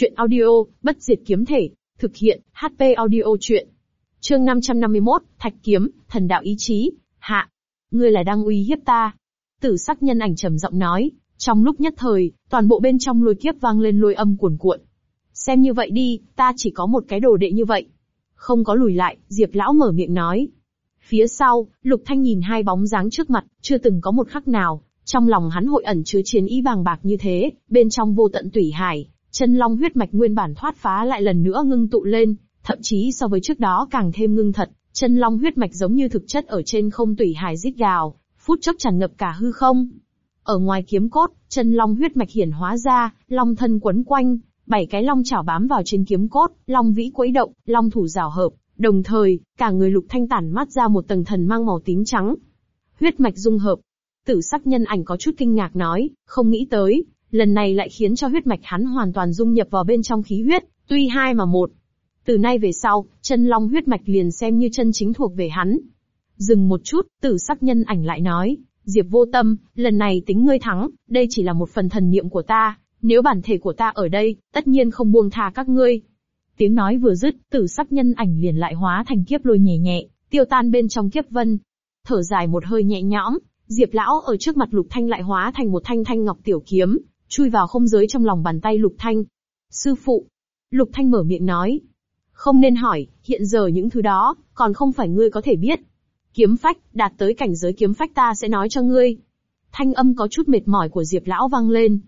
Chuyện audio, bất diệt kiếm thể, thực hiện, HP audio chuyện. Chương 551, Thạch kiếm, thần đạo ý chí, hạ. Ngươi là đang uy hiếp ta. Tử sắc nhân ảnh trầm giọng nói, trong lúc nhất thời, toàn bộ bên trong lôi kiếp vang lên lôi âm cuồn cuộn. Xem như vậy đi, ta chỉ có một cái đồ đệ như vậy. Không có lùi lại, Diệp lão mở miệng nói. Phía sau, Lục Thanh nhìn hai bóng dáng trước mặt, chưa từng có một khắc nào, trong lòng hắn hội ẩn chứa chiến ý bàng bạc như thế, bên trong vô tận tủy hải, chân long huyết mạch nguyên bản thoát phá lại lần nữa ngưng tụ lên, thậm chí so với trước đó càng thêm ngưng thật, chân long huyết mạch giống như thực chất ở trên không tủy hải rít gào, phút chốc tràn ngập cả hư không. Ở ngoài kiếm cốt, chân long huyết mạch hiển hóa ra, long thân quấn quanh, bảy cái long chảo bám vào trên kiếm cốt, long vĩ quấy động, long thủ rào hợp, đồng thời, cả người lục thanh tản mát ra một tầng thần mang màu tím trắng. Huyết mạch dung hợp. Tử sắc nhân ảnh có chút kinh ngạc nói, không nghĩ tới, lần này lại khiến cho huyết mạch hắn hoàn toàn dung nhập vào bên trong khí huyết, tuy hai mà một. Từ nay về sau, chân long huyết mạch liền xem như chân chính thuộc về hắn. Dừng một chút, tử sắc nhân ảnh lại nói, Diệp vô tâm, lần này tính ngươi thắng, đây chỉ là một phần thần niệm của ta, nếu bản thể của ta ở đây, tất nhiên không buông tha các ngươi. Tiếng nói vừa dứt, tử sắc nhân ảnh liền lại hóa thành kiếp lôi nhẹ nhẹ, tiêu tan bên trong kiếp vân. Thở dài một hơi nhẹ nhõm, Diệp lão ở trước mặt Lục Thanh lại hóa thành một thanh thanh ngọc tiểu kiếm, chui vào không giới trong lòng bàn tay Lục Thanh. Sư phụ. Lục Thanh mở miệng nói. Không nên hỏi, hiện giờ những thứ đó, còn không phải ngươi có thể biết. Kiếm phách, đạt tới cảnh giới kiếm phách ta sẽ nói cho ngươi. Thanh âm có chút mệt mỏi của Diệp lão vang lên.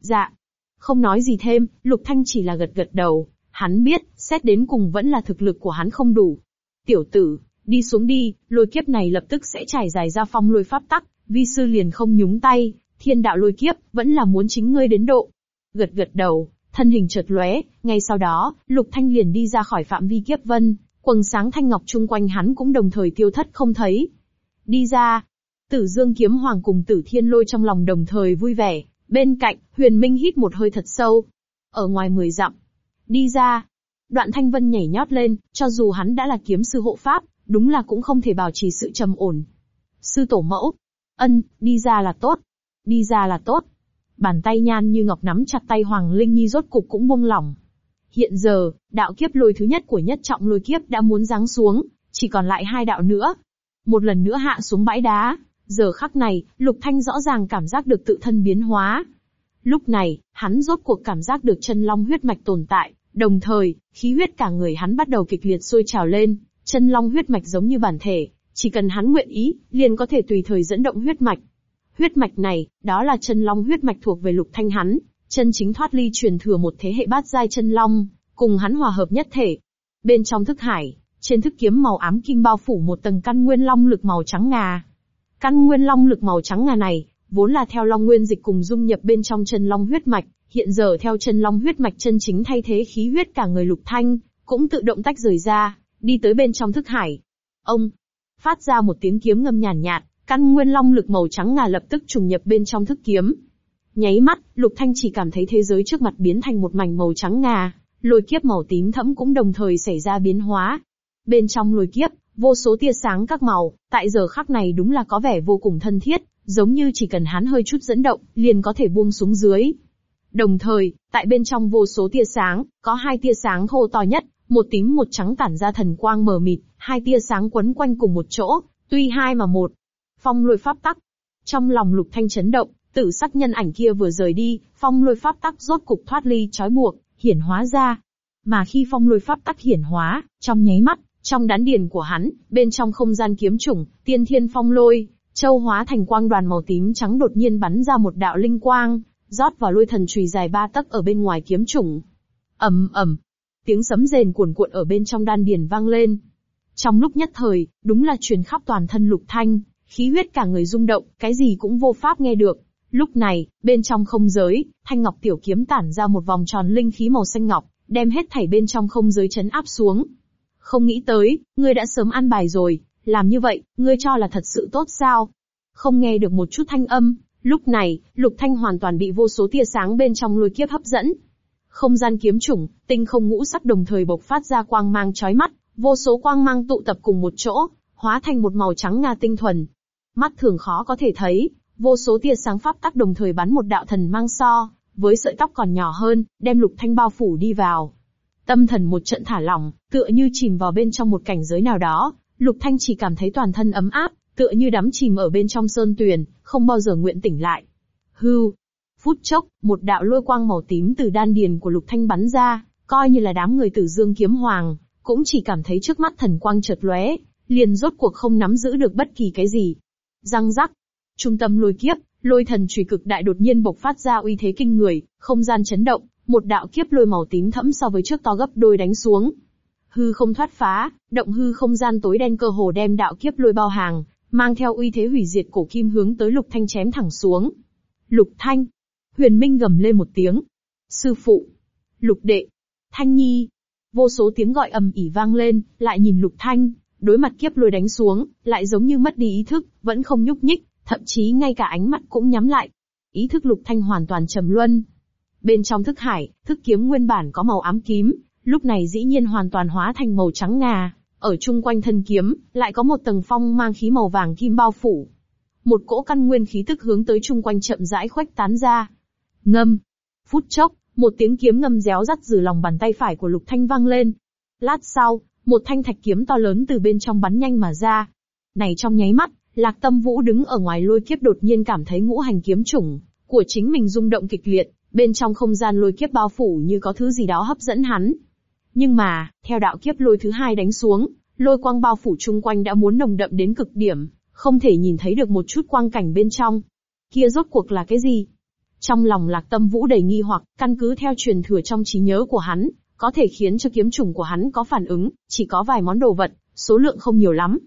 Dạ. Không nói gì thêm, Lục Thanh chỉ là gật gật đầu. Hắn biết, xét đến cùng vẫn là thực lực của hắn không đủ. Tiểu tử, đi xuống đi, lôi kiếp này lập tức sẽ trải dài ra phong lôi pháp tắc, vi sư liền không nhúng tay, thiên đạo lôi kiếp, vẫn là muốn chính ngươi đến độ. Gật gật đầu, thân hình chợt lóe, ngay sau đó, Lục Thanh liền đi ra khỏi phạm vi kiếp vân, quầng sáng thanh ngọc chung quanh hắn cũng đồng thời tiêu thất không thấy. Đi ra, Tử Dương kiếm hoàng cùng Tử Thiên lôi trong lòng đồng thời vui vẻ, bên cạnh, Huyền Minh hít một hơi thật sâu. Ở ngoài mười dặm, đi ra. Đoạn Thanh Vân nhảy nhót lên, cho dù hắn đã là kiếm sư hộ pháp, đúng là cũng không thể bảo trì sự trầm ổn. Sư tổ mẫu, ân, đi ra là tốt. Đi ra là tốt. Bàn tay nhan như ngọc nắm chặt tay Hoàng Linh Nhi rốt cục cũng buông lỏng. Hiện giờ, đạo kiếp lôi thứ nhất của nhất trọng lôi kiếp đã muốn giáng xuống, chỉ còn lại hai đạo nữa. Một lần nữa hạ xuống bãi đá, giờ khắc này, Lục Thanh rõ ràng cảm giác được tự thân biến hóa. Lúc này, hắn rốt cuộc cảm giác được chân long huyết mạch tồn tại, đồng thời, khí huyết cả người hắn bắt đầu kịch liệt sôi trào lên, chân long huyết mạch giống như bản thể, chỉ cần hắn nguyện ý, liền có thể tùy thời dẫn động huyết mạch. Huyết mạch này, đó là chân long huyết mạch thuộc về lục thanh hắn, chân chính thoát ly truyền thừa một thế hệ bát giai chân long, cùng hắn hòa hợp nhất thể. Bên trong thức hải, trên thức kiếm màu ám kim bao phủ một tầng căn nguyên long lực màu trắng ngà. Căn nguyên long lực màu trắng ngà này, vốn là theo long nguyên dịch cùng dung nhập bên trong chân long huyết mạch, hiện giờ theo chân long huyết mạch chân chính thay thế khí huyết cả người lục thanh, cũng tự động tách rời ra, đi tới bên trong thức hải. Ông, phát ra một tiếng kiếm ngâm nhàn nhạt, căn nguyên long lực màu trắng ngà lập tức trùng nhập bên trong thức kiếm. Nháy mắt, Lục Thanh chỉ cảm thấy thế giới trước mặt biến thành một mảnh màu trắng ngà, lôi kiếp màu tím thẫm cũng đồng thời xảy ra biến hóa. Bên trong lôi kiếp, vô số tia sáng các màu, tại giờ khắc này đúng là có vẻ vô cùng thân thiết, giống như chỉ cần hắn hơi chút dẫn động, liền có thể buông xuống dưới. Đồng thời, tại bên trong vô số tia sáng, có hai tia sáng hô to nhất, một tím một trắng tản ra thần quang mờ mịt, hai tia sáng quấn quanh cùng một chỗ, tuy hai mà một. Phong lôi pháp tắc. Trong lòng lục thanh chấn động, tử sắc nhân ảnh kia vừa rời đi, phong lôi pháp tắc rốt cục thoát ly trói buộc, hiển hóa ra. Mà khi phong lôi pháp tắc hiển hóa, trong nháy mắt, trong đán điền của hắn, bên trong không gian kiếm chủng, tiên thiên phong lôi, châu hóa thành quang đoàn màu tím trắng đột nhiên bắn ra một đạo linh quang, rót vào lôi thần chùy dài ba tấc ở bên ngoài kiếm chủng. ầm ầm, tiếng sấm rền cuồn cuộn ở bên trong đan điền vang lên. Trong lúc nhất thời, đúng là truyền khắp toàn thân lục thanh, khí huyết cả người rung động, cái gì cũng vô pháp nghe được. Lúc này, bên trong không giới, thanh ngọc tiểu kiếm tản ra một vòng tròn linh khí màu xanh ngọc, đem hết thảy bên trong không giới chấn áp xuống. Không nghĩ tới, ngươi đã sớm ăn bài rồi, làm như vậy, ngươi cho là thật sự tốt sao? Không nghe được một chút thanh âm, lúc này, lục thanh hoàn toàn bị vô số tia sáng bên trong lôi kiếp hấp dẫn. Không gian kiếm chủng, tinh không ngũ sắc đồng thời bộc phát ra quang mang chói mắt, vô số quang mang tụ tập cùng một chỗ, hóa thành một màu trắng nga tinh thuần. Mắt thường khó có thể thấy, vô số tia sáng pháp tắc đồng thời bắn một đạo thần mang so, với sợi tóc còn nhỏ hơn, đem Lục Thanh bao phủ đi vào. Tâm thần một trận thả lỏng, tựa như chìm vào bên trong một cảnh giới nào đó, Lục Thanh chỉ cảm thấy toàn thân ấm áp, tựa như đắm chìm ở bên trong sơn tuyền, không bao giờ nguyện tỉnh lại. Hưu. Phút chốc, một đạo lôi quang màu tím từ đan điền của Lục Thanh bắn ra, coi như là đám người tử dương kiếm hoàng, cũng chỉ cảm thấy trước mắt thần quang chợt lóe, liền rốt cuộc không nắm giữ được bất kỳ cái gì. Răng rắc. Trung tâm lôi kiếp, lôi thần chùy cực đại đột nhiên bộc phát ra uy thế kinh người, không gian chấn động, một đạo kiếp lôi màu tím thẫm so với trước to gấp đôi đánh xuống. Hư không thoát phá, động hư không gian tối đen cơ hồ đem đạo kiếp lôi bao hàng, mang theo uy thế hủy diệt cổ kim hướng tới Lục Thanh chém thẳng xuống. Lục Thanh! Huyền Minh gầm lên một tiếng. Sư phụ! Lục đệ! Thanh Nhi! Vô số tiếng gọi ầm ỉ vang lên, lại nhìn Lục Thanh, đối mặt kiếp lôi đánh xuống, lại giống như mất đi ý thức, vẫn không nhúc nhích, thậm chí ngay cả ánh mắt cũng nhắm lại. Ý thức Lục Thanh hoàn toàn trầm luân. Bên trong thức hải, thức kiếm nguyên bản có màu ám tím, lúc này dĩ nhiên hoàn toàn hóa thành màu trắng ngà. Ở chung quanh thân kiếm, lại có một tầng phong mang khí màu vàng kim bao phủ. Một cỗ căn nguyên khí tức hướng tới chung quanh chậm rãi khuếch tán ra. Ngâm. Phút chốc, một tiếng kiếm ngâm réo rắt từ lòng bàn tay phải của Lục Thanh vang lên. Lát sau, một thanh thạch kiếm to lớn từ bên trong bắn nhanh mà ra. Này trong nháy mắt, Lạc Tâm Vũ đứng ở ngoài lôi kiếp đột nhiên cảm thấy ngũ hành kiếm chủng của chính mình rung động kịch liệt, bên trong không gian lôi kiếp bao phủ như có thứ gì đó hấp dẫn hắn. Nhưng mà, theo đạo kiếp lôi thứ hai đánh xuống, lôi quang bao phủ chung quanh đã muốn nồng đậm đến cực điểm, không thể nhìn thấy được một chút quang cảnh bên trong. Kia rốt cuộc là cái gì? Trong lòng lạc tâm vũ đầy nghi hoặc, căn cứ theo truyền thừa trong trí nhớ của hắn, có thể khiến cho kiếm trùng của hắn có phản ứng, chỉ có vài món đồ vật, số lượng không nhiều lắm.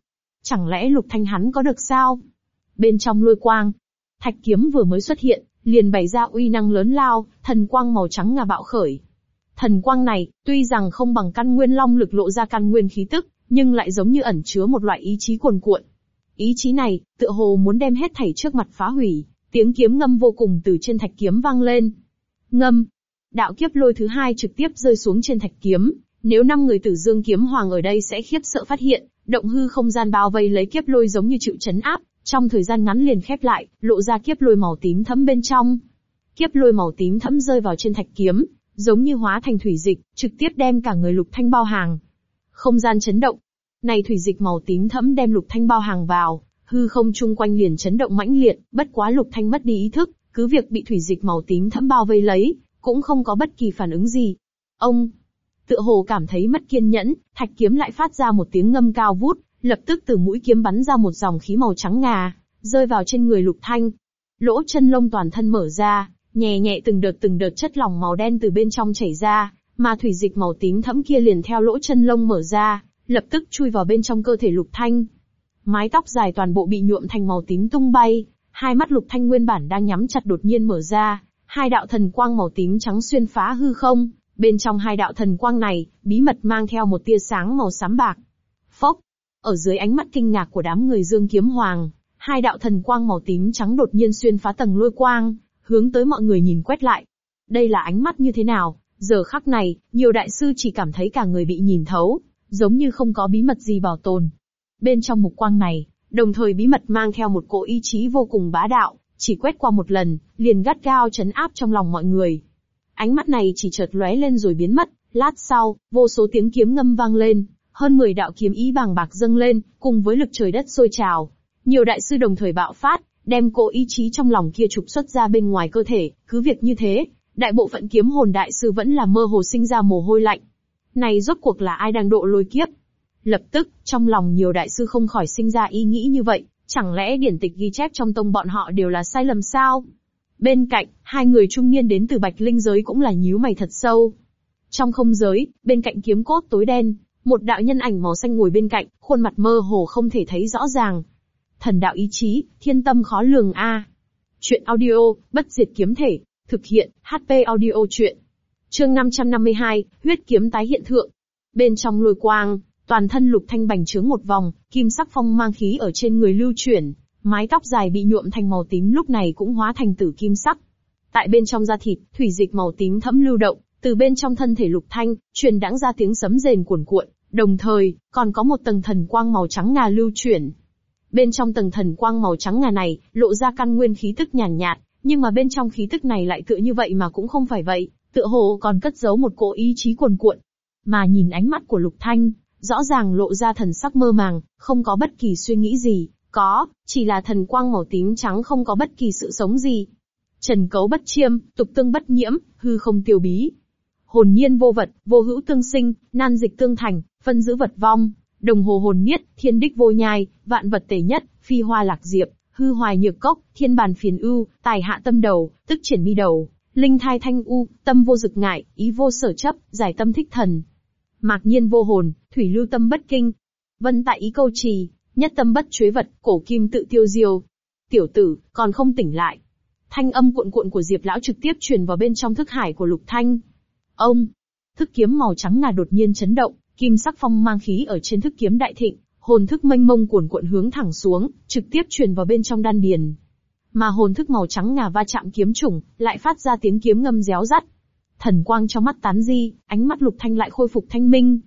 Chẳng lẽ lục thanh hắn có được sao? Bên trong lôi quang, thạch kiếm vừa mới xuất hiện, liền bày ra uy năng lớn lao, thần quang màu trắng ngà bạo khởi. Thần quang này, tuy rằng không bằng căn nguyên long lực lộ ra căn nguyên khí tức, nhưng lại giống như ẩn chứa một loại ý chí cuồn cuộn. Ý chí này, tựa hồ muốn đem hết thảy trước mặt phá hủy, tiếng kiếm ngâm vô cùng từ trên thạch kiếm vang lên. Ngâm. Đạo kiếp lôi thứ hai trực tiếp rơi xuống trên thạch kiếm, nếu năm người tử dương kiếm hoàng ở đây sẽ khiếp sợ phát hiện, động hư không gian bao vây lấy kiếp lôi giống như chịu chấn áp, trong thời gian ngắn liền khép lại, lộ ra kiếp lôi màu tím thẫm bên trong. Kiếp lôi màu tím thẫm rơi vào trên thạch kiếm, giống như hóa thành thủy dịch, trực tiếp đem cả người lục thanh bao hàng. Không gian chấn động. Này thủy dịch màu tím thẫm đem lục thanh bao hàng vào, hư không chung quanh liền chấn động mãnh liệt, bất quá lục thanh mất đi ý thức, cứ việc bị thủy dịch màu tím thẫm bao vây lấy, cũng không có bất kỳ phản ứng gì. Ông, tựa hồ cảm thấy mất kiên nhẫn, thạch kiếm lại phát ra một tiếng ngâm cao vút, lập tức từ mũi kiếm bắn ra một dòng khí màu trắng ngà, rơi vào trên người lục thanh. Lỗ chân lông toàn thân mở ra, nhẹ nhẹ từng đợt từng đợt chất lỏng màu đen từ bên trong chảy ra, mà thủy dịch màu tím thẫm kia liền theo lỗ chân lông mở ra, lập tức chui vào bên trong cơ thể lục thanh. Mái tóc dài toàn bộ bị nhuộm thành màu tím tung bay, hai mắt lục thanh nguyên bản đang nhắm chặt đột nhiên mở ra, hai đạo thần quang màu tím trắng xuyên phá hư không, bên trong hai đạo thần quang này, bí mật mang theo một tia sáng màu xám bạc. Phốc, ở dưới ánh mắt kinh ngạc của đám người Dương Kiếm Hoàng, hai đạo thần quang màu tím trắng đột nhiên xuyên phá tầng lôi quang, hướng tới mọi người nhìn quét lại. Đây là ánh mắt như thế nào? Giờ khắc này, nhiều đại sư chỉ cảm thấy cả người bị nhìn thấu, giống như không có bí mật gì bảo tồn. Bên trong mục quang này, đồng thời bí mật mang theo một cỗ ý chí vô cùng bá đạo, chỉ quét qua một lần, liền gắt gao chấn áp trong lòng mọi người. Ánh mắt này chỉ chợt lóe lên rồi biến mất, lát sau, vô số tiếng kiếm ngâm vang lên, hơn 10 đạo kiếm ý bàng bạc dâng lên, cùng với lực trời đất sôi trào. Nhiều đại sư đồng thời bạo phát, đem cỗ ý chí trong lòng kia trục xuất ra bên ngoài cơ thể, cứ việc như thế, đại bộ phận kiếm hồn đại sư vẫn là mơ hồ sinh ra mồ hôi lạnh. Này rốt cuộc là ai đang độ lôi kiếp? Lập tức, trong lòng nhiều đại sư không khỏi sinh ra ý nghĩ như vậy, chẳng lẽ điển tịch ghi chép trong tông bọn họ đều là sai lầm sao? Bên cạnh, hai người trung niên đến từ bạch linh giới cũng là nhíu mày thật sâu. Trong không giới, bên cạnh kiếm cốt tối đen, một đạo nhân ảnh màu xanh ngồi bên cạnh, khuôn mặt mơ hồ không thể thấy rõ ràng. Thần đạo ý chí, thiên tâm khó lường a. Chuyện audio, bất diệt kiếm thể, thực hiện, HP audio chuyện. Chương 552, huyết kiếm tái hiện thượng. Bên trong lôi quang, toàn thân lục thanh bành trướng một vòng, kim sắc phong mang khí ở trên người lưu chuyển, mái tóc dài bị nhuộm thành màu tím lúc này cũng hóa thành tử kim sắc. Tại bên trong da thịt, thủy dịch màu tím thẫm lưu động, từ bên trong thân thể lục thanh, truyền đãng ra tiếng sấm rền cuồn cuộn, đồng thời, còn có một tầng thần quang màu trắng ngà lưu chuyển. Bên trong tầng thần quang màu trắng ngà này, lộ ra căn nguyên khí tức nhàn nhạt, nhạt, Nhưng mà bên trong khí tức này lại tựa như vậy mà cũng không phải vậy, tựa hồ còn cất giấu một cỗ ý chí cuồn cuộn. Mà nhìn ánh mắt của Lục Thanh, rõ ràng lộ ra thần sắc mơ màng, không có bất kỳ suy nghĩ gì, có, chỉ là thần quang màu tím trắng không có bất kỳ sự sống gì. Trần cấu bất chiêm, tục tương bất nhiễm, hư không tiêu bí. Hồn nhiên vô vật, vô hữu tương sinh, nan dịch tương thành, phân giữ vật vong, đồng hồ hồn niết, thiên đích vô nhai, vạn vật tề nhất, phi hoa lạc diệp, hư hoài nhược cốc, thiên bàn phiền ưu, tài hạ tâm đầu, tức triển mi đầu, linh thai thanh u, tâm vô dực ngại, ý vô sở chấp, giải tâm thích thần. Mạc nhiên vô hồn, thủy lưu tâm bất kinh. Vân tại ý câu trì, nhất tâm bất chuế vật, cổ kim tự tiêu diêu. Tiểu tử, còn không tỉnh lại. Thanh âm cuộn cuộn của Diệp Lão trực tiếp truyền vào bên trong thức hải của Lục Thanh. Ông, thức kiếm màu trắng ngà đột nhiên chấn động, kim sắc phong mang khí ở trên thức kiếm đại thịnh, hồn thức mênh mông cuồn cuộn hướng thẳng xuống, trực tiếp truyền vào bên trong đan điền. Mà hồn thức màu trắng ngà va chạm kiếm trùng, lại phát ra tiếng kiếm ngâm réo rắt. Thần quang trong mắt tán di, ánh mắt Lục Thanh lại khôi phục thanh minh.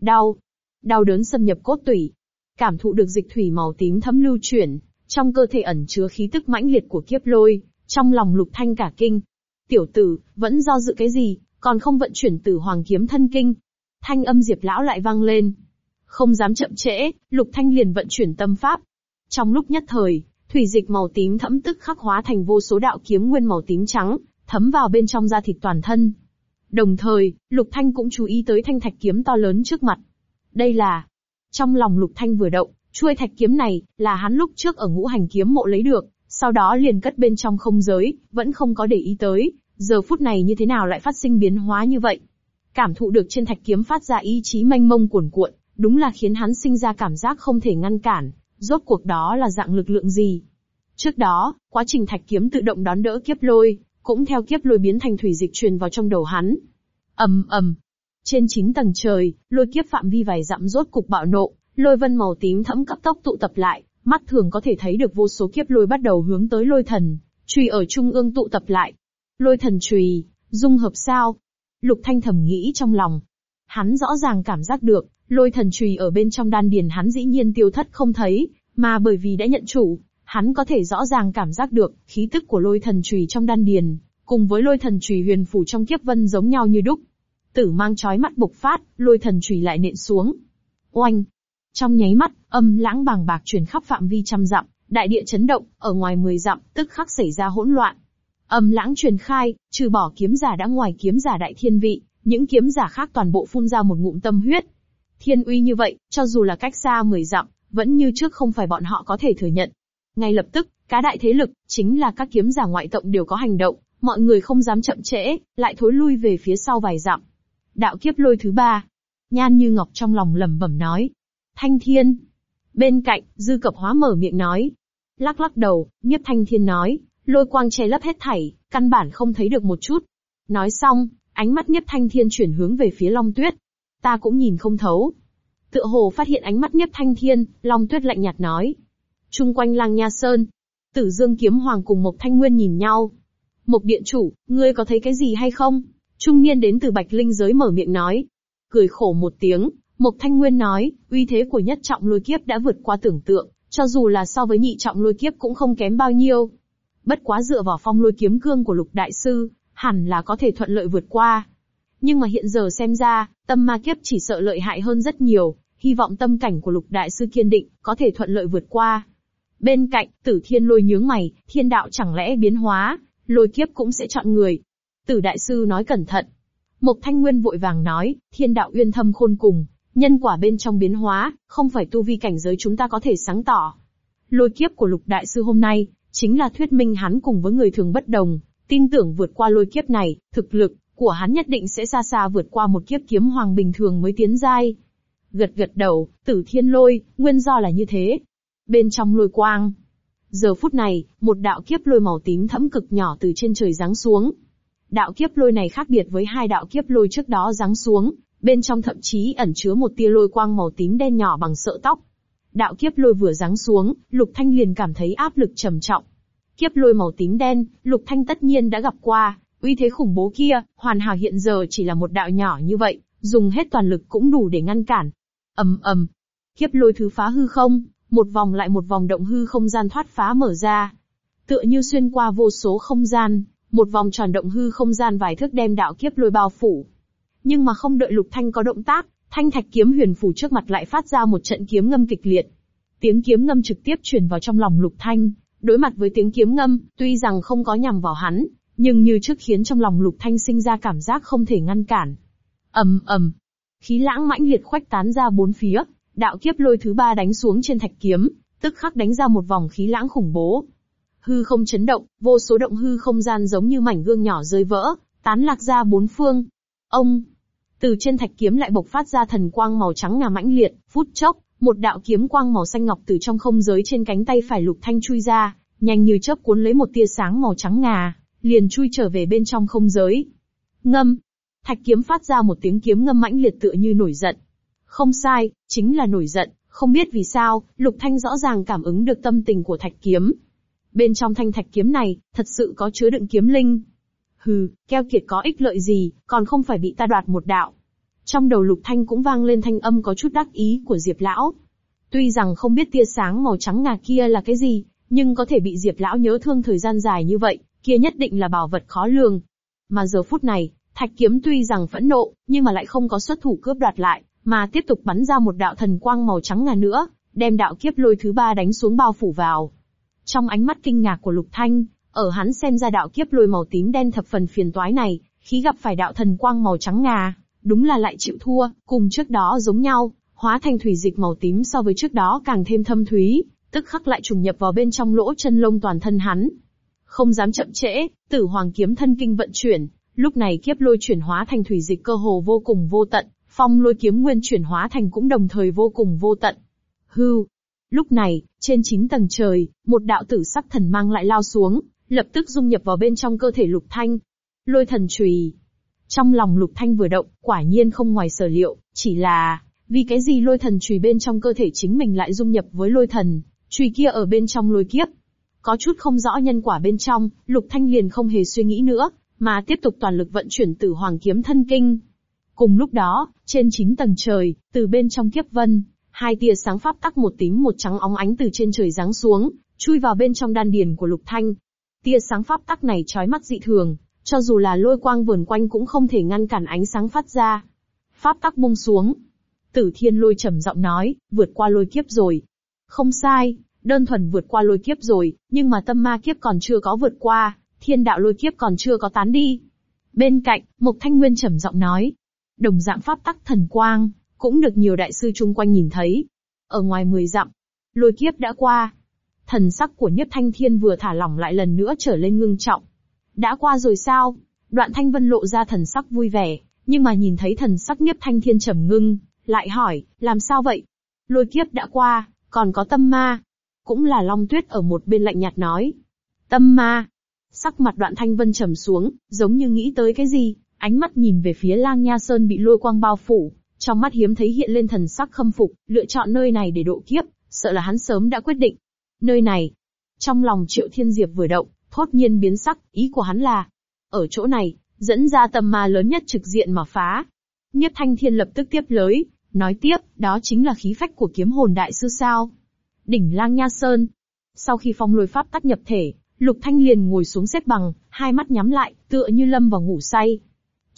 Đau, đau đớn xâm nhập cốt tủy, cảm thụ được dịch thủy màu tím thấm lưu chuyển, trong cơ thể ẩn chứa khí tức mãnh liệt của kiếp lôi, trong lòng Lục Thanh cả kinh. Tiểu tử, vẫn do dự cái gì, còn không vận chuyển tử hoàng kiếm thân kinh. Thanh âm Diệp lão lại vang lên. Không dám chậm trễ, Lục Thanh liền vận chuyển tâm pháp. Trong lúc nhất thời, thủy dịch màu tím thẫm tức khắc hóa thành vô số đạo kiếm nguyên màu tím trắng, thấm vào bên trong da thịt toàn thân. Đồng thời, Lục Thanh cũng chú ý tới thanh thạch kiếm to lớn trước mặt. Đây là... Trong lòng Lục Thanh vừa động, chuôi thạch kiếm này, là hắn lúc trước ở ngũ hành kiếm mộ lấy được, sau đó liền cất bên trong không giới, vẫn không có để ý tới, giờ phút này như thế nào lại phát sinh biến hóa như vậy. Cảm thụ được trên thạch kiếm phát ra ý chí mênh mông cuồn cuộn, đúng là khiến hắn sinh ra cảm giác không thể ngăn cản, rốt cuộc đó là dạng lực lượng gì. Trước đó, quá trình thạch kiếm tự động đón đỡ kiếp lôi, cũng theo kiếp lôi biến thành thủy dịch truyền vào trong đầu hắn. ầm ầm, trên chín tầng trời, lôi kiếp phạm vi vài dặm rốt cục bạo nộ, lôi vân màu tím thẫm cấp tốc tụ tập lại, mắt thường có thể thấy được vô số kiếp lôi bắt đầu hướng tới lôi thần, chùy ở trung ương tụ tập lại. Lôi thần chùy, dung hợp sao? Lục Thanh thầm nghĩ trong lòng. Hắn rõ ràng cảm giác được, lôi thần chùy ở bên trong đan điền hắn dĩ nhiên tiêu thất không thấy, mà bởi vì đã nhận chủ, hắn có thể rõ ràng cảm giác được khí tức của lôi thần chùy trong đan điền, cùng với lôi thần chùy huyền phủ trong kiếp vân giống nhau như đúc. Tử mang chói mắt bộc phát, lôi thần chùy lại nện xuống. Oanh! Trong nháy mắt, âm lãng bàng bạc truyền khắp phạm vi trăm dặm, đại địa chấn động, ở ngoài mười dặm, tức khắc xảy ra hỗn loạn. Âm lãng truyền khai, trừ bỏ kiếm giả đã ngoài kiếm giả đại thiên vị, những kiếm giả khác toàn bộ phun ra một ngụm tâm huyết. Thiên uy như vậy, cho dù là cách xa mười dặm, vẫn như trước không phải bọn họ có thể thừa nhận. Ngay lập tức, cá đại thế lực, chính là các kiếm giả ngoại tộc đều có hành động, mọi người không dám chậm trễ, lại thối lui về phía sau vài dặm. Đạo kiếp lôi thứ ba. Nhan như ngọc trong lòng lẩm bẩm nói. Thanh thiên. Bên cạnh, dư cập hóa mở miệng nói. Lắc lắc đầu, nhiếp thanh thiên nói, lôi quang che lấp hết thảy, căn bản không thấy được một chút. Nói xong, ánh mắt nhiếp thanh thiên chuyển hướng về phía long tuyết. Ta cũng nhìn không thấu. Tựa hồ phát hiện ánh mắt nhiếp thanh thiên, long tuyết lạnh nhạt nói chung quanh lang nha sơn. Tử dương kiếm hoàng cùng mộc thanh nguyên nhìn nhau. Mộc điện chủ, ngươi có thấy cái gì hay không? Trung niên đến từ Bạch Linh giới mở miệng nói. Cười khổ một tiếng, Mộc Thanh Nguyên nói, uy thế của nhất trọng lôi kiếp đã vượt qua tưởng tượng, cho dù là so với nhị trọng lôi kiếp cũng không kém bao nhiêu. Bất quá dựa vào phong lôi kiếm cương của lục đại sư, hẳn là có thể thuận lợi vượt qua. Nhưng mà hiện giờ xem ra, tâm ma kiếp chỉ sợ lợi hại hơn rất nhiều, hy vọng tâm cảnh của lục đại sư kiên định, có thể thuận lợi vượt qua. Bên cạnh, tử thiên lôi nhướng mày, thiên đạo chẳng lẽ biến hóa, lôi kiếp cũng sẽ chọn người, Tử đại sư nói cẩn thận. Mộc Thanh Nguyên vội vàng nói, thiên đạo uyên thâm khôn cùng, nhân quả bên trong biến hóa, không phải tu vi cảnh giới chúng ta có thể sáng tỏ. Lôi kiếp của lục đại sư hôm nay, chính là thuyết minh hắn cùng với người thường bất đồng, tin tưởng vượt qua lôi kiếp này, thực lực của hắn nhất định sẽ xa xa vượt qua một kiếp kiếm hoàng bình thường mới tiến giai. Gật gật đầu, tử thiên lôi, nguyên do là như thế. Bên trong lôi quang. Giờ phút này, một đạo kiếp lôi màu tím thẫm cực nhỏ từ trên trời giáng xuống, Đạo kiếp lôi này khác biệt với hai đạo kiếp lôi trước đó giáng xuống, bên trong thậm chí ẩn chứa một tia lôi quang màu tím đen nhỏ bằng sợi tóc. Đạo kiếp lôi vừa giáng xuống, Lục Thanh liền cảm thấy áp lực trầm trọng. Kiếp lôi màu tím đen, Lục Thanh tất nhiên đã gặp qua, uy thế khủng bố kia, hoàn hảo hiện giờ chỉ là một đạo nhỏ như vậy, dùng hết toàn lực cũng đủ để ngăn cản. ầm ầm, kiếp lôi thứ phá hư không, một vòng lại một vòng động hư không gian thoát phá mở ra. tựa như xuyên qua vô số không gian, một vòng tròn động hư không gian vài thước đem đạo kiếp lôi bao phủ. Nhưng mà không đợi Lục Thanh có động tác, thanh thạch kiếm huyền phủ trước mặt lại phát ra một trận kiếm ngâm kịch liệt. Tiếng kiếm ngâm trực tiếp truyền vào trong lòng Lục Thanh, đối mặt với tiếng kiếm ngâm, tuy rằng không có nhằm vào hắn, nhưng như trước khiến trong lòng Lục Thanh sinh ra cảm giác không thể ngăn cản. ầm ầm, khí lãng mãnh liệt khoách tán ra bốn phía, đạo kiếp lôi thứ ba đánh xuống trên thạch kiếm, tức khắc đánh ra một vòng khí lãng khủng bố. Hư không chấn động, vô số động hư không gian giống như mảnh gương nhỏ rơi vỡ, tán lạc ra bốn phương. Ông, từ trên thạch kiếm lại bộc phát ra thần quang màu trắng ngà mãnh liệt, phút chốc, một đạo kiếm quang màu xanh ngọc từ trong không giới trên cánh tay phải lục thanh chui ra, nhanh như chớp cuốn lấy một tia sáng màu trắng ngà, liền chui trở về bên trong không giới. Ngâm, thạch kiếm phát ra một tiếng kiếm ngâm mãnh liệt tựa như nổi giận. Không sai, chính là nổi giận, không biết vì sao, lục thanh rõ ràng cảm ứng được tâm tình của thạch kiếm. Bên trong thanh thạch kiếm này, thật sự có chứa đựng kiếm linh, Hừ, keo kiệt có ích lợi gì, còn không phải bị ta đoạt một đạo. Trong đầu lục thanh cũng vang lên thanh âm có chút đắc ý của Diệp Lão. Tuy rằng không biết tia sáng màu trắng ngà kia là cái gì, nhưng có thể bị Diệp Lão nhớ thương thời gian dài như vậy, kia nhất định là bảo vật khó lường. Mà giờ phút này, Thạch Kiếm tuy rằng phẫn nộ, nhưng mà lại không có xuất thủ cướp đoạt lại, mà tiếp tục bắn ra một đạo thần quang màu trắng ngà nữa, đem đạo kiếp lôi thứ ba đánh xuống bao phủ vào. Trong ánh mắt kinh ngạc của Lục Thanh, ở hắn xem ra đạo kiếp lôi màu tím đen thập phần phiền toái này, khi gặp phải đạo thần quang màu trắng ngà, đúng là lại chịu thua, cùng trước đó giống nhau, hóa thành thủy dịch màu tím so với trước đó càng thêm thâm thúy, tức khắc lại trùng nhập vào bên trong lỗ chân lông toàn thân hắn. Không dám chậm trễ, tử hoàng kiếm thân kinh vận chuyển, lúc này kiếp lôi chuyển hóa thành thủy dịch cơ hồ vô cùng vô tận, phong lôi kiếm nguyên chuyển hóa thành cũng đồng thời vô cùng vô tận. Hư. Lúc này, trên chín tầng trời, một đạo tử sắc thần mang lại lao xuống, lập tức dung nhập vào bên trong cơ thể Lục Thanh. Lôi thần chùy. Trong lòng Lục Thanh vừa động, quả nhiên không ngoài sở liệu, chỉ là, vì cái gì lôi thần chùy bên trong cơ thể chính mình lại dung nhập với lôi thần, chùy kia ở bên trong lôi kiếp. Có chút không rõ nhân quả bên trong, Lục Thanh liền không hề suy nghĩ nữa, mà tiếp tục toàn lực vận chuyển tử hoàng kiếm thân kinh. Cùng lúc đó, trên chín tầng trời, từ bên trong kiếp vân, hai tia sáng pháp tắc một tím một trắng óng ánh từ trên trời giáng xuống, chui vào bên trong đan điền của Lục Thanh, Tia sáng pháp tắc này chói mắt dị thường, cho dù là lôi quang vườn quanh cũng không thể ngăn cản ánh sáng phát ra. Pháp tắc bung xuống. Tử thiên lôi trầm giọng nói, vượt qua lôi kiếp rồi. Không sai, đơn thuần vượt qua lôi kiếp rồi, nhưng mà tâm ma kiếp còn chưa có vượt qua, thiên đạo lôi kiếp còn chưa có tán đi. Bên cạnh, Mục Thanh Nguyên trầm giọng nói, đồng dạng pháp tắc thần quang, cũng được nhiều đại sư chung quanh nhìn thấy. Ở ngoài mười dặm, lôi kiếp đã qua, Thần sắc của Nhất Thanh Thiên vừa thả lỏng lại lần nữa trở lên ngưng trọng. Đã qua rồi sao? Đoạn Thanh Vân lộ ra thần sắc vui vẻ, nhưng mà nhìn thấy thần sắc Nhất Thanh Thiên trầm ngưng, lại hỏi, làm sao vậy? Lôi kiếp đã qua, còn có tâm ma. Cũng là Long Tuyết ở một bên lạnh nhạt nói. Tâm ma. Sắc mặt đoạn Thanh Vân trầm xuống, giống như nghĩ tới cái gì, ánh mắt nhìn về phía lang nha sơn bị lôi quang bao phủ, trong mắt hiếm thấy hiện lên thần sắc khâm phục, lựa chọn nơi này để độ kiếp, sợ là hắn sớm đã quyết định, Nơi này. Trong lòng Triệu Thiên Diệp vừa động, thốt nhiên biến sắc, ý của hắn là, ở chỗ này, dẫn ra tầm ma lớn nhất trực diện mà phá. Nhất Thanh Thiên lập tức tiếp lới, nói tiếp, đó chính là khí phách của kiếm hồn đại sư sao. Đỉnh lang nha sơn. Sau khi phong lôi pháp tắt nhập thể, Lục Thanh liền ngồi xuống xếp bằng, hai mắt nhắm lại, tựa như lâm vào ngủ say.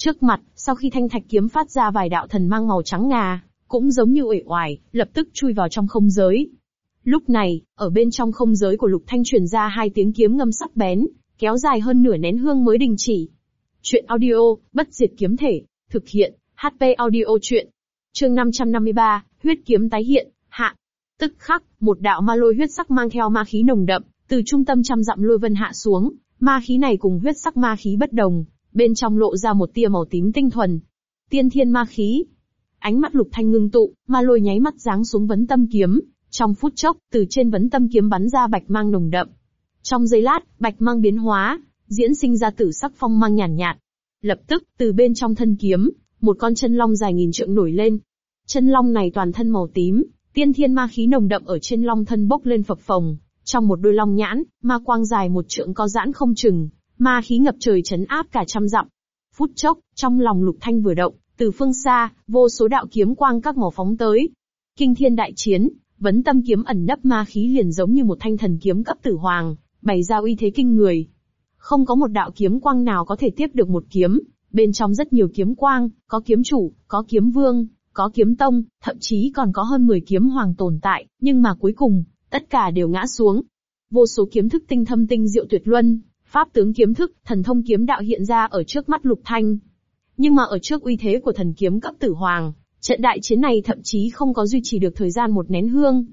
Trước mặt, sau khi thanh thạch kiếm phát ra vài đạo thần mang màu trắng ngà, cũng giống như uể oải, lập tức chui vào trong không giới. Lúc này, ở bên trong không giới của Lục Thanh truyền ra hai tiếng kiếm ngâm sắc bén, kéo dài hơn nửa nén hương mới đình chỉ. Chuyện audio, bất diệt kiếm thể, thực hiện, HP audio chuyện. Chương 553, huyết kiếm tái hiện, hạ. Tức khắc, một đạo ma lôi huyết sắc mang theo ma khí nồng đậm, từ trung tâm trăm dặm lôi vân hạ xuống, ma khí này cùng huyết sắc ma khí bất đồng, bên trong lộ ra một tia màu tím tinh thuần. Tiên thiên ma khí. Ánh mắt lục thanh ngưng tụ, ma lôi nháy mắt giáng xuống vấn tâm kiếm, trong phút chốc, từ trên vấn tâm kiếm bắn ra bạch mang nồng đậm. Trong giây lát, bạch mang biến hóa, diễn sinh ra tử sắc phong mang nhàn nhạt, nhạt. Lập tức, từ bên trong thân kiếm, một con chân long dài nghìn trượng nổi lên. Chân long này toàn thân màu tím, tiên thiên ma khí nồng đậm ở trên long thân bốc lên phập phồng. Trong một đôi long nhãn, ma quang dài một trượng có giãn không chừng, ma khí ngập trời chấn áp cả trăm dặm. Phút chốc, trong lòng lục thanh vừa động, từ phương xa, vô số đạo kiếm quang các màu phóng tới. Kinh thiên đại chiến, Vấn tâm kiếm ẩn nấp ma khí liền giống như một thanh thần kiếm cấp tử hoàng, bày ra uy thế kinh người. Không có một đạo kiếm quang nào có thể tiếp được một kiếm, bên trong rất nhiều kiếm quang, có kiếm chủ, có kiếm vương, có kiếm tông, thậm chí còn có hơn 10 kiếm hoàng tồn tại, nhưng mà cuối cùng, tất cả đều ngã xuống. Vô số kiếm thức tinh thâm tinh diệu tuyệt luân, pháp tướng kiếm thức, thần thông kiếm đạo hiện ra ở trước mắt Lục Thanh. Nhưng mà ở trước uy thế của thần kiếm cấp tử hoàng, trận đại chiến này thậm chí không có duy trì được thời gian một nén hương.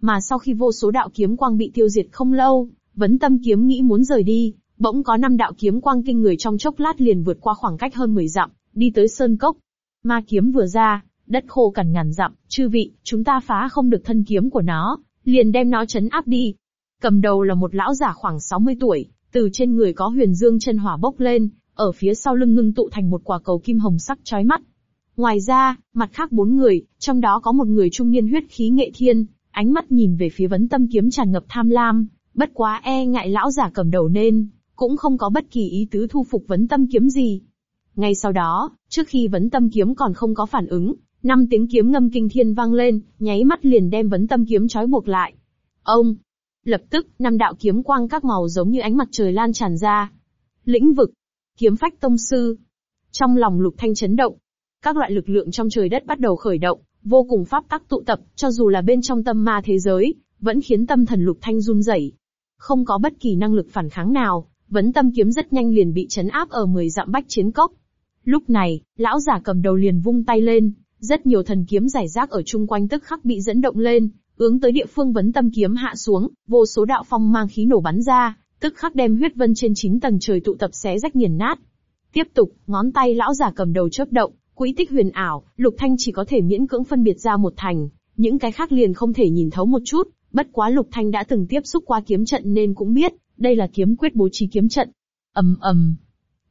Mà sau khi vô số đạo kiếm quang bị tiêu diệt không lâu, vấn tâm kiếm nghĩ muốn rời đi, bỗng có năm đạo kiếm quang kinh người trong chốc lát liền vượt qua khoảng cách hơn 10 dặm, đi tới sơn cốc. Ma kiếm vừa ra, đất khô cằn ngàn dặm, chư vị, chúng ta phá không được thân kiếm của nó, liền đem nó chấn áp đi. Cầm đầu là một lão giả khoảng 60 tuổi, từ trên người có huyền dương chân hỏa bốc lên, ở phía sau lưng ngưng tụ thành một quả cầu kim hồng sắc chói mắt. Ngoài ra, mặt khác bốn người, trong đó có một người trung niên huyết khí nghệ thiên, ánh mắt nhìn về phía vấn tâm kiếm tràn ngập tham lam, bất quá e ngại lão giả cầm đầu nên, cũng không có bất kỳ ý tứ thu phục vấn tâm kiếm gì. Ngay sau đó, trước khi vấn tâm kiếm còn không có phản ứng, năm tiếng kiếm ngâm kinh thiên vang lên, nháy mắt liền đem vấn tâm kiếm trói buộc lại. Ông! Lập tức, năm đạo kiếm quang các màu giống như ánh mặt trời lan tràn ra. Lĩnh vực! Kiếm phách tông sư! Trong lòng lục thanh chấn động, các loại lực lượng trong trời đất bắt đầu khởi động, vô cùng pháp tắc tụ tập, cho dù là bên trong tâm ma thế giới, vẫn khiến tâm thần lục thanh run rẩy. Không có bất kỳ năng lực phản kháng nào, vấn tâm kiếm rất nhanh liền bị chấn áp ở 10 dặm bách chiến cốc. Lúc này, lão giả cầm đầu liền vung tay lên, rất nhiều thần kiếm giải rác ở chung quanh tức khắc bị dẫn động lên, hướng tới địa phương vấn tâm kiếm hạ xuống, vô số đạo phong mang khí nổ bắn ra, tức khắc đem huyết vân trên 9 tầng trời tụ tập xé rách nghiền nát. Tiếp tục, ngón tay lão giả cầm đầu chớp động, quỹ tích huyền ảo, Lục Thanh chỉ có thể miễn cưỡng phân biệt ra một thành, những cái khác liền không thể nhìn thấu một chút, bất quá Lục Thanh đã từng tiếp xúc qua kiếm trận nên cũng biết, đây là kiếm quyết bố trí kiếm trận. ầm ầm.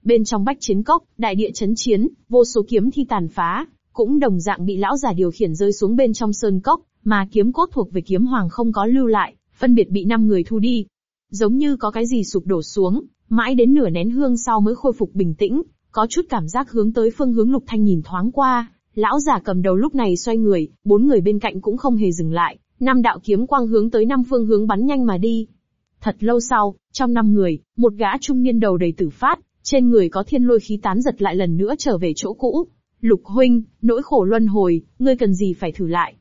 Bên trong bách chiến cốc, đại địa chấn chiến, vô số kiếm thi tàn phá, cũng đồng dạng bị lão giả điều khiển rơi xuống bên trong sơn cốc, mà kiếm cốt thuộc về kiếm hoàng không có lưu lại, phân biệt bị năm người thu đi. Giống như có cái gì sụp đổ xuống, mãi đến nửa nén hương sau mới khôi phục bình tĩnh, có chút cảm giác hướng tới phương hướng lục thanh nhìn thoáng qua, lão giả cầm đầu lúc này xoay người, bốn người bên cạnh cũng không hề dừng lại, năm đạo kiếm quang hướng tới năm phương hướng bắn nhanh mà đi. Thật lâu sau, trong năm người, một gã trung niên đầu đầy tử phát, trên người có thiên lôi khí tán giật lại lần nữa trở về chỗ cũ. Lục huynh, nỗi khổ luân hồi, ngươi cần gì phải thử lại.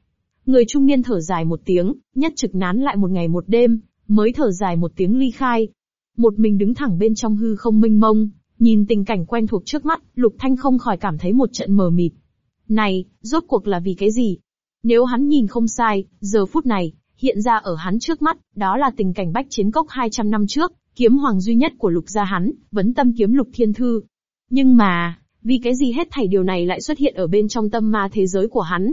Người trung niên thở dài một tiếng, nhất trực nán lại một ngày một đêm, mới thở dài một tiếng ly khai. Một mình đứng thẳng bên trong hư không minh mông, nhìn tình cảnh quen thuộc trước mắt, Lục Thanh không khỏi cảm thấy một trận mờ mịt. Này, rốt cuộc là vì cái gì? Nếu hắn nhìn không sai, giờ phút này, hiện ra ở hắn trước mắt, đó là tình cảnh bách chiến cốc 200 năm trước, kiếm hoàng duy nhất của lục gia hắn, vấn tâm kiếm lục thiên thư. Nhưng mà, vì cái gì hết thảy điều này lại xuất hiện ở bên trong tâm ma thế giới của hắn?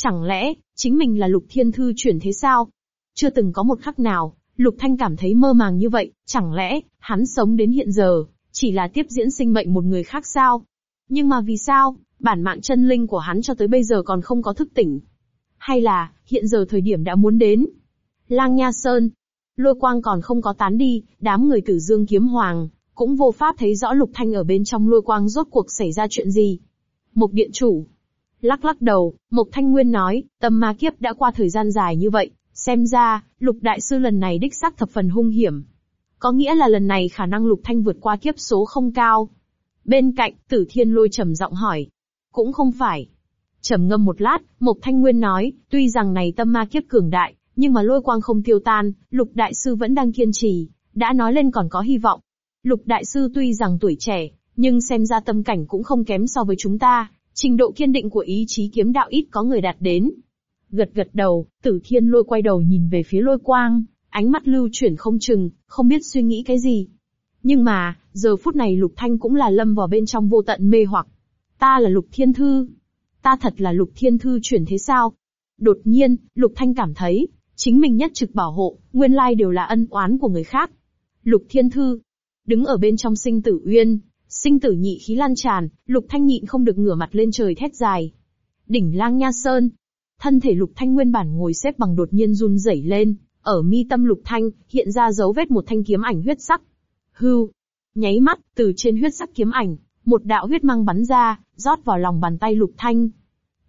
Chẳng lẽ, chính mình là lục thiên thư chuyển thế sao? Chưa từng có một khắc nào, lục thanh cảm thấy mơ màng như vậy, chẳng lẽ, hắn sống đến hiện giờ, chỉ là tiếp diễn sinh mệnh một người khác sao? Nhưng mà vì sao, bản mạng chân linh của hắn cho tới bây giờ còn không có thức tỉnh? Hay là, hiện giờ thời điểm đã muốn đến? Lang Nha Sơn, lôi quang còn không có tán đi, đám người tử dương kiếm hoàng, cũng vô pháp thấy rõ lục thanh ở bên trong lôi quang rốt cuộc xảy ra chuyện gì. Mục điện chủ. Lắc lắc đầu, Mục Thanh Nguyên nói, tâm ma kiếp đã qua thời gian dài như vậy, xem ra, lục đại sư lần này đích xác thập phần hung hiểm. Có nghĩa là lần này khả năng lục thanh vượt qua kiếp số không cao. Bên cạnh, tử thiên lôi trầm giọng hỏi. Cũng không phải. trầm ngâm một lát, Mục Thanh Nguyên nói, tuy rằng này tâm ma kiếp cường đại, nhưng mà lôi quang không tiêu tan, lục đại sư vẫn đang kiên trì, đã nói lên còn có hy vọng. Lục đại sư tuy rằng tuổi trẻ, nhưng xem ra tâm cảnh cũng không kém so với chúng ta, trình độ kiên định của ý chí kiếm đạo ít có người đạt đến. Gật gật đầu, tử thiên lôi quay đầu nhìn về phía lôi quang, ánh mắt lưu chuyển không chừng, không biết suy nghĩ cái gì. Nhưng mà, giờ phút này Lục Thanh cũng là lâm vào bên trong vô tận mê hoặc. Ta là Lục Thiên Thư. Ta thật là Lục Thiên Thư chuyển thế sao? Đột nhiên, Lục Thanh cảm thấy, chính mình nhất trực bảo hộ, nguyên lai đều là ân oán của người khác. Lục Thiên Thư, đứng ở bên trong sinh tử uyên, sinh tử nhị khí lan tràn, Lục Thanh nhịn không được ngửa mặt lên trời thét dài. Đỉnh Lang Nha Sơn, thân thể Lục Thanh nguyên bản ngồi xếp bằng đột nhiên run rẩy lên, ở mi tâm lục thanh, hiện ra dấu vết một thanh kiếm ảnh huyết sắc. Hưu. Nháy mắt, từ trên huyết sắc kiếm ảnh, một đạo huyết mang bắn ra, rót vào lòng bàn tay lục thanh.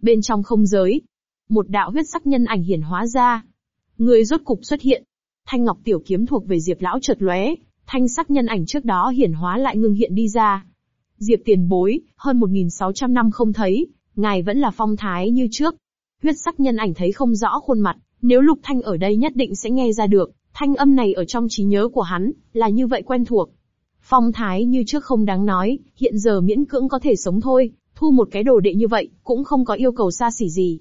Bên trong không giới, một đạo huyết sắc nhân ảnh hiển hóa ra. Người rốt cục xuất hiện. thanh ngọc tiểu kiếm thuộc về Diệp lão chợt lóe, thanh sắc nhân ảnh trước đó hiển hóa lại ngưng hiện đi ra. Diệp tiền bối, hơn 1.600 năm không thấy, ngài vẫn là phong thái như trước. Huyết sắc nhân ảnh thấy không rõ khuôn mặt, nếu Lục Thanh ở đây nhất định sẽ nghe ra được, thanh âm này ở trong trí nhớ của hắn, là như vậy quen thuộc. Phong thái như trước không đáng nói, hiện giờ miễn cưỡng có thể sống thôi, thu một cái đồ đệ như vậy, cũng không có yêu cầu xa xỉ gì.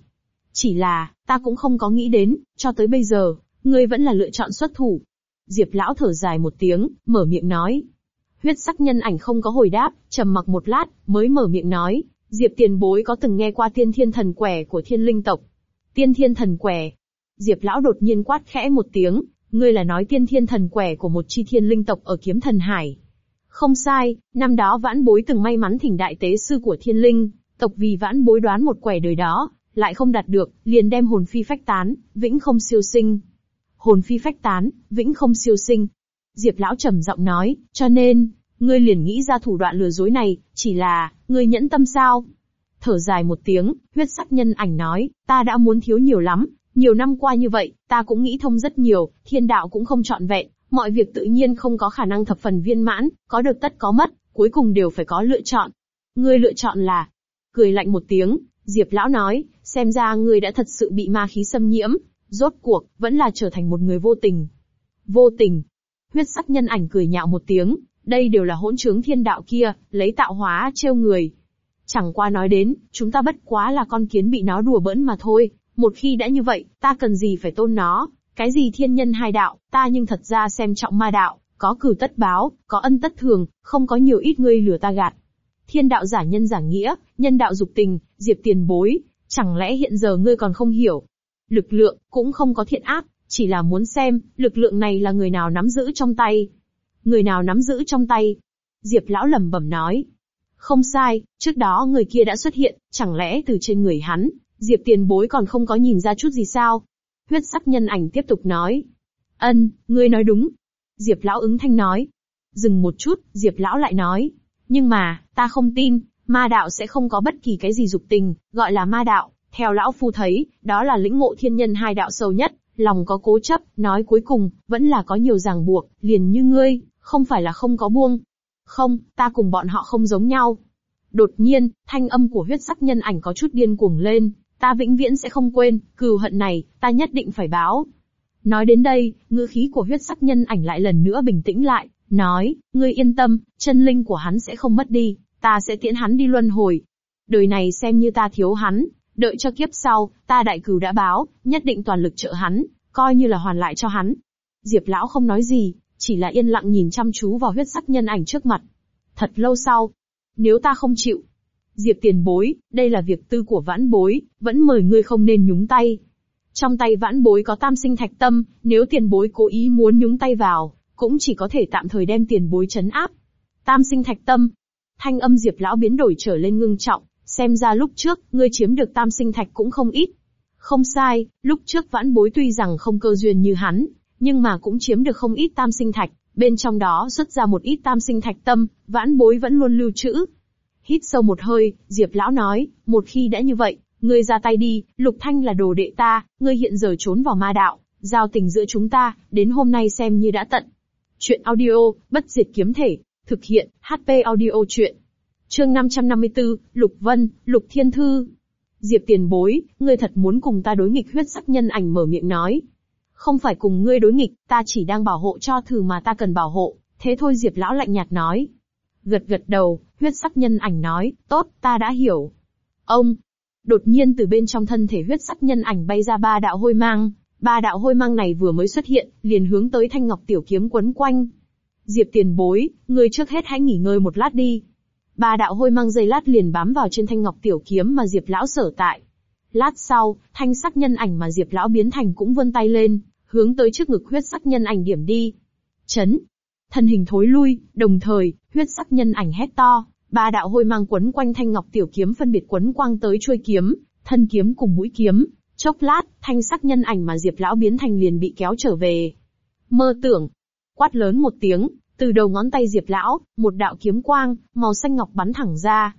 Chỉ là, ta cũng không có nghĩ đến, cho tới bây giờ, ngươi vẫn là lựa chọn xuất thủ. Diệp lão thở dài một tiếng, mở miệng nói. Huyết sắc nhân ảnh không có hồi đáp, trầm mặc một lát, mới mở miệng nói, Diệp tiền bối có từng nghe qua tiên thiên thần quẻ của thiên linh tộc. Tiên thiên thần quẻ. Diệp lão đột nhiên quát khẽ một tiếng, ngươi là nói tiên thiên thần quẻ của một chi thiên linh tộc ở kiếm thần hải. Không sai, năm đó vãn bối từng may mắn thỉnh đại tế sư của thiên linh, tộc vì vãn bối đoán một quẻ đời đó, lại không đạt được, liền đem hồn phi phách tán, vĩnh không siêu sinh. Hồn phi phách tán, vĩnh không siêu sinh. Diệp lão trầm giọng nói, cho nên, ngươi liền nghĩ ra thủ đoạn lừa dối này, chỉ là, ngươi nhẫn tâm sao? Thở dài một tiếng, huyết sắc nhân ảnh nói, ta đã muốn thiếu nhiều lắm, nhiều năm qua như vậy, ta cũng nghĩ thông rất nhiều, thiên đạo cũng không trọn vẹn, mọi việc tự nhiên không có khả năng thập phần viên mãn, có được tất có mất, cuối cùng đều phải có lựa chọn. Ngươi lựa chọn là, cười lạnh một tiếng, Diệp lão nói, xem ra ngươi đã thật sự bị ma khí xâm nhiễm, rốt cuộc, vẫn là trở thành một người vô tình. Vô tình. Huyết sắc nhân ảnh cười nhạo một tiếng, đây đều là hỗn trướng thiên đạo kia, lấy tạo hóa trêu người. Chẳng qua nói đến, chúng ta bất quá là con kiến bị nó đùa bỡn mà thôi, một khi đã như vậy, ta cần gì phải tôn nó, cái gì thiên nhân hai đạo, ta nhưng thật ra xem trọng ma đạo, có cử tất báo, có ân tất thường, không có nhiều ít ngươi lừa ta gạt. Thiên đạo giả nhân giả nghĩa, nhân đạo dục tình, diệp tiền bối, chẳng lẽ hiện giờ ngươi còn không hiểu? Lực lượng, cũng không có thiện ác, chỉ là muốn xem, lực lượng này là người nào nắm giữ trong tay. Người nào nắm giữ trong tay? Diệp lão lẩm bẩm nói. Không sai, trước đó người kia đã xuất hiện, chẳng lẽ từ trên người hắn, Diệp tiền bối còn không có nhìn ra chút gì sao? Huyết sắc nhân ảnh tiếp tục nói. Ân, ngươi nói đúng. Diệp lão ứng thanh nói. Dừng một chút, Diệp lão lại nói. Nhưng mà, ta không tin, ma đạo sẽ không có bất kỳ cái gì dục tình, gọi là ma đạo. Theo lão phu thấy, đó là lĩnh ngộ thiên nhân hai đạo sâu nhất, lòng có cố chấp, nói cuối cùng, vẫn là có nhiều ràng buộc, liền như ngươi, không phải là không có buông. Không, ta cùng bọn họ không giống nhau. Đột nhiên, thanh âm của huyết sắc nhân ảnh có chút điên cuồng lên, Ta vĩnh viễn sẽ không quên, cừu hận này, ta nhất định phải báo. Nói đến đây, ngữ khí của huyết sắc nhân ảnh lại lần nữa bình tĩnh lại, nói, ngươi yên tâm, chân linh của hắn sẽ không mất đi, ta sẽ tiễn hắn đi luân hồi. Đời này xem như ta thiếu hắn, đợi cho kiếp sau, ta đại cừu đã báo, nhất định toàn lực trợ hắn, coi như là hoàn lại cho hắn. Diệp lão không nói gì, chỉ là yên lặng nhìn chăm chú vào huyết sắc nhân ảnh trước mặt. Thật lâu sau, nếu ta không chịu, Diệp tiền bối, đây là việc tư của vãn bối, vẫn mời ngươi không nên nhúng tay. Trong tay vãn bối có tam sinh thạch tâm, nếu tiền bối cố ý muốn nhúng tay vào, cũng chỉ có thể tạm thời đem tiền bối chấn áp. Tam sinh thạch tâm. Thanh âm Diệp lão biến đổi trở lên ngưng trọng, xem ra lúc trước, ngươi chiếm được tam sinh thạch cũng không ít. Không sai, lúc trước vãn bối tuy rằng không cơ duyên như hắn, nhưng mà cũng chiếm được không ít tam sinh thạch, bên trong đó xuất ra một ít tam sinh thạch tâm, vãn bối vẫn luôn lưu trữ, Hít sâu một hơi, Diệp lão nói, một khi đã như vậy, ngươi ra tay đi, Lục Thanh là đồ đệ ta, ngươi hiện giờ trốn vào ma đạo, giao tình giữa chúng ta, đến hôm nay xem như đã tận. Chuyện audio, bất diệt kiếm thể, thực hiện, HP audio chuyện. Chương 554, Lục Vân, Lục Thiên Thư. Diệp tiền bối, ngươi thật muốn cùng ta đối nghịch huyết sắc nhân ảnh mở miệng nói. Không phải cùng ngươi đối nghịch, ta chỉ đang bảo hộ cho thử mà ta cần bảo hộ, thế thôi Diệp lão lạnh nhạt nói. Gật gật đầu, huyết sắc nhân ảnh nói, tốt, ta đã hiểu. Ông, đột nhiên từ bên trong thân thể huyết sắc nhân ảnh bay ra ba đạo hôi mang, ba đạo hôi mang này vừa mới xuất hiện, liền hướng tới thanh ngọc tiểu kiếm quấn quanh. Diệp tiền bối, ngươi trước hết hãy nghỉ ngơi một lát đi. Ba đạo hôi mang dây lát liền bám vào trên thanh ngọc tiểu kiếm mà Diệp lão sở tại. Lát sau, thanh sắc nhân ảnh mà Diệp lão biến thành cũng vươn tay lên, hướng tới trước ngực huyết sắc nhân ảnh điểm đi. Chấn, thân hình thối lui, đồng thời, huyết sắc nhân ảnh hét to, ba đạo hôi mang quấn quanh thanh ngọc tiểu kiếm phân biệt quấn quang tới chuôi kiếm, thân kiếm cùng mũi kiếm, chốc lát, thanh sắc nhân ảnh mà Diệp lão biến thành liền bị kéo trở về. Mơ tưởng, quát lớn một tiếng, từ đầu ngón tay Diệp lão, một đạo kiếm quang, màu xanh ngọc bắn thẳng ra.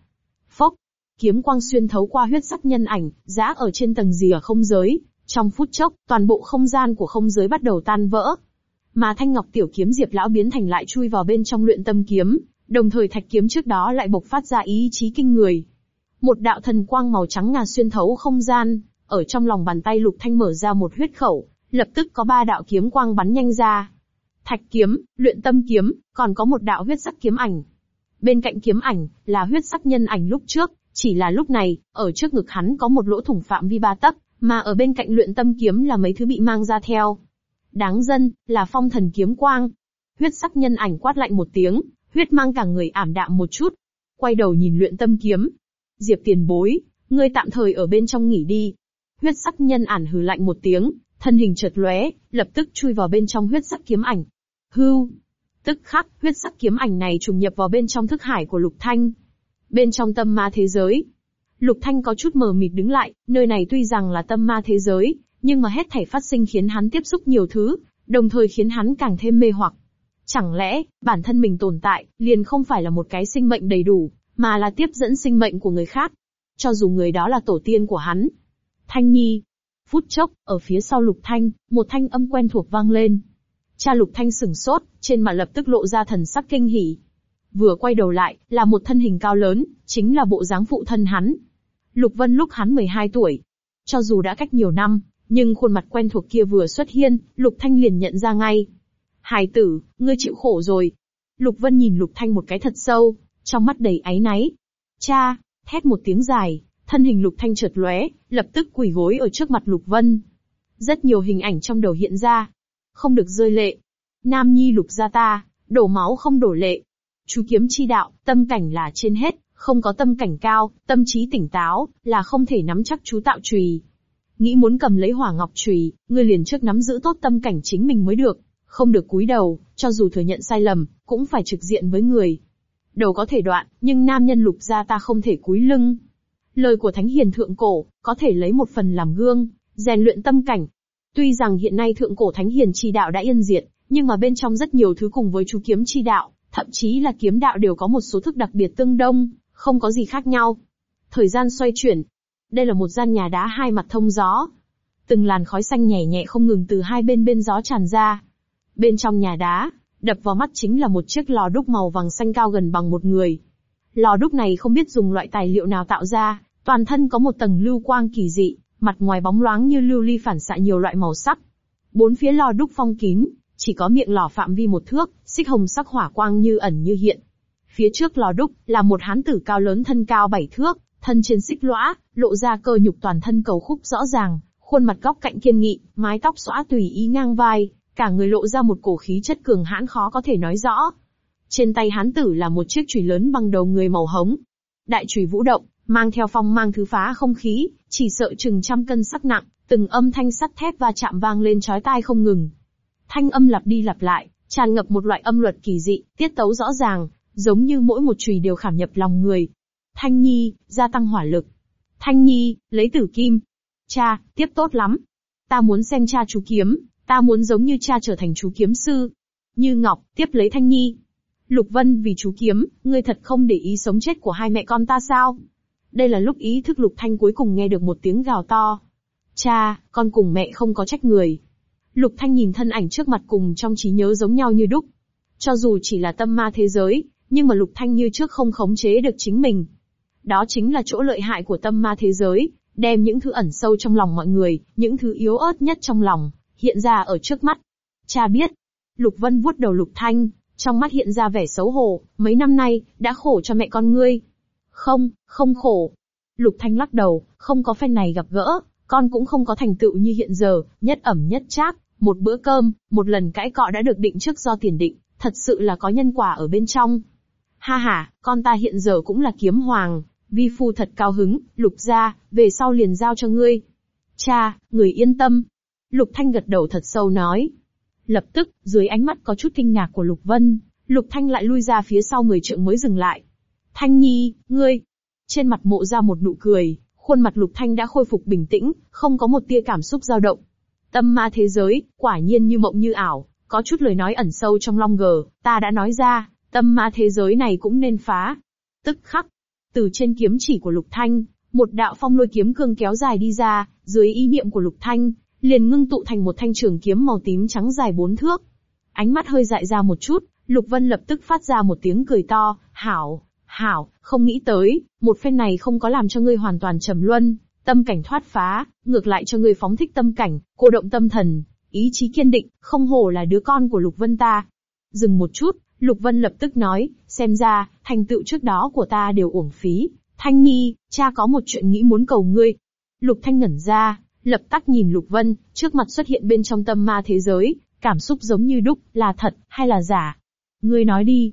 Phốc, kiếm quang xuyên thấu qua huyết sắc nhân ảnh, giá ở trên tầng rìa không giới, trong phút chốc, toàn bộ không gian của không giới bắt đầu tan vỡ. mà thanh ngọc tiểu kiếm diệp lão biến thành lại chui vào bên trong luyện tâm kiếm, đồng thời thạch kiếm trước đó lại bộc phát ra ý chí kinh người. Một đạo thần quang màu trắng ngà xuyên thấu không gian, ở trong lòng bàn tay lục thanh mở ra một huyết khẩu, lập tức có ba đạo kiếm quang bắn nhanh ra. Thạch kiếm, luyện tâm kiếm, còn có một đạo huyết sắc kiếm ảnh. Bên cạnh kiếm ảnh, là huyết sắc nhân ảnh lúc trước, chỉ là lúc này, ở trước ngực hắn có một lỗ thủng phạm vi ba tấc, mà ở bên cạnh luyện tâm kiếm là mấy thứ bị mang ra theo. Đáng dân, là phong thần kiếm quang. Huyết sắc nhân ảnh quát lạnh một tiếng, huyết mang cả người ảm đạm một chút. Quay đầu nhìn luyện tâm kiếm. Diệp tiền bối, ngươi tạm thời ở bên trong nghỉ đi. Huyết sắc nhân ảnh hừ lạnh một tiếng, thân hình chợt lóe, lập tức chui vào bên trong huyết sắc kiếm ảnh. Hưu! Tức khắc, huyết sắc kiếm ảnh này trùng nhập vào bên trong thức hải của Lục Thanh. Bên trong tâm ma thế giới, Lục Thanh có chút mờ mịt đứng lại, nơi này tuy rằng là tâm ma thế giới, nhưng mà hết thảy phát sinh khiến hắn tiếp xúc nhiều thứ, đồng thời khiến hắn càng thêm mê hoặc. Chẳng lẽ, bản thân mình tồn tại, liền không phải là một cái sinh mệnh đầy đủ, mà là tiếp dẫn sinh mệnh của người khác. Cho dù người đó là tổ tiên của hắn. Thanh Nhi. Phút chốc, ở phía sau Lục Thanh, một thanh âm quen thuộc vang lên. Cha Lục Thanh sừng sốt, trên mặt lập tức lộ ra thần sắc kinh hỉ. Vừa quay đầu lại, là một thân hình cao lớn, chính là bộ dáng phụ thân hắn. Lục Vân lúc hắn 12 tuổi. Cho dù đã cách nhiều năm, nhưng khuôn mặt quen thuộc kia vừa xuất hiện, Lục Thanh liền nhận ra ngay. Hải tử, ngươi chịu khổ rồi. Lục Vân nhìn Lục Thanh một cái thật sâu, trong mắt đầy áy náy. Cha, thét một tiếng dài, thân hình Lục Thanh chợt lóe, lập tức quỳ gối ở trước mặt Lục Vân. Rất nhiều hình ảnh trong đầu hiện ra. Không được rơi lệ. Nam nhi Lục gia ta, đổ máu không đổ lệ. Chú kiếm chi đạo, tâm cảnh là trên hết, không có tâm cảnh cao, tâm trí tỉnh táo, là không thể nắm chắc chú tạo trùy. Nghĩ muốn cầm lấy hỏa ngọc trùy, ngươi liền trước nắm giữ tốt tâm cảnh chính mình mới được, không được cúi đầu, cho dù thừa nhận sai lầm, cũng phải trực diện với người. Đầu có thể đoạn, nhưng nam nhân lục gia ta không thể cúi lưng. Lời của Thánh Hiền Thượng Cổ, có thể lấy một phần làm gương, rèn luyện tâm cảnh. Tuy rằng hiện nay Thượng Cổ Thánh Hiền chi đạo đã yên diệt, nhưng mà bên trong rất nhiều thứ cùng với chú kiếm chi đạo, thậm chí là kiếm đạo đều có một số thức đặc biệt tương đông, không có gì khác nhau. Thời gian xoay chuyển. Đây là một gian nhà đá hai mặt thông gió. Từng làn khói xanh nhẹ nhẹ không ngừng từ hai bên bên gió tràn ra. Bên trong nhà đá, đập vào mắt chính là một chiếc lò đúc màu vàng xanh cao gần bằng một người. Lò đúc này không biết dùng loại tài liệu nào tạo ra, toàn thân có một tầng lưu quang kỳ dị, mặt ngoài bóng loáng như lưu ly phản xạ nhiều loại màu sắc. Bốn phía lò đúc phong kín, chỉ có miệng lò phạm vi một thước, xích hồng sắc hỏa quang như ẩn như hiện. Phía trước lò đúc, là một hán tử cao lớn thân cao bảy thước, thân trên xích lõa, lộ ra cơ nhục toàn thân cầu khúc rõ ràng, khuôn mặt góc cạnh kiên nghị, mái tóc xõa tùy ý ngang vai, cả người lộ ra một cổ khí chất cường hãn khó có thể nói rõ. Trên tay hán tử là một chiếc chùy lớn bằng đầu người màu hống. Đại chùy vũ động, mang theo phong mang thứ phá không khí, chỉ sợ chừng trăm cân sắc nặng, từng âm thanh sắt thép va chạm vang lên chói tai không ngừng. Thanh âm lặp đi lặp lại, tràn ngập một loại âm luật kỳ dị, tiết tấu rõ ràng, giống như mỗi một chùy đều khảm nhập lòng người. Thanh Nhi, gia tăng hỏa lực. Thanh Nhi, lấy tử kim. Cha, tiếp tốt lắm. Ta muốn xem cha chú kiếm, ta muốn giống như cha trở thành chú kiếm sư. Như Ngọc, tiếp lấy Thanh Nhi. Lục Vân vì chú kiếm, ngươi thật không để ý sống chết của hai mẹ con ta sao? Đây là lúc ý thức Lục Thanh cuối cùng nghe được một tiếng gào to. Cha, con cùng mẹ không có trách người. Lục Thanh nhìn thân ảnh trước mặt cùng trong trí nhớ giống nhau như đúc. Cho dù chỉ là tâm ma thế giới, nhưng mà Lục Thanh như trước không khống chế được chính mình. Đó chính là chỗ lợi hại của tâm ma thế giới, đem những thứ ẩn sâu trong lòng mọi người, những thứ yếu ớt nhất trong lòng, hiện ra ở trước mắt. Cha biết. Lục Vân vuốt đầu Lục Thanh, trong mắt hiện ra vẻ xấu hổ, mấy năm nay, đã khổ cho mẹ con ngươi. Không, không khổ. Lục Thanh lắc đầu, không có phen này gặp gỡ, con cũng không có thành tựu như hiện giờ, nhất ẩm nhất trác, một bữa cơm, một lần cãi cọ đã được định trước do tiền định, thật sự là có nhân quả ở bên trong. Ha ha, con ta hiện giờ cũng là kiếm hoàng, vi phu thật cao hứng, lục ra, về sau liền giao cho ngươi. Cha, người yên tâm. Lục Thanh gật đầu thật sâu nói. Lập tức, dưới ánh mắt có chút kinh ngạc của Lục Vân, Lục Thanh lại lui ra phía sau người trượng mới dừng lại. Thanh Nhi, ngươi. Trên mặt mộ ra một nụ cười, khuôn mặt Lục Thanh đã khôi phục bình tĩnh, không có một tia cảm xúc dao động. Tâm ma thế giới, quả nhiên như mộng như ảo, có chút lời nói ẩn sâu trong long gờ, ta đã nói ra, Tâm ma thế giới này cũng nên phá. Tức khắc, từ trên kiếm chỉ của Lục Thanh, một đạo phong lôi kiếm cương kéo dài đi ra, dưới ý niệm của Lục Thanh, liền ngưng tụ thành một thanh trường kiếm màu tím trắng dài bốn thước. Ánh mắt hơi dại ra một chút, Lục Vân lập tức phát ra một tiếng cười to, hảo, hảo, không nghĩ tới, một phen này không có làm cho ngươi hoàn toàn trầm luân, tâm cảnh thoát phá, ngược lại cho ngươi phóng thích tâm cảnh, cô động tâm thần, ý chí kiên định, không hổ là đứa con của Lục Vân ta. Dừng một chút, Lục Vân lập tức nói, xem ra, thành tựu trước đó của ta đều uổng phí. Thanh Nhi, cha có một chuyện nghĩ muốn cầu ngươi. Lục Thanh ngẩn ra, lập tắc nhìn Lục Vân, trước mặt xuất hiện bên trong tâm ma thế giới, cảm xúc giống như đúc, là thật, hay là giả? Ngươi nói đi.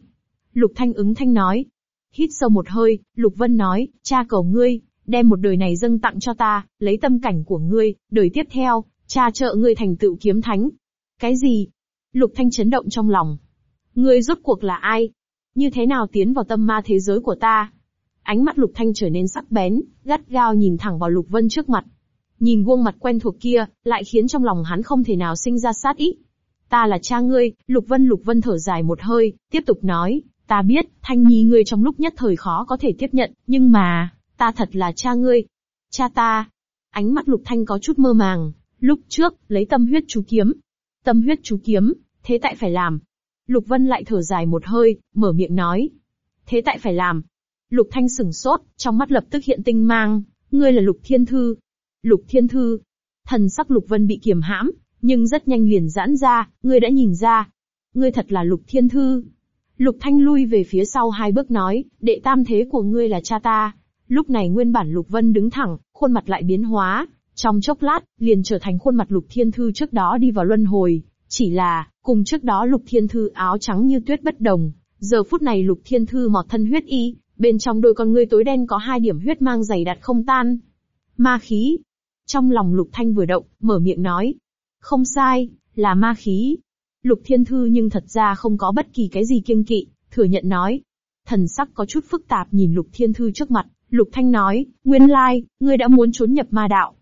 Lục Thanh ứng thanh nói. Hít sâu một hơi, Lục Vân nói, cha cầu ngươi, đem một đời này dâng tặng cho ta, lấy tâm cảnh của ngươi, đời tiếp theo, cha trợ ngươi thành tựu kiếm thánh. Cái gì? Lục Thanh chấn động trong lòng. Ngươi rốt cuộc là ai? Như thế nào tiến vào tâm ma thế giới của ta? Ánh mắt Lục Thanh trở nên sắc bén, gắt gao nhìn thẳng vào Lục Vân trước mặt. Nhìn gương mặt quen thuộc kia, lại khiến trong lòng hắn không thể nào sinh ra sát ý. Ta là cha ngươi, Lục Vân Lục Vân thở dài một hơi, tiếp tục nói, ta biết, Thanh Nhi ngươi trong lúc nhất thời khó có thể tiếp nhận, nhưng mà, ta thật là cha ngươi. Cha ta. Ánh mắt Lục Thanh có chút mơ màng, lúc trước, lấy tâm huyết chú kiếm. Tâm huyết chú kiếm, thế tại phải làm. Lục Vân lại thở dài một hơi, mở miệng nói. Thế tại phải làm. Lục Thanh sừng sốt, trong mắt lập tức hiện tinh mang, ngươi là Lục Thiên Thư. Lục Thiên Thư. Thần sắc Lục Vân bị kiềm hãm, nhưng rất nhanh liền giãn ra, ngươi đã nhìn ra. Ngươi thật là Lục Thiên Thư. Lục Thanh lui về phía sau hai bước nói, đệ tam thế của ngươi là cha ta. Lúc này nguyên bản Lục Vân đứng thẳng, khuôn mặt lại biến hóa, trong chốc lát, liền trở thành khuôn mặt Lục Thiên Thư trước đó đi vào luân hồi. Chỉ là, cùng trước đó Lục Thiên Thư áo trắng như tuyết bất đồng, giờ phút này Lục Thiên Thư mọt thân huyết y, bên trong đôi con ngươi tối đen có hai điểm huyết mang dày đặt không tan. Ma khí. Trong lòng Lục Thanh vừa động, mở miệng nói, không sai, là ma khí. Lục Thiên Thư nhưng thật ra không có bất kỳ cái gì kiêng kỵ, thừa nhận nói. Thần sắc có chút phức tạp nhìn Lục Thiên Thư trước mặt, Lục Thanh nói, nguyên lai, ngươi đã muốn trốn nhập ma đạo.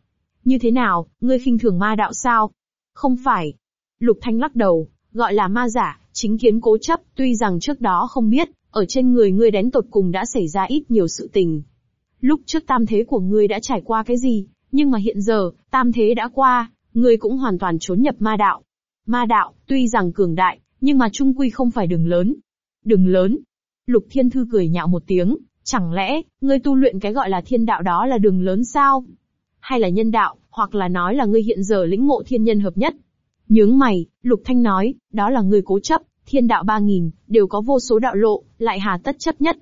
Như thế nào, ngươi khinh thường ma đạo sao? Không phải. Lục Thanh lắc đầu, gọi là ma giả, chính kiến cố chấp, tuy rằng trước đó không biết, ở trên người ngươi đến tột cùng đã xảy ra ít nhiều sự tình. Lúc trước tam thế của ngươi đã trải qua cái gì, nhưng mà hiện giờ, tam thế đã qua, ngươi cũng hoàn toàn trốn nhập ma đạo. Ma đạo, tuy rằng cường đại, nhưng mà trung quy không phải đường lớn. Đường lớn. Lục Thiên Thư cười nhạo một tiếng, chẳng lẽ, ngươi tu luyện cái gọi là thiên đạo đó là đường lớn sao? Hay là nhân đạo, hoặc là nói là ngươi hiện giờ lĩnh ngộ thiên nhân hợp nhất? Nhướng mày, Lục Thanh nói, đó là ngươi cố chấp, thiên đạo ba nghìn, đều có vô số đạo lộ, lại hà tất chấp nhất.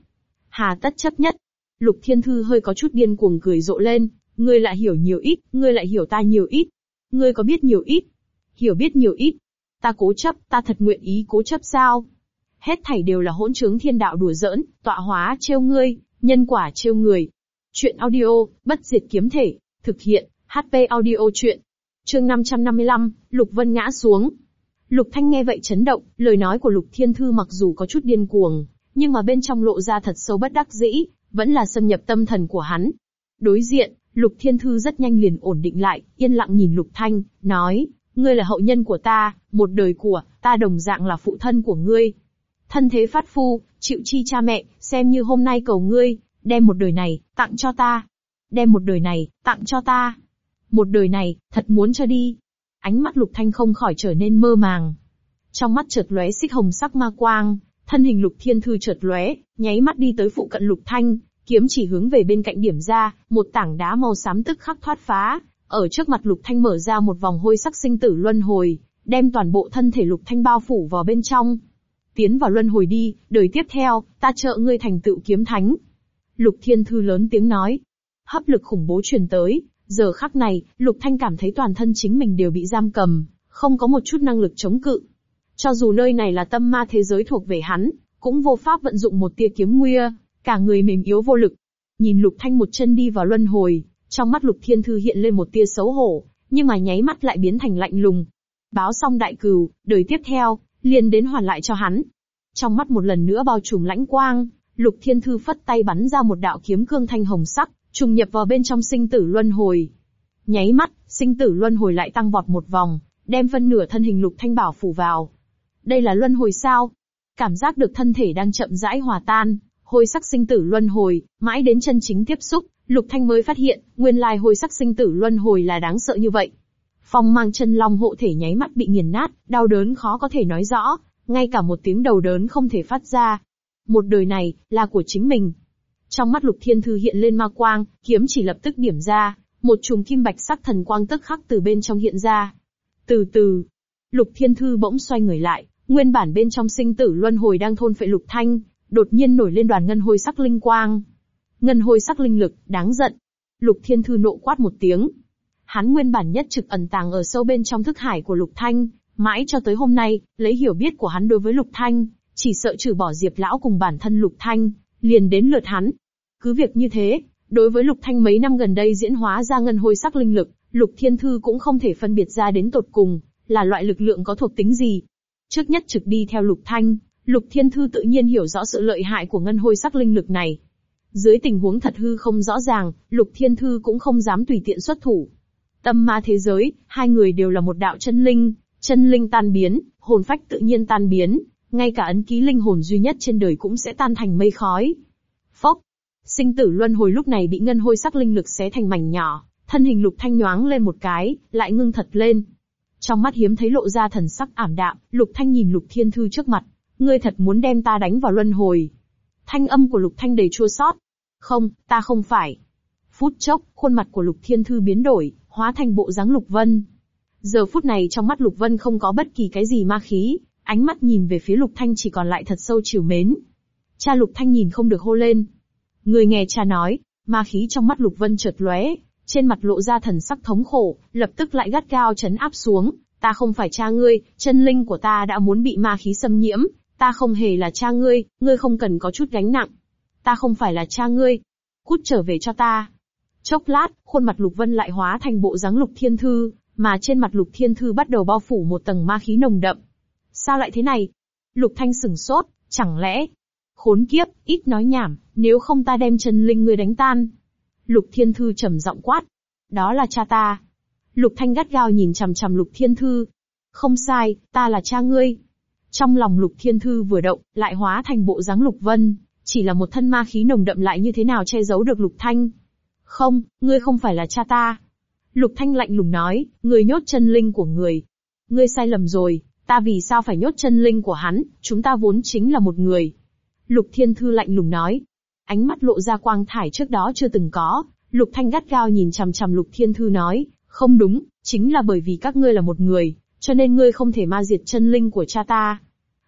Hà tất chấp nhất. Lục Thiên Thư hơi có chút điên cuồng cười rộ lên, ngươi lại hiểu nhiều ít, ngươi lại hiểu ta nhiều ít. Ngươi có biết nhiều ít? Hiểu biết nhiều ít. Ta cố chấp, ta thật nguyện ý cố chấp sao? Hết thảy đều là hỗn trướng thiên đạo đùa giỡn, tọa hóa trêu ngươi, nhân quả trêu người. Chuyện audio, bất diệt kiếm thể, thực hiện, HP audio chuyện. Chương 555, Lục Vân ngã xuống. Lục Thanh nghe vậy chấn động, lời nói của Lục Thiên Thư mặc dù có chút điên cuồng, nhưng mà bên trong lộ ra thật sâu bất đắc dĩ, vẫn là xâm nhập tâm thần của hắn. Đối diện, Lục Thiên Thư rất nhanh liền ổn định lại, yên lặng nhìn Lục Thanh, nói, ngươi là hậu nhân của ta, một đời của, ta đồng dạng là phụ thân của ngươi. Thân thế phát phu, chịu chi cha mẹ, xem như hôm nay cầu ngươi, đem một đời này, tặng cho ta. Đem một đời này, tặng cho ta. Một đời này, thật muốn cho đi. Ánh mắt Lục Thanh không khỏi trở nên mơ màng. Trong mắt chợt lóe xích hồng sắc ma quang, thân hình Lục Thiên Thư chợt lóe, nháy mắt đi tới phụ cận Lục Thanh, Kiếm chỉ hướng về bên cạnh điểm ra, một tảng đá màu xám tức khắc thoát phá, ở trước mặt Lục Thanh mở ra một vòng hôi sắc sinh tử luân hồi, đem toàn bộ thân thể Lục Thanh bao phủ vào bên trong. Tiến vào luân hồi đi, đời tiếp theo, ta trợ ngươi thành tựu kiếm thánh. Lục Thiên Thư lớn tiếng nói. Hấp lực khủng bố truyền tới, giờ khắc này, Lục Thanh cảm thấy toàn thân chính mình đều bị giam cầm, không có một chút năng lực chống cự. Cho dù nơi này là tâm ma thế giới thuộc về hắn, cũng vô pháp vận dụng một tia kiếm nguy. Cả người mềm yếu vô lực. Nhìn Lục Thanh một chân đi vào luân hồi, trong mắt Lục Thiên Thư hiện lên một tia xấu hổ, nhưng mà nháy mắt lại biến thành lạnh lùng. Báo xong đại cừu, đời tiếp theo, liền đến hoàn lại cho hắn. Trong mắt một lần nữa bao trùm lãnh quang, Lục Thiên Thư phất tay bắn ra một đạo kiếm cương thanh hồng sắc, trùng nhập vào bên trong sinh tử luân hồi. Nháy mắt, sinh tử luân hồi lại tăng vọt một vòng, đem phân nửa thân hình Lục Thanh Bảo phủ vào. Đây là luân hồi sao? Cảm giác được thân thể đang chậm rãi hòa tan, hôi sắc sinh tử luân hồi, mãi đến chân chính tiếp xúc, Lục Thanh mới phát hiện, nguyên lai hôi sắc sinh tử luân hồi là đáng sợ như vậy. Phong mang chân long hộ thể nháy mắt bị nghiền nát, đau đớn khó có thể nói rõ, ngay cả một tiếng đầu đớn không thể phát ra. Một đời này, là của chính mình. Trong mắt lục thiên thư hiện lên ma quang, kiếm chỉ lập tức điểm ra, một chùm kim bạch sắc thần quang tức khắc từ bên trong hiện ra. Từ từ, lục thiên thư bỗng xoay người lại, nguyên bản bên trong sinh tử luân hồi đang thôn phệ lục thanh, đột nhiên nổi lên đoàn ngân hồi sắc linh quang. Ngân hồi sắc linh lực, đáng giận. Lục thiên thư nộ quát một tiếng. Hắn nguyên bản nhất trực ẩn tàng ở sâu bên trong thức hải của lục thanh, mãi cho tới hôm nay, lấy hiểu biết của hắn đối với lục thanh, chỉ sợ trừ bỏ diệp lão cùng bản thân lục thanh, liền đến lượt hắn. Cứ việc như thế, đối với lục thanh mấy năm gần đây diễn hóa ra ngân hồi sắc linh lực, lục thiên thư cũng không thể phân biệt ra đến tột cùng, là loại lực lượng có thuộc tính gì. Trước nhất trực đi theo lục thanh, lục thiên thư tự nhiên hiểu rõ sự lợi hại của ngân hồi sắc linh lực này. Dưới tình huống thật hư không rõ ràng, lục thiên thư cũng không dám tùy tiện xuất thủ. Tâm ma thế giới, hai người đều là một đạo chân linh, chân linh tan biến, hồn phách tự nhiên tan biến, ngay cả ấn ký linh hồn duy nhất trên đời cũng sẽ tan thành mây khói. Phốc, sinh tử luân hồi lúc này bị ngân hôi sắc linh lực xé thành mảnh nhỏ, thân hình lục thanh nhoáng lên một cái, lại ngưng thật lên. Trong mắt hiếm thấy lộ ra thần sắc ảm đạm, lục thanh nhìn lục thiên thư trước mặt, ngươi thật muốn đem ta đánh vào luân hồi. Thanh âm của lục thanh đầy chua xót. Không, ta không phải. Phút chốc, khuôn mặt của lục thiên thư biến đổi, hóa thành bộ dáng lục vân. Giờ phút này trong mắt lục vân không có bất kỳ cái gì ma khí, ánh mắt nhìn về phía lục thanh chỉ còn lại thật sâu chiều mến. Cha lục thanh nhìn không được hô lên. Người nghe cha nói, ma khí trong mắt lục vân chợt lóe, trên mặt lộ ra thần sắc thống khổ, lập tức lại gắt gao chấn áp xuống. Ta không phải cha ngươi, chân linh của ta đã muốn bị ma khí xâm nhiễm, ta không hề là cha ngươi, ngươi không cần có chút gánh nặng. Ta không phải là cha ngươi. Cút trở về cho ta. Chốc lát, khuôn mặt Lục Vân lại hóa thành bộ dáng Lục Thiên Thư, mà trên mặt Lục Thiên Thư bắt đầu bao phủ một tầng ma khí nồng đậm. Sao lại thế này? Lục Thanh sửng sốt, chẳng lẽ? Khốn kiếp, ít nói nhảm, nếu không ta đem chân linh ngươi đánh tan. Lục Thiên Thư trầm giọng quát. Đó là cha ta. Lục Thanh gắt gao nhìn chằm chằm Lục Thiên Thư. Không sai, ta là cha ngươi. Trong lòng Lục Thiên Thư vừa động, lại hóa thành bộ dáng Lục Vân, chỉ là một thân ma khí nồng đậm lại như thế nào che giấu được Lục Thanh. Không, ngươi không phải là cha ta. Lục Thanh lạnh lùng nói, ngươi nhốt chân linh của người. Ngươi sai lầm rồi, ta vì sao phải nhốt chân linh của hắn, chúng ta vốn chính là một người. Lục Thiên Thư lạnh lùng nói. Ánh mắt lộ ra quang thải trước đó chưa từng có, Lục Thanh gắt gao nhìn chằm chằm Lục Thiên Thư nói, không đúng, chính là bởi vì các ngươi là một người, cho nên ngươi không thể ma diệt chân linh của cha ta.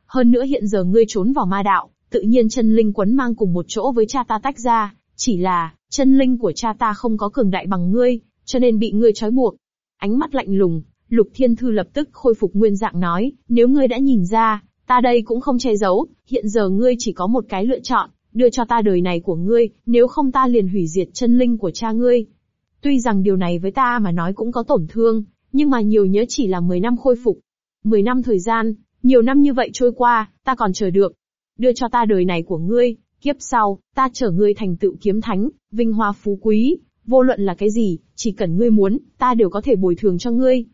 Hơn nữa hiện giờ ngươi trốn vào ma đạo, tự nhiên chân linh quấn mang cùng một chỗ với cha ta tách ra, chỉ là, chân linh của cha ta không có cường đại bằng ngươi, cho nên bị ngươi trói buộc. Ánh mắt lạnh lùng, Lục Thiên Thư lập tức khôi phục nguyên dạng nói, nếu ngươi đã nhìn ra, ta đây cũng không che giấu, hiện giờ ngươi chỉ có một cái lựa chọn, đưa cho ta đời này của ngươi, nếu không ta liền hủy diệt chân linh của cha ngươi. Tuy rằng điều này với ta mà nói cũng có tổn thương, nhưng mà nhiều nhớ chỉ là 10 năm khôi phục. 10 năm thời gian, nhiều năm như vậy trôi qua, ta còn chờ được. Đưa cho ta đời này của ngươi, kiếp sau, ta trở ngươi thành tựu kiếm thánh, vinh hoa phú quý, vô luận là cái gì, chỉ cần ngươi muốn, ta đều có thể bồi thường cho ngươi.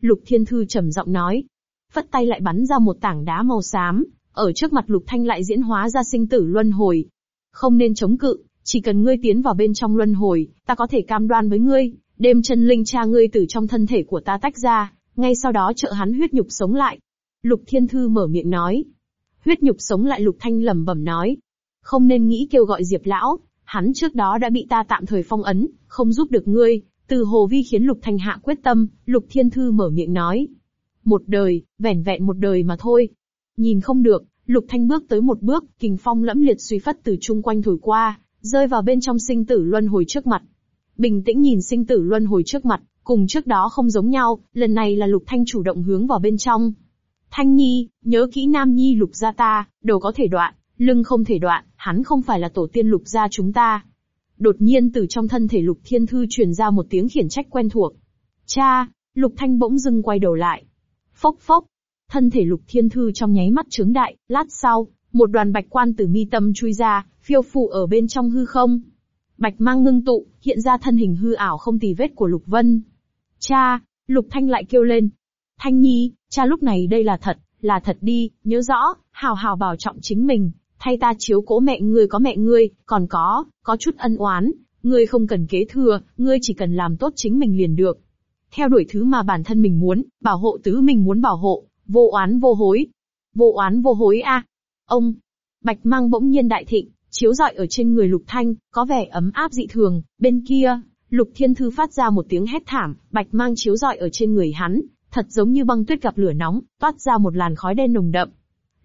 Lục Thiên Thư trầm giọng nói. Phất tay lại bắn ra một tảng đá màu xám, ở trước mặt Lục Thanh lại diễn hóa ra sinh tử luân hồi. Không nên chống cự, chỉ cần ngươi tiến vào bên trong luân hồi, ta có thể cam đoan với ngươi, đêm chân linh cha ngươi từ trong thân thể của ta tách ra, ngay sau đó trợ hắn huyết nhục sống lại. Lục Thiên Thư mở miệng nói. Huyết nhục sống lại Lục Thanh lẩm bẩm nói. Không nên nghĩ kêu gọi Diệp Lão, hắn trước đó đã bị ta tạm thời phong ấn, không giúp được ngươi. Từ Hồ Vi khiến Lục Thanh hạ quyết tâm, Lục Thiên Thư mở miệng nói. Một đời, vẻn vẹn một đời mà thôi. Nhìn không được, Lục Thanh bước tới một bước, kình phong lẫm liệt suy phất từ chung quanh thổi qua, rơi vào bên trong sinh tử luân hồi trước mặt. Bình tĩnh nhìn sinh tử luân hồi trước mặt, cùng trước đó không giống nhau, lần này là Lục Thanh chủ động hướng vào bên trong. Thanh Nhi, nhớ kỹ Nam Nhi Lục gia ta, đầu có thể đoạn, lưng không thể đoạn, hắn không phải là tổ tiên Lục gia chúng ta. Đột nhiên từ trong thân thể Lục Thiên Thư truyền ra một tiếng khiển trách quen thuộc. Cha, Lục Thanh bỗng dưng quay đầu lại. Phốc phốc, thân thể Lục Thiên Thư trong nháy mắt trướng đại, lát sau, một đoàn bạch quan từ mi tâm chui ra, phiêu phù ở bên trong hư không. Bạch mang ngưng tụ, hiện ra thân hình hư ảo không tì vết của Lục Vân. Cha, Lục Thanh lại kêu lên. Thanh Nhi, cha lúc này đây là thật, là thật đi, nhớ rõ, hào hào bảo trọng chính mình, thay ta chiếu cố mẹ ngươi có mẹ ngươi, còn có, có chút ân oán, ngươi không cần kế thừa, ngươi chỉ cần làm tốt chính mình liền được. theo đuổi thứ mà bản thân mình muốn, bảo hộ tứ mình muốn bảo hộ, vô oán vô hối. Vô oán vô hối a. Ông, bạch mang bỗng nhiên đại thịnh, chiếu rọi ở trên người Lục Thanh, có vẻ ấm áp dị thường, bên kia, Lục Thiên Thư phát ra một tiếng hét thảm, bạch mang chiếu rọi ở trên người hắn, thật giống như băng tuyết gặp lửa nóng, toát ra một làn khói đen nồng đậm.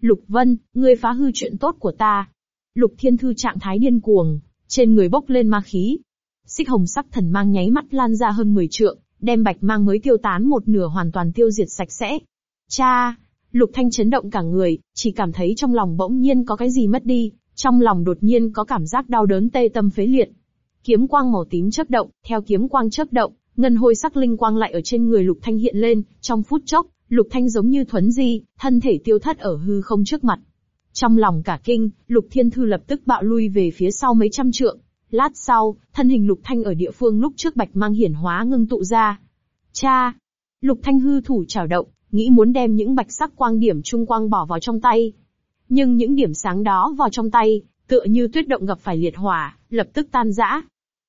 Lục Vân, ngươi phá hư chuyện tốt của ta. Lục Thiên Thư trạng thái điên cuồng, trên người bốc lên ma khí. Xích hồng sắc thần mang nháy mắt lan ra hơn 10 trượng, đem bạch mang mới tiêu tán một nửa hoàn toàn tiêu diệt sạch sẽ. Cha! Lục Thanh chấn động cả người, chỉ cảm thấy trong lòng bỗng nhiên có cái gì mất đi, trong lòng đột nhiên có cảm giác đau đớn tê tâm phế liệt. Kiếm quang màu tím chớp động, theo kiếm quang chớp động, ngân hôi sắc linh quang lại ở trên người Lục Thanh hiện lên, trong phút chốc, Lục Thanh giống như thuấn di, thân thể tiêu thất ở hư không trước mặt. Trong lòng cả kinh, Lục Thiên Thư lập tức bạo lui về phía sau mấy trăm trượng. Lát sau, thân hình Lục Thanh ở địa phương lúc trước bạch mang hiển hóa ngưng tụ ra. Cha! Lục Thanh hư thủ chảo động, nghĩ muốn đem những bạch sắc quang điểm trung quang bỏ vào trong tay. Nhưng những điểm sáng đó vào trong tay, tựa như tuyết động gặp phải liệt hỏa, lập tức tan rã.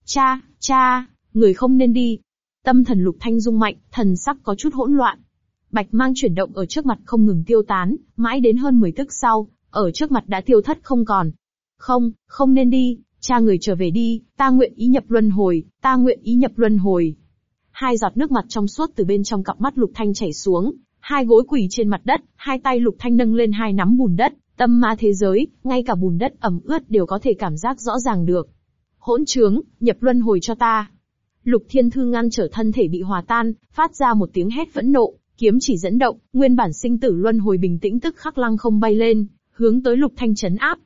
Cha, cha, người không nên đi. Tâm thần lục thanh rung mạnh, thần sắc có chút hỗn loạn. Bạch mang chuyển động ở trước mặt không ngừng tiêu tán, mãi đến hơn 10 tức sau, ở trước mặt đã tiêu thất không còn. Không, không nên đi, cha người trở về đi, ta nguyện ý nhập luân hồi, ta nguyện ý nhập luân hồi. Hai giọt nước mặt trong suốt từ bên trong cặp mắt lục thanh chảy xuống, hai gối quỳ trên mặt đất, hai tay lục thanh nâng lên hai nắm bùn đất, tâm ma thế giới, ngay cả bùn đất ẩm ướt đều có thể cảm giác rõ ràng được. Hỗn trướng, nhập luân hồi cho ta. Lục thiên thư ngăn trở thân thể bị hòa tan, phát ra một tiếng hét phẫn nộ, kiếm chỉ dẫn động, nguyên bản sinh tử luân hồi bình tĩnh tức khắc lăng không bay lên, hướng tới lục thanh chấn áp.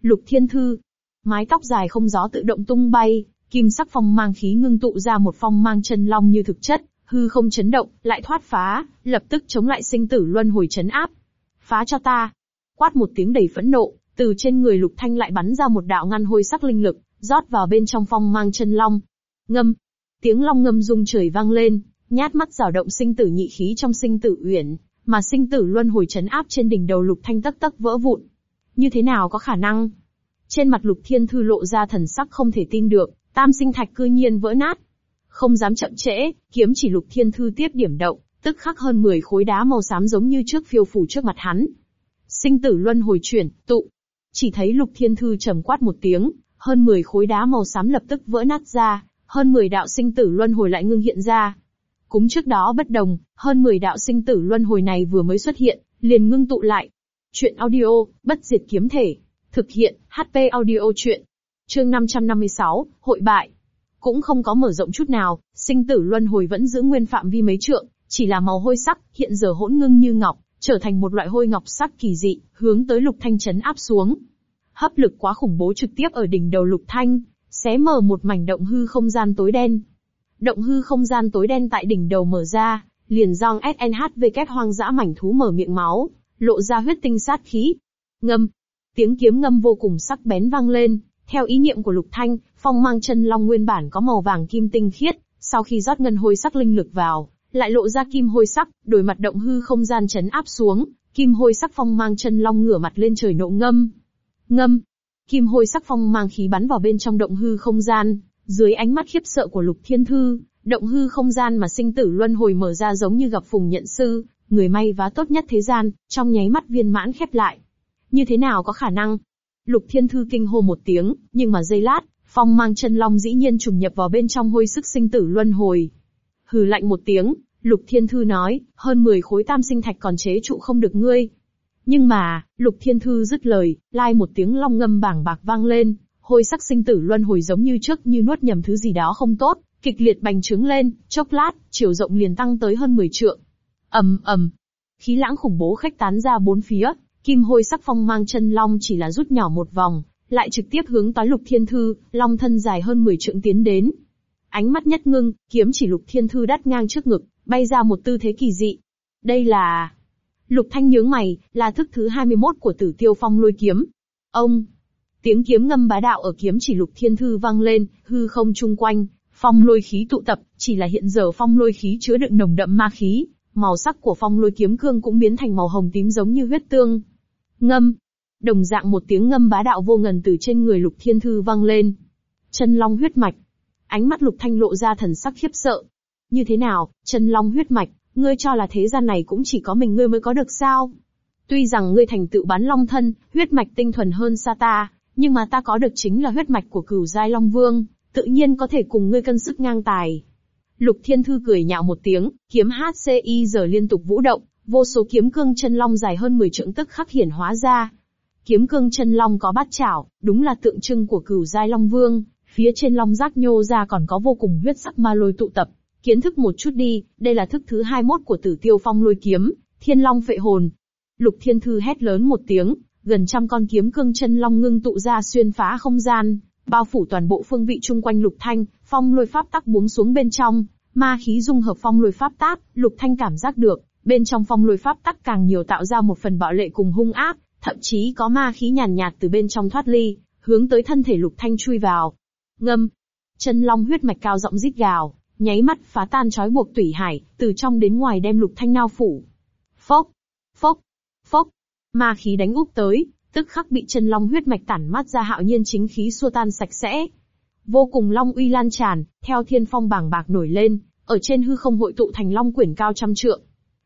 Lục thiên thư, mái tóc dài không gió tự động tung bay, kim sắc phong mang khí ngưng tụ ra một phong mang chân long như thực chất, hư không chấn động, lại thoát phá, lập tức chống lại sinh tử luân hồi chấn áp. Phá cho ta! Quát một tiếng đầy phẫn nộ, từ trên người lục thanh lại bắn ra một đạo ngăn hôi sắc linh lực, rót vào bên trong phong mang chân long. Ngâm! Tiếng long ngâm rung trời vang lên, nhát mắt rào động sinh tử nhị khí trong sinh tử uyển, mà sinh tử luân hồi chấn áp trên đỉnh đầu lục thanh tắc tắc vỡ vụn. Như thế nào có khả năng? Trên mặt lục thiên thư lộ ra thần sắc không thể tin được, tam sinh thạch cư nhiên vỡ nát. Không dám chậm trễ, kiếm chỉ lục thiên thư tiếp điểm động, tức khắc hơn 10 khối đá màu xám giống như trước phiêu phủ trước mặt hắn. Sinh tử luân hồi chuyển, tụ. Chỉ thấy lục thiên thư trầm quát một tiếng, hơn 10 khối đá màu xám lập tức vỡ nát ra, hơn 10 đạo sinh tử luân hồi lại ngưng hiện ra. Cúng trước đó bất đồng, hơn 10 đạo sinh tử luân hồi này vừa mới xuất hiện, liền ngưng tụ lại. Chuyện audio, bất diệt kiếm thể. Thực hiện, HP audio chuyện. Chương 556, hội bại cũng không có mở rộng chút nào, sinh tử luân hồi vẫn giữ nguyên phạm vi mấy trượng, chỉ là màu hôi sắc, hiện giờ hỗn ngưng như ngọc, trở thành một loại hôi ngọc sắc kỳ dị, hướng tới lục thanh chấn áp xuống. Hấp lực quá khủng bố trực tiếp ở đỉnh đầu lục thanh, xé mở một mảnh động hư không gian tối đen. Động hư không gian tối đen tại đỉnh đầu mở ra, liền dòng SNHVK hoang dã mảnh thú mở miệng máu, lộ ra huyết tinh sát khí. Ngâm. Tiếng kiếm ngâm vô cùng sắc bén vang lên, theo ý niệm của Lục Thanh, phong mang chân long nguyên bản có màu vàng kim tinh khiết, sau khi rót ngân hôi sắc linh lực vào, lại lộ ra kim hôi sắc, đổi mặt động hư không gian chấn áp xuống, kim hôi sắc phong mang chân long ngửa mặt lên trời nộ ngâm. Ngâm. Kim hôi sắc phong mang khí bắn vào bên trong động hư không gian, dưới ánh mắt khiếp sợ của Lục Thiên Thư, động hư không gian mà sinh tử luân hồi mở ra giống như gặp phùng nhận sư, người may vá tốt nhất thế gian, trong nháy mắt viên mãn khép lại. Như thế nào có khả năng? Lục Thiên Thư kinh hô một tiếng, nhưng mà giây lát, phong mang chân long dĩ nhiên trùng nhập vào bên trong hôi sức sinh tử luân hồi. Hừ lạnh một tiếng, Lục Thiên Thư nói, hơn 10 khối tam sinh thạch còn chế trụ không được ngươi. Nhưng mà, Lục Thiên Thư dứt lời, lai một tiếng long ngâm bảng bạc vang lên, hôi sắc sinh tử luân hồi giống như trước như nuốt nhầm thứ gì đó không tốt, kịch liệt bành trướng lên, chốc lát, chiều rộng liền tăng tới hơn 10 trượng. ầm ầm, khí lãng khủng bố khách tán ra bốn phía, Kim hôi sắc phong mang chân long chỉ là rút nhỏ một vòng, lại trực tiếp hướng tới lục thiên thư, long thân dài hơn 10 trượng tiến đến. Ánh mắt nhất ngưng, kiếm chỉ lục thiên thư đắt ngang trước ngực, bay ra một tư thế kỳ dị. Đây là... Lục thanh nhướng mày, là thức thứ 21 của tử tiêu phong lôi kiếm. Ông! Tiếng kiếm ngâm bá đạo ở kiếm chỉ lục thiên thư vang lên, hư không chung quanh, phong lôi khí tụ tập, chỉ là hiện giờ phong lôi khí chứa đựng nồng đậm ma khí, màu sắc của phong lôi kiếm cương cũng biến thành màu hồng tím giống như huyết tương. Ngâm. Đồng dạng một tiếng ngâm bá đạo vô ngần từ trên người lục thiên thư vang lên. Chân long huyết mạch. Ánh mắt lục thanh lộ ra thần sắc khiếp sợ. Như thế nào, chân long huyết mạch, ngươi cho là thế gian này cũng chỉ có mình ngươi mới có được sao? Tuy rằng ngươi thành tựu bán long thân, huyết mạch tinh thuần hơn xa ta, nhưng mà ta có được chính là huyết mạch của cửu giai long vương, tự nhiên có thể cùng ngươi cân sức ngang tài. Lục Thiên Thư cười nhạo một tiếng, kiếm HCI giờ liên tục vũ động, vô số kiếm cương chân long dài hơn 10 trượng tức khắc hiển hóa ra. Kiếm cương chân long có bát chảo, đúng là tượng trưng của cửu giai long vương, phía trên long giác nhô ra còn có vô cùng huyết sắc ma lôi tụ tập. Kiến thức một chút đi, đây là thức thứ 21 của tử tiêu phong lôi kiếm, thiên long phệ hồn. Lục Thiên Thư hét lớn một tiếng, gần trăm con kiếm cương chân long ngưng tụ ra xuyên phá không gian, bao phủ toàn bộ phương vị chung quanh Lục Thanh, phong lôi pháp tắc buông xuống bên trong, ma khí dung hợp phong lôi pháp tắc, Lục Thanh cảm giác được, bên trong phong lôi pháp tắc càng nhiều tạo ra một phần bạo lệ cùng hung ác, thậm chí có ma khí nhàn nhạt, từ bên trong thoát ly, hướng tới thân thể Lục Thanh chui vào. Ngâm, chân long huyết mạch cao rộng rít gào, nháy mắt phá tan trói buộc tủy hải, từ trong đến ngoài đem Lục Thanh nao phủ. Phốc, phốc, phốc, ma khí đánh úp tới, tức khắc bị chân long huyết mạch tản mát ra hạo nhiên chính khí xua tan sạch sẽ. Vô cùng long uy lan tràn, theo thiên phong bảng bạc nổi lên, ở trên hư không hội tụ thành long quyển cao trăm trượng.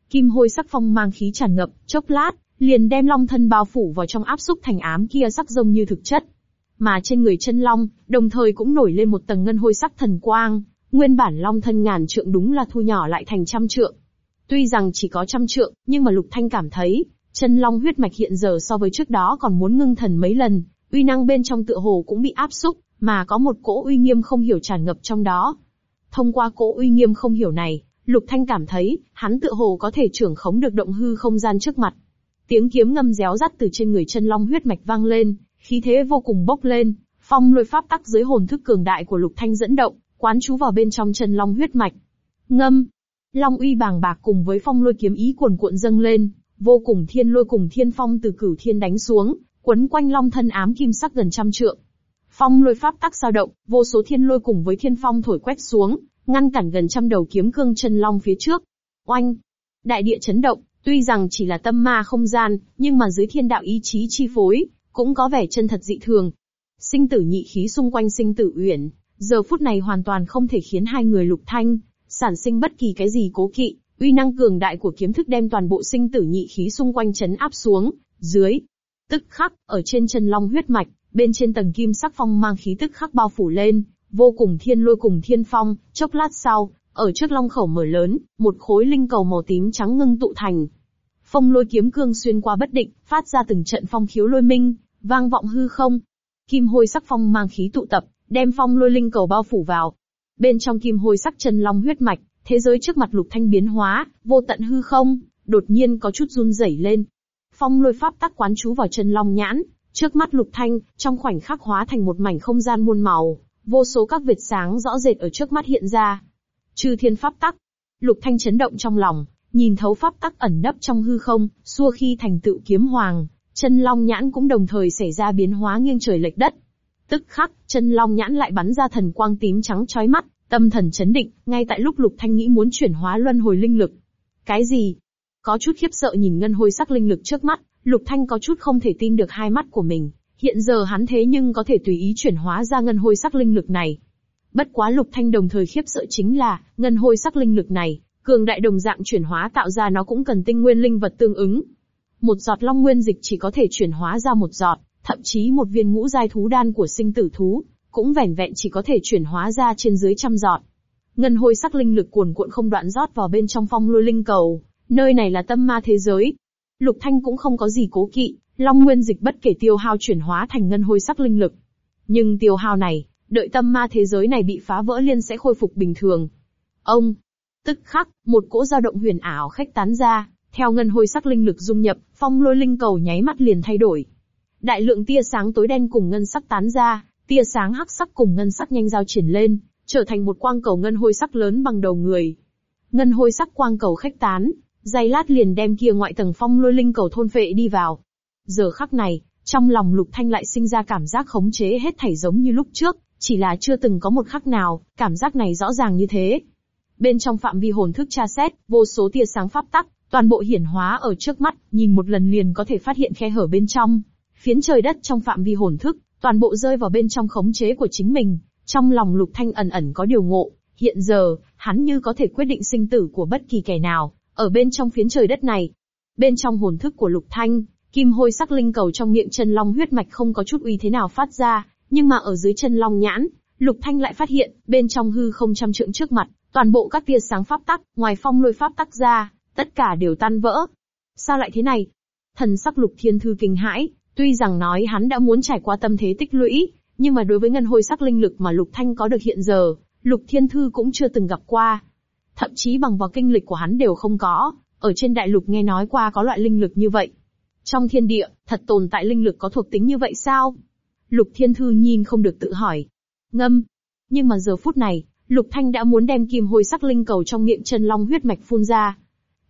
Kim hôi sắc phong mang khí tràn ngập, chốc lát, liền đem long thân bao phủ vào trong áp xúc thành ám kia sắc rông như thực chất. Mà trên người chân long, đồng thời cũng nổi lên một tầng ngân hôi sắc thần quang, nguyên bản long thân ngàn trượng đúng là thu nhỏ lại thành trăm trượng. Tuy rằng chỉ có trăm trượng, nhưng mà Lục Thanh cảm thấy, Chân long huyết mạch hiện giờ so với trước đó còn muốn ngưng thần mấy lần, uy năng bên trong tựa hồ cũng bị áp xúc, mà có một cỗ uy nghiêm không hiểu tràn ngập trong đó. Thông qua cỗ uy nghiêm không hiểu này, Lục Thanh cảm thấy, hắn tựa hồ có thể trưởng khống được động hư không gian trước mặt. Tiếng kiếm ngâm réo rắt từ trên người chân long huyết mạch vang lên, khí thế vô cùng bốc lên, phong lôi pháp tắc dưới hồn thức cường đại của Lục Thanh dẫn động, quán chú vào bên trong chân long huyết mạch. Ngâm, long uy bàng bạc cùng với phong lôi kiếm ý cuồn cuộn dâng lên, Vô cùng thiên lôi cùng thiên phong từ cửu thiên đánh xuống, quấn quanh long thân ám kim sắc gần trăm trượng. Phong lôi pháp tắc sao động, vô số thiên lôi cùng với thiên phong thổi quét xuống, ngăn cản gần trăm đầu kiếm cương chân long phía trước. Oanh! Đại địa chấn động, tuy rằng chỉ là tâm ma không gian, nhưng mà dưới thiên đạo ý chí chi phối, cũng có vẻ chân thật dị thường. Sinh tử nhị khí xung quanh sinh tử uyển, giờ phút này hoàn toàn không thể khiến hai người lục thanh, sản sinh bất kỳ cái gì cố kỵ, Uy năng cường đại của kiếm thức đem toàn bộ sinh tử nhị khí xung quanh chấn áp xuống, dưới. Tức khắc, ở trên chân long huyết mạch, bên trên tầng kim sắc phong mang khí tức khắc bao phủ lên, vô cùng thiên lôi cùng thiên phong, chốc lát sau, ở trước long khẩu mở lớn, một khối linh cầu màu tím trắng ngưng tụ thành. Phong lôi kiếm cương xuyên qua bất định, phát ra từng trận phong khiếu lôi minh, vang vọng hư không. Kim hôi sắc phong mang khí tụ tập, đem phong lôi linh cầu bao phủ vào. Bên trong kim hôi sắc chân long huyết mạch, Thế giới trước mặt lục thanh biến hóa, vô tận hư không, đột nhiên có chút run rẩy lên. Phong lôi pháp tắc quán chú vào chân long nhãn, trước mắt lục thanh, trong khoảnh khắc hóa thành một mảnh không gian muôn màu, vô số các vệt sáng rõ rệt ở trước mắt hiện ra. Trừ thiên pháp tắc, lục thanh chấn động trong lòng, nhìn thấu pháp tắc ẩn nấp trong hư không, xua khi thành tựu kiếm hoàng, chân long nhãn cũng đồng thời xảy ra biến hóa nghiêng trời lệch đất. Tức khắc, chân long nhãn lại bắn ra thần quang tím trắng chói mắt, Tâm thần chấn định, ngay tại lúc Lục Thanh nghĩ muốn chuyển hóa luân hồi linh lực. Cái gì? Có chút khiếp sợ nhìn ngân hồi sắc linh lực trước mắt, Lục Thanh có chút không thể tin được hai mắt của mình. Hiện giờ hắn thế nhưng có thể tùy ý chuyển hóa ra ngân hồi sắc linh lực này. Bất quá Lục Thanh đồng thời khiếp sợ chính là, ngân hồi sắc linh lực này, cường đại đồng dạng chuyển hóa tạo ra nó cũng cần tinh nguyên linh vật tương ứng. Một giọt long nguyên dịch chỉ có thể chuyển hóa ra một giọt, thậm chí một viên ngũ giai thú đan của sinh tử thú, cũng vẻn vẹn chỉ có thể chuyển hóa ra trên dưới trăm giọt. Ngân hôi sắc linh lực cuồn cuộn không đoạn rót vào bên trong phong lôi linh cầu, nơi này là tâm ma thế giới. Lục Thanh cũng không có gì cố kỵ, long nguyên dịch bất kể tiêu hao chuyển hóa thành ngân hôi sắc linh lực. Nhưng tiêu hao này, đợi tâm ma thế giới này bị phá vỡ liên sẽ khôi phục bình thường. Ông, tức khắc, một cỗ dao động huyền ảo khách tán ra, theo ngân hôi sắc linh lực dung nhập, phong lôi linh cầu nháy mắt liền thay đổi. Đại lượng tia sáng tối đen cùng ngân sắc tán ra, Tia sáng hắc sắc cùng ngân sắc nhanh giao triển lên, trở thành một quang cầu ngân hôi sắc lớn bằng đầu người. Ngân hôi sắc quang cầu khách tán, dây lát liền đem kia ngoại tầng phong lôi linh cầu thôn phệ đi vào. Giờ khắc này, trong lòng lục thanh lại sinh ra cảm giác khống chế hết thảy giống như lúc trước, chỉ là chưa từng có một khắc nào, cảm giác này rõ ràng như thế. Bên trong phạm vi hồn thức tra xét, vô số tia sáng pháp tắc, toàn bộ hiển hóa ở trước mắt, nhìn một lần liền có thể phát hiện khe hở bên trong. Phiến trời đất trong phạm vi hồn thức, toàn bộ rơi vào bên trong khống chế của chính mình. Trong lòng Lục Thanh ẩn ẩn có điều ngộ, Hiện giờ, hắn như có thể quyết định sinh tử của bất kỳ kẻ nào, ở bên trong phiến trời đất này. Bên trong hồn thức của Lục Thanh, kim hôi sắc linh cầu trong miệng chân long huyết mạch không có chút uy thế nào phát ra, nhưng mà ở dưới chân long nhãn, Lục Thanh lại phát hiện, bên trong hư không trăm trượng trước mặt, toàn bộ các tia sáng pháp tắc, ngoài phong lôi pháp tắc ra, tất cả đều tan vỡ. Sao lại thế này? Thần sắc Lục Thiên Thư kinh hãi, tuy rằng nói hắn đã muốn trải qua tâm thế tích lũy, nhưng mà đối với ngân hôi sắc linh lực mà Lục Thanh có được hiện giờ, Lục Thiên Thư cũng chưa từng gặp qua. Thậm chí bằng vào kinh lịch của hắn đều không có, ở trên đại lục nghe nói qua có loại linh lực như vậy. Trong thiên địa, thật tồn tại linh lực có thuộc tính như vậy sao? Lục Thiên Thư nhìn không được tự hỏi. Ngâm. Nhưng mà giờ phút này, Lục Thanh đã muốn đem kim hôi sắc linh cầu trong miệng chân long huyết mạch phun ra.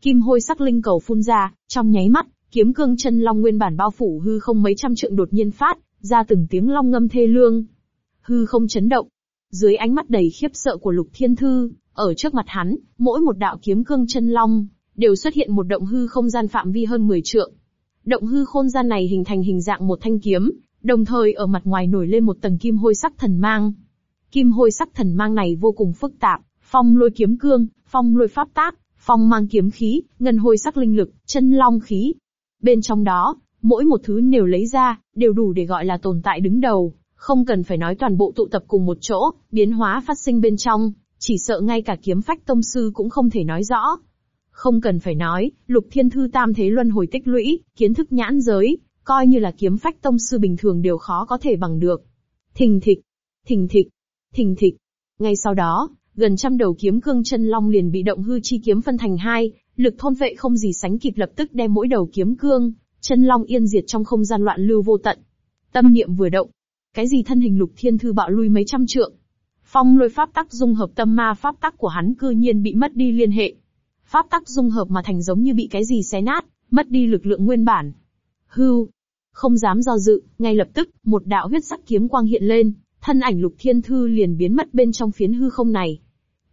Kim hôi sắc linh cầu phun ra, trong nháy mắt, kiếm cương chân long nguyên bản bao phủ hư không mấy trăm trượng đột nhiên phát, ra từng tiếng long ngâm thê lương. Hư không chấn động. Dưới ánh mắt đầy khiếp sợ của Lục Thiên Thư, ở trước mặt hắn, mỗi một đạo kiếm cương chân long, đều xuất hiện một động hư không gian phạm vi hơn 10 trượng. Động hư khôn gian này hình thành hình dạng một thanh kiếm, đồng thời ở mặt ngoài nổi lên một tầng kim hôi sắc thần mang. Kim hôi sắc thần mang này vô cùng phức tạp, phong lôi kiếm cương, phong lôi pháp tác, phong mang kiếm khí, ngân hôi sắc linh lực, chân long khí. Bên trong đó, mỗi một thứ nếu lấy ra, đều đủ để gọi là tồn tại đứng đầu, không cần phải nói toàn bộ tụ tập cùng một chỗ, biến hóa phát sinh bên trong, chỉ sợ ngay cả kiếm phách tông sư cũng không thể nói rõ. Không cần phải nói, lục thiên thư tam thế luân hồi tích lũy, kiến thức nhãn giới, coi như là kiếm phách tông sư bình thường đều khó có thể bằng được. Thình thịch, thình thịch, thình thịch. Ngay sau đó, gần trăm đầu kiếm cương chân long liền bị động hư chi kiếm phân thành hai, lực thôn vệ không gì sánh kịp lập tức đem mỗi đầu kiếm cương, chân long yên diệt trong không gian loạn lưu vô tận. Tâm niệm vừa động, cái gì thân hình lục thiên thư bạo lui mấy trăm trượng. Phong lôi pháp tắc dung hợp tâm ma pháp tắc của hắn cư nhiên bị mất đi liên hệ. Pháp tắc dung hợp mà thành giống như bị cái gì xé nát, mất đi lực lượng nguyên bản. Hưu, không dám do dự, ngay lập tức, một đạo huyết sắc kiếm quang hiện lên, thân ảnh lục thiên thư liền biến mất bên trong phiến hư không này.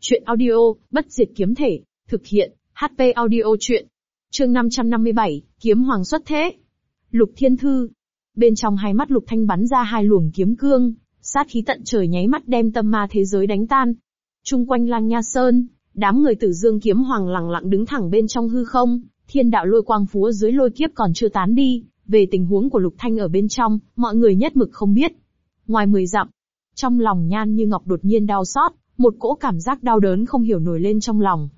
Chuyện audio, bất diệt kiếm thể, thực hiện, HP audio chuyện. Chương 557, kiếm hoàng xuất thế. Lục thiên thư. Bên trong hai mắt lục thanh bắn ra hai luồng kiếm cương, sát khí tận trời nháy mắt đem tâm ma thế giới đánh tan. Trung quanh lang nha sơn, đám người tử dương kiếm hoàng lặng lặng đứng thẳng bên trong hư không, thiên đạo lôi quang phúa dưới lôi kiếp còn chưa tán đi, về tình huống của Lục Thanh ở bên trong, mọi người nhất mực không biết. Ngoài mười dặm, trong lòng Nhan Như Ngọc đột nhiên đau xót, một cỗ cảm giác đau đớn không hiểu nổi lên trong lòng.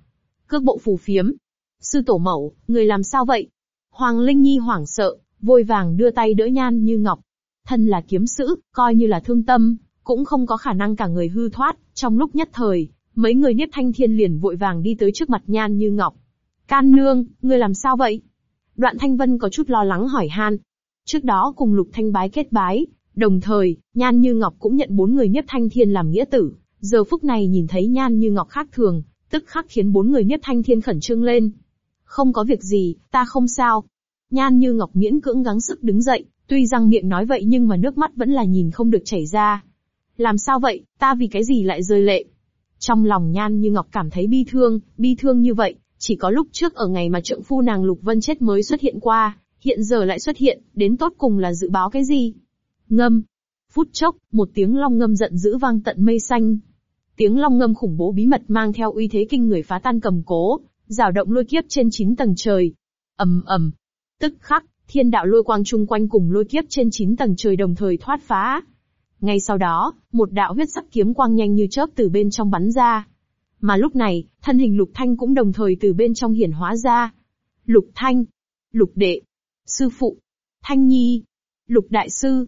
Cước bộ phù phiếm. Sư tổ mẫu, người làm sao vậy? Hoàng Linh Nhi hoảng sợ, vội vàng đưa tay đỡ Nhan Như Ngọc. Thân là kiếm sữ, coi như là thương tâm, cũng không có khả năng cả người hư thoát, trong lúc nhất thời, mấy người Niếp Thanh Thiên liền vội vàng đi tới trước mặt Nhan Như Ngọc. Can nương, người làm sao vậy? Đoạn Thanh Vân có chút lo lắng hỏi han. Trước đó cùng Lục Thanh bái kết bái, đồng thời, Nhan Như Ngọc cũng nhận bốn người nhất Thanh Thiên làm nghĩa tử. Giờ phút này nhìn thấy Nhan Như Ngọc khác thường, tức khắc khiến bốn người nhất Thanh Thiên khẩn trương lên. Không có việc gì, ta không sao. Nhan Như Ngọc miễn cưỡng gắng sức đứng dậy, tuy rằng miệng nói vậy nhưng mà nước mắt vẫn là nhìn không được chảy ra. Làm sao vậy, ta vì cái gì lại rơi lệ? Trong lòng Nhan Như Ngọc cảm thấy bi thương, bi thương như vậy, chỉ có lúc trước ở ngày mà trượng phu nàng Lục Vân chết mới xuất hiện qua, hiện giờ lại xuất hiện, đến tốt cùng là dự báo cái gì? Ngâm. Phút chốc, một tiếng long ngâm giận dữ vang tận mây xanh. Tiếng long ngâm khủng bố bí mật mang theo uy thế kinh người phá tan cầm cố, rào động lôi kiếp trên chín tầng trời. ầm ầm. Tức khắc, thiên đạo lôi quang chung quanh cùng lôi kiếp trên chín tầng trời đồng thời thoát phá. Ngay sau đó, một đạo huyết sắc kiếm quang nhanh như chớp từ bên trong bắn ra, mà lúc này, thân hình Lục Thanh cũng đồng thời từ bên trong hiển hóa ra. Lục Thanh, Lục Đệ, Sư Phụ, Thanh Nhi, Lục Đại Sư.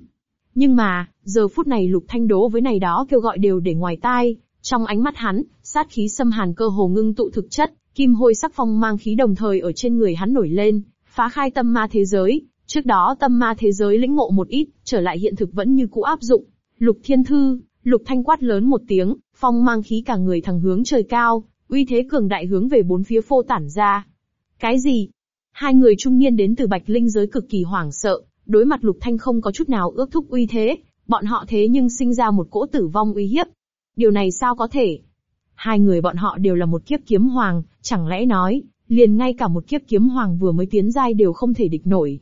Nhưng mà, giờ phút này Lục Thanh đố với này đó kêu gọi đều để ngoài tai, trong ánh mắt hắn, sát khí xâm hàn cơ hồ ngưng tụ thực chất, kim hôi sắc phong mang khí đồng thời ở trên người hắn nổi lên, phá khai tâm ma thế giới. Trước đó tâm ma thế giới lĩnh ngộ một ít, trở lại hiện thực vẫn như cũ áp dụng. Lục Thiên Thư, Lục Thanh quát lớn một tiếng, phong mang khí cả người thẳng hướng trời cao, uy thế cường đại hướng về bốn phía phô tản ra. Cái gì? Hai người trung niên đến từ Bạch Linh giới cực kỳ hoảng sợ, đối mặt Lục Thanh không có chút nào ước thúc uy thế, bọn họ thế nhưng sinh ra một cỗ tử vong uy hiếp. Điều này sao có thể? Hai người bọn họ đều là một kiếp kiếm hoàng, chẳng lẽ nói, liền ngay cả một kiếp kiếm hoàng vừa mới tiến giai đều không thể địch nổi.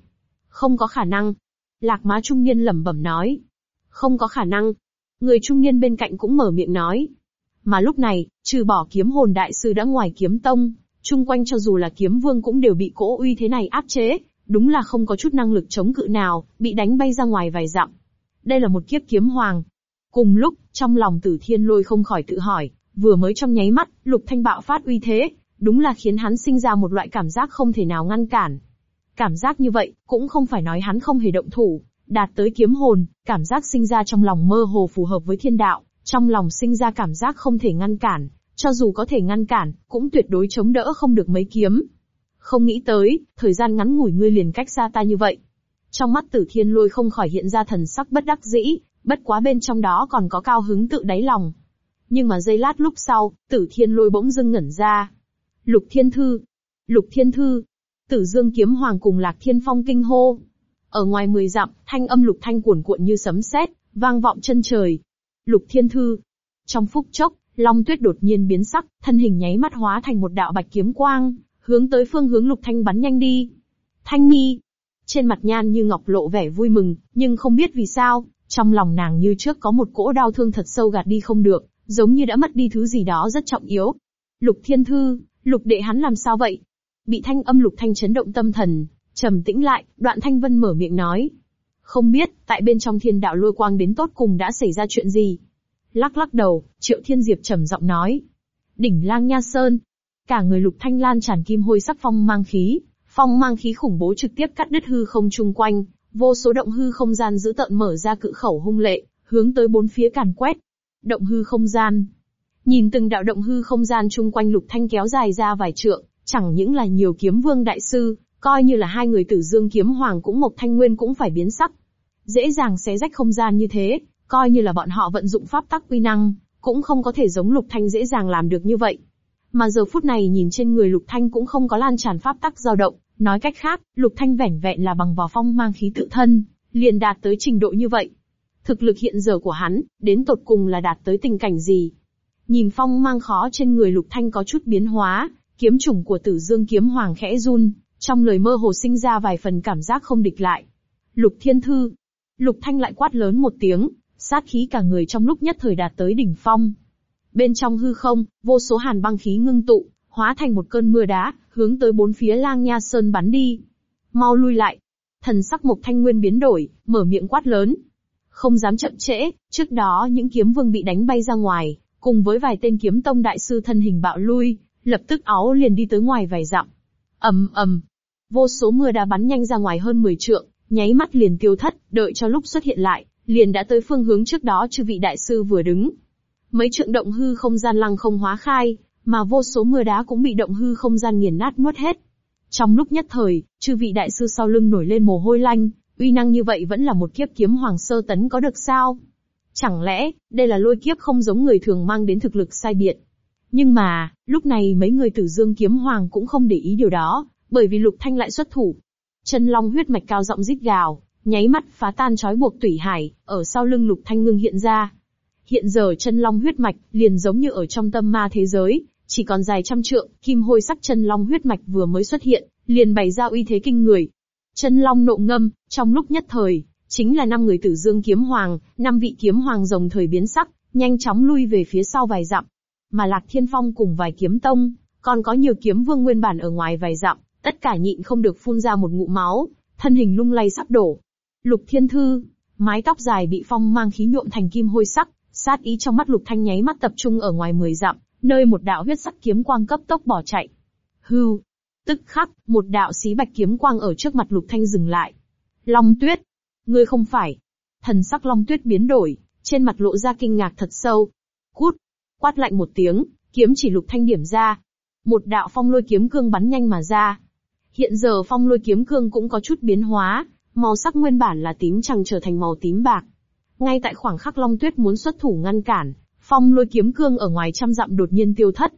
Không có khả năng. Lạc má trung niên lẩm bẩm nói. Không có khả năng, Người trung niên bên cạnh cũng mở miệng nói. Mà lúc này, trừ bỏ kiếm hồn đại sư đã ngoài kiếm tông, chung quanh cho dù là kiếm vương cũng đều bị cỗ uy thế này áp chế, đúng là không có chút năng lực chống cự nào, bị đánh bay ra ngoài vài dặm. Đây là một kiếp kiếm hoàng. Cùng lúc, trong lòng tử thiên lôi không khỏi tự hỏi, vừa mới trong nháy mắt, lục thanh bạo phát uy thế, đúng là khiến hắn sinh ra một loại cảm giác không thể nào ngăn cản. Cảm giác như vậy, cũng không phải nói hắn không hề động thủ, đạt tới kiếm hồn, cảm giác sinh ra trong lòng mơ hồ phù hợp với thiên đạo, trong lòng sinh ra cảm giác không thể ngăn cản, cho dù có thể ngăn cản, cũng tuyệt đối chống đỡ không được mấy kiếm. Không nghĩ tới, thời gian ngắn ngủi ngươi liền cách xa ta như vậy. Trong mắt tử thiên lôi không khỏi hiện ra thần sắc bất đắc dĩ, bất quá bên trong đó còn có cao hứng tự đáy lòng. Nhưng mà giây lát lúc sau, tử thiên lôi bỗng dưng ngẩn ra. Lục thiên thư! Lục thiên thư! Tử dương kiếm hoàng cùng lạc thiên phong kinh hô. Ở ngoài mười dặm, thanh âm lục thanh cuồn cuộn như sấm sét, vang vọng chân trời. Lục thiên thư! Trong phút chốc, Long Tuyết đột nhiên biến sắc, thân hình nháy mắt hóa thành một đạo bạch kiếm quang, hướng tới phương hướng Lục Thanh bắn nhanh đi. Thanh Nhi! Trên mặt nhan như ngọc lộ vẻ vui mừng, nhưng không biết vì sao, trong lòng nàng như trước có một cỗ đau thương thật sâu gạt đi không được, giống như đã mất đi thứ gì đó rất trọng yếu. Lục Thiên Thư, Lục Đệ hắn làm sao vậy? Bị thanh âm Lục Thanh chấn động tâm thần, trầm tĩnh lại, đoạn Thanh Vân mở miệng nói. Không biết, tại bên trong thiên đạo lôi quang đến tốt cùng đã xảy ra chuyện gì? Lắc lắc đầu, Triệu Thiên Diệp trầm giọng nói. Đỉnh lang nha sơn. Cả người lục thanh lan tràn kim hôi sắc phong mang khí, phong mang khí khủng bố trực tiếp cắt đứt hư không chung quanh, vô số động hư không gian giữ tợn mở ra cự khẩu hung lệ, hướng tới bốn phía càn quét. Động hư không gian. Nhìn từng đạo động hư không gian chung quanh lục thanh kéo dài ra vài trượng, chẳng những là nhiều kiếm vương đại sư, coi như là hai người tử dương kiếm hoàng cũng mộc thanh nguyên cũng phải biến sắc. Dễ dàng xé rách không gian như thế, Coi như là bọn họ vận dụng pháp tắc quy năng, cũng không có thể giống Lục Thanh dễ dàng làm được như vậy. Mà giờ phút này nhìn trên người Lục Thanh cũng không có lan tràn pháp tắc dao động, nói cách khác, Lục Thanh vẻn vẹn là bằng vào phong mang khí tự thân, liền đạt tới trình độ như vậy. Thực lực hiện giờ của hắn, đến tột cùng là đạt tới tình cảnh gì? Nhìn phong mang khó trên người Lục Thanh có chút biến hóa, kiếm chủng của Tử Dương kiếm hoàng khẽ run, trong lời mơ hồ sinh ra vài phần cảm giác không địch lại. Lục Thiên Thư. Lục Thanh lại quát lớn một tiếng, sát khí cả người trong lúc nhất thời đạt tới đỉnh phong. Bên trong hư không, vô số hàn băng khí ngưng tụ, hóa thành một cơn mưa đá, hướng tới bốn phía lang nha sơn bắn đi. Mau lui lại. Thần sắc mục thanh nguyên biến đổi, mở miệng quát lớn. Không dám chậm trễ, trước đó những kiếm vương bị đánh bay ra ngoài, cùng với vài tên kiếm tông đại sư thân hình bạo lui, lập tức áo liền đi tới ngoài vài dặm. ầm ầm, vô số mưa đá bắn nhanh ra ngoài hơn 10 trượng, nháy mắt liền tiêu thất, đợi cho lúc xuất hiện lại, liền đã tới phương hướng trước đó chư vị đại sư vừa đứng. Mấy trượng động hư không gian lăng không hóa khai, mà vô số mưa đá cũng bị động hư không gian nghiền nát nuốt hết. Trong lúc nhất thời, chư vị đại sư sau lưng nổi lên mồ hôi lanh, uy năng như vậy vẫn là một kiếp kiếm hoàng sơ tấn có được sao? Chẳng lẽ, đây là lôi kiếp không giống người thường mang đến thực lực sai biệt? Nhưng mà, lúc này mấy người tử dương kiếm hoàng cũng không để ý điều đó, bởi vì lục thanh lại xuất thủ. Chân long huyết mạch cao rộng rít gào, nháy mắt phá tan trói buộc tủy hải, ở sau lưng lục thanh ngưng hiện ra. Hiện giờ chân long huyết mạch, liền giống như ở trong tâm ma thế giới, chỉ còn dài trăm trượng, kim hôi sắc chân long huyết mạch vừa mới xuất hiện, liền bày ra uy thế kinh người. Chân long nộ ngâm, trong lúc nhất thời, chính là năm người tử dương kiếm hoàng, năm vị kiếm hoàng rồng thời biến sắc, nhanh chóng lui về phía sau vài dặm. Mà Lạc Thiên Phong cùng vài kiếm tông, còn có nhiều kiếm vương nguyên bản ở ngoài vài dặm, tất cả nhịn không được phun ra một ngụm máu, thân hình lung lay sắp đổ. Lục Thiên Thư, mái tóc dài bị phong mang khí nhuộm thành kim hôi sắc, sát ý trong mắt Lục Thanh nháy mắt tập trung ở ngoài mười dặm, nơi một đạo huyết sắc kiếm quang cấp tốc bỏ chạy. Hưu, tức khắc, một đạo xí bạch kiếm quang ở trước mặt Lục Thanh dừng lại. Long Tuyết, ngươi không phải. Thần sắc Long Tuyết biến đổi, trên mặt lộ ra kinh ngạc thật sâu. Cút, quát lạnh một tiếng, kiếm chỉ Lục Thanh điểm ra. Một đạo phong lôi kiếm cương bắn nhanh mà ra. Hiện giờ phong lôi kiếm cương cũng có chút biến hóa, Màu sắc nguyên bản là tím chẳng trở thành màu tím bạc. Ngay tại khoảng khắc Long Tuyết muốn xuất thủ ngăn cản, phong lôi kiếm cương ở ngoài trăm dặm đột nhiên tiêu thất.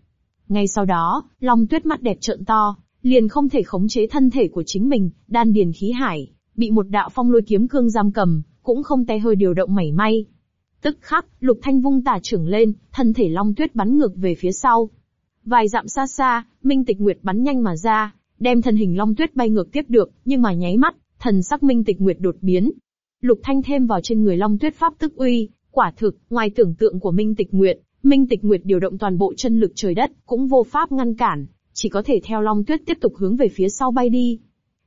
Ngay sau đó, Long Tuyết mắt đẹp trợn to, liền không thể khống chế thân thể của chính mình, đan điền khí hải, bị một đạo phong lôi kiếm cương giam cầm, cũng không té hơi điều động mảy may. Tức khắc, Lục Thanh vung tả trưởng lên, thân thể Long Tuyết bắn ngược về phía sau. Vài dặm xa xa, Minh Tịch Nguyệt bắn nhanh mà ra, đem thân hình Long Tuyết bay ngược tiếp được, nhưng mà nháy mắt, Thần sắc minh tịch nguyệt đột biến. Lục thanh thêm vào trên người long tuyết pháp tức uy, quả thực, ngoài tưởng tượng của minh tịch nguyệt, Minh Tịch Nguyệt điều động toàn bộ chân lực trời đất, cũng vô pháp ngăn cản, chỉ có thể theo Long Tuyết tiếp tục hướng về phía sau bay đi.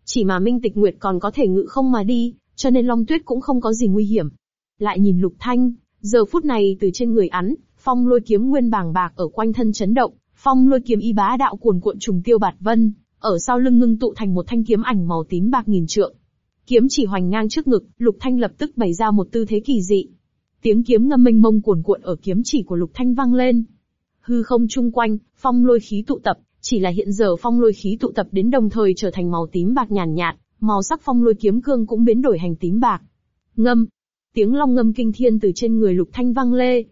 Chỉ mà Minh Tịch Nguyệt còn có thể ngự không mà đi, cho nên Long Tuyết cũng không có gì nguy hiểm. Lại nhìn Lục Thanh, giờ phút này từ trên người hắn, phong lôi kiếm nguyên bàng bạc ở quanh thân chấn động, phong lôi kiếm y bá đạo cuồn cuộn trùng tiêu bạt vân, ở sau lưng ngưng tụ thành một thanh kiếm ảnh màu tím bạc nghìn trượng. Kiếm chỉ hoành ngang trước ngực, Lục Thanh lập tức bày ra một tư thế kỳ dị. Tiếng kiếm ngâm mênh mông cuồn cuộn ở kiếm chỉ của Lục Thanh vang lên. Hư không chung quanh, phong lôi khí tụ tập, chỉ là hiện giờ phong lôi khí tụ tập đến đồng thời trở thành màu tím bạc nhàn nhạt, màu sắc phong lôi kiếm cương cũng biến đổi hành tím bạc. Ngâm, tiếng long ngâm kinh thiên từ trên người Lục Thanh vang lê.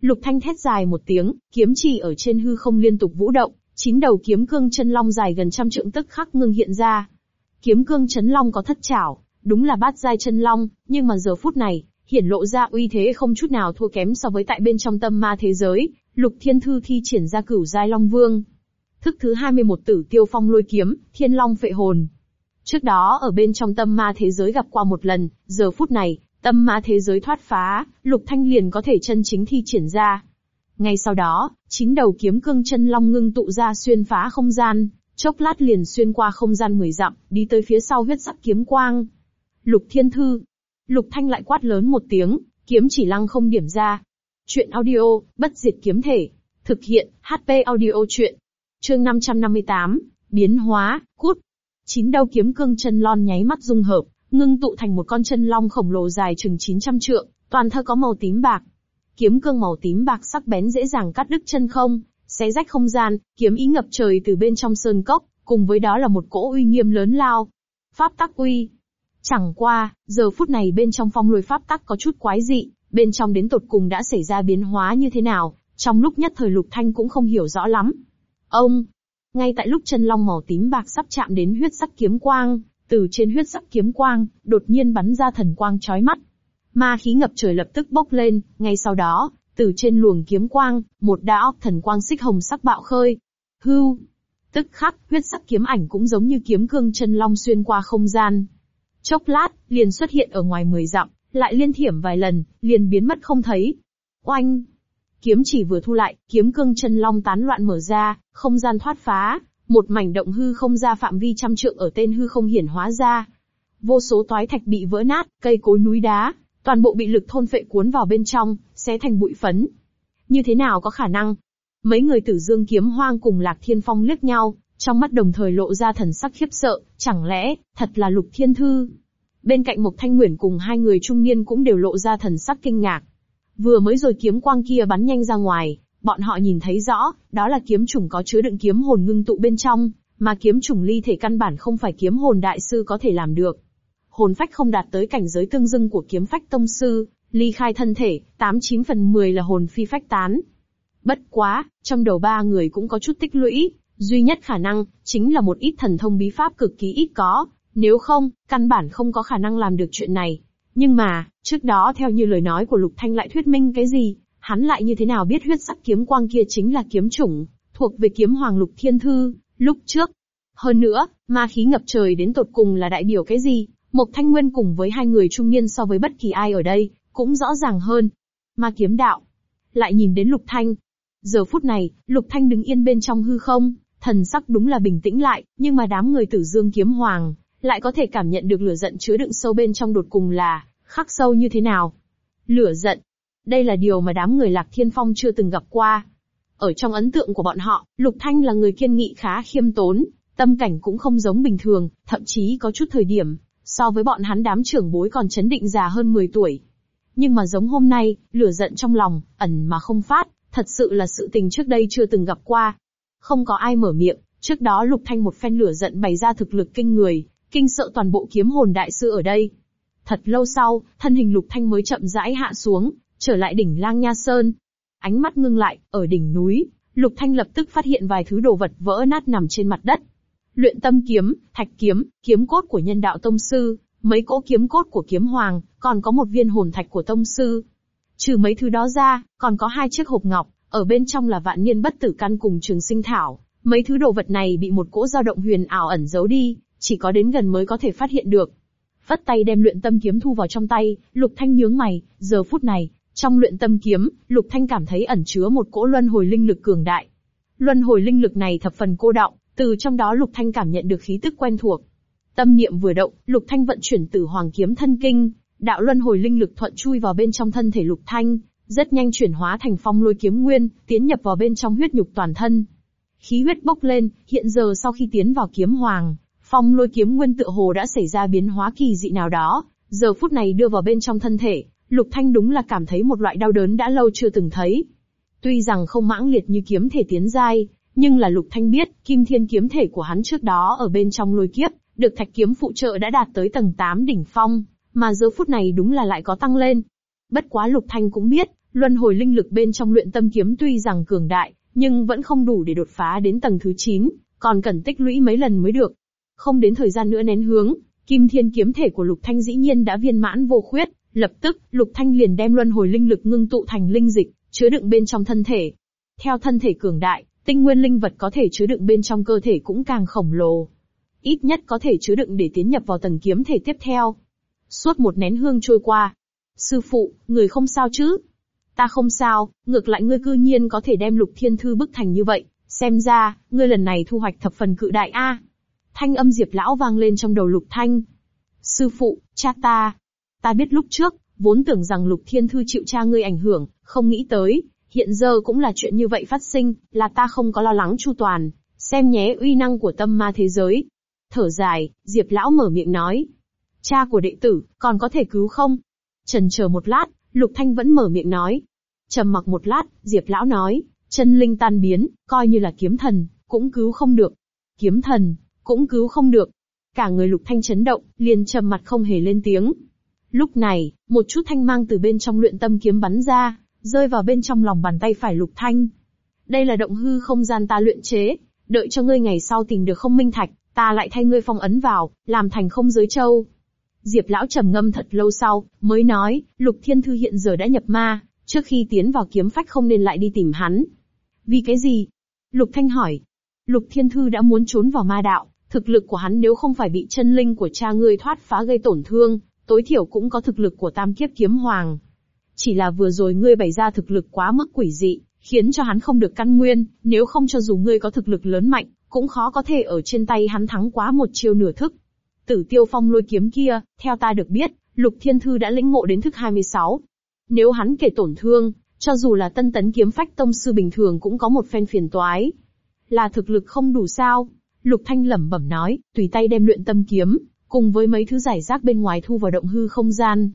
Lục Thanh thét dài một tiếng, kiếm chỉ ở trên hư không liên tục vũ động, chín đầu kiếm cương chân long dài gần trăm trượng tức khắc ngưng hiện ra. Kiếm cương chấn long có thất chảo, đúng là bát giai chân long, nhưng mà giờ phút này, hiển lộ ra uy thế không chút nào thua kém so với tại bên trong tâm ma thế giới, Lục Thiên Thư thi triển ra cửu giai long vương. Thức thứ 21 tử tiêu phong lôi kiếm, thiên long phệ hồn. Trước đó ở bên trong tâm ma thế giới gặp qua một lần, giờ phút này, tâm ma thế giới thoát phá, Lục Thanh liền có thể chân chính thi triển ra. Ngay sau đó, chính đầu kiếm cương chân long ngưng tụ ra xuyên phá không gian, chốc lát liền xuyên qua không gian mười dặm, đi tới phía sau huyết sắc kiếm quang. Lục Thiên Thư. Lục Thanh lại quát lớn một tiếng, kiếm chỉ lăng không điểm ra. Chuyện audio, bất diệt kiếm thể. Thực hiện, HP audio chuyện. Chương 558, biến hóa, cút. Chín đầu kiếm cương chân lon nháy mắt dung hợp, ngưng tụ thành một con chân long khổng lồ dài chừng 900 trượng, toàn thân có màu tím bạc. Kiếm cương màu tím bạc sắc bén dễ dàng cắt đứt chân không, xé rách không gian, kiếm ý ngập trời từ bên trong sơn cốc, cùng với đó là một cỗ uy nghiêm lớn lao. Pháp tắc uy. Chẳng qua, giờ phút này bên trong phong lôi pháp tắc có chút quái dị, bên trong đến tột cùng đã xảy ra biến hóa như thế nào, trong lúc nhất thời lục thanh cũng không hiểu rõ lắm. Ông, ngay tại lúc chân long màu tím bạc sắp chạm đến huyết sắc kiếm quang, từ trên huyết sắc kiếm quang, đột nhiên bắn ra thần quang chói mắt. Ma khí ngập trời lập tức bốc lên, ngay sau đó, từ trên luồng kiếm quang, một đạo thần quang xích hồng sắc bạo khơi. Hưu! Tức khắc, huyết sắc kiếm ảnh cũng giống như kiếm cương chân long xuyên qua không gian. Chốc lát, liền xuất hiện ở ngoài mười dặm, lại liên thiểm vài lần, liền biến mất không thấy. Oanh! Kiếm chỉ vừa thu lại, kiếm cương chân long tán loạn mở ra, không gian thoát phá, một mảnh động hư không ra phạm vi trăm trượng ở tên hư không hiển hóa ra. Vô số toái thạch bị vỡ nát, cây cối núi đá, toàn bộ bị lực thôn phệ cuốn vào bên trong, xé thành bụi phấn. Như thế nào có khả năng? Mấy người tử dương kiếm hoang cùng Lạc Thiên Phong liếc nhau, trong mắt đồng thời lộ ra thần sắc khiếp sợ, chẳng lẽ, thật là lục thiên thư? Bên cạnh Mộc Thanh Nguyễn cùng hai người trung niên cũng đều lộ ra thần sắc kinh ngạc. Vừa mới rồi kiếm quang kia bắn nhanh ra ngoài, bọn họ nhìn thấy rõ, đó là kiếm trùng có chứa đựng kiếm hồn ngưng tụ bên trong, mà kiếm trùng ly thể căn bản không phải kiếm hồn đại sư có thể làm được. Hồn phách không đạt tới cảnh giới tương dưng của kiếm phách tông sư, ly khai thân thể, 89 phần 10 là hồn phi phách tán. Bất quá, trong đầu ba người cũng có chút tích lũy, duy nhất khả năng, chính là một ít thần thông bí pháp cực kỳ ít có, nếu không, căn bản không có khả năng làm được chuyện này. Nhưng mà, trước đó theo như lời nói của Lục Thanh lại thuyết minh cái gì, hắn lại như thế nào biết huyết sắc kiếm quang kia chính là kiếm chủng, thuộc về kiếm hoàng Lục Thiên Thư, lúc trước. Hơn nữa, ma khí ngập trời đến tột cùng là đại biểu cái gì, Mộc Thanh Nguyên cùng với hai người trung niên so với bất kỳ ai ở đây, cũng rõ ràng hơn. Ma kiếm đạo. Lại nhìn đến Lục Thanh. Giờ phút này, Lục Thanh đứng yên bên trong hư không, thần sắc đúng là bình tĩnh lại, nhưng mà đám người tử dương kiếm hoàng, lại có thể cảm nhận được lửa giận chứa đựng sâu bên trong đột cùng là, khắc sâu như thế nào. Lửa giận. Đây là điều mà đám người Lạc Thiên Phong chưa từng gặp qua. Ở trong ấn tượng của bọn họ, Lục Thanh là người kiên nghị khá khiêm tốn, tâm cảnh cũng không giống bình thường, thậm chí có chút thời điểm, so với bọn hắn đám trưởng bối còn chấn định già hơn 10 tuổi. Nhưng mà giống hôm nay, lửa giận trong lòng, ẩn mà không phát, thật sự là sự tình trước đây chưa từng gặp qua. Không có ai mở miệng, trước đó Lục Thanh một phen lửa giận bày ra thực lực kinh người, kinh sợ toàn bộ kiếm hồn đại sư ở đây. Thật lâu sau, thân hình Lục Thanh mới chậm rãi hạ xuống, trở lại đỉnh Lang Nha Sơn. Ánh mắt ngưng lại, ở đỉnh núi, Lục Thanh lập tức phát hiện vài thứ đồ vật vỡ nát nằm trên mặt đất. Luyện tâm kiếm, thạch kiếm, kiếm cốt của nhân đạo tông sư, mấy cỗ kiếm cốt của kiếm hoàng, còn có một viên hồn thạch của tông sư. Trừ mấy thứ đó ra, còn có hai chiếc hộp ngọc, ở bên trong là vạn niên bất tử căn cùng trường sinh thảo. Mấy thứ đồ vật này bị một cỗ dao động huyền ảo ẩn giấu đi, chỉ có đến gần mới có thể phát hiện được. Vất tay đem luyện tâm kiếm thu vào trong tay, lục thanh nhướng mày, giờ phút này, Trong luyện tâm kiếm, Lục Thanh cảm thấy ẩn chứa một cỗ luân hồi linh lực cường đại. Luân hồi linh lực này thập phần cô đọng, từ trong đó Lục Thanh cảm nhận được khí tức quen thuộc. Tâm niệm vừa động, Lục Thanh vận chuyển Tử Hoàng kiếm thân kinh, đạo luân hồi linh lực thuận chui vào bên trong thân thể Lục Thanh, rất nhanh chuyển hóa thành phong lôi kiếm nguyên, tiến nhập vào bên trong huyết nhục toàn thân. Khí huyết bốc lên, hiện giờ sau khi tiến vào kiếm hoàng, phong lôi kiếm nguyên tựa hồ đã xảy ra biến hóa kỳ dị nào đó, giờ phút này đưa vào bên trong thân thể, Lục Thanh đúng là cảm thấy một loại đau đớn đã lâu chưa từng thấy. Tuy rằng không mãng liệt như kiếm thể tiến giai, nhưng là Lục Thanh biết, kim thiên kiếm thể của hắn trước đó ở bên trong lôi kiếp, được thạch kiếm phụ trợ đã đạt tới tầng 8 đỉnh phong, mà giờ phút này đúng là lại có tăng lên. Bất quá Lục Thanh cũng biết, luân hồi linh lực bên trong luyện tâm kiếm tuy rằng cường đại, nhưng vẫn không đủ để đột phá đến tầng thứ 9, còn cần tích lũy mấy lần mới được. Không đến thời gian nữa nén hướng, kim thiên kiếm thể của Lục Thanh dĩ nhiên đã viên mãn vô khuyết, lập tức, Lục Thanh liền đem luân hồi linh lực ngưng tụ thành linh dịch, chứa đựng bên trong thân thể. Theo thân thể cường đại, tinh nguyên linh vật có thể chứa đựng bên trong cơ thể cũng càng khổng lồ. Ít nhất có thể chứa đựng để tiến nhập vào tầng kiếm thể tiếp theo. Suốt một nén hương trôi qua. Sư phụ, người không sao chứ? Ta không sao, ngược lại ngươi cư nhiên có thể đem lục thiên thư bức thành như vậy, xem ra, ngươi lần này thu hoạch thập phần cự đại a. Thanh âm Diệp lão vang lên trong đầu lục thanh. Sư phụ, cha ta. Ta biết lúc trước, vốn tưởng rằng lục thiên thư chịu cha ngươi ảnh hưởng, không nghĩ tới, hiện giờ cũng là chuyện như vậy phát sinh, là ta không có lo lắng chu toàn, xem nhé uy năng của tâm ma thế giới. Thở dài, Diệp lão mở miệng nói. Cha của đệ tử, còn có thể cứu không? Trần chờ một lát, Lục Thanh vẫn mở miệng nói. Trầm mặc một lát, Diệp lão nói, chân linh tan biến, coi như là kiếm thần, cũng cứu không được. Kiếm thần, cũng cứu không được. Cả người Lục Thanh chấn động, liền trầm mặt không hề lên tiếng. Lúc này, một chút thanh mang từ bên trong luyện tâm kiếm bắn ra, rơi vào bên trong lòng bàn tay phải Lục Thanh. Đây là động hư không gian ta luyện chế, đợi cho ngươi ngày sau tìm được không minh thạch, ta lại thay ngươi phong ấn vào, làm thành không giới châu. Diệp lão trầm ngâm thật lâu sau, mới nói, Lục Thiên Thư hiện giờ đã nhập ma, trước khi tiến vào kiếm phách không nên lại đi tìm hắn. Vì cái gì? Lục Thanh hỏi. Lục Thiên Thư đã muốn trốn vào ma đạo, thực lực của hắn nếu không phải bị chân linh của cha ngươi thoát phá gây tổn thương, tối thiểu cũng có thực lực của tam kiếp kiếm hoàng. Chỉ là vừa rồi ngươi bày ra thực lực quá mức quỷ dị, khiến cho hắn không được căn nguyên, nếu không cho dù ngươi có thực lực lớn mạnh, cũng khó có thể ở trên tay hắn thắng quá một chiêu nửa thức. Tử tiêu phong lôi kiếm kia, theo ta được biết, Lục Thiên Thư đã lĩnh ngộ đến thức 26. Nếu hắn kể tổn thương, cho dù là tân tấn kiếm phách tông sư bình thường cũng có một phen phiền toái. Là thực lực không đủ sao? Lục Thanh lẩm bẩm nói, tùy tay đem luyện tâm kiếm, cùng với mấy thứ giải rác bên ngoài thu vào động hư không gian.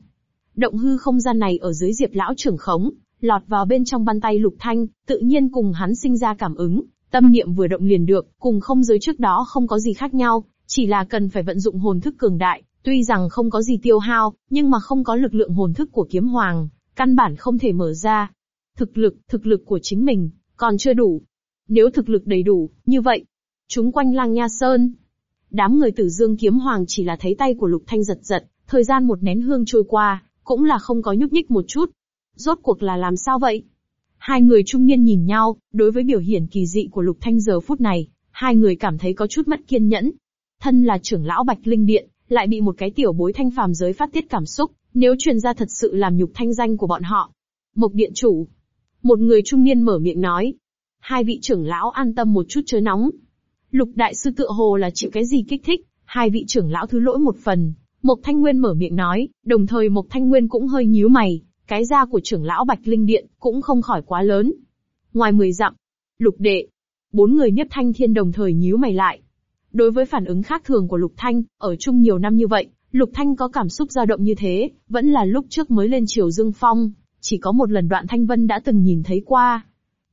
Động hư không gian này ở dưới diệp lão trưởng khống, lọt vào bên trong bàn tay Lục Thanh, tự nhiên cùng hắn sinh ra cảm ứng, tâm niệm vừa động liền được, cùng không giới trước đó không có gì khác nhau, chỉ là cần phải vận dụng hồn thức cường đại, tuy rằng không có gì tiêu hao, nhưng mà không có lực lượng hồn thức của kiếm hoàng, căn bản không thể mở ra. Thực lực, thực lực của chính mình, còn chưa đủ. Nếu thực lực đầy đủ, như vậy, chúng quanh lang nha sơn. Đám người tử dương kiếm hoàng chỉ là thấy tay của lục thanh giật giật, thời gian một nén hương trôi qua, cũng là không có nhúc nhích một chút. Rốt cuộc là làm sao vậy? Hai người trung niên nhìn nhau, đối với biểu hiện kỳ dị của lục thanh giờ phút này, hai người cảm thấy có chút mất kiên nhẫn, Thân là trưởng lão Bạch Linh Điện, lại bị một cái tiểu bối thanh phàm giới phát tiết cảm xúc, nếu truyền ra thật sự làm nhục thanh danh của bọn họ. Mộc Điện chủ. Một người trung niên mở miệng nói. Hai vị trưởng lão an tâm một chút chớ nóng. Lục đại sư tựa hồ là chịu cái gì kích thích, hai vị trưởng lão thứ lỗi một phần. Mộc Thanh Nguyên mở miệng nói, đồng thời Mộc Thanh Nguyên cũng hơi nhíu mày, cái da của trưởng lão Bạch Linh Điện cũng không khỏi quá lớn. Ngoài mười dặm, lục đệ, bốn người nhất Thanh Thiên đồng thời nhíu mày lại, Đối với phản ứng khác thường của Lục Thanh, ở chung nhiều năm như vậy, Lục Thanh có cảm xúc dao động như thế, vẫn là lúc trước mới lên triều Dương Phong, chỉ có một lần đoạn Thanh Vân đã từng nhìn thấy qua.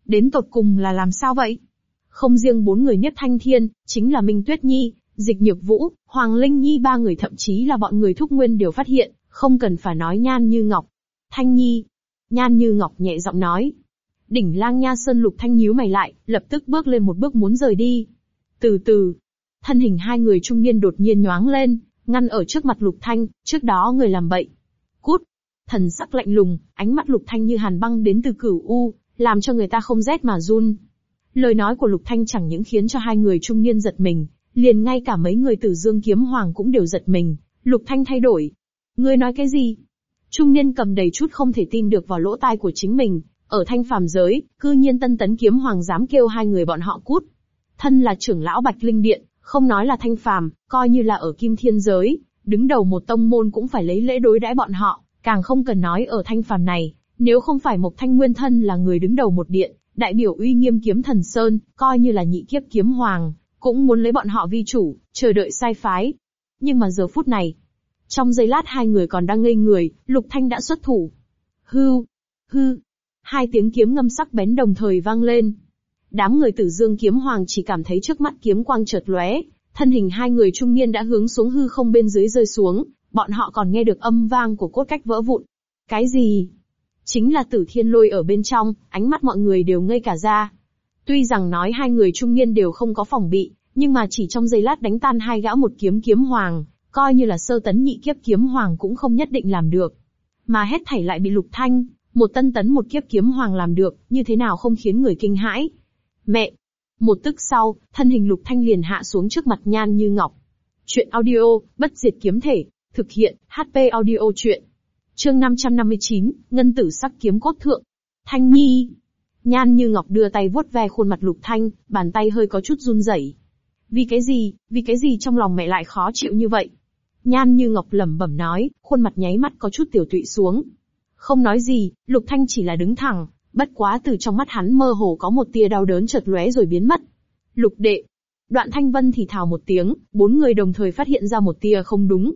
Đến tột cùng là làm sao vậy? Không riêng bốn người nhất Thanh Thiên, chính là Minh Tuyết Nhi, Dịch Nhược Vũ, Hoàng Linh Nhi ba người thậm chí là bọn người thúc nguyên đều phát hiện, không cần phải nói Nhan Như Ngọc. Thanh Nhi. Nhan Như Ngọc nhẹ giọng nói. Đỉnh lang nha sơn lục thanh nhíu mày lại, lập tức bước lên một bước muốn rời đi. Từ từ, Thân hình hai người trung niên đột nhiên nhoáng lên, ngăn ở trước mặt Lục Thanh, trước đó người làm bậy. Cút! Thần sắc lạnh lùng, ánh mắt Lục Thanh như hàn băng đến từ cửu U, làm cho người ta không rét mà run. Lời nói của Lục Thanh chẳng những khiến cho hai người trung niên giật mình, liền ngay cả mấy người tử dương kiếm hoàng cũng đều giật mình, Lục Thanh thay đổi. Ngươi nói cái gì? Trung niên cầm đầy chút không thể tin được vào lỗ tai của chính mình, ở thanh phàm giới, cư nhiên tân tấn kiếm hoàng dám kêu hai người bọn họ cút. Thân là trưởng lão Bạch Linh Điện, không nói là thanh phàm, coi như là ở kim thiên giới, đứng đầu một tông môn cũng phải lấy lễ đối đãi bọn họ, càng không cần nói ở thanh phàm này, nếu không phải Mộc Thanh Nguyên thân là người đứng đầu một điện, đại biểu uy nghiêm kiếm thần Sơn, coi như là nhị kiếp kiếm hoàng, cũng muốn lấy bọn họ vi chủ, chờ đợi sai phái. Nhưng mà giờ phút này, trong giây lát hai người còn đang ngây người, Lục Thanh đã xuất thủ. Hư, hư, hai tiếng kiếm ngâm sắc bén đồng thời vang lên. Đám người tử dương kiếm hoàng chỉ cảm thấy trước mắt kiếm quang chợt lóe, thân hình hai người trung niên đã hướng xuống hư không bên dưới rơi xuống, bọn họ còn nghe được âm vang của cốt cách vỡ vụn. Cái gì? Chính là tử thiên lôi ở bên trong, ánh mắt mọi người đều ngây cả ra. Tuy rằng nói hai người trung niên đều không có phòng bị, nhưng mà chỉ trong giây lát đánh tan hai gã một kiếm kiếm hoàng, coi như là sơ tấn nhị kiếp kiếm hoàng cũng không nhất định làm được. Mà hết thảy lại bị lục thanh, một tân tấn một kiếp kiếm hoàng làm được, như thế nào không khiến người kinh hãi. Mẹ! Một tức sau, thân hình lục thanh liền hạ xuống trước mặt nhan như ngọc. Chuyện audio, bất diệt kiếm thể, thực hiện, HP audio chuyện. Chương 559, Ngân tử sắc kiếm cốt thượng. Thanh Nhi. Nhan như ngọc đưa tay vuốt ve khuôn mặt lục thanh, bàn tay hơi có chút run rẩy. Vì cái gì, vì cái gì trong lòng mẹ lại khó chịu như vậy? Nhan như ngọc lẩm bẩm nói, khuôn mặt nháy mắt có chút tiểu tụy xuống. Không nói gì, lục thanh chỉ là đứng thẳng, bất quá từ trong mắt hắn mơ hồ có một tia đau đớn chợt lóe rồi biến mất. Lục đệ. Đoạn thanh vân thì thào một tiếng, bốn người đồng thời phát hiện ra một tia không đúng.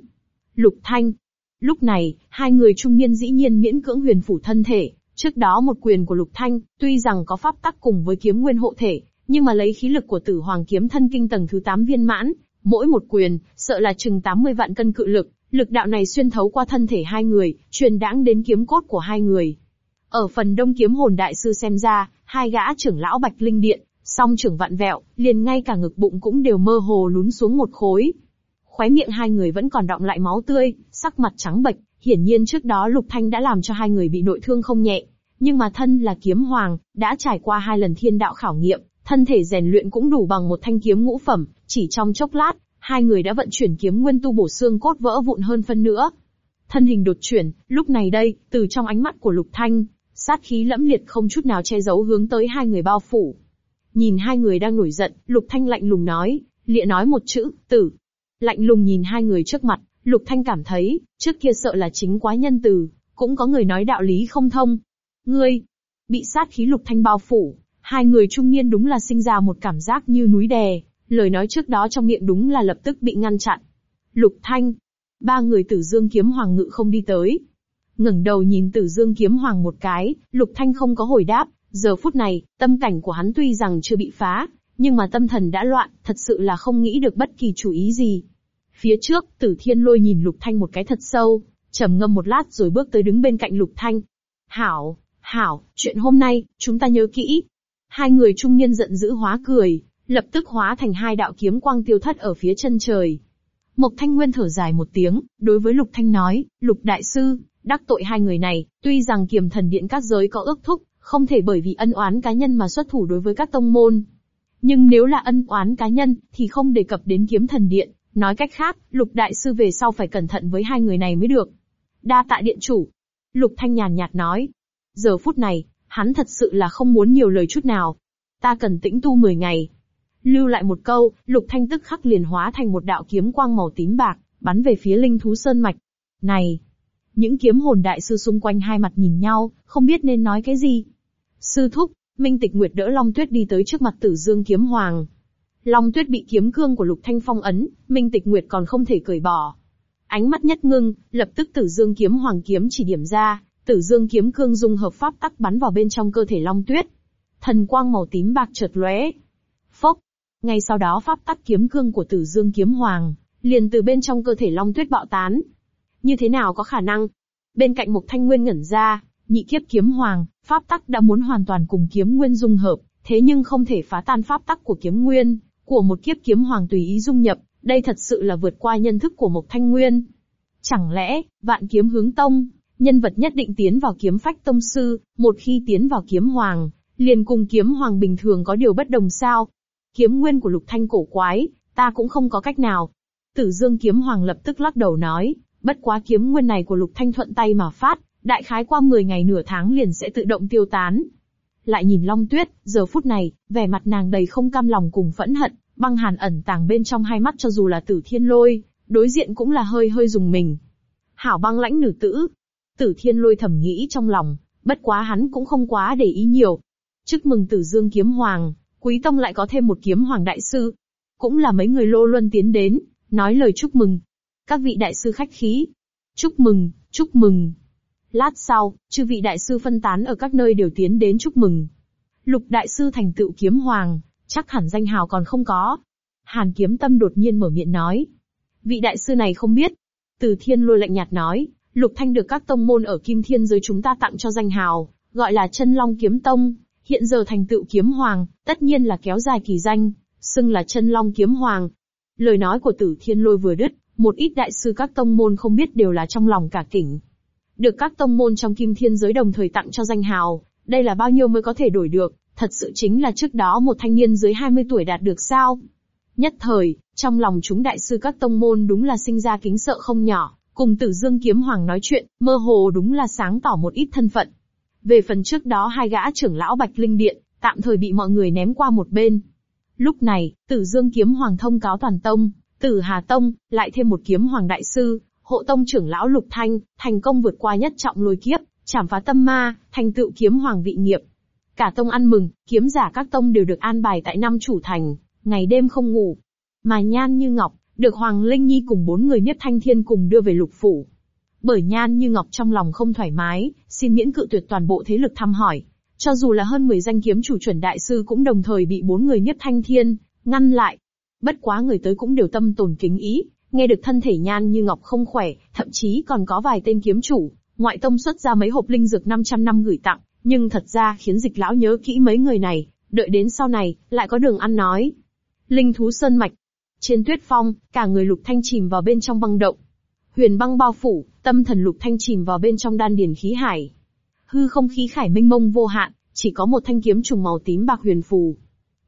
Lục thanh, Lúc này, hai người trung niên dĩ nhiên miễn cưỡng huyền phủ thân thể, trước đó một quyền của Lục Thanh, tuy rằng có pháp tắc cùng với kiếm nguyên hộ thể, nhưng mà lấy khí lực của tử hoàng kiếm thân kinh tầng thứ 8 viên mãn, mỗi một quyền, sợ là chừng 80 vạn cân cự lực, lực đạo này xuyên thấu qua thân thể hai người, truyền đãng đến kiếm cốt của hai người. Ở phần đông kiếm hồn đại sư xem ra, hai gã trưởng lão Bạch Linh Điện, song trưởng vạn vẹo, liền ngay cả ngực bụng cũng đều mơ hồ lún xuống một khối. Khóe miệng hai người vẫn còn đọng lại máu tươi, sắc mặt trắng bệch, hiển nhiên trước đó Lục Thanh đã làm cho hai người bị nội thương không nhẹ. Nhưng mà thân là kiếm hoàng, đã trải qua hai lần thiên đạo khảo nghiệm, thân thể rèn luyện cũng đủ bằng một thanh kiếm ngũ phẩm, chỉ trong chốc lát, hai người đã vận chuyển kiếm nguyên tu bổ xương cốt vỡ vụn hơn phân nữa. Thân hình đột chuyển, lúc này đây, từ trong ánh mắt của Lục Thanh, sát khí lẫm liệt không chút nào che giấu hướng tới hai người bao phủ. Nhìn hai người đang nổi giận, Lục Thanh lạnh lùng nói, lịa nói một chữ, tử. Lạnh lùng nhìn hai người trước mặt, Lục Thanh cảm thấy, trước kia sợ là chính quá nhân từ, cũng có người nói đạo lý không thông. Ngươi, bị sát khí Lục Thanh bao phủ, hai người trung niên đúng là sinh ra một cảm giác như núi đè, lời nói trước đó trong miệng đúng là lập tức bị ngăn chặn. Lục Thanh, ba người tử dương kiếm hoàng ngự không đi tới ngẩng đầu nhìn tử dương kiếm hoàng một cái, Lục Thanh không có hồi đáp, giờ phút này, tâm cảnh của hắn tuy rằng chưa bị phá, nhưng mà tâm thần đã loạn, thật sự là không nghĩ được bất kỳ chủ ý gì. Phía trước, Tử Thiên Lôi nhìn Lục Thanh một cái thật sâu, trầm ngâm một lát rồi bước tới đứng bên cạnh Lục Thanh. Hảo, hảo, chuyện hôm nay, chúng ta nhớ kỹ. Hai người trung niên giận dữ hóa cười, lập tức hóa thành hai đạo kiếm quang tiêu thất ở phía chân trời. Mộc Thanh Nguyên thở dài một tiếng, đối với Lục Thanh nói, Lục Đại Sư, đắc tội hai người này, tuy rằng kiềm thần điện các giới có ước thúc, không thể bởi vì ân oán cá nhân mà xuất thủ đối với các tông môn. Nhưng nếu là ân oán cá nhân, thì không đề cập đến kiếm thần điện, Nói cách khác, Lục Đại Sư về sau phải cẩn thận với hai người này mới được. Đa tạ điện chủ. Lục Thanh nhàn nhạt nói. Giờ phút này, hắn thật sự là không muốn nhiều lời chút nào. Ta cần tĩnh tu 10 ngày. Lưu lại một câu, Lục Thanh tức khắc liền hóa thành một đạo kiếm quang màu tím bạc, bắn về phía linh thú sơn mạch. Này! Những kiếm hồn đại sư xung quanh hai mặt nhìn nhau, không biết nên nói cái gì. Sư thúc, Minh Tịch Nguyệt đỡ Long Tuyết đi tới trước mặt Tử Dương Kiếm Hoàng, Long Tuyết bị kiếm cương của Lục Thanh phong ấn, Minh Tịch Nguyệt còn không thể cởi bỏ. Ánh mắt nhất ngưng, lập tức Tử Dương kiếm hoàng kiếm chỉ điểm ra, Tử Dương kiếm cương dung hợp pháp tắc bắn vào bên trong cơ thể Long Tuyết. Thần quang màu tím bạc chợt lóe. Phốc. Ngay sau đó pháp tắc kiếm cương của Tử Dương kiếm hoàng liền từ bên trong cơ thể Long Tuyết bạo tán. Như thế nào có khả năng? Bên cạnh Mục Thanh Nguyên ngẩn ra, nhị kiếp kiếm hoàng, pháp tắc đã muốn hoàn toàn cùng kiếm nguyên dung hợp, thế nhưng không thể phá tan pháp tắc của kiếm nguyên, của một kiếp kiếm hoàng tùy ý dung nhập, đây thật sự là vượt qua nhân thức của Mộc Thanh Nguyên. Chẳng lẽ, vạn kiếm hướng tông, nhân vật nhất định tiến vào kiếm phách tông sư, một khi tiến vào kiếm hoàng, liền cùng kiếm hoàng bình thường có điều bất đồng sao? Kiếm nguyên của lục thanh cổ quái, ta cũng không có cách nào. Tử dương kiếm hoàng lập tức lắc đầu nói, Bất quá kiếm nguyên này của Lục Thanh thuận tay mà phát, đại khái qua 10 ngày nửa tháng liền sẽ tự động tiêu tán. Lại nhìn Long Tuyết, giờ phút này, vẻ mặt nàng đầy không cam lòng cùng phẫn hận, băng hàn ẩn tàng bên trong hai mắt cho dù là tử thiên lôi, đối diện cũng là hơi hơi dùng mình. Hảo băng lãnh nữ tử. Tử thiên lôi thầm nghĩ trong lòng, bất quá hắn cũng không quá để ý nhiều. Chúc mừng tử dương kiếm hoàng, quý tông lại có thêm một kiếm hoàng đại sư. Cũng là mấy người lô luân tiến đến, nói lời chúc mừng. Các vị đại sư khách khí. Chúc mừng, chúc mừng. Lát sau, chư vị đại sư phân tán ở các nơi đều tiến đến chúc mừng. Lục đại sư thành tựu kiếm hoàng, chắc hẳn danh hào còn không có. Hàn kiếm tâm đột nhiên mở miệng nói. Vị đại sư này không biết. Từ thiên lôi lạnh nhạt nói, lục thanh được các tông môn ở kim thiên giới chúng ta tặng cho danh hào, gọi là chân long kiếm tông. Hiện giờ thành tựu kiếm hoàng, tất nhiên là kéo dài kỳ danh, xưng là chân long kiếm hoàng. Lời nói của tử thiên lôi vừa đứt, một ít đại sư các tông môn không biết đều là trong lòng cả kỉnh. Được các tông môn trong kim thiên giới đồng thời tặng cho danh hào, đây là bao nhiêu mới có thể đổi được, thật sự chính là trước đó một thanh niên dưới 20 tuổi đạt được sao. Nhất thời, trong lòng chúng đại sư các tông môn đúng là sinh ra kính sợ không nhỏ, cùng tử dương kiếm hoàng nói chuyện, mơ hồ đúng là sáng tỏ một ít thân phận. Về phần trước đó hai gã trưởng lão Bạch Linh Điện, tạm thời bị mọi người ném qua một bên. Lúc này, tử dương kiếm hoàng thông cáo toàn tông, tử Hà Tông, lại thêm một kiếm hoàng đại sư, hộ tông trưởng lão Lục Thanh, thành công vượt qua nhất trọng lôi kiếp, chảm phá tâm ma, thành tựu kiếm hoàng vị nghiệp. Cả tông ăn mừng, kiếm giả các tông đều được an bài tại năm chủ thành, ngày đêm không ngủ. Mà Nhan Như Ngọc, được Hoàng Linh Nhi cùng bốn người nhất thanh thiên cùng đưa về lục phủ. Bởi Nhan Như Ngọc trong lòng không thoải mái, xin miễn cự tuyệt toàn bộ thế lực thăm hỏi. Cho dù là hơn 10 danh kiếm chủ chuẩn đại sư cũng đồng thời bị bốn người nhất thanh thiên, ngăn lại. Bất quá người tới cũng đều tâm tồn kính ý, nghe được thân thể Nhan Như Ngọc không khỏe, thậm chí còn có vài tên kiếm chủ, ngoại tông xuất ra mấy hộp linh dược 500 năm gửi tặng, nhưng thật ra khiến dịch lão nhớ kỹ mấy người này, đợi đến sau này, lại có đường ăn nói. Linh thú sơn mạch. Trên tuyết phong, cả người lục thanh chìm vào bên trong băng động. Huyền băng bao phủ, tâm thần lục thanh chìm vào bên trong đan điền khí hải. Hư không khí khải minh mông vô hạn, chỉ có một thanh kiếm trùng màu tím bạc huyền phù.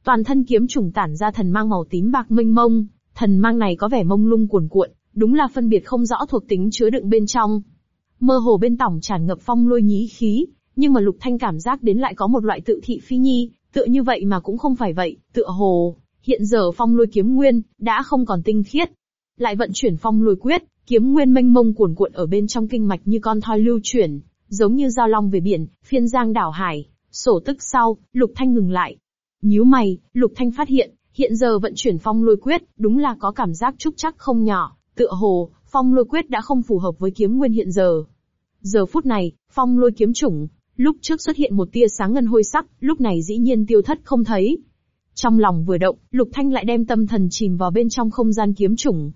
Toàn thân kiếm trùng tản ra thần mang màu tím bạc minh mông, thần mang này có vẻ mông lung cuồn cuộn, đúng là phân biệt không rõ thuộc tính chứa đựng bên trong. Mơ hồ bên tổng tràn ngập phong lôi nhí khí, nhưng mà Lục Thanh cảm giác đến lại có một loại tự thị phi nhi, tựa như vậy mà cũng không phải vậy, tựa hồ, hiện giờ phong lôi kiếm nguyên, đã không còn tinh khiết. Lại vận chuyển phong lôi quyết, kiếm nguyên mênh mông cuồn cuộn ở bên trong kinh mạch như con thoi lưu chuyển, giống như giao long về biển, phiên giang đảo hải. Sổ tức sau, Lục Thanh ngừng lại. Nhíu mày, Lục Thanh phát hiện, hiện giờ vận chuyển phong lôi quyết, đúng là có cảm giác trúc chắc không nhỏ, tựa hồ, phong lôi quyết đã không phù hợp với kiếm nguyên hiện giờ. Giờ phút này, phong lôi kiếm chủng, Lúc trước xuất hiện một tia sáng ngân hôi sắc, lúc này dĩ nhiên tiêu thất không thấy. Trong lòng vừa động, Lục Thanh lại đem tâm thần chìm vào bên trong không gian kiếm chủng.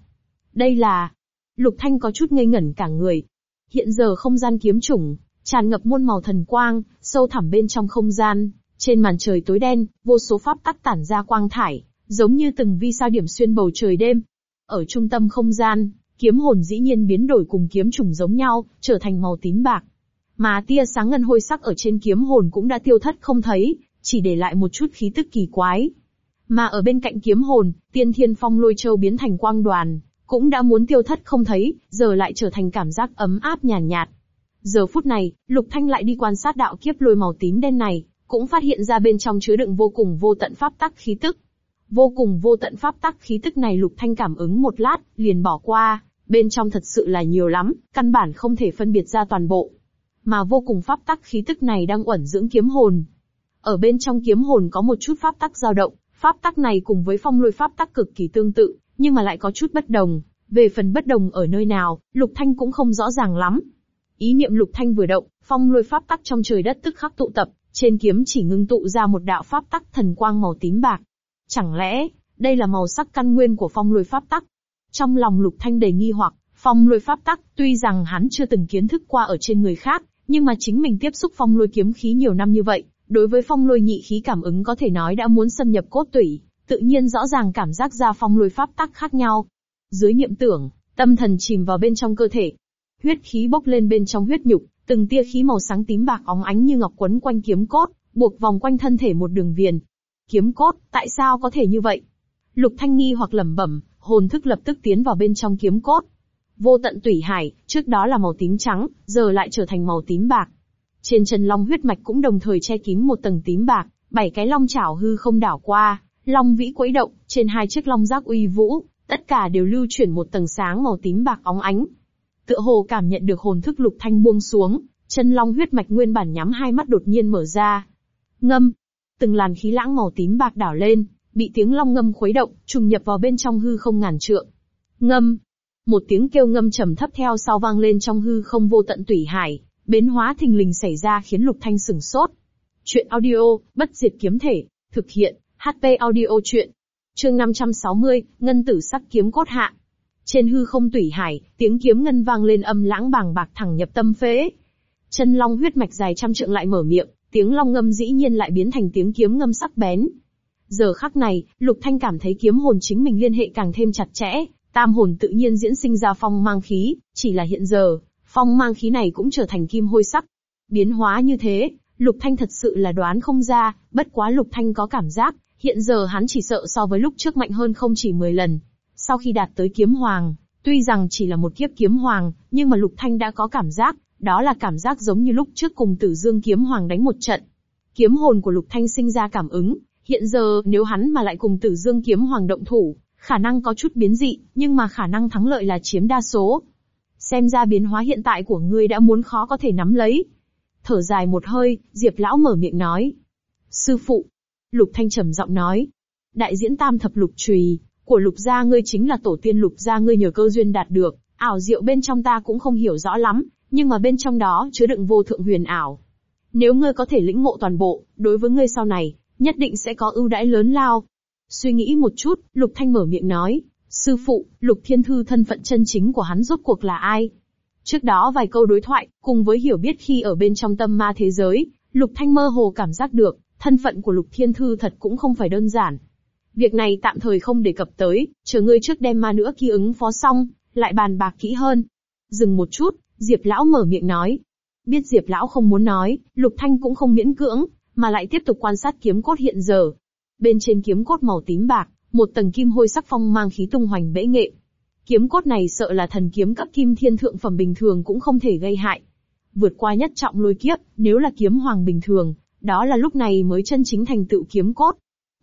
Đây là... Lục Thanh có chút ngây ngẩn cả người. Hiện giờ không gian kiếm chủng, tràn ngập muôn màu thần quang, sâu thẳm bên trong không gian, trên màn trời tối đen, vô số pháp tắc tản ra quang thải, giống như từng vi sao điểm xuyên bầu trời đêm. Ở trung tâm không gian, kiếm hồn dĩ nhiên biến đổi cùng kiếm trùng giống nhau, trở thành màu tím bạc. Mà tia sáng ngân hôi sắc ở trên kiếm hồn cũng đã tiêu thất không thấy, chỉ để lại một chút khí tức kỳ quái. Mà ở bên cạnh kiếm hồn, tiên thiên phong lôi châu biến thành quang đoàn, cũng đã muốn tiêu thất không thấy, giờ lại trở thành cảm giác ấm áp nhàn nhạt, nhạt. Giờ phút này, Lục Thanh lại đi quan sát đạo kiếp lôi màu tím đen này, cũng phát hiện ra bên trong chứa đựng vô cùng vô tận pháp tắc khí tức. Vô cùng vô tận pháp tắc khí tức này Lục Thanh cảm ứng một lát, liền bỏ qua, bên trong thật sự là nhiều lắm, căn bản không thể phân biệt ra toàn bộ mà vô cùng pháp tắc khí tức này đang uẩn dưỡng kiếm hồn. Ở bên trong kiếm hồn có một chút pháp tắc dao động, pháp tắc này cùng với phong lôi pháp tắc cực kỳ tương tự, nhưng mà lại có chút bất đồng. Về phần bất đồng ở nơi nào, Lục Thanh cũng không rõ ràng lắm. Ý niệm Lục Thanh vừa động, phong lôi pháp tắc trong trời đất tức khắc tụ tập, trên kiếm chỉ ngưng tụ ra một đạo pháp tắc thần quang màu tím bạc. Chẳng lẽ, đây là màu sắc căn nguyên của phong lôi pháp tắc? Trong lòng Lục Thanh đầy nghi hoặc, phong lôi pháp tắc, tuy rằng hắn chưa từng kiến thức qua ở trên người khác, nhưng mà chính mình tiếp xúc phong lôi kiếm khí nhiều năm như vậy, đối với phong lôi nhị khí cảm ứng có thể nói đã muốn xâm nhập cốt tủy, tự nhiên rõ ràng cảm giác ra phong lôi pháp tắc khác nhau. Dưới niệm tưởng, tâm thần chìm vào bên trong cơ thể. Huyết khí bốc lên bên trong huyết nhục, từng tia khí màu sáng tím bạc óng ánh như ngọc quấn quanh kiếm cốt, buộc vòng quanh thân thể một đường viền. Kiếm cốt, tại sao có thể như vậy? Lục Thanh nghi hoặc lẩm bẩm, hồn thức lập tức tiến vào bên trong kiếm cốt. Vô tận tủy hải, trước đó là màu tím trắng, giờ lại trở thành màu tím bạc. Trên chân long huyết mạch cũng đồng thời che kín một tầng tím bạc, bảy cái long chảo hư không đảo qua, long vĩ quẫy động, trên hai chiếc long giác uy vũ, tất cả đều lưu chuyển một tầng sáng màu tím bạc óng ánh. Tựa hồ cảm nhận được hồn thức lục thanh buông xuống, chân long huyết mạch nguyên bản nhắm hai mắt đột nhiên mở ra. Ngâm, từng làn khí lãng màu tím bạc đảo lên, bị tiếng long ngâm khuấy động, trùng nhập vào bên trong hư không ngàn trượng. Ngâm, một tiếng kêu ngâm trầm thấp theo sau vang lên trong hư không vô tận tủy hải, biến hóa thình lình xảy ra khiến Lục Thanh sửng sốt. Chuyện audio, bất diệt kiếm thể, thực hiện, HP audio chuyện. Chương 560, Ngân tử sắc kiếm cốt hạ. Trên hư không tủy hải, tiếng kiếm ngân vang lên âm lãng bàng bạc thẳng nhập tâm phế. Chân long huyết mạch dài trăm trượng lại mở miệng, tiếng long ngâm dĩ nhiên lại biến thành tiếng kiếm ngâm sắc bén. Giờ khắc này, Lục Thanh cảm thấy kiếm hồn chính mình liên hệ càng thêm chặt chẽ, tam hồn tự nhiên diễn sinh ra phong mang khí, chỉ là hiện giờ, phong mang khí này cũng trở thành kim hôi sắc. Biến hóa như thế, Lục Thanh thật sự là đoán không ra, bất quá Lục Thanh có cảm giác, hiện giờ hắn chỉ sợ so với lúc trước mạnh hơn không chỉ 10 lần. Sau khi đạt tới kiếm hoàng, tuy rằng chỉ là một kiếp kiếm hoàng, nhưng mà Lục Thanh đã có cảm giác, đó là cảm giác giống như lúc trước cùng Tử Dương kiếm hoàng đánh một trận. Kiếm hồn của Lục Thanh sinh ra cảm ứng, hiện giờ nếu hắn mà lại cùng Tử Dương kiếm hoàng động thủ, khả năng có chút biến dị, nhưng mà khả năng thắng lợi là chiếm đa số. Xem ra biến hóa hiện tại của ngươi đã muốn khó có thể nắm lấy. Thở dài một hơi, Diệp lão mở miệng nói. Sư phụ. Lục Thanh trầm giọng nói. Đại diễn tam thập lục trùy, của lục gia ngươi chính là tổ tiên lục gia ngươi nhờ cơ duyên đạt được, ảo diệu bên trong ta cũng không hiểu rõ lắm, nhưng mà bên trong đó chứa đựng vô thượng huyền ảo. Nếu ngươi có thể lĩnh ngộ toàn bộ, đối với ngươi sau này, nhất định sẽ có ưu đãi lớn lao. Suy nghĩ một chút, Lục Thanh mở miệng nói, sư phụ, Lục Thiên Thư thân phận chân chính của hắn rốt cuộc là ai? Trước đó vài câu đối thoại, cùng với hiểu biết khi ở bên trong tâm ma thế giới, Lục Thanh mơ hồ cảm giác được, thân phận của Lục Thiên Thư thật cũng không phải đơn giản. Việc này tạm thời không đề cập tới, chờ ngươi trước đem ma nữa kia ứng phó xong, lại bàn bạc kỹ hơn. Dừng một chút, Diệp Lão mở miệng nói. Biết Diệp Lão không muốn nói, Lục Thanh cũng không miễn cưỡng, mà lại tiếp tục quan sát kiếm cốt hiện giờ. Bên trên kiếm cốt màu tím bạc, một tầng kim hôi sắc phong mang khí tung hoành bẽ nghệ. Kiếm cốt này sợ là thần kiếm cấp kim thiên thượng phẩm bình thường cũng không thể gây hại. Vượt qua nhất trọng lôi kiếp, nếu là kiếm hoàng bình thường, đó là lúc này mới chân chính thành tựu kiếm cốt.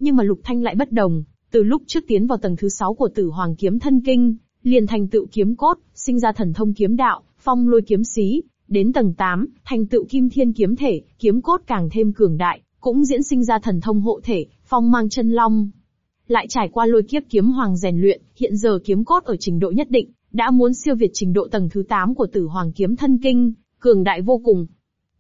Nhưng mà Lục Thanh lại bất đồng, từ lúc trước tiến vào tầng thứ 6 của Tử Hoàng kiếm thân kinh, liền thành tựu kiếm cốt, sinh ra thần thông kiếm đạo, phong lôi kiếm xí, đến tầng 8, thành tựu kim thiên kiếm thể, kiếm cốt càng thêm cường đại, cũng diễn sinh ra thần thông hộ thể, phong mang chân long. Lại trải qua lôi kiếp kiếm hoàng rèn luyện, hiện giờ kiếm cốt ở trình độ nhất định, đã muốn siêu việt trình độ tầng thứ 8 của tử hoàng kiếm thân kinh, cường đại vô cùng.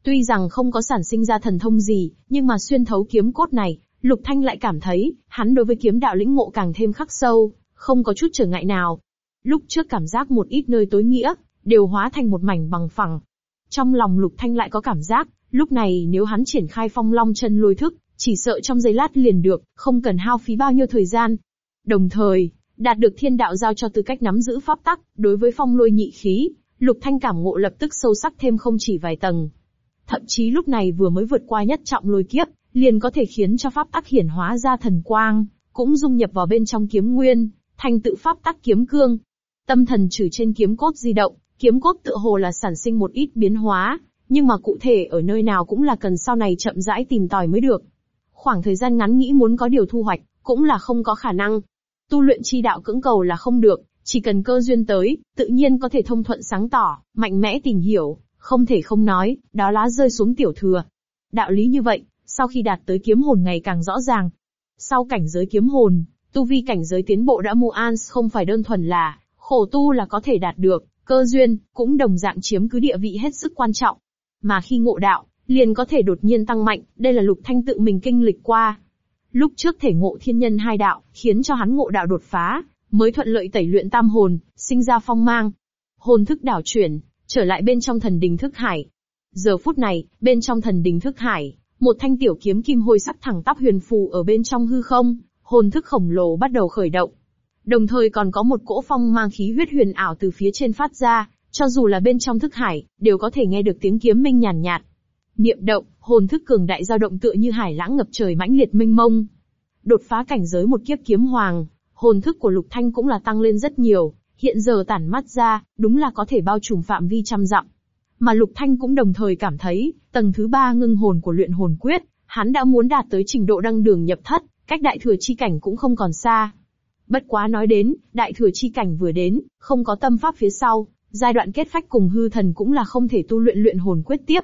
Tuy rằng không có sản sinh ra thần thông gì, nhưng mà xuyên thấu kiếm cốt này, Lục Thanh lại cảm thấy, hắn đối với kiếm đạo lĩnh ngộ càng thêm khắc sâu, không có chút trở ngại nào. Lúc trước cảm giác một ít nơi tối nghĩa, đều hóa thành một mảnh bằng phẳng. Trong lòng Lục Thanh lại có cảm giác, lúc này nếu hắn triển khai phong long chân lôi thức, chỉ sợ trong giây lát liền được, không cần hao phí bao nhiêu thời gian. Đồng thời, đạt được thiên đạo giao cho tư cách nắm giữ pháp tắc, đối với phong lôi nhị khí, Lục Thanh cảm ngộ lập tức sâu sắc thêm không chỉ vài tầng. Thậm chí lúc này vừa mới vượt qua nhất trọng lôi kiếp, liền có thể khiến cho pháp tắc hiển hóa ra thần quang, cũng dung nhập vào bên trong kiếm nguyên, thành tự pháp tắc kiếm cương. Tâm thần trừ trên kiếm cốt di động, kiếm cốt tự hồ là sản sinh một ít biến hóa, nhưng mà cụ thể ở nơi nào cũng là cần sau này chậm rãi tìm tòi mới được. Khoảng thời gian ngắn nghĩ muốn có điều thu hoạch, cũng là không có khả năng. Tu luyện chi đạo cưỡng cầu là không được, chỉ cần cơ duyên tới, tự nhiên có thể thông thuận sáng tỏ, mạnh mẽ tìm hiểu, không thể không nói, đó lá rơi xuống tiểu thừa. Đạo lý như vậy, sau khi đạt tới kiếm hồn ngày càng rõ ràng. Sau cảnh giới kiếm hồn, tu vi cảnh giới tiến bộ đã mu an không phải đơn thuần là, khổ tu là có thể đạt được, cơ duyên, cũng đồng dạng chiếm cứ địa vị hết sức quan trọng. Mà khi ngộ đạo, liền có thể đột nhiên tăng mạnh, đây là lục thanh tự mình kinh lịch qua. Lúc trước thể ngộ thiên nhân hai đạo, khiến cho hắn ngộ đạo đột phá, mới thuận lợi tẩy luyện tam hồn, sinh ra phong mang. Hồn thức đảo chuyển, trở lại bên trong thần đình thức hải. Giờ phút này, bên trong thần đình thức hải, một thanh tiểu kiếm kim hôi sắc thẳng tắp huyền phù ở bên trong hư không, hồn thức khổng lồ bắt đầu khởi động. Đồng thời còn có một cỗ phong mang khí huyết huyền ảo từ phía trên phát ra, cho dù là bên trong thức hải, đều có thể nghe được tiếng kiếm minh nhàn nhạt. Niệm động, hồn thức cường đại dao động tựa như hải lãng ngập trời mãnh liệt minh mông. Đột phá cảnh giới một kiếp kiếm hoàng, hồn thức của Lục Thanh cũng là tăng lên rất nhiều, hiện giờ tản mắt ra, đúng là có thể bao trùm phạm vi trăm dặm. Mà Lục Thanh cũng đồng thời cảm thấy, tầng thứ ba ngưng hồn của luyện hồn quyết, hắn đã muốn đạt tới trình độ đăng đường nhập thất, cách đại thừa chi cảnh cũng không còn xa. Bất quá nói đến, đại thừa chi cảnh vừa đến, không có tâm pháp phía sau, giai đoạn kết phách cùng hư thần cũng là không thể tu luyện luyện hồn quyết tiếp.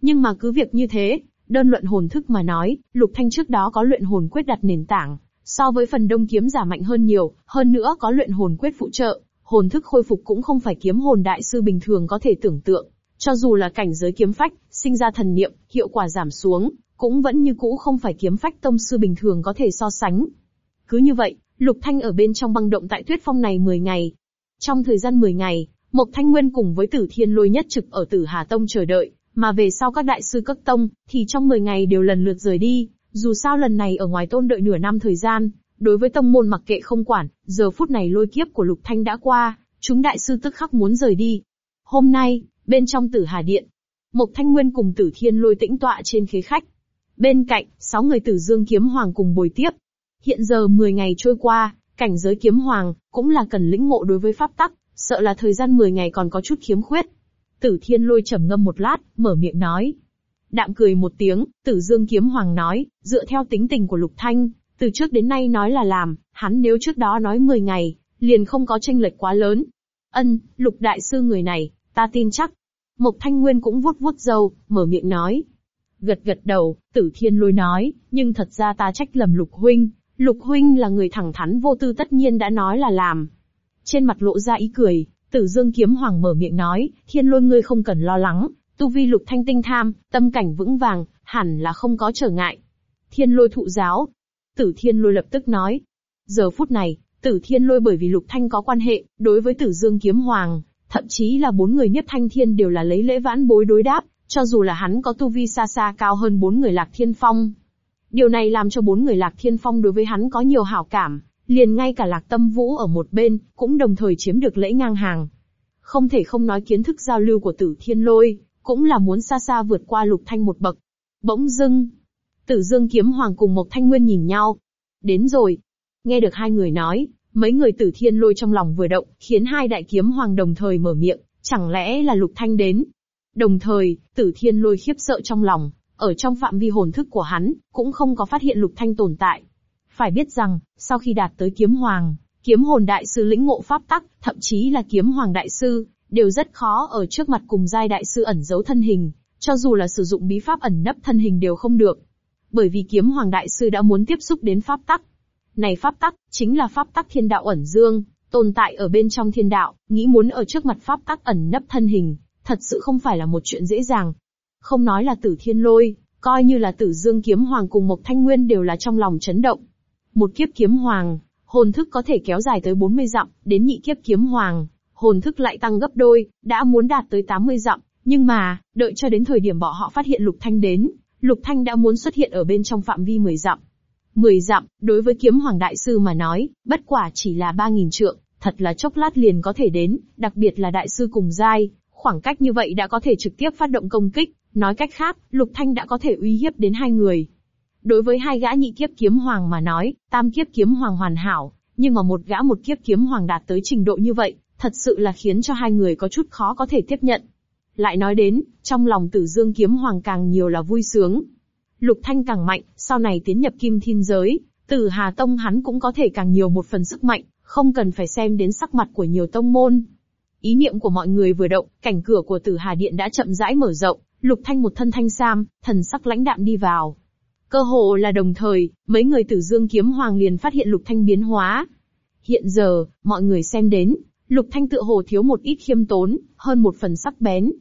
Nhưng mà cứ việc như thế, đơn luận hồn thức mà nói, Lục Thanh trước đó có luyện hồn quyết đặt nền tảng, so với phần đông kiếm giả mạnh hơn nhiều, hơn nữa có luyện hồn quyết phụ trợ, hồn thức khôi phục cũng không phải kiếm hồn đại sư bình thường có thể tưởng tượng. Cho dù là cảnh giới kiếm phách, sinh ra thần niệm, hiệu quả giảm xuống, cũng vẫn như cũ không phải kiếm phách tông sư bình thường có thể so sánh. Cứ như vậy, Lục Thanh ở bên trong băng động tại tuyết phong này 10 ngày. Trong thời gian 10 ngày, Mộc Thanh Nguyên cùng với Tử Thiên Lôi nhất trực ở Tử Hà Tông chờ đợi, mà về sau các đại sư các tông, thì trong 10 ngày đều lần lượt rời đi, dù sao lần này ở ngoài tôn đợi nửa năm thời gian, đối với tông môn mặc kệ không quản, giờ phút này lôi kiếp của Lục Thanh đã qua, chúng đại sư tức khắc muốn rời đi. Hôm nay, bên trong Tử Hà Điện, Mộc Thanh Nguyên cùng Tử Thiên Lôi tĩnh tọa trên khế khách. Bên cạnh, sáu người Tử Dương Kiếm Hoàng cùng bồi tiếp. Hiện giờ 10 ngày trôi qua, cảnh giới Kiếm Hoàng cũng là cần lĩnh ngộ đối với pháp tắc, sợ là thời gian 10 ngày còn có chút khiếm khuyết. Tử Thiên Lôi trầm ngâm một lát, mở miệng nói. Đạm cười một tiếng, Tử Dương Kiếm Hoàng nói, dựa theo tính tình của Lục Thanh, từ trước đến nay nói là làm, hắn nếu trước đó nói 10 ngày, liền không có tranh lệch quá lớn. Ân, Lục Đại Sư người này, ta tin chắc. Mộc Thanh Nguyên cũng vuốt vuốt râu, mở miệng nói. Gật gật đầu, Tử Thiên Lôi nói, nhưng thật ra ta trách lầm Lục Huynh, Lục Huynh là người thẳng thắn vô tư tất nhiên đã nói là làm. Trên mặt lộ ra ý cười, Tử Dương Kiếm Hoàng mở miệng nói, Thiên Lôi ngươi không cần lo lắng, tu vi Lục Thanh tinh tham, tâm cảnh vững vàng, hẳn là không có trở ngại. Thiên Lôi thụ giáo. Tử Thiên Lôi lập tức nói. Giờ phút này, Tử Thiên Lôi bởi vì Lục Thanh có quan hệ, đối với Tử Dương Kiếm Hoàng, thậm chí là bốn người nhất thanh thiên đều là lấy lễ vãn bối đối đáp, cho dù là hắn có tu vi xa xa cao hơn bốn người Lạc Thiên Phong. Điều này làm cho bốn người Lạc Thiên Phong đối với hắn có nhiều hảo cảm, liền ngay cả Lạc Tâm Vũ ở một bên, cũng đồng thời chiếm được lễ ngang hàng. Không thể không nói kiến thức giao lưu của Tử Thiên Lôi, cũng là muốn xa xa vượt qua Lục Thanh một bậc. Bỗng dưng, Tử Dương Kiếm Hoàng cùng Mộc Thanh Nguyên nhìn nhau. Đến rồi. Nghe được hai người nói, mấy người Tử Thiên Lôi trong lòng vừa động, khiến hai đại kiếm hoàng đồng thời mở miệng, chẳng lẽ là Lục Thanh đến? Đồng thời, Tử Thiên Lôi khiếp sợ trong lòng, ở trong phạm vi hồn thức của hắn, cũng không có phát hiện Lục Thanh tồn tại. Phải biết rằng, sau khi đạt tới kiếm hoàng, kiếm hồn đại sư lĩnh ngộ pháp tắc, thậm chí là kiếm hoàng đại sư, đều rất khó ở trước mặt cùng giai đại sư ẩn giấu thân hình, cho dù là sử dụng bí pháp ẩn nấp thân hình đều không được. Bởi vì kiếm hoàng đại sư đã muốn tiếp xúc đến pháp tắc. Này pháp tắc, chính là pháp tắc thiên đạo ẩn dương, tồn tại ở bên trong thiên đạo, nghĩ muốn ở trước mặt pháp tắc ẩn nấp thân hình, thật sự không phải là một chuyện dễ dàng. Không nói là tử thiên lôi, coi như là tử dương kiếm hoàng cùng một thanh nguyên đều là trong lòng chấn động. Một kiếp kiếm hoàng, hồn thức có thể kéo dài tới 40 dặm, đến nhị kiếp kiếm hoàng, hồn thức lại tăng gấp đôi, đã muốn đạt tới 80 dặm, nhưng mà, đợi cho đến thời điểm bọn họ phát hiện Lục Thanh đến, Lục Thanh đã muốn xuất hiện ở bên trong phạm vi 10 dặm. 10 dặm, đối với kiếm hoàng đại sư mà nói, bất quả chỉ là 3.000 trượng, thật là chốc lát liền có thể đến, đặc biệt là đại sư cùng giai, khoảng cách như vậy đã có thể trực tiếp phát động công kích, nói cách khác, Lục Thanh đã có thể uy hiếp đến hai người. Đối với hai gã nhị kiếp kiếm hoàng mà nói, tam kiếp kiếm hoàng hoàn hảo, nhưng mà một gã một kiếp kiếm hoàng đạt tới trình độ như vậy, thật sự là khiến cho hai người có chút khó có thể tiếp nhận. Lại nói đến, trong lòng tử dương kiếm hoàng càng nhiều là vui sướng. Lục Thanh càng mạnh, sau này tiến nhập kim thiên giới, tử Hà Tông hắn cũng có thể càng nhiều một phần sức mạnh, không cần phải xem đến sắc mặt của nhiều tông môn. Ý niệm của mọi người vừa động, cảnh cửa của tử Hà Điện đã chậm rãi mở rộng, Lục Thanh một thân thanh sam, thần sắc lãnh đạm đi vào. Cơ hồ là đồng thời, mấy người tử dương kiếm hoàng liền phát hiện Lục Thanh biến hóa. Hiện giờ, mọi người xem đến, Lục Thanh tựa hồ thiếu một ít khiêm tốn, hơn một phần sắc bén.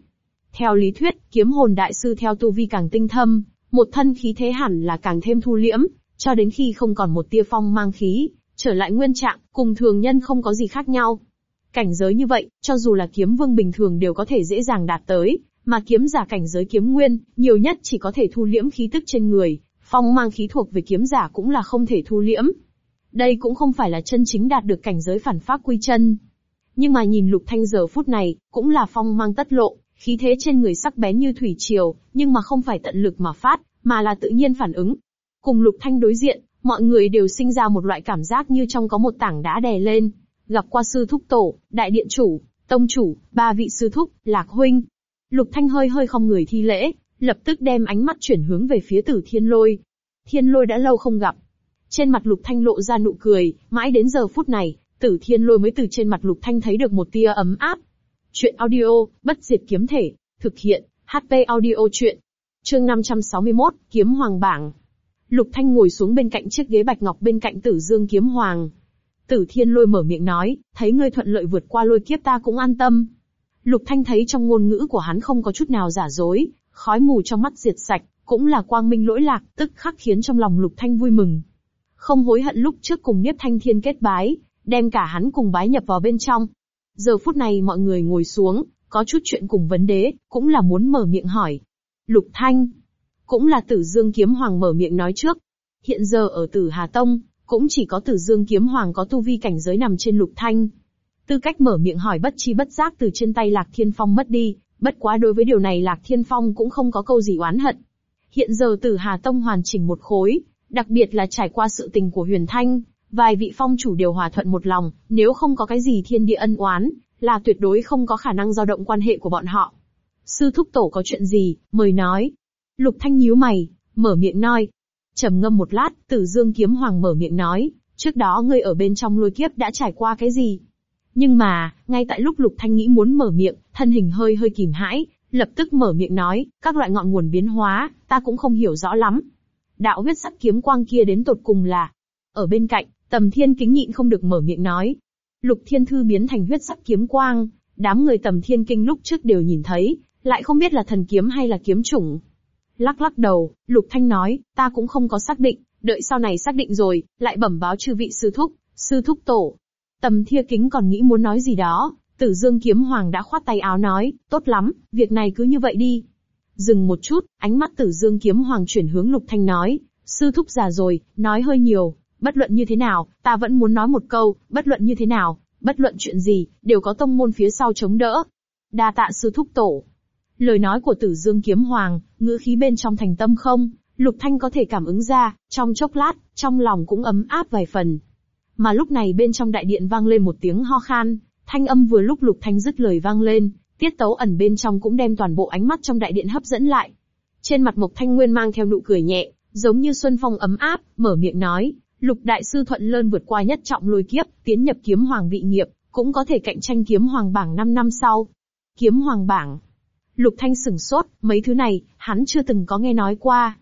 Theo lý thuyết, kiếm hồn đại sư theo tu vi càng tinh thâm, một thân khí thế hẳn là càng thêm thu liễm, cho đến khi không còn một tia phong mang khí, trở lại nguyên trạng, cùng thường nhân không có gì khác nhau. Cảnh giới như vậy, cho dù là kiếm vương bình thường đều có thể dễ dàng đạt tới, mà kiếm giả cảnh giới kiếm nguyên, nhiều nhất chỉ có thể thu liễm khí tức trên người, phong mang khí thuộc về kiếm giả cũng là không thể thu liễm. Đây cũng không phải là chân chính đạt được cảnh giới phản pháp quy chân. Nhưng mà nhìn lục thanh giờ phút này, cũng là phong mang tất lộ, khí thế trên người sắc bén như thủy triều, nhưng mà không phải tận lực mà phát, mà là tự nhiên phản ứng. Cùng lục thanh đối diện, mọi người đều sinh ra một loại cảm giác như trong có một tảng đá đè lên. gặp qua sư thúc tổ, đại điện chủ, tông chủ, ba vị sư thúc, lạc huynh. Lục Thanh hơi hơi không người thi lễ, lập tức đem ánh mắt chuyển hướng về phía tử thiên lôi. Thiên lôi đã lâu không gặp. Trên mặt Lục Thanh lộ ra nụ cười, mãi đến giờ phút này, tử thiên lôi mới từ trên mặt Lục Thanh thấy được một tia ấm áp. Chuyện audio, bất diệt kiếm thể, thực hiện, HP audio chuyện. Chương 561, Kiếm Hoàng Bảng. Lục Thanh ngồi xuống bên cạnh chiếc ghế bạch ngọc bên cạnh Tử Dương Kiếm Hoàng. Tử Thiên Lôi mở miệng nói, thấy ngươi thuận lợi vượt qua lôi kiếp ta cũng an tâm. Lục Thanh thấy trong ngôn ngữ của hắn không có chút nào giả dối, khói mù trong mắt diệt sạch, cũng là quang minh lỗi lạc, tức khắc khiến trong lòng Lục Thanh vui mừng. Không hối hận lúc trước cùng Niếp Thanh Thiên kết bái, đem cả hắn cùng bái nhập vào bên trong. Giờ phút này mọi người ngồi xuống, có chút chuyện cùng vấn đế, cũng là muốn mở miệng hỏi. Lục Thanh, cũng là Tử Dương Kiếm Hoàng mở miệng nói trước. Hiện giờ ở Tử Hà Tông, cũng chỉ có Tử Dương Kiếm Hoàng có tu vi cảnh giới nằm trên Lục Thanh. Tư cách mở miệng hỏi bất chi bất giác từ trên tay Lạc Thiên Phong mất đi, bất quá đối với điều này Lạc Thiên Phong cũng không có câu gì oán hận. Hiện giờ Tử Hà Tông hoàn chỉnh một khối, đặc biệt là trải qua sự tình của Huyền Thanh, vài vị phong chủ đều hòa thuận một lòng, nếu không có cái gì thiên địa ân oán, là tuyệt đối không có khả năng dao động quan hệ của bọn họ. Sư thúc tổ có chuyện gì, mời nói. Lục Thanh nhíu mày, mở miệng nói. trầm ngâm một lát, Tử Dương Kiếm Hoàng mở miệng nói, trước đó ngươi ở bên trong lôi kiếp đã trải qua cái gì? Nhưng mà, ngay tại lúc Lục Thanh nghĩ muốn mở miệng, thân hình hơi hơi kìm hãi, lập tức mở miệng nói, các loại ngọn nguồn biến hóa, ta cũng không hiểu rõ lắm. Đạo huyết sắc kiếm quang kia đến tột cùng là. Ở bên cạnh, Tầm Thiên kính nhịn không được mở miệng nói. Lục Thiên Thư biến thành huyết sắc kiếm quang, đám người Tầm Thiên Kinh lúc trước đều nhìn thấy, lại không biết là thần kiếm hay là kiếm chủng. Lắc lắc đầu, Lục Thanh nói, ta cũng không có xác định, đợi sau này xác định rồi, lại bẩm báo chư vị sư thúc, sư thúc tổ. Tầm Thiên Kính còn nghĩ muốn nói gì đó, Tử Dương Kiếm Hoàng đã khoát tay áo nói, tốt lắm, việc này cứ như vậy đi. Dừng một chút, ánh mắt Tử Dương Kiếm Hoàng chuyển hướng Lục Thanh nói, sư thúc già rồi, nói hơi nhiều, bất luận như thế nào, ta vẫn muốn nói một câu, bất luận như thế nào, bất luận chuyện gì, đều có tông môn phía sau chống đỡ. Đa tạ sư thúc tổ. Lời nói của Tử Dương Kiếm Hoàng, ngữ khí bên trong thành tâm không, Lục Thanh có thể cảm ứng ra, trong chốc lát, trong lòng cũng ấm áp vài phần. Mà lúc này bên trong đại điện vang lên một tiếng ho khan, thanh âm vừa lúc Lục Thanh dứt lời vang lên, tiết tấu ẩn bên trong cũng đem toàn bộ ánh mắt trong đại điện hấp dẫn lại. Trên mặt Mộc Thanh Nguyên mang theo nụ cười nhẹ, giống như xuân phong ấm áp, mở miệng nói, Lục đại sư thuận lơn vượt qua nhất trọng lôi kiếp, tiến nhập kiếm hoàng vị nghiệp, cũng có thể cạnh tranh kiếm hoàng bảng 5 năm sau. Kiếm hoàng bảng. Lục Thanh sửng sốt, mấy thứ này, hắn chưa từng có nghe nói qua.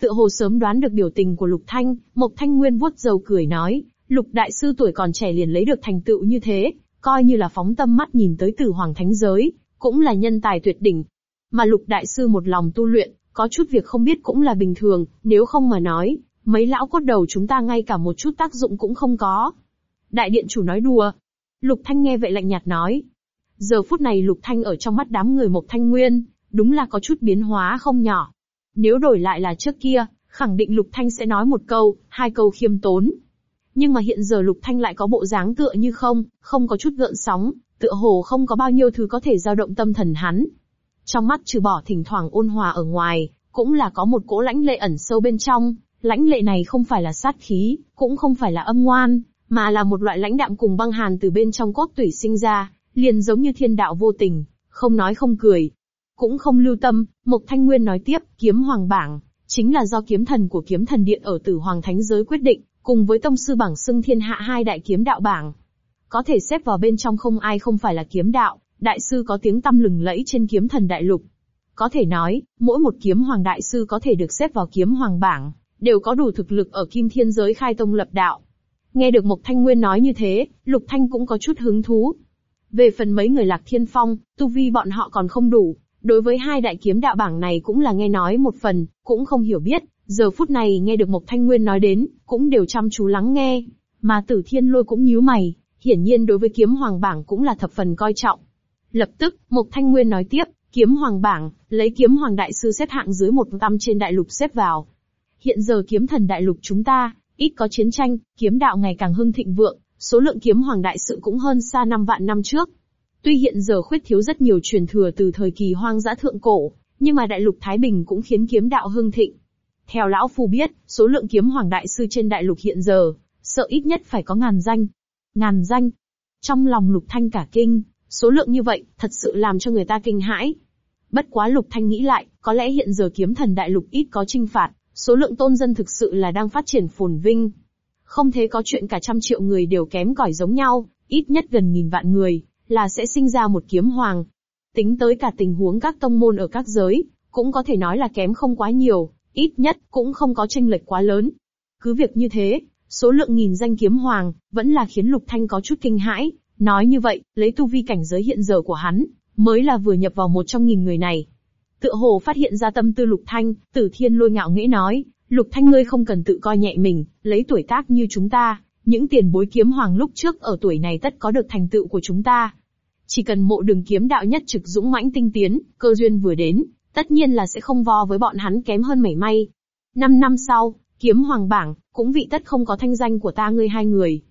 Tựa hồ sớm đoán được biểu tình của Lục Thanh, Mộc Thanh Nguyên vuốt dầu cười nói, Lục đại sư tuổi còn trẻ liền lấy được thành tựu như thế, coi như là phóng tâm mắt nhìn tới tử hoàng thánh giới, cũng là nhân tài tuyệt đỉnh. Mà Lục đại sư một lòng tu luyện, có chút việc không biết cũng là bình thường, nếu không mà nói, mấy lão cốt đầu chúng ta ngay cả một chút tác dụng cũng không có. Đại điện chủ nói đùa. Lục Thanh nghe vậy lạnh nhạt nói. Giờ phút này Lục Thanh ở trong mắt đám người Mộc Thanh Nguyên, đúng là có chút biến hóa không nhỏ. Nếu đổi lại là trước kia, khẳng định Lục Thanh sẽ nói một câu, hai câu khiêm tốn. Nhưng mà hiện giờ Lục Thanh lại có bộ dáng tựa như không, không có chút gợn sóng, tựa hồ không có bao nhiêu thứ có thể dao động tâm thần hắn. Trong mắt trừ bỏ thỉnh thoảng ôn hòa ở ngoài, cũng là có một cỗ lãnh lệ ẩn sâu bên trong, Lãnh lệ này không phải là sát khí, cũng không phải là âm ngoan, mà là một loại lãnh đạm cùng băng hàn từ bên trong cốt tủy sinh ra, liền giống như thiên đạo vô tình, không nói không cười. Cũng không lưu tâm, Mộc Thanh Nguyên nói tiếp, kiếm hoàng bảng, chính là do kiếm thần của kiếm thần điện ở tử hoàng thánh giới quyết định, cùng với tông sư bảng xưng thiên hạ hai đại kiếm đạo bảng. Có thể xếp vào bên trong không ai không phải là kiếm đạo, đại sư có tiếng tăm lừng lẫy trên kiếm thần đại lục. Có thể nói, mỗi một kiếm hoàng đại sư có thể được xếp vào kiếm hoàng bảng, đều có đủ thực lực ở kim thiên giới khai tông lập đạo. Nghe được Mộc Thanh Nguyên nói như thế, Lục Thanh cũng có chút hứng thú. Về phần mấy người lạc thiên phong, tu vi bọn họ còn không đủ, đối với hai đại kiếm đạo bảng này cũng là nghe nói một phần, cũng không hiểu biết, giờ phút này nghe được Mộc Thanh Nguyên nói đến, cũng đều chăm chú lắng nghe, mà tử thiên lôi cũng nhíu mày, hiển nhiên đối với kiếm hoàng bảng cũng là thập phần coi trọng. Lập tức, Mộc Thanh Nguyên nói tiếp, kiếm hoàng bảng, lấy kiếm hoàng đại sư xếp hạng dưới một tâm trên đại lục xếp vào, Hiện giờ kiếm thần đại lục chúng ta, ít có chiến tranh, kiếm đạo ngày càng hưng thịnh vượng, số lượng kiếm hoàng đại sự cũng hơn xa năm vạn năm trước. Tuy hiện giờ khuyết thiếu rất nhiều truyền thừa từ thời kỳ hoang dã thượng cổ, nhưng mà đại lục Thái Bình cũng khiến kiếm đạo hưng thịnh. Theo lão phu biết, số lượng kiếm hoàng đại sư trên đại lục hiện giờ, sợ ít nhất phải có ngàn danh. Ngàn danh. Trong lòng Lục Thanh cả kinh, số lượng như vậy, thật sự làm cho người ta kinh hãi. Bất quá Lục Thanh nghĩ lại, có lẽ hiện giờ kiếm thần đại lục ít có trinh phạt, số lượng tôn dân thực sự là đang phát triển phồn vinh. Không thế có chuyện cả trăm triệu người đều kém cỏi giống nhau, ít nhất gần nghìn vạn người, là sẽ sinh ra một kiếm hoàng. Tính tới cả tình huống các tông môn ở các giới, cũng có thể nói là kém không quá nhiều, ít nhất cũng không có tranh lệch quá lớn. Cứ việc như thế, số lượng nghìn danh kiếm hoàng, vẫn là khiến Lục Thanh có chút kinh hãi, nói như vậy, lấy tu vi cảnh giới hiện giờ của hắn, mới là vừa nhập vào một trong nghìn người này. Tựa hồ phát hiện ra tâm tư Lục Thanh, Tử Thiên lôi ngạo nghễ nói, Lục Thanh ngươi không cần tự coi nhẹ mình, lấy tuổi tác như chúng ta, những tiền bối kiếm hoàng lúc trước ở tuổi này tất có được thành tựu của chúng ta. Chỉ cần mộ đường kiếm đạo nhất trực dũng mãnh tinh tiến, cơ duyên vừa đến, tất nhiên là sẽ không vo với bọn hắn kém hơn mảy may. Năm năm sau, kiếm hoàng bảng, cũng vị tất không có thanh danh của ta ngươi hai người.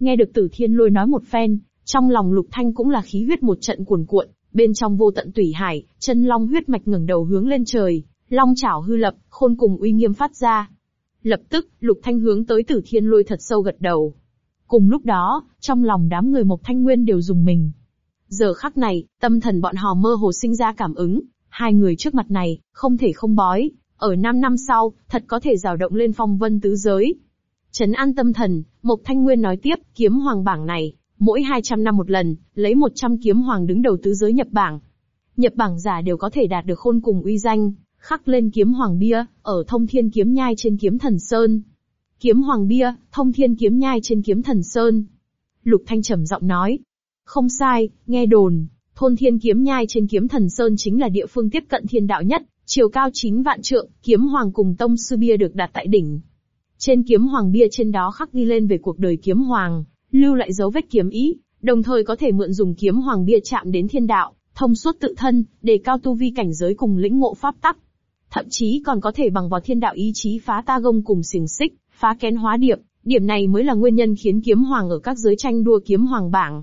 Nghe được tử thiên lôi nói một phen, trong lòng lục thanh cũng là khí huyết một trận cuồn cuộn, bên trong vô tận tủy hải, chân long huyết mạch ngẩng đầu hướng lên trời, long chảo hư lập, khôn cùng uy nghiêm phát ra. Lập tức, lục thanh hướng tới tử thiên lôi thật sâu gật đầu. Cùng lúc đó, trong lòng đám người Mộc Thanh Nguyên đều dùng mình. Giờ khắc này, tâm thần bọn họ mơ hồ sinh ra cảm ứng, hai người trước mặt này, không thể không bói, ở 5 năm sau, thật có thể rào động lên phong vân tứ giới. Trấn an tâm thần, Mộc Thanh Nguyên nói tiếp, kiếm hoàng bảng này, mỗi 200 năm một lần, lấy 100 kiếm hoàng đứng đầu tứ giới nhập bảng. Nhập bảng giả đều có thể đạt được khôn cùng uy danh, khắc lên kiếm hoàng bia, ở thông thiên kiếm nhai trên kiếm thần sơn. Kiếm hoàng bia, thông thiên kiếm nhai trên kiếm thần sơn. Lục Thanh trầm giọng nói. Không sai, nghe đồn, thôn thiên kiếm nhai trên kiếm thần sơn chính là địa phương tiếp cận thiên đạo nhất, chiều cao 9 vạn trượng, kiếm hoàng cùng tông sư bia được đặt tại đỉnh. Trên kiếm hoàng bia trên đó khắc ghi lên về cuộc đời kiếm hoàng, lưu lại dấu vết kiếm ý, đồng thời có thể mượn dùng kiếm hoàng bia chạm đến thiên đạo, thông suốt tự thân, để cao tu vi cảnh giới cùng lĩnh ngộ pháp tắc. Thậm chí còn có thể bằng vào thiên đạo ý chí phá ta gông cùng xiềng xích, phá kén hóa điệp, điểm này mới là nguyên nhân khiến kiếm hoàng ở các giới tranh đua kiếm hoàng bảng.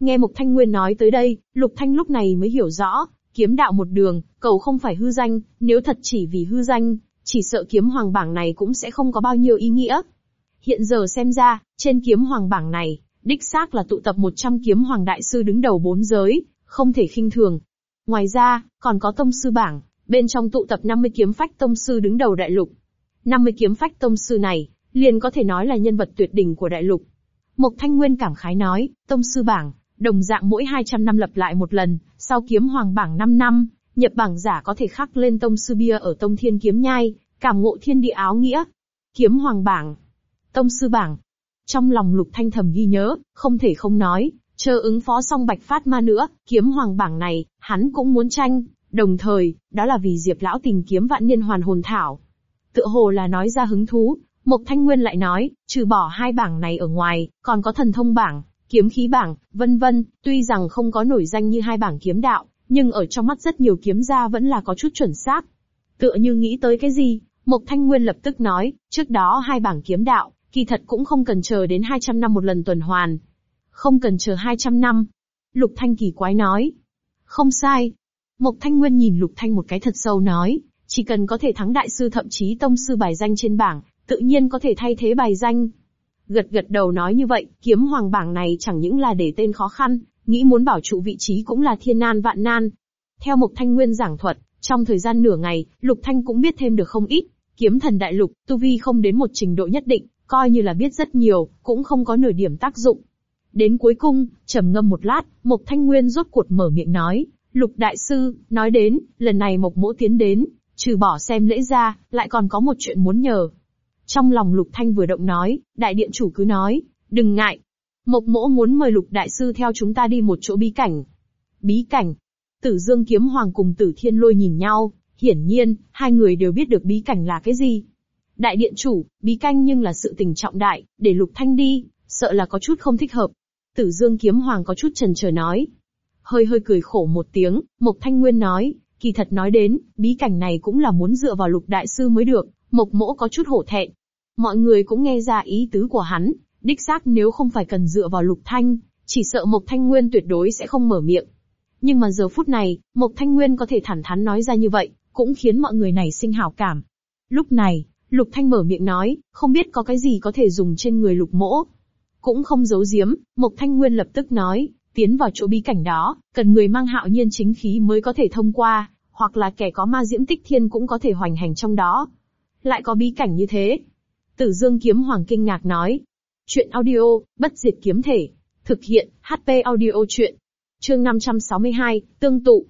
Nghe Mục Thanh Nguyên nói tới đây, Lục Thanh lúc này mới hiểu rõ, kiếm đạo một đường, cầu không phải hư danh, nếu thật chỉ vì hư danh, chỉ sợ kiếm hoàng bảng này cũng sẽ không có bao nhiêu ý nghĩa. Hiện giờ xem ra, trên kiếm hoàng bảng này, đích xác là tụ tập 100 kiếm hoàng đại sư đứng đầu bốn giới, không thể khinh thường. Ngoài ra, còn có tông sư bảng, bên trong tụ tập 50 kiếm phách tông sư đứng đầu đại lục. 50 kiếm phách tông sư này, liền có thể nói là nhân vật tuyệt đỉnh của đại lục. Mộc Thanh Nguyên cảm khái nói, tông sư bảng, đồng dạng mỗi 200 năm lập lại một lần, sau kiếm hoàng bảng 5 năm, nhập bảng giả có thể khắc lên tông sư bia ở tông thiên kiếm nhai, cảm ngộ thiên địa áo nghĩa. Kiếm hoàng bảng, tông sư bảng. Trong lòng lục thanh thầm ghi nhớ, không thể không nói, chờ ứng phó xong bạch phát ma nữa, kiếm hoàng bảng này, hắn cũng muốn tranh, đồng thời, đó là vì Diệp lão tìm kiếm vạn niên hoàn hồn thảo. Tựa hồ là nói ra hứng thú, Mộc Thanh Nguyên lại nói, trừ bỏ hai bảng này ở ngoài, còn có thần thông bảng, kiếm khí bảng, vân vân, tuy rằng không có nổi danh như hai bảng kiếm đạo, nhưng ở trong mắt rất nhiều kiếm gia vẫn là có chút chuẩn xác. Tựa như nghĩ tới cái gì, Mộc Thanh Nguyên lập tức nói, trước đó hai bảng kiếm đạo, kỳ thật cũng không cần chờ đến 200 năm một lần tuần hoàn. Không cần chờ 200 năm. Lục Thanh kỳ quái nói. Không sai. Mộc Thanh Nguyên nhìn Lục Thanh một cái thật sâu nói, chỉ cần có thể thắng đại sư thậm chí tông sư bài danh trên bảng, tự nhiên có thể thay thế bài danh. Gật gật đầu nói như vậy, kiếm hoàng bảng này chẳng những là để tên khó khăn, nghĩ muốn bảo trụ vị trí cũng là thiên nan vạn nan. Theo Mộc Thanh Nguyên giảng thuật, trong thời gian nửa ngày, Lục Thanh cũng biết thêm được không ít. Kiếm thần đại lục, tu vi không đến một trình độ nhất định, coi như là biết rất nhiều, cũng không có nửa điểm tác dụng. Đến cuối cùng, trầm ngâm một lát, Mộc Thanh Nguyên rốt cuộc mở miệng nói, Lục Đại Sư, nói đến, lần này Mộc Mỗ tiến đến, trừ bỏ xem lễ ra, lại còn có một chuyện muốn nhờ. Trong lòng Lục Thanh vừa động nói, đại điện chủ cứ nói, đừng ngại. Mộc Mỗ muốn mời Lục Đại Sư theo chúng ta đi một chỗ bí cảnh. Bí cảnh. Tử Dương Kiếm Hoàng cùng Tử Thiên Lôi nhìn nhau, hiển nhiên, hai người đều biết được bí cảnh là cái gì. Đại điện chủ, bí canh nhưng là sự tình trọng đại, để Lục Thanh đi, sợ là có chút không thích hợp. Tử Dương Kiếm Hoàng có chút chần chờ nói. Hơi hơi cười khổ một tiếng, Mộc Thanh Nguyên nói, kỳ thật nói đến, bí cảnh này cũng là muốn dựa vào Lục Đại Sư mới được, Mộc Mỗ có chút hổ thẹn. Mọi người cũng nghe ra ý tứ của hắn, đích xác nếu không phải cần dựa vào Lục Thanh, chỉ sợ Mộc Thanh Nguyên tuyệt đối sẽ không mở miệng. Nhưng mà giờ phút này, Mộc Thanh Nguyên có thể thẳng thắn nói ra như vậy, cũng khiến mọi người này sinh hảo cảm. Lúc này, Lục Thanh mở miệng nói, không biết có cái gì có thể dùng trên người Lục Mỗ. cũng không giấu giếm, Mộc Thanh Nguyên lập tức nói, tiến vào chỗ bí cảnh đó, cần người mang hạo nhiên chính khí mới có thể thông qua, hoặc là kẻ có ma diễm tích thiên cũng có thể hoành hành trong đó. Lại có bí cảnh như thế. Tử Dương Kiếm Hoàng kinh ngạc nói. Chuyện audio, bất diệt kiếm thể. Thực hiện, HP audio chuyện. Chương 562, tương tụ.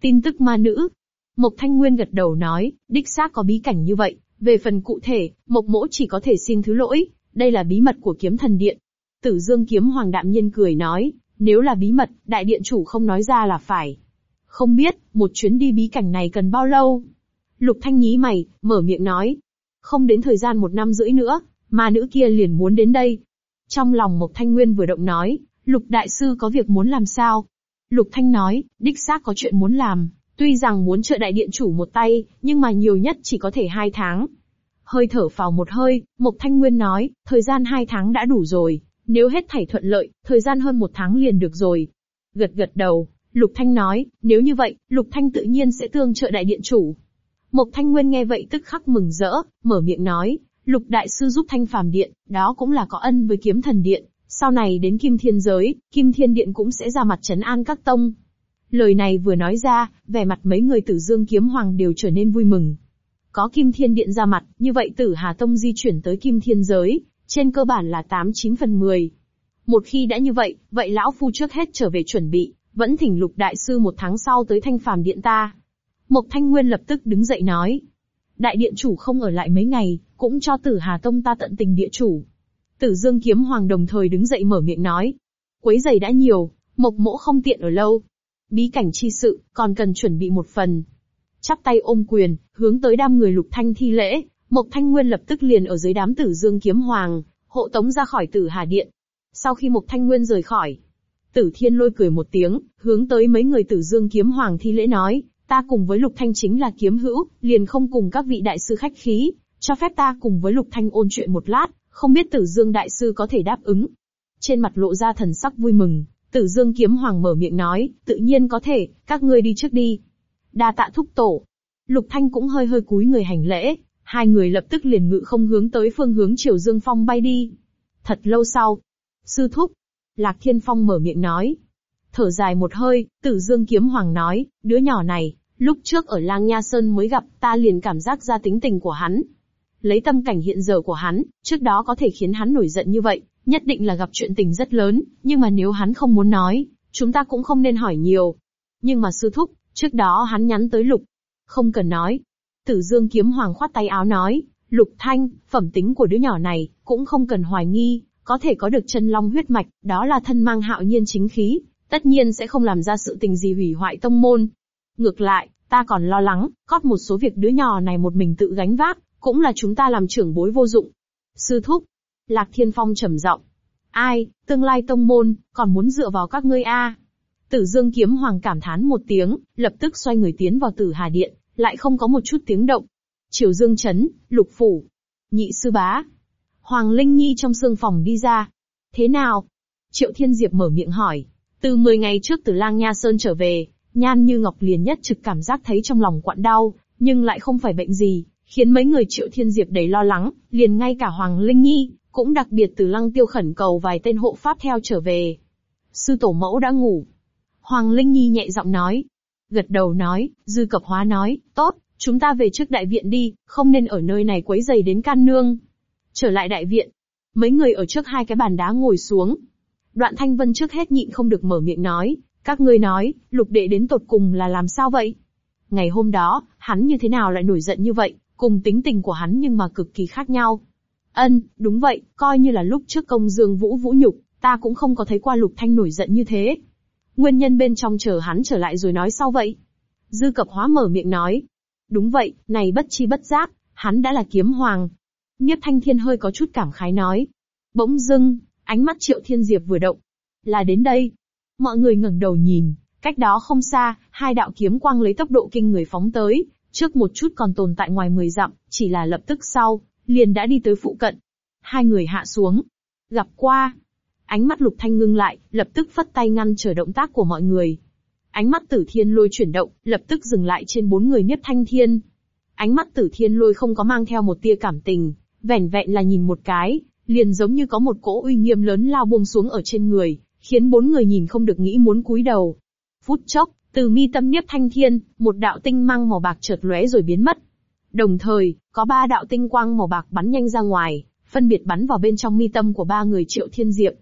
Tin tức ma nữ. Mộc Thanh Nguyên gật đầu nói, đích xác có bí cảnh như vậy. Về phần cụ thể, Mộc Mỗ chỉ có thể xin thứ lỗi, đây là bí mật của kiếm thần điện. Tử Dương Kiếm Hoàng đạm nhiên cười nói, nếu là bí mật, đại điện chủ không nói ra là phải. Không biết, một chuyến đi bí cảnh này cần bao lâu? Lục Thanh nhí mày, mở miệng nói. Không đến thời gian một năm rưỡi nữa, mà nữ kia liền muốn đến đây. Trong lòng Mộc Thanh Nguyên vừa động nói, Lục Đại Sư có việc muốn làm sao? Lục Thanh nói, đích xác có chuyện muốn làm, tuy rằng muốn trợ đại điện chủ một tay, nhưng mà nhiều nhất chỉ có thể hai tháng. Hơi thở phào một hơi, Mộc Thanh Nguyên nói, thời gian hai tháng đã đủ rồi, nếu hết thảy thuận lợi, thời gian hơn một tháng liền được rồi. Gật gật đầu, Lục Thanh nói, nếu như vậy, Lục Thanh tự nhiên sẽ tương trợ đại điện chủ. Mộc Thanh Nguyên nghe vậy tức khắc mừng rỡ, mở miệng nói, Lục Đại Sư giúp Thanh Phàm Điện, đó cũng là có ân với kiếm thần điện, sau này đến Kim Thiên Giới, Kim Thiên Điện cũng sẽ ra mặt chấn an các tông. Lời này vừa nói ra, vẻ mặt mấy người tử dương kiếm hoàng đều trở nên vui mừng. Có Kim Thiên Điện ra mặt, như vậy tử Hà Tông di chuyển tới Kim Thiên Giới, trên cơ bản là 8-9 phần 10. Một khi đã như vậy, vậy lão phu trước hết trở về chuẩn bị, vẫn thỉnh lục đại sư một tháng sau tới thanh phàm điện ta. Mộc Thanh Nguyên lập tức đứng dậy nói. Đại điện chủ không ở lại mấy ngày, cũng cho tử Hà Tông ta tận tình địa chủ. Tử Dương Kiếm Hoàng đồng thời đứng dậy mở miệng nói. Quấy giày đã nhiều, Mộc Mỗ không tiện ở lâu. Bí cảnh chi sự, còn cần chuẩn bị một phần. Chắp tay ôm quyền, hướng tới đám người lục thanh thi lễ, Mộc Thanh Nguyên lập tức liền ở dưới đám tử dương kiếm hoàng, hộ tống ra khỏi tử hà điện. Sau khi Mộc Thanh Nguyên rời khỏi, tử thiên lôi cười một tiếng, hướng tới mấy người tử dương kiếm hoàng thi lễ nói, ta cùng với Lục Thanh chính là kiếm hữu, liền không cùng các vị đại sư khách khí, cho phép ta cùng với Lục Thanh ôn chuyện một lát, không biết tử dương đại sư có thể đáp ứng. Trên mặt lộ ra thần sắc vui mừng, tử dương kiếm hoàng mở miệng nói, tự nhiên có thể, các ngươi đi trước đi. Đa tạ thúc tổ. Lục Thanh cũng hơi hơi cúi người hành lễ, Hai người lập tức liền ngự không hướng tới phương hướng Triều Dương Phong bay đi. Thật lâu sau, sư thúc, Lạc Thiên Phong mở miệng nói. Thở dài một hơi, Tử Dương Kiếm Hoàng nói, đứa nhỏ này, lúc trước ở Lang Nha Sơn mới gặp ta liền cảm giác ra tính tình của hắn. Lấy tâm cảnh hiện giờ của hắn, trước đó có thể khiến hắn nổi giận như vậy, nhất định là gặp chuyện tình rất lớn, nhưng mà nếu hắn không muốn nói, chúng ta cũng không nên hỏi nhiều. Nhưng mà sư thúc, trước đó hắn nhắn tới lục. Không cần nói, Tử Dương kiếm hoàng khoát tay áo nói, Lục Thanh, phẩm tính của đứa nhỏ này, cũng không cần hoài nghi, có thể có được chân long huyết mạch, đó là thân mang hạo nhiên chính khí, tất nhiên sẽ không làm ra sự tình gì hủy hoại tông môn. Ngược lại, ta còn lo lắng, cót một số việc đứa nhỏ này một mình tự gánh vác, cũng là chúng ta làm trưởng bối vô dụng. Sư thúc, Lạc Thiên Phong trầm giọng, ai, tương lai tông môn, còn muốn dựa vào các ngươi a? Tử Dương kiếm hoàng cảm thán một tiếng, lập tức xoay người tiến vào Tử Hà điện, lại không có một chút tiếng động. Triều Dương Trấn, Lục Phủ, Nhị Sư Bá. Hoàng Linh Nhi trong sương phòng đi ra. Thế nào? Triệu Thiên Diệp mở miệng hỏi. Từ 10 ngày trước từ Lang Nha Sơn trở về, Nhan Như Ngọc liền nhất trực cảm giác thấy trong lòng quặn đau, nhưng lại không phải bệnh gì, khiến mấy người Triệu Thiên Diệp đầy lo lắng, liền ngay cả Hoàng Linh Nhi, cũng đặc biệt từ Lăng Tiêu khẩn cầu vài tên hộ pháp theo trở về. Sư tổ mẫu đã ngủ. Hoàng Linh Nhi nhẹ giọng nói, gật đầu nói, dư cập hóa nói, tốt, chúng ta về trước đại viện đi, không nên ở nơi này quấy giày đến can nương. Trở lại đại viện, mấy người ở trước hai cái bàn đá ngồi xuống. Đoạn thanh vân trước hết nhịn không được mở miệng nói, các ngươi nói, lục đệ đến tột cùng là làm sao vậy? Ngày hôm đó, hắn như thế nào lại nổi giận như vậy, cùng tính tình của hắn nhưng mà cực kỳ khác nhau. Ân, đúng vậy, coi như là lúc trước công dương vũ vũ nhục, ta cũng không có thấy qua lục thanh nổi giận như thế. Nguyên nhân bên trong chờ hắn trở lại rồi nói sau vậy. Dư cập hóa mở miệng nói. Đúng vậy, này bất chi bất giác, hắn đã là kiếm hoàng. Niếp thanh thiên hơi có chút cảm khái nói. Bỗng dưng, ánh mắt triệu thiên diệp vừa động. Là đến đây. Mọi người ngẩng đầu nhìn, cách đó không xa, hai đạo kiếm quang lấy tốc độ kinh người phóng tới, trước một chút còn tồn tại ngoài mười dặm, chỉ là lập tức sau, liền đã đi tới phụ cận. Hai người hạ xuống. Gặp qua, Ánh mắt Lục Thanh ngưng lại, lập tức phất tay ngăn trở động tác của mọi người. Ánh mắt Tử Thiên Lôi chuyển động, lập tức dừng lại trên bốn người Niếp Thanh Thiên. Ánh mắt Tử Thiên Lôi không có mang theo một tia cảm tình, vẻn vẹn là nhìn một cái, liền giống như có một cỗ uy nghiêm lớn lao buông xuống ở trên người, khiến bốn người nhìn không được nghĩ muốn cúi đầu. Phút chốc, từ mi tâm nhiếp thanh thiên, một đạo tinh mang màu bạc chợt lóe rồi biến mất. Đồng thời, có ba đạo tinh quang màu bạc bắn nhanh ra ngoài, phân biệt bắn vào bên trong mi tâm của ba người triệu thiên diệp.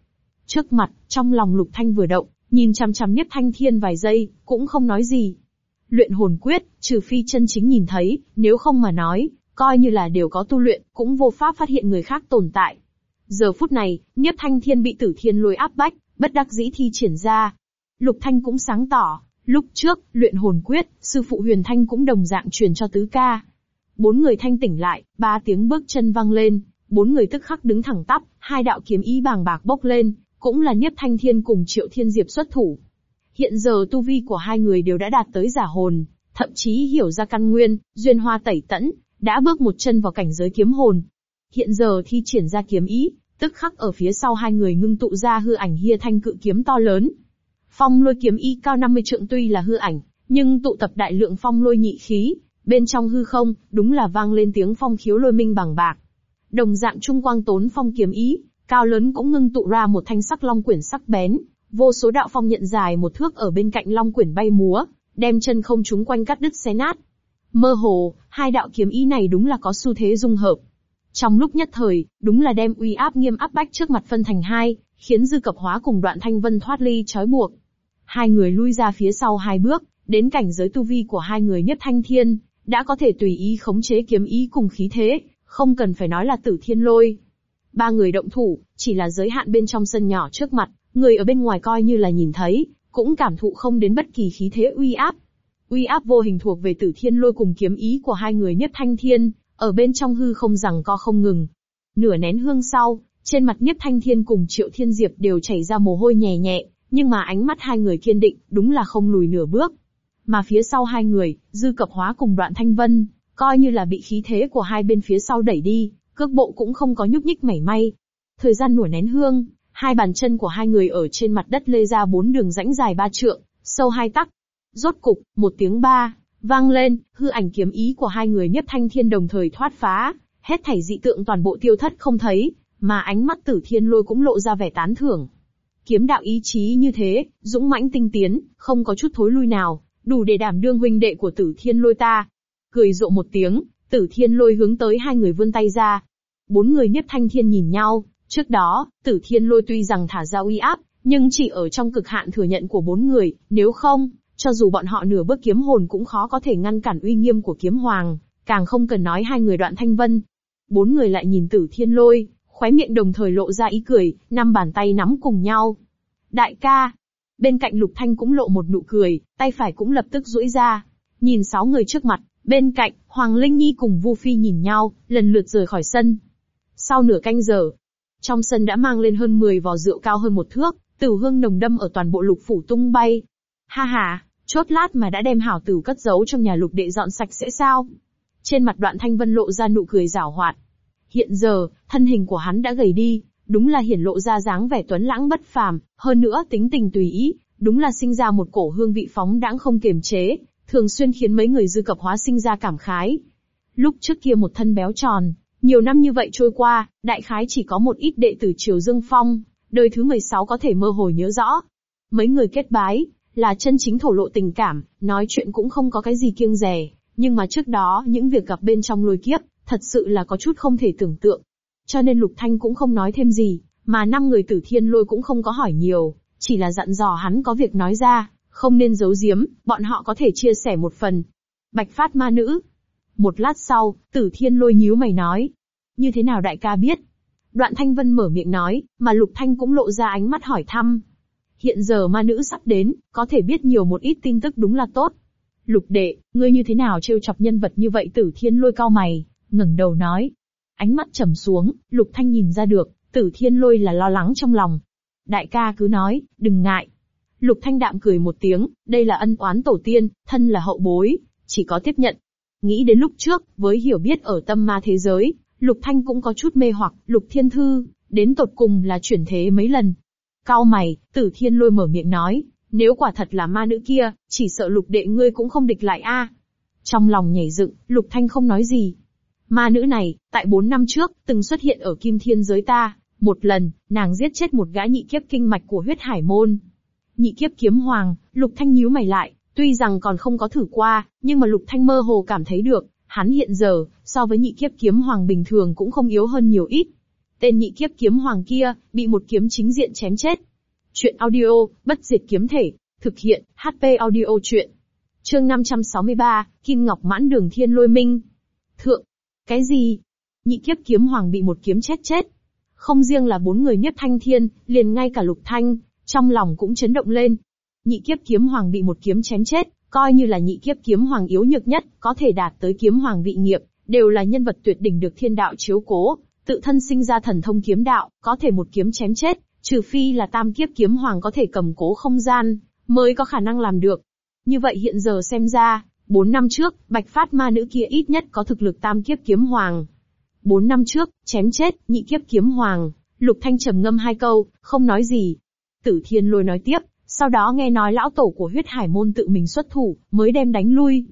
Trước mặt, trong lòng lục thanh vừa động, nhìn chăm chăm nhiếp thanh thiên vài giây, cũng không nói gì. Luyện hồn quyết, trừ phi chân chính nhìn thấy, nếu không mà nói, coi như là đều có tu luyện, cũng vô pháp phát hiện người khác tồn tại. Giờ phút này, nhiếp thanh thiên bị tử thiên lôi áp bách, bất đắc dĩ thi triển ra. Lục thanh cũng sáng tỏ, lúc trước, luyện hồn quyết, sư phụ huyền thanh cũng đồng dạng truyền cho tứ ca. Bốn người thanh tỉnh lại, ba tiếng bước chân vang lên, bốn người tức khắc đứng thẳng tắp, hai đạo kiếm ý bàng bạc bốc lên, cũng là Niếp Thanh Thiên cùng Triệu Thiên Diệp xuất thủ. Hiện giờ tu vi của hai người đều đã đạt tới giả hồn, thậm chí hiểu ra căn nguyên, duyên hoa tẩy tẫn, đã bước một chân vào cảnh giới kiếm hồn. Hiện giờ thi triển ra kiếm ý, tức khắc ở phía sau hai người ngưng tụ ra hư ảnh hia thanh cự kiếm to lớn. Phong lôi kiếm ý cao 50 trượng tuy là hư ảnh, nhưng tụ tập đại lượng phong lôi nhị khí, bên trong hư không, đúng là vang lên tiếng phong khiếu lôi minh bằng bạc. Đồng dạng trung quang tốn phong kiếm ý, cao lớn cũng ngưng tụ ra một thanh sắc long quyển sắc bén, vô số đạo phong nhận dài một thước ở bên cạnh long quyển bay múa, đem chân không chúng quanh cắt đứt xé nát. Mơ hồ, hai đạo kiếm ý này đúng là có xu thế dung hợp. Trong lúc nhất thời, đúng là đem uy áp nghiêm áp bách trước mặt phân thành hai, khiến dư cập hóa cùng đoạn thanh vân thoát ly trói buộc. Hai người lui ra phía sau hai bước, đến cảnh giới tu vi của hai người nhất thanh thiên, đã có thể tùy ý khống chế kiếm ý cùng khí thế, không cần phải nói là tử thiên lôi. Ba người động thủ, chỉ là giới hạn bên trong sân nhỏ trước mặt, người ở bên ngoài coi như là nhìn thấy, cũng cảm thụ không đến bất kỳ khí thế uy áp. Uy áp vô hình thuộc về tử thiên lôi cùng kiếm ý của hai người nhất thanh thiên, ở bên trong hư không rằng co không ngừng. Nửa nén hương sau, trên mặt Niếp Thanh Thiên cùng Triệu Thiên Diệp đều chảy ra mồ hôi nhẹ nhẹ, nhưng mà ánh mắt hai người kiên định, đúng là không lùi nửa bước. Mà phía sau hai người, Dư Cập Hóa cùng Đoạn Thanh Vân, coi như là bị khí thế của hai bên phía sau đẩy đi, cước bộ cũng không có nhúc nhích mảy may. Thời gian nổi nén hương, hai bàn chân của hai người ở trên mặt đất lê ra bốn đường rãnh dài ba trượng, sâu hai tắc. Rốt cục, một tiếng ba, vang lên, hư ảnh kiếm ý của hai người nhất thanh thiên đồng thời thoát phá, hết thảy dị tượng toàn bộ tiêu thất không thấy, mà ánh mắt tử thiên lôi cũng lộ ra vẻ tán thưởng. Kiếm đạo ý chí như thế, dũng mãnh tinh tiến, không có chút thối lui nào, đủ để đảm đương huynh đệ của tử thiên lôi ta. Cười rộ một tiếng, tử thiên lôi hướng tới hai người vươn tay ra. Bốn người nhất thanh thiên nhìn nhau, trước đó, tử thiên lôi tuy rằng thả ra uy áp, nhưng chỉ ở trong cực hạn thừa nhận của bốn người, nếu không, cho dù bọn họ nửa bước kiếm hồn cũng khó có thể ngăn cản uy nghiêm của kiếm hoàng, càng không cần nói hai người đoạn thanh vân. Bốn người lại nhìn tử thiên lôi, khóe miệng đồng thời lộ ra ý cười, năm bàn tay nắm cùng nhau. Đại ca! Bên cạnh lục thanh cũng lộ một nụ cười, tay phải cũng lập tức duỗi ra. Nhìn sáu người trước mặt, bên cạnh, Hoàng Linh Nhi cùng Vu Phi nhìn nhau, lần lượt rời khỏi sân. Sau nửa canh giờ, trong sân đã mang lên hơn 10 vò rượu cao hơn một thước, tử hương nồng đâm ở toàn bộ lục phủ tung bay. Ha ha, chốt lát mà đã đem hảo tử cất giấu trong nhà lục đệ dọn sạch sẽ sao? Trên mặt đoạn thanh vân lộ ra nụ cười rảo hoạt. Hiện giờ, thân hình của hắn đã gầy đi, đúng là hiển lộ ra dáng vẻ tuấn lãng bất phàm, hơn nữa tính tình tùy ý, đúng là sinh ra một cổ hương vị phóng đãng không kiềm chế, thường xuyên khiến mấy người dư cập hóa sinh ra cảm khái. Lúc trước kia một thân béo tròn, nhiều năm như vậy trôi qua, đại khái chỉ có một ít đệ tử Triều Dương Phong, đời thứ 16 có thể mơ hồ nhớ rõ. Mấy người kết bái, là chân chính thổ lộ tình cảm, nói chuyện cũng không có cái gì kiêng rè, nhưng mà trước đó những việc gặp bên trong lôi kiếp, thật sự là có chút không thể tưởng tượng. Cho nên Lục Thanh cũng không nói thêm gì, mà năm người tử thiên lôi cũng không có hỏi nhiều, chỉ là dặn dò hắn có việc nói ra, không nên giấu giếm, bọn họ có thể chia sẻ một phần. Bạch phát ma nữ. Một lát sau, tử thiên lôi nhíu mày nói. Như thế nào đại ca biết? Đoạn Thanh Vân mở miệng nói, mà Lục Thanh cũng lộ ra ánh mắt hỏi thăm. Hiện giờ ma nữ sắp đến, có thể biết nhiều một ít tin tức đúng là tốt. Lục đệ, ngươi như thế nào trêu chọc nhân vật như vậy tử thiên lôi cao mày, ngẩng đầu nói. Ánh mắt trầm xuống, Lục Thanh nhìn ra được, tử thiên lôi là lo lắng trong lòng. Đại ca cứ nói, đừng ngại. Lục Thanh đạm cười một tiếng, đây là ân oán tổ tiên, thân là hậu bối, chỉ có tiếp nhận. Nghĩ đến lúc trước, với hiểu biết ở tâm ma thế giới, Lục Thanh cũng có chút mê hoặc, Lục Thiên Thư, đến tột cùng là chuyển thế mấy lần, Cao mày, tử thiên lôi mở miệng nói, nếu quả thật là ma nữ kia, chỉ sợ lục đệ ngươi cũng không địch lại a. Trong lòng nhảy dựng, lục thanh không nói gì. Ma nữ này, tại 4 năm trước, từng xuất hiện ở kim thiên giới ta. Một lần, nàng giết chết một gã nhị kiếp kinh mạch của huyết hải môn. Nhị kiếp kiếm hoàng, lục thanh nhíu mày lại, tuy rằng còn không có thử qua, nhưng mà lục thanh mơ hồ cảm thấy được, hắn hiện giờ, so với nhị kiếp kiếm hoàng bình thường cũng không yếu hơn nhiều ít. Tên nhị kiếp kiếm hoàng kia, bị một kiếm chính diện chém chết. Chuyện audio, bất diệt kiếm thể, thực hiện, HP audio chuyện. Chương 563, Kim Ngọc mãn đường thiên lôi minh. Thượng, cái gì? Nhị kiếp kiếm hoàng bị một kiếm chết chết. Không riêng là bốn người nhất thanh thiên, liền ngay cả lục thanh, trong lòng cũng chấn động lên. Nhị kiếp kiếm hoàng bị một kiếm chém chết, coi như là nhị kiếp kiếm hoàng yếu nhược nhất, có thể đạt tới kiếm hoàng vị nghiệp, đều là nhân vật tuyệt đỉnh được thiên đạo chiếu cố, tự thân sinh ra thần thông kiếm đạo, có thể một kiếm chém chết, trừ phi là tam kiếp kiếm hoàng có thể cầm cố không gian, mới có khả năng làm được. Như vậy hiện giờ xem ra, Bốn năm trước, bạch phát ma nữ kia ít nhất có thực lực tam kiếp kiếm hoàng. Bốn năm trước, chém chết, nhị kiếp kiếm hoàng, lục thanh trầm ngâm hai câu, không nói gì. Tử thiên lôi nói tiếp, sau đó nghe nói lão tổ của huyết hải môn tự mình xuất thủ, mới đem đánh lui.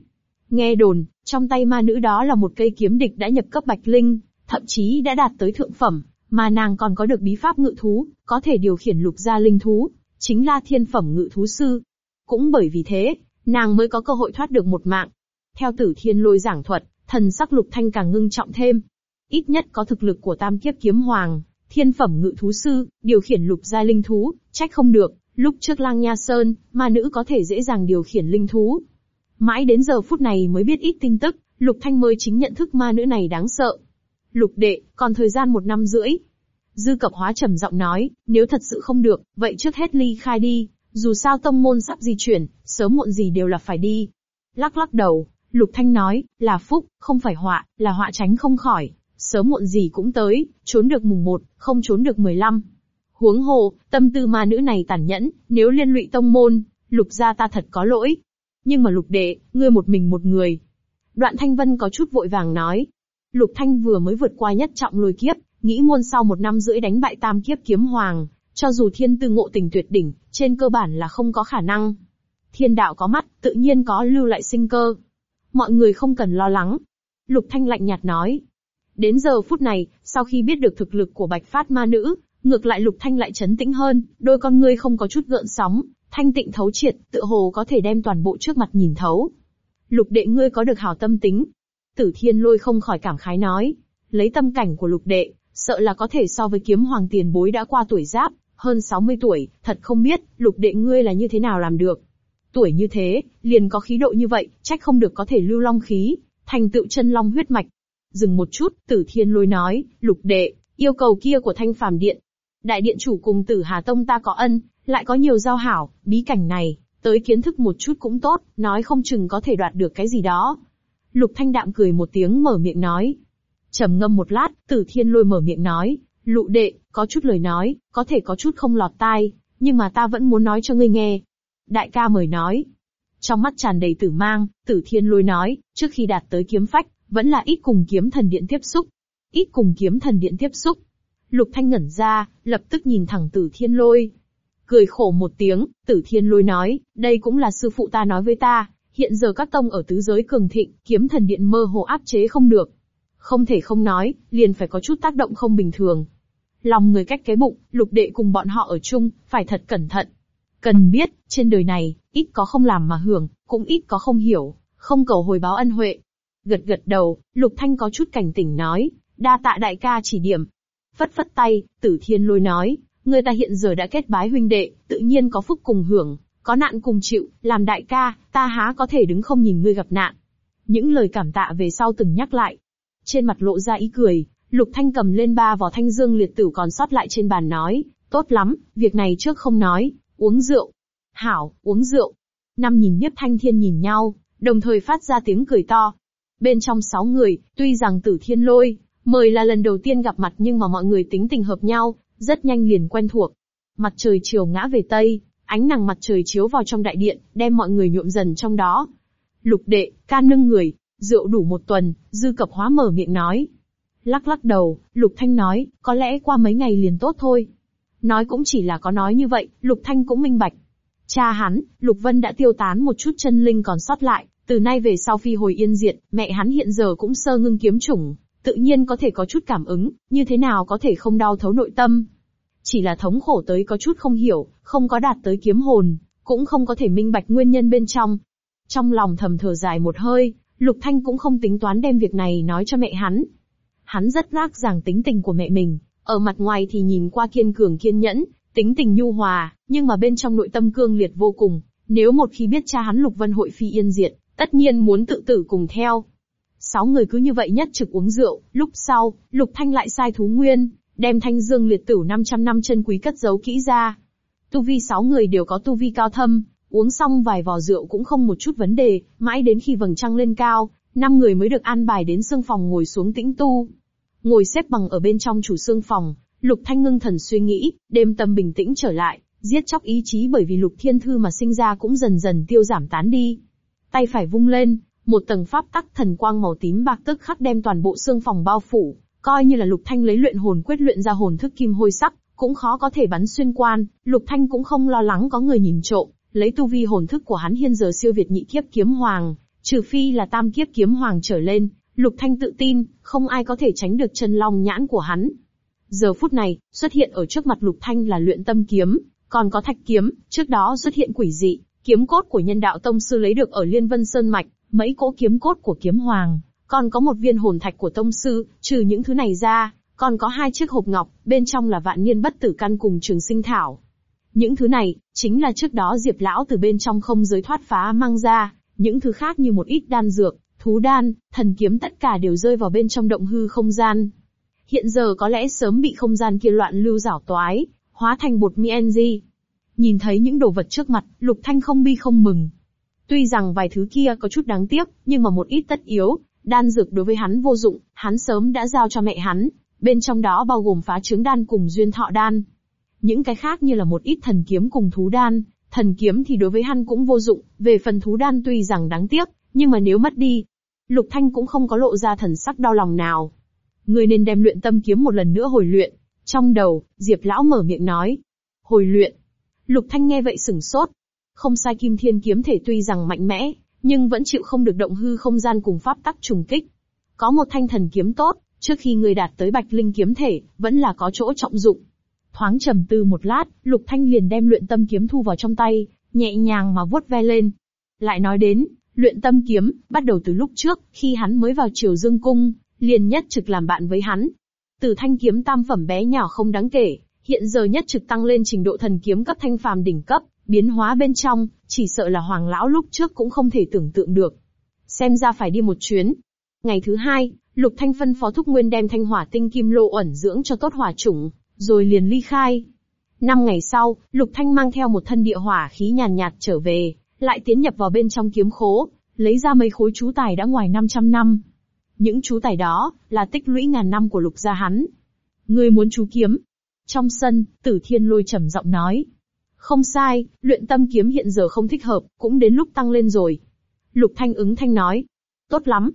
Nghe đồn, trong tay ma nữ đó là một cây kiếm địch đã nhập cấp bạch linh, thậm chí đã đạt tới thượng phẩm, mà nàng còn có được bí pháp ngự thú, có thể điều khiển lục gia linh thú, chính là thiên phẩm ngự thú sư. Cũng bởi vì thế, nàng mới có cơ hội thoát được một mạng. Theo tử thiên lôi giảng thuật, thần sắc lục thanh càng ngưng trọng thêm. Ít nhất có thực lực của tam kiếp kiếm hoàng, thiên phẩm ngự thú sư, điều khiển lục gia linh thú, trách không được, lúc trước lang nha sơn, ma nữ có thể dễ dàng điều khiển linh thú. Mãi đến giờ phút này mới biết ít tin tức, lục thanh mới chính nhận thức ma nữ này đáng sợ. Lục đệ, còn thời gian một năm rưỡi. Dư cập hóa trầm giọng nói, nếu thật sự không được, vậy trước hết ly khai đi, dù sao tông môn sắp di chuyển, sớm muộn gì đều là phải đi. Lắc lắc đầu, Lục Thanh nói, là phúc, không phải họa, là họa tránh không khỏi, sớm muộn gì cũng tới, trốn được mùng 1, không trốn được 15. Huống hồ, tâm tư ma nữ này tàn nhẫn, nếu liên lụy tông môn, Lục gia ta thật có lỗi. Nhưng mà Lục đệ, ngươi một mình một người. Đoạn Thanh Vân có chút vội vàng nói. Lục Thanh vừa mới vượt qua nhất trọng lôi kiếp, nghĩ muôn sau một năm rưỡi đánh bại tam kiếp kiếm hoàng, cho dù thiên tư ngộ tình tuyệt đỉnh, trên cơ bản là không có khả năng. Thiên đạo có mắt, tự nhiên có lưu lại sinh cơ. Mọi người không cần lo lắng. Lục Thanh lạnh nhạt nói. Đến giờ phút này, sau khi biết được thực lực của bạch phát ma nữ, ngược lại Lục Thanh lại chấn tĩnh hơn, đôi con ngươi không có chút gợn sóng, thanh tịnh thấu triệt, tựa hồ có thể đem toàn bộ trước mặt nhìn thấu. Lục đệ ngươi có được hảo tâm tính. Tử Thiên Lôi không khỏi cảm khái nói, lấy tâm cảnh của Lục đệ, sợ là có thể so với kiếm hoàng tiền bối đã qua tuổi giáp, hơn 60 tuổi, thật không biết, lục đệ ngươi là như thế nào làm được. Tuổi như thế, liền có khí độ như vậy, trách không được có thể lưu long khí, thành tựu chân long huyết mạch. Dừng một chút, tử thiên lôi nói, lục đệ, yêu cầu kia của thanh phàm điện. Đại điện chủ cùng tử Hà Tông ta có ân, lại có nhiều giao hảo, bí cảnh này, tới kiến thức một chút cũng tốt, nói không chừng có thể đoạt được cái gì đó. Lục thanh đạm cười một tiếng mở miệng nói. trầm ngâm một lát, tử thiên lôi mở miệng nói, Lụ đệ, có chút lời nói, có thể có chút không lọt tai, nhưng mà ta vẫn muốn nói cho ngươi nghe. Đại ca mời nói. Trong mắt tràn đầy tử mang, tử thiên lôi nói, trước khi đạt tới kiếm phách, vẫn là ít cùng kiếm thần điện tiếp xúc. Ít cùng kiếm thần điện tiếp xúc. Lục thanh ngẩn ra, lập tức nhìn thẳng tử thiên lôi. Cười khổ một tiếng, tử thiên lôi nói, đây cũng là sư phụ ta nói với ta, hiện giờ các tông ở tứ giới cường thịnh, kiếm thần điện mơ hồ áp chế không được. Không thể không nói, liền phải có chút tác động không bình thường, Lòng người cách cái bụng, lục đệ cùng bọn họ ở chung, phải thật cẩn thận. Cần biết, trên đời này, ít có không làm mà hưởng, cũng ít có không hiểu, không cầu hồi báo ân huệ. Gật gật đầu, lục thanh có chút cảnh tỉnh nói, đa tạ đại ca chỉ điểm. Phất phất tay, tử thiên lôi nói, người ta hiện giờ đã kết bái huynh đệ, tự nhiên có phúc cùng hưởng, có nạn cùng chịu, làm đại ca, ta há có thể đứng không nhìn ngươi gặp nạn. Những lời cảm tạ về sau từng nhắc lại. Trên mặt lộ ra ý cười, Lục Thanh cầm lên ba vỏ thanh dương liệt tử còn sót lại trên bàn nói, tốt lắm, việc này trước không nói, uống rượu. Hảo, uống rượu. Năm nhìn nhiếp thanh thiên nhìn nhau, đồng thời phát ra tiếng cười to. Bên trong sáu người, tuy rằng tử thiên lôi, mời là lần đầu tiên gặp mặt nhưng mà mọi người tính tình hợp nhau, rất nhanh liền quen thuộc. Mặt trời chiều ngã về Tây, ánh nắng mặt trời chiếu vào trong đại điện, đem mọi người nhuộm dần trong đó. Lục đệ, ca nâng người, rượu đủ một tuần, dư cập hóa mở miệng nói, Lắc lắc đầu, Lục Thanh nói, có lẽ qua mấy ngày liền tốt thôi. Nói cũng chỉ là có nói như vậy, Lục Thanh cũng minh bạch. Cha hắn, Lục Vân đã tiêu tán một chút chân linh còn sót lại, từ nay về sau phi hồi yên diện, mẹ hắn hiện giờ cũng sơ ngưng kiếm chủng, tự nhiên có thể có chút cảm ứng, như thế nào có thể không đau thấu nội tâm. Chỉ là thống khổ tới có chút không hiểu, không có đạt tới kiếm hồn, cũng không có thể minh bạch nguyên nhân bên trong. Trong lòng thầm thở dài một hơi, Lục Thanh cũng không tính toán đem việc này nói cho mẹ hắn. Hắn rất rác ràng tính tình của mẹ mình, ở mặt ngoài thì nhìn qua kiên cường kiên nhẫn, tính tình nhu hòa, nhưng mà bên trong nội tâm cương liệt vô cùng. Nếu một khi biết cha hắn Lục Vân Hội phi yên diệt, tất nhiên muốn tự tử cùng theo. Sáu người cứ như vậy nhất trực uống rượu, lúc sau, Lục Thanh lại sai thú nguyên, đem thanh dương liệt tử 500 năm chân quý cất giấu kỹ ra. Tu vi sáu người đều có tu vi cao thâm, uống xong vài vò rượu cũng không một chút vấn đề, mãi đến khi vầng trăng lên cao, năm người mới được an bài đến xương phòng ngồi xuống tĩnh tu. Ngồi xếp bằng ở bên trong chủ xương phòng, Lục Thanh ngưng thần suy nghĩ, đêm tâm bình tĩnh trở lại, giết chóc ý chí bởi vì Lục Thiên Thư mà sinh ra cũng dần dần tiêu giảm tán đi. Tay phải vung lên, một tầng pháp tắc thần quang màu tím bạc tức khắc đem toàn bộ xương phòng bao phủ, coi như là Lục Thanh lấy luyện hồn quyết luyện ra hồn thức kim hôi sắc, cũng khó có thể bắn xuyên quan, Lục Thanh cũng không lo lắng có người nhìn trộm, lấy tu vi hồn thức của hắn hiên giờ siêu việt nhị kiếp kiếm hoàng, trừ phi là tam kiếp kiếm hoàng trở lên, Lục Thanh tự tin, không ai có thể tránh được chân long nhãn của hắn. Giờ phút này, xuất hiện ở trước mặt Lục Thanh là luyện tâm kiếm, còn có thạch kiếm, trước đó xuất hiện quỷ dị, kiếm cốt của nhân đạo tông sư lấy được ở Liên Vân Sơn Mạch, mấy cỗ kiếm cốt của kiếm hoàng, còn có một viên hồn thạch của tông sư, trừ những thứ này ra, còn có hai chiếc hộp ngọc, bên trong là vạn niên bất tử căn cùng trường sinh thảo. Những thứ này, chính là trước đó Diệp Lão từ bên trong không giới thoát phá mang ra, những thứ khác như một ít đan dược, thú đan, thần kiếm tất cả đều rơi vào bên trong động hư không gian. Hiện giờ có lẽ sớm bị không gian kia loạn lưu rảo toái, hóa thành bột MNG. Nhìn thấy những đồ vật trước mặt, Lục Thanh không bi không mừng. Tuy rằng vài thứ kia có chút đáng tiếc, nhưng mà một ít tất yếu, đan dược đối với hắn vô dụng, hắn sớm đã giao cho mẹ hắn, bên trong đó bao gồm phá trứng đan cùng duyên thọ đan. Những cái khác như là một ít thần kiếm cùng thú đan, thần kiếm thì đối với hắn cũng vô dụng, về phần thú đan tuy rằng đáng tiếc, nhưng mà nếu mất đi, Lục Thanh cũng không có lộ ra thần sắc đau lòng nào. Ngươi nên đem luyện tâm kiếm một lần nữa hồi luyện. Trong đầu, Diệp Lão mở miệng nói. Hồi luyện. Lục Thanh nghe vậy sửng sốt. Không sai kim thiên kiếm thể tuy rằng mạnh mẽ, nhưng vẫn chịu không được động hư không gian cùng pháp tắc trùng kích. Có một thanh thần kiếm tốt, trước khi người đạt tới bạch linh kiếm thể, vẫn là có chỗ trọng dụng. Thoáng trầm tư một lát, Lục Thanh liền đem luyện tâm kiếm thu vào trong tay, nhẹ nhàng mà vuốt ve lên. Lại nói đến, luyện tâm kiếm, bắt đầu từ lúc trước, khi hắn mới vào triều dương cung, liền nhất trực làm bạn với hắn. Từ thanh kiếm tam phẩm bé nhỏ không đáng kể, hiện giờ nhất trực tăng lên trình độ thần kiếm cấp thanh phàm đỉnh cấp, biến hóa bên trong, chỉ sợ là hoàng lão lúc trước cũng không thể tưởng tượng được. Xem ra phải đi một chuyến. Ngày thứ hai, Lục Thanh phân phó Thúc Nguyên đem thanh hỏa tinh kim lô ẩn dưỡng cho tốt hỏa chủng, rồi liền ly khai. Năm ngày sau, Lục Thanh mang theo một thân địa hỏa khí nhàn nhạt trở về, lại tiến nhập vào bên trong kiếm khố, lấy ra mấy khối chú tài đã ngoài 500 năm. Những chú tài đó, là tích lũy ngàn năm của lục gia hắn. Ngươi muốn chú kiếm. Trong sân, tử thiên lôi trầm giọng nói. Không sai, luyện tâm kiếm hiện giờ không thích hợp, cũng đến lúc tăng lên rồi. Lục thanh ứng thanh nói. Tốt lắm.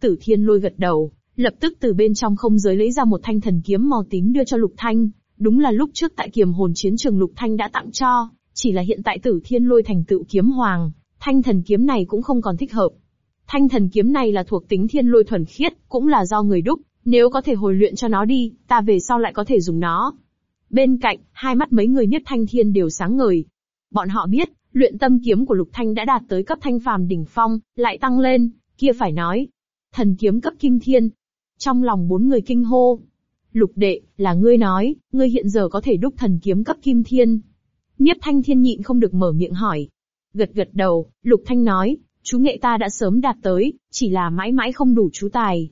Tử thiên lôi gật đầu, lập tức từ bên trong không giới lấy ra một thanh thần kiếm màu tím đưa cho lục thanh. Đúng là lúc trước tại kiềm hồn chiến trường lục thanh đã tặng cho, chỉ là hiện tại tử thiên lôi thành tựu kiếm hoàng, thanh thần kiếm này cũng không còn thích hợp. Thanh thần kiếm này là thuộc tính thiên lôi thuần khiết, cũng là do người đúc, nếu có thể hồi luyện cho nó đi, ta về sau lại có thể dùng nó. Bên cạnh, hai mắt mấy người nhất thanh thiên đều sáng ngời. Bọn họ biết, luyện tâm kiếm của Lục Thanh đã đạt tới cấp thanh phàm đỉnh phong, lại tăng lên, kia phải nói. Thần kiếm cấp kim thiên. Trong lòng bốn người kinh hô. Lục đệ, là ngươi nói, ngươi hiện giờ có thể đúc thần kiếm cấp kim thiên. Nhiếp thanh thiên nhịn không được mở miệng hỏi. Gật gật đầu, Lục Thanh nói, chú nghệ ta đã sớm đạt tới, chỉ là mãi mãi không đủ chú tài.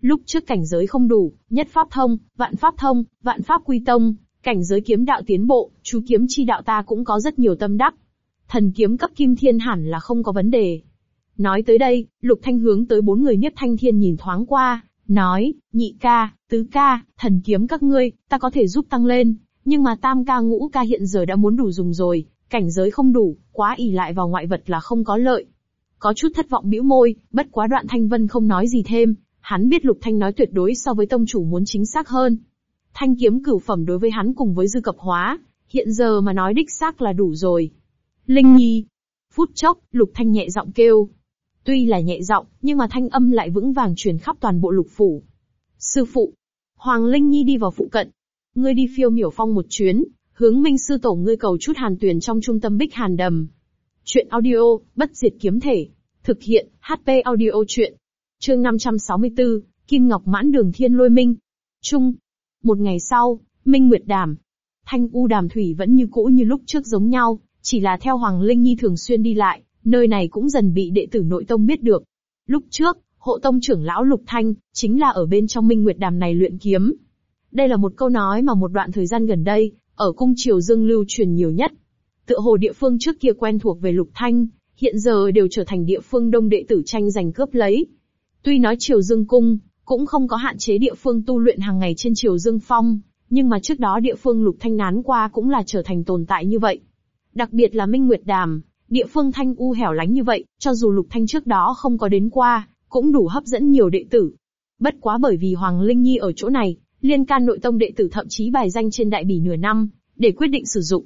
Lúc trước cảnh giới không đủ, nhất pháp thông, vạn pháp thông, vạn pháp quy tông, cảnh giới kiếm đạo tiến bộ, chú kiếm chi đạo ta cũng có rất nhiều tâm đắc. Thần kiếm cấp kim thiên hẳn là không có vấn đề. Nói tới đây, Lục Thanh hướng tới bốn người Niếp thanh thiên nhìn thoáng qua, nói, nhị ca, tứ ca, thần kiếm các ngươi, ta có thể giúp tăng lên, nhưng mà tam ca ngũ ca hiện giờ đã muốn đủ dùng rồi, cảnh giới không đủ, quá ỉ lại vào ngoại vật là không có lợi. Có chút thất vọng bĩu môi, bất quá đoạn thanh vân không nói gì thêm, hắn biết lục thanh nói tuyệt đối so với tông chủ muốn chính xác hơn. Thanh kiếm cửu phẩm đối với hắn cùng với dư cập hóa, hiện giờ mà nói đích xác là đủ rồi. Linh Nhi. Phút chốc, lục thanh nhẹ giọng kêu. Tuy là nhẹ giọng, nhưng mà thanh âm lại vững vàng truyền khắp toàn bộ lục phủ. Sư phụ. Hoàng Linh Nhi đi vào phụ cận. Ngươi đi phiêu miểu phong một chuyến, hướng minh sư tổ ngươi cầu chút hàn tuyển trong trung tâm bích hàn đầm. Chuyện audio, bất diệt kiếm thể. Thực hiện, HP audio chuyện. Chương 564, Kim Ngọc mãn đường thiên lôi minh. Trung. Một ngày sau, Minh Nguyệt Đàm. Thanh U Đàm Thủy vẫn như cũ như lúc trước giống nhau, chỉ là theo Hoàng Linh Nhi thường xuyên đi lại, nơi này cũng dần bị đệ tử nội tông biết được. Lúc trước, hộ tông trưởng lão Lục Thanh, chính là ở bên trong Minh Nguyệt Đàm này luyện kiếm. Đây là một câu nói mà một đoạn thời gian gần đây, ở cung triều dương lưu truyền nhiều nhất. Tựa hồ địa phương trước kia quen thuộc về Lục Thanh, hiện giờ đều trở thành địa phương đông đệ tử tranh giành cướp lấy. Tuy nói triều dương cung, cũng không có hạn chế địa phương tu luyện hàng ngày trên triều dương phong, nhưng mà trước đó địa phương Lục Thanh nán qua cũng là trở thành tồn tại như vậy. Đặc biệt là Minh Nguyệt Đàm, địa phương thanh u hẻo lánh như vậy, cho dù Lục Thanh trước đó không có đến qua, cũng đủ hấp dẫn nhiều đệ tử. Bất quá bởi vì Hoàng Linh Nhi ở chỗ này, liên can nội tông đệ tử thậm chí bài danh trên đại bỉ nửa năm, để quyết định sử dụng.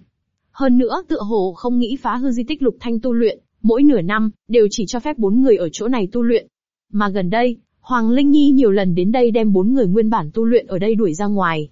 Hơn nữa tựa hồ không nghĩ phá hư di tích Lục Thanh tu luyện, mỗi nửa năm, đều chỉ cho phép bốn người ở chỗ này tu luyện. Mà gần đây, Hoàng Linh Nhi nhiều lần đến đây đem bốn người nguyên bản tu luyện ở đây đuổi ra ngoài.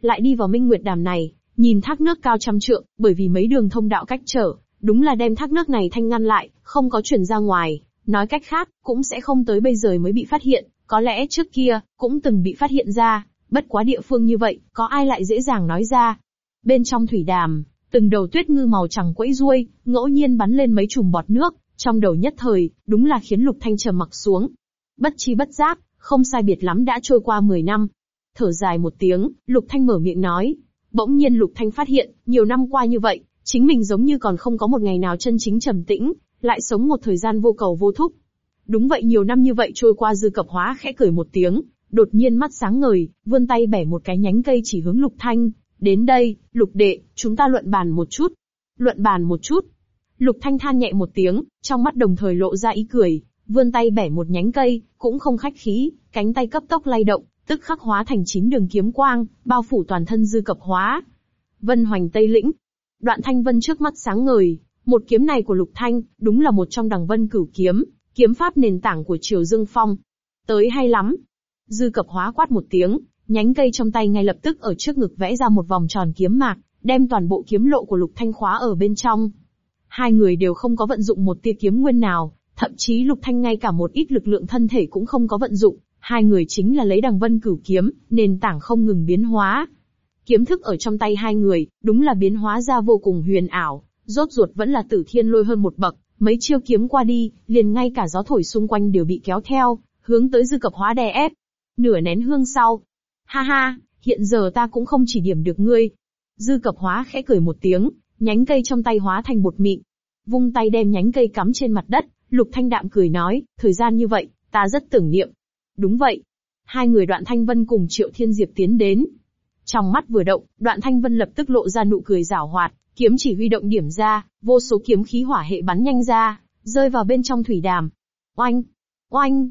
Lại đi vào Minh Nguyệt Đàm này, nhìn thác nước cao trăm trượng, bởi vì mấy đường thông đạo cách trở, đúng là đem thác nước này thanh ngăn lại, không có chuyển ra ngoài. Nói cách khác, cũng sẽ không tới bây giờ mới bị phát hiện, có lẽ trước kia, cũng từng bị phát hiện ra, bất quá địa phương như vậy, có ai lại dễ dàng nói ra. Bên trong thủy đàm, từng đầu tuyết ngư màu trắng quẫy ruôi, ngẫu nhiên bắn lên mấy chùm bọt nước, trong đầu nhất thời, đúng là khiến Lục Thanh trầm mặc xuống. Bất chi bất giác, không sai biệt lắm đã trôi qua 10 năm. Thở dài một tiếng, Lục Thanh mở miệng nói. Bỗng nhiên Lục Thanh phát hiện, nhiều năm qua như vậy, chính mình giống như còn không có một ngày nào chân chính trầm tĩnh, lại sống một thời gian vô cầu vô thúc. Đúng vậy nhiều năm như vậy trôi qua dư cập hóa khẽ cười một tiếng, đột nhiên mắt sáng ngời, vươn tay bẻ một cái nhánh cây chỉ hướng Lục Thanh. Đến đây, Lục đệ, chúng ta luận bàn một chút. Luận bàn một chút. Lục Thanh than nhẹ một tiếng, trong mắt đồng thời lộ ra ý cười, vươn tay bẻ một nhánh cây, cũng không khách khí, cánh tay cấp tốc lay động, tức khắc hóa thành chín đường kiếm quang, bao phủ toàn thân dư cập hóa. Vân hoành Tây Lĩnh. Đoạn thanh vân trước mắt sáng ngời, một kiếm này của Lục Thanh, đúng là một trong đằng vân cửu kiếm, kiếm pháp nền tảng của Triều Dương Phong. Tới hay lắm. Dư cập hóa quát một tiếng, nhánh cây trong tay ngay lập tức ở trước ngực vẽ ra một vòng tròn kiếm mạc, đem toàn bộ kiếm lộ của Lục Thanh khóa ở bên trong. Hai người đều không có vận dụng một tia kiếm nguyên nào, thậm chí Lục Thanh ngay cả một ít lực lượng thân thể cũng không có vận dụng, hai người chính là lấy đằng vân cửu kiếm, nền tảng không ngừng biến hóa. Kiếm thức ở trong tay hai người, đúng là biến hóa ra vô cùng huyền ảo, rốt ruột vẫn là tử thiên lôi hơn một bậc, mấy chiêu kiếm qua đi, liền ngay cả gió thổi xung quanh đều bị kéo theo, hướng tới dư cập hóa đè ép. Nửa nén hương sau. Ha ha, hiện giờ ta cũng không chỉ điểm được ngươi. Dư cập hóa khẽ cười một tiếng, nhánh cây trong tay hóa thành bột mịn. Vung tay đem nhánh cây cắm trên mặt đất, Lục Thanh Đạm cười nói, thời gian như vậy, ta rất tưởng niệm. Đúng vậy. Hai người đoạn Thanh Vân cùng Triệu Thiên Diệp tiến đến. Trong mắt vừa động, đoạn Thanh Vân lập tức lộ ra nụ cười rảo hoạt, kiếm chỉ huy động điểm ra, vô số kiếm khí hỏa hệ bắn nhanh ra, rơi vào bên trong thủy đàm. Oanh! Oanh!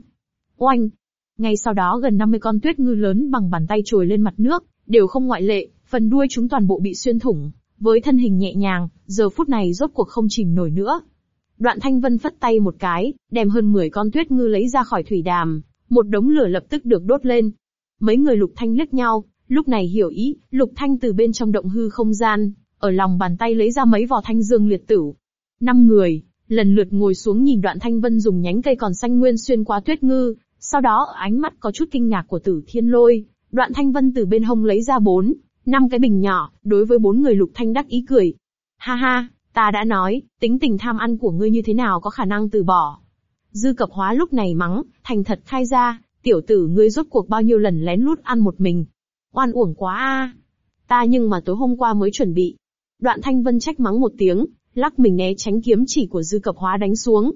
Oanh! Ngay sau đó gần 50 con tuyết ngư lớn bằng bàn tay trồi lên mặt nước, đều không ngoại lệ, phần đuôi chúng toàn bộ bị xuyên thủng, với thân hình nhẹ nhàng, giờ phút này rốt cuộc không chìm nổi nữa, Đoạn Thanh Vân phất tay một cái, đem hơn 10 con tuyết ngư lấy ra khỏi thủy đàm, một đống lửa lập tức được đốt lên. Mấy người Lục Thanh liếc nhau, lúc này hiểu ý, Lục Thanh từ bên trong động hư không gian, ở lòng bàn tay lấy ra mấy vỏ thanh dương liệt tử. Năm người, lần lượt ngồi xuống nhìn Đoạn Thanh Vân dùng nhánh cây còn xanh nguyên xuyên qua tuyết ngư, sau đó ở ánh mắt có chút kinh ngạc của Tử Thiên Lôi, Đoạn Thanh Vân từ bên hông lấy ra bốn, năm cái bình nhỏ, đối với bốn người Lục Thanh đắc ý cười. Ha ha, Ta đã nói, tính tình tham ăn của ngươi như thế nào có khả năng từ bỏ. Dư cập hóa lúc này mắng, thành thật khai ra, tiểu tử ngươi rốt cuộc bao nhiêu lần lén lút ăn một mình. Oan uổng quá a. Ta nhưng mà tối hôm qua mới chuẩn bị. Đoạn thanh vân trách mắng một tiếng, lắc mình né tránh kiếm chỉ của dư cập hóa đánh xuống.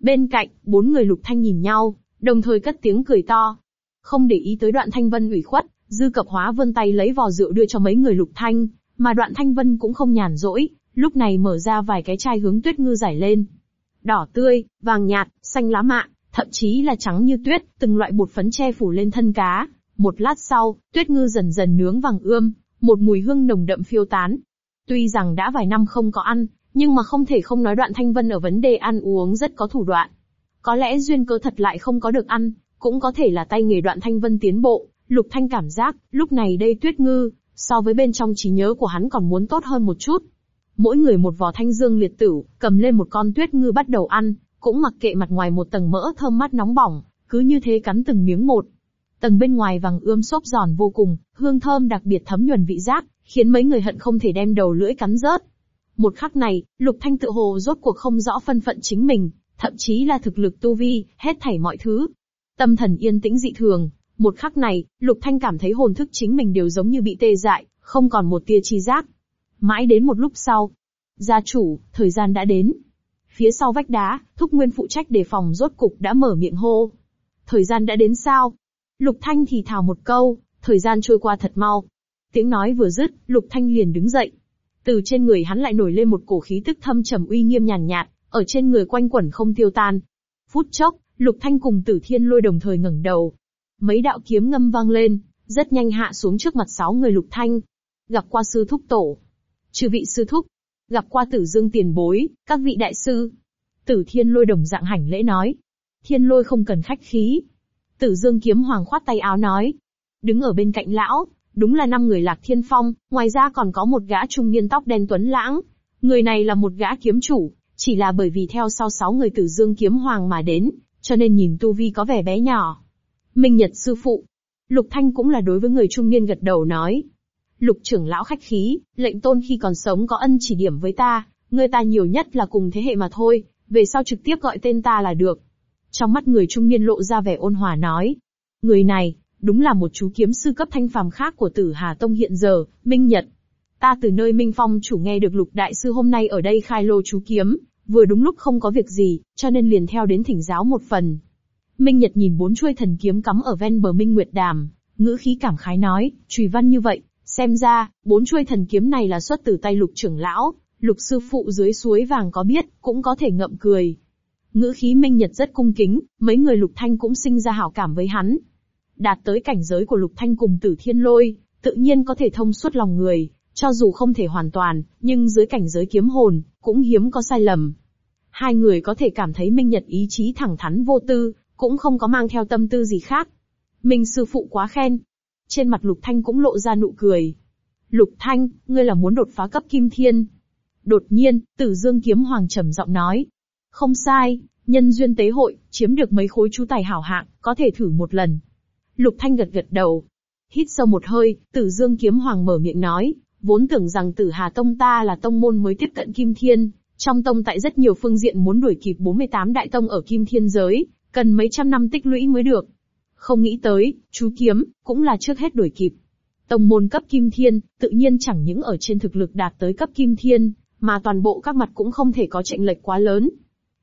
Bên cạnh, bốn người lục thanh nhìn nhau, đồng thời cất tiếng cười to. Không để ý tới đoạn thanh vân ủy khuất, dư cập hóa vươn tay lấy vò rượu đưa cho mấy người lục thanh, mà đoạn thanh vân cũng không nhàn rỗi, lúc này mở ra vài cái chai hướng tuyết ngư giải lên. Đỏ tươi, vàng nhạt, xanh lá mạ, thậm chí là trắng như tuyết, từng loại bột phấn che phủ lên thân cá. Một lát sau, tuyết ngư dần dần nướng vàng ươm, một mùi hương nồng đậm phiêu tán. Tuy rằng đã vài năm không có ăn, nhưng mà không thể không nói đoạn thanh vân ở vấn đề ăn uống rất có thủ đoạn. Có lẽ duyên cơ thật lại không có được ăn, cũng có thể là tay nghề đoạn thanh vân tiến bộ, Lục Thanh cảm giác, lúc này đây tuyết ngư, so với bên trong trí nhớ của hắn còn muốn tốt hơn một chút. Mỗi người một vò thanh dương liệt tử, cầm lên một con tuyết ngư bắt đầu ăn, cũng mặc kệ mặt ngoài một tầng mỡ thơm mát nóng bỏng, cứ như thế cắn từng miếng một. Tầng bên ngoài vàng ươm xốp giòn vô cùng, hương thơm đặc biệt thấm nhuần vị giác, khiến mấy người hận không thể đem đầu lưỡi cắn rớt. Một khắc này, Lục Thanh tự hồ rốt cuộc không rõ phân phận chính mình, thậm chí là thực lực tu vi, hết thảy mọi thứ. Tâm thần yên tĩnh dị thường, một khắc này, Lục Thanh cảm thấy hồn thức chính mình đều giống như bị tê dại, không còn một tia chi giác. Mãi đến một lúc sau, gia chủ, thời gian đã đến. Phía sau vách đá, Thúc Nguyên phụ trách đề phòng rốt cục đã mở miệng hô. Thời gian đã đến sao? Lục Thanh thì thào một câu, thời gian trôi qua thật mau. Tiếng nói vừa dứt, Lục Thanh liền đứng dậy. Từ trên người hắn lại nổi lên một cổ khí tức thâm trầm uy nghiêm nhàn nhạt, ở trên người quanh quẩn không tiêu tan. Phút chốc, Lục Thanh cùng Tử Thiên Lôi đồng thời ngẩng đầu. Mấy đạo kiếm ngâm vang lên, rất nhanh hạ xuống trước mặt sáu người Lục Thanh. Gặp qua sư thúc tổ. Trừ vị sư thúc. Gặp qua Tử Dương tiền bối, các vị đại sư. Tử Thiên Lôi đồng dạng hành lễ nói. Thiên Lôi không cần khách khí. Tử Dương kiếm hoàng khoát tay áo nói. Đứng ở bên cạnh lão, đúng là năm người lạc thiên phong, ngoài ra còn có một gã trung niên tóc đen tuấn lãng. Người này là một gã kiếm chủ, chỉ là bởi vì theo sau sáu người tử dương kiếm hoàng mà đến, cho nên nhìn tu vi có vẻ bé nhỏ. Minh Nhật sư phụ. Lục Thanh cũng là đối với người trung niên gật đầu nói. Lục trưởng lão khách khí, lệnh tôn khi còn sống có ân chỉ điểm với ta, người ta nhiều nhất là cùng thế hệ mà thôi, về sau trực tiếp gọi tên ta là được. Trong mắt người trung niên lộ ra vẻ ôn hòa nói. Người này, đúng là một chú kiếm sư cấp thanh phàm khác của tử Hà Tông hiện giờ, Minh Nhật. Ta từ nơi Minh Phong chủ nghe được lục đại sư hôm nay ở đây khai lô chú kiếm, vừa đúng lúc không có việc gì, cho nên liền theo đến thỉnh giáo một phần. Minh Nhật nhìn bốn chuôi thần kiếm cắm ở ven bờ Minh Nguyệt Đàm, ngữ khí cảm khái nói, trùy văn như vậy, xem ra, bốn chuôi thần kiếm này là xuất từ tay lục trưởng lão, lục sư phụ dưới suối vàng có biết, cũng có thể ngậm cười. Ngữ khí Minh Nhật rất cung kính, mấy người lục thanh cũng sinh ra hảo cảm với hắn. Đạt tới cảnh giới của lục thanh cùng tử thiên lôi, tự nhiên có thể thông suốt lòng người, cho dù không thể hoàn toàn, nhưng dưới cảnh giới kiếm hồn, cũng hiếm có sai lầm. Hai người có thể cảm thấy Minh Nhật ý chí thẳng thắn vô tư, cũng không có mang theo tâm tư gì khác. Minh sư phụ quá khen. Trên mặt Lục Thanh cũng lộ ra nụ cười. Lục Thanh, ngươi là muốn đột phá cấp kim thiên. Đột nhiên, Tử Dương Kiếm Hoàng trầm giọng nói. Không sai, nhân duyên tế hội, chiếm được mấy khối chú tài hảo hạng, có thể thử một lần. Lục Thanh gật gật đầu. Hít sâu một hơi, Tử Dương Kiếm Hoàng mở miệng nói, vốn tưởng rằng Tử Hà Tông ta là tông môn mới tiếp cận Kim Thiên, trong tông tại rất nhiều phương diện muốn đuổi kịp 48 đại tông ở Kim Thiên giới, cần mấy trăm năm tích lũy mới được. Không nghĩ tới, chú kiếm, cũng là trước hết đuổi kịp. Tông môn cấp Kim Thiên, tự nhiên chẳng những ở trên thực lực đạt tới cấp Kim Thiên, mà toàn bộ các mặt cũng không thể có chênh lệch quá lớn.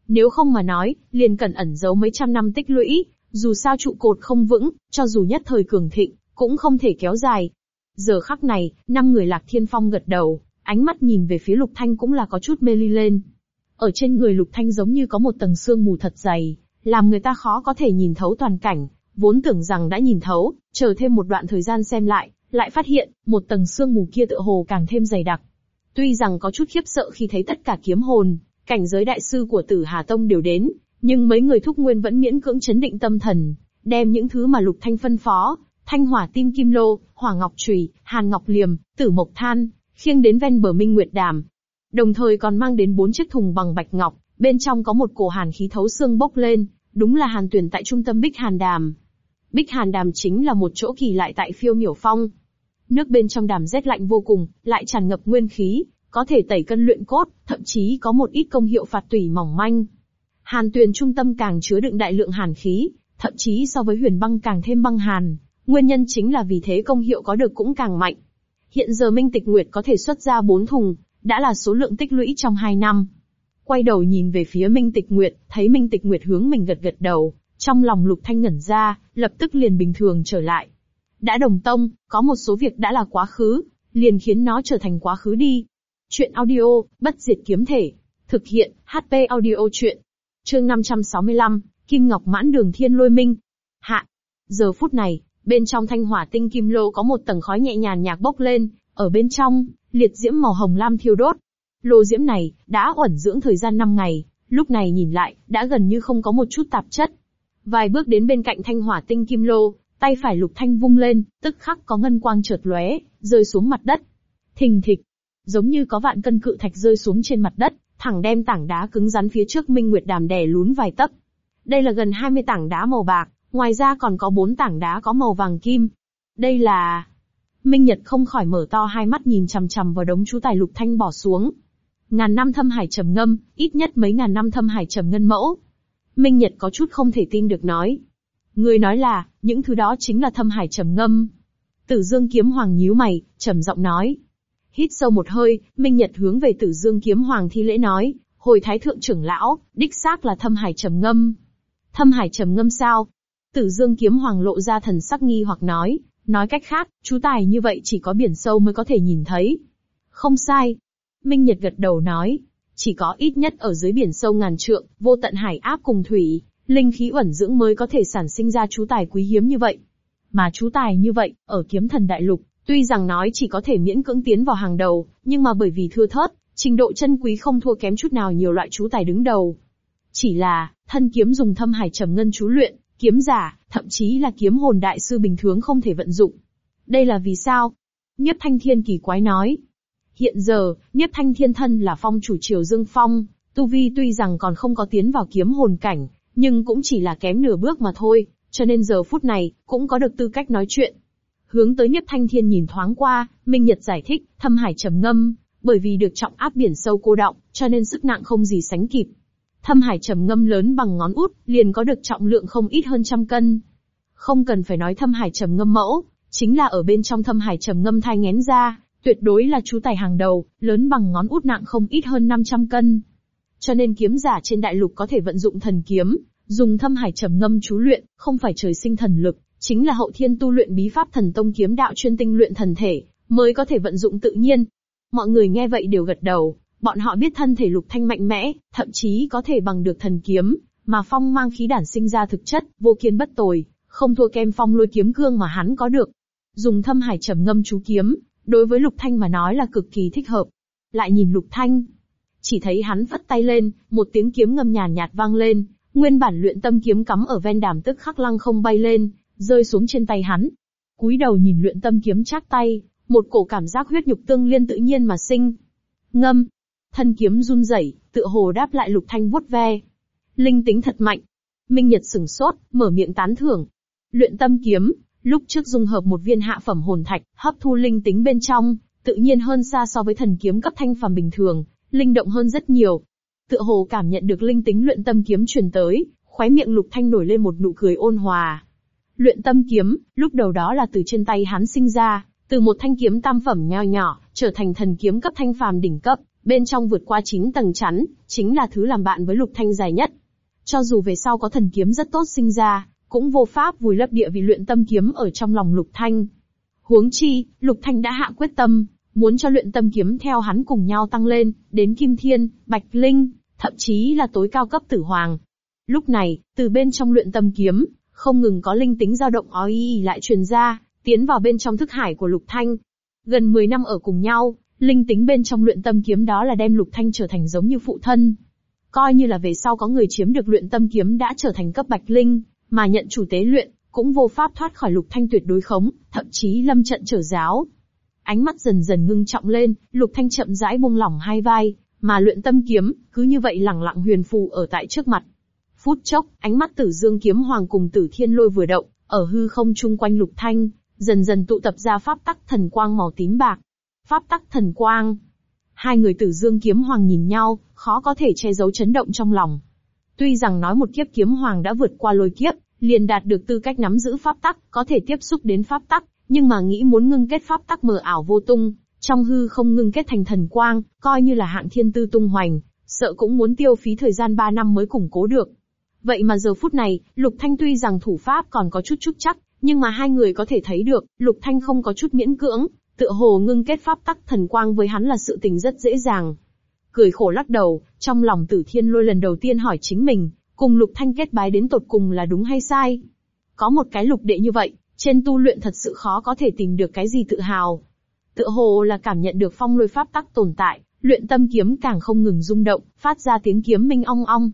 Nếu không mà nói, liền cần ẩn giấu mấy trăm năm tích lũy, dù sao trụ cột không vững, cho dù nhất thời cường thịnh, cũng không thể kéo dài. Giờ khắc này, năm người lạc thiên phong gật đầu, ánh mắt nhìn về phía lục thanh cũng là có chút mê ly lên. Ở trên người lục thanh giống như có một tầng sương mù thật dày, làm người ta khó có thể nhìn thấu toàn cảnh, vốn tưởng rằng đã nhìn thấu, chờ thêm một đoạn thời gian xem lại, lại phát hiện, một tầng sương mù kia tựa hồ càng thêm dày đặc. Tuy rằng có chút khiếp sợ khi thấy tất cả kiếm hồn, cảnh giới đại sư của tử Hà Tông đều đến, nhưng mấy người thúc nguyên vẫn miễn cưỡng chấn định tâm thần, đem những thứ mà Lục Thanh phân phó, thanh hỏa tim kim lô, hỏa ngọc chùy, hàn ngọc liềm, tử mộc than, khiêng đến ven bờ Minh Nguyệt Đàm. Đồng thời còn mang đến bốn chiếc thùng bằng bạch ngọc, bên trong có một cổ hàn khí thấu xương bốc lên, đúng là hàn tuyển tại trung tâm Bích Hàn Đàm. Bích Hàn Đàm chính là một chỗ kỳ lại tại phiêu miểu phong. Nước bên trong đàm rét lạnh vô cùng, lại tràn ngập nguyên khí, có thể tẩy cân luyện cốt, thậm chí có một ít công hiệu phạt tủy mỏng manh. Hàn tuyền trung tâm càng chứa đựng đại lượng hàn khí, thậm chí so với huyền băng càng thêm băng hàn. Nguyên nhân chính là vì thế công hiệu có được cũng càng mạnh. Hiện giờ Minh Tịch Nguyệt có thể xuất ra 4 thùng, đã là số lượng tích lũy trong 2 năm. Quay đầu nhìn về phía Minh Tịch Nguyệt, thấy Minh Tịch Nguyệt hướng mình gật gật đầu, trong lòng Lục Thanh ngẩn ra, lập tức liền bình thường trở lại. Đã đồng tông, có một số việc đã là quá khứ, liền khiến nó trở thành quá khứ đi. Chuyện audio, bất diệt kiếm thể. Thực hiện, HP audio chuyện. Chương 565, Kim Ngọc mãn đường thiên lôi minh. Hạ. Giờ phút này, Bên trong thanh hỏa tinh kim lô có một tầng khói nhẹ nhàng nhạc bốc lên, ở bên trong, liệt diễm màu hồng lam thiêu đốt. Lô diễm này, đã ẩn dưỡng thời gian 5 ngày, lúc này nhìn lại, đã gần như không có một chút tạp chất. Vài bước đến bên cạnh thanh hỏa tinh kim lô, Tay phải Lục Thanh vung lên, tức khắc có ngân quang chợt lóe, rơi xuống mặt đất. Thình thịch, giống như có vạn cân cự thạch rơi xuống trên mặt đất, thẳng đem tảng đá cứng rắn phía trước Minh Nguyệt Đàm đè lún vài tấc. Đây là gần 20 tảng đá màu bạc, ngoài ra còn có bốn tảng đá có màu vàng kim. Đây là... Minh Nhật không khỏi mở to hai mắt nhìn chằm chằm vào đống chú tài Lục Thanh bỏ xuống. Ngàn năm thâm hải trầm ngâm, ít nhất mấy ngàn năm thâm hải trầm ngân mẫu. Minh Nhật có chút không thể tin được nói. Người nói là, những thứ đó chính là thâm hải trầm ngâm. Tử Dương kiếm hoàng nhíu mày, trầm giọng nói. Hít sâu một hơi, Minh Nhật hướng về Tử Dương kiếm hoàng thi lễ nói, hồi thái thượng trưởng lão, đích xác là thâm hải trầm ngâm. Thâm hải trầm ngâm sao? Tử Dương kiếm hoàng lộ ra thần sắc nghi hoặc nói, nói cách khác, chú tài như vậy chỉ có biển sâu mới có thể nhìn thấy. Không sai. Minh Nhật gật đầu nói, chỉ có ít nhất ở dưới biển sâu ngàn trượng, vô tận hải áp cùng thủy, linh khí ẩn dưỡng mới có thể sản sinh ra chú tài quý hiếm như vậy. Mà chú tài như vậy, ở kiếm thần đại lục, tuy rằng nói chỉ có thể miễn cưỡng tiến vào hàng đầu, nhưng mà bởi vì thưa thớt, trình độ chân quý không thua kém chút nào nhiều loại chú tài đứng đầu. Chỉ là, thân kiếm dùng thâm hải trầm ngân chú luyện, kiếm giả, thậm chí là kiếm hồn đại sư bình thường không thể vận dụng. Đây là vì sao? Nhiếp thanh thiên kỳ quái nói. Hiện giờ, Nhiếp thanh thiên thân là phong chủ triều dương phong, tu vi tuy rằng còn không có tiến vào kiếm hồn cảnh, nhưng cũng chỉ là kém nửa bước mà thôi, cho nên giờ phút này, cũng có được tư cách nói chuyện. Hướng tới Niếp Thanh Thiên nhìn thoáng qua, Minh Nhật giải thích, thâm hải trầm ngâm, bởi vì được trọng áp biển sâu cô động, cho nên sức nặng không gì sánh kịp. Thâm hải trầm ngâm lớn bằng ngón út, liền có được trọng lượng không ít hơn trăm cân. Không cần phải nói thâm hải trầm ngâm mẫu, chính là ở bên trong thâm hải trầm ngâm thai ngén ra, tuyệt đối là chú tài hàng đầu, lớn bằng ngón út nặng không ít hơn 500 cân. Cho nên kiếm giả trên đại lục có thể vận dụng thần kiếm, dùng thâm hải trầm ngâm chú luyện, không phải trời sinh thần lực, chính là hậu thiên tu luyện bí pháp thần tông kiếm đạo chuyên tinh luyện thần thể, mới có thể vận dụng tự nhiên. Mọi người nghe vậy đều gật đầu, bọn họ biết thân thể lục thanh mạnh mẽ, thậm chí có thể bằng được thần kiếm, mà phong mang khí đản sinh ra thực chất, vô kiên bất tồi, không thua kem phong lôi kiếm cương mà hắn có được. Dùng thâm hải trầm ngâm chú kiếm, đối với lục thanh mà nói là cực kỳ thích hợp. Lại nhìn lục thanh, chỉ thấy hắn phất tay lên, một tiếng kiếm ngâm nhàn nhạt vang lên, nguyên bản luyện tâm kiếm cắm ở ven đàm tức khắc lăng không bay lên, rơi xuống trên tay hắn. Cúi đầu nhìn luyện tâm kiếm chắc tay, một cổ cảm giác huyết nhục tương liên tự nhiên mà sinh. Ngâm, thân kiếm run rẩy, tựa hồ đáp lại lục thanh vuốt ve. Linh tính thật mạnh. Minh Nhật sừng sốt, mở miệng tán thưởng. Luyện tâm kiếm, lúc trước dung hợp một viên hạ phẩm hồn thạch, hấp thu linh tính bên trong, tự nhiên hơn xa so với thần kiếm cấp thanh phàm bình thường, linh động hơn rất nhiều. Tựa hồ cảm nhận được linh tính luyện tâm kiếm truyền tới, khóe miệng lục thanh nổi lên một nụ cười ôn hòa. Luyện tâm kiếm, lúc đầu đó là từ trên tay hắn sinh ra, từ một thanh kiếm tam phẩm nho nhỏ, trở thành thần kiếm cấp thanh phàm đỉnh cấp, bên trong vượt qua 9 tầng chắn, chính là thứ làm bạn với lục thanh dài nhất. Cho dù về sau có thần kiếm rất tốt sinh ra, cũng vô pháp vùi lấp địa vị luyện tâm kiếm ở trong lòng lục thanh. Huống chi, lục thanh đã hạ quyết tâm, muốn cho luyện tâm kiếm theo hắn cùng nhau tăng lên, đến kim thiên, bạch linh, thậm chí là tối cao cấp tử hoàng. Lúc này, từ bên trong luyện tâm kiếm, không ngừng có linh tính dao động ói lại truyền ra, tiến vào bên trong thức hải của Lục Thanh. Gần 10 năm ở cùng nhau, linh tính bên trong luyện tâm kiếm đó là đem Lục Thanh trở thành giống như phụ thân. Coi như là về sau có người chiếm được luyện tâm kiếm đã trở thành cấp bạch linh, mà nhận chủ tế luyện, cũng vô pháp thoát khỏi Lục Thanh tuyệt đối khống, thậm chí lâm trận trở giáo. Ánh mắt dần dần ngưng trọng lên, Lục Thanh chậm rãi buông lỏng hai vai, mà luyện tâm kiếm, cứ như vậy lẳng lặng huyền phù ở tại trước mặt. Phút chốc, ánh mắt tử dương kiếm hoàng cùng tử thiên lôi vừa động, ở hư không chung quanh lục thanh, dần dần tụ tập ra pháp tắc thần quang màu tím bạc. Pháp tắc thần quang. Hai người tử dương kiếm hoàng nhìn nhau, khó có thể che giấu chấn động trong lòng. Tuy rằng nói một kiếp kiếm hoàng đã vượt qua lôi kiếp, liền đạt được tư cách nắm giữ pháp tắc, có thể tiếp xúc đến pháp tắc, nhưng mà nghĩ muốn ngưng kết pháp tắc mờ ảo vô tung, trong hư không ngưng kết thành thần quang, coi như là hạng thiên tư tung hoành, sợ cũng muốn tiêu phí thời gian 3 năm mới củng cố được. Vậy mà giờ phút này, Lục Thanh tuy rằng thủ pháp còn có chút chút chắc, nhưng mà hai người có thể thấy được, Lục Thanh không có chút miễn cưỡng, tựa hồ ngưng kết pháp tắc thần quang với hắn là sự tình rất dễ dàng. Cười khổ lắc đầu, trong lòng Tử Thiên Lôi lần đầu tiên hỏi chính mình, cùng Lục Thanh kết bái đến tột cùng là đúng hay sai? Có một cái lục đệ như vậy, trên tu luyện thật sự khó có thể tìm được cái gì tự hào. Tựa hồ là cảm nhận được phong lôi pháp tắc tồn tại, luyện tâm kiếm càng không ngừng rung động, phát ra tiếng kiếm minh ong ong.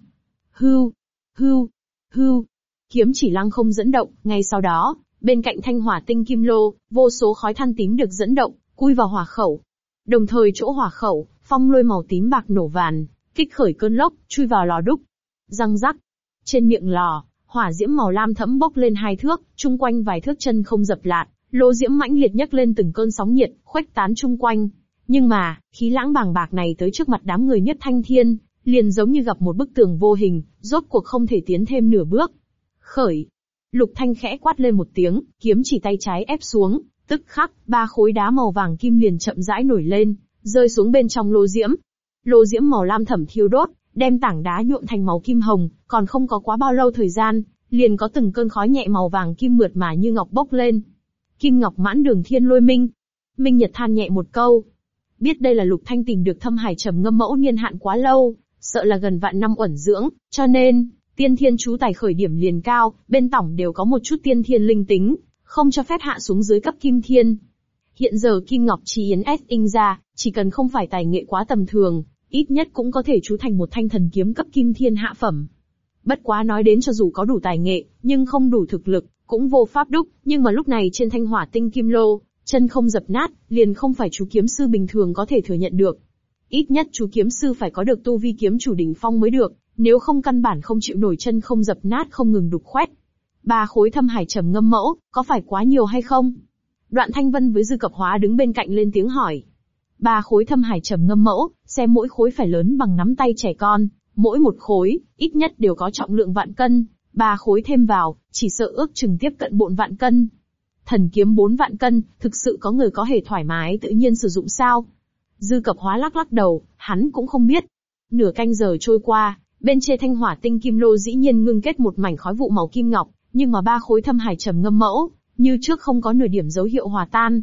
Hưu, hưu, hưu. Kiếm chỉ lăng không dẫn động, ngay sau đó, Bên cạnh thanh hỏa tinh kim lô, vô số khói than tím được dẫn động, cui vào hỏa khẩu. Đồng thời chỗ hỏa khẩu, phong lôi màu tím bạc nổ vàn, kích khởi cơn lốc, chui vào lò đúc. Răng rắc. Trên miệng lò, hỏa diễm màu lam thẫm bốc lên hai thước, chung quanh vài thước chân không dập lạt, lô diễm mãnh liệt nhấc lên từng cơn sóng nhiệt, khuếch tán chung quanh. Nhưng mà, khí lãng bàng bạc này tới trước mặt đám người nhất thanh thiên, liền giống như gặp một bức tường vô hình, rốt cuộc không thể tiến thêm nửa bước. Khởi. Lục Thanh khẽ quát lên một tiếng, kiếm chỉ tay trái ép xuống, tức khắc, ba khối đá màu vàng kim liền chậm rãi nổi lên, rơi xuống bên trong lô diễm. Lô diễm màu lam thẩm thiêu đốt, đem tảng đá nhuộm thành màu kim hồng, còn không có quá bao lâu thời gian, liền có từng cơn khói nhẹ màu vàng kim mượt mà như ngọc bốc lên. Kim ngọc mãn đường thiên lôi minh. Minh Nhật than nhẹ một câu. Biết đây là Lục Thanh tìm được thâm hải trầm ngâm mẫu niên hạn quá lâu, sợ là gần vạn năm uẩn dưỡng, cho nên, tiên thiên chú tài khởi điểm liền cao, bên tổng đều có một chút tiên thiên linh tính, không cho phép hạ xuống dưới cấp kim thiên. Hiện giờ Kim Ngọc Trí Yến S in ra, chỉ cần không phải tài nghệ quá tầm thường, ít nhất cũng có thể chú thành một thanh thần kiếm cấp kim thiên hạ phẩm. Bất quá nói đến cho dù có đủ tài nghệ, nhưng không đủ thực lực, cũng vô pháp đúc, nhưng mà lúc này trên thanh hỏa tinh kim lô, chân không dập nát, liền không phải chú kiếm sư bình thường có thể thừa nhận được. Ít nhất chú kiếm sư phải có được tu vi kiếm chủ đỉnh phong mới được, nếu không căn bản không chịu nổi chân không dập nát không ngừng đục khoét. Ba khối thâm hải trầm ngâm mẫu, có phải quá nhiều hay không? Đoạn Thanh Vân với Dư Cập Hóa đứng bên cạnh lên tiếng hỏi. Ba khối thâm hải trầm ngâm mẫu, xem mỗi khối phải lớn bằng nắm tay trẻ con, mỗi một khối, ít nhất đều có trọng lượng vạn cân, ba khối thêm vào, chỉ sợ ước chừng tiếp cận bộn vạn cân. Thần kiếm bốn vạn cân, thực sự có người có hề thoải mái tự nhiên sử dụng sao? Dư cập hóa lắc lắc đầu, hắn cũng không biết. Nửa canh giờ trôi qua, bên trên thanh hỏa tinh kim lô dĩ nhiên ngưng kết một mảnh khói vụ màu kim ngọc, nhưng mà ba khối thâm hải trầm ngâm mẫu, như trước không có nửa điểm dấu hiệu hòa tan.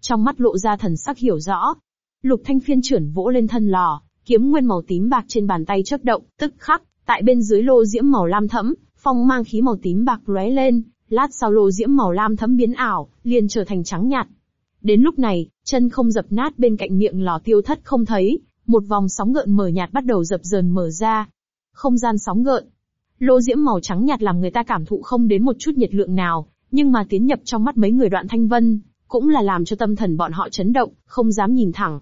Trong mắt lộ ra thần sắc hiểu rõ. Lục thanh phiên chuyển vỗ lên thân lò, kiếm nguyên màu tím bạc trên bàn tay chớp động, tức khắc, tại bên dưới lô diễm màu lam thẫm, phong mang khí màu tím bạc lóe lên, lát sau lô diễm màu lam thẫm biến ảo, liền trở thành trắng nhạt. Đến lúc này, chân không dập nát bên cạnh miệng lò tiêu thất không thấy, một vòng sóng gợn mờ nhạt bắt đầu dập dờn mở ra. Không gian sóng gợn. Lô diễm màu trắng nhạt làm người ta cảm thụ không đến một chút nhiệt lượng nào, nhưng mà tiến nhập trong mắt mấy người đoạn thanh vân, cũng là làm cho tâm thần bọn họ chấn động, không dám nhìn thẳng.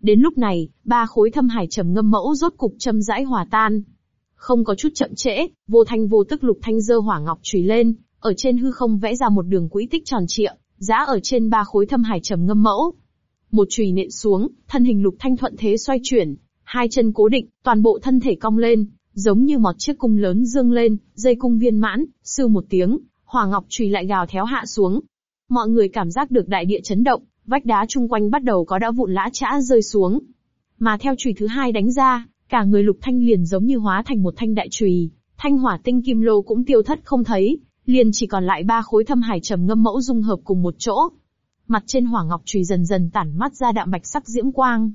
Đến lúc này, ba khối thâm hải trầm ngâm mẫu rốt cục châm rãi hòa tan. Không có chút chậm trễ, vô thanh vô tức lục thanh dơ hỏa ngọc trùy lên, ở trên hư không vẽ ra một đường quỹ tích tròn trịa, giá ở trên ba khối thâm hải trầm ngâm mẫu. Một chùy nện xuống, thân hình lục thanh thuận thế xoay chuyển, hai chân cố định, toàn bộ thân thể cong lên, giống như một chiếc cung lớn dương lên, dây cung viên mãn, sư một tiếng, hỏa ngọc chùy lại gào théo hạ xuống. Mọi người cảm giác được đại địa chấn động, vách đá chung quanh bắt đầu có đã vụn lã chã rơi xuống. Mà theo chùy thứ hai đánh ra, cả người lục thanh liền giống như hóa thành một thanh đại chùy, thanh hỏa tinh kim lô cũng tiêu thất không thấy, liền chỉ còn lại ba khối thâm hải trầm ngâm mẫu dung hợp cùng một chỗ. Mặt trên hỏa ngọc chùy dần dần tản mắt ra đạm bạch sắc diễm quang.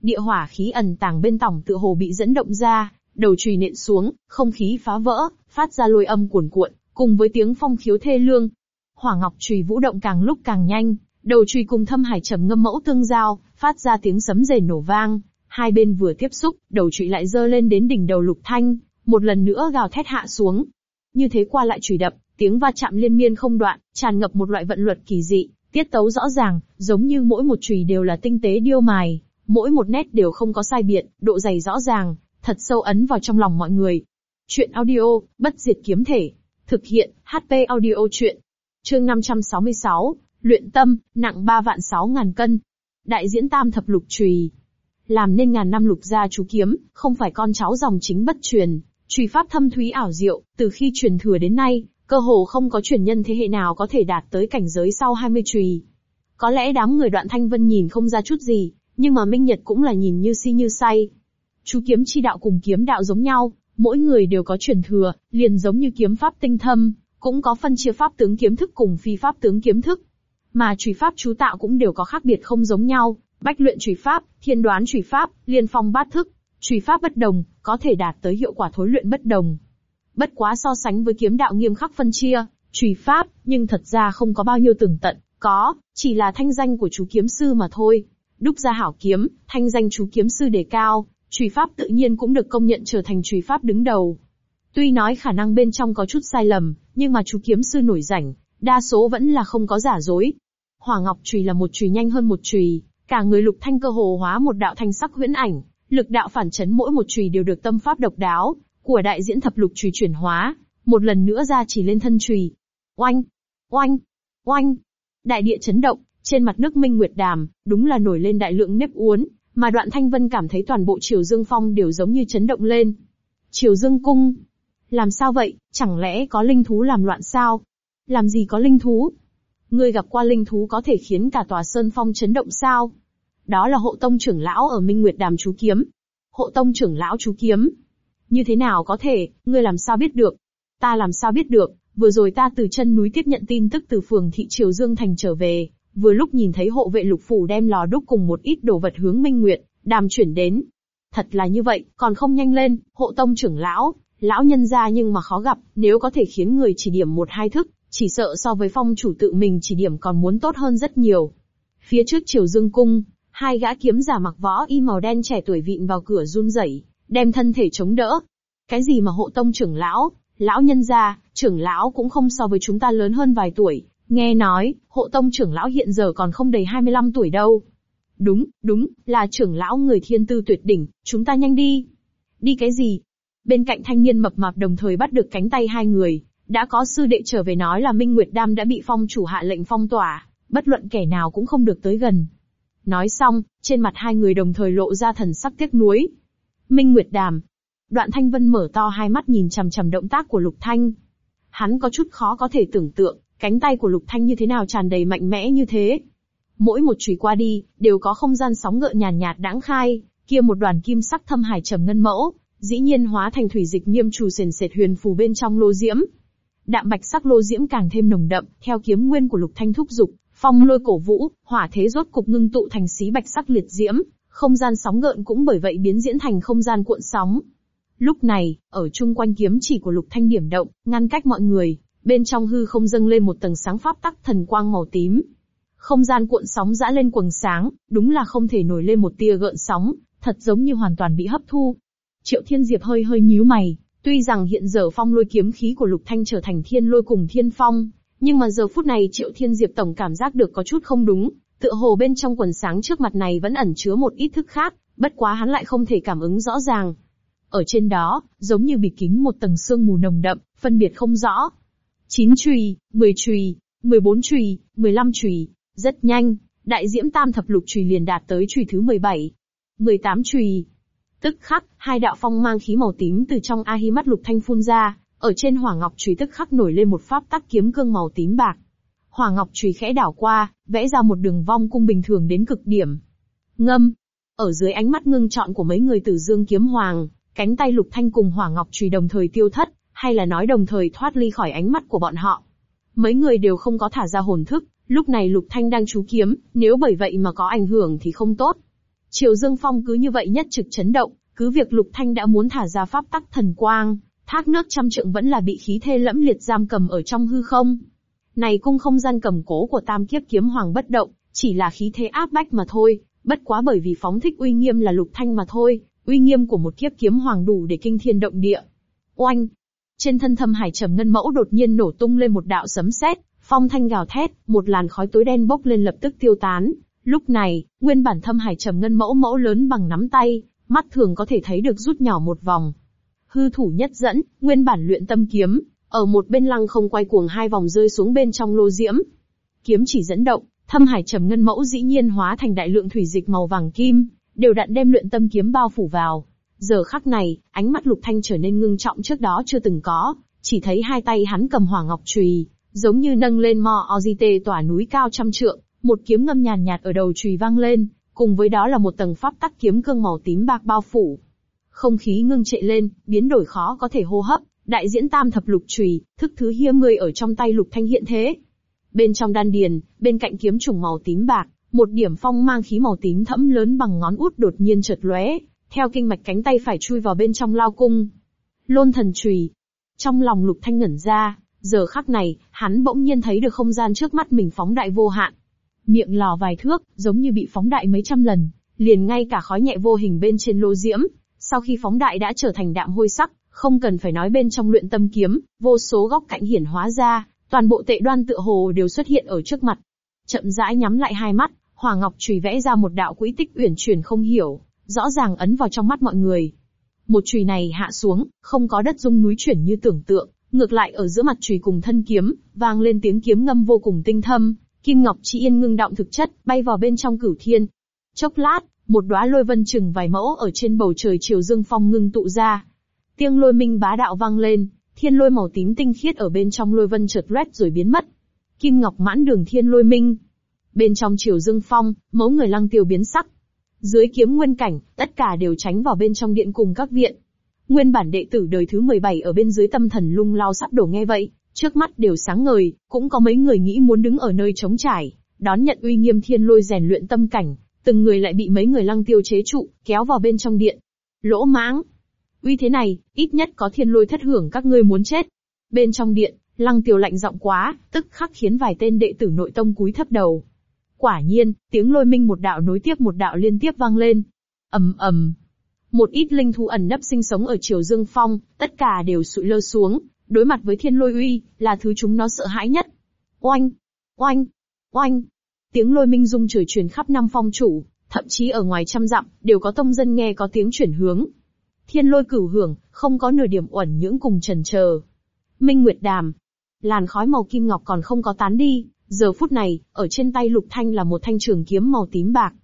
Địa hỏa khí ẩn tàng bên tổng tự hồ bị dẫn động ra, đầu chùy nện xuống, không khí phá vỡ, phát ra lôi âm cuồn cuộn, cùng với tiếng phong khiếu thê lương. Hỏa ngọc chùy vũ động càng lúc càng nhanh, đầu chùy cùng thâm hải trầm ngâm mẫu tương giao, phát ra tiếng sấm rền nổ vang. Hai bên vừa tiếp xúc, đầu chùy lại dơ lên đến đỉnh đầu lục thanh, một lần nữa gào thét hạ xuống. Như thế qua lại chùy đập, tiếng va chạm liên miên không đoạn, tràn ngập một loại vận luật kỳ dị, tiết tấu rõ ràng, giống như mỗi một chùy đều là tinh tế điêu mài, mỗi một nét đều không có sai biệt, độ dày rõ ràng, thật sâu ấn vào trong lòng mọi người. Chuyện audio, bất diệt kiếm thể. Thực hiện, HP audio chuyện. Chương 566, luyện tâm, nặng 3 vạn 6 ngàn cân. Đại diễn tam thập lục trùy. Làm nên ngàn năm lục gia chú kiếm, không phải con cháu dòng chính bất truyền. Trùy pháp thâm thúy ảo diệu, từ khi truyền thừa đến nay, cơ hồ không có truyền nhân thế hệ nào có thể đạt tới cảnh giới sau 20 trùy. Có lẽ đám người đoạn thanh vân nhìn không ra chút gì, nhưng mà Minh Nhật cũng là nhìn như si như say. Chú kiếm chi đạo cùng kiếm đạo giống nhau, mỗi người đều có truyền thừa, liền giống như kiếm pháp tinh thâm, cũng có phân chia pháp tướng kiếm thức cùng phi pháp tướng kiếm thức. Mà chủy pháp chú tạo cũng đều có khác biệt không giống nhau, bách luyện chủy pháp, thiên đoán chủy pháp, liên phong bát thức, chủy pháp bất đồng, có thể đạt tới hiệu quả thối luyện bất đồng. Bất quá so sánh với kiếm đạo nghiêm khắc phân chia, chủy pháp, nhưng thật ra không có bao nhiêu tường tận, có, chỉ là thanh danh của chú kiếm sư mà thôi. Đúc ra hảo kiếm, thanh danh chú kiếm sư đề cao, chủy pháp tự nhiên cũng được công nhận trở thành chủy pháp đứng đầu. Tuy nói khả năng bên trong có chút sai lầm, nhưng mà chú kiếm sư nổi rảnh, đa số vẫn là không có giả dối. Hỏa ngọc chùy là một chùy nhanh hơn một chùy, cả người lục thanh cơ hồ hóa một đạo thanh sắc huyễn ảnh, lực đạo phản chấn mỗi một chùy đều được tâm pháp độc đáo của đại diễn thập lục chùy chuyển hóa, một lần nữa ra chỉ lên thân chùy. Oanh, oanh, oanh. Đại địa chấn động, trên mặt nước Minh Nguyệt Đàm, đúng là nổi lên đại lượng nếp uốn, mà đoạn Thanh Vân cảm thấy toàn bộ Triều Dương Phong đều giống như chấn động lên. Triều Dương Cung. Làm sao vậy, chẳng lẽ có linh thú làm loạn sao? Làm gì có linh thú? Ngươi gặp qua linh thú có thể khiến cả tòa Sơn Phong chấn động sao? Đó là hộ tông trưởng lão ở Minh Nguyệt Đàm chú kiếm. Hộ tông trưởng lão chú kiếm. Như thế nào có thể, ngươi làm sao biết được? Ta làm sao biết được, vừa rồi ta từ chân núi tiếp nhận tin tức từ phường thị Triều Dương Thành trở về, vừa lúc nhìn thấy hộ vệ lục phủ đem lò đúc cùng một ít đồ vật hướng Minh Nguyệt, đàm chuyển đến. Thật là như vậy, còn không nhanh lên, hộ tông trưởng lão, lão nhân gia nhưng mà khó gặp, nếu có thể khiến người chỉ điểm một hai thức, chỉ sợ so với phong chủ tự mình chỉ điểm còn muốn tốt hơn rất nhiều. Phía trước triều dương cung, hai gã kiếm giả mặc võ y màu đen trẻ tuổi vịn vào cửa run rẩy, đem thân thể chống đỡ. Cái gì mà hộ tông trưởng lão, lão nhân gia, trưởng lão cũng không so với chúng ta lớn hơn vài tuổi, Nghe nói, hộ tông trưởng lão hiện giờ còn không đầy 25 tuổi đâu. Đúng, đúng, là trưởng lão người thiên tư tuyệt đỉnh, chúng ta nhanh đi. Đi cái gì? Bên cạnh thanh niên mập mạp đồng thời bắt được cánh tay hai người, đã có sư đệ trở về nói là Minh Nguyệt Đam đã bị phong chủ hạ lệnh phong tỏa, bất luận kẻ nào cũng không được tới gần. Nói xong, trên mặt hai người đồng thời lộ ra thần sắc tiếc nuối. Minh Nguyệt Đàm. Đoạn Thanh Vân mở to hai mắt nhìn chằm chằm động tác của Lục Thanh. Hắn có chút khó có thể tưởng tượng, Cánh tay của Lục Thanh như thế nào tràn đầy mạnh mẽ như thế. Mỗi một chùy qua đi, đều có không gian sóng gợn nhàn nhạt, nhạt đãng khai, kia một đoàn kim sắc thâm hải trầm ngân mẫu, dĩ nhiên hóa thành thủy dịch nghiêm trù sền sệt huyền phù bên trong lô diễm. Đạm bạch sắc lô diễm càng thêm nồng đậm, theo kiếm nguyên của Lục Thanh thúc dục, phong lôi cổ vũ, hỏa thế rốt cục ngưng tụ thành xí bạch sắc liệt diễm, không gian sóng gợn cũng bởi vậy biến diễn thành không gian cuộn sóng. Lúc này, ở chung quanh kiếm chỉ của Lục Thanh điểm động, ngăn cách mọi người, Bên trong hư không dâng lên một tầng sáng pháp tắc thần quang màu tím. Không gian cuộn sóng dã lên quầng sáng, đúng là không thể nổi lên một tia gợn sóng, thật giống như hoàn toàn bị hấp thu. Triệu Thiên Diệp hơi hơi nhíu mày, tuy rằng hiện giờ phong lôi kiếm khí của Lục Thanh trở thành thiên lôi cùng thiên phong, nhưng mà giờ phút này Triệu Thiên Diệp tổng cảm giác được có chút không đúng, tựa hồ bên trong quần sáng trước mặt này vẫn ẩn chứa một ít thức khác, bất quá hắn lại không thể cảm ứng rõ ràng. Ở trên đó, giống như bị kính một tầng sương mù nồng đậm, phân biệt không rõ, 9 chùy, 10 chùy, 14 chùy, 15 chùy, rất nhanh, đại diễm tam thập lục chùy liền đạt tới chùy thứ 17. 18 chùy. Tức khắc, hai đạo phong mang khí màu tím từ trong a hi mắt lục thanh phun ra, ở trên hỏa ngọc chùy tức khắc nổi lên một pháp tắc kiếm cương màu tím bạc. Hỏa ngọc chùy khẽ đảo qua, vẽ ra một đường vong cung bình thường đến cực điểm. Ngâm. Ở dưới ánh mắt ngưng trọn của mấy người tử dương kiếm hoàng, cánh tay lục thanh cùng hỏa ngọc chùy đồng thời tiêu thất, hay là nói đồng thời thoát ly khỏi ánh mắt của bọn họ. Mấy người đều không có thả ra hồn thức, lúc này Lục Thanh đang chú kiếm, nếu bởi vậy mà có ảnh hưởng thì không tốt. Triều Dương Phong cứ như vậy nhất trực chấn động, cứ việc Lục Thanh đã muốn thả ra pháp tắc thần quang, thác nước trăm trượng vẫn là bị khí thê lẫm liệt giam cầm ở trong hư không. Này cung không gian cầm cố của tam kiếp kiếm hoàng bất động, chỉ là khí thế áp bách mà thôi, bất quá bởi vì phóng thích uy nghiêm là Lục Thanh mà thôi, uy nghiêm của một kiếp kiếm hoàng đủ để kinh thiên động địa. Oanh, trên thân thâm hải trầm ngân mẫu đột nhiên nổ tung lên một đạo sấm sét, phong thanh gào thét, một làn khói tối đen bốc lên lập tức tiêu tán. Lúc này, nguyên bản thâm hải trầm ngân mẫu mẫu lớn bằng nắm tay, mắt thường có thể thấy được rút nhỏ một vòng. Hư thủ nhất dẫn, nguyên bản luyện tâm kiếm, ở một bên lăng không quay cuồng hai vòng rơi xuống bên trong lô diễm. Kiếm chỉ dẫn động, thâm hải trầm ngân mẫu dĩ nhiên hóa thành đại lượng thủy dịch màu vàng kim, đều đặn đem luyện tâm kiếm bao phủ vào. Giờ khắc này, ánh mắt Lục Thanh trở nên ngưng trọng trước đó chưa từng có, chỉ thấy hai tay hắn cầm hỏa ngọc chùy, giống như nâng lên mò Ozite tỏa núi cao trăm trượng, một kiếm ngâm nhàn nhạt ở đầu chùy vang lên, cùng với đó là một tầng pháp tắc kiếm cương màu tím bạc bao phủ. Không khí ngưng trệ lên, biến đổi khó có thể hô hấp, đại diễn tam thập lục chùy, thức thứ hiếm người ở trong tay Lục Thanh hiện thế. Bên trong đan điền, bên cạnh kiếm trùng màu tím bạc, một điểm phong mang khí màu tím thẫm lớn bằng ngón út đột nhiên chợt lóe, theo kinh mạch cánh tay phải chui vào bên trong lao cung. Lôn thần chùy. Trong lòng lục thanh ngẩn ra, giờ khắc này, hắn bỗng nhiên thấy được không gian trước mắt mình phóng đại vô hạn. Miệng lò vài thước, giống như bị phóng đại mấy trăm lần, liền ngay cả khói nhẹ vô hình bên trên lô diễm, sau khi phóng đại đã trở thành đạm hôi sắc, không cần phải nói bên trong luyện tâm kiếm, vô số góc cạnh hiển hóa ra, Toàn bộ tệ đoan tựa hồ đều xuất hiện ở trước mặt. Chậm rãi nhắm lại hai mắt, hoàng Ngọc chùy vẽ ra một đạo quỹ tích uyển chuyển không hiểu, rõ ràng ấn vào trong mắt mọi người. Một chùy này hạ xuống, không có đất rung núi chuyển như tưởng tượng, ngược lại ở giữa mặt chùy cùng thân kiếm, vang lên tiếng kiếm ngâm vô cùng tinh thâm, Kim Ngọc Chỉ Yên ngưng động thực chất, bay vào bên trong cửu thiên. Chốc lát, một đóa lôi vân chừng vài mẫu ở trên bầu trời chiều dương phong ngưng tụ ra. Tiếng lôi minh bá đạo vang lên, thiên lôi màu tím tinh khiết ở bên trong lôi vân chợt lóe rồi biến mất. Kim Ngọc mãn đường thiên lôi minh. Bên trong chiều dương phong, mẫu người lăng tiêu biến sắc. Dưới kiếm nguyên cảnh, tất cả đều tránh vào bên trong điện cùng các viện. Nguyên bản đệ tử đời thứ 17 ở bên dưới tâm thần lung lao sắp đổ nghe vậy, trước mắt đều sáng ngời, cũng có mấy người nghĩ muốn đứng ở nơi trống trải, đón nhận uy nghiêm thiên lôi rèn luyện tâm cảnh, từng người lại bị mấy người lăng tiêu chế trụ, kéo vào bên trong điện. Lỗ mãng! Uy thế này, ít nhất có thiên lôi thất hưởng các ngươi muốn chết. Bên trong điện, lăng tiêu lạnh giọng quá, tức khắc khiến vài tên đệ tử nội tông cúi thấp đầu. Quả nhiên, tiếng lôi minh một đạo nối tiếp một đạo liên tiếp vang lên. ầm ầm, một ít linh thú ẩn nấp sinh sống ở triều dương phong, tất cả đều sụi lơ xuống, đối mặt với thiên lôi uy, là thứ chúng nó sợ hãi nhất. Oanh! Oanh! Oanh! Tiếng lôi minh rung trời truyền khắp năm phong chủ, thậm chí ở ngoài trăm dặm, đều có tông dân nghe có tiếng chuyển hướng. Thiên lôi cửu hưởng, không có nửa điểm uẩn những cùng trần chờ. Minh Nguyệt Đàm. Làn khói màu kim ngọc còn không có tán đi, giờ phút này, ở trên tay Lục Thanh là một thanh trường kiếm màu tím bạc.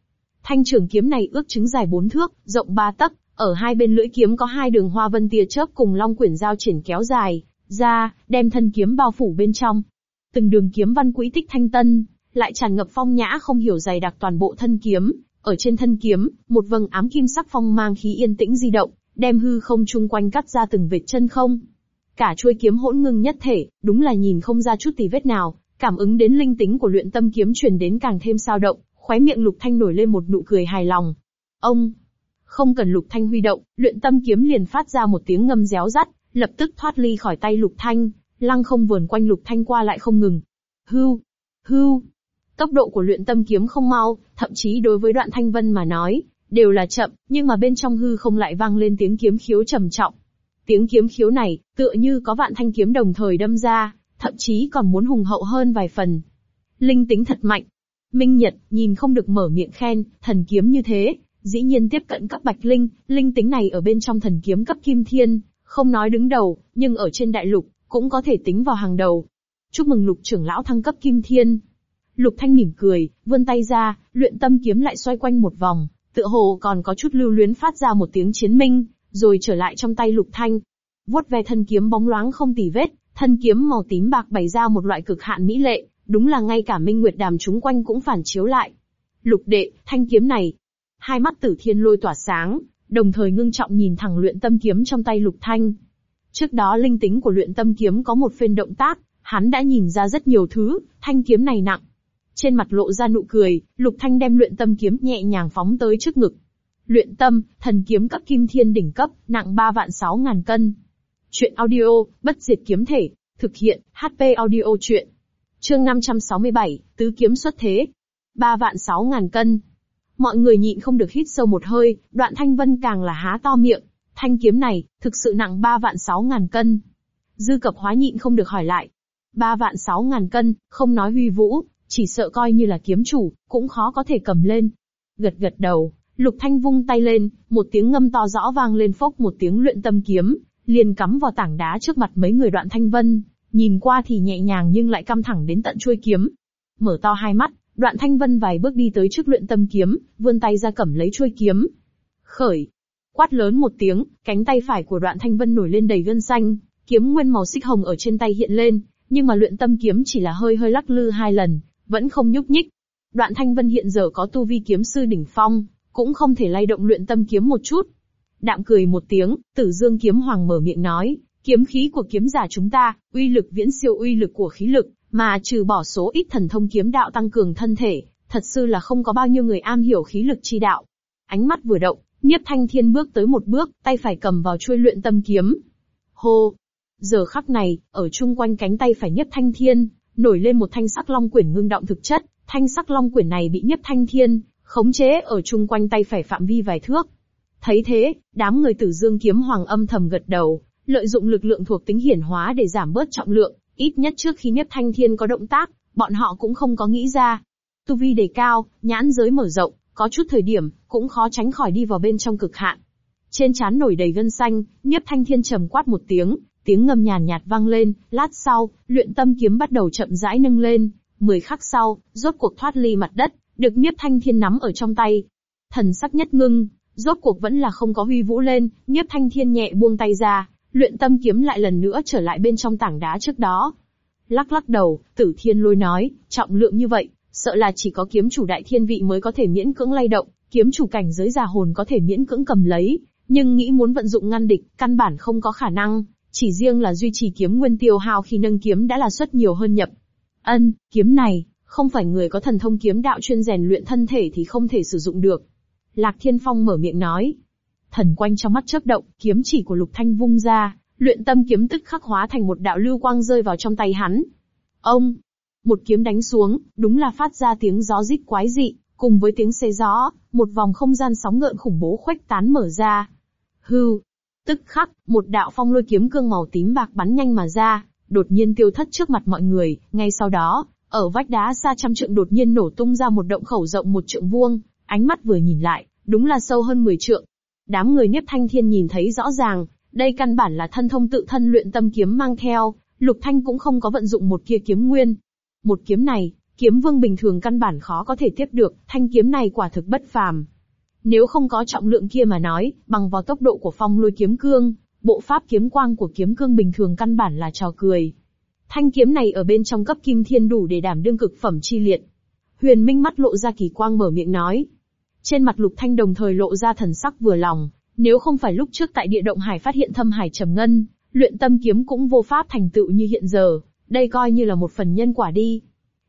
Thanh trường kiếm này ước chứng dài bốn thước, rộng ba tấc, ở hai bên lưỡi kiếm có hai đường hoa vân tia chớp cùng long quyển giao triển kéo dài, ra, đem thân kiếm bao phủ bên trong. Từng đường kiếm văn quỹ tích thanh tân, lại tràn ngập phong nhã không hiểu dày đặc toàn bộ thân kiếm, ở trên thân kiếm, một vầng ám kim sắc phong mang khí yên tĩnh di động, đem hư không chung quanh cắt ra từng vệt chân không. Cả chuôi kiếm hỗn ngưng nhất thể, đúng là nhìn không ra chút tì vết nào, cảm ứng đến linh tính của luyện tâm kiếm truyền đến càng thêm sao động, khóe miệng lục thanh nổi lên một nụ cười hài lòng. Ông, không cần lục thanh huy động, luyện tâm kiếm liền phát ra một tiếng ngâm réo rắt, lập tức thoát ly khỏi tay lục thanh, lăng không vườn quanh lục thanh qua lại không ngừng. Hưu, hưu. Tốc độ của luyện tâm kiếm không mau, thậm chí đối với đoạn thanh vân mà nói, đều là chậm, nhưng mà bên trong hư không lại vang lên tiếng kiếm khiếu trầm trọng. Tiếng kiếm khiếu này, tựa như có vạn thanh kiếm đồng thời đâm ra, thậm chí còn muốn hùng hậu hơn vài phần. Linh tính thật mạnh. Minh Nhật, nhìn không được mở miệng khen, thần kiếm như thế, dĩ nhiên tiếp cận cấp bạch linh, linh tính này ở bên trong thần kiếm cấp kim thiên, không nói đứng đầu, nhưng ở trên đại lục, cũng có thể tính vào hàng đầu. Chúc mừng lục trưởng lão thăng cấp kim thiên. Lục thanh mỉm cười, vươn tay ra, luyện tâm kiếm lại xoay quanh một vòng, tựa hồ còn có chút lưu luyến phát ra một tiếng chiến minh, rồi trở lại trong tay lục thanh. Vuốt ve thân kiếm bóng loáng không tì vết, thân kiếm màu tím bạc bày ra một loại cực hạn mỹ lệ, đúng là ngay cả minh nguyệt đàm chúng quanh cũng phản chiếu lại. Lục đệ, thanh kiếm này. Hai mắt tử thiên lôi tỏa sáng, đồng thời ngưng trọng nhìn thẳng luyện tâm kiếm trong tay Lục Thanh. Trước đó linh tính của luyện tâm kiếm có một phen động tác, hắn đã nhìn ra rất nhiều thứ, thanh kiếm này nặng. Trên mặt lộ ra nụ cười, Lục Thanh đem luyện tâm kiếm nhẹ nhàng phóng tới trước ngực. Luyện tâm, thần kiếm cấp kim thiên đỉnh cấp, nặng 3 vạn 6 ngàn cân. Chuyện audio, bất diệt kiếm thể, thực hiện, HP audio chuyện. Chương 567, tứ kiếm xuất thế. 3 vạn 6 ngàn cân. Mọi người nhịn không được hít sâu một hơi, đoạn thanh vân càng là há to miệng. Thanh kiếm này, thực sự nặng 3 vạn 6 ngàn cân. Dư cập hóa nhịn không được hỏi lại. 3 vạn 6 ngàn cân, không nói huy vũ, chỉ sợ coi như là kiếm chủ, cũng khó có thể cầm lên. Gật gật đầu, lục thanh vung tay lên, một tiếng ngâm to rõ vang lên phốc một tiếng luyện tâm kiếm, liền cắm vào tảng đá trước mặt mấy người đoạn thanh vân, nhìn qua thì nhẹ nhàng nhưng lại căm thẳng đến tận chuôi kiếm. Mở to hai mắt, Đoạn Thanh Vân vài bước đi tới trước luyện tâm kiếm, vươn tay ra cầm lấy chuôi kiếm. Khởi. Quát lớn một tiếng, cánh tay phải của đoạn Thanh Vân nổi lên đầy gân xanh, kiếm nguyên màu xích hồng ở trên tay hiện lên, nhưng mà luyện tâm kiếm chỉ là hơi hơi lắc lư hai lần, vẫn không nhúc nhích. Đoạn Thanh Vân hiện giờ có tu vi kiếm sư đỉnh phong, cũng không thể lay động luyện tâm kiếm một chút. Đạm cười một tiếng, Tử Dương kiếm hoàng mở miệng nói, kiếm khí của kiếm giả chúng ta, uy lực viễn siêu uy lực của khí lực, mà trừ bỏ số ít thần thông kiếm đạo tăng cường thân thể, thật sự là không có bao nhiêu người am hiểu khí lực chi đạo. Ánh mắt vừa động, Niếp Thanh Thiên bước tới một bước, tay phải cầm vào chuôi luyện tâm kiếm. Hô! Giờ khắc này, ở chung quanh cánh tay phải Niếp Thanh Thiên, nổi lên một thanh sắc long quyển ngưng động thực chất, thanh sắc long quyển này bị Niếp Thanh Thiên khống chế ở chung quanh tay phải phạm vi vài thước. Thấy thế, đám người Tử Dương kiếm hoàng âm thầm gật đầu, lợi dụng lực lượng thuộc tính hiển hóa để giảm bớt trọng lượng, Ít nhất trước khi Niếp Thanh Thiên có động tác, bọn họ cũng không có nghĩ ra. Tu vi đề cao, nhãn giới mở rộng, có chút thời điểm, cũng khó tránh khỏi đi vào bên trong cực hạn. Trên trán nổi đầy gân xanh, Niếp Thanh Thiên trầm quát một tiếng, tiếng ngâm nhàn nhạt vang lên, lát sau, luyện tâm kiếm bắt đầu chậm rãi nâng lên, mười khắc sau, rốt cuộc thoát ly mặt đất, được Niếp Thanh Thiên nắm ở trong tay. Thần sắc nhất ngưng, rốt cuộc vẫn là không có huy vũ lên, Nhiếp Thanh Thiên nhẹ buông tay ra, luyện tâm kiếm lại lần nữa trở lại bên trong tảng đá trước đó. Lắc lắc đầu, Tử Thiên Lôi nói, trọng lượng như vậy, sợ là chỉ có kiếm chủ đại thiên vị mới có thể miễn cưỡng lay động, kiếm chủ cảnh giới già hồn có thể miễn cưỡng cầm lấy, nhưng nghĩ muốn vận dụng ngăn địch, căn bản không có khả năng, chỉ riêng là duy trì kiếm nguyên tiêu hao khi nâng kiếm đã là suất nhiều hơn nhập. Ân, kiếm này, không phải người có thần thông kiếm đạo chuyên rèn luyện thân thể thì không thể sử dụng được. Lạc Thiên Phong mở miệng nói. Thần quanh trong mắt chớp động, kiếm chỉ của Lục Thanh vung ra, luyện tâm kiếm tức khắc hóa thành một đạo lưu quang rơi vào trong tay hắn. Ông, một kiếm đánh xuống, đúng là phát ra tiếng gió rít quái dị, cùng với tiếng xé gió, một vòng không gian sóng ngợn khủng bố khuếch tán mở ra. Hư, tức khắc, một đạo phong lôi kiếm cương màu tím bạc bắn nhanh mà ra, đột nhiên tiêu thất trước mặt mọi người, ngay sau đó, ở vách đá xa trăm trượng đột nhiên nổ tung ra một động khẩu rộng một trượng vuông, ánh mắt vừa nhìn lại, đúng là sâu hơn 10 trượng. Đám người Niếp Thanh Thiên nhìn thấy rõ ràng, đây căn bản là thân thông tự thân luyện tâm kiếm mang theo, Lục Thanh cũng không có vận dụng một kia kiếm nguyên. Một kiếm này, kiếm vương bình thường căn bản khó có thể tiếp được, thanh kiếm này quả thực bất phàm. Nếu không có trọng lượng kia mà nói, bằng vào tốc độ của phong lôi kiếm cương, bộ pháp kiếm quang của kiếm cương bình thường căn bản là trò cười. Thanh kiếm này ở bên trong cấp kim thiên đủ để đảm đương cực phẩm chi liệt. Huyền Minh mắt lộ ra kỳ quang mở miệng nói. Trên mặt Lục Thanh đồng thời lộ ra thần sắc vừa lòng, nếu không phải lúc trước tại địa động hải phát hiện thâm hải trầm ngân, luyện tâm kiếm cũng vô pháp thành tựu như hiện giờ, đây coi như là một phần nhân quả đi.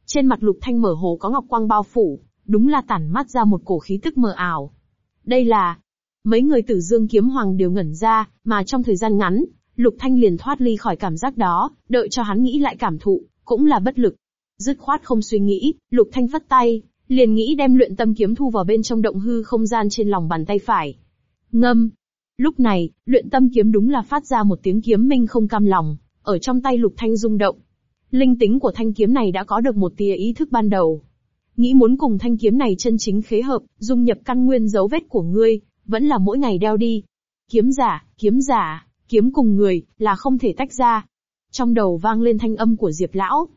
Trên mặt Lục Thanh mở hồ có ngọc quang bao phủ, đúng là tản mắt ra một cổ khí tức mờ ảo. Đây là, mấy người tử dương kiếm hoàng đều ngẩn ra, mà trong thời gian ngắn, Lục Thanh liền thoát ly khỏi cảm giác đó, đợi cho hắn nghĩ lại cảm thụ, cũng là bất lực. Dứt khoát không suy nghĩ, Lục Thanh phất tay, liền nghĩ đem luyện tâm kiếm thu vào bên trong động hư không gian trên lòng bàn tay phải. Ngâm. Lúc này, luyện tâm kiếm đúng là phát ra một tiếng kiếm minh không cam lòng, ở trong tay Lục Thanh rung động. Linh tính của thanh kiếm này đã có được một tia ý thức ban đầu. Nghĩ muốn cùng thanh kiếm này chân chính khế hợp, dung nhập căn nguyên dấu vết của ngươi, vẫn là mỗi ngày đeo đi. Kiếm giả, kiếm giả, kiếm cùng người, là không thể tách ra. Trong đầu vang lên thanh âm của Diệp Lão.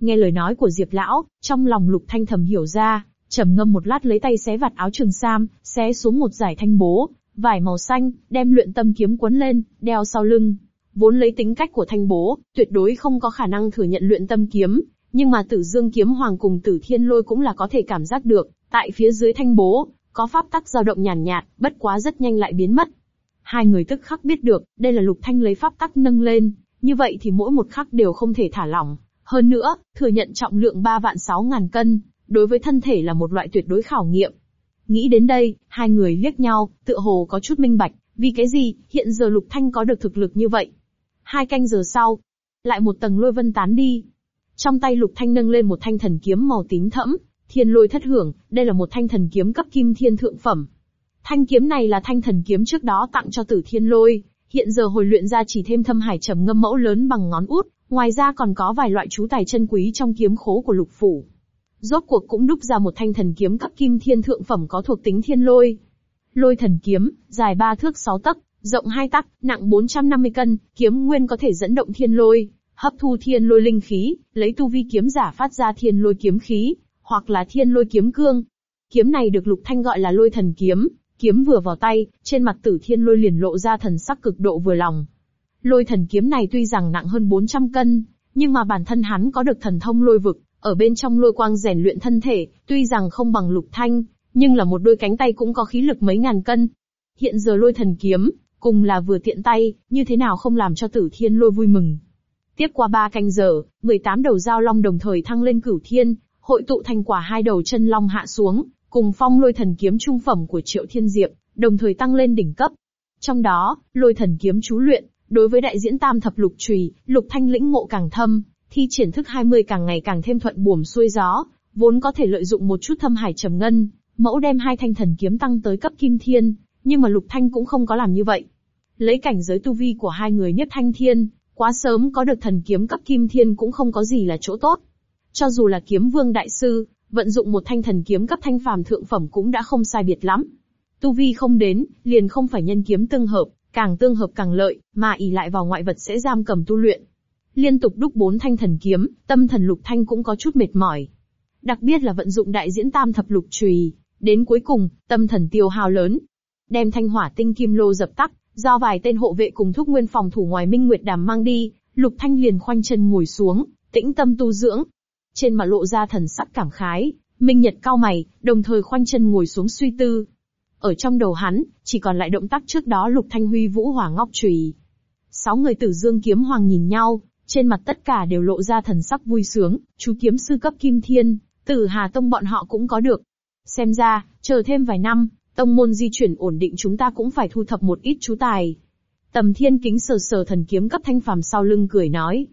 Nghe lời nói của Diệp Lão, trong lòng Lục Thanh thầm hiểu ra, trầm ngâm một lát lấy tay xé vạt áo trường sam, xé xuống một giải thanh bố, vải màu xanh, đem luyện tâm kiếm quấn lên, đeo sau lưng. Vốn lấy tính cách của thanh bố, tuyệt đối không có khả năng thừa nhận luyện tâm kiếm, nhưng mà tử dương kiếm hoàng cùng tử thiên lôi cũng là có thể cảm giác được, tại phía dưới thanh bố, có pháp tắc dao động nhàn nhạt, nhạt, bất quá rất nhanh lại biến mất. Hai người tức khắc biết được, đây là lục thanh lấy pháp tắc nâng lên, như vậy thì mỗi một khắc đều không thể thả lỏng. Hơn nữa, thừa nhận trọng lượng 3 vạn 6 ngàn cân, đối với thân thể là một loại tuyệt đối khảo nghiệm. Nghĩ đến đây, hai người liếc nhau, tựa hồ có chút minh bạch, vì cái gì, hiện giờ Lục Thanh có được thực lực như vậy. Hai canh giờ sau, lại một tầng lôi vân tán đi. Trong tay Lục Thanh nâng lên một thanh thần kiếm màu tím thẫm, thiên lôi thất hưởng, đây là một thanh thần kiếm cấp kim thiên thượng phẩm. Thanh kiếm này là thanh thần kiếm trước đó tặng cho tử thiên lôi, hiện giờ hồi luyện ra chỉ thêm thâm hải trầm ngâm mẫu lớn bằng ngón út, ngoài ra còn có vài loại chú tài chân quý trong kiếm khố của lục phủ. Rốt cuộc cũng đúc ra một thanh thần kiếm cấp kim thiên thượng phẩm có thuộc tính thiên lôi. Lôi thần kiếm, dài 3 thước 6 tấc, rộng 2 tấc, nặng 450 cân, kiếm nguyên có thể dẫn động thiên lôi, hấp thu thiên lôi linh khí, lấy tu vi kiếm giả phát ra thiên lôi kiếm khí, hoặc là thiên lôi kiếm cương. Kiếm này được Lục Thanh gọi là lôi thần kiếm, kiếm vừa vào tay, trên mặt tử thiên lôi liền lộ ra thần sắc cực độ vừa lòng. Lôi thần kiếm này tuy rằng nặng hơn 400 cân, nhưng mà bản thân hắn có được thần thông lôi vực, ở bên trong lôi quang rèn luyện thân thể, tuy rằng không bằng lục thanh, nhưng là một đôi cánh tay cũng có khí lực mấy ngàn cân. Hiện giờ lôi thần kiếm, cùng là vừa tiện tay, như thế nào không làm cho tử thiên lôi vui mừng. Tiếp qua ba canh giờ, 18 đầu giao long đồng thời thăng lên cửu thiên, hội tụ thành quả hai đầu chân long hạ xuống, cùng phong lôi thần kiếm trung phẩm của Triệu Thiên Diệp, đồng thời tăng lên đỉnh cấp. Trong đó, lôi thần kiếm chú luyện, đối với đại diễn tam thập lục trùy, lục thanh lĩnh ngộ càng thâm, thi triển thức 20 càng ngày càng thêm thuận buồm xuôi gió, vốn có thể lợi dụng một chút thâm hải trầm ngân, mẫu đem hai thanh thần kiếm tăng tới cấp kim thiên, nhưng mà lục thanh cũng không có làm như vậy. Lấy cảnh giới tu vi của hai người nhất thanh thiên, Quá sớm có được thần kiếm cấp kim thiên cũng không có gì là chỗ tốt. Cho dù là kiếm vương đại sư, vận dụng một thanh thần kiếm cấp thanh phàm thượng phẩm cũng đã không sai biệt lắm. Tu vi không đến, liền không phải nhân kiếm tương hợp, càng tương hợp càng lợi, mà ỉ lại vào ngoại vật sẽ giam cầm tu luyện. Liên tục đúc bốn thanh thần kiếm, tâm thần lục thanh cũng có chút mệt mỏi. Đặc biệt là vận dụng đại diễn tam thập lục trùy, đến cuối cùng, tâm thần tiêu hao lớn. Đem thanh hỏa tinh kim lô dập tắt, do vài tên hộ vệ cùng thúc nguyên phòng thủ ngoài Minh Nguyệt Đàm mang đi, lục thanh liền khoanh chân ngồi xuống, tĩnh tâm tu dưỡng. Trên mặt lộ ra thần sắc cảm khái, Minh Nhật cao mày, đồng thời khoanh chân ngồi xuống suy tư. Ở trong đầu hắn, chỉ còn lại động tác trước đó Lục Thanh Huy vũ hỏa ngọc trùy. Sáu người tử dương kiếm hoàng nhìn nhau, trên mặt tất cả đều lộ ra thần sắc vui sướng, chú kiếm sư cấp kim thiên, tử Hà Tông bọn họ cũng có được. Xem ra, chờ thêm vài năm, tông môn di chuyển ổn định chúng ta cũng phải thu thập một ít chú tài. Tầm thiên kính sờ sờ thần kiếm cấp thanh phàm sau lưng cười nói.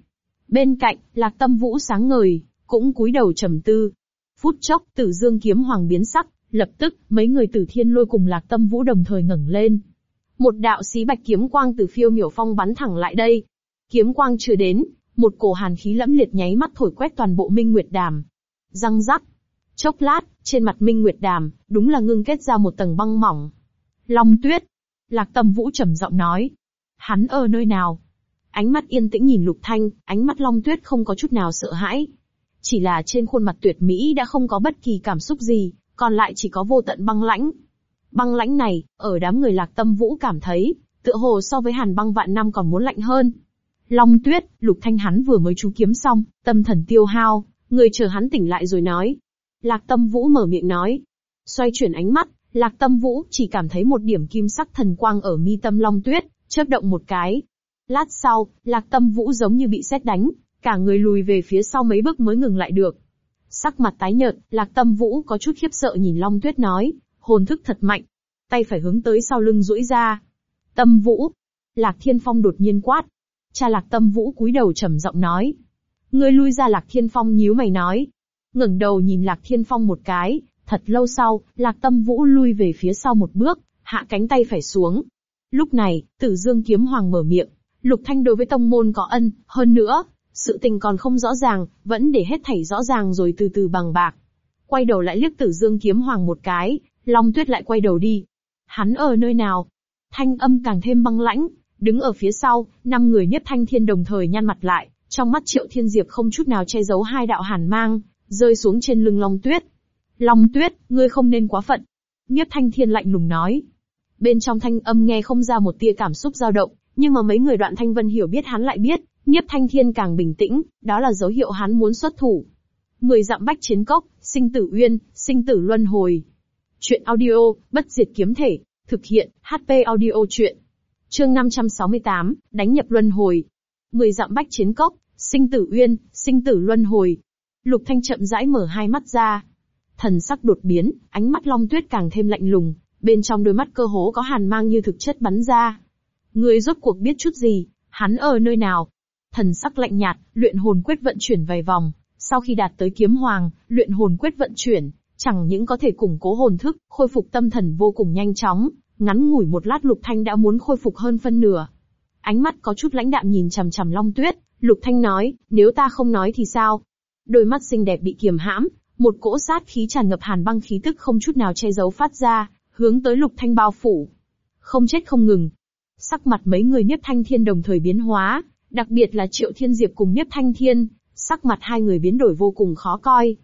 Bên cạnh, lạc tâm vũ sáng ngời, cũng cúi đầu trầm tư. Phút chốc, tử dương kiếm hoàng biến sắc, lập tức, mấy người tử thiên lôi cùng lạc tâm vũ đồng thời ngẩng lên. Một đạo xí bạch kiếm quang từ phiêu miểu phong bắn thẳng lại đây. Kiếm quang chưa đến, một cổ hàn khí lẫm liệt nháy mắt thổi quét toàn bộ minh nguyệt đàm. Răng rắc. Chốc lát, trên mặt minh nguyệt đàm, đúng là ngưng kết ra một tầng băng mỏng. Long tuyết. Lạc tâm vũ trầm giọng nói. Hắn ở nơi nào? Ánh mắt yên tĩnh nhìn lục thanh, ánh mắt long tuyết không có chút nào sợ hãi. Chỉ là trên khuôn mặt tuyệt mỹ đã không có bất kỳ cảm xúc gì, còn lại chỉ có vô tận băng lãnh. Băng lãnh này, ở đám người lạc tâm vũ cảm thấy, tựa hồ so với hàn băng vạn năm còn muốn lạnh hơn. Long tuyết, lục thanh hắn vừa mới chú kiếm xong, tâm thần tiêu hao, người chờ hắn tỉnh lại rồi nói. Lạc tâm vũ mở miệng nói. Xoay chuyển ánh mắt, lạc tâm vũ chỉ cảm thấy một điểm kim sắc thần quang ở mi tâm long tuyết, chớp động một cái. Lát sau, lạc tâm vũ giống như bị sét đánh, cả người lùi về phía sau mấy bước mới ngừng lại được. Sắc mặt tái nhợt, Lạc Tâm Vũ có chút khiếp sợ nhìn Long Tuyết nói, hồn thức thật mạnh. Tay phải hướng tới sau lưng duỗi ra. Tâm Vũ. Lạc Thiên Phong đột nhiên quát. Cha Lạc Tâm Vũ cúi đầu trầm giọng nói. Ngươi lui ra Lạc Thiên Phong nhíu mày nói. ngẩng đầu nhìn Lạc Thiên Phong một cái, thật lâu sau, Lạc Tâm Vũ lui về phía sau một bước, hạ cánh tay phải xuống. Lúc này, Tử Dương Kiếm Hoàng mở miệng, Lục Thanh đối với tông môn có ân, hơn nữa, sự tình còn không rõ ràng, vẫn để hết thảy rõ ràng rồi từ từ bằng bạc. Quay đầu lại liếc tử dương kiếm hoàng một cái, Long Tuyết lại quay đầu đi. Hắn ở nơi nào? Thanh âm càng thêm băng lãnh, đứng ở phía sau, năm người nhất thanh thiên đồng thời nhăn mặt lại, trong mắt triệu thiên diệp không chút nào che giấu hai đạo hàn mang, rơi xuống trên lưng Long Tuyết. Long Tuyết, ngươi không nên quá phận. Nhất thanh thiên lạnh lùng nói. Bên trong thanh âm nghe không ra một tia cảm xúc dao động, nhưng mà mấy người đoạn thanh vân hiểu biết hắn lại biết, Nhiếp Thanh Thiên càng bình tĩnh, đó là dấu hiệu hắn muốn xuất thủ. Mười dặm bách chiến cốc, sinh tử uyên, sinh tử luân hồi. Chuyện audio, bất diệt kiếm thể, thực hiện, HP audio chuyện. Chương 568, đánh nhập luân hồi. Mười dặm bách chiến cốc, sinh tử uyên, sinh tử luân hồi. Lục Thanh chậm rãi mở hai mắt ra. Thần sắc đột biến, ánh mắt long tuyết càng thêm lạnh lùng, bên trong đôi mắt cơ hố có hàn mang như thực chất bắn ra. Người rốt cuộc biết chút gì, hắn ở nơi nào, Thần sắc lạnh nhạt, luyện hồn quyết vận chuyển vài vòng, sau khi đạt tới kiếm hoàng, luyện hồn quyết vận chuyển, chẳng những có thể củng cố hồn thức, khôi phục tâm thần vô cùng nhanh chóng, ngắn ngủi một lát Lục Thanh đã muốn khôi phục hơn phân nửa. Ánh mắt có chút lãnh đạm nhìn chằm chằm Long Tuyết, Lục Thanh nói, nếu ta không nói thì sao? Đôi mắt xinh đẹp bị kiềm hãm, một cỗ sát khí tràn ngập hàn băng khí tức không chút nào che giấu phát ra, hướng tới Lục Thanh bao phủ. Không chết không ngừng. Sắc mặt mấy người Niếp Thanh Thiên đồng thời biến hóa, Đặc biệt là Triệu Thiên Diệp cùng Niếp Thanh Thiên, sắc mặt hai người biến đổi vô cùng khó coi.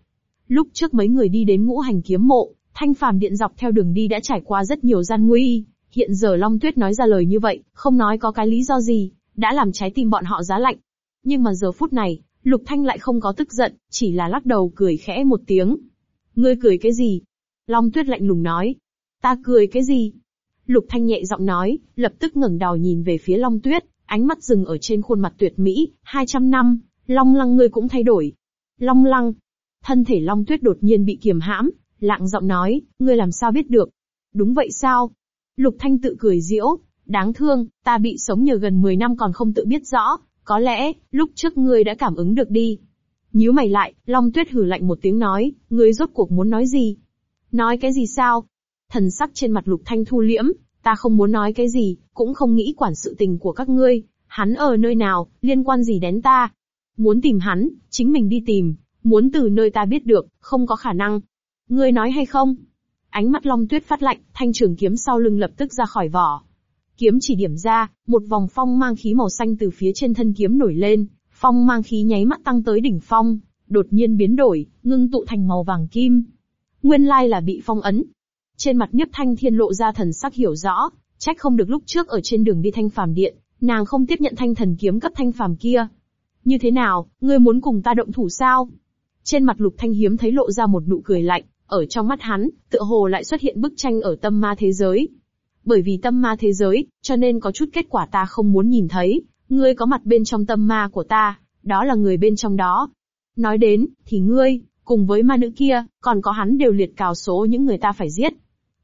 Lúc trước mấy người đi đến ngũ hành kiếm mộ, thanh phàm điện dọc theo đường đi đã trải qua rất nhiều gian nguy. Hiện giờ Long Tuyết nói ra lời như vậy, không nói có cái lý do gì, đã làm trái tim bọn họ giá lạnh. Nhưng mà giờ phút này, Lục Thanh lại không có tức giận, chỉ là lắc đầu cười khẽ một tiếng. Ngươi cười cái gì? Long Tuyết lạnh lùng nói. Ta cười cái gì? Lục Thanh nhẹ giọng nói, lập tức ngẩng đầu nhìn về phía Long Tuyết, ánh mắt dừng ở trên khuôn mặt tuyệt mỹ, 200 năm, Long Lăng ngươi cũng thay đổi. Long Lăng, thân thể Long Tuyết đột nhiên bị kiềm hãm, lặng giọng nói, ngươi làm sao biết được? Đúng vậy sao? Lục Thanh tự cười diễu, đáng thương, ta bị sống nhờ gần 10 năm còn không tự biết rõ, có lẽ, lúc trước ngươi đã cảm ứng được đi. Nhíu mày lại, Long Tuyết hử lạnh một tiếng nói, ngươi rốt cuộc muốn nói gì? Nói cái gì sao? Thần sắc trên mặt Lục Thanh thu liễm, Ta không muốn nói cái gì, cũng không nghĩ quản sự tình của các ngươi, Hắn ở nơi nào, liên quan gì đến ta? Muốn tìm hắn, chính mình đi tìm, muốn từ nơi ta biết được, không có khả năng. Ngươi nói hay không? Ánh mắt Long Tuyết phát lạnh, thanh trường kiếm sau lưng lập tức ra khỏi vỏ. Kiếm chỉ điểm ra, một vòng phong mang khí màu xanh từ phía trên thân kiếm nổi lên, phong mang khí nháy mắt tăng tới đỉnh phong, đột nhiên biến đổi, ngưng tụ thành màu vàng kim. Nguyên lai là bị phong ấn. Trên mặt Niếp Thanh Thiên lộ ra thần sắc hiểu rõ, trách không được lúc trước ở trên đường đi Thanh Phàm Điện, nàng không tiếp nhận thanh thần kiếm cấp Thanh Phàm kia. Như thế nào, ngươi muốn cùng ta động thủ sao? Trên mặt Lục Thanh hiếm thấy lộ ra một nụ cười lạnh, ở trong mắt hắn, tựa hồ lại xuất hiện bức tranh ở tâm ma thế giới. Bởi vì tâm ma thế giới, cho nên có chút kết quả ta không muốn nhìn thấy, ngươi có mặt bên trong tâm ma của ta, đó là người bên trong đó. Nói đến, thì ngươi, cùng với ma nữ kia, còn có hắn đều liệt cào số những người ta phải giết.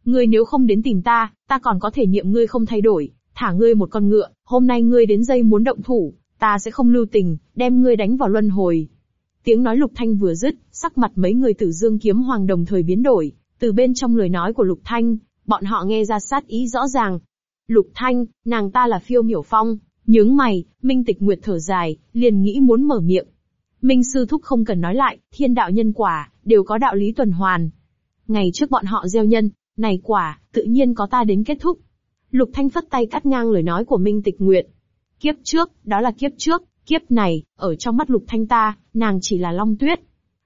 Ngươi nếu không đến tìm ta, ta còn có thể niệm ngươi không thay đổi, thả ngươi một con ngựa, hôm nay ngươi đến dây muốn động thủ, ta sẽ không lưu tình, đem ngươi đánh vào luân hồi. Tiếng nói Lục Thanh vừa dứt, sắc mặt mấy người tử dương kiếm hoàng đồng thời biến đổi, từ bên trong lời nói của Lục Thanh, bọn họ nghe ra sát ý rõ ràng. Lục Thanh, nàng ta là phiêu miểu phong, nhướng mày, Minh Tịch Nguyệt thở dài, liền nghĩ muốn mở miệng. Minh Sư Thúc không cần nói lại, thiên đạo nhân quả, đều có đạo lý tuần hoàn. Ngày trước bọn họ gieo nhân, này quả, tự nhiên có ta đến kết thúc. Lục Thanh phất tay cắt ngang lời nói của Minh Tịch Nguyệt. Kiếp trước, đó là kiếp trước, kiếp này, ở trong mắt Lục Thanh ta, nàng chỉ là Long Tuyết.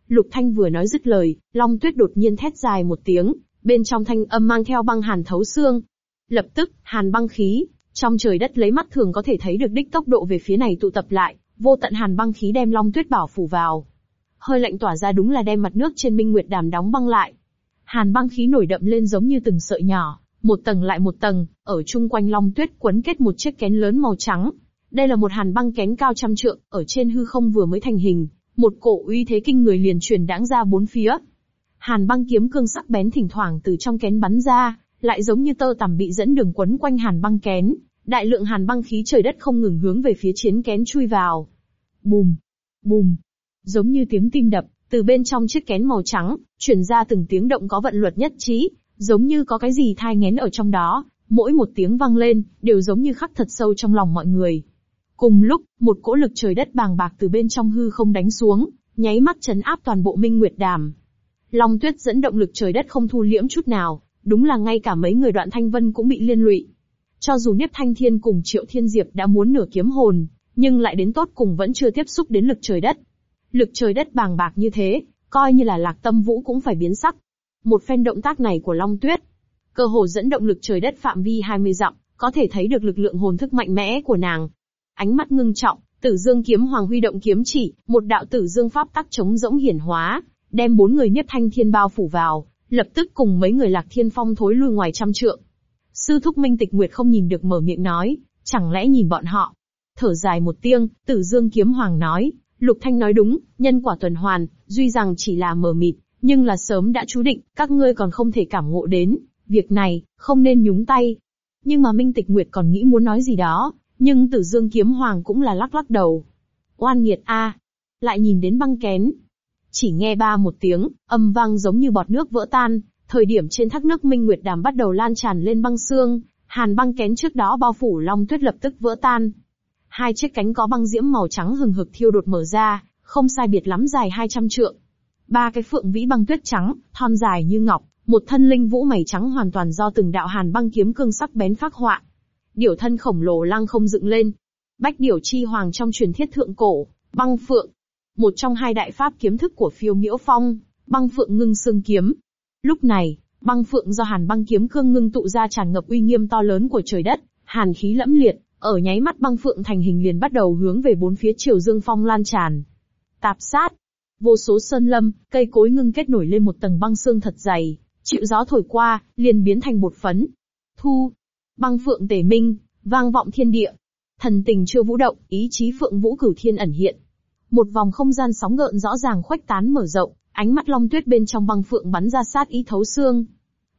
Lục Thanh vừa nói dứt lời, Long Tuyết đột nhiên thét dài một tiếng, bên trong thanh âm mang theo băng hàn thấu xương. Lập tức, hàn băng khí, trong trời đất lấy mắt thường có thể thấy được đích tốc độ về phía này tụ tập lại, vô tận hàn băng khí đem Long Tuyết bảo phủ vào. Hơi lạnh tỏa ra đúng là đem mặt nước trên Minh Nguyệt Đàm đóng băng lại. Hàn băng khí nổi đậm lên giống như từng sợi nhỏ, một tầng lại một tầng, ở chung quanh Long Tuyết quấn kết một chiếc kén lớn màu trắng. Đây là một hàn băng kén cao trăm trượng, ở trên hư không vừa mới thành hình, một cổ uy thế kinh người liền truyền đãng ra bốn phía. Hàn băng kiếm cương sắc bén thỉnh thoảng từ trong kén bắn ra, lại giống như tơ tằm bị dẫn đường quấn quanh hàn băng kén, đại lượng hàn băng khí trời đất không ngừng hướng về phía chiến kén chui vào. Bùm, bùm, giống như tiếng tim đập, từ bên trong chiếc kén màu trắng, chuyển ra từng tiếng động có vận luật nhất trí, giống như có cái gì thai ngén ở trong đó, mỗi một tiếng vang lên, đều giống như khắc thật sâu trong lòng mọi người. Cùng lúc, một cỗ lực trời đất bàng bạc từ bên trong hư không đánh xuống, nháy mắt chấn áp toàn bộ Minh Nguyệt Đàm. Long Tuyết dẫn động lực trời đất không thu liễm chút nào, đúng là ngay cả mấy người đoạn thanh vân cũng bị liên lụy. Cho dù Niếp Thanh Thiên cùng Triệu Thiên Diệp đã muốn nửa kiếm hồn, nhưng lại đến tốt cùng vẫn chưa tiếp xúc đến lực trời đất. Lực trời đất bàng bạc như thế, coi như là lạc tâm vũ cũng phải biến sắc. Một phen động tác này của Long Tuyết, cơ hồ dẫn động lực trời đất phạm vi 20 dặm, có thể thấy được lực lượng hồn thức mạnh mẽ của nàng. Ánh mắt ngưng trọng, Tử Dương kiếm hoàng huy động kiếm chỉ, một đạo Tử Dương pháp tắc chống rỗng hiển hóa, đem bốn người Niếp Thanh Thiên bao phủ vào, lập tức cùng mấy người Lạc Thiên Phong thối lui ngoài trăm trượng. Sư thúc Minh Tịch Nguyệt không nhìn được mở miệng nói, chẳng lẽ nhìn bọn họ. Thở dài một tiếng, Tử Dương kiếm hoàng nói, Lục Thanh nói đúng, nhân quả tuần hoàn, duy rằng chỉ là mờ mịt, nhưng là sớm đã chú định, các ngươi còn không thể cảm ngộ đến, việc này, không nên nhúng tay. Nhưng mà Minh Tịch Nguyệt còn nghĩ muốn nói gì đó, nhưng Tử Dương kiếm hoàng cũng là lắc lắc đầu. Oan nghiệt a, lại nhìn đến băng kén. Chỉ nghe ba một tiếng, âm vang giống như bọt nước vỡ tan, thời điểm trên thác nước Minh Nguyệt Đàm bắt đầu lan tràn lên băng xương, hàn băng kén trước đó bao phủ Long Tuyết lập tức vỡ tan. Hai chiếc cánh có băng diễm màu trắng hừng hực thiêu đột mở ra, không sai biệt lắm dài 200 trượng. Ba cái phượng vĩ băng tuyết trắng, thon dài như ngọc, một thân linh vũ mày trắng hoàn toàn do từng đạo hàn băng kiếm cương sắc bén phác họa. Điểu thân khổng lồ lăng không dựng lên. Bách điểu chi hoàng trong truyền thiết thượng cổ, băng phượng. Một trong hai đại pháp kiếm thức của phiêu miễu phong, băng phượng ngưng xương kiếm. Lúc này, băng phượng do hàn băng kiếm cương ngưng tụ ra tràn ngập uy nghiêm to lớn của trời đất, hàn khí lẫm liệt, ở nháy mắt băng phượng thành hình liền bắt đầu hướng về bốn phía triều dương phong lan tràn. Tạp sát, vô số sơn lâm, cây cối ngưng kết nổi lên một tầng băng xương thật dày, chịu gió thổi qua, liền biến thành bột phấn. Thu, băng phượng tề minh, vang vọng thiên địa. Thần tình chưa vũ động, ý chí phượng vũ cửu thiên ẩn hiện. Một vòng không gian sóng gợn rõ ràng khuếch tán mở rộng, ánh mắt long tuyết bên trong băng phượng bắn ra sát ý thấu xương.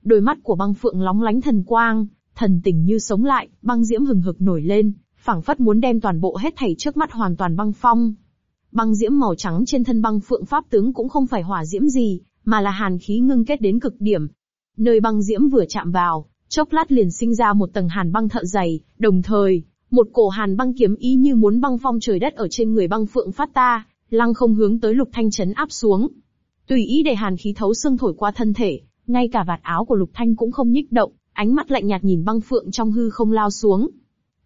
Đôi mắt của băng phượng lóng lánh thần quang, thần tình như sống lại, băng diễm hừng hực nổi lên, phảng phất muốn đem toàn bộ hết thảy trước mắt hoàn toàn băng phong. Băng diễm màu trắng trên thân băng phượng pháp tướng cũng không phải hỏa diễm gì, mà là hàn khí ngưng kết đến cực điểm. Nơi băng diễm vừa chạm vào, chốc lát liền sinh ra một tầng hàn băng thợ dày, đồng thời, Một cổ hàn băng kiếm ý như muốn băng phong trời đất ở trên người băng phượng phát ta, lăng không hướng tới lục thanh chấn áp xuống. Tùy ý để hàn khí thấu xương thổi qua thân thể, ngay cả vạt áo của lục thanh cũng không nhích động, ánh mắt lạnh nhạt nhìn băng phượng trong hư không lao xuống.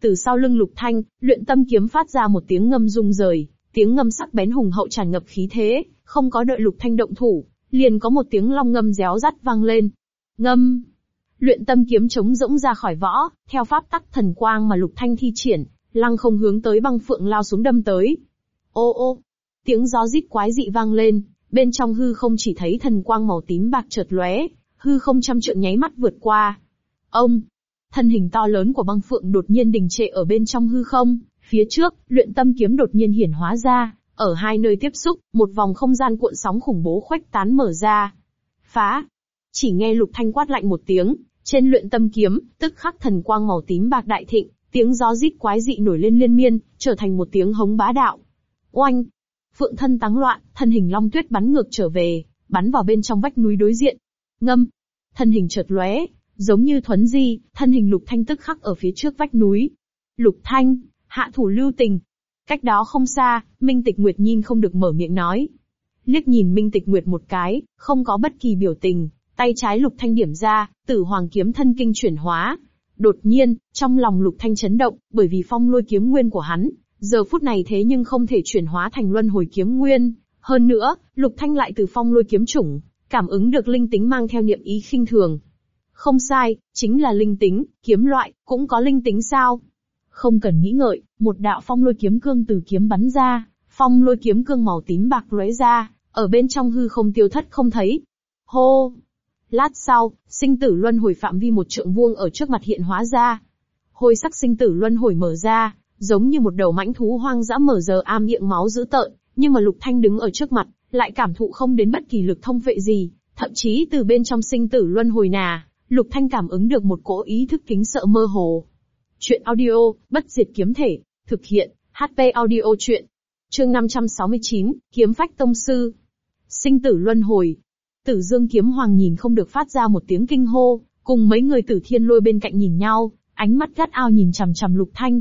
Từ sau lưng lục thanh, luyện tâm kiếm phát ra một tiếng ngâm rung rời, tiếng ngâm sắc bén hùng hậu tràn ngập khí thế, không có đợi lục thanh động thủ, liền có một tiếng long ngâm réo rắt vang lên. Ngâm! Luyện tâm kiếm chống rỗng ra khỏi võ, theo pháp tắc thần quang mà lục thanh thi triển, lăng không hướng tới băng phượng lao xuống đâm tới. Ô ô! Tiếng gió rít quái dị vang lên, bên trong hư không chỉ thấy thần quang màu tím bạc chợt lóe, hư không trăm trượng nháy mắt vượt qua. Ông! Thân hình to lớn của băng phượng đột nhiên đình trệ ở bên trong hư không, phía trước, luyện tâm kiếm đột nhiên hiển hóa ra, ở hai nơi tiếp xúc, một vòng không gian cuộn sóng khủng bố khuếch tán mở ra. Phá! Chỉ nghe lục thanh quát lạnh một tiếng, trên luyện tâm kiếm, tức khắc thần quang màu tím bạc đại thịnh, tiếng gió rít quái dị nổi lên liên miên, trở thành một tiếng hống bá đạo. Oanh! Phượng thân táng loạn, thân hình long tuyết bắn ngược trở về, bắn vào bên trong vách núi đối diện. Ngâm! Thân hình chợt lóe, giống như thuấn di, thân hình lục thanh tức khắc ở phía trước vách núi. Lục thanh, hạ thủ lưu tình. Cách đó không xa, Minh Tịch Nguyệt nhìn không được mở miệng nói. Liếc nhìn Minh Tịch Nguyệt một cái, không có bất kỳ biểu tình, tay trái lục thanh điểm ra, tử hoàng kiếm thân kinh chuyển hóa. Đột nhiên, trong lòng lục thanh chấn động, bởi vì phong lôi kiếm nguyên của hắn, giờ phút này thế nhưng không thể chuyển hóa thành luân hồi kiếm nguyên. Hơn nữa, lục thanh lại từ phong lôi kiếm chủng, cảm ứng được linh tính mang theo niệm ý khinh thường. Không sai, chính là linh tính, kiếm loại, cũng có linh tính sao? Không cần nghĩ ngợi, một đạo phong lôi kiếm cương từ kiếm bắn ra, phong lôi kiếm cương màu tím bạc lóe ra, ở bên trong hư không tiêu thất không thấy. Hô! Lát sau, sinh tử luân hồi phạm vi một trượng vuông ở trước mặt hiện hóa ra. Hôi sắc sinh tử luân hồi mở ra, giống như một đầu mãnh thú hoang dã mở giờ am miệng máu dữ tợn, nhưng mà Lục Thanh đứng ở trước mặt, lại cảm thụ không đến bất kỳ lực thông vệ gì, thậm chí từ bên trong sinh tử luân hồi nà, Lục Thanh cảm ứng được một cỗ ý thức kính sợ mơ hồ. Chuyện audio, bất diệt kiếm thể, thực hiện, HP audio chuyện. Chương 569, Kiếm phách tông sư. Sinh tử luân hồi. Tử Dương kiếm hoàng nhìn không được phát ra một tiếng kinh hô, cùng mấy người tử thiên lôi bên cạnh nhìn nhau, ánh mắt gắt ao nhìn chằm chằm Lục Thanh.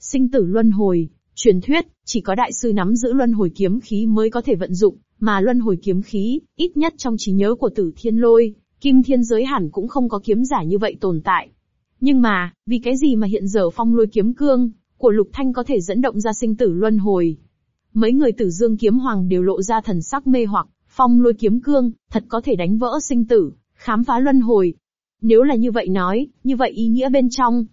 Sinh tử luân hồi, truyền thuyết, chỉ có đại sư nắm giữ luân hồi kiếm khí mới có thể vận dụng, mà luân hồi kiếm khí, ít nhất trong trí nhớ của tử thiên lôi, kim thiên giới hẳn cũng không có kiếm giả như vậy tồn tại. Nhưng mà, vì cái gì mà hiện giờ phong lôi kiếm cương, của lục thanh có thể dẫn động ra sinh tử luân hồi? Mấy người tử dương kiếm hoàng đều lộ ra thần sắc mê hoặc, phong lôi kiếm cương, thật có thể đánh vỡ sinh tử, khám phá luân hồi. Nếu là như vậy nói, như vậy ý nghĩa bên trong.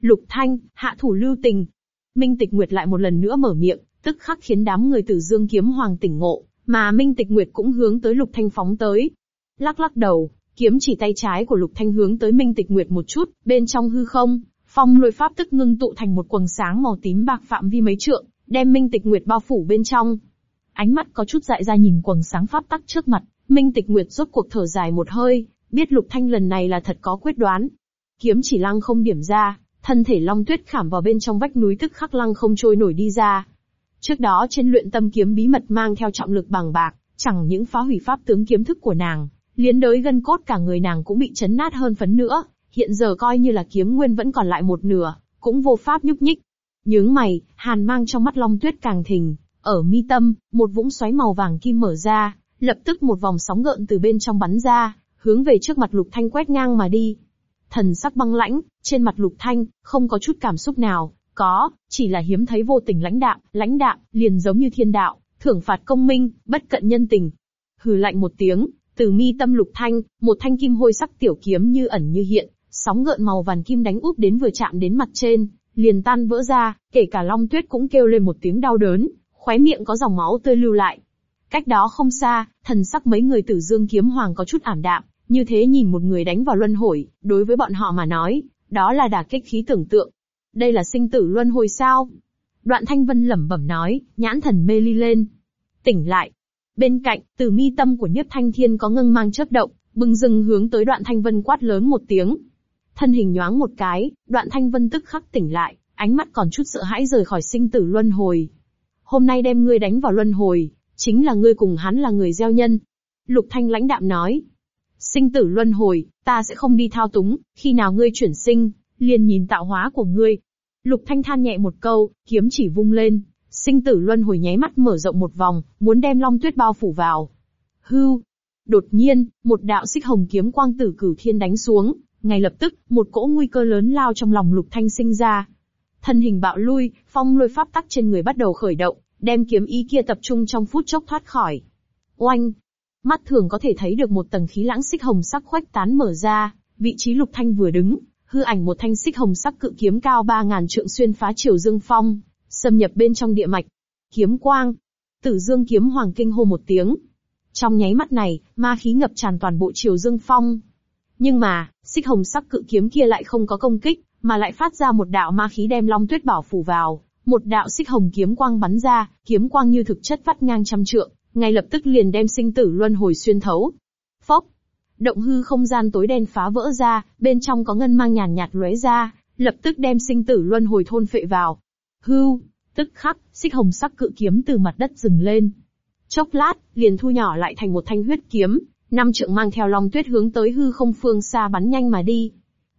Lục thanh, hạ thủ lưu tình. Minh tịch nguyệt lại một lần nữa mở miệng, tức khắc khiến đám người tử dương kiếm hoàng tỉnh ngộ, mà Minh tịch nguyệt cũng hướng tới lục thanh phóng tới. Lắc lắc đầu, Kiếm chỉ tay trái của Lục Thanh hướng tới Minh Tịch Nguyệt một chút, bên trong hư không, phong lôi pháp tức ngưng tụ thành một quầng sáng màu tím bạc phạm vi mấy trượng, đem Minh Tịch Nguyệt bao phủ bên trong. Ánh mắt có chút dại ra nhìn quầng sáng pháp tắc trước mặt, Minh Tịch Nguyệt rốt cuộc thở dài một hơi, biết Lục Thanh lần này là thật có quyết đoán. Kiếm chỉ lăng không điểm ra, thân thể Long Tuyết khảm vào bên trong vách núi tức khắc lăng không trôi nổi đi ra. Trước đó trên luyện tâm kiếm bí mật mang theo trọng lực bằng bạc, chẳng những phá hủy pháp tướng kiếm thức của nàng, Liến đới gân cốt cả người nàng cũng bị chấn nát hơn phấn nữa, hiện giờ coi như là kiếm nguyên vẫn còn lại một nửa, cũng vô pháp nhúc nhích. Nhướng mày, hàn mang trong mắt long tuyết càng thình, ở mi tâm, một vũng xoáy màu vàng kim mở ra, lập tức một vòng sóng gợn từ bên trong bắn ra, hướng về trước mặt lục thanh quét ngang mà đi. Thần sắc băng lãnh, trên mặt lục thanh, không có chút cảm xúc nào, có, chỉ là hiếm thấy vô tình lãnh đạm, lãnh đạm, liền giống như thiên đạo, thưởng phạt công minh, bất cận nhân tình. Hừ lạnh một tiếng, từ mi tâm lục thanh, một thanh kim hôi sắc tiểu kiếm như ẩn như hiện, sóng gợn màu vàng kim đánh úp đến vừa chạm đến mặt trên, liền tan vỡ ra, kể cả Long Tuyết cũng kêu lên một tiếng đau đớn, khóe miệng có dòng máu tươi lưu lại. Cách đó không xa, thần sắc mấy người tử dương kiếm hoàng có chút ảm đạm, như thế nhìn một người đánh vào luân hồi, đối với bọn họ mà nói, đó là đả kích khí tưởng tượng. Đây là sinh tử luân hồi sao? Đoạn Thanh Vân lẩm bẩm nói, nhãn thần mê ly lên. Tỉnh lại, Bên cạnh, từ mi tâm của nhiếp Thanh Thiên có ngưng mang chớp động, bừng dừng hướng tới Đoạn Thanh Vân quát lớn một tiếng. Thân hình nhoáng một cái, Đoạn Thanh Vân tức khắc tỉnh lại, ánh mắt còn chút sợ hãi rời khỏi sinh tử luân hồi. Hôm nay đem ngươi đánh vào luân hồi, chính là ngươi cùng hắn là người gieo nhân. Lục Thanh lãnh đạm nói. Sinh tử luân hồi, ta sẽ không đi thao túng, khi nào ngươi chuyển sinh, liền nhìn tạo hóa của ngươi. Lục Thanh than nhẹ một câu, kiếm chỉ vung lên, sinh tử luân hồi nháy mắt mở rộng một vòng, muốn đem Long Tuyết bao phủ vào. Hưu. Đột nhiên, một đạo xích hồng kiếm quang tử cửu thiên đánh xuống, ngay lập tức, một cỗ nguy cơ lớn lao trong lòng Lục Thanh sinh ra. Thân hình bạo lui, phong lôi pháp tắc trên người bắt đầu khởi động, đem kiếm ý kia tập trung trong phút chốc thoát khỏi. Oanh! Mắt thường có thể thấy được một tầng khí lãng xích hồng sắc khuếch tán mở ra, vị trí Lục Thanh vừa đứng, hư ảnh một thanh xích hồng sắc cự kiếm cao ba ngàn trượng xuyên phá triều dương phong, xâm nhập bên trong địa mạch. Kiếm quang. Tử dương kiếm hoàng kinh hô một tiếng. Trong nháy mắt này, ma khí ngập tràn toàn bộ triều dương phong. Nhưng mà, xích hồng sắc cự kiếm kia lại không có công kích, mà lại phát ra một đạo ma khí đem long tuyết bảo phủ vào. Một đạo xích hồng kiếm quang bắn ra, kiếm quang như thực chất vắt ngang trăm trượng, ngay lập tức liền đem sinh tử luân hồi xuyên thấu. Phốc, động hư không gian tối đen phá vỡ ra, bên trong có ngân mang nhàn nhạt lóe ra, lập tức đem sinh tử luân hồi thôn phệ vào. Hưu, tức khắc, xích hồng sắc cự kiếm từ mặt đất dừng lên. Chốc lát, liền thu nhỏ lại thành một thanh huyết kiếm, năm trượng mang theo long tuyết hướng tới hư không phương xa bắn nhanh mà đi.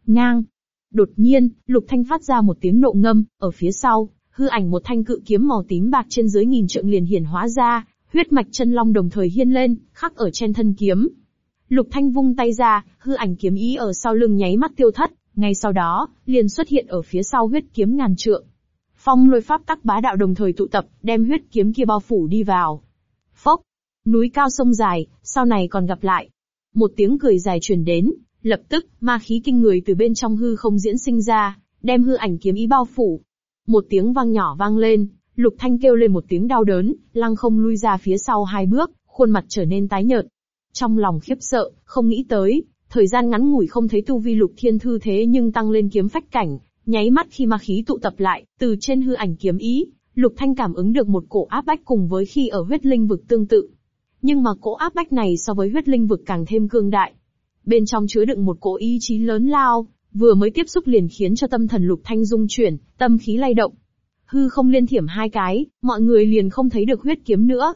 Ngang. Đột nhiên, lục thanh phát ra một tiếng nộ ngâm, ở phía sau, hư ảnh một thanh cự kiếm màu tím bạc trên dưới nghìn trượng liền hiển hóa ra, huyết mạch chân long đồng thời hiên lên, khắc ở trên thân kiếm, Lục Thanh vung tay ra, hư ảnh kiếm ý ở sau lưng nháy mắt tiêu thất, ngay sau đó, liền xuất hiện ở phía sau huyết kiếm ngàn trượng. Phong lôi pháp tắc bá đạo đồng thời tụ tập, đem huyết kiếm kia bao phủ đi vào. Phốc, núi cao sông dài, sau này còn gặp lại. Một tiếng cười dài truyền đến, lập tức, ma khí kinh người từ bên trong hư không diễn sinh ra, đem hư ảnh kiếm ý bao phủ. Một tiếng vang nhỏ vang lên, Lục Thanh kêu lên một tiếng đau đớn, lăng không lui ra phía sau hai bước, khuôn mặt trở nên tái nhợt. Trong lòng khiếp sợ, không nghĩ tới, thời gian ngắn ngủi không thấy tu vi lục thiên thư thế nhưng tăng lên kiếm phách cảnh, nháy mắt khi ma khí tụ tập lại, từ trên hư ảnh kiếm ý, lục thanh cảm ứng được một cổ áp bách cùng với khi ở huyết linh vực tương tự. Nhưng mà cổ áp bách này so với huyết linh vực càng thêm cương đại. Bên trong chứa đựng một cổ ý chí lớn lao, vừa mới tiếp xúc liền khiến cho tâm thần lục thanh dung chuyển, tâm khí lay động. Hư không liên thiểm hai cái, mọi người liền không thấy được huyết kiếm nữa.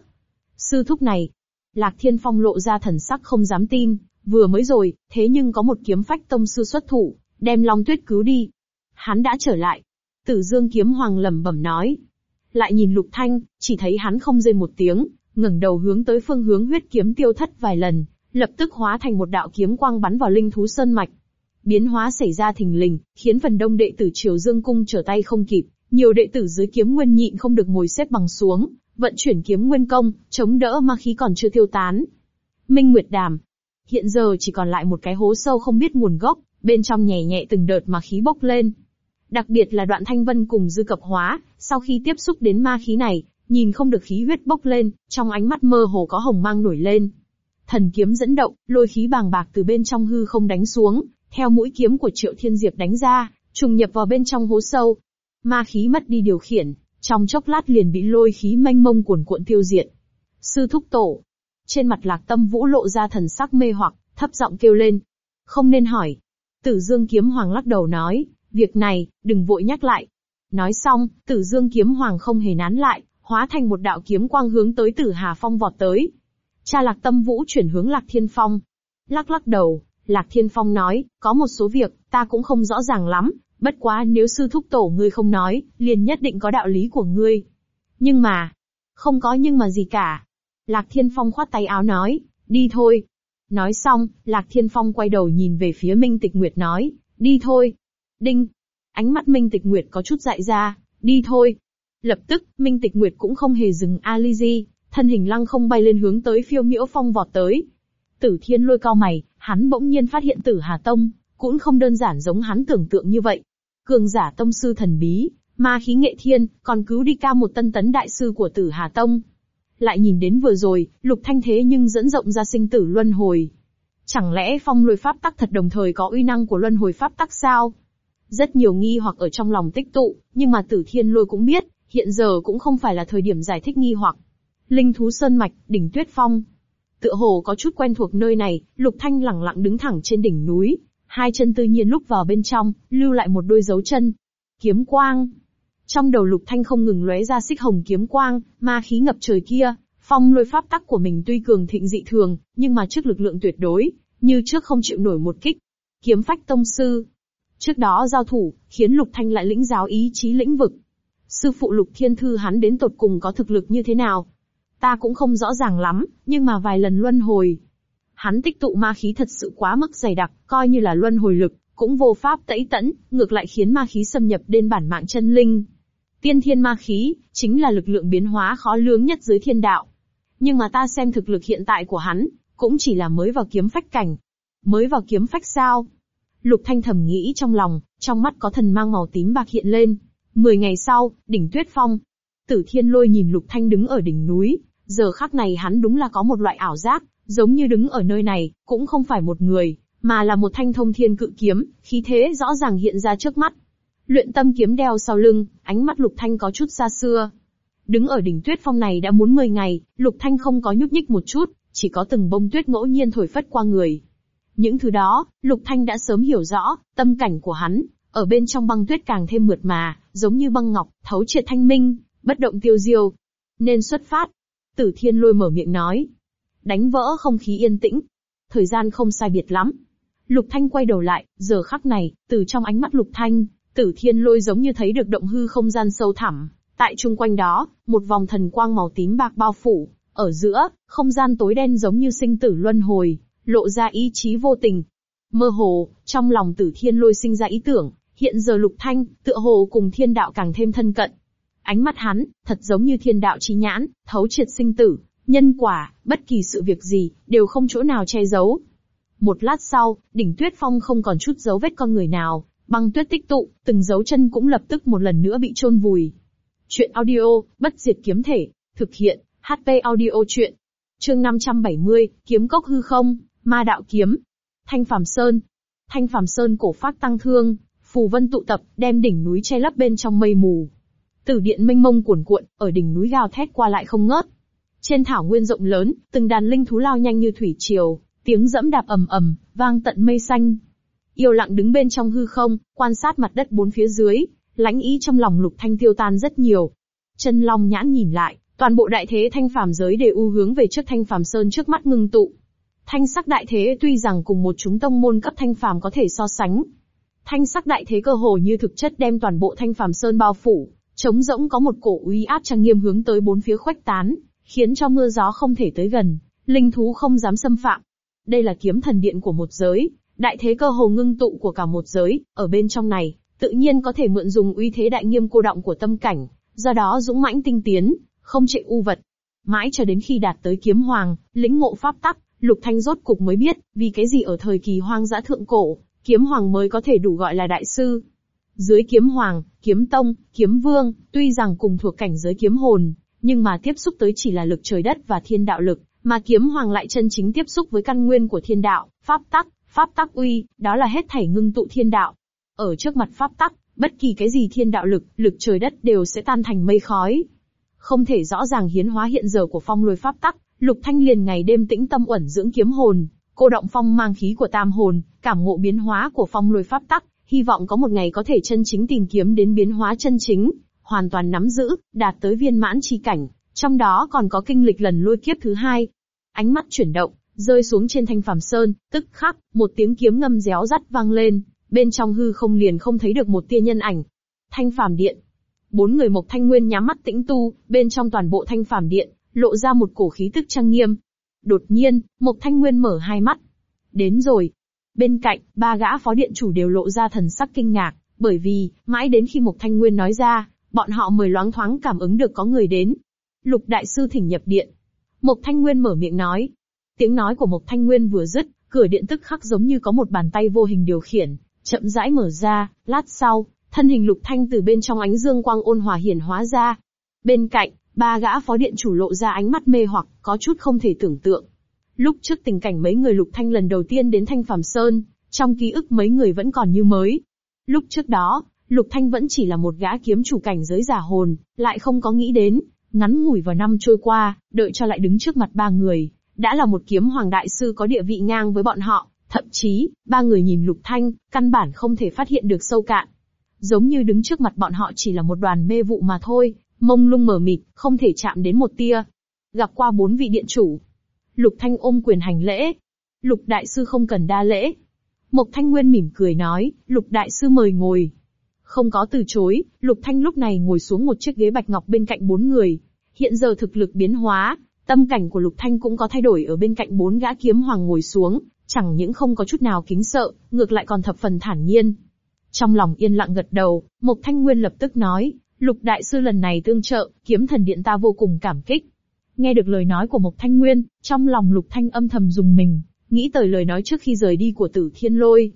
Sư thúc này, Lạc Thiên Phong lộ ra thần sắc không dám tin, vừa mới rồi, thế nhưng có một kiếm phách tông sư xuất thủ, đem Long Tuyết cứu đi. Hắn đã trở lại. Tử Dương kiếm hoàng lẩm bẩm nói. Lại nhìn Lục Thanh, chỉ thấy hắn không rên một tiếng, ngẩng đầu hướng tới phương hướng huyết kiếm tiêu thất vài lần, lập tức hóa thành một đạo kiếm quang bắn vào linh thú sơn mạch. Biến hóa xảy ra thình lình, khiến phần đông đệ tử Triều Dương cung trở tay không kịp, nhiều đệ tử dưới kiếm nguyên nhịn không được ngồi xếp bằng xuống, vận chuyển kiếm nguyên công, chống đỡ ma khí còn chưa tiêu tán. Minh Nguyệt Đàm. Hiện giờ chỉ còn lại một cái hố sâu không biết nguồn gốc, bên trong nhẹ nhẹ từng đợt ma khí bốc lên. Đặc biệt là đoạn thanh vân cùng dư cập hóa, sau khi tiếp xúc đến ma khí này, nhìn không được khí huyết bốc lên, trong ánh mắt mơ hồ có hồng mang nổi lên. Thần kiếm dẫn động, lôi khí bàng bạc từ bên trong hư không đánh xuống, theo mũi kiếm của Triệu Thiên Diệp đánh ra, trùng nhập vào bên trong hố sâu. Ma khí mất đi điều khiển, trong chốc lát liền bị lôi khí mênh mông cuồn cuộn tiêu diệt. Sư thúc tổ. Trên mặt lạc tâm vũ lộ ra thần sắc mê hoặc, thấp giọng kêu lên. Không nên hỏi. Tử Dương Kiếm Hoàng lắc đầu nói, việc này, đừng vội nhắc lại. Nói xong, Tử Dương Kiếm Hoàng không hề nán lại, hóa thành một đạo kiếm quang hướng tới Tử Hà Phong vọt tới. Cha Lạc Tâm Vũ chuyển hướng Lạc Thiên Phong. Lắc lắc đầu, Lạc Thiên Phong nói, có một số việc, ta cũng không rõ ràng lắm, Bất quá nếu sư thúc tổ ngươi không nói, liền nhất định có đạo lý của ngươi. Nhưng mà, không có nhưng mà gì cả. Lạc Thiên Phong khoát tay áo nói, đi thôi. Nói xong, Lạc Thiên Phong quay đầu nhìn về phía Minh Tịch Nguyệt nói, đi thôi. Đinh. Ánh mắt Minh Tịch Nguyệt có chút dại ra, đi thôi. Lập tức, Minh Tịch Nguyệt cũng không hề dừng Ali Di, thân hình lăng không bay lên hướng tới phiêu miễu phong vọt tới. Tử Thiên lôi cao mày, hắn bỗng nhiên phát hiện Tử Hà Tông, cũng không đơn giản giống hắn tưởng tượng như vậy. Cường giả tông sư thần bí, ma khí nghệ thiên, còn cứu đi ca một tân tấn đại sư của tử Hà Tông. Lại nhìn đến vừa rồi, lục thanh thế nhưng dẫn rộng ra sinh tử luân hồi. Chẳng lẽ phong lôi pháp tắc thật đồng thời có uy năng của luân hồi pháp tắc sao? Rất nhiều nghi hoặc ở trong lòng tích tụ, nhưng mà tử thiên lôi cũng biết, hiện giờ cũng không phải là thời điểm giải thích nghi hoặc. Linh thú sơn mạch, đỉnh tuyết phong. Tựa hồ có chút quen thuộc nơi này, lục thanh lẳng lặng đứng thẳng trên đỉnh núi, Hai chân tự nhiên lúc vào bên trong, lưu lại một đôi dấu chân. Kiếm quang. Trong đầu lục thanh không ngừng lóe ra xích hồng kiếm quang, ma khí ngập trời kia, phong lôi pháp tắc của mình tuy cường thịnh dị thường, nhưng mà trước lực lượng tuyệt đối, như trước không chịu nổi một kích. Kiếm phách tông sư. Trước đó giao thủ, khiến Lục Thanh lại lĩnh giáo ý chí lĩnh vực. Sư phụ Lục Thiên Thư hắn đến tột cùng có thực lực như thế nào? Ta cũng không rõ ràng lắm, nhưng mà vài lần luân hồi. Hắn tích tụ ma khí thật sự quá mức dày đặc, coi như là luân hồi lực, cũng vô pháp tẩy tẫn, ngược lại khiến ma khí xâm nhập đến bản mạng chân linh. Tiên thiên ma khí, chính là lực lượng biến hóa khó lường nhất dưới thiên đạo. Nhưng mà ta xem thực lực hiện tại của hắn, cũng chỉ là mới vào kiếm phách cảnh. Mới vào kiếm phách sao? Lục Thanh thầm nghĩ trong lòng, trong mắt có thần mang màu tím bạc hiện lên. Mười ngày sau, đỉnh tuyết phong. Tử thiên lôi nhìn Lục Thanh đứng ở đỉnh núi, giờ khắc này hắn đúng là có một loại ảo giác, giống như đứng ở nơi này, cũng không phải một người, mà là một thanh thông thiên cự kiếm, khí thế rõ ràng hiện ra trước mắt. Luyện tâm kiếm đeo sau lưng, ánh mắt Lục Thanh có chút xa xưa. Đứng ở đỉnh tuyết phong này đã muốn 10 ngày, Lục Thanh không có nhúc nhích một chút, chỉ có từng bông tuyết ngẫu nhiên thổi phất qua người. Những thứ đó, Lục Thanh đã sớm hiểu rõ, tâm cảnh của hắn, ở bên trong băng tuyết càng thêm mượt mà, giống như băng ngọc, thấu triệt thanh minh, bất động tiêu diêu. Nên xuất phát. Tử Thiên lôi mở miệng nói. Đánh vỡ không khí yên tĩnh. Thời gian không sai biệt lắm. Lục Thanh quay đầu lại, giờ khắc này, từ trong ánh mắt Lục Thanh, Tử Thiên lôi giống như thấy được động hư không gian sâu thẳm. Tại chung quanh đó, một vòng thần quang màu tím bạc bao phủ, ở giữa, không gian tối đen giống như sinh tử luân hồi, lộ ra ý chí vô tình. Mơ hồ, trong lòng tử thiên lôi sinh ra ý tưởng, hiện giờ lục thanh, tựa hồ cùng thiên đạo càng thêm thân cận. Ánh mắt hắn, thật giống như thiên đạo trí nhãn, thấu triệt sinh tử, nhân quả, bất kỳ sự việc gì, đều không chỗ nào che giấu. Một lát sau, đỉnh tuyết phong không còn chút dấu vết con người nào, băng tuyết tích tụ, từng dấu chân cũng lập tức một lần nữa bị chôn vùi. Chuyện audio, bất diệt kiếm thể, thực hiện, HP audio chuyện. Chương 570, kiếm cốc hư không. Ma đạo kiếm. Thanh Phàm Sơn. Thanh Phàm Sơn cổ phát tăng thương, phù vân tụ tập, đem đỉnh núi che lấp bên trong mây mù. Tử điện mênh mông cuồn cuộn, ở đỉnh núi gào thét qua lại không ngớt. Trên thảo nguyên rộng lớn, từng đàn linh thú lao nhanh như thủy triều, tiếng dẫm đạp ầm ầm, vang tận mây xanh. Yêu lặng đứng bên trong hư không, quan sát mặt đất bốn phía dưới, lãnh ý trong lòng lục thanh tiêu tan rất nhiều. Chân long nhãn nhìn lại, toàn bộ đại thế thanh phàm giới đều u hướng về trước thanh phàm sơn trước mắt ngưng tụ. Thanh sắc đại thế tuy rằng cùng một chúng tông môn cấp thanh phàm có thể so sánh. Thanh sắc đại thế cơ hồ như thực chất đem toàn bộ thanh phàm sơn bao phủ, trống rỗng có một cổ uy áp trang nghiêm hướng tới bốn phía khuếch tán, khiến cho mưa gió không thể tới gần, linh thú không dám xâm phạm. Đây là kiếm thần điện của một giới, đại thế cơ hồ ngưng tụ của cả một giới, ở bên trong này, tự nhiên có thể mượn dùng uy thế đại nghiêm cô động của tâm cảnh, do đó dũng mãnh tinh tiến, không chạy u vật. Mãi cho đến khi đạt tới kiếm hoàng, lĩnh ngộ pháp tắc, Lục Thanh rốt cục mới biết, vì cái gì ở thời kỳ hoang dã thượng cổ, kiếm hoàng mới có thể đủ gọi là đại sư. Dưới kiếm hoàng, kiếm tông, kiếm vương, tuy rằng cùng thuộc cảnh giới kiếm hồn, nhưng mà tiếp xúc tới chỉ là lực trời đất và thiên đạo lực, mà kiếm hoàng lại chân chính tiếp xúc với căn nguyên của thiên đạo, pháp tắc, pháp tắc uy, đó là hết thảy ngưng tụ thiên đạo. Ở trước mặt pháp tắc, bất kỳ cái gì thiên đạo lực, lực trời đất đều sẽ tan thành mây khói. Không thể rõ ràng hiến hóa hiện giờ của phong lôi pháp tắc, Lục Thanh liền ngày đêm tĩnh tâm uẩn dưỡng kiếm hồn, cô động phong mang khí của tam hồn, cảm ngộ biến hóa của phong lôi pháp tắc, hy vọng có một ngày có thể chân chính tìm kiếm đến biến hóa chân chính, hoàn toàn nắm giữ, đạt tới viên mãn chi cảnh, trong đó còn có kinh lịch lần lôi kiếp thứ hai. Ánh mắt chuyển động, rơi xuống trên thanh phàm sơn, tức khắc, một tiếng kiếm ngâm réo rắt vang lên, bên trong hư không liền không thấy được một tia nhân ảnh. Thanh phàm điện. Bốn người Mộc Thanh Nguyên nhắm mắt tĩnh tu, bên trong toàn bộ thanh phàm điện, lộ ra một cổ khí tức trang nghiêm. Đột nhiên, Mộc Thanh Nguyên mở hai mắt. Đến rồi. Bên cạnh, ba gã phó điện chủ đều lộ ra thần sắc kinh ngạc, bởi vì, mãi đến khi Mộc Thanh Nguyên nói ra, bọn họ mới loáng thoáng cảm ứng được có người đến. Lục Đại Sư thỉnh nhập điện. Mộc Thanh Nguyên mở miệng nói. Tiếng nói của Mộc Thanh Nguyên vừa dứt, cửa điện tức khắc giống như có một bàn tay vô hình điều khiển, chậm rãi mở ra, lát sau, thân hình Lục Thanh từ bên trong ánh dương quang ôn hòa hiển hóa ra. Bên cạnh, Ba gã phó điện chủ lộ ra ánh mắt mê hoặc, có chút không thể tưởng tượng. Lúc trước tình cảnh mấy người lục thanh lần đầu tiên đến Thanh Phàm Sơn, trong ký ức mấy người vẫn còn như mới. Lúc trước đó, lục thanh vẫn chỉ là một gã kiếm chủ cảnh giới giả hồn, lại không có nghĩ đến, ngắn ngủi vào năm trôi qua, đợi cho lại đứng trước mặt ba người, đã là một kiếm hoàng đại sư có địa vị ngang với bọn họ, thậm chí, ba người nhìn lục thanh, căn bản không thể phát hiện được sâu cạn. Giống như đứng trước mặt bọn họ chỉ là một đoàn mê vụ mà thôi, Mông lung mờ mịt, không thể chạm đến một tia. Gặp qua bốn vị điện chủ. Lục Thanh ôm quyền hành lễ. Lục Đại Sư không cần đa lễ. Mộc Thanh Nguyên mỉm cười nói, Lục Đại Sư mời ngồi. Không có từ chối, Lục Thanh lúc này ngồi xuống một chiếc ghế bạch ngọc bên cạnh bốn người. Hiện giờ thực lực biến hóa, tâm cảnh của Lục Thanh cũng có thay đổi ở bên cạnh bốn gã kiếm hoàng ngồi xuống, chẳng những không có chút nào kính sợ, ngược lại còn thập phần thản nhiên. Trong lòng yên lặng gật đầu, Mộc Thanh Nguyên lập tức nói, Lục Đại Sư lần này tương trợ, kiếm thần điện ta vô cùng cảm kích. Nghe được lời nói của Mộc Thanh Nguyên, trong lòng Lục Thanh âm thầm dùng mình, nghĩ tới lời nói trước khi rời đi của Tử Thiên Lôi.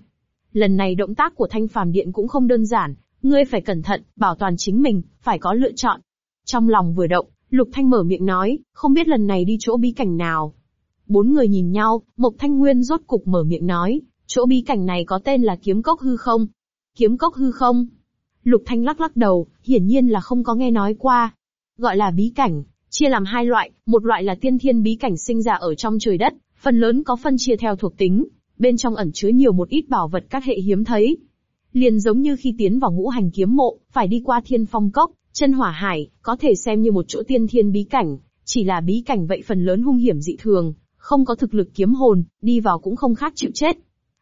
Lần này động tác của Thanh Phàm Điện cũng không đơn giản, ngươi phải cẩn thận, bảo toàn chính mình, phải có lựa chọn. Trong lòng vừa động, Lục Thanh mở miệng nói, không biết lần này đi chỗ bí cảnh nào. Bốn người nhìn nhau, Mộc Thanh Nguyên rốt cục mở miệng nói, chỗ bí cảnh này có tên là Kiếm Cốc Hư Không. Kiếm Cốc Hư Không. Lục Thanh lắc lắc đầu, hiển nhiên là không có nghe nói qua. Gọi là bí cảnh, chia làm hai loại, một loại là tiên thiên bí cảnh sinh ra ở trong trời đất, phần lớn có phân chia theo thuộc tính, bên trong ẩn chứa nhiều một ít bảo vật các hệ hiếm thấy. Liền giống như khi tiến vào ngũ hành kiếm mộ, phải đi qua thiên phong cốc, chân hỏa hải, có thể xem như một chỗ tiên thiên bí cảnh, chỉ là bí cảnh vậy phần lớn hung hiểm dị thường, không có thực lực kiếm hồn, đi vào cũng không khác chịu chết.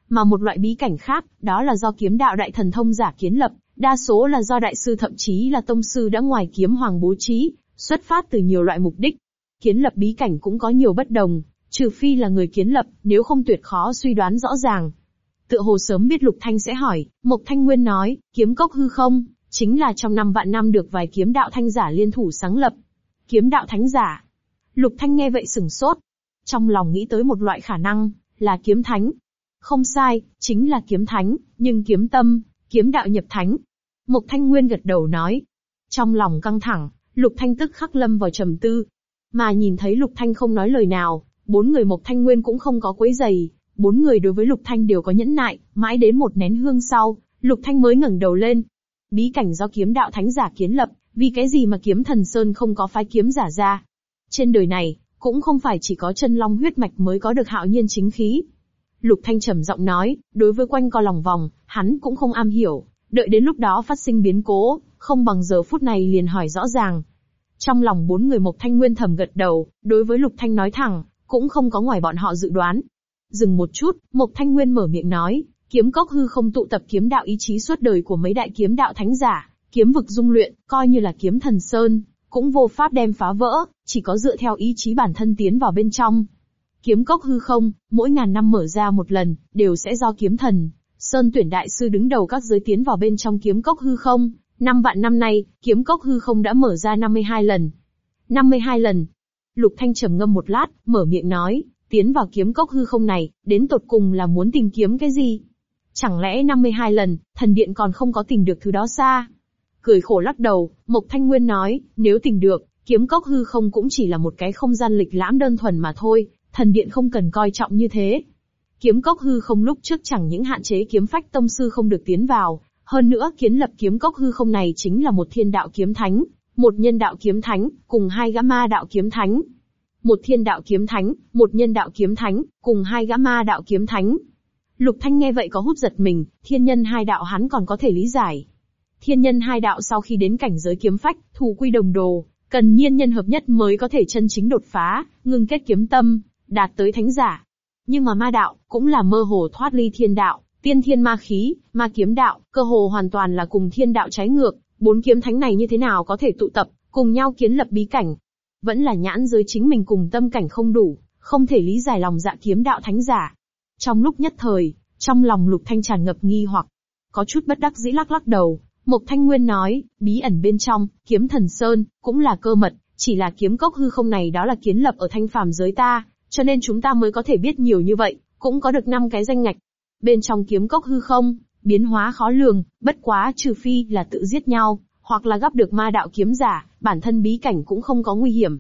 Mà một loại bí cảnh khác, đó là do kiếm đạo đại thần thông giả kiến lập, đa số là do đại sư thậm chí là tông sư đã ngoài kiếm hoàng bố trí, xuất phát từ nhiều loại mục đích. Kiến lập bí cảnh cũng có nhiều bất đồng, trừ phi là người kiến lập, nếu không tuyệt khó suy đoán rõ ràng. Tựa hồ sớm biết Lục Thanh sẽ hỏi, Mộc Thanh Nguyên nói, kiếm cốc hư không, chính là trong năm vạn năm được vài kiếm đạo thanh giả liên thủ sáng lập. Kiếm đạo thánh giả. Lục Thanh nghe vậy sừng sốt. Trong lòng nghĩ tới một loại khả năng, là kiếm thánh. Không sai, chính là kiếm thánh, nhưng kiếm tâm, kiếm đạo nhập thánh. Mộc Thanh Nguyên gật đầu nói. Trong lòng căng thẳng, Lục Thanh tức khắc lâm vào trầm tư. Mà nhìn thấy Lục Thanh không nói lời nào, bốn người Mộc Thanh Nguyên cũng không có quấy giày. Bốn người đối với Lục Thanh đều có nhẫn nại, mãi đến một nén hương sau, Lục Thanh mới ngẩng đầu lên. Bí cảnh do kiếm đạo thánh giả kiến lập, vì cái gì mà kiếm thần Sơn không có phái kiếm giả ra. Trên đời này, cũng không phải chỉ có chân long huyết mạch mới có được hạo nhiên chính khí. Lục Thanh trầm giọng nói, đối với quanh co lòng vòng, hắn cũng không am hiểu, đợi đến lúc đó phát sinh biến cố, không bằng giờ phút này liền hỏi rõ ràng. Trong lòng bốn người Mộc Thanh Nguyên thầm gật đầu, đối với Lục Thanh nói thẳng, cũng không có ngoài bọn họ dự đoán. Dừng một chút, Mộc Thanh Nguyên mở miệng nói, kiếm cốc hư không tụ tập kiếm đạo ý chí suốt đời của mấy đại kiếm đạo thánh giả, kiếm vực dung luyện, coi như là kiếm thần sơn, cũng vô pháp đem phá vỡ, chỉ có dựa theo ý chí bản thân tiến vào bên trong. Kiếm cốc hư không, mỗi ngàn năm mở ra một lần, đều sẽ do kiếm thần, Sơn tuyển đại sư đứng đầu các giới tiến vào bên trong kiếm cốc hư không. Năm vạn năm nay, kiếm cốc hư không đã mở ra 52 lần. 52 lần. Lục Thanh trầm ngâm một lát, mở miệng nói, tiến vào kiếm cốc hư không này, đến tột cùng là muốn tìm kiếm cái gì? Chẳng lẽ 52 lần, thần điện còn không có tìm được thứ đó xa? Cười khổ lắc đầu, Mộc Thanh Nguyên nói, nếu tìm được, kiếm cốc hư không cũng chỉ là một cái không gian lịch lãm đơn thuần mà thôi, thần điện không cần coi trọng như thế. Kiếm cốc hư không lúc trước chẳng những hạn chế kiếm phách tông sư không được tiến vào, hơn nữa kiến lập kiếm cốc hư không này chính là một thiên đạo kiếm thánh, một nhân đạo kiếm thánh, cùng hai gã ma đạo kiếm thánh. Một thiên đạo kiếm thánh, một nhân đạo kiếm thánh, cùng hai gã ma đạo kiếm thánh. Lục Thanh nghe vậy có hút giật mình, thiên nhân hai đạo hắn còn có thể lý giải. Thiên nhân hai đạo sau khi đến cảnh giới kiếm phách, thù quy đồng đồ, cần nhiên nhân hợp nhất mới có thể chân chính đột phá, ngưng kết kiếm tâm, đạt tới thánh giả. Nhưng mà ma đạo, cũng là mơ hồ thoát ly thiên đạo, tiên thiên ma khí, ma kiếm đạo, cơ hồ hoàn toàn là cùng thiên đạo trái ngược, bốn kiếm thánh này như thế nào có thể tụ tập, cùng nhau kiến lập bí cảnh. Vẫn là nhãn giới chính mình cùng tâm cảnh không đủ, không thể lý giải lòng dạ kiếm đạo thánh giả. Trong lúc nhất thời, trong lòng lục thanh tràn ngập nghi hoặc, có chút bất đắc dĩ lắc lắc đầu, Mộc Thanh Nguyên nói, bí ẩn bên trong, kiếm thần Sơn, cũng là cơ mật, chỉ là kiếm cốc hư không này đó là kiến lập ở thanh phàm giới ta, cho nên chúng ta mới có thể biết nhiều như vậy, cũng có được năm cái danh ngạch. Bên trong kiếm cốc hư không, biến hóa khó lường, bất quá trừ phi là tự giết nhau, hoặc là gặp được ma đạo kiếm giả, bản thân bí cảnh cũng không có nguy hiểm.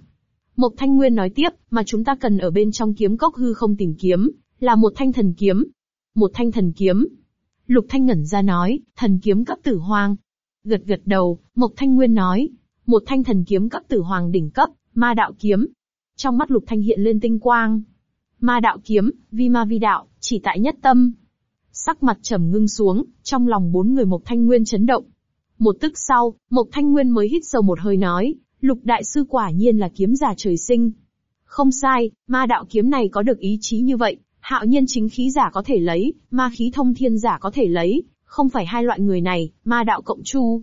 Mộc Thanh Nguyên nói tiếp, mà chúng ta cần ở bên trong kiếm cốc hư không tìm kiếm, là một thanh thần kiếm. Một thanh thần kiếm. Lục Thanh ngẩn ra nói, thần kiếm cấp tử hoàng. Gật gật đầu, Mộc Thanh Nguyên nói, một thanh thần kiếm cấp tử hoàng đỉnh cấp, ma đạo kiếm, trong mắt Lục Thanh hiện lên tinh quang. Ma đạo kiếm, vi ma vi đạo, chỉ tại nhất tâm. Sắc mặt trầm ngưng xuống, trong lòng bốn người Mộc Thanh Nguyên chấn động. Một tức sau, Mộc Thanh Nguyên mới hít sâu một hơi nói, Lục Đại Sư quả nhiên là kiếm giả trời sinh. Không sai, ma đạo kiếm này có được ý chí như vậy, Hạo nhiên chính khí giả có thể lấy, ma khí thông thiên giả có thể lấy, không phải hai loại người này, ma đạo cộng chu.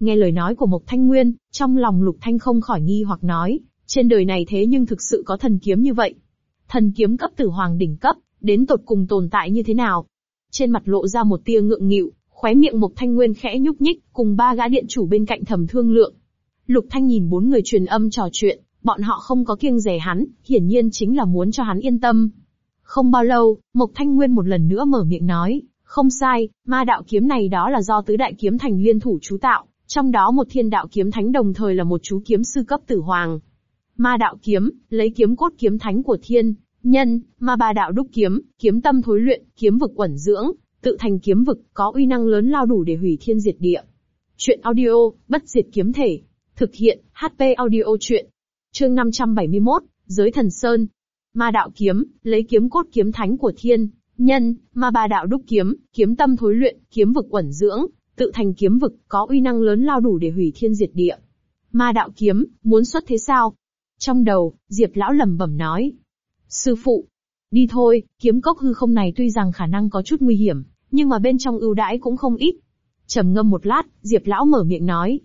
Nghe lời nói của Mộc Thanh Nguyên, trong lòng Lục Thanh không khỏi nghi hoặc nói, trên đời này thế nhưng thực sự có thần kiếm như vậy. Thần kiếm cấp tử hoàng đỉnh cấp, đến tột cùng tồn tại như thế nào? Trên mặt lộ ra một tia ngượng nghịu, khóe miệng Mộc Thanh Nguyên khẽ nhúc nhích, cùng ba gã điện chủ bên cạnh thầm thương lượng. Lục Thanh nhìn bốn người truyền âm trò chuyện, bọn họ không có kiêng rẻ hắn, hiển nhiên chính là muốn cho hắn yên tâm. Không bao lâu, Mộc Thanh Nguyên một lần nữa mở miệng nói, không sai, ma đạo kiếm này đó là do tứ đại kiếm thành liên thủ chú tạo, trong đó một thiên đạo kiếm thánh đồng thời là một chú kiếm sư cấp tử hoàng. Ma đạo kiếm, lấy kiếm cốt kiếm thánh của thiên, nhân, ma ba đạo đúc kiếm, kiếm tâm thối luyện, kiếm vực quẩn dưỡng, tự thành kiếm vực, có uy năng lớn lao đủ để hủy thiên diệt địa. Chuyện audio, bất diệt kiếm thể. Thực hiện, HP audio chuyện. Chương 571, Giới Thần Sơn. Ma đạo kiếm, lấy kiếm cốt kiếm thánh của thiên, nhân, ma ba đạo đúc kiếm, kiếm tâm thối luyện, kiếm vực quẩn dưỡng, tự thành kiếm vực, có uy năng lớn lao đủ để hủy thiên diệt địa. Ma đạo kiếm, muốn xuất thế sao? Trong đầu, Diệp lão lẩm bẩm nói. Sư phụ, đi thôi, kiếm cốc hư không này tuy rằng khả năng có chút nguy hiểm, nhưng mà bên trong ưu đãi cũng không ít. trầm ngâm một lát, Diệp lão mở miệng nói.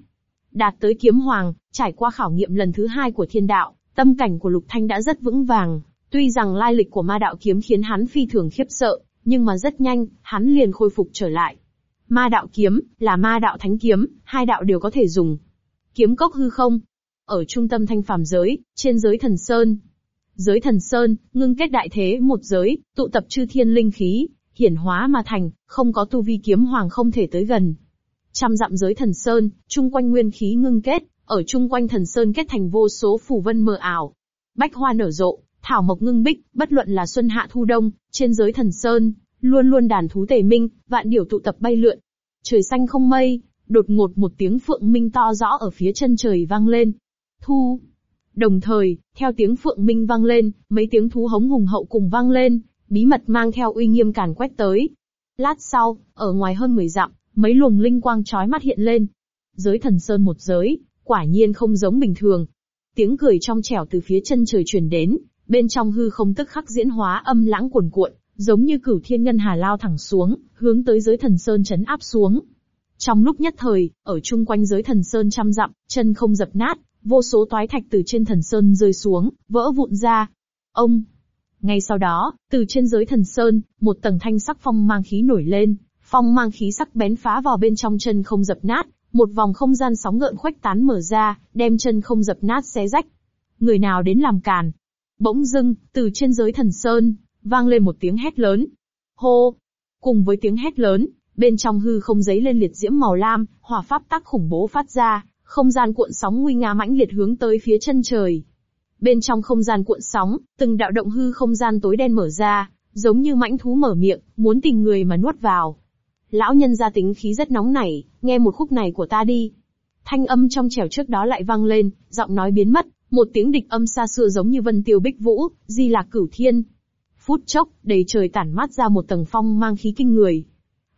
Đạt tới kiếm hoàng, trải qua khảo nghiệm lần thứ hai của thiên đạo, tâm cảnh của Lục Thanh đã rất vững vàng. Tuy rằng lai lịch của ma đạo kiếm khiến hắn phi thường khiếp sợ, nhưng mà rất nhanh, hắn liền khôi phục trở lại. Ma đạo kiếm, là ma đạo thánh kiếm, hai đạo đều có thể dùng. Kiếm cốc hư không. Ở trung tâm thanh phàm giới, trên giới thần sơn. Giới thần sơn, ngưng kết đại thế một giới, tụ tập chư thiên linh khí, hiển hóa mà thành, không có tu vi kiếm hoàng không thể tới gần. Trăm dặm giới thần sơn, chung quanh nguyên khí ngưng kết, ở chung quanh thần sơn kết thành vô số phủ vân mờ ảo. Bách hoa nở rộ, thảo mộc ngưng bích, bất luận là xuân hạ thu đông, trên giới thần sơn, luôn luôn đàn thú tề minh, vạn điểu tụ tập bay lượn. Trời xanh không mây, đột ngột một tiếng phượng minh to rõ ở phía chân trời vang lên. Thu. Đồng thời, theo tiếng phượng minh vang lên, mấy tiếng thú hống hùng hậu cùng vang lên, bí mật mang theo uy nghiêm càn quét tới. Lát sau, ở ngoài hơn 10 dặm, mấy luồng linh quang chói mắt hiện lên. Giới thần sơn một giới, quả nhiên không giống bình thường. Tiếng cười trong trẻo từ phía chân trời truyền đến, bên trong hư không tức khắc diễn hóa âm lãng cuồn cuộn, giống như cửu thiên ngân hà lao thẳng xuống, hướng tới giới thần sơn chấn áp xuống. Trong lúc nhất thời, ở chung quanh giới thần sơn trăm dặm, chân không dập nát, vô số toái thạch từ trên thần sơn rơi xuống, vỡ vụn ra. Ông, ngay sau đó, từ trên giới thần sơn, một tầng thanh sắc phong mang khí nổi lên, phong mang khí sắc bén phá vào bên trong chân không dập nát, một vòng không gian sóng gợn khuếch tán mở ra, đem chân không dập nát xé rách. Người nào đến làm càn? Bỗng dưng, từ trên giới thần sơn, vang lên một tiếng hét lớn. Hô! Cùng với tiếng hét lớn, bên trong hư không giấy lên liệt diễm màu lam, hỏa pháp tắc khủng bố phát ra, không gian cuộn sóng nguy nga mãnh liệt hướng tới phía chân trời. Bên trong không gian cuộn sóng, từng đạo động hư không gian tối đen mở ra, giống như mãnh thú mở miệng, muốn tìm người mà nuốt vào. Lão nhân gia tính khí rất nóng nảy, nghe một khúc này của ta đi. Thanh âm trong trẻo trước đó lại vang lên, giọng nói biến mất, một tiếng địch âm xa xưa giống như vân tiêu bích vũ, di lạc cửu thiên. Phút chốc, đầy trời tản mát ra một tầng phong mang khí kinh người.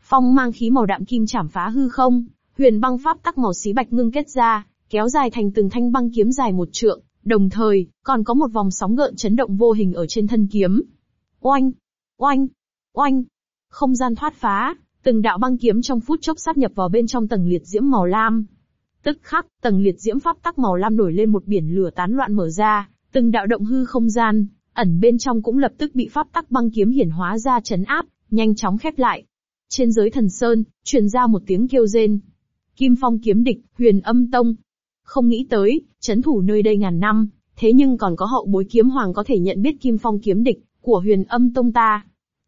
Phong mang khí màu đạm kim chảm phá hư không, huyền băng pháp tắc màu xí bạch ngưng kết ra, kéo dài thành từng thanh băng kiếm dài một trượng, Đồng thời, còn có một vòng sóng gợn chấn động vô hình ở trên thân kiếm. Oanh! Oanh! Oanh! Không gian thoát phá, từng đạo băng kiếm trong phút chốc sát nhập vào bên trong tầng liệt diễm màu lam. Tức khắc, tầng liệt diễm pháp tắc màu lam nổi lên một biển lửa tán loạn mở ra, từng đạo động hư không gian, ẩn bên trong cũng lập tức bị pháp tắc băng kiếm hiển hóa ra chấn áp, nhanh chóng khép lại. Trên giới thần sơn, truyền ra một tiếng kêu rên. Kim phong kiếm địch, huyền âm tông, không nghĩ tới, chấn thủ nơi đây ngàn năm, thế nhưng còn có hậu bối kiếm hoàng có thể nhận biết kim phong kiếm địch, của huyền âm tông ta.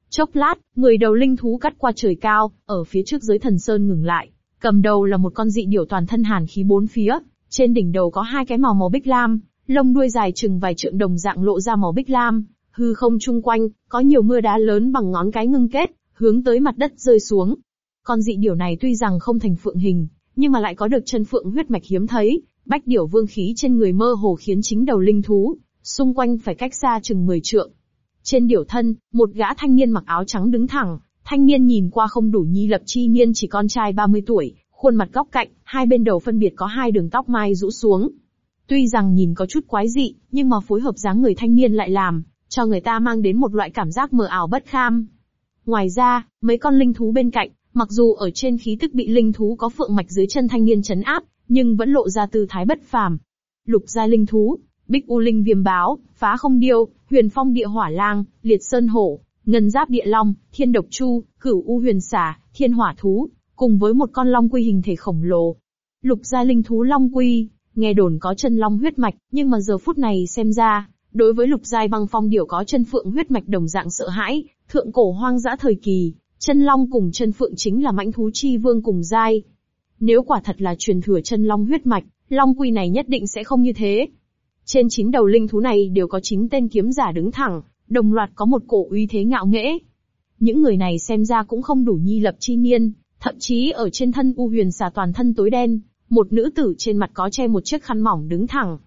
Chốc lát, người đầu linh thú cắt qua trời cao, ở phía trước dưới thần sơn ngừng lại. Cầm đầu là một con dị điểu toàn thân hàn khí bốn phía, trên đỉnh đầu có hai cái màu màu bích lam, lông đuôi dài chừng vài trượng đồng dạng lộ ra màu bích lam, hư không chung quanh, có nhiều mưa đá lớn bằng ngón cái ngưng kết, hướng tới mặt đất rơi xuống. Con dị điểu này tuy rằng không thành phượng hình, nhưng mà lại có được chân phượng huyết mạch hiếm thấy, bách điểu vương khí trên người mơ hồ khiến chính đầu linh thú, xung quanh phải cách xa chừng 10 trượng. Trên điểu thân, một gã thanh niên mặc áo trắng đứng thẳng, thanh niên nhìn qua không đủ nhi lập chi niên chỉ con trai 30 tuổi, khuôn mặt góc cạnh, hai bên đầu phân biệt có hai đường tóc mai rũ xuống. Tuy rằng nhìn có chút quái dị, nhưng mà phối hợp dáng người thanh niên lại làm, cho người ta mang đến một loại cảm giác mờ ảo bất kham. Ngoài ra, mấy con linh thú bên cạnh, mặc dù ở trên khí tức bị linh thú có phượng mạch dưới chân thanh niên chấn áp, nhưng vẫn lộ ra tư thái bất phàm. Lục gia linh thú, Bích U Linh Viêm Báo, Phá Không Điêu, Huyền Phong Địa Hỏa Lang, Liệt Sơn Hổ, Ngân Giáp Địa Long, Thiên Độc Chu, Cửu U Huyền Xà, Thiên Hỏa Thú, cùng với một con long quy hình thể khổng lồ. Lục gia linh thú long quy, nghe đồn có chân long huyết mạch, nhưng mà giờ phút này xem ra, đối với lục giai băng phong điểu có chân phượng huyết mạch đồng dạng sợ hãi, thượng cổ hoang dã thời kỳ, chân long cùng chân phượng chính là mãnh thú chi vương cùng giai. Nếu quả thật là truyền thừa chân long huyết mạch, long quy này nhất định sẽ không như thế. Trên chín đầu linh thú này đều có chín tên kiếm giả đứng thẳng, đồng loạt có một cổ uy thế ngạo nghễ. Những người này xem ra cũng không đủ nhi lập chi niên, thậm chí ở trên thân U huyền xà toàn thân tối đen, một nữ tử trên mặt có che một chiếc khăn mỏng đứng thẳng.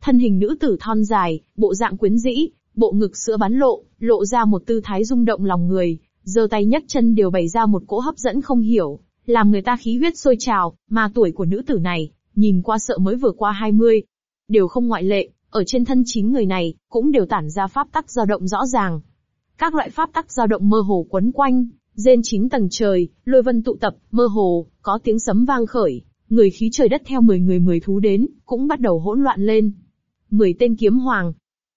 Thân hình nữ tử thon dài, bộ dạng quyến rũ, bộ ngực sữa bắn lộ, lộ ra một tư thái rung động lòng người, giơ tay nhấc chân đều bày ra một cỗ hấp dẫn không hiểu, làm người ta khí huyết sôi trào, mà tuổi của nữ tử này, nhìn qua sợ mới vừa qua 20. Đều không ngoại lệ, ở trên thân chín người này, cũng đều tản ra pháp tắc dao động rõ ràng. Các loại pháp tắc dao động mơ hồ quấn quanh, rên chín tầng trời, lôi vân tụ tập, mơ hồ, có tiếng sấm vang khởi, người khí trời đất theo 10 người 10 thú đến, cũng bắt đầu hỗn loạn lên. 10 tên kiếm hoàng,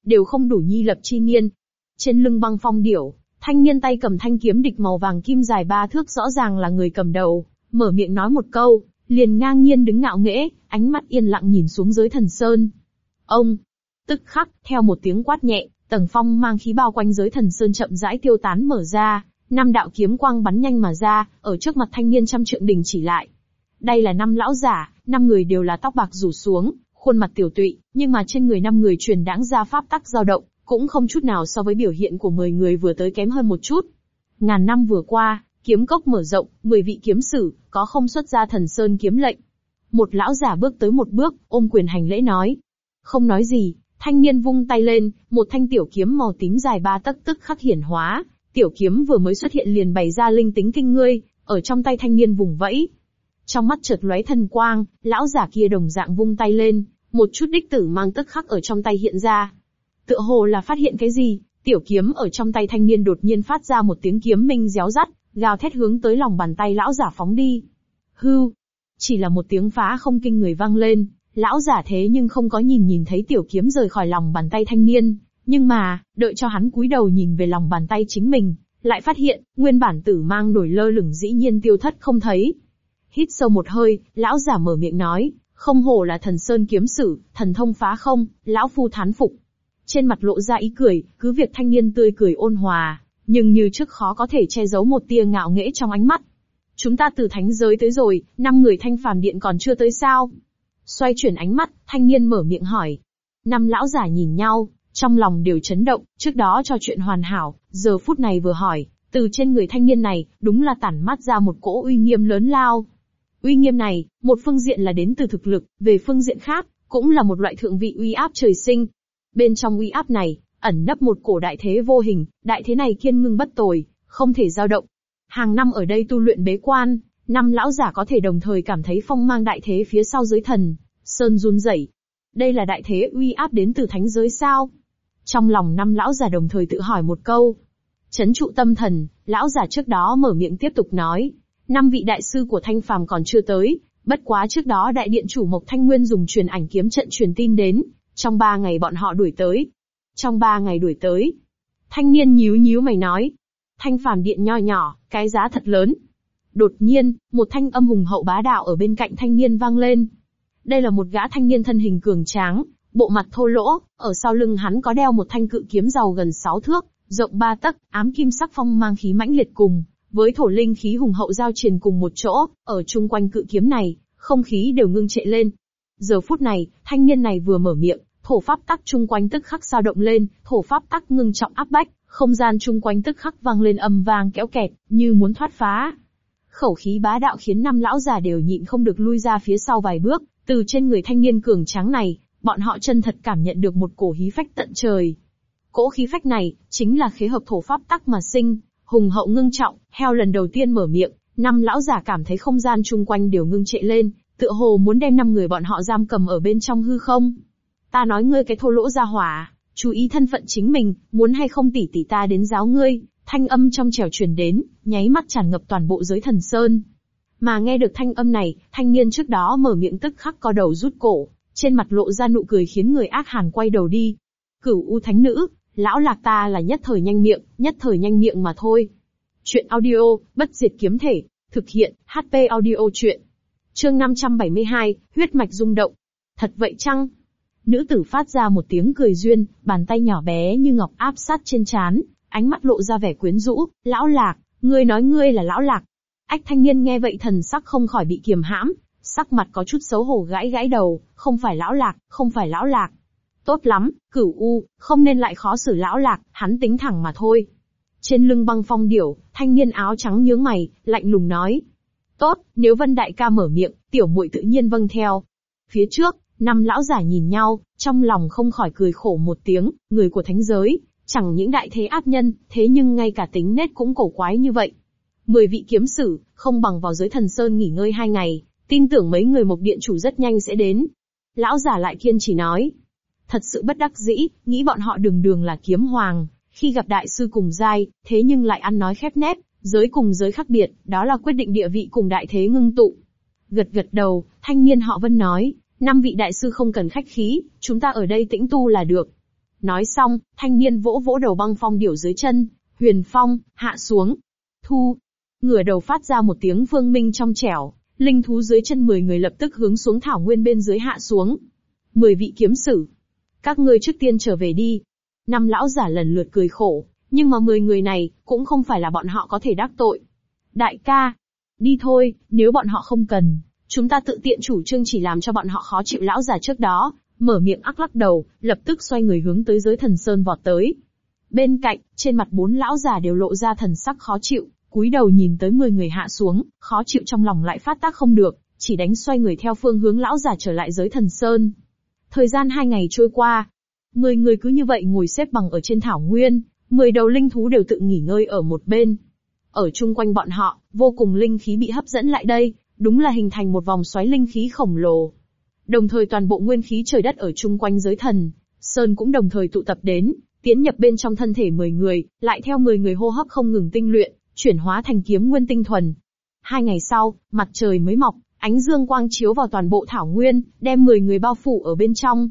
đều không đủ nhi lập chi niên. Trên lưng băng phong điểu, thanh niên tay cầm thanh kiếm địch màu vàng kim dài ba thước rõ ràng là người cầm đầu, mở miệng nói một câu, liền ngang nhiên đứng ngạo nghễ, ánh mắt yên lặng nhìn xuống dưới thần sơn. Ông, tức khắc, theo một tiếng quát nhẹ, tầng phong mang khí bao quanh giới thần sơn chậm rãi tiêu tán mở ra, năm đạo kiếm quang bắn nhanh mà ra, ở trước mặt thanh niên trăm trượng đình chỉ lại. Đây là năm lão giả, năm người đều là tóc bạc rủ xuống, khuôn mặt tiểu tụy, nhưng mà trên người năm người truyền đáng ra pháp tắc dao động, cũng không chút nào so với biểu hiện của 10 người vừa tới kém hơn một chút. Ngàn năm vừa qua, kiếm cốc mở rộng, 10 vị kiếm sử, có không xuất ra thần sơn kiếm lệnh. Một lão giả bước tới một bước, ôm quyền hành lễ nói. Không nói gì, thanh niên vung tay lên, một thanh tiểu kiếm màu tím dài ba tấc tức khắc hiển hóa, tiểu kiếm vừa mới xuất hiện liền bày ra linh tính kinh ngươi, ở trong tay thanh niên vùng vẫy, trong mắt chợt lóe thần quang, lão giả kia đồng dạng vung tay lên, một chút đích tử mang tức khắc ở trong tay hiện ra. Tựa hồ là phát hiện cái gì, tiểu kiếm ở trong tay thanh niên đột nhiên phát ra một tiếng kiếm minh réo rắt, gào thét hướng tới lòng bàn tay lão giả phóng đi. Hưu! Chỉ là một tiếng phá không kinh người vang lên, lão giả thế nhưng không có nhìn nhìn thấy tiểu kiếm rời khỏi lòng bàn tay thanh niên, nhưng mà, đợi cho hắn cúi đầu nhìn về lòng bàn tay chính mình, lại phát hiện, nguyên bản tử mang nổi lơ lửng dĩ nhiên tiêu thất không thấy. Hít sâu một hơi, lão giả mở miệng nói, không hổ là thần sơn kiếm sử, thần thông phá không, lão phu thán phục. Trên mặt lộ ra ý cười, cứ việc thanh niên tươi cười ôn hòa, nhưng như trước khó có thể che giấu một tia ngạo nghễ trong ánh mắt. Chúng ta từ thánh giới tới rồi, năm người thanh phàm điện còn chưa tới sao? Xoay chuyển ánh mắt, thanh niên mở miệng hỏi. Năm lão giả nhìn nhau, trong lòng đều chấn động, trước đó cho chuyện hoàn hảo, giờ phút này vừa hỏi, từ trên người thanh niên này, đúng là tản mắt ra một cỗ uy nghiêm lớn lao. Uy nghiêm này, một phương diện là đến từ thực lực, về phương diện khác, cũng là một loại thượng vị uy áp trời sinh. Bên trong uy áp này, ẩn nấp một cổ đại thế vô hình, đại thế này kiên ngưng bất tồi, không thể dao động. Hàng năm ở đây tu luyện bế quan, năm lão giả có thể đồng thời cảm thấy phong mang đại thế phía sau dưới thần, sơn run rẩy. Đây là đại thế uy áp đến từ thánh giới sao? Trong lòng năm lão giả đồng thời tự hỏi một câu. Chấn trụ tâm thần, lão giả trước đó mở miệng tiếp tục nói, Năm vị đại sư của Thanh Phàm còn chưa tới, bất quá trước đó đại điện chủ Mộc Thanh Nguyên dùng truyền ảnh kiếm trận truyền tin đến, trong ba ngày bọn họ đuổi tới. Trong ba ngày đuổi tới. Thanh niên nhíu nhíu mày nói. Thanh Phàm điện nho nhỏ, cái giá thật lớn. Đột nhiên, một thanh âm hùng hậu bá đạo ở bên cạnh thanh niên vang lên. Đây là một gã thanh niên thân hình cường tráng, bộ mặt thô lỗ, ở sau lưng hắn có đeo một thanh cự kiếm giàu gần 6 thước, rộng 3 tấc, ám kim sắc phong mang khí mãnh liệt cùng, với thổ linh khí hùng hậu giao truyền cùng một chỗ, ở chung quanh cự kiếm này, không khí đều ngưng trệ lên. Giờ phút này, thanh niên này vừa mở miệng, thổ pháp tắc chung quanh tức khắc sao động lên, thổ pháp tắc ngưng trọng áp bách, không gian chung quanh tức khắc vang lên âm vang kéo kẹt, như muốn thoát phá. Khẩu khí bá đạo khiến năm lão già đều nhịn không được lui ra phía sau vài bước, từ trên người thanh niên cường tráng này, bọn họ chân thật cảm nhận được một cổ khí phách tận trời. Cỗ khí phách này, chính là khế hợp thổ pháp tắc mà sinh, hùng hậu ngưng trọng, heo lần đầu tiên mở miệng, năm lão giả cảm thấy không gian chung quanh đều ngưng trệ lên, tựa hồ muốn đem năm người bọn họ giam cầm ở bên trong hư không. Ta nói ngươi cái thô lỗ ra hỏa, chú ý thân phận chính mình, muốn hay không tỷ tỷ ta đến giáo ngươi, thanh âm trong trẻo truyền đến, nháy mắt tràn ngập toàn bộ giới thần sơn. Mà nghe được thanh âm này, thanh niên trước đó mở miệng tức khắc co đầu rút cổ, trên mặt lộ ra nụ cười khiến người ác hàn quay đầu đi. Cửu U Thánh Nữ, lão lạc ta là nhất thời nhanh miệng, nhất thời nhanh miệng mà thôi. Chuyện audio, bất diệt kiếm thể, thực hiện, HP audio chuyện. Chương 572, huyết mạch rung động. Thật vậy chăng? Nữ tử phát ra một tiếng cười duyên, bàn tay nhỏ bé như ngọc áp sát trên chán, ánh mắt lộ ra vẻ quyến rũ, lão lạc, ngươi nói ngươi là lão lạc. Ách thanh niên nghe vậy thần sắc không khỏi bị kiềm hãm, sắc mặt có chút xấu hổ gãi gãi đầu, không phải lão lạc, không phải lão lạc. Tốt lắm, cửu u, không nên lại khó xử lão lạc, hắn tính thẳng mà thôi. Trên lưng băng phong điểu, thanh niên áo trắng nhướng mày, lạnh lùng nói. Tốt, nếu vân đại ca mở miệng, tiểu muội tự nhiên vâng theo. Phía trước, năm lão giả nhìn nhau, trong lòng không khỏi cười khổ một tiếng, người của thánh giới, chẳng những đại thế áp nhân, thế nhưng ngay cả tính nết cũng cổ quái như vậy. Mười vị kiếm sử, không bằng vào giới thần sơn nghỉ ngơi hai ngày, tin tưởng mấy người mộc điện chủ rất nhanh sẽ đến. Lão giả lại kiên chỉ nói. Thật sự bất đắc dĩ, nghĩ bọn họ đường đường là kiếm hoàng, khi gặp đại sư cùng giai, thế nhưng lại ăn nói khép nép, giới cùng giới khác biệt, đó là quyết định địa vị cùng đại thế ngưng tụ. Gật gật đầu, thanh niên họ Vân nói, năm vị đại sư không cần khách khí, chúng ta ở đây tĩnh tu là được. Nói xong, thanh niên vỗ vỗ đầu băng phong điểu dưới chân, huyền phong, hạ xuống. Thu. Ngửa đầu phát ra một tiếng vương minh trong trẻo, linh thú dưới chân 10 người lập tức hướng xuống thảo nguyên bên dưới hạ xuống. 10 vị kiếm sử. Các ngươi trước tiên trở về đi. Năm lão giả lần lượt cười khổ, nhưng mà 10 người này, cũng không phải là bọn họ có thể đắc tội. Đại ca. Đi thôi, nếu bọn họ không cần, chúng ta tự tiện chủ trương chỉ làm cho bọn họ khó chịu lão già trước đó, mở miệng ắc lắc đầu, lập tức xoay người hướng tới giới thần sơn vọt tới. Bên cạnh, trên mặt bốn lão già đều lộ ra thần sắc khó chịu, cúi đầu nhìn tới 10 người hạ xuống, khó chịu trong lòng lại phát tác không được, chỉ đánh xoay người theo phương hướng lão già trở lại giới thần sơn. Thời gian hai ngày trôi qua, 10 người cứ như vậy ngồi xếp bằng ở trên thảo nguyên, 10 đầu linh thú đều tự nghỉ ngơi ở một bên. Ở chung quanh bọn họ, vô cùng linh khí bị hấp dẫn lại đây, đúng là hình thành một vòng xoáy linh khí khổng lồ. Đồng thời toàn bộ nguyên khí trời đất ở chung quanh giới thần, Sơn cũng đồng thời tụ tập đến, tiến nhập bên trong thân thể 10 người, lại theo 10 người hô hấp không ngừng tinh luyện, chuyển hóa thành kiếm nguyên tinh thuần. Hai ngày sau, mặt trời mới mọc, ánh dương quang chiếu vào toàn bộ thảo nguyên, đem 10 người bao phủ ở bên trong.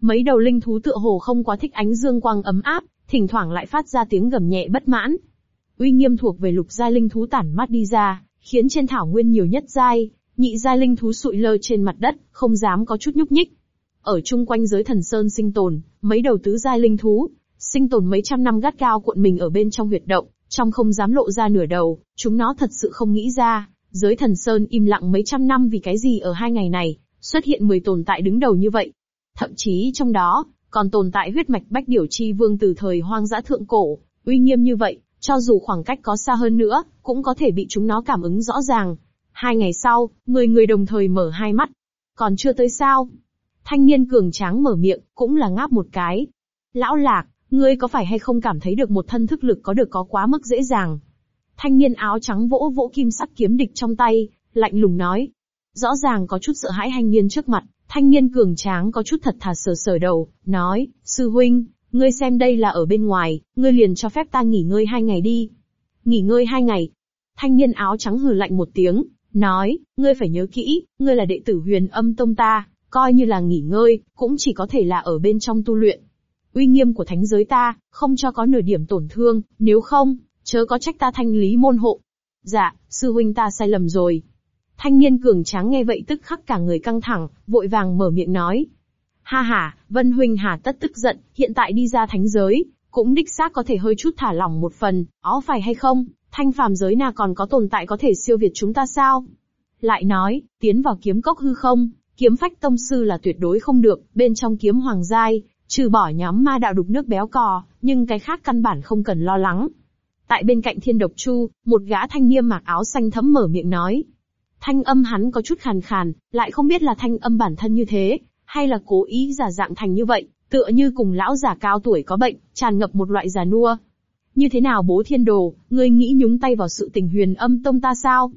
Mấy đầu linh thú tựa hồ không quá thích ánh dương quang ấm áp, thỉnh thoảng lại phát ra tiếng gầm nhẹ bất mãn. Uy nghiêm thuộc về lục gia linh thú tản mắt đi ra, khiến trên thảo nguyên nhiều nhất giai, nhị giai linh thú sụi lơ trên mặt đất, không dám có chút nhúc nhích. Ở chung quanh giới thần sơn sinh tồn, mấy đầu tứ giai linh thú, sinh tồn mấy trăm năm gắt cao cuộn mình ở bên trong huyệt động, trong không dám lộ ra nửa đầu, chúng nó thật sự không nghĩ ra, giới thần sơn im lặng mấy trăm năm vì cái gì ở hai ngày này, xuất hiện 10 tồn tại đứng đầu như vậy. Thậm chí trong đó, còn tồn tại huyết mạch bách điểu chi vương từ thời hoang dã thượng cổ, uy nghiêm như vậy, cho dù khoảng cách có xa hơn nữa, cũng có thể bị chúng nó cảm ứng rõ ràng. Hai ngày sau, 10 người đồng thời mở hai mắt. Còn chưa tới sao? Thanh niên cường tráng mở miệng, cũng là ngáp một cái. Lão lạc, ngươi có phải hay không cảm thấy được một thân thức lực có được có quá mức dễ dàng? Thanh niên áo trắng vỗ vỗ kim sắc kiếm địch trong tay, lạnh lùng nói. Rõ ràng có chút sợ hãi thanh niên trước mặt, thanh niên cường tráng có chút thật thà sờ sờ đầu, nói, sư huynh, ngươi xem đây là ở bên ngoài, ngươi liền cho phép ta nghỉ ngơi hai ngày đi. Nghỉ ngơi hai ngày. Thanh niên áo trắng hừ lạnh một tiếng, nói, ngươi phải nhớ kỹ, ngươi là đệ tử huyền âm tông ta, coi như là nghỉ ngơi, cũng chỉ có thể là ở bên trong tu luyện. Uy nghiêm của thánh giới ta, không cho có nửa điểm tổn thương, nếu không, chớ có trách ta thanh lý môn hộ. Dạ, sư huynh ta sai lầm rồi. Thanh niên cường tráng nghe vậy tức khắc cả người căng thẳng, vội vàng mở miệng nói. Ha ha, Vân huynh hà tất tức giận, hiện tại đi ra thánh giới, cũng đích xác có thể hơi chút thả lỏng một phần, ó phải hay không, thanh phàm giới nào còn có tồn tại có thể siêu việt chúng ta sao? Lại nói, tiến vào kiếm cốc hư không, kiếm phách tông sư là tuyệt đối không được, bên trong kiếm hoàng giai, trừ bỏ nhóm ma đạo đục nước béo cò, nhưng cái khác căn bản không cần lo lắng. Tại bên cạnh thiên độc chu, một gã thanh niêm mặc áo xanh thấm mở miệng nói. Thanh âm hắn có chút khàn khàn, lại không biết là thanh âm bản thân như thế, hay là cố ý giả dạng thành như vậy, tựa như cùng lão giả cao tuổi có bệnh, tràn ngập một loại già nua. Như thế nào bố thiên đồ, ngươi nghĩ nhúng tay vào sự tình huyền âm tông ta sao?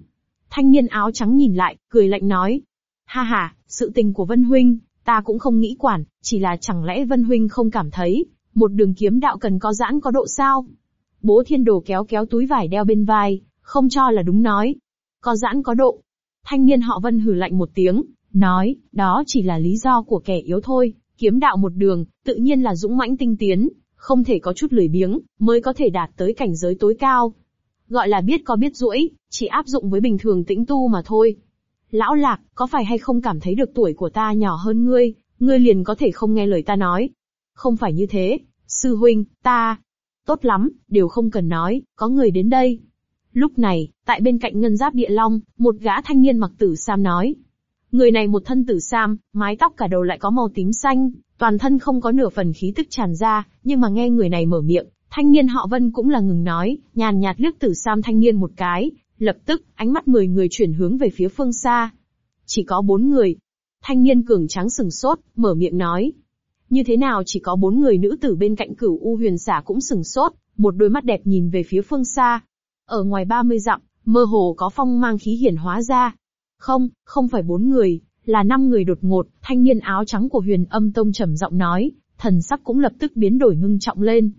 Thanh niên áo trắng nhìn lại, cười lạnh nói. Ha ha, sự tình của Vân Huynh, ta cũng không nghĩ quản, chỉ là chẳng lẽ Vân Huynh không cảm thấy, Một đường kiếm đạo cần có giãn có độ sao? Bố thiên đồ kéo kéo túi vải đeo bên vai, không cho là đúng nói. Có giãn có độ. Thanh niên họ vân hừ lạnh một tiếng, nói, đó chỉ là lý do của kẻ yếu thôi, kiếm đạo một đường, tự nhiên là dũng mãnh tinh tiến, không thể có chút lười biếng, mới có thể đạt tới cảnh giới tối cao. Gọi là biết có biết rũi, chỉ áp dụng với bình thường tĩnh tu mà thôi. Lão lạc, có phải hay không cảm thấy được tuổi của ta nhỏ hơn ngươi, ngươi liền có thể không nghe lời ta nói. Không phải như thế, sư huynh, ta. Tốt lắm, đều không cần nói, có người đến đây. Lúc này, tại bên cạnh ngân giáp địa long, một gã thanh niên mặc tử sam nói. Người này một thân tử sam, mái tóc cả đầu lại có màu tím xanh, toàn thân không có nửa phần khí tức tràn ra, nhưng mà nghe người này mở miệng, thanh niên họ vân cũng là ngừng nói, nhàn nhạt liếc tử sam thanh niên một cái, lập tức, ánh mắt mười người chuyển hướng về phía phương xa. Chỉ có bốn người. Thanh niên cường trắng sừng sốt, mở miệng nói. Như thế nào chỉ có bốn người nữ tử bên cạnh cửu U huyền xả cũng sừng sốt, một đôi mắt đẹp nhìn về phía phương xa. Ở ngoài 30 dặm, mơ hồ có phong mang khí hiển hóa ra. Không, không phải bốn người, là năm người đột ngột, thanh niên áo trắng của huyền âm tông trầm giọng nói, thần sắc cũng lập tức biến đổi ngưng trọng lên.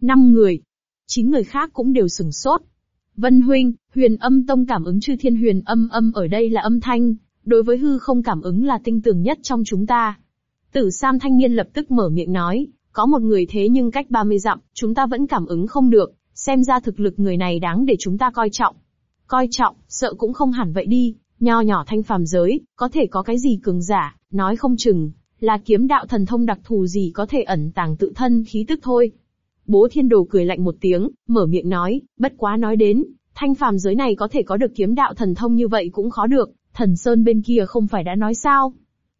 Năm người. Chín người khác cũng đều sừng sốt. Vân huynh, huyền âm tông cảm ứng chư thiên huyền âm âm ở đây là âm thanh, đối với hư không cảm ứng là tinh tường nhất trong chúng ta. Tử Sam thanh niên lập tức mở miệng nói, có một người thế nhưng cách 30 dặm, chúng ta vẫn cảm ứng không được, xem ra thực lực người này đáng để chúng ta coi trọng. Coi trọng, sợ cũng không hẳn vậy đi, nho nhỏ thanh phàm giới, có thể có cái gì cường giả, nói không chừng, là kiếm đạo thần thông đặc thù gì có thể ẩn tàng tự thân khí tức thôi. Bố thiên đồ cười lạnh một tiếng, mở miệng nói, bất quá nói đến, thanh phàm giới này có thể có được kiếm đạo thần thông như vậy cũng khó được, thần sơn bên kia không phải đã nói sao.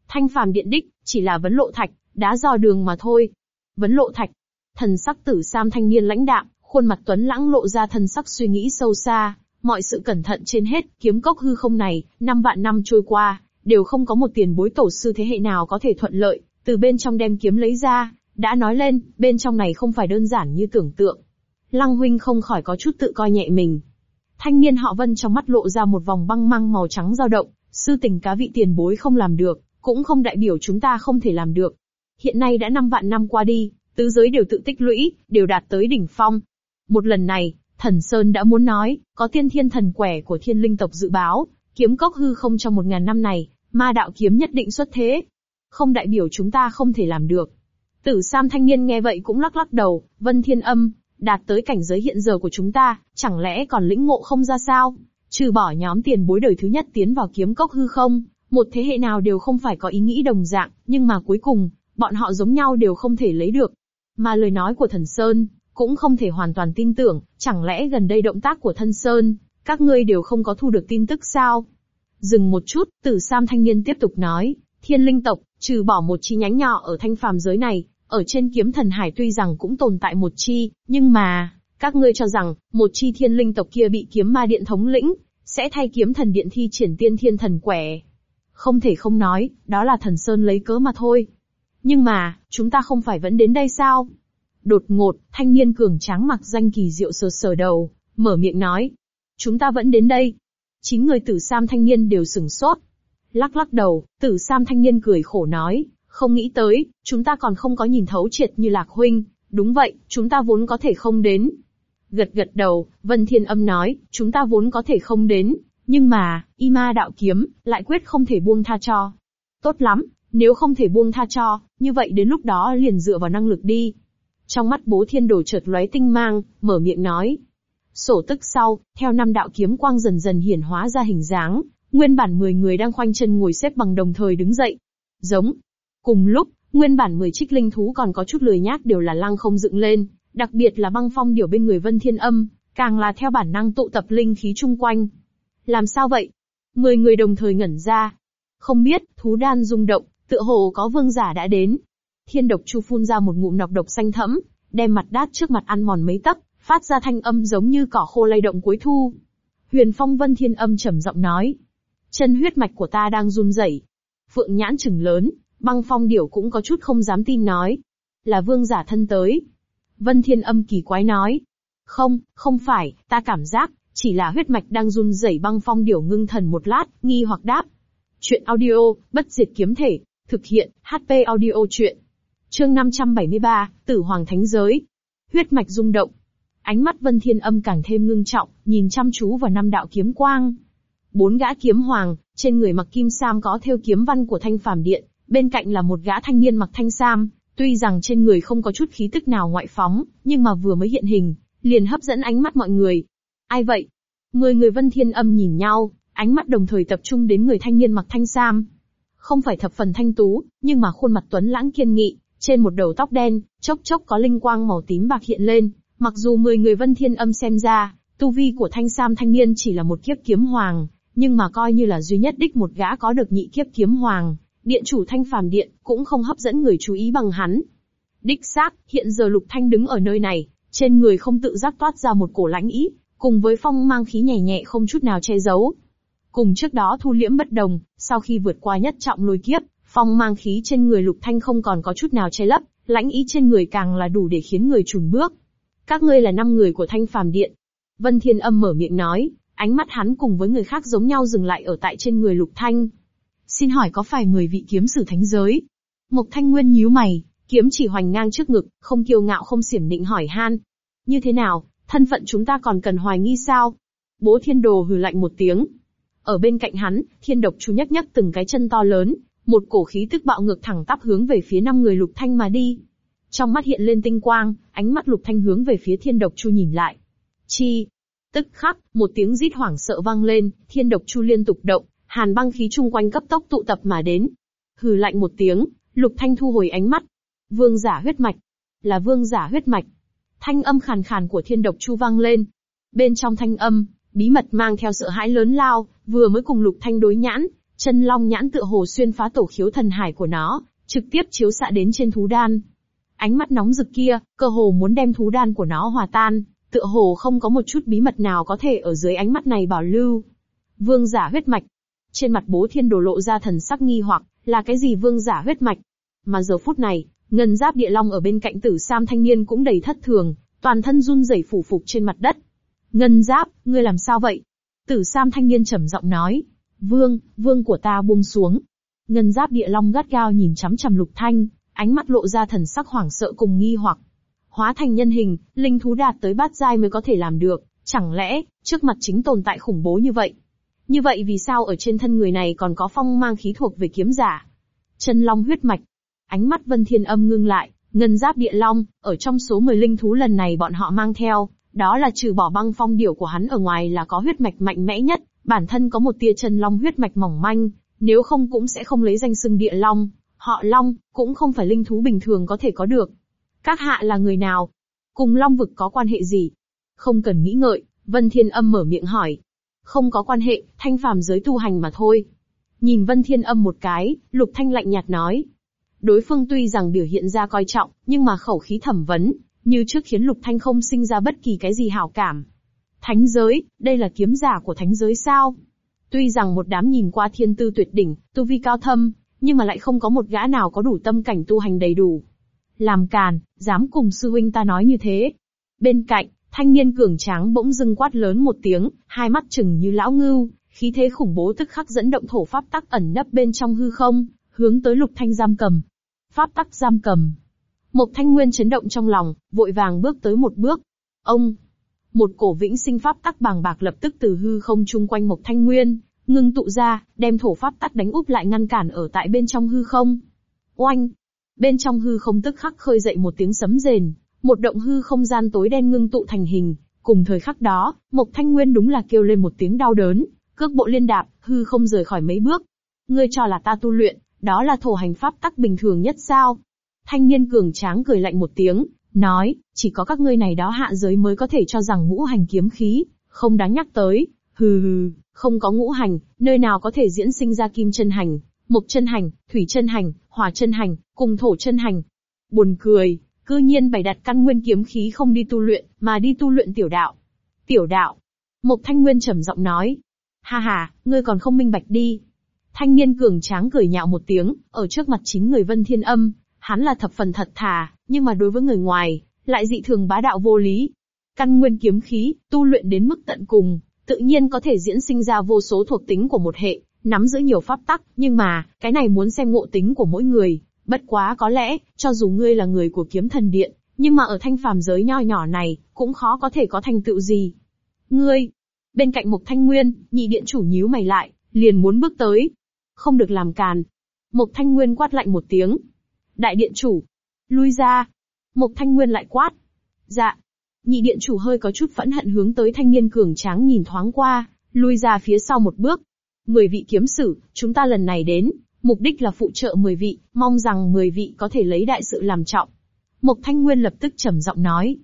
Thanh phàm điện đích, chỉ là vấn lộ thạch, đá dò đường mà thôi. Vấn lộ thạch, thần sắc tử sam thanh niên lãnh đạm, khuôn mặt tuấn lãng lộ ra thần sắc suy nghĩ sâu xa, mọi sự cẩn thận trên hết, kiếm cốc hư không này, năm vạn năm trôi qua, đều không có một tiền bối tổ sư thế hệ nào có thể thuận lợi, từ bên trong đem kiếm lấy ra, đã nói lên, bên trong này không phải đơn giản như tưởng tượng. Lăng huynh không khỏi có chút tự coi nhẹ mình. Thanh niên họ vân trong mắt lộ ra một vòng băng măng màu trắng dao động, sư tình cá vị tiền bối không làm được, cũng không đại biểu chúng ta không thể làm được. Hiện nay đã năm vạn năm qua đi, tứ giới đều tự tích lũy, đều đạt tới đỉnh phong. Một lần này, thần Sơn đã muốn nói, có tiên thiên thần quẻ của thiên linh tộc dự báo, kiếm cốc hư không trong một ngàn năm này, ma đạo kiếm nhất định xuất thế. Không đại biểu chúng ta không thể làm được. Tử Sam thanh niên nghe vậy cũng lắc lắc đầu, Vân Thiên Âm, đạt tới cảnh giới hiện giờ của chúng ta, chẳng lẽ còn lĩnh ngộ không ra sao? Trừ bỏ nhóm tiền bối đời thứ nhất tiến vào kiếm cốc hư không, một thế hệ nào đều không phải có ý nghĩ đồng dạng, nhưng mà cuối cùng, bọn họ giống nhau đều không thể lấy được. Mà lời nói của thần Sơn, cũng không thể hoàn toàn tin tưởng, chẳng lẽ gần đây động tác của thân Sơn, các ngươi đều không có thu được tin tức sao? Dừng một chút, tử Sam thanh niên tiếp tục nói, thiên linh tộc, trừ bỏ một chi nhánh nhỏ ở thanh phàm giới này, ở trên kiếm thần hải tuy rằng cũng tồn tại một chi, nhưng mà, các ngươi cho rằng, một chi thiên linh tộc kia bị kiếm ma điện thống lĩnh, sẽ thay kiếm thần điện thi triển tiên thiên thần quẻ. Không thể không nói, đó là thần Sơn lấy cớ mà thôi. Nhưng mà, chúng ta không phải vẫn đến đây sao? Đột ngột, thanh niên cường tráng mặc danh kỳ diệu sờ sờ đầu, mở miệng nói. Chúng ta vẫn đến đây. Chín người tử sam thanh niên đều sừng sốt. Lắc lắc đầu, tử sam thanh niên cười khổ nói, không nghĩ tới, chúng ta còn không có nhìn thấu triệt như lạc huynh, đúng vậy, chúng ta vốn có thể không đến. Gật gật đầu, Vân Thiên Âm nói, chúng ta vốn có thể không đến, nhưng mà, y ma đạo kiếm, lại quyết không thể buông tha cho. Tốt lắm, nếu không thể buông tha cho, như vậy đến lúc đó liền dựa vào năng lực đi. Trong mắt bố thiên đổ chợt lóe tinh mang, mở miệng nói. Sổ tức sau, theo năm đạo kiếm quang dần dần hiển hóa ra hình dáng, nguyên bản 10 người đang khoanh chân ngồi xếp bằng đồng thời đứng dậy. Giống. Cùng lúc, nguyên bản 10 trích linh thú còn có chút lười nhác đều là lăng không dựng lên, đặc biệt là băng phong điểu bên người vân thiên âm, càng là theo bản năng tụ tập linh khí chung quanh. Làm sao vậy? Mười người đồng thời ngẩn ra. Không biết, thú đan rung động, tựa hồ có vương giả đã đến, Thiên độc chu phun ra một ngụm nọc độc xanh thẫm, đem mặt đát trước mặt ăn mòn mấy tấc, phát ra thanh âm giống như cỏ khô lay động cuối thu. Huyền Phong Vân Thiên âm trầm giọng nói, chân huyết mạch của ta đang run rẩy. Phượng nhãn chừng lớn, băng phong điểu cũng có chút không dám tin nói, là vương giả thân tới. Vân Thiên âm kỳ quái nói, không, không phải, ta cảm giác, chỉ là huyết mạch đang run rẩy băng phong điểu ngưng thần một lát, nghi hoặc đáp. Chuyện audio, bất diệt kiếm thể, thực hiện, HP audio chuyện. Chương 573, Tử Hoàng Thánh Giới. Huyết mạch rung động. Ánh mắt Vân Thiên Âm càng thêm ngưng trọng, nhìn chăm chú vào năm đạo kiếm quang. Bốn gã kiếm hoàng, trên người mặc kim sam có thêu kiếm văn của Thanh Phàm Điện, bên cạnh là một gã thanh niên mặc thanh sam, tuy rằng trên người không có chút khí tức nào ngoại phóng, nhưng mà vừa mới hiện hình, liền hấp dẫn ánh mắt mọi người. Ai vậy? Mười người Vân Thiên Âm nhìn nhau, ánh mắt đồng thời tập trung đến người thanh niên mặc thanh sam. Không phải thập phần thanh tú, nhưng mà khuôn mặt tuấn lãng kiên nghị, trên một đầu tóc đen, chốc chốc có linh quang màu tím bạc hiện lên, mặc dù 10 người Vân Thiên Âm xem ra, tu vi của thanh sam thanh niên chỉ là một kiếp kiếm hoàng, nhưng mà coi như là duy nhất đích một gã có được nhị kiếp kiếm hoàng, điện chủ thanh phàm điện cũng không hấp dẫn người chú ý bằng hắn. Đích xác, hiện giờ Lục Thanh đứng ở nơi này, trên người không tự giác toát ra một cổ lãnh ý, cùng với phong mang khí nhẹ nhẹ không chút nào che giấu. Cùng trước đó thu liễm bất đồng, sau khi vượt qua nhất trọng lôi kiếp, phong mang khí trên người Lục Thanh không còn có chút nào che lấp, lãnh ý trên người càng là đủ để khiến người chùn bước. Các ngươi là năm người của Thanh Phàm Điện. Vân Thiên Âm mở miệng nói, ánh mắt hắn cùng với người khác giống nhau dừng lại ở tại trên người Lục Thanh. Xin hỏi có phải người vị kiếm sử thánh giới? Mộc Thanh Nguyên nhíu mày, kiếm chỉ hoành ngang trước ngực, không kiêu ngạo không xiểm định hỏi han. Như thế nào, thân phận chúng ta còn cần hoài nghi sao? Bố Thiên Đồ hừ lạnh một tiếng. Ở bên cạnh hắn, Thiên Độc chú nhắc nhắc từng cái chân to lớn, một cổ khí tức bạo ngược thẳng tắp hướng về phía năm người Lục Thanh mà đi. Trong mắt hiện lên tinh quang, ánh mắt Lục Thanh hướng về phía Thiên Độc Chu nhìn lại. Chi! Tức khắc, một tiếng rít hoảng sợ vang lên, Thiên Độc Chu liên tục động, hàn băng khí chung quanh cấp tốc tụ tập mà đến. Hừ lạnh một tiếng, Lục Thanh thu hồi ánh mắt. Vương giả huyết mạch. Là vương giả huyết mạch. Thanh âm khàn khàn của Thiên Độc Chu vang lên. Bên trong thanh âm, bí mật mang theo sợ hãi lớn lao, vừa mới cùng Lục Thanh đối nhãn, chân long nhãn tựa hồ xuyên phá tổ khiếu thần hải của nó, trực tiếp chiếu xạ đến trên thú đan. Ánh mắt nóng rực kia, cơ hồ muốn đem thú đan của nó hòa tan, tựa hồ không có một chút bí mật nào có thể ở dưới ánh mắt này bảo lưu. Vương giả huyết mạch. Trên mặt bố thiên đồ lộ ra thần sắc nghi hoặc, là cái gì vương giả huyết mạch? Mà giờ phút này, ngân giáp địa long ở bên cạnh tử sam thanh niên cũng đầy thất thường, toàn thân run rẩy phủ phục trên mặt đất. Ngân giáp, ngươi làm sao vậy? Tử sam thanh niên trầm giọng nói. Vương, vương của ta buông xuống. Ngân giáp địa long gắt gao nhìn chắm chằm lục thanh, ánh mắt lộ ra thần sắc hoảng sợ cùng nghi hoặc. Hóa thành nhân hình, linh thú đạt tới bát giai mới có thể làm được, chẳng lẽ, trước mặt chính tồn tại khủng bố như vậy? Như vậy vì sao ở trên thân người này còn có phong mang khí thuộc về kiếm giả? Chân long huyết mạch. Ánh mắt vân thiên âm ngưng lại, ngân giáp địa long, ở trong số 10 linh thú lần này bọn họ mang theo, đó là trừ bỏ băng phong điểu của hắn ở ngoài là có huyết mạch mạnh mẽ nhất, bản thân có một tia chân long huyết mạch mỏng manh, nếu không cũng sẽ không lấy danh xưng địa long. Họ long, cũng không phải linh thú bình thường có thể có được. Các hạ là người nào? Cùng long vực có quan hệ gì? Không cần nghĩ ngợi, Vân Thiên Âm mở miệng hỏi. Không có quan hệ, thanh phàm giới tu hành mà thôi. Nhìn Vân Thiên Âm một cái, Lục Thanh lạnh nhạt nói. Đối phương tuy rằng biểu hiện ra coi trọng, nhưng mà khẩu khí thẩm vấn, như trước khiến Lục Thanh không sinh ra bất kỳ cái gì hảo cảm. Thánh giới, đây là kiếm giả của thánh giới sao? Tuy rằng một đám nhìn qua thiên tư tuyệt đỉnh, tu vi cao thâm, nhưng mà lại không có một gã nào có đủ tâm cảnh tu hành đầy đủ. Làm càn, dám cùng sư huynh ta nói như thế. Bên cạnh, thanh niên cường tráng bỗng dưng quát lớn một tiếng, hai mắt chừng như lão ngưu, khí thế khủng bố tức khắc dẫn động thổ pháp tắc ẩn nấp bên trong hư không, hướng tới lục thanh giam cầm. Pháp tắc giam cầm. Một thanh nguyên chấn động trong lòng, vội vàng bước tới một bước. Ông, một cổ vĩnh sinh pháp tắc bàng bạc lập tức từ hư không chung quanh Mộc Thanh Nguyên, ngưng tụ ra, đem thổ pháp tắc đánh úp lại ngăn cản ở tại bên trong hư không. Oanh! Bên trong hư không tức khắc khơi dậy một tiếng sấm rền, một động hư không gian tối đen ngưng tụ thành hình, cùng thời khắc đó, Mộc Thanh Nguyên đúng là kêu lên một tiếng đau đớn, cước bộ liên đạp, hư không rời khỏi mấy bước. Ngươi cho là ta tu luyện, đó là thổ hành pháp tắc bình thường nhất sao? Thanh niên cường tráng cười lạnh một tiếng, nói, chỉ có các ngươi này đó hạ giới mới có thể cho rằng ngũ hành kiếm khí, không đáng nhắc tới, hừ hừ, không có ngũ hành, nơi nào có thể diễn sinh ra kim chân hành, mộc chân hành, thủy chân hành, hỏa chân hành, cùng thổ chân hành. Buồn cười, cư nhiên bày đặt căn nguyên kiếm khí không đi tu luyện, mà đi tu luyện tiểu đạo. Tiểu đạo. Mộc Thanh Nguyên trầm giọng nói. Ha ha, ngươi còn không minh bạch đi. Thanh niên cường tráng cười nhạo một tiếng, ở trước mặt chính người Vân Thiên Âm, Hắn là thập phần thật thà, nhưng mà đối với người ngoài, lại dị thường bá đạo vô lý. Căn nguyên kiếm khí, tu luyện đến mức tận cùng, tự nhiên có thể diễn sinh ra vô số thuộc tính của một hệ, nắm giữ nhiều pháp tắc, nhưng mà, cái này muốn xem ngộ tính của mỗi người, Bất quá có lẽ, cho dù ngươi là người của kiếm thần điện, nhưng mà ở thanh phàm giới nho nhỏ này, cũng khó có thể có thành tựu gì. Ngươi, bên cạnh Mộc Thanh Nguyên, nhị điện chủ nhíu mày lại, liền muốn bước tới. Không được làm càn. Mộc Thanh Nguyên quát lạnh một tiếng. Đại điện chủ, lui ra. Mộc Thanh Nguyên lại quát. Dạ. Nhị điện chủ hơi có chút phẫn hận hướng tới thanh niên cường tráng nhìn thoáng qua, lui ra phía sau một bước. Mười vị kiếm sử, chúng ta lần này đến, mục đích là phụ trợ mười vị, mong rằng mười vị có thể lấy đại sự làm trọng. Mộc Thanh Nguyên lập tức trầm giọng nói.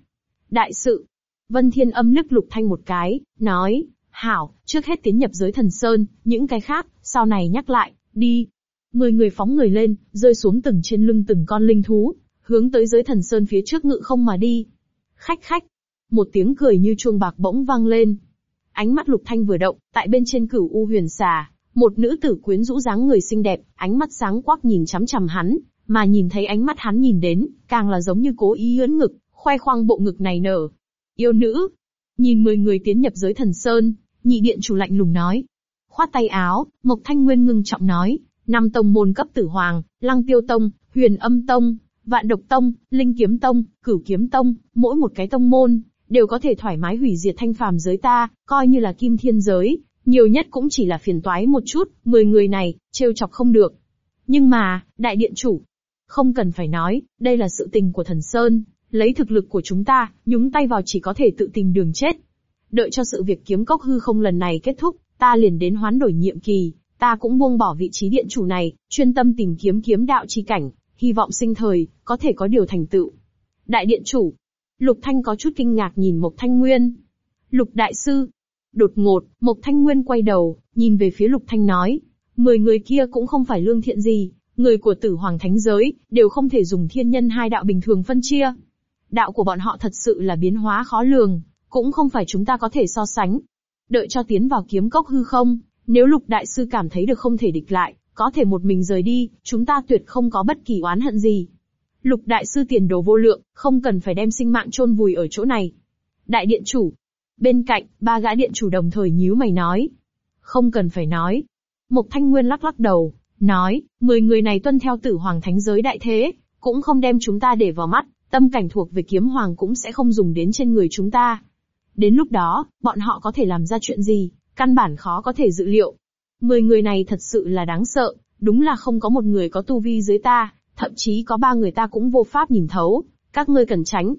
Đại sự. Vân Thiên âm nức lục thanh một cái, nói, hảo, trước hết tiến nhập giới thần sơn, những cái khác, sau này nhắc lại, đi. Mười người phóng người lên, rơi xuống từng trên lưng từng con linh thú, hướng tới giới thần sơn phía trước ngự không mà đi. Khách khách. Một tiếng cười như chuông bạc bỗng vang lên. Ánh mắt lục thanh vừa động, tại bên trên cửu u huyền xà, một nữ tử quyến rũ dáng người xinh đẹp, ánh mắt sáng quắc nhìn chằm chằm hắn, mà nhìn thấy ánh mắt hắn nhìn đến, càng là giống như cố ý ưỡn ngực, khoe khoang bộ ngực này nở. Yêu nữ. Nhìn mười người tiến nhập giới thần sơn, nhị điện chủ lạnh lùng nói. Khoát tay áo, Mộc Thanh Nguyên ngưng trọng nói, năm tông môn cấp tử hoàng, lăng tiêu tông, huyền âm tông, vạn độc tông, linh kiếm tông, cửu kiếm tông, mỗi một cái tông môn, đều có thể thoải mái hủy diệt thanh phàm giới ta, coi như là kim thiên giới, nhiều nhất cũng chỉ là phiền toái một chút, mười người này, trêu chọc không được. Nhưng mà, đại điện chủ, không cần phải nói, đây là sự tình của thần Sơn, lấy thực lực của chúng ta, nhúng tay vào chỉ có thể tự tìm đường chết. Đợi cho sự việc kiếm cốc hư không lần này kết thúc, ta liền đến hoán đổi nhiệm kỳ, ta cũng buông bỏ vị trí điện chủ này, chuyên tâm tìm kiếm kiếm đạo chi cảnh, hy vọng sinh thời, có thể có điều thành tựu. Đại điện chủ, Lục Thanh có chút kinh ngạc nhìn Mộc Thanh Nguyên. Lục Đại Sư. Đột ngột, Mộc Thanh Nguyên quay đầu, nhìn về phía Lục Thanh nói. Mười người kia cũng không phải lương thiện gì, người của tử hoàng thánh giới, đều không thể dùng thiên nhân hai đạo bình thường phân chia. Đạo của bọn họ thật sự là biến hóa khó lường, cũng không phải chúng ta có thể so sánh. Đợi cho tiến vào kiếm cốc hư không, nếu lục đại sư cảm thấy được không thể địch lại, có thể một mình rời đi, chúng ta tuyệt không có bất kỳ oán hận gì. Lục đại sư tiền đồ vô lượng, không cần phải đem sinh mạng chôn vùi ở chỗ này. Đại điện chủ. Bên cạnh, ba gã điện chủ đồng thời nhíu mày nói. Không cần phải nói. Mộc Thanh Nguyên lắc lắc đầu, nói, mười người này tuân theo tử hoàng thánh giới đại thế, cũng không đem chúng ta để vào mắt, tâm cảnh thuộc về kiếm hoàng cũng sẽ không dùng đến trên người chúng ta. Đến lúc đó, bọn họ có thể làm ra chuyện gì, căn bản khó có thể dự liệu. Mười người này thật sự là đáng sợ, đúng là không có một người có tu vi dưới ta, thậm chí có ba người ta cũng vô pháp nhìn thấu, các ngươi cần tránh.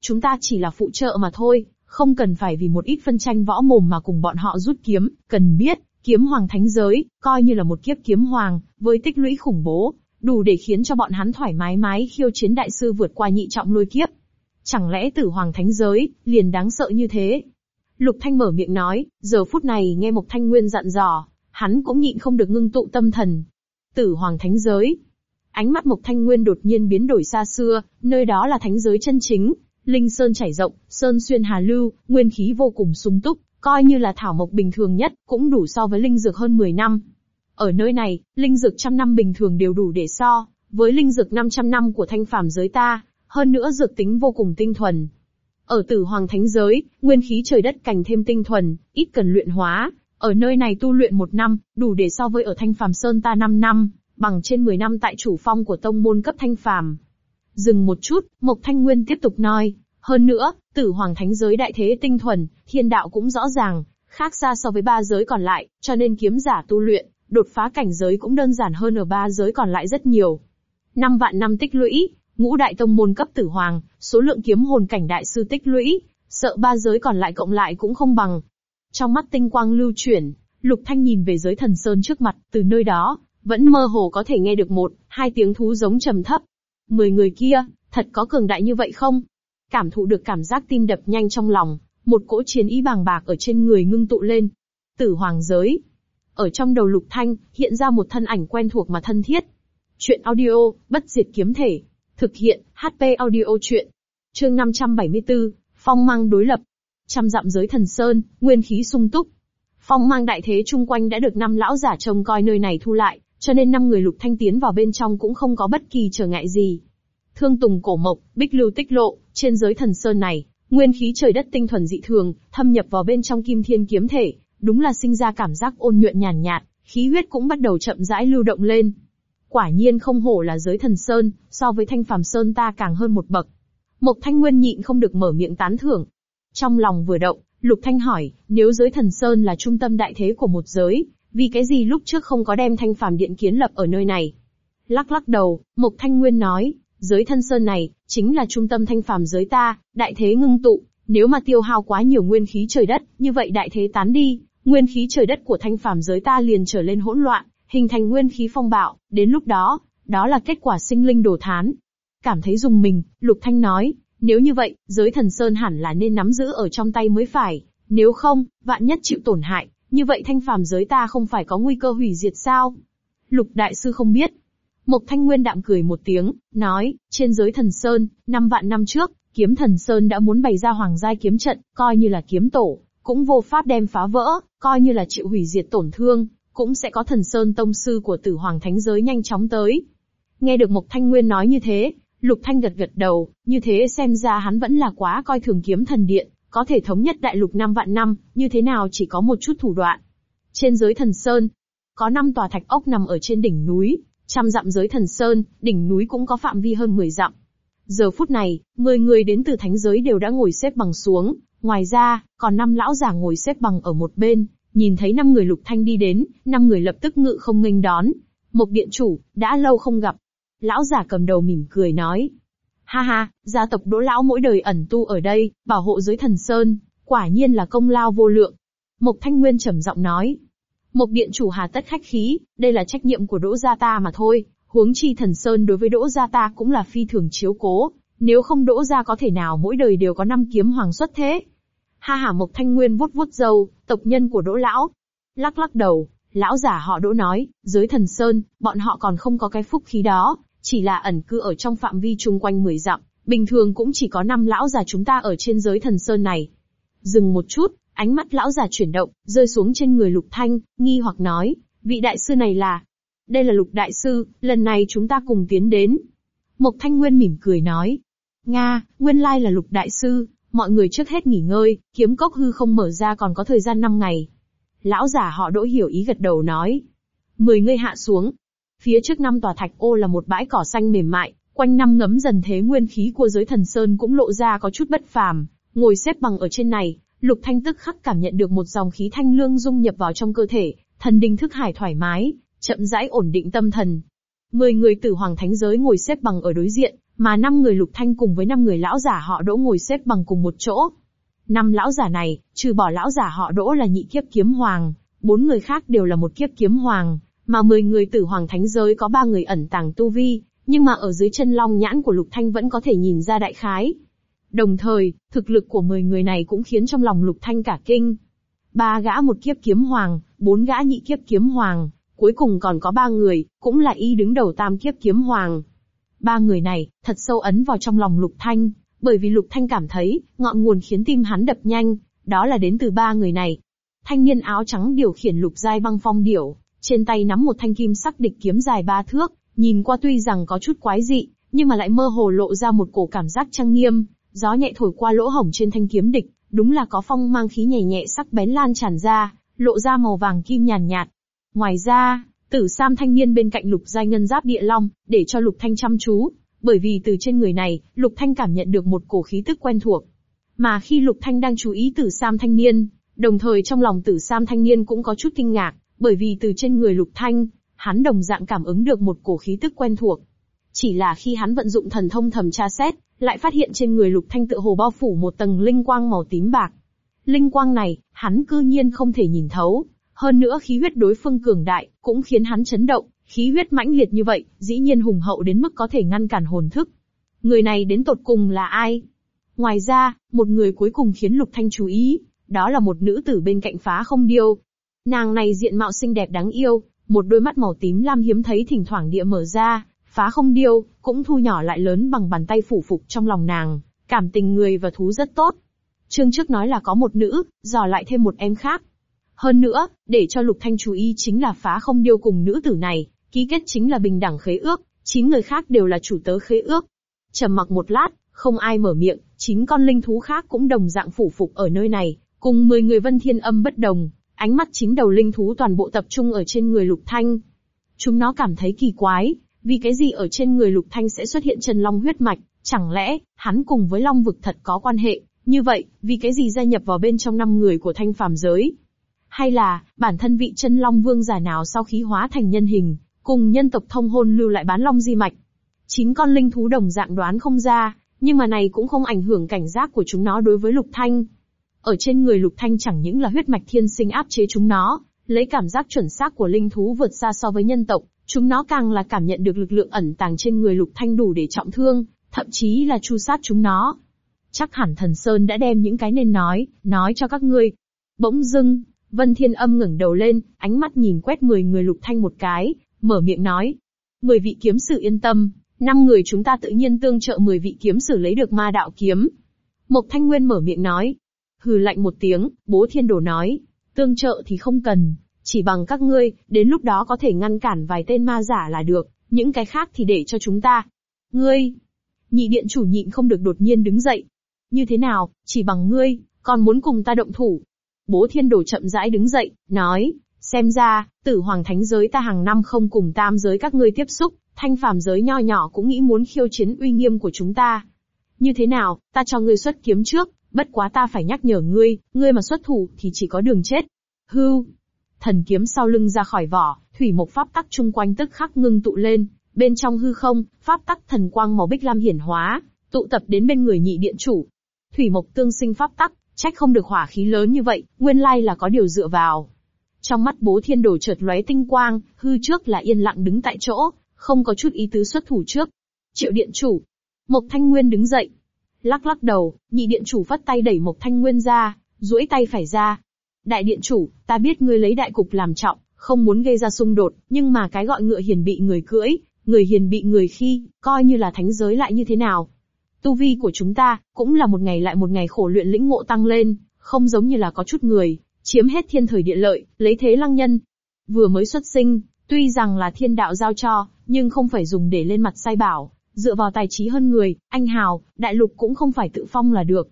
Chúng ta chỉ là phụ trợ mà thôi, không cần phải vì một ít phân tranh võ mồm mà cùng bọn họ rút kiếm, cần biết, kiếm hoàng thánh giới, coi như là một kiếp kiếm hoàng, với tích lũy khủng bố, đủ để khiến cho bọn hắn thoải mái mái khiêu chiến đại sư vượt qua nhị trọng lôi kiếp. Chẳng lẽ tử hoàng thánh giới, liền đáng sợ như thế? Lục Thanh mở miệng nói, giờ phút này nghe Mộc Thanh Nguyên dặn dò, hắn cũng nhịn không được ngưng tụ tâm thần. Tử hoàng thánh giới. Ánh mắt Mộc Thanh Nguyên đột nhiên biến đổi xa xưa, nơi đó là thánh giới chân chính, linh sơn chảy rộng, sơn xuyên hà lưu, nguyên khí vô cùng sung túc, coi như là thảo mộc bình thường nhất, cũng đủ so với linh dược hơn 10 năm. Ở nơi này, linh dược trăm năm bình thường đều đủ để so, với linh dược 500 năm của thanh phàm giới ta, hơn nữa dược tính vô cùng tinh thuần. Ở tử hoàng thánh giới, nguyên khí trời đất càng thêm tinh thuần, ít cần luyện hóa, ở nơi này tu luyện một năm, đủ để so với ở thanh phàm sơn ta 5 năm, bằng trên 10 năm tại chủ phong của tông môn cấp thanh phàm. Dừng một chút, Mộc Thanh Nguyên tiếp tục nói, hơn nữa, tử hoàng thánh giới đại thế tinh thuần, thiên đạo cũng rõ ràng, khác xa so với ba giới còn lại, cho nên kiếm giả tu luyện, đột phá cảnh giới cũng đơn giản hơn ở ba giới còn lại rất nhiều. Năm vạn năm tích lũy, ngũ đại tông môn cấp tử hoàng, số lượng kiếm hồn cảnh đại sư tích lũy, sợ ba giới còn lại cộng lại cũng không bằng. Trong mắt tinh quang lưu chuyển, Lục Thanh nhìn về giới thần sơn trước mặt, từ nơi đó, vẫn mơ hồ có thể nghe được một, hai tiếng thú giống trầm thấp. Mười người kia, thật có cường đại như vậy không? Cảm thụ được cảm giác tim đập nhanh trong lòng, một cỗ chiến ý bàng bạc ở trên người ngưng tụ lên. Tử hoàng giới. Ở trong đầu lục thanh, hiện ra một thân ảnh quen thuộc mà thân thiết. Chuyện audio, bất diệt kiếm thể. Thực hiện, HP audio chuyện. Chương 574, Phong mang đối lập. Trăm dặm giới thần sơn, nguyên khí sung túc. Phong mang đại thế chung quanh đã được năm lão giả trông coi nơi này thu lại, cho nên năm người lục thanh tiến vào bên trong cũng không có bất kỳ trở ngại gì. Thương Tùng cổ mộc, bích lưu tích lộ, trên giới thần sơn này, nguyên khí trời đất tinh thuần dị thường, thâm nhập vào bên trong kim thiên kiếm thể, đúng là sinh ra cảm giác ôn nhuận nhàn nhạt, khí huyết cũng bắt đầu chậm rãi lưu động lên. quả nhiên không hổ là giới thần sơn, so với thanh phàm sơn ta càng hơn một bậc. Mộc Thanh Nguyên nhịn không được mở miệng tán thưởng. Trong lòng vừa động, Lục Thanh hỏi, nếu giới thần sơn là trung tâm đại thế của một giới, vì cái gì lúc trước không có đem thanh phàm điện kiến lập ở nơi này? Lắc lắc đầu, Mộc Thanh Nguyên nói, giới thân sơn này, chính là trung tâm thanh phàm giới ta, đại thế ngưng tụ, nếu mà tiêu hao quá nhiều nguyên khí trời đất, như vậy đại thế tán đi, nguyên khí trời đất của thanh phàm giới ta liền trở lên hỗn loạn, hình thành nguyên khí phong bạo, đến lúc đó, đó là kết quả sinh linh đổ thán. Cảm thấy dùng mình, Lục Thanh nói, nếu như vậy, giới thần sơn hẳn là nên nắm giữ ở trong tay mới phải, nếu không, vạn nhất chịu tổn hại, như vậy thanh phàm giới ta không phải có nguy cơ hủy diệt sao? Lục đại sư không biết. Mộc Thanh Nguyên đạm cười một tiếng, nói, trên giới thần sơn, năm vạn năm trước, kiếm thần sơn đã muốn bày ra hoàng giai kiếm trận, coi như là kiếm tổ, cũng vô pháp đem phá vỡ, coi như là chịu hủy diệt tổn thương, cũng sẽ có thần sơn tông sư của tử hoàng thánh giới nhanh chóng tới. Nghe được Mộc Thanh Nguyên nói như thế, Lục Thanh gật gật đầu, như thế xem ra hắn vẫn là quá coi thường kiếm thần điện, có thể thống nhất đại lục năm vạn năm, như thế nào chỉ có một chút thủ đoạn. Trên giới thần sơn, có năm tòa thạch ốc nằm ở trên đỉnh núi, trăm dặm giới thần sơn, đỉnh núi cũng có phạm vi hơn 10 dặm. Giờ phút này, 10 người đến từ thánh giới đều đã ngồi xếp bằng xuống, ngoài ra, còn năm lão giả ngồi xếp bằng ở một bên, nhìn thấy năm người lục thanh đi đến, năm người lập tức ngự không nghênh đón. Mộc điện chủ, đã lâu không gặp. Lão giả cầm đầu mỉm cười nói. Ha ha, gia tộc đỗ lão mỗi đời ẩn tu ở đây, bảo hộ giới thần sơn, quả nhiên là công lao vô lượng. Mộc thanh nguyên trầm giọng nói. Mộc điện chủ hà tất khách khí, đây là trách nhiệm của đỗ gia ta mà thôi, huống chi thần sơn đối với đỗ gia ta cũng là phi thường chiếu cố, nếu không đỗ gia có thể nào mỗi đời đều có năm kiếm hoàng xuất thế. Ha ha Mộc Thanh Nguyên vuốt vuốt râu, tộc nhân của Đỗ lão. Lắc lắc đầu, lão giả họ Đỗ nói, giới thần sơn, bọn họ còn không có cái phúc khí đó, chỉ là ẩn cư ở trong phạm vi chung quanh 10 dặm, bình thường cũng chỉ có năm lão già chúng ta ở trên giới thần sơn này. Dừng một chút, ánh mắt lão già chuyển động, rơi xuống trên người Lục Thanh, nghi hoặc nói, vị đại sư này là? Đây là Lục đại sư, lần này chúng ta cùng tiến đến. Mộc Thanh Nguyên mỉm cười nói, Nga, nguyên lai là Lục đại sư, Mọi người trước hết nghỉ ngơi, kiếm cốc hư không mở ra còn có thời gian 5 ngày. Lão giả họ đỗ hiểu ý gật đầu nói. Mười người hạ xuống. Phía trước năm tòa thạch ô là một bãi cỏ xanh mềm mại, quanh năm ngấm dần thế nguyên khí của giới thần sơn cũng lộ ra có chút bất phàm. Ngồi xếp bằng ở trên này, lục thanh tức khắc cảm nhận được một dòng khí thanh lương dung nhập vào trong cơ thể, thần đình thức hải thoải mái, chậm rãi ổn định tâm thần. Mười người tử hoàng thánh giới ngồi xếp bằng ở đối diện, mà năm người lục thanh cùng với năm người lão giả họ đỗ ngồi xếp bằng cùng một chỗ. Năm lão giả này, trừ bỏ lão giả họ đỗ là nhị kiếp kiếm hoàng, bốn người khác đều là một kiếp kiếm hoàng, mà mười người tử hoàng thánh giới có ba người ẩn tàng tu vi, nhưng mà ở dưới chân long nhãn của lục thanh vẫn có thể nhìn ra đại khái. Đồng thời, thực lực của mười người này cũng khiến trong lòng lục thanh cả kinh. Ba gã một kiếp kiếm hoàng, bốn gã nhị kiếp kiếm hoàng, cuối cùng còn có ba người, cũng là y đứng đầu tam kiếp kiếm hoàng. Ba người này, thật sâu ấn vào trong lòng Lục Thanh, bởi vì Lục Thanh cảm thấy, ngọn nguồn khiến tim hắn đập nhanh, đó là đến từ ba người này. Thanh niên áo trắng điều khiển lục giai băng phong điểu, trên tay nắm một thanh kim sắc địch kiếm dài ba thước, nhìn qua tuy rằng có chút quái dị, nhưng mà lại mơ hồ lộ ra một cổ cảm giác trang nghiêm, gió nhẹ thổi qua lỗ hổng trên thanh kiếm địch, đúng là có phong mang khí nhẹ nhẹ sắc bén lan tràn ra, lộ ra màu vàng kim nhàn nhạt. Ngoài ra, Tử Sam thanh niên bên cạnh Lục Giai Ngân Giáp Địa Long, để cho Lục Thanh chăm chú, bởi vì từ trên người này, Lục Thanh cảm nhận được một cổ khí tức quen thuộc. Mà khi Lục Thanh đang chú ý Tử Sam thanh niên, đồng thời trong lòng Tử Sam thanh niên cũng có chút kinh ngạc, bởi vì từ trên người Lục Thanh, hắn đồng dạng cảm ứng được một cổ khí tức quen thuộc. Chỉ là khi hắn vận dụng thần thông thầm tra xét, lại phát hiện trên người Lục Thanh tự hồ bao phủ một tầng linh quang màu tím bạc. Linh quang này, hắn cư nhiên không thể nhìn thấu, hơn nữa khí huyết đối phương cường đại, cũng khiến hắn chấn động, khí huyết mãnh liệt như vậy, dĩ nhiên hùng hậu đến mức có thể ngăn cản hồn thức. Người này đến tột cùng là ai? Ngoài ra, một người cuối cùng khiến Lục Thanh chú ý, đó là một nữ tử bên cạnh phá không điêu. Nàng này diện mạo xinh đẹp đáng yêu, một đôi mắt màu tím lam hiếm thấy thỉnh thoảng địa mở ra, phá không điêu, cũng thu nhỏ lại lớn bằng bàn tay phủ phục trong lòng nàng, cảm tình người và thú rất tốt. Chương trước nói là có một nữ, dò lại thêm một em khác, hơn nữa, để cho Lục Thanh chú ý chính là phá không điêu cùng nữ tử này, ký kết chính là bình đẳng khế ước, chín người khác đều là chủ tớ khế ước. Trầm mặc một lát, không ai mở miệng, chín con linh thú khác cũng đồng dạng phủ phục ở nơi này, cùng 10 người vân thiên âm bất đồng, ánh mắt chín đầu linh thú toàn bộ tập trung ở trên người Lục Thanh. Chúng nó cảm thấy kỳ quái, vì cái gì ở trên người Lục Thanh sẽ xuất hiện chân long huyết mạch, chẳng lẽ, hắn cùng với long vực thật có quan hệ, như vậy, vì cái gì gia nhập vào bên trong năm người của thanh phàm giới? Hay là, bản thân vị chân long vương giả nào sau khí hóa thành nhân hình, cùng nhân tộc thông hôn lưu lại bán long di mạch? Chính con linh thú đồng dạng đoán không ra, nhưng mà này cũng không ảnh hưởng cảnh giác của chúng nó đối với Lục Thanh. Ở trên người Lục Thanh chẳng những là huyết mạch thiên sinh áp chế chúng nó, lấy cảm giác chuẩn xác của linh thú vượt xa so với nhân tộc, chúng nó càng là cảm nhận được lực lượng ẩn tàng trên người Lục Thanh đủ để trọng thương, thậm chí là chu sát chúng nó. Chắc hẳn thần Sơn đã đem những cái nên nói, nói cho các ngươi. Bỗng dưng, Vân Thiên Âm ngẩng đầu lên, ánh mắt nhìn quét 10 người Lục Thanh một cái, mở miệng nói. Mười vị kiếm sử yên tâm, năm người chúng ta tự nhiên tương trợ 10 vị kiếm sử lấy được ma đạo kiếm. Mộc Thanh Nguyên mở miệng nói. Hừ lạnh một tiếng, bố thiên đồ nói. Tương trợ thì không cần, chỉ bằng các ngươi, đến lúc đó có thể ngăn cản vài tên ma giả là được, những cái khác thì để cho chúng ta. Ngươi! Nhị điện chủ nhịn không được đột nhiên đứng dậy. Như thế nào, chỉ bằng ngươi, còn muốn cùng ta động thủ. Bố thiên đồ chậm rãi đứng dậy, nói, xem ra, tử hoàng thánh giới ta hàng năm không cùng tam giới các ngươi tiếp xúc, thanh phàm giới nho nhỏ cũng nghĩ muốn khiêu chiến uy nghiêm của chúng ta. Như thế nào, ta cho ngươi xuất kiếm trước, bất quá ta phải nhắc nhở ngươi, ngươi mà xuất thủ thì chỉ có đường chết. Hưu, Thần kiếm sau lưng ra khỏi vỏ, thủy mộc pháp tắc chung quanh tức khắc ngưng tụ lên, bên trong hư không, pháp tắc thần quang màu bích lam hiển hóa, tụ tập đến bên người nhị điện chủ. Thủy mộc tương sinh pháp tắc, trách không được hỏa khí lớn như vậy, nguyên lai là có điều dựa vào. Trong mắt bố thiên đồ chợt lóe tinh quang, hư trước là yên lặng đứng tại chỗ, không có chút ý tứ xuất thủ trước. Triệu điện chủ. Mộc Thanh Nguyên đứng dậy. Lắc lắc đầu, nhị điện chủ phất tay đẩy Mộc Thanh Nguyên ra, duỗi tay phải ra, Đại điện chủ, ta biết ngươi lấy đại cục làm trọng, không muốn gây ra xung đột, nhưng mà cái gọi ngựa hiền bị người cưỡi, người hiền bị người khi, coi như là thánh giới lại như thế nào. Tu vi của chúng ta, cũng là một ngày lại một ngày khổ luyện lĩnh ngộ tăng lên, không giống như là có chút người, chiếm hết thiên thời địa lợi, lấy thế lăng nhân. Vừa mới xuất sinh, tuy rằng là thiên đạo giao cho, nhưng không phải dùng để lên mặt sai bảo, dựa vào tài trí hơn người, anh hào, đại lục cũng không phải tự phong là được.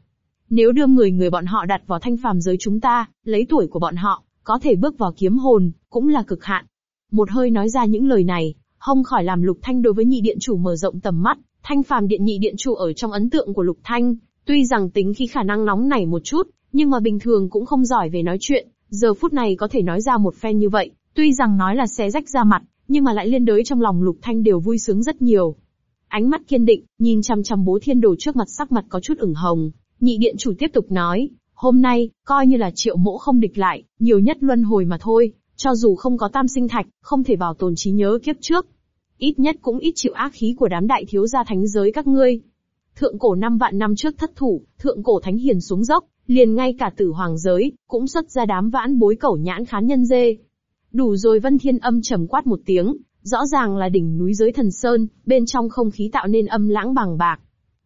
Nếu đưa 10 người bọn họ đặt vào thanh phàm giới chúng ta, lấy tuổi của bọn họ, có thể bước vào kiếm hồn, cũng là cực hạn. Một hơi nói ra những lời này, không khỏi làm Lục Thanh đối với nhị điện chủ mở rộng tầm mắt, thanh phàm điện nhị điện chủ ở trong ấn tượng của Lục Thanh, tuy rằng tính khi khả năng nóng nảy một chút, nhưng mà bình thường cũng không giỏi về nói chuyện, giờ phút này có thể nói ra một phen như vậy, tuy rằng nói là xé rách ra mặt, nhưng mà lại liên đới trong lòng Lục Thanh đều vui sướng rất nhiều. Ánh mắt kiên định, nhìn chăm chăm bố thiên đồ trước mặt sắc mặt có chút ửng hồng, Nhị điện chủ tiếp tục nói, hôm nay, coi như là triệu mỗ không địch lại, nhiều nhất luân hồi mà thôi, cho dù không có tam sinh thạch, không thể bảo tồn trí nhớ kiếp trước. Ít nhất cũng ít chịu ác khí của đám đại thiếu gia thánh giới các ngươi. Thượng cổ năm vạn năm trước thất thủ, thượng cổ thánh hiền xuống dốc, liền ngay cả tử hoàng giới, cũng xuất ra đám vãn bối cẩu nhãn khán nhân dê. Đủ rồi vân thiên âm trầm quát một tiếng, rõ ràng là đỉnh núi dưới thần sơn, bên trong không khí tạo nên âm lãng bằng bạc.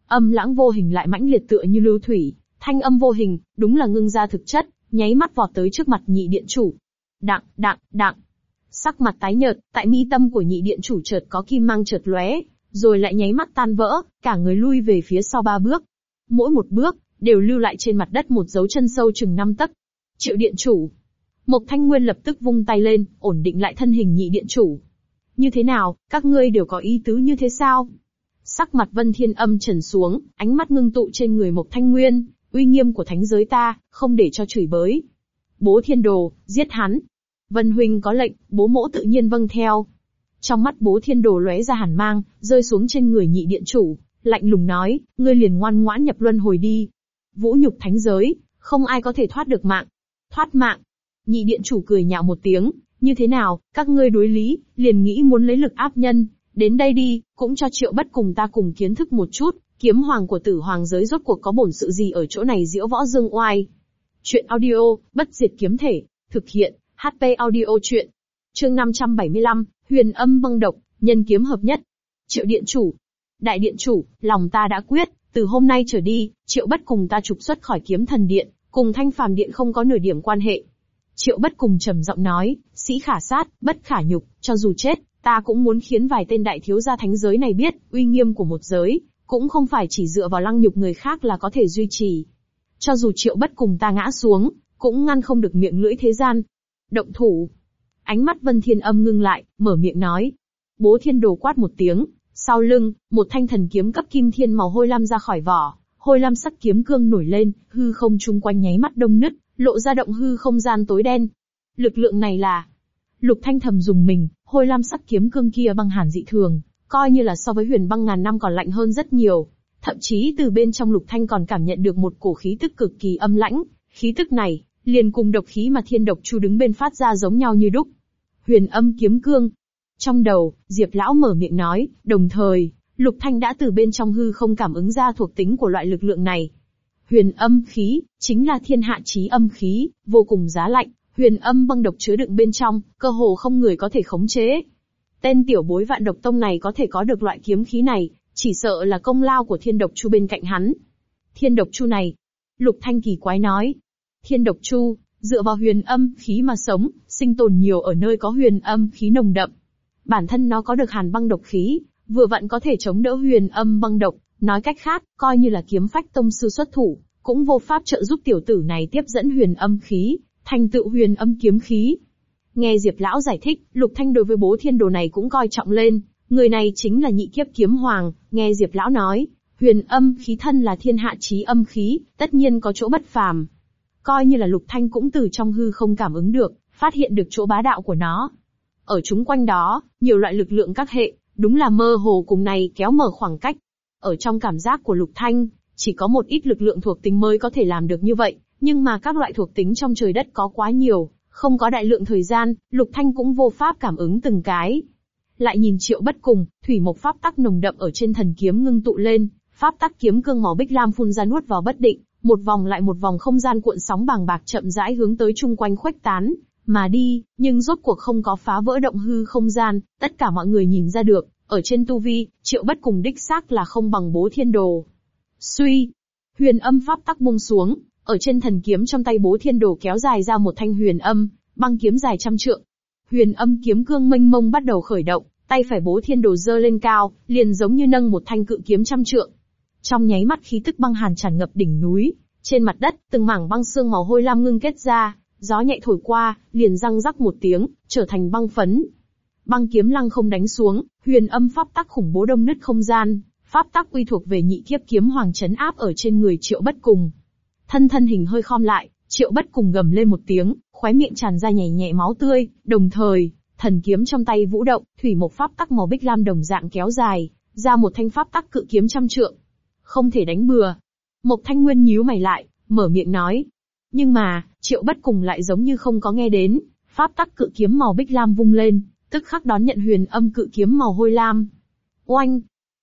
Âm lãng vô hình lại mãnh liệt tựa như lưu thủy, thanh âm vô hình, đúng là ngưng ra thực chất, nháy mắt vọt tới trước mặt nhị điện chủ. Đặng, đặng, đặng. Sắc mặt tái nhợt, tại mi tâm của nhị điện chủ chợt có kim mang chợt lóe, rồi lại nháy mắt tan vỡ, cả người lui về phía sau ba bước. Mỗi một bước, đều lưu lại trên mặt đất một dấu chân sâu chừng năm tấc. Triệu điện chủ. Mộc Thanh Nguyên lập tức vung tay lên, ổn định lại thân hình nhị điện chủ. Như thế nào, các ngươi đều có ý tứ như thế sao? Sắc mặt Vân Thiên âm trần xuống, ánh mắt ngưng tụ trên người Mộc Thanh Nguyên, uy nghiêm của thánh giới ta, không để cho chửi bới. Bố thiên đồ, giết hắn. Vân Huynh có lệnh, bố mỗ tự nhiên vâng theo. Trong mắt bố thiên đồ lóe ra hàn mang, rơi xuống trên người nhị điện chủ, lạnh lùng nói, ngươi liền ngoan ngoãn nhập luân hồi đi. Vũ nhục thánh giới, không ai có thể thoát được mạng. Thoát mạng. Nhị điện chủ cười nhạo một tiếng, như thế nào, các ngươi đối lý, liền nghĩ muốn lấy lực áp nhân, Đến đây đi, cũng cho triệu bất cùng ta cùng kiến thức một chút, kiếm hoàng của tử hoàng giới rốt cuộc có bổn sự gì ở chỗ này diễu võ dương oai. Chuyện audio, bất diệt kiếm thể, thực hiện, HP audio chuyện. Chương 575, huyền âm băng độc, nhân kiếm hợp nhất. Triệu điện chủ. Đại điện chủ, lòng ta đã quyết, từ hôm nay trở đi, triệu bất cùng ta trục xuất khỏi kiếm thần điện, cùng thanh phàm điện không có nửa điểm quan hệ. Triệu bất cùng trầm giọng nói, sĩ khả sát, bất khả nhục, cho dù chết, Ta cũng muốn khiến vài tên đại thiếu gia thánh giới này biết, uy nghiêm của một giới, cũng không phải chỉ dựa vào lăng nhục người khác là có thể duy trì. Cho dù triệu bất cùng ta ngã xuống, cũng ngăn không được miệng lưỡi thế gian. Động thủ. Ánh mắt Vân Thiên Âm ngưng lại, mở miệng nói. Bố Thiên Đồ quát một tiếng, sau lưng, một thanh thần kiếm cấp kim thiên màu hôi lam ra khỏi vỏ, hôi lam sắc kiếm cương nổi lên, hư không chung quanh nháy mắt đông nứt, lộ ra động hư không gian tối đen. Lực lượng này là Lục Thanh thầm dùng mình, hôi lam sắc kiếm cương kia băng hàn dị thường, coi như là so với huyền băng ngàn năm còn lạnh hơn rất nhiều. Thậm chí từ bên trong Lục Thanh còn cảm nhận được một cổ khí tức cực kỳ âm lãnh, khí tức này, liền cùng độc khí mà thiên độc chu đứng bên phát ra giống nhau như đúc. Huyền âm kiếm cương. Trong đầu, Diệp Lão mở miệng nói, đồng thời, Lục Thanh đã từ bên trong hư không cảm ứng ra thuộc tính của loại lực lượng này. Huyền âm khí, chính là thiên hạ chí âm khí, vô cùng giá lạnh, huyền âm băng độc chứa đựng bên trong, cơ hồ không người có thể khống chế. Tên tiểu bối vạn độc tông này có thể có được loại kiếm khí này, chỉ sợ là công lao của thiên độc chu bên cạnh hắn. Thiên độc chu này, Lục Thanh kỳ quái nói. Thiên độc chu, dựa vào huyền âm khí mà sống, sinh tồn nhiều ở nơi có huyền âm khí nồng đậm. Bản thân nó có được hàn băng độc khí, vừa vặn có thể chống đỡ huyền âm băng độc, nói cách khác, coi như là kiếm phách tông sư xuất thủ, cũng vô pháp trợ giúp tiểu tử này tiếp dẫn huyền âm khí, thành tựu huyền âm kiếm khí. Nghe Diệp Lão giải thích, Lục Thanh đối với bố thiên đồ này cũng coi trọng lên, người này chính là nhị kiếp kiếm hoàng, nghe Diệp Lão nói, huyền âm khí thân là thiên hạ chí âm khí, tất nhiên có chỗ bất phàm. Coi như là Lục Thanh cũng từ trong hư không cảm ứng được, phát hiện được chỗ bá đạo của nó. Ở chúng quanh đó, nhiều loại lực lượng các hệ, đúng là mơ hồ cùng này kéo mở khoảng cách. Ở trong cảm giác của Lục Thanh, chỉ có một ít lực lượng thuộc tính mới có thể làm được như vậy, nhưng mà các loại thuộc tính trong trời đất có quá nhiều, không có đại lượng thời gian, Lục Thanh cũng vô pháp cảm ứng từng cái. Lại nhìn triệu bất cùng, thủy mộc pháp tắc nồng đậm ở trên thần kiếm ngưng tụ lên, pháp tắc kiếm cương màu bích lam phun ra nuốt vào bất định, một vòng lại một vòng không gian cuộn sóng bàng bạc chậm rãi hướng tới chung quanh khuếch tán, mà đi, nhưng rốt cuộc không có phá vỡ động hư không gian, tất cả mọi người nhìn ra được, ở trên tu vi, triệu bất cùng đích xác là không bằng bố thiên đồ. Suy, huyền âm pháp tắc buông xuống, ở trên thần kiếm trong tay bố thiên đồ kéo dài ra một thanh huyền âm, băng kiếm dài trăm trượng. Huyền âm kiếm cương mênh mông bắt đầu khởi động, tay phải bố thiên đồ dơ lên cao, liền giống như nâng một thanh cự kiếm trăm trượng. Trong nháy mắt khí tức băng hàn tràn ngập đỉnh núi, trên mặt đất, từng mảng băng xương màu hôi lam ngưng kết ra, gió nhẹ thổi qua, liền răng rắc một tiếng, trở thành băng phấn. Băng kiếm lăng không đánh xuống, huyền âm pháp tắc khủng bố đông nứt không gian, pháp tắc uy thuộc về nhị kiếp kiếm hoàng chấn áp ở trên người triệu bất cùng. Thân thân hình hơi khom lại, triệu bất cùng gầm lên một tiếng, khóe miệng tràn ra nhảy nhẹ máu tươi, đồng thời, thần kiếm trong tay vũ động, thủy một pháp tắc màu bích lam đồng dạng kéo dài, ra một thanh pháp tắc cự kiếm trăm trượng. Không thể đánh bừa. Mộc thanh nguyên nhíu mày lại, mở miệng nói. Nhưng mà, triệu bất cùng lại giống như không có nghe đến, pháp tắc cự kiếm màu bích lam vung lên, tức khắc đón nhận huyền âm cự kiếm màu hôi lam. Oanh!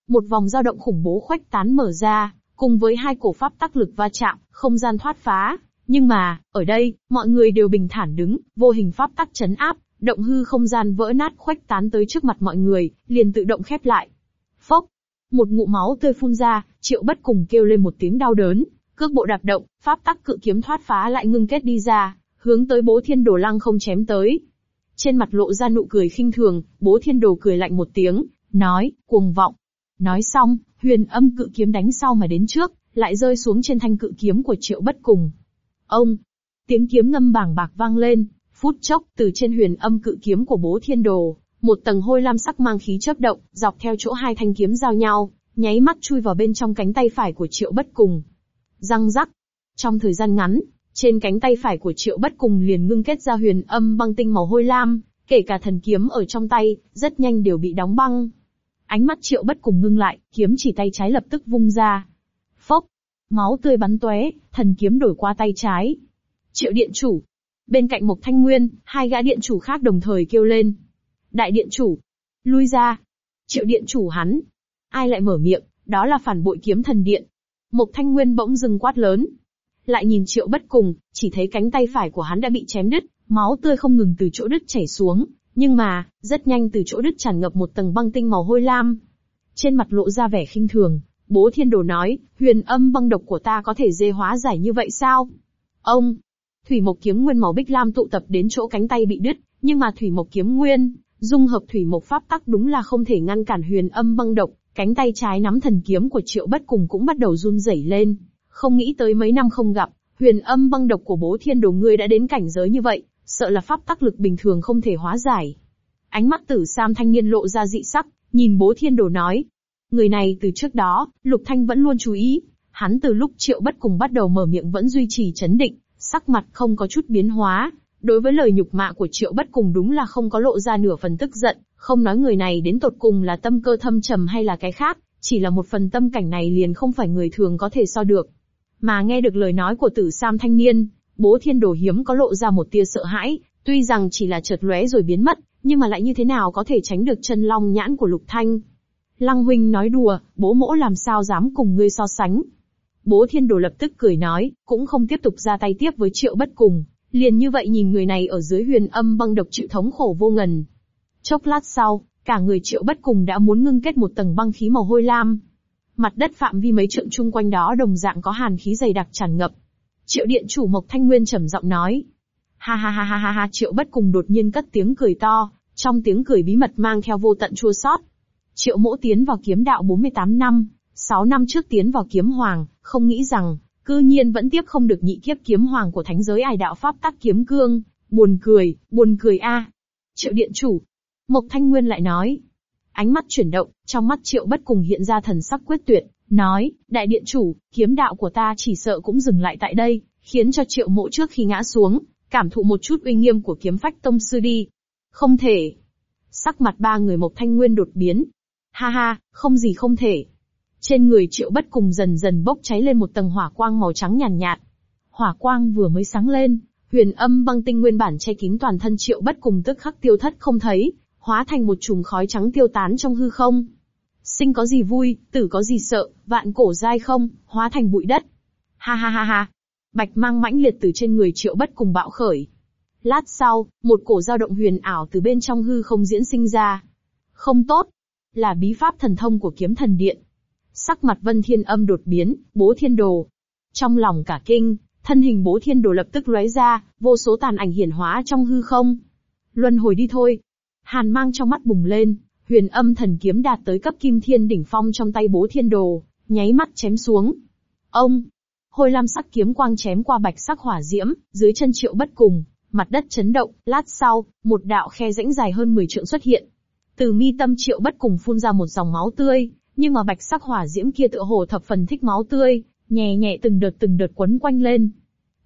Một vòng dao động khủng bố khoách tán mở ra, cùng với hai cổ pháp tắc lực va chạm, không gian thoát phá. Nhưng mà, ở đây, mọi người đều bình thản đứng, vô hình pháp tắc chấn áp, động hư không gian vỡ nát khoách tán tới trước mặt mọi người, liền tự động khép lại. Phốc! Một ngụ máu tươi phun ra, triệu bất cùng kêu lên một tiếng đau đớn, cước bộ đạp động, pháp tắc cự kiếm thoát phá lại ngưng kết đi ra, hướng tới bố thiên đồ lăng không chém tới. Trên mặt lộ ra nụ cười khinh thường, bố thiên đồ cười lạnh một tiếng, nói, cuồng vọng. Nói xong, huyền âm cự kiếm đánh sau mà đến trước, lại rơi xuống trên thanh cự kiếm của triệu bất cùng. Ông! Tiếng kiếm ngâm bảng bạc vang lên, phút chốc, từ trên huyền âm cự kiếm của bố thiên đồ, một tầng hôi lam sắc mang khí chớp động, dọc theo chỗ hai thanh kiếm giao nhau, nháy mắt chui vào bên trong cánh tay phải của triệu bất cùng. Răng rắc! Trong thời gian ngắn, trên cánh tay phải của triệu bất cùng liền ngưng kết ra huyền âm băng tinh màu hôi lam, kể cả thần kiếm ở trong tay, rất nhanh đều bị đóng băng. Ánh mắt triệu bất cùng ngưng lại, kiếm chỉ tay trái lập tức vung ra. Phốc! Máu tươi bắn tóe, thần kiếm đổi qua tay trái. Triệu điện chủ! Bên cạnh một thanh nguyên, hai gã điện chủ khác đồng thời kêu lên. Đại điện chủ! Lui ra! Triệu điện chủ hắn! Ai lại mở miệng, đó là phản bội kiếm thần điện. Một thanh nguyên bỗng dừng quát lớn, lại nhìn triệu bất cùng, chỉ thấy cánh tay phải của hắn đã bị chém đứt, máu tươi không ngừng từ chỗ đứt chảy xuống, nhưng mà, rất nhanh từ chỗ đứt tràn ngập một tầng băng tinh màu hôi lam. Trên mặt lộ ra vẻ khinh thường, bố thiên đồ nói, huyền âm băng độc của ta có thể dê hóa giải như vậy sao? Ông, thủy mộc kiếm nguyên màu bích lam tụ tập đến chỗ cánh tay bị đứt, nhưng mà thủy mộc kiếm nguyên, dung hợp thủy mộc pháp tắc đúng là không thể ngăn cản huyền âm băng độc, cánh tay trái nắm thần kiếm của triệu bất cùng cũng bắt đầu run rẩy lên, không nghĩ tới mấy năm không gặp, huyền âm băng độc của bố thiên đồ ngươi đã đến cảnh giới như vậy, sợ là pháp tắc lực bình thường không thể hóa giải. Ánh mắt tử sam thanh niên lộ ra dị sắc, nhìn bố thiên đồ nói. Người này từ trước đó, Lục Thanh vẫn luôn chú ý. Hắn từ lúc triệu bất cùng bắt đầu mở miệng vẫn duy trì chấn định, sắc mặt không có chút biến hóa. Đối với lời nhục mạ của triệu bất cùng đúng là không có lộ ra nửa phần tức giận, không nói người này đến tột cùng là tâm cơ thâm trầm hay là cái khác, chỉ là một phần tâm cảnh này liền không phải người thường có thể so được. Mà nghe được lời nói của tử Sam thanh niên, bố thiên đồ hiếm có lộ ra một tia sợ hãi, tuy rằng chỉ là chợt lóe rồi biến mất, nhưng mà lại như thế nào có thể tránh được chân long nhãn của Lục Thanh. Lăng huynh nói đùa, bố mỗ làm sao dám cùng ngươi so sánh. Bố thiên đồ lập tức cười nói, cũng không tiếp tục ra tay tiếp với triệu bất cùng, liền như vậy nhìn người này ở dưới huyền âm băng độc chịu thống khổ vô ngần. Chốc lát sau, cả người triệu bất cùng đã muốn ngưng kết một tầng băng khí màu hôi lam. Mặt đất phạm vi mấy trượng chung quanh đó đồng dạng có hàn khí dày đặc tràn ngập. Triệu điện chủ Mộc Thanh Nguyên trầm giọng nói. Ha ha ha ha ha ha triệu bất cùng đột nhiên cất tiếng cười to, trong tiếng cười bí mật mang theo vô tận chua xót. Triệu mỗ tiến vào kiếm đạo 48 năm, 6 năm trước tiến vào kiếm hoàng, không nghĩ rằng, cư nhiên vẫn tiếp không được nhị kiếp kiếm hoàng của thánh giới ai đạo pháp tắc kiếm cương. Buồn cười, buồn cười a. Triệu điện chủ, Mộc Thanh Nguyên lại nói. Ánh mắt chuyển động, trong mắt triệu bất cùng hiện ra thần sắc quyết tuyệt, nói, đại điện chủ, kiếm đạo của ta chỉ sợ cũng dừng lại tại đây, khiến cho triệu mộ trước khi ngã xuống, cảm thụ một chút uy nghiêm của kiếm phách tông sư đi. Không thể. Sắc mặt ba người Mộc Thanh Nguyên đột biến. Ha ha, không gì không thể. Trên người triệu bất cùng dần dần bốc cháy lên một tầng hỏa quang màu trắng nhàn nhạt, nhạt. Hỏa quang vừa mới sáng lên, huyền âm băng tinh nguyên bản che kín toàn thân triệu bất cùng tức khắc tiêu thất không thấy, hóa thành một chùm khói trắng tiêu tán trong hư không. Sinh có gì vui, tử có gì sợ, vạn cổ dai không, hóa thành bụi đất. Ha ha ha ha. Bạch mang mãnh liệt từ trên người triệu bất cùng bạo khởi. Lát sau, một cổ dao động huyền ảo từ bên trong hư không diễn sinh ra. Không tốt. Là bí pháp thần thông của kiếm thần điện. Sắc mặt vân thiên âm đột biến, bố thiên đồ. Trong lòng cả kinh, thân hình bố thiên đồ lập tức lóe ra, vô số tàn ảnh hiển hóa trong hư không. Luân hồi đi thôi, Hàn mang trong mắt bùng lên, huyền âm thần kiếm đạt tới cấp kim thiên đỉnh phong trong tay bố thiên đồ, nháy mắt chém xuống. Ông! Hôi lam sắc kiếm quang chém qua bạch sắc hỏa diễm, dưới chân triệu bất cùng, mặt đất chấn động, lát sau, một đạo khe rãnh dài hơn 10 trượng xuất hiện. Từ mi tâm triệu bất cùng phun ra một dòng máu tươi, nhưng mà bạch sắc hỏa diễm kia tựa hồ thập phần thích máu tươi, nhẹ nhẹ từng đợt từng đợt quấn quanh lên.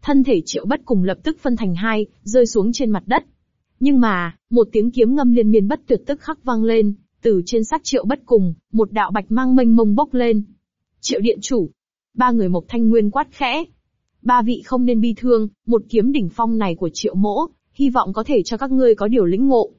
Thân thể triệu bất cùng lập tức phân thành hai, rơi xuống trên mặt đất. Nhưng mà, một tiếng kiếm ngâm liên miên bất tuyệt tức khắc vang lên, từ trên sắc triệu bất cùng, một đạo bạch mang mênh mông bốc lên. Triệu điện chủ. Ba người Mộc Thanh Nguyên quát khẽ. Ba vị không nên bi thương, một kiếm đỉnh phong này của triệu mỗ, hy vọng có thể cho các ngươi có điều lĩnh ngộ.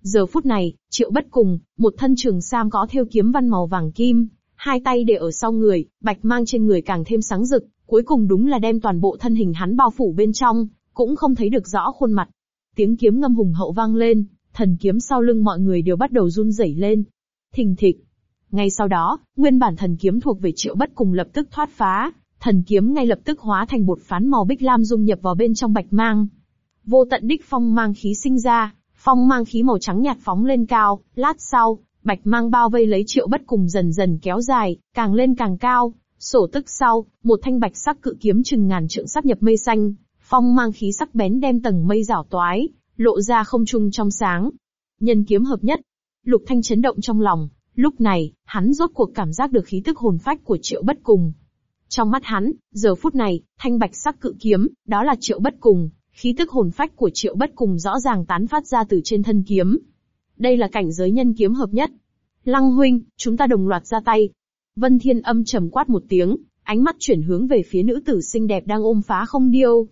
Giờ phút này, triệu bất cùng, một thân trường sam có theo kiếm văn màu vàng kim, hai tay để ở sau người, bạch mang trên người càng thêm sáng rực, cuối cùng đúng là đem toàn bộ thân hình hắn bao phủ bên trong, cũng không thấy được rõ khuôn mặt, Tiếng kiếm ngâm hùng hậu vang lên, thần kiếm sau lưng mọi người đều bắt đầu run rẩy lên. Thình thịch. Ngay sau đó, nguyên bản thần kiếm thuộc về triệu bất cùng lập tức thoát phá, thần kiếm ngay lập tức hóa thành bột phán màu bích lam dung nhập vào bên trong bạch mang. Vô tận đích phong mang khí sinh ra, phong mang khí màu trắng nhạt phóng lên cao, lát sau, bạch mang bao vây lấy triệu bất cùng dần dần kéo dài, càng lên càng cao. Sổ tức sau, một thanh bạch sắc cự kiếm chừng ngàn trượng sắp nhập mây xanh, Phong mang khí sắc bén đem tầng mây rảo toái, lộ ra không trung trong sáng. Nhân kiếm hợp nhất. Lục Thanh chấn động trong lòng, lúc này, hắn rốt cuộc cảm giác được khí tức hồn phách của Triệu Bất Cùng. Trong mắt hắn, giờ phút này, thanh bạch sắc cự kiếm, đó là Triệu Bất Cùng, khí tức hồn phách của Triệu Bất Cùng rõ ràng tán phát ra từ trên thân kiếm. Đây là cảnh giới nhân kiếm hợp nhất. Lăng huynh, chúng ta đồng loạt ra tay. Vân Thiên âm trầm quát một tiếng, ánh mắt chuyển hướng về phía nữ tử xinh đẹp đang ôm phá không điêu.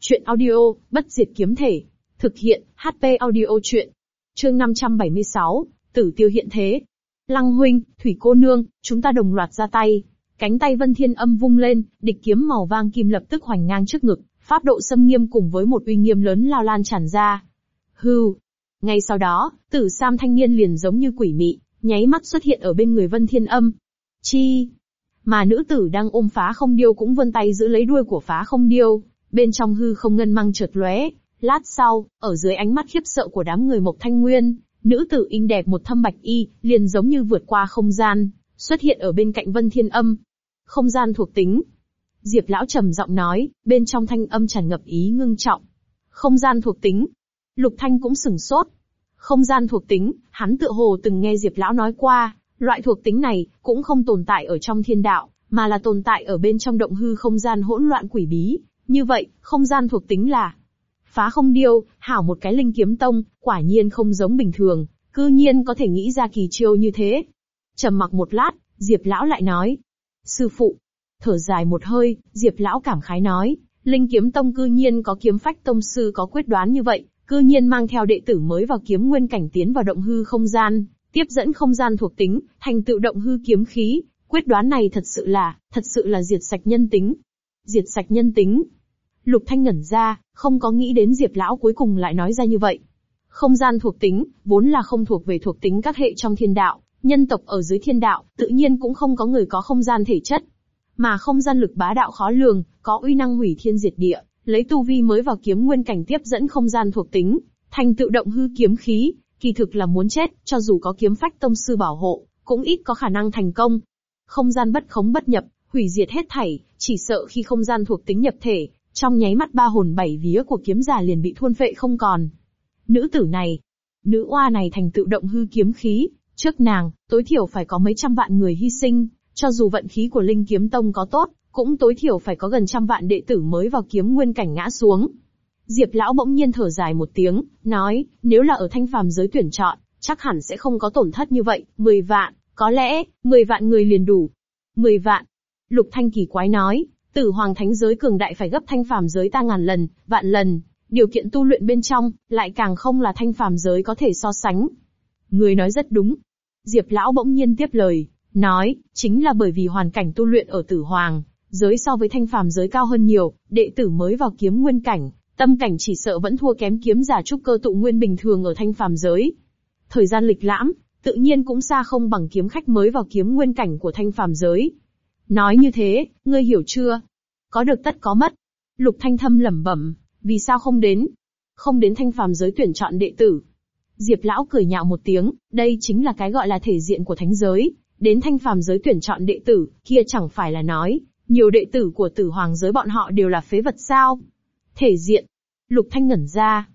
Chuyện audio, bất diệt kiếm thể. Thực hiện, HP audio chuyện. Chương 576, tử tiêu hiện thế. Lăng huynh, thủy cô nương, chúng ta đồng loạt ra tay. Cánh tay vân thiên âm vung lên, địch kiếm màu vang kim lập tức hoành ngang trước ngực, pháp độ xâm nghiêm cùng với một uy nghiêm lớn lao lan tràn ra. Hư. Ngay sau đó, tử sam thanh niên liền giống như quỷ mị, nháy mắt xuất hiện ở bên người vân thiên âm. Chi. Mà nữ tử đang ôm phá không điêu cũng vươn tay giữ lấy đuôi của phá không điêu, Bên trong hư không ngân mang chợt lóe, lát sau, ở dưới ánh mắt khiếp sợ của đám người Mộc Thanh Nguyên, nữ tử in đẹp một thâm bạch y, liền giống như vượt qua không gian, xuất hiện ở bên cạnh Vân Thiên Âm. Không gian thuộc tính. Diệp lão trầm giọng nói, bên trong thanh âm tràn ngập ý ngưng trọng. Không gian thuộc tính. Lục Thanh cũng sửng sốt. Không gian thuộc tính, hắn tựa hồ từng nghe Diệp Lão nói qua, loại thuộc tính này, cũng không tồn tại ở trong thiên đạo, mà là tồn tại ở bên trong động hư không gian hỗn loạn quỷ bí. Như vậy, không gian thuộc tính là phá không điêu, hảo một cái linh kiếm tông, quả nhiên không giống bình thường, cư nhiên có thể nghĩ ra kỳ chiêu như thế. trầm mặc một lát, Diệp Lão lại nói. Sư phụ. Thở dài một hơi, Diệp Lão cảm khái nói, Linh kiếm tông cư nhiên có kiếm phách tông sư có quyết đoán như vậy, cư nhiên mang theo đệ tử mới vào kiếm nguyên cảnh tiến vào động hư không gian, tiếp dẫn không gian thuộc tính, thành tự động hư kiếm khí, quyết đoán này thật sự là, thật sự là diệt sạch nhân tính. Diệt sạch nhân tính. Lục Thanh ngẩn ra, không có nghĩ đến Diệp Lão cuối cùng lại nói ra như vậy. Không gian thuộc tính, vốn là không thuộc về thuộc tính các hệ trong thiên đạo, nhân tộc ở dưới thiên đạo, tự nhiên cũng không có người có không gian thể chất. Mà không gian lực bá đạo khó lường, có uy năng hủy thiên diệt địa, lấy tu vi mới vào kiếm nguyên cảnh tiếp dẫn không gian thuộc tính, thành tự động hư kiếm khí, kỳ thực là muốn chết, cho dù có kiếm phách tông sư bảo hộ, cũng ít có khả năng thành công. Không gian bất khống bất nhập, hủy diệt hết thảy, chỉ sợ khi không gian thuộc tính nhập thể, trong nháy mắt ba hồn bảy vía của kiếm giả liền bị thôn phệ không còn. Nữ tử này, nữ oa này thành tự động hư kiếm khí, trước nàng, tối thiểu phải có mấy trăm vạn người hy sinh, cho dù vận khí của Linh Kiếm Tông có tốt, cũng tối thiểu phải có gần trăm vạn đệ tử mới vào kiếm nguyên cảnh ngã xuống. Diệp lão bỗng nhiên thở dài một tiếng, nói, nếu là ở thanh phàm giới tuyển chọn, chắc hẳn sẽ không có tổn thất như vậy, 10 vạn, có lẽ, 10 vạn người liền đủ. 10 vạn. Lục Thanh kỳ quái nói, tử hoàng thánh giới cường đại phải gấp thanh phàm giới ta ngàn lần, vạn lần, điều kiện tu luyện bên trong, lại càng không là thanh phàm giới có thể so sánh. Người nói rất đúng. Diệp lão bỗng nhiên tiếp lời, nói, chính là bởi vì hoàn cảnh tu luyện ở tử hoàng, giới so với thanh phàm giới cao hơn nhiều, đệ tử mới vào kiếm nguyên cảnh, tâm cảnh chỉ sợ vẫn thua kém kiếm giả trúc cơ tụ nguyên bình thường ở thanh phàm giới. Thời gian lịch lãm, tự nhiên cũng xa không bằng kiếm khách mới vào kiếm nguyên cảnh của thanh phàm giới. Nói như thế, ngươi hiểu chưa? Có được tất có mất. Lục thanh thâm lẩm bẩm, vì sao không đến? Không đến thanh phàm giới tuyển chọn đệ tử. Diệp lão cười nhạo một tiếng, đây chính là cái gọi là thể diện của thánh giới, đến thanh phàm giới tuyển chọn đệ tử, kia chẳng phải là nói, nhiều đệ tử của tử hoàng giới bọn họ đều là phế vật sao? Thể diện. Lục Thanh ngẩn ra.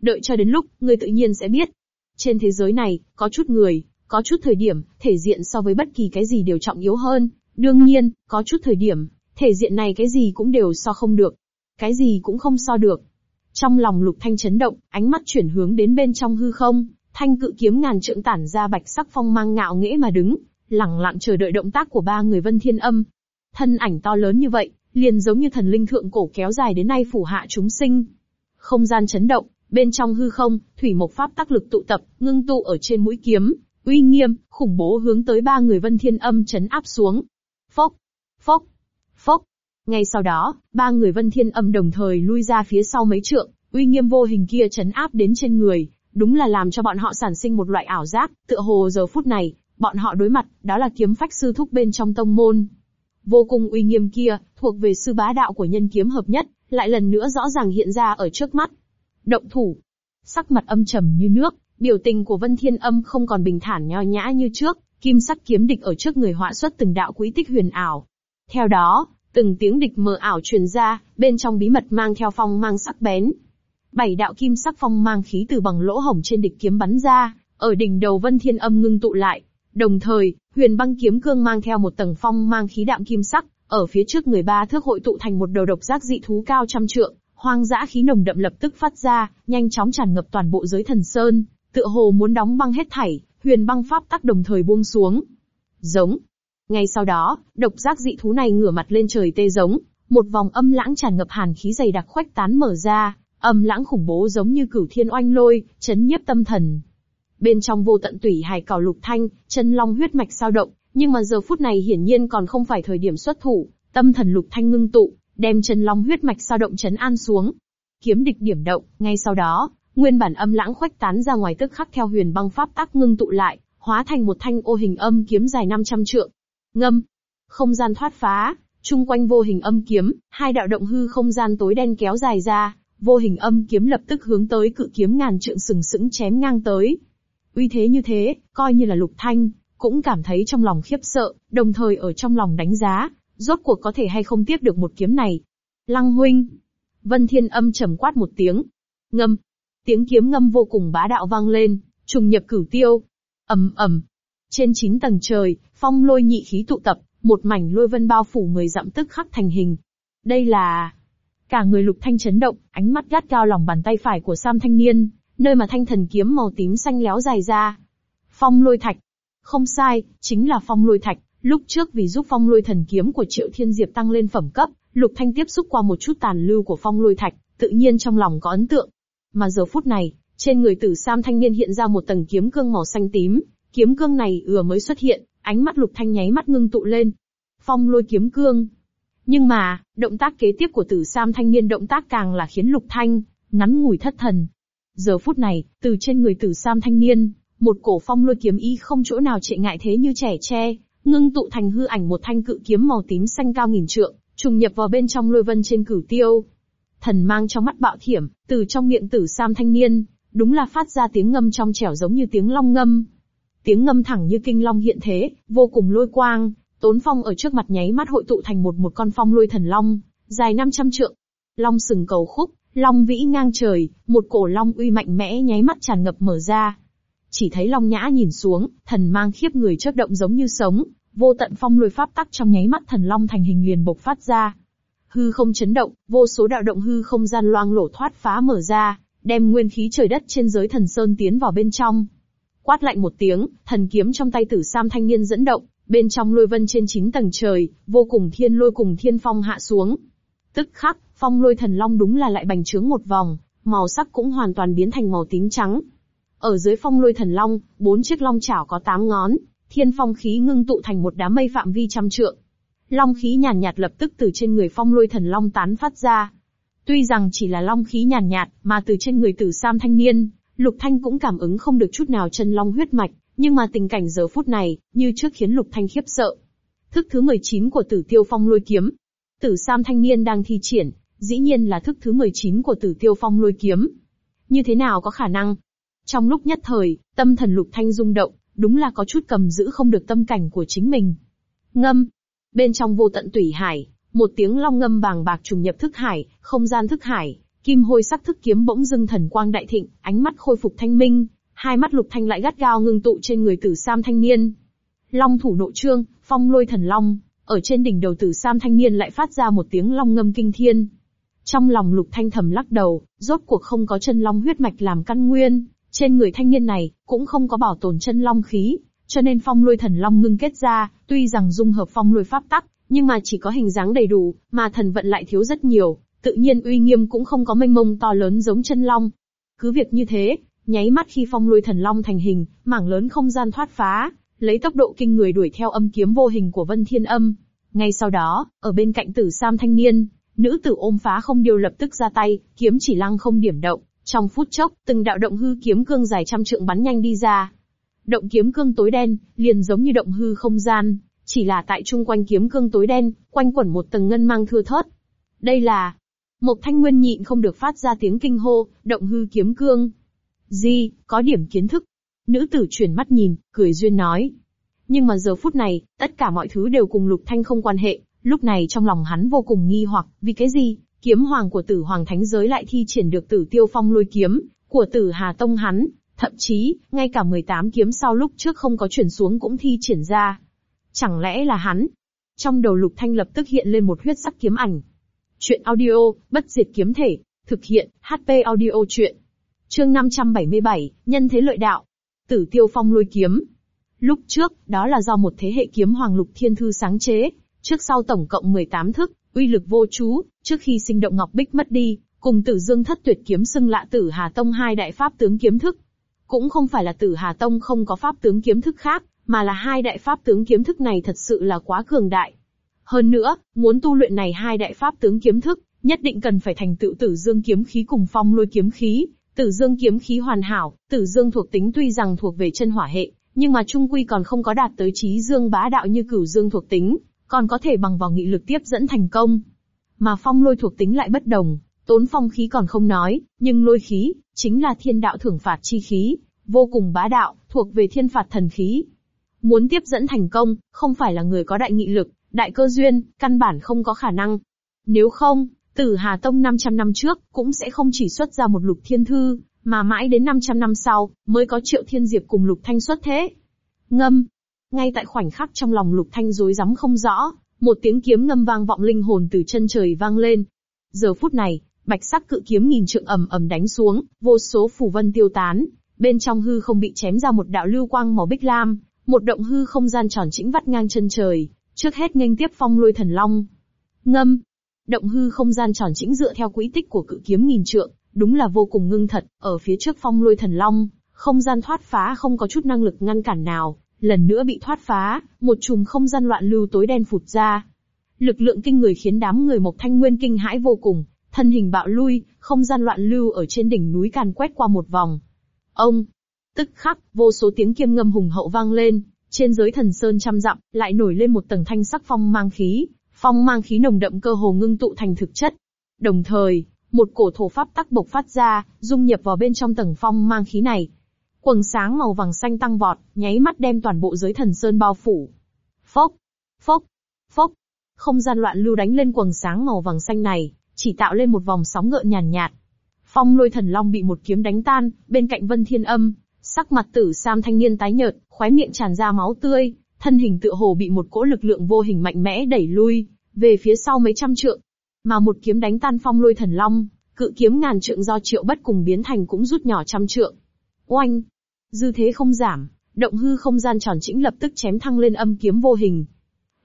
Đợi cho đến lúc, người tự nhiên sẽ biết. Trên thế giới này, có chút người, có chút thời điểm, thể diện so với bất kỳ cái gì đều trọng yếu hơn. Đương nhiên, có chút thời điểm, thể diện này cái gì cũng đều so không được. Cái gì cũng không so được. Trong lòng Lục Thanh chấn động, ánh mắt chuyển hướng đến bên trong hư không, thanh cự kiếm ngàn trượng tản ra bạch sắc phong mang ngạo nghễ mà đứng, lặng lặng chờ đợi động tác của ba người Vân Thiên Âm. Thân ảnh to lớn như vậy, liền giống như thần linh thượng cổ kéo dài đến nay phủ hạ chúng sinh. Không gian chấn động, bên trong hư không, thủy mộc pháp tác lực tụ tập, ngưng tụ ở trên mũi kiếm, uy nghiêm, khủng bố hướng tới ba người Vân Thiên Âm chấn áp xuống. Phốc, phốc, phốc. Ngay sau đó, ba người Vân Thiên Âm đồng thời lui ra phía sau mấy trượng, uy nghiêm vô hình kia chấn áp đến trên người, đúng là làm cho bọn họ sản sinh một loại ảo giác, tựa hồ giờ phút này, bọn họ đối mặt, đó là kiếm phách sư thúc bên trong tông môn. Vô cùng uy nghiêm kia, thuộc về sư bá đạo của nhân kiếm hợp nhất, lại lần nữa rõ ràng hiện ra ở trước mắt. Động thủ. Sắc mặt âm trầm như nước, biểu tình của Vân Thiên Âm không còn bình thản nho nhã như trước, kim sắc kiếm địch ở trước người họa xuất từng đạo quý tích huyền ảo. Theo đó, từng tiếng địch mờ ảo truyền ra, bên trong bí mật mang theo phong mang sắc bén. Bảy đạo kim sắc phong mang khí từ bằng lỗ hổng trên địch kiếm bắn ra, ở đỉnh đầu Vân Thiên Âm ngưng tụ lại, Đồng thời, huyền băng kiếm cương mang theo một tầng phong mang khí đạm kim sắc, ở phía trước người ba thước hội tụ thành một đầu độc giác dị thú cao trăm trượng, hoang dã khí nồng đậm lập tức phát ra, nhanh chóng tràn ngập toàn bộ giới thần sơn, tựa hồ muốn đóng băng hết thảy, huyền băng pháp tắc đồng thời buông xuống. Giống. Ngay sau đó, độc giác dị thú này ngửa mặt lên trời tê giống, một vòng âm lãng tràn ngập hàn khí dày đặc khoách tán mở ra, âm lãng khủng bố giống như cửu thiên oanh lôi, chấn nhiếp tâm thần. Bên trong vô tận tủy hải cào lục thanh, chân long huyết mạch sao động, nhưng mà giờ phút này hiển nhiên còn không phải thời điểm xuất thủ, tâm thần lục thanh ngưng tụ, đem chân long huyết mạch sao động chấn an xuống. Kiếm địch điểm động, ngay sau đó, nguyên bản âm lãng khuếch tán ra ngoài tức khắc theo huyền băng pháp tác ngưng tụ lại, hóa thành một thanh ô hình âm kiếm dài 500 trượng. Ngâm, không gian thoát phá, chung quanh vô hình âm kiếm, hai đạo động hư không gian tối đen kéo dài ra, vô hình âm kiếm lập tức hướng tới cự kiếm ngàn trượng sừng sững chém ngang tới. Uy thế như thế, coi như là lục thanh, cũng cảm thấy trong lòng khiếp sợ, đồng thời ở trong lòng đánh giá, rốt cuộc có thể hay không tiếp được một kiếm này. Lăng huynh. Vân Thiên âm trầm quát một tiếng. Ngâm. Tiếng kiếm ngâm vô cùng bá đạo vang lên, trùng nhập cửu tiêu. ầm ầm. Trên chín tầng trời, phong lôi nhị khí tụ tập, một mảnh lôi vân bao phủ mười dặm tức khắc thành hình. Đây là... Cả người lục thanh chấn động, ánh mắt gắt cao lòng bàn tay phải của Sam thanh niên, nơi mà thanh thần kiếm màu tím xanh léo dài ra. Phong lôi thạch. Không sai, chính là phong lôi thạch. Lúc trước vì giúp phong lôi thần kiếm của Triệu Thiên Diệp tăng lên phẩm cấp, Lục Thanh tiếp xúc qua một chút tàn lưu của phong lôi thạch, tự nhiên trong lòng có ấn tượng. Mà giờ phút này, trên người tử Sam thanh niên hiện ra một tầng kiếm cương màu xanh tím, kiếm cương này vừa mới xuất hiện, ánh mắt Lục Thanh nháy mắt ngưng tụ lên. Phong lôi kiếm cương. Nhưng mà, động tác kế tiếp của tử Sam thanh niên động tác càng là khiến Lục Thanh, ngắn ngủi thất thần. Giờ phút này, từ trên người tử Sam thanh niên, một cổ phong lôi kiếm y không chỗ nào trệ ngại thế như trẻ tre, ngưng tụ thành hư ảnh một thanh cự kiếm màu tím xanh cao nghìn trượng, trùng nhập vào bên trong lôi vân trên cửu tiêu. Thần mang trong mắt bạo thiểm, từ trong miệng tử sam thanh niên, đúng là phát ra tiếng ngâm trong trẻo giống như tiếng long ngâm. Tiếng ngâm thẳng như kinh long hiện thế, vô cùng lôi quang, tốn phong ở trước mặt nháy mắt hội tụ thành một một con phong lôi thần long, dài 500 trượng. Long sừng cầu khúc, long vĩ ngang trời, một cổ long uy mạnh mẽ nháy mắt tràn ngập mở ra. Chỉ thấy long nhã nhìn xuống, thần mang khiếp người chớp động giống như sống, vô tận phong lôi pháp tắc trong nháy mắt thần long thành hình liền bộc phát ra. Hư không chấn động, vô số đạo động hư không gian loang lổ thoát phá mở ra, đem nguyên khí trời đất trên giới thần sơn tiến vào bên trong. Quát lạnh một tiếng, thần kiếm trong tay tử sam thanh niên dẫn động, bên trong lôi vân trên chín tầng trời, vô cùng thiên lôi cùng thiên phong hạ xuống. Tức khắc, phong lôi thần long đúng là lại bành trướng một vòng, màu sắc cũng hoàn toàn biến thành màu tím trắng. Ở dưới phong lôi thần long, bốn chiếc long chảo có tám ngón, thiên phong khí ngưng tụ thành một đám mây phạm vi trăm trượng. Long khí nhàn nhạt lập tức từ trên người phong lôi thần long tán phát ra. Tuy rằng chỉ là long khí nhàn nhạt, mà từ trên người tử sam thanh niên, Lục Thanh cũng cảm ứng không được chút nào chân long huyết mạch, nhưng mà tình cảnh giờ phút này, như trước khiến Lục Thanh khiếp sợ. Thức thứ 19 của tử tiêu phong lôi kiếm. Tử sam thanh niên đang thi triển, dĩ nhiên là thức thứ 19 của tử tiêu phong lôi kiếm. Như thế nào có khả năng? Trong lúc nhất thời, tâm thần Lục Thanh rung động, đúng là có chút cầm giữ không được tâm cảnh của chính mình. Ngâm. Bên trong vô tận tủy hải, một tiếng long ngâm bàng bạc trùng nhập thức hải, không gian thức hải, kim hôi sắc thức kiếm bỗng dưng thần quang đại thịnh, ánh mắt khôi phục thanh minh, hai mắt lục thanh lại gắt gao ngưng tụ trên người tử sam thanh niên. Long thủ nội trương, phong lôi thần long, ở trên đỉnh đầu tử sam thanh niên lại phát ra một tiếng long ngâm kinh thiên. Trong lòng lục thanh thầm lắc đầu, rốt cuộc không có chân long huyết mạch làm căn nguyên, trên người thanh niên này, cũng không có bảo tồn chân long khí, cho nên phong lôi thần long ngưng kết ra, tuy rằng dung hợp phong lôi pháp tắc, nhưng mà chỉ có hình dáng đầy đủ, mà thần vận lại thiếu rất nhiều, tự nhiên uy nghiêm cũng không có mênh mông to lớn giống chân long. Cứ việc như thế, nháy mắt khi phong lôi thần long thành hình, mảng lớn không gian thoát phá, lấy tốc độ kinh người đuổi theo âm kiếm vô hình của Vân Thiên Âm. Ngay sau đó, ở bên cạnh tử Sam thanh niên, nữ tử ôm phá không điều lập tức ra tay, kiếm chỉ lăng không điểm động, trong phút chốc, từng đạo động hư kiếm cương dài trăm trượng bắn nhanh đi ra. Động kiếm cương tối đen, liền giống như động hư không gian, chỉ là tại trung quanh kiếm cương tối đen, quanh quẩn một tầng ngân mang thưa thớt. Đây là... Một thanh nguyên nhịn không được phát ra tiếng kinh hô, động hư kiếm cương. Di, có điểm kiến thức. Nữ tử chuyển mắt nhìn, cười duyên nói. Nhưng mà giờ phút này, tất cả mọi thứ đều cùng lục thanh không quan hệ, lúc này trong lòng hắn vô cùng nghi hoặc, vì cái gì? Kiếm hoàng của tử hoàng thánh giới lại thi triển được tử tiêu phong lôi kiếm, của tử Hà Tông hắn, thậm chí, ngay cả 18 kiếm sau lúc trước không có chuyển xuống cũng thi triển ra. Chẳng lẽ là hắn? Trong đầu lục thanh lập tức hiện lên một huyết sắc kiếm ảnh. Chuyện audio, bất diệt kiếm thể, thực hiện, HP audio chuyện. Chương 577, nhân thế lợi đạo. Tử tiêu phong lôi kiếm. Lúc trước, đó là do một thế hệ kiếm hoàng lục thiên thư sáng chế, trước sau tổng cộng 18 thức, uy lực vô chú, trước khi sinh động Ngọc Bích mất đi, cùng Tử Dương Thất Tuyệt kiếm xưng lạ Tử Hà Tông hai đại pháp tướng kiếm thức. Cũng không phải là Tử Hà Tông không có pháp tướng kiếm thức khác, mà là hai đại pháp tướng kiếm thức này thật sự là quá cường đại. Hơn nữa, muốn tu luyện này hai đại pháp tướng kiếm thức, nhất định cần phải thành tựu Tử Dương kiếm khí cùng Phong Lôi kiếm khí. Tử Dương kiếm khí hoàn hảo, Tử Dương thuộc tính tuy rằng thuộc về chân hỏa hệ, nhưng mà trung quy còn không có đạt tới trí dương bá đạo như Cửu Dương thuộc tính, còn có thể bằng vào nghị lực tiếp dẫn thành công. Mà phong lôi thuộc tính lại bất đồng, tốn phong khí còn không nói, nhưng lôi khí, chính là thiên đạo thưởng phạt chi khí, vô cùng bá đạo, thuộc về thiên phạt thần khí. Muốn tiếp dẫn thành công, không phải là người có đại nghị lực, đại cơ duyên, căn bản không có khả năng. Nếu không, Tử Hà Tông 500 năm trước, cũng sẽ không chỉ xuất ra một lục thiên thư, mà mãi đến 500 năm sau, mới có triệu thiên diệp cùng lục thanh xuất thế. Ngâm. Ngay tại khoảnh khắc trong lòng lục thanh rối rắm không rõ, một tiếng kiếm ngâm vang vọng linh hồn từ chân trời vang lên. Giờ phút này, bạch sắc cự kiếm nghìn trượng ầm ầm đánh xuống, vô số phù vân tiêu tán, bên trong hư không bị chém ra một đạo lưu quang màu bích lam, một động hư không gian tròn chỉnh vắt ngang chân trời, trước hết nghênh tiếp phong lôi thần long. Ngâm, động hư không gian tròn chỉnh dựa theo quỹ tích của cự kiếm nghìn trượng, đúng là vô cùng ngưng thật, ở phía trước phong lôi thần long, không gian thoát phá không có chút năng lực ngăn cản nào, lần nữa bị thoát phá, một chùm không gian loạn lưu tối đen phụt ra. Lực lượng kinh người khiến đám người Mộc Thanh Nguyên kinh hãi vô cùng, thân hình bạo lui, không gian loạn lưu ở trên đỉnh núi càn quét qua một vòng. Ông, tức khắc, vô số tiếng kiêm ngâm hùng hậu vang lên, trên giới thần sơn trăm dặm, lại nổi lên một tầng thanh sắc phong mang khí, phong mang khí nồng đậm cơ hồ ngưng tụ thành thực chất. Đồng thời, một cổ thổ pháp tắc bộc phát ra, dung nhập vào bên trong tầng phong mang khí này. Quầng sáng màu vàng xanh tăng vọt, nháy mắt đem toàn bộ giới thần sơn bao phủ. Phốc, phốc, phốc. Không gian loạn lưu đánh lên quầng sáng màu vàng xanh này, chỉ tạo lên một vòng sóng gợn nhàn nhạt, Phong lôi thần long bị một kiếm đánh tan, bên cạnh vân thiên âm, sắc mặt tử sam thanh niên tái nhợt, khóe miệng tràn ra máu tươi, thân hình tựa hồ bị một cỗ lực lượng vô hình mạnh mẽ đẩy lui, về phía sau mấy trăm trượng. Mà một kiếm đánh tan phong lôi thần long, cự kiếm ngàn trượng do triệu bất cùng biến thành cũng rút nhỏ trăm trượng. Oanh! Dư thế không giảm, động hư không gian tròn chỉnh lập tức chém thăng lên âm kiếm vô hình.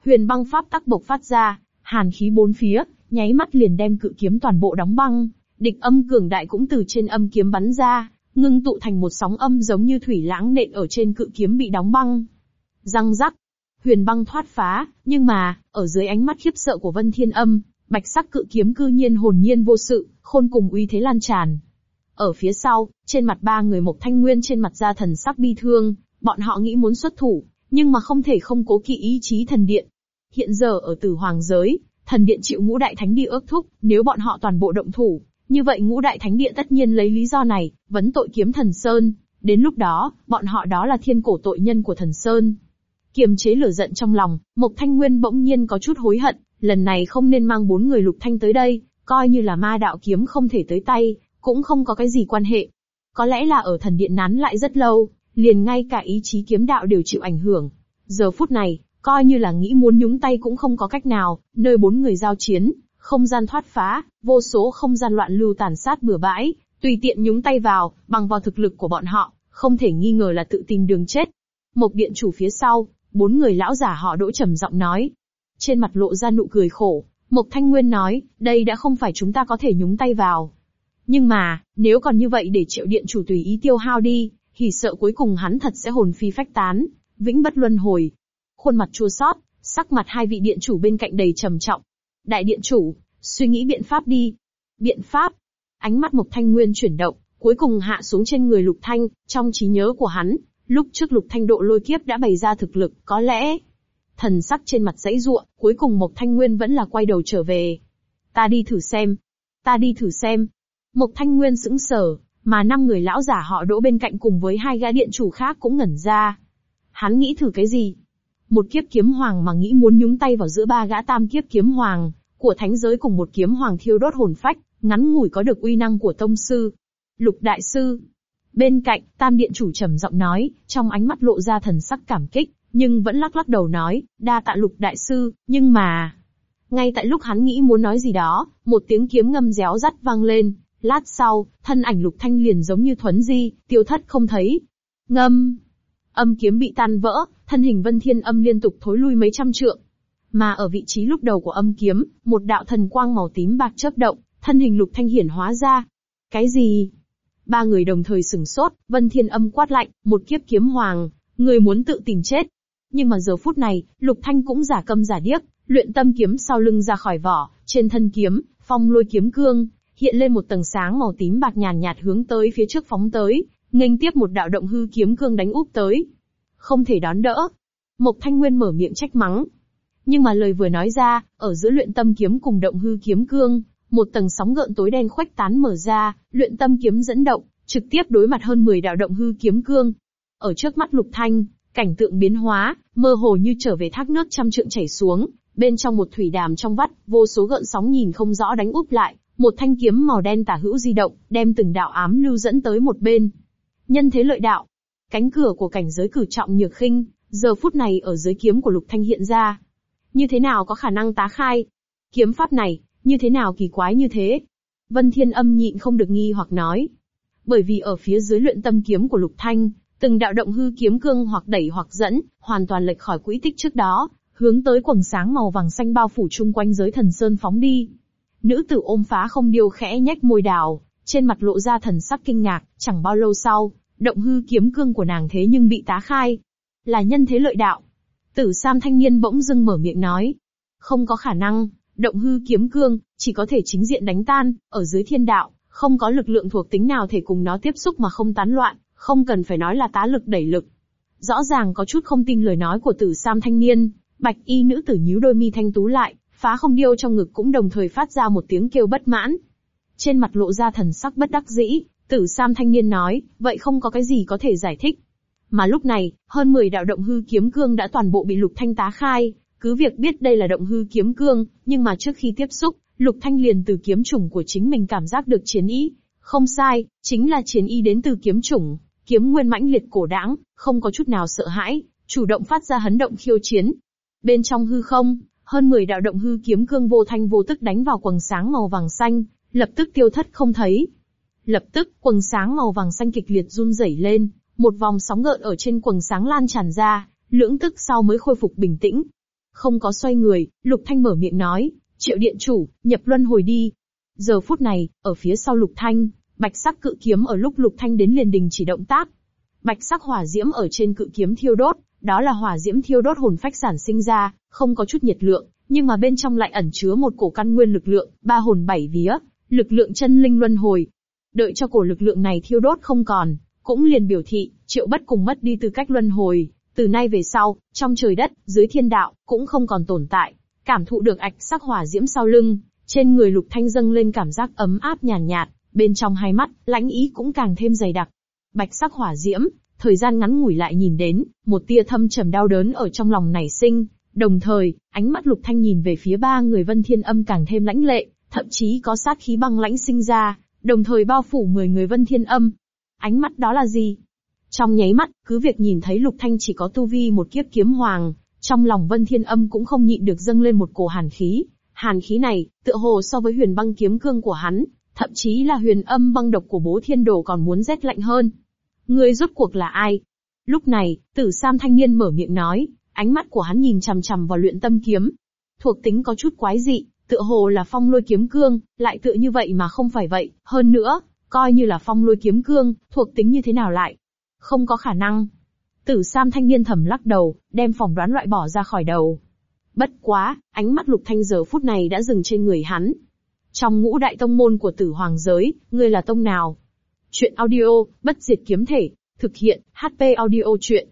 Huyền băng pháp tắc bộc phát ra, hàn khí bốn phía, nháy mắt liền đem cự kiếm toàn bộ đóng băng, địch âm cường đại cũng từ trên âm kiếm bắn ra, ngưng tụ thành một sóng âm giống như thủy lãng nện ở trên cự kiếm bị đóng băng. Răng rắc, huyền băng thoát phá, nhưng mà, ở dưới ánh mắt khiếp sợ của Vân Thiên Âm, bạch sắc cự kiếm cư nhiên hồn nhiên vô sự, khôn cùng uy thế lan tràn. Ở phía sau, trên mặt ba người Mộc Thanh Nguyên trên mặt da thần sắc bi thương, bọn họ nghĩ muốn xuất thủ, nhưng mà không thể không cố kỵ ý chí thần điện. Hiện giờ ở tử hoàng giới, thần điện chịu ngũ đại thánh địa ước thúc, nếu bọn họ toàn bộ động thủ, như vậy ngũ đại thánh địa tất nhiên lấy lý do này, vấn tội kiếm thần Sơn. Đến lúc đó, bọn họ đó là thiên cổ tội nhân của thần Sơn. Kiềm chế lửa giận trong lòng, Mộc Thanh Nguyên bỗng nhiên có chút hối hận, lần này không nên mang bốn người lục thanh tới đây, coi như là ma đạo kiếm không thể tới tay, cũng không có cái gì quan hệ. Có lẽ là ở thần điện nán lại rất lâu, liền ngay cả ý chí kiếm đạo đều chịu ảnh hưởng. Giờ phút này, coi như là nghĩ muốn nhúng tay cũng không có cách nào, nơi bốn người giao chiến, không gian thoát phá, vô số không gian loạn lưu tàn sát bừa bãi, tùy tiện nhúng tay vào, bằng vào thực lực của bọn họ, không thể nghi ngờ là tự tìm đường chết. Một điện chủ phía sau, bốn người lão giả họ đỗ trầm giọng nói. Trên mặt lộ ra nụ cười khổ, Mộc Thanh Nguyên nói, đây đã không phải chúng ta có thể nhúng tay vào. Nhưng mà, nếu còn như vậy để triệu điện chủ tùy ý tiêu hao đi, thì sợ cuối cùng hắn thật sẽ hồn phi phách tán, vĩnh bất luân hồi. Khuôn mặt chua xót, sắc mặt hai vị điện chủ bên cạnh đầy trầm trọng, Đại điện chủ, suy nghĩ biện pháp đi. Biện pháp? Ánh mắt Mộc Thanh Nguyên chuyển động, cuối cùng hạ xuống trên người Lục Thanh, trong trí nhớ của hắn, lúc trước Lục Thanh độ lôi kiếp đã bày ra thực lực, có lẽ. Thần sắc trên mặt dãy ruộng, cuối cùng Mộc Thanh Nguyên vẫn là quay đầu trở về. Ta đi thử xem. Ta đi thử xem. Mộc Thanh Nguyên sững sờ, mà năm người lão giả họ đỗ bên cạnh cùng với hai gã điện chủ khác cũng ngẩn ra. Hắn nghĩ thử cái gì? Một kiếp kiếm hoàng mà nghĩ muốn nhúng tay vào giữa ba gã tam kiếp kiếm hoàng, của thánh giới cùng một kiếm hoàng thiêu đốt hồn phách, ngắn ngủi có được uy năng của tông sư. Lục đại sư. Bên cạnh, tam điện chủ trầm giọng nói, trong ánh mắt lộ ra thần sắc cảm kích, nhưng vẫn lắc lắc đầu nói, đa tạ lục đại sư, nhưng mà... Ngay tại lúc hắn nghĩ muốn nói gì đó, một tiếng kiếm ngâm réo rắt vang lên, lát sau, thân ảnh lục thanh liền giống như thuấn di, tiêu thất không thấy. Ngâm! Âm kiếm bị tan vỡ, thân hình vân thiên âm liên tục thối lui mấy trăm trượng. Mà ở vị trí lúc đầu của âm kiếm, một đạo thần quang màu tím bạc chớp động, thân hình lục thanh hiển hóa ra. Cái gì? Ba người đồng thời sừng sốt, vân thiên âm quát lạnh, một kiếp kiếm hoàng, người muốn tự tìm chết. Nhưng mà giờ phút này, lục thanh cũng giả câm giả điếc, luyện tâm kiếm sau lưng ra khỏi vỏ, trên thân kiếm, phong lôi kiếm cương, hiện lên một tầng sáng màu tím bạc nhàn nhạt hướng tới phía trước phóng tới, nghênh tiếp một đạo động hư kiếm cương đánh úp tới. Không thể đón đỡ. Mộc Thanh Nguyên mở miệng trách mắng. Nhưng mà lời vừa nói ra, ở giữa luyện tâm kiếm cùng động hư kiếm cương, một tầng sóng gợn tối đen khuếch tán mở ra, luyện tâm kiếm dẫn động, trực tiếp đối mặt hơn 10 đạo động hư kiếm cương. Ở trước mắt Lục Thanh, cảnh tượng biến hóa, mơ hồ như trở về thác nước trăm trượng chảy xuống, Bên trong một thủy đàm trong vắt, vô số gợn sóng nhìn không rõ đánh úp lại, một thanh kiếm màu đen tả hữu di động, đem từng đạo ám lưu dẫn tới một bên. Nhân thế lợi đạo. Cánh cửa của cảnh giới cử trọng nhược khinh, giờ phút này ở dưới kiếm của Lục Thanh hiện ra. Như thế nào có khả năng tá khai? Kiếm pháp này, như thế nào kỳ quái như thế? Vân Thiên Âm nhịn không được nghi hoặc nói. Bởi vì ở phía dưới luyện tâm kiếm của Lục Thanh, từng đạo động hư kiếm cương hoặc đẩy hoặc dẫn, hoàn toàn lệch khỏi quỹ tích trước đó, hướng tới quầng sáng màu vàng xanh bao phủ chung quanh giới thần sơn phóng đi. Nữ tử ôm phá không điêu khẽ nhếch môi đào, trên mặt lộ ra thần sắc kinh ngạc, chẳng bao lâu sau, động hư kiếm cương của nàng thế nhưng bị tá khai. Là nhân thế lợi đạo. Tử Sam thanh niên bỗng dưng mở miệng nói. Không có khả năng, động hư kiếm cương, chỉ có thể chính diện đánh tan, ở dưới thiên đạo, không có lực lượng thuộc tính nào thể cùng nó tiếp xúc mà không tán loạn, không cần phải nói là tá lực đẩy lực. Rõ ràng có chút không tin lời nói của tử Sam thanh niên, bạch y nữ tử nhíu đôi mi thanh tú lại, phá không điêu trong ngực cũng đồng thời phát ra một tiếng kêu bất mãn. Trên mặt lộ ra thần sắc bất đắc dĩ, tử Sam thanh niên nói, vậy không có cái gì có thể giải thích. Mà lúc này, hơn 10 đạo động hư kiếm cương đã toàn bộ bị lục thanh tá khai, cứ việc biết đây là động hư kiếm cương, nhưng mà trước khi tiếp xúc, lục thanh liền từ kiếm chủng của chính mình cảm giác được chiến ý. Không sai, chính là chiến ý đến từ kiếm chủng, kiếm nguyên mãnh liệt cổ đãng, không có chút nào sợ hãi, chủ động phát ra hấn động khiêu chiến. Bên trong hư không, hơn 10 đạo động hư kiếm cương vô thanh vô tức đánh vào quầng sáng màu vàng xanh, lập tức tiêu thất không thấy. Lập tức, quầng sáng màu vàng xanh kịch liệt run rẩy lên, một vòng sóng gợn ở trên quầng sáng lan tràn ra, lưỡng tức sau mới khôi phục bình tĩnh. Không có xoay người, Lục Thanh mở miệng nói, triệu điện chủ, nhập luân hồi đi. Giờ phút này, ở phía sau Lục Thanh, bạch sắc cự kiếm ở lúc Lục Thanh đến liền đình chỉ động tác. Bạch sắc hỏa diễm ở trên cự kiếm thiêu đốt, đó là hỏa diễm thiêu đốt hồn phách sản sinh ra, không có chút nhiệt lượng, nhưng mà bên trong lại ẩn chứa một cổ căn nguyên lực lượng, ba hồn bảy vía, lực lượng chân linh luân hồi. Đợi cho cổ lực lượng này thiêu đốt không còn, cũng liền biểu thị, triệu bất cùng mất đi tư cách luân hồi, từ nay về sau, trong trời đất, dưới thiên đạo, cũng không còn tồn tại. Cảm thụ được ạch sắc hỏa diễm sau lưng, trên người lục thanh dâng lên cảm giác ấm áp nhàn nhạt, nhạt, bên trong hai mắt, lãnh ý cũng càng thêm dày đặc. Bạch sắc hỏa diễm, thời gian ngắn ngủi lại nhìn đến, một tia thâm trầm đau đớn ở trong lòng nảy sinh, đồng thời, ánh mắt lục thanh nhìn về phía ba người vân thiên âm càng thêm lãnh lệ, thậm chí có sát khí băng lãnh sinh ra, đồng thời bao phủ mười người vân thiên âm. Ánh mắt đó là gì? Trong nháy mắt, cứ việc nhìn thấy lục thanh chỉ có tu vi một kiếp kiếm hoàng, trong lòng vân thiên âm cũng không nhịn được dâng lên một cổ hàn khí. Hàn khí này, tựa hồ so với huyền băng kiếm cương của hắn, thậm chí là huyền âm băng độc của bố thiên đồ còn muốn rét lạnh hơn. Ngươi rốt cuộc là ai? Lúc này, tử sam thanh niên mở miệng nói, ánh mắt của hắn nhìn chằm chằm vào luyện tâm kiếm. Thuộc tính có chút quái dị, tựa hồ là phong lôi kiếm cương, lại tựa như vậy mà không phải vậy, hơn nữa, coi như là phong lôi kiếm cương, thuộc tính như thế nào lại? Không có khả năng. Tử Sam thanh niên thầm lắc đầu, đem phỏng đoán loại bỏ ra khỏi đầu. Bất quá, ánh mắt lục thanh giờ phút này đã dừng trên người hắn. Trong ngũ đại tông môn của tử hoàng giới, ngươi là tông nào? Chuyện audio, bất diệt kiếm thể, thực hiện, HP audio chuyện.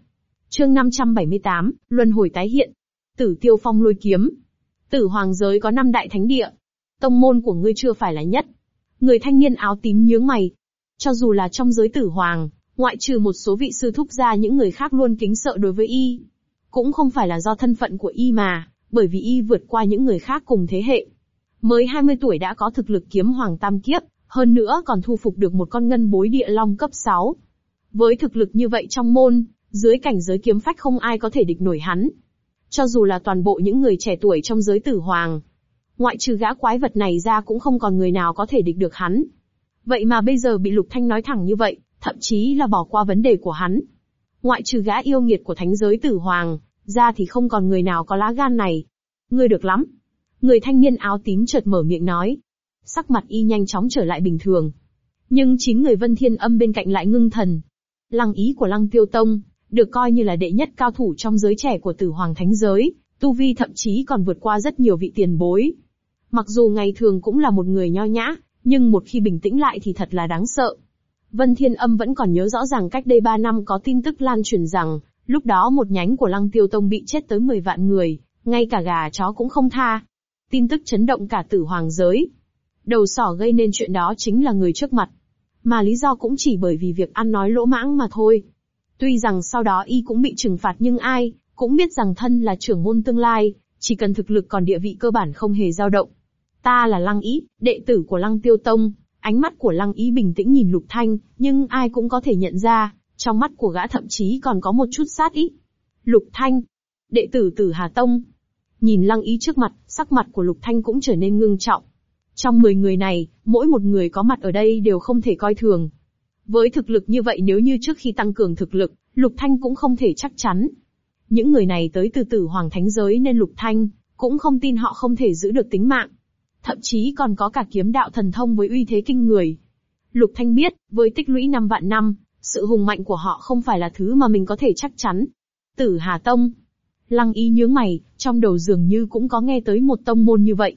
Chương 578, Luân hồi tái hiện. Tử tiêu phong lôi kiếm. Tử hoàng giới có năm đại thánh địa. Tông môn của ngươi chưa phải là nhất. Người thanh niên áo tím nhướng mày. Cho dù là trong giới tử hoàng, ngoại trừ một số vị sư thúc ra những người khác luôn kính sợ đối với y. Cũng không phải là do thân phận của y mà, bởi vì y vượt qua những người khác cùng thế hệ. Mới 20 tuổi đã có thực lực kiếm hoàng tam kiếp, hơn nữa còn thu phục được một con ngân bối địa long cấp 6. Với thực lực như vậy trong môn, dưới cảnh giới kiếm phách không ai có thể địch nổi hắn. Cho dù là toàn bộ những người trẻ tuổi trong giới tử hoàng. Ngoại trừ gã quái vật này ra cũng không còn người nào có thể địch được hắn. Vậy mà bây giờ bị Lục Thanh nói thẳng như vậy, thậm chí là bỏ qua vấn đề của hắn. Ngoại trừ gã yêu nghiệt của thánh giới tử hoàng, ra thì không còn người nào có lá gan này. Ngươi được lắm. Người thanh niên áo tím chợt mở miệng nói. Sắc mặt y nhanh chóng trở lại bình thường. Nhưng chính người vân thiên âm bên cạnh lại ngưng thần. Lăng ý của lăng tiêu tông, được coi như là đệ nhất cao thủ trong giới trẻ của tử hoàng thánh giới, tu vi thậm chí còn vượt qua rất nhiều vị tiền bối. Mặc dù ngày thường cũng là một người nho nhã, nhưng một khi bình tĩnh lại thì thật là đáng sợ. Vân Thiên Âm vẫn còn nhớ rõ ràng cách đây 3 năm có tin tức lan truyền rằng, lúc đó một nhánh của Lăng Tiêu Tông bị chết tới 10 vạn người, ngay cả gà chó cũng không tha. Tin tức chấn động cả tử hoàng giới. Đầu sỏ gây nên chuyện đó chính là người trước mặt. Mà lý do cũng chỉ bởi vì việc ăn nói lỗ mãng mà thôi. Tuy rằng sau đó y cũng bị trừng phạt nhưng ai, cũng biết rằng thân là trưởng môn tương lai, Chỉ cần thực lực còn địa vị cơ bản không hề dao động. Ta là Lăng Ý, đệ tử của Lăng Tiêu Tông, ánh mắt của Lăng Ý bình tĩnh nhìn Lục Thanh, nhưng ai cũng có thể nhận ra, trong mắt của gã thậm chí còn có một chút sát ý. Lục Thanh, đệ tử Tử Hà Tông. Nhìn Lăng Ý trước mặt, sắc mặt của Lục Thanh cũng trở nên ngưng trọng. Trong 10 người này, mỗi một người có mặt ở đây đều không thể coi thường. Với thực lực như vậy nếu như trước khi tăng cường thực lực, Lục Thanh cũng không thể chắc chắn. Những người này tới từ tử hoàng thánh giới nên Lục Thanh, cũng không tin họ không thể giữ được tính mạng. Thậm chí còn có cả kiếm đạo thần thông với uy thế kinh người. Lục Thanh biết, với tích lũy năm vạn năm, sự hùng mạnh của họ không phải là thứ mà mình có thể chắc chắn. Tử Hà Tông. Lăng ý nhướng mày, trong đầu dường như cũng có nghe tới một tông môn như vậy.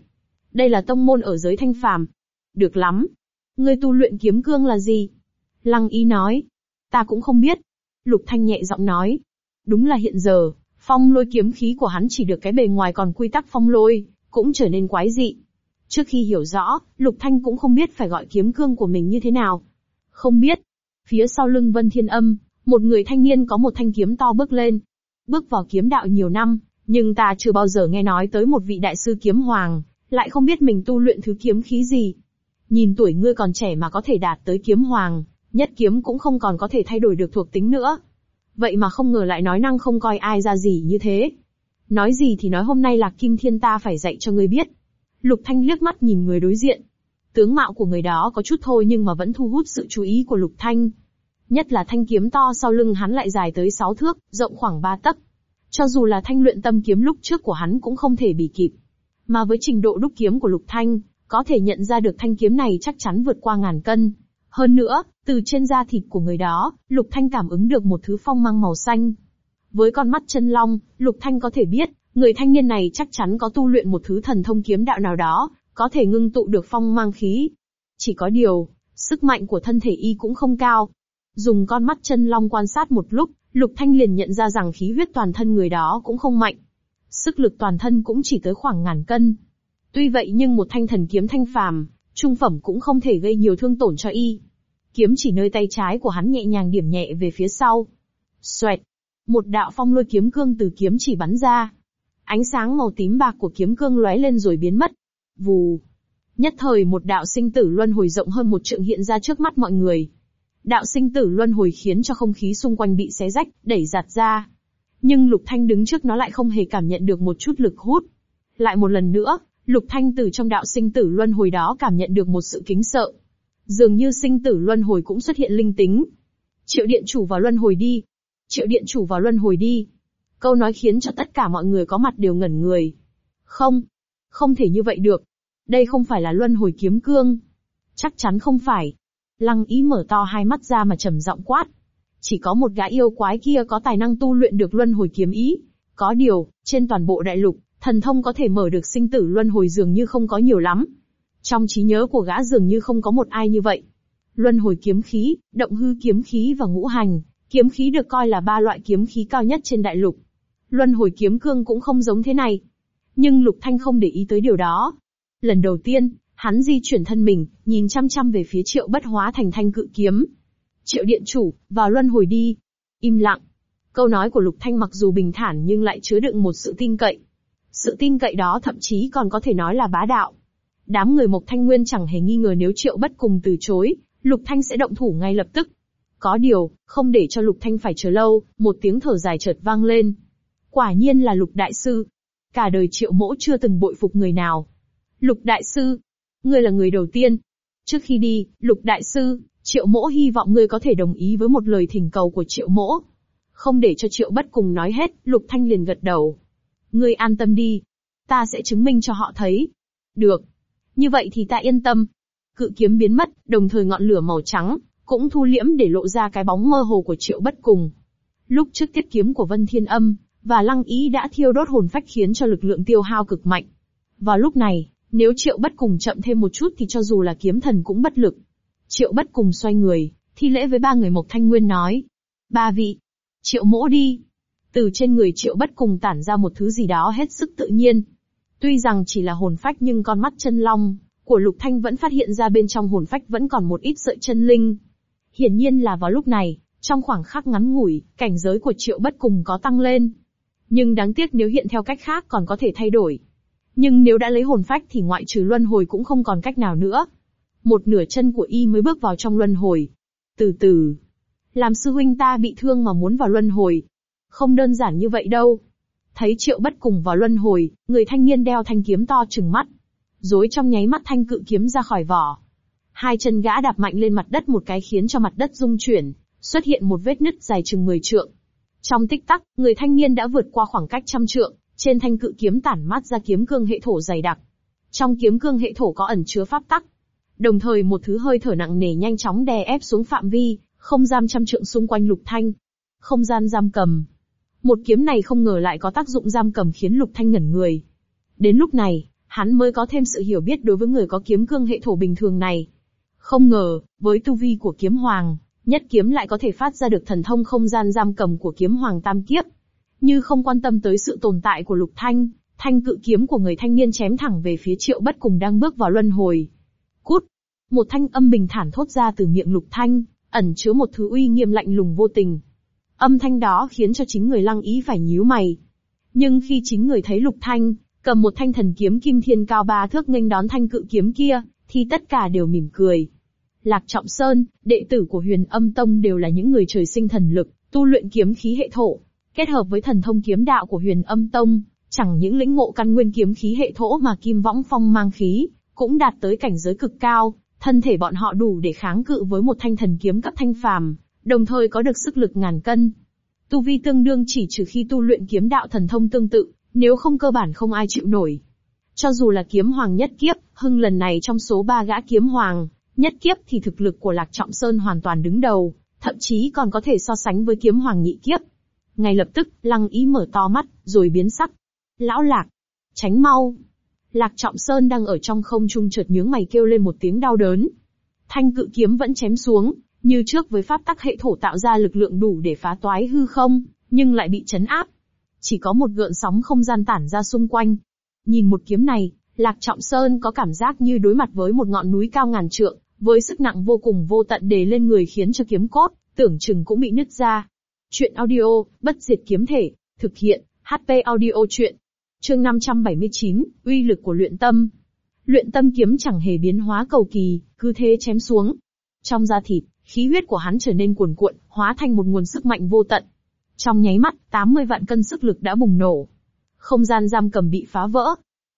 Đây là tông môn ở giới thanh phàm. Được lắm. Ngươi tu luyện kiếm cương là gì? Lăng ý nói. Ta cũng không biết. Lục Thanh nhẹ giọng nói. Đúng là hiện giờ, phong lôi kiếm khí của hắn chỉ được cái bề ngoài còn quy tắc phong lôi, cũng trở nên quái dị. Trước khi hiểu rõ, Lục Thanh cũng không biết phải gọi kiếm cương của mình như thế nào. Không biết. Phía sau lưng Vân Thiên Âm, một người thanh niên có một thanh kiếm to bước lên. Bước vào kiếm đạo nhiều năm, nhưng ta chưa bao giờ nghe nói tới một vị đại sư kiếm hoàng, lại không biết mình tu luyện thứ kiếm khí gì. Nhìn tuổi ngươi còn trẻ mà có thể đạt tới kiếm hoàng, nhất kiếm cũng không còn có thể thay đổi được thuộc tính nữa. Vậy mà không ngờ lại nói năng không coi ai ra gì như thế. Nói gì thì nói hôm nay là Kim Thiên ta phải dạy cho ngươi biết. Lục Thanh liếc mắt nhìn người đối diện. Tướng mạo của người đó có chút thôi nhưng mà vẫn thu hút sự chú ý của Lục Thanh. Nhất là thanh kiếm to sau lưng hắn lại dài tới 6 thước, rộng khoảng 3 tấc. Cho dù là thanh luyện tâm kiếm lúc trước của hắn cũng không thể bị kịp. Mà với trình độ đúc kiếm của Lục Thanh, có thể nhận ra được thanh kiếm này chắc chắn vượt qua ngàn cân. Hơn nữa, từ trên da thịt của người đó, Lục Thanh cảm ứng được một thứ phong mang màu xanh. Với con mắt chân long, Lục Thanh có thể biết, người thanh niên này chắc chắn có tu luyện một thứ thần thông kiếm đạo nào đó, có thể ngưng tụ được phong mang khí. Chỉ có điều, sức mạnh của thân thể y cũng không cao. Dùng con mắt chân long quan sát một lúc, Lục Thanh liền nhận ra rằng khí huyết toàn thân người đó cũng không mạnh. Sức lực toàn thân cũng chỉ tới khoảng ngàn cân. Tuy vậy nhưng một thanh thần kiếm thanh phàm, trung phẩm cũng không thể gây nhiều thương tổn cho y. Kiếm chỉ nơi tay trái của hắn nhẹ nhàng điểm nhẹ về phía sau. Xoẹt. Một đạo phong lôi kiếm cương từ kiếm chỉ bắn ra. Ánh sáng màu tím bạc của kiếm cương lóe lên rồi biến mất. Vù. Nhất thời một đạo sinh tử luân hồi rộng hơn một trượng hiện ra trước mắt mọi người. Đạo sinh tử luân hồi khiến cho không khí xung quanh bị xé rách, đẩy giạt ra. Nhưng Lục Thanh đứng trước nó lại không hề cảm nhận được một chút lực hút. Lại một lần nữa, Lục Thanh từ trong đạo sinh tử luân hồi đó cảm nhận được một sự kính sợ. Dường như sinh tử luân hồi cũng xuất hiện linh tính. Triệu điện chủ vào luân hồi đi. Triệu điện chủ vào luân hồi đi. Câu nói khiến cho tất cả mọi người có mặt đều ngẩn người. Không. Không thể như vậy được. Đây không phải là luân hồi kiếm cương. Chắc chắn không phải. Lăng ý mở to hai mắt ra mà trầm giọng quát. Chỉ có một gã yêu quái kia có tài năng tu luyện được luân hồi kiếm ý. Có điều, trên toàn bộ đại lục, thần thông có thể mở được sinh tử luân hồi dường như không có nhiều lắm. Trong trí nhớ của gã dường như không có một ai như vậy. Luân hồi kiếm khí, động hư kiếm khí và ngũ hành, kiếm khí được coi là ba loại kiếm khí cao nhất trên đại lục. Luân hồi kiếm cương cũng không giống thế này. Nhưng Lục Thanh không để ý tới điều đó. Lần đầu tiên, hắn di chuyển thân mình, nhìn chăm chăm về phía triệu bất hóa thành thanh cự kiếm. Triệu điện chủ, vào luân hồi đi. Im lặng. Câu nói của Lục Thanh mặc dù bình thản nhưng lại chứa đựng một sự tin cậy. Sự tin cậy đó thậm chí còn có thể nói là bá đạo. Đám người Mộc Thanh Nguyên chẳng hề nghi ngờ nếu Triệu Bất cùng từ chối, Lục Thanh sẽ động thủ ngay lập tức. Có điều, không để cho Lục Thanh phải chờ lâu, một tiếng thở dài chợt vang lên. Quả nhiên là Lục Đại Sư. Cả đời Triệu Mỗ chưa từng bội phục người nào. Lục Đại Sư, ngươi là người đầu tiên. Trước khi đi, Lục Đại Sư, Triệu Mỗ hy vọng ngươi có thể đồng ý với một lời thỉnh cầu của Triệu Mỗ. Không để cho Triệu Bất cùng nói hết, Lục Thanh liền gật đầu. Ngươi an tâm đi. Ta sẽ chứng minh cho họ thấy. Được. Như vậy thì ta yên tâm. Cự kiếm biến mất, đồng thời ngọn lửa màu trắng, cũng thu liễm để lộ ra cái bóng mơ hồ của triệu bất cùng. Lúc trước tiết kiếm của Vân Thiên Âm, và Lăng Ý đã thiêu đốt hồn phách khiến cho lực lượng tiêu hao cực mạnh. Vào lúc này, nếu triệu bất cùng chậm thêm một chút thì cho dù là kiếm thần cũng bất lực. Triệu bất cùng xoay người, thi lễ với ba người Mộc Thanh Nguyên nói. Ba vị, triệu mỗ đi. Từ trên người triệu bất cùng tản ra một thứ gì đó hết sức tự nhiên. Tuy rằng chỉ là hồn phách nhưng con mắt chân long của Lục Thanh vẫn phát hiện ra bên trong hồn phách vẫn còn một ít sợi chân linh. Hiển nhiên là vào lúc này, trong khoảng khắc ngắn ngủi, cảnh giới của triệu bất cùng có tăng lên. Nhưng đáng tiếc nếu hiện theo cách khác còn có thể thay đổi. Nhưng nếu đã lấy hồn phách thì ngoại trừ luân hồi cũng không còn cách nào nữa. Một nửa chân của y mới bước vào trong luân hồi. Từ từ. Làm sư huynh ta bị thương mà muốn vào luân hồi. Không đơn giản như vậy đâu. Thấy triệu bất cùng vào luân hồi, người thanh niên đeo thanh kiếm to trừng mắt. Dối trong nháy mắt thanh cự kiếm ra khỏi vỏ. Hai chân gã đạp mạnh lên mặt đất một cái khiến cho mặt đất rung chuyển, xuất hiện một vết nứt dài chừng 10 trượng. Trong tích tắc, người thanh niên đã vượt qua khoảng cách trăm trượng, trên thanh cự kiếm tản mát ra kiếm cương hệ thổ dày đặc. Trong kiếm cương hệ thổ có ẩn chứa pháp tắc. Đồng thời một thứ hơi thở nặng nề nhanh chóng đè ép xuống phạm vi, không giam trăm trượng xung quanh Lục Thanh. Không gian giam cầm. Một kiếm này không ngờ lại có tác dụng giam cầm khiến Lục Thanh ngẩn người. Đến lúc này, hắn mới có thêm sự hiểu biết đối với người có kiếm cương hệ thổ bình thường này. Không ngờ, với tu vi của kiếm hoàng, nhất kiếm lại có thể phát ra được thần thông không gian giam cầm của kiếm hoàng tam kiếp. Như không quan tâm tới sự tồn tại của Lục Thanh, thanh cự kiếm của người thanh niên chém thẳng về phía triệu bất cùng đang bước vào luân hồi. Cút! Một thanh âm bình thản thốt ra từ miệng Lục Thanh, ẩn chứa một thứ uy nghiêm lạnh lùng vô tình. Âm thanh đó khiến cho chính người lăng ý phải nhíu mày. Nhưng khi chính người thấy Lục Thanh, cầm một thanh thần kiếm kim thiên cao ba thước nghênh đón thanh cự kiếm kia, thì tất cả đều mỉm cười. Lạc Trọng Sơn, đệ tử của huyền âm tông đều là những người trời sinh thần lực, tu luyện kiếm khí hệ thổ, kết hợp với thần thông kiếm đạo của huyền âm tông, chẳng những lĩnh ngộ căn nguyên kiếm khí hệ thổ mà kim võng phong mang khí, cũng đạt tới cảnh giới cực cao, thân thể bọn họ đủ để kháng cự với một thanh thần kiếm cấp thanh phàm, đồng thời có được sức lực ngàn cân. Tu vi tương đương chỉ trừ khi tu luyện kiếm đạo thần thông tương tự, nếu không cơ bản không ai chịu nổi. Cho dù là kiếm hoàng nhất kiếp, hưng lần này trong số ba gã kiếm hoàng, nhất kiếp thì thực lực của Lạc Trọng Sơn hoàn toàn đứng đầu, thậm chí còn có thể so sánh với kiếm hoàng nhị kiếp. Ngay lập tức, lăng ý mở to mắt, rồi biến sắc. Lão Lạc! Tránh mau! Lạc Trọng Sơn đang ở trong không trung chợt nhướng mày kêu lên một tiếng đau đớn. Thanh cự kiếm vẫn chém xuống, như trước với pháp tắc hệ thổ tạo ra lực lượng đủ để phá toái hư không, nhưng lại bị chấn áp. Chỉ có một gợn sóng không gian tản ra xung quanh. Nhìn một kiếm này, Lạc Trọng Sơn có cảm giác như đối mặt với một ngọn núi cao ngàn trượng, với sức nặng vô cùng vô tận đè lên người khiến cho kiếm cốt, tưởng chừng cũng bị nứt ra. Chuyện audio, bất diệt kiếm thể, thực hiện, HP audio chuyện. Chương 579, uy lực của luyện tâm. Luyện tâm kiếm chẳng hề biến hóa cầu kỳ, cứ thế chém xuống. Trong da thịt, khí huyết của hắn trở nên cuồn cuộn, hóa thành một nguồn sức mạnh vô tận. Trong nháy mắt, 80 vạn cân sức lực đã bùng nổ. Không gian giam cầm bị phá vỡ.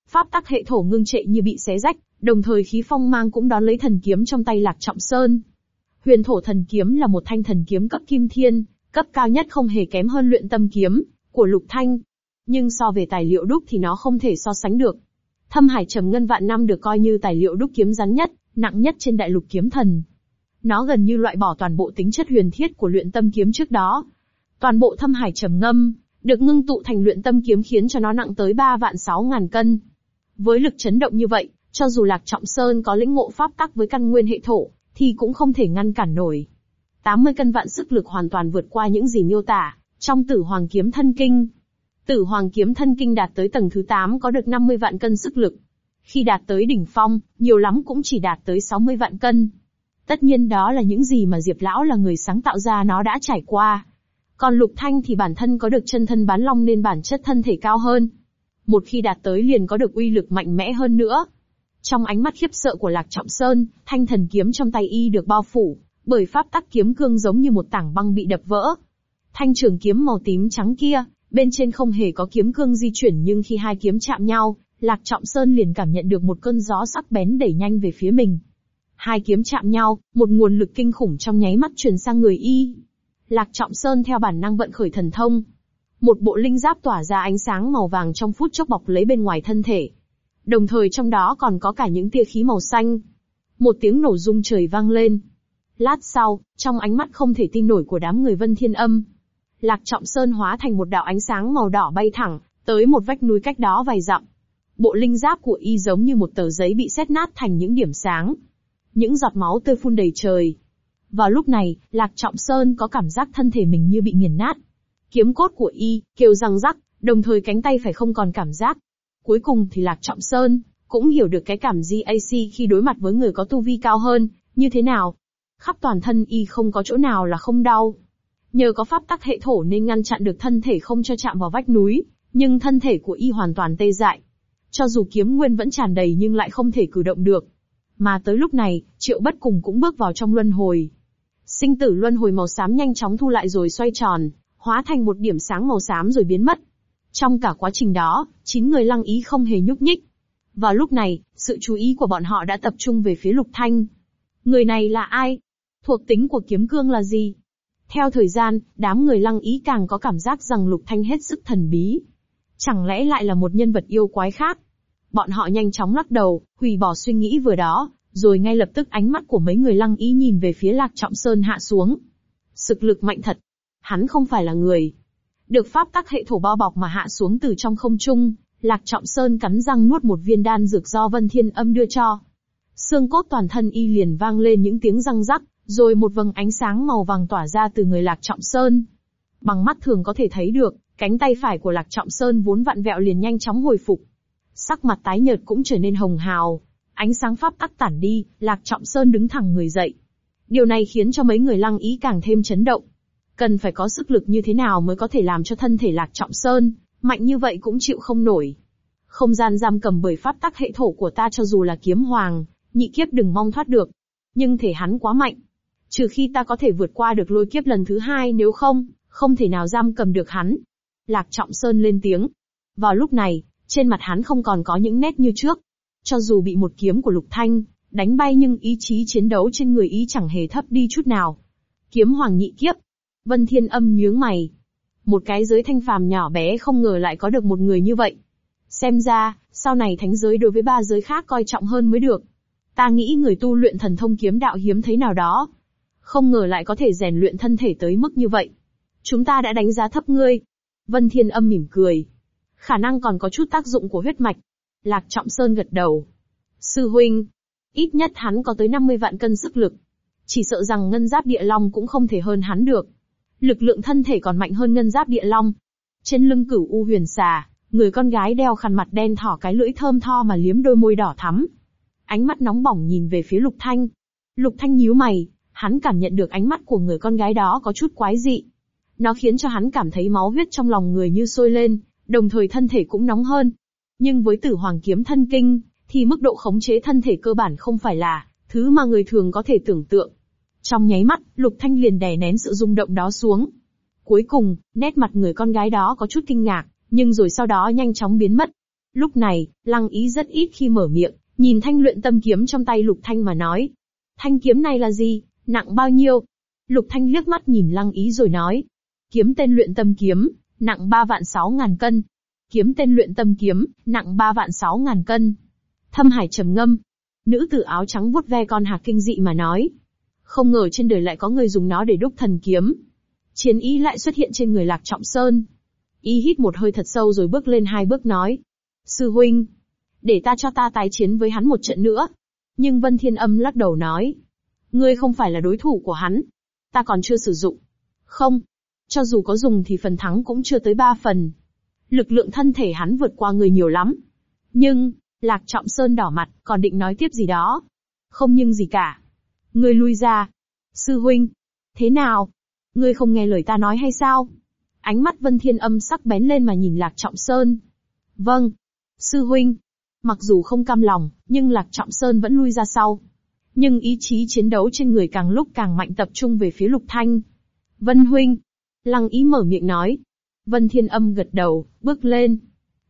Pháp tắc hệ thổ ngưng trệ như bị xé rách, đồng thời khí phong mang cũng đón lấy thần kiếm trong tay Lạc Trọng Sơn. Huyền thổ thần kiếm là một thanh thần kiếm cấp kim thiên, cấp cao nhất không hề kém hơn luyện tâm kiếm của Lục Thanh. Nhưng so về tài liệu đúc thì nó không thể so sánh được. Thâm Hải Trầm Ngân vạn năm được coi như tài liệu đúc kiếm rắn nhất, nặng nhất trên đại lục kiếm thần. Nó gần như loại bỏ toàn bộ tính chất huyền thiết của luyện tâm kiếm trước đó. Toàn bộ Thâm Hải Trầm Ngâm được ngưng tụ thành luyện tâm kiếm khiến cho nó nặng tới 3 vạn 6 ngàn cân. Với lực chấn động như vậy, cho dù Lạc Trọng Sơn có lĩnh ngộ pháp tắc với căn nguyên hệ thổ, thì cũng không thể ngăn cản nổi. 80 cân vạn sức lực hoàn toàn vượt qua những gì miêu tả, trong tử hoàng kiếm thân kinh. Tử hoàng kiếm thân kinh đạt tới tầng thứ 8 có được 50 vạn cân sức lực. Khi đạt tới đỉnh phong, nhiều lắm cũng chỉ đạt tới 60 vạn cân. Tất nhiên đó là những gì mà Diệp Lão là người sáng tạo ra nó đã trải qua. Còn Lục Thanh thì bản thân có được chân thân bán long nên bản chất thân thể cao hơn. Một khi đạt tới liền có được uy lực mạnh mẽ hơn nữa. Trong ánh mắt khiếp sợ của Lạc Trọng Sơn, thanh thần kiếm trong tay y được bao phủ, bởi pháp tắc kiếm cương giống như một tảng băng bị đập vỡ. Thanh trường kiếm màu tím trắng kia, bên trên không hề có kiếm cương di chuyển nhưng khi hai kiếm chạm nhau, Lạc Trọng Sơn liền cảm nhận được một cơn gió sắc bén đẩy nhanh về phía mình. Hai kiếm chạm nhau, một nguồn lực kinh khủng trong nháy mắt truyền sang người y. Lạc Trọng Sơn theo bản năng vận khởi thần thông. Một bộ linh giáp tỏa ra ánh sáng màu vàng trong phút chốc bọc lấy bên ngoài thân thể. Đồng thời trong đó còn có cả những tia khí màu xanh. Một tiếng nổ rung trời vang lên. Lát sau, trong ánh mắt không thể tin nổi của đám người Vân Thiên Âm, Lạc Trọng Sơn hóa thành một đạo ánh sáng màu đỏ bay thẳng, tới một vách núi cách đó vài dặm. Bộ linh giáp của y giống như một tờ giấy bị xét nát thành những điểm sáng. Những giọt máu tươi phun đầy trời. Vào lúc này, Lạc Trọng Sơn có cảm giác thân thể mình như bị nghiền nát. Kiếm cốt của y, kêu răng rắc, đồng thời cánh tay phải không còn cảm giác. Cuối cùng thì Lạc Trọng Sơn, cũng hiểu được cái cảm GAC khi đối mặt với người có tu vi cao hơn, như thế nào. Khắp toàn thân y không có chỗ nào là không đau. Nhờ có pháp tắc hệ thổ nên ngăn chặn được thân thể không cho chạm vào vách núi, nhưng thân thể của y hoàn toàn tê dại. Cho dù kiếm nguyên vẫn tràn đầy nhưng lại không thể cử động được. Mà tới lúc này, triệu bất cùng cũng bước vào trong luân hồi. Sinh tử luân hồi màu xám nhanh chóng thu lại rồi xoay tròn, hóa thành một điểm sáng màu xám rồi biến mất. Trong cả quá trình đó, chín người lăng ý không hề nhúc nhích. Vào lúc này, sự chú ý của bọn họ đã tập trung về phía Lục Thanh. Người này là ai? Thuộc tính của kiếm cương là gì? Theo thời gian, đám người lăng ý càng có cảm giác rằng Lục Thanh hết sức thần bí. Chẳng lẽ lại là một nhân vật yêu quái khác? Bọn họ nhanh chóng lắc đầu, hủy bỏ suy nghĩ vừa đó, rồi ngay lập tức ánh mắt của mấy người lăng ý nhìn về phía Lạc Trọng Sơn hạ xuống. Sực lực mạnh thật. Hắn không phải là người. Được pháp tắc hệ thổ bao bọc mà hạ xuống từ trong không trung, Lạc Trọng Sơn cắn răng nuốt một viên đan dược do Vân Thiên Âm đưa cho. Xương cốt toàn thân y liền vang lên những tiếng răng rắc, rồi một vầng ánh sáng màu vàng tỏa ra từ người Lạc Trọng Sơn. Bằng mắt thường có thể thấy được, cánh tay phải của Lạc Trọng Sơn vốn vặn vẹo liền nhanh chóng hồi phục. Sắc mặt tái nhợt cũng trở nên hồng hào. Ánh sáng pháp tắc tản đi, Lạc Trọng Sơn đứng thẳng người dậy. Điều này khiến cho mấy người lăng ý càng thêm chấn động. Cần phải có sức lực như thế nào mới có thể làm cho thân thể Lạc Trọng Sơn, mạnh như vậy cũng chịu không nổi. Không gian giam cầm bởi pháp tắc hệ thổ của ta cho dù là kiếm hoàng, nhị kiếp đừng mong thoát được. Nhưng thể hắn quá mạnh. Trừ khi ta có thể vượt qua được lôi kiếp lần thứ hai nếu không, không thể nào giam cầm được hắn. Lạc Trọng Sơn lên tiếng. Vào lúc này, trên mặt hắn không còn có những nét như trước. Cho dù bị một kiếm của Lục Thanh, đánh bay nhưng ý chí chiến đấu trên người ý chẳng hề thấp đi chút nào. Kiếm hoàng nhị kiếp. Vân Thiên âm nhướng mày. Một cái giới thanh phàm nhỏ bé không ngờ lại có được một người như vậy. Xem ra, sau này thánh giới đối với ba giới khác coi trọng hơn mới được. Ta nghĩ người tu luyện thần thông kiếm đạo hiếm thấy nào đó. Không ngờ lại có thể rèn luyện thân thể tới mức như vậy. Chúng ta đã đánh giá thấp ngươi. Vân Thiên âm mỉm cười. Khả năng còn có chút tác dụng của huyết mạch. Lạc Trọng Sơn gật đầu. Sư huynh. Ít nhất hắn có tới 50 vạn cân sức lực. Chỉ sợ rằng ngân giáp địa long cũng không thể hơn hắn được. Lực lượng thân thể còn mạnh hơn ngân giáp địa long. Trên lưng cửu u huyền xà, người con gái đeo khăn mặt đen thỏ cái lưỡi thơm tho mà liếm đôi môi đỏ thắm. Ánh mắt nóng bỏng nhìn về phía Lục Thanh. Lục Thanh nhíu mày, hắn cảm nhận được ánh mắt của người con gái đó có chút quái dị. Nó khiến cho hắn cảm thấy máu huyết trong lòng người như sôi lên, đồng thời thân thể cũng nóng hơn. Nhưng với tử hoàng kiếm thân kinh, thì mức độ khống chế thân thể cơ bản không phải là thứ mà người thường có thể tưởng tượng. Trong nháy mắt, Lục Thanh liền đè nén sự rung động đó xuống. Cuối cùng, nét mặt người con gái đó có chút kinh ngạc, nhưng rồi sau đó nhanh chóng biến mất. Lúc này, Lăng Ý rất ít khi mở miệng, nhìn thanh luyện tâm kiếm trong tay Lục Thanh mà nói. Thanh kiếm này là gì, nặng bao nhiêu? Lục Thanh liếc mắt nhìn Lăng Ý rồi nói. Kiếm tên luyện tâm kiếm, nặng 3 vạn 6 ngàn cân. Kiếm tên luyện tâm kiếm, nặng 3 vạn 6 ngàn cân. Thâm Hải trầm ngâm. Nữ tử áo trắng vuốt ve con hạc kinh dị mà nói. Không ngờ trên đời lại có người dùng nó để đúc thần kiếm. Chiến ý lại xuất hiện trên người Lạc Trọng Sơn. Y hít một hơi thật sâu rồi bước lên hai bước nói. Sư huynh, để ta cho ta tái chiến với hắn một trận nữa. Nhưng Vân Thiên Âm lắc đầu nói. Ngươi không phải là đối thủ của hắn. Ta còn chưa sử dụng. Không. Cho dù có dùng thì phần thắng cũng chưa tới ba phần. Lực lượng thân thể hắn vượt qua người nhiều lắm. Nhưng, Lạc Trọng Sơn đỏ mặt, còn định nói tiếp gì đó. Không nhưng gì cả. Ngươi lui ra. Sư huynh. Thế nào? Ngươi không nghe lời ta nói hay sao? Ánh mắt Vân Thiên Âm sắc bén lên mà nhìn Lạc Trọng Sơn. Vâng. Sư huynh. Mặc dù không cam lòng, nhưng Lạc Trọng Sơn vẫn lui ra sau. Nhưng ý chí chiến đấu trên người càng lúc càng mạnh tập trung về phía Lục Thanh. Vân huynh. Lăng ý mở miệng nói. Vân Thiên Âm gật đầu, bước lên.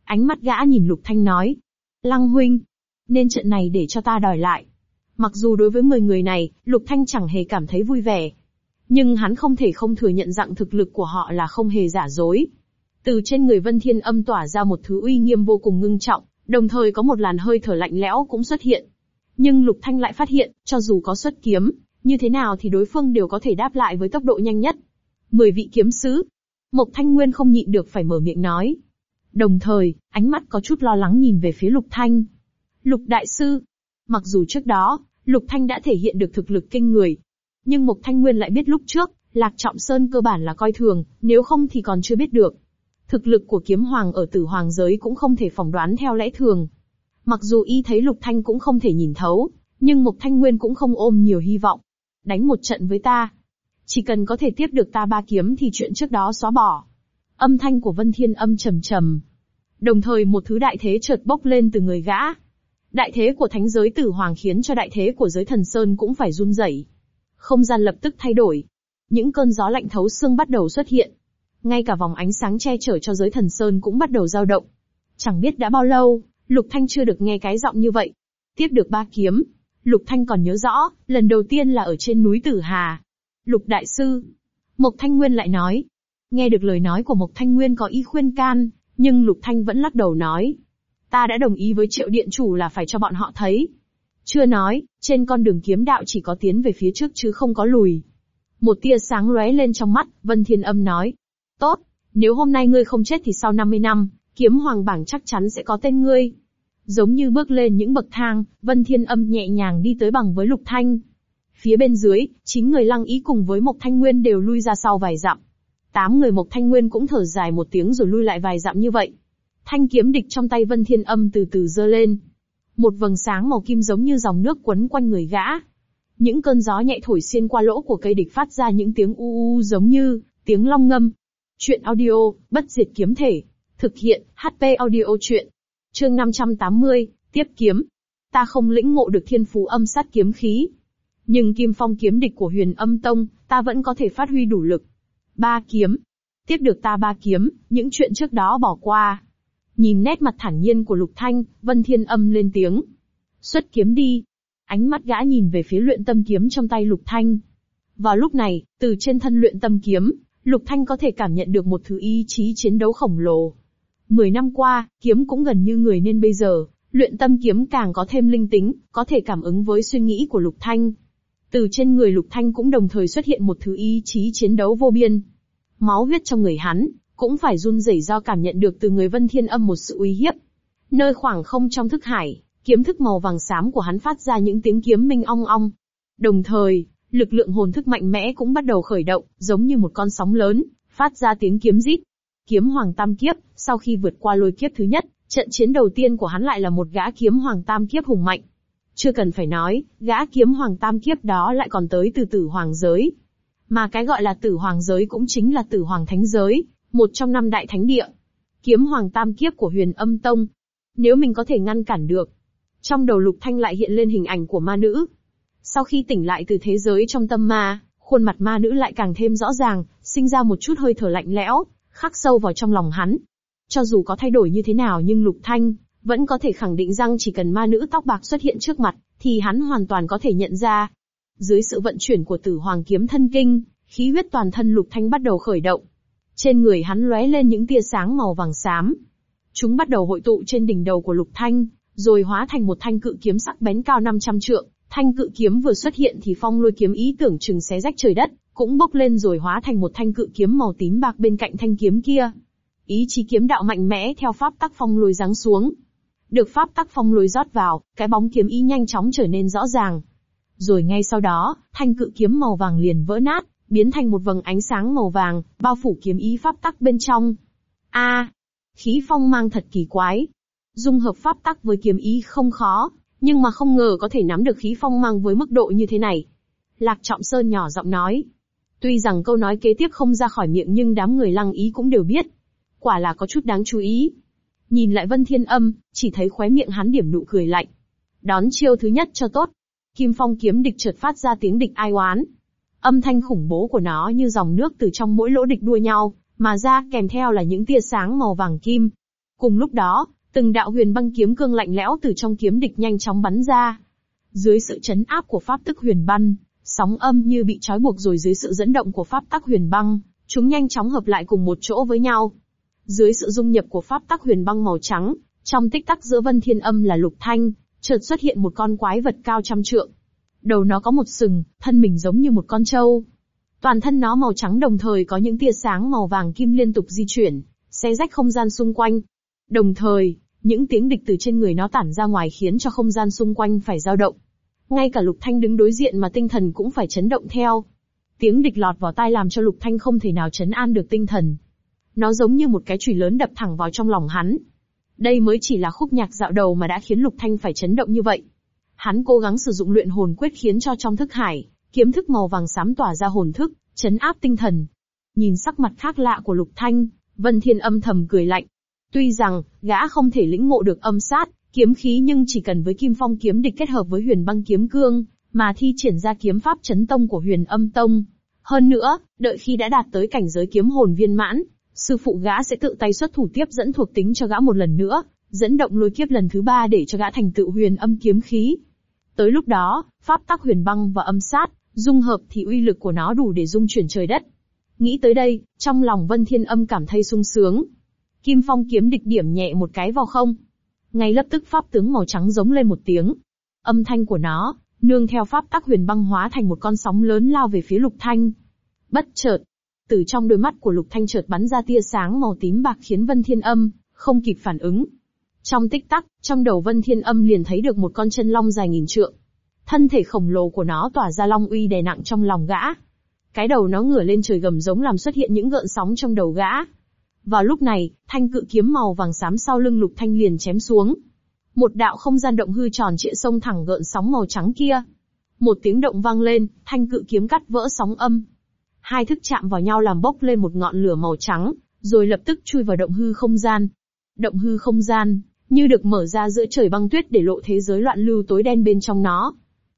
Ánh mắt gã nhìn Lục Thanh nói. Lăng huynh. Nên trận này để cho ta đòi lại. Mặc dù đối với 10 người này, Lục Thanh chẳng hề cảm thấy vui vẻ. Nhưng hắn không thể không thừa nhận rằng thực lực của họ là không hề giả dối. Từ trên người Vân Thiên âm tỏa ra một thứ uy nghiêm vô cùng ngưng trọng, đồng thời có một làn hơi thở lạnh lẽo cũng xuất hiện. Nhưng Lục Thanh lại phát hiện, cho dù có xuất kiếm, như thế nào thì đối phương đều có thể đáp lại với tốc độ nhanh nhất. Mười vị kiếm sứ. Mộc Thanh Nguyên không nhịn được phải mở miệng nói. Đồng thời, ánh mắt có chút lo lắng nhìn về phía Lục Thanh. Lục Đại Sư. Mặc dù trước đó, Lục Thanh đã thể hiện được thực lực kinh người. Nhưng Mộc Thanh Nguyên lại biết lúc trước, Lạc Trọng Sơn cơ bản là coi thường, nếu không thì còn chưa biết được. Thực lực của kiếm hoàng ở tử hoàng giới cũng không thể phỏng đoán theo lẽ thường. Mặc dù y thấy Lục Thanh cũng không thể nhìn thấu, nhưng Mộc Thanh Nguyên cũng không ôm nhiều hy vọng. Đánh một trận với ta. Chỉ cần có thể tiếp được ta ba kiếm thì chuyện trước đó xóa bỏ. Âm thanh của Vân Thiên âm trầm trầm. Đồng thời một thứ đại thế chợt bốc lên từ người gã. Đại thế của thánh giới tử hoàng khiến cho đại thế của giới thần sơn cũng phải run rẩy. Không gian lập tức thay đổi. Những cơn gió lạnh thấu xương bắt đầu xuất hiện. Ngay cả vòng ánh sáng che chở cho giới thần sơn cũng bắt đầu dao động. Chẳng biết đã bao lâu, Lục Thanh chưa được nghe cái giọng như vậy. Tiếp được ba kiếm, Lục Thanh còn nhớ rõ, lần đầu tiên là ở trên núi Tử Hà. Lục Đại Sư. Mộc Thanh Nguyên lại nói. Nghe được lời nói của Mộc Thanh Nguyên có ý khuyên can, nhưng Lục Thanh vẫn lắc đầu nói. Ta đã đồng ý với triệu điện chủ là phải cho bọn họ thấy. Chưa nói, trên con đường kiếm đạo chỉ có tiến về phía trước chứ không có lùi. Một tia sáng lóe lên trong mắt, Vân Thiên Âm nói. Tốt, nếu hôm nay ngươi không chết thì sau 50 năm, kiếm hoàng bảng chắc chắn sẽ có tên ngươi. Giống như bước lên những bậc thang, Vân Thiên Âm nhẹ nhàng đi tới bằng với Lục Thanh. Phía bên dưới, chính người lăng ý cùng với Mộc Thanh Nguyên đều lui ra sau vài dặm. Tám người Mộc Thanh Nguyên cũng thở dài một tiếng rồi lui lại vài dặm như vậy. Thanh kiếm địch trong tay Vân Thiên Âm từ từ dơ lên. Một vầng sáng màu kim giống như dòng nước quấn quanh người gã. Những cơn gió nhẹ thổi xuyên qua lỗ của cây địch phát ra những tiếng u u giống như tiếng long ngâm. Chuyện audio, bất diệt kiếm thể. Thực hiện, HP audio chuyện. Chương 580, tiếp kiếm. Ta không lĩnh ngộ được thiên phú âm sát kiếm khí. Nhưng kim phong kiếm địch của huyền âm tông, ta vẫn có thể phát huy đủ lực. Ba kiếm. Tiếp được ta ba kiếm, những chuyện trước đó bỏ qua. Nhìn nét mặt thản nhiên của Lục Thanh, Vân Thiên âm lên tiếng. Xuất kiếm đi. Ánh mắt gã nhìn về phía luyện tâm kiếm trong tay Lục Thanh. Vào lúc này, từ trên thân luyện tâm kiếm, Lục Thanh có thể cảm nhận được một thứ ý chí chiến đấu khổng lồ. Mười năm qua, kiếm cũng gần như người nên bây giờ, luyện tâm kiếm càng có thêm linh tính, có thể cảm ứng với suy nghĩ của Lục Thanh. Từ trên người Lục Thanh cũng đồng thời xuất hiện một thứ ý chí chiến đấu vô biên. Máu huyết trong người hắn, cũng phải run rẩy do cảm nhận được từ người Vân Thiên Âm một sự uy hiếp. Nơi khoảng không trong thức hải, kiếm thức màu vàng xám của hắn phát ra những tiếng kiếm minh ong ong. Đồng thời, lực lượng hồn thức mạnh mẽ cũng bắt đầu khởi động, giống như một con sóng lớn, phát ra tiếng kiếm rít. Kiếm Hoàng Tam Kiếp, sau khi vượt qua lôi kiếp thứ nhất, trận chiến đầu tiên của hắn lại là một gã kiếm Hoàng Tam Kiếp hùng mạnh. Chưa cần phải nói, gã kiếm Hoàng Tam Kiếp đó lại còn tới từ tử Hoàng giới. Mà cái gọi là tử Hoàng giới cũng chính là tử Hoàng Thánh giới, một trong năm đại thánh địa. Kiếm Hoàng Tam Kiếp của huyền âm tông. Nếu mình có thể ngăn cản được. Trong đầu Lục Thanh lại hiện lên hình ảnh của ma nữ. Sau khi tỉnh lại từ thế giới trong tâm ma, khuôn mặt ma nữ lại càng thêm rõ ràng, sinh ra một chút hơi thở lạnh lẽo, khắc sâu vào trong lòng hắn. Cho dù có thay đổi như thế nào nhưng Lục Thanh, vẫn có thể khẳng định rằng chỉ cần ma nữ tóc bạc xuất hiện trước mặt, thì hắn hoàn toàn có thể nhận ra. Dưới sự vận chuyển của tử hoàng kiếm thân kinh, khí huyết toàn thân Lục Thanh bắt đầu khởi động. Trên người hắn lóe lên những tia sáng màu vàng xám. Chúng bắt đầu hội tụ trên đỉnh đầu của Lục Thanh, rồi hóa thành một thanh cự kiếm sắc bén cao 500 trượng. Thanh cự kiếm vừa xuất hiện thì phong lôi kiếm ý tưởng chừng xé rách trời đất, cũng bốc lên rồi hóa thành một thanh cự kiếm màu tím bạc bên cạnh thanh kiếm kia. Ý chí kiếm đạo mạnh mẽ theo pháp tắc phong lôi giáng xuống. Được pháp tắc phong lôi rót vào, cái bóng kiếm ý nhanh chóng trở nên rõ ràng. Rồi ngay sau đó, thanh cự kiếm màu vàng liền vỡ nát, biến thành một vầng ánh sáng màu vàng, bao phủ kiếm ý pháp tắc bên trong. A, khí phong mang thật kỳ quái. Dung hợp pháp tắc với kiếm ý không khó, nhưng mà không ngờ có thể nắm được khí phong mang với mức độ như thế này. Lạc Trọng Sơn nhỏ giọng nói. Tuy rằng câu nói kế tiếp không ra khỏi miệng nhưng đám người lăng ý cũng đều biết. Quả là có chút đáng chú ý. Nhìn lại Vân Thiên Âm, chỉ thấy khóe miệng hắn điểm nụ cười lạnh. Đón chiêu thứ nhất cho tốt. Kim Phong kiếm địch chợt phát ra tiếng địch ai oán. Âm thanh khủng bố của nó như dòng nước từ trong mỗi lỗ địch đua nhau, mà ra kèm theo là những tia sáng màu vàng kim. Cùng lúc đó, từng đạo huyền băng kiếm cương lạnh lẽo từ trong kiếm địch nhanh chóng bắn ra. Dưới sự chấn áp của pháp tức huyền băng, sóng âm như bị trói buộc rồi dưới sự dẫn động của pháp tắc huyền băng, chúng nhanh chóng hợp lại cùng một chỗ với nhau. Dưới sự dung nhập của pháp tắc huyền băng màu trắng, trong tích tắc giữa vân thiên âm là lục thanh, chợt xuất hiện một con quái vật cao trăm trượng. Đầu nó có một sừng, thân mình giống như một con trâu. Toàn thân nó màu trắng đồng thời có những tia sáng màu vàng kim liên tục di chuyển, xé rách không gian xung quanh. Đồng thời, những tiếng địch từ trên người nó tản ra ngoài khiến cho không gian xung quanh phải dao động. Ngay cả Lục Thanh đứng đối diện mà tinh thần cũng phải chấn động theo. Tiếng địch lọt vào tai làm cho Lục Thanh không thể nào chấn an được tinh thần. Nó giống như một cái chùy lớn đập thẳng vào trong lòng hắn. Đây mới chỉ là khúc nhạc dạo đầu mà đã khiến Lục Thanh phải chấn động như vậy. Hắn cố gắng sử dụng luyện hồn quyết khiến cho trong thức hải, kiếm thức màu vàng xám tỏa ra hồn thức, chấn áp tinh thần. Nhìn sắc mặt khác lạ của Lục Thanh, Vân Thiên âm thầm cười lạnh. Tuy rằng, gã không thể lĩnh ngộ được âm sát, kiếm khí nhưng chỉ cần với Kim Phong kiếm địch kết hợp với Huyền Băng kiếm cương, mà thi triển ra kiếm pháp chấn tông của Huyền Âm Tông. Hơn nữa, đợi khi đã đạt tới cảnh giới kiếm hồn viên mãn, sư phụ gã sẽ tự tay xuất thủ tiếp dẫn thuộc tính cho gã một lần nữa, dẫn động lôi kiếp lần thứ ba để cho gã thành tựu huyền âm kiếm khí. Tới lúc đó, pháp tắc huyền băng và âm sát, dung hợp thì uy lực của nó đủ để dung chuyển trời đất. Nghĩ tới đây, trong lòng Vân Thiên Âm cảm thấy sung sướng. Kim Phong kiếm địch điểm nhẹ một cái vào không. Ngay lập tức pháp tướng màu trắng giống lên một tiếng. Âm thanh của nó, nương theo pháp tắc huyền băng hóa thành một con sóng lớn lao về phía Lục Thanh. Bất chợt, từ trong đôi mắt của Lục Thanh chợt bắn ra tia sáng màu tím bạc khiến Vân Thiên Âm không kịp phản ứng. Trong tích tắc, trong đầu Vân Thiên Âm liền thấy được một con chân long dài nghìn trượng. Thân thể khổng lồ của nó tỏa ra long uy đè nặng trong lòng gã. Cái đầu nó ngửa lên trời gầm giống làm xuất hiện những gợn sóng trong đầu gã. Vào lúc này, thanh cự kiếm màu vàng xám sau lưng Lục Thanh liền chém xuống. Một đạo không gian động hư tròn trịa sông thẳng gợn sóng màu trắng kia. Một tiếng động vang lên, thanh cự kiếm cắt vỡ sóng âm. Hai thức chạm vào nhau làm bốc lên một ngọn lửa màu trắng, rồi lập tức chui vào động hư không gian. Động hư không gian, như được mở ra giữa trời băng tuyết để lộ thế giới loạn lưu tối đen bên trong nó.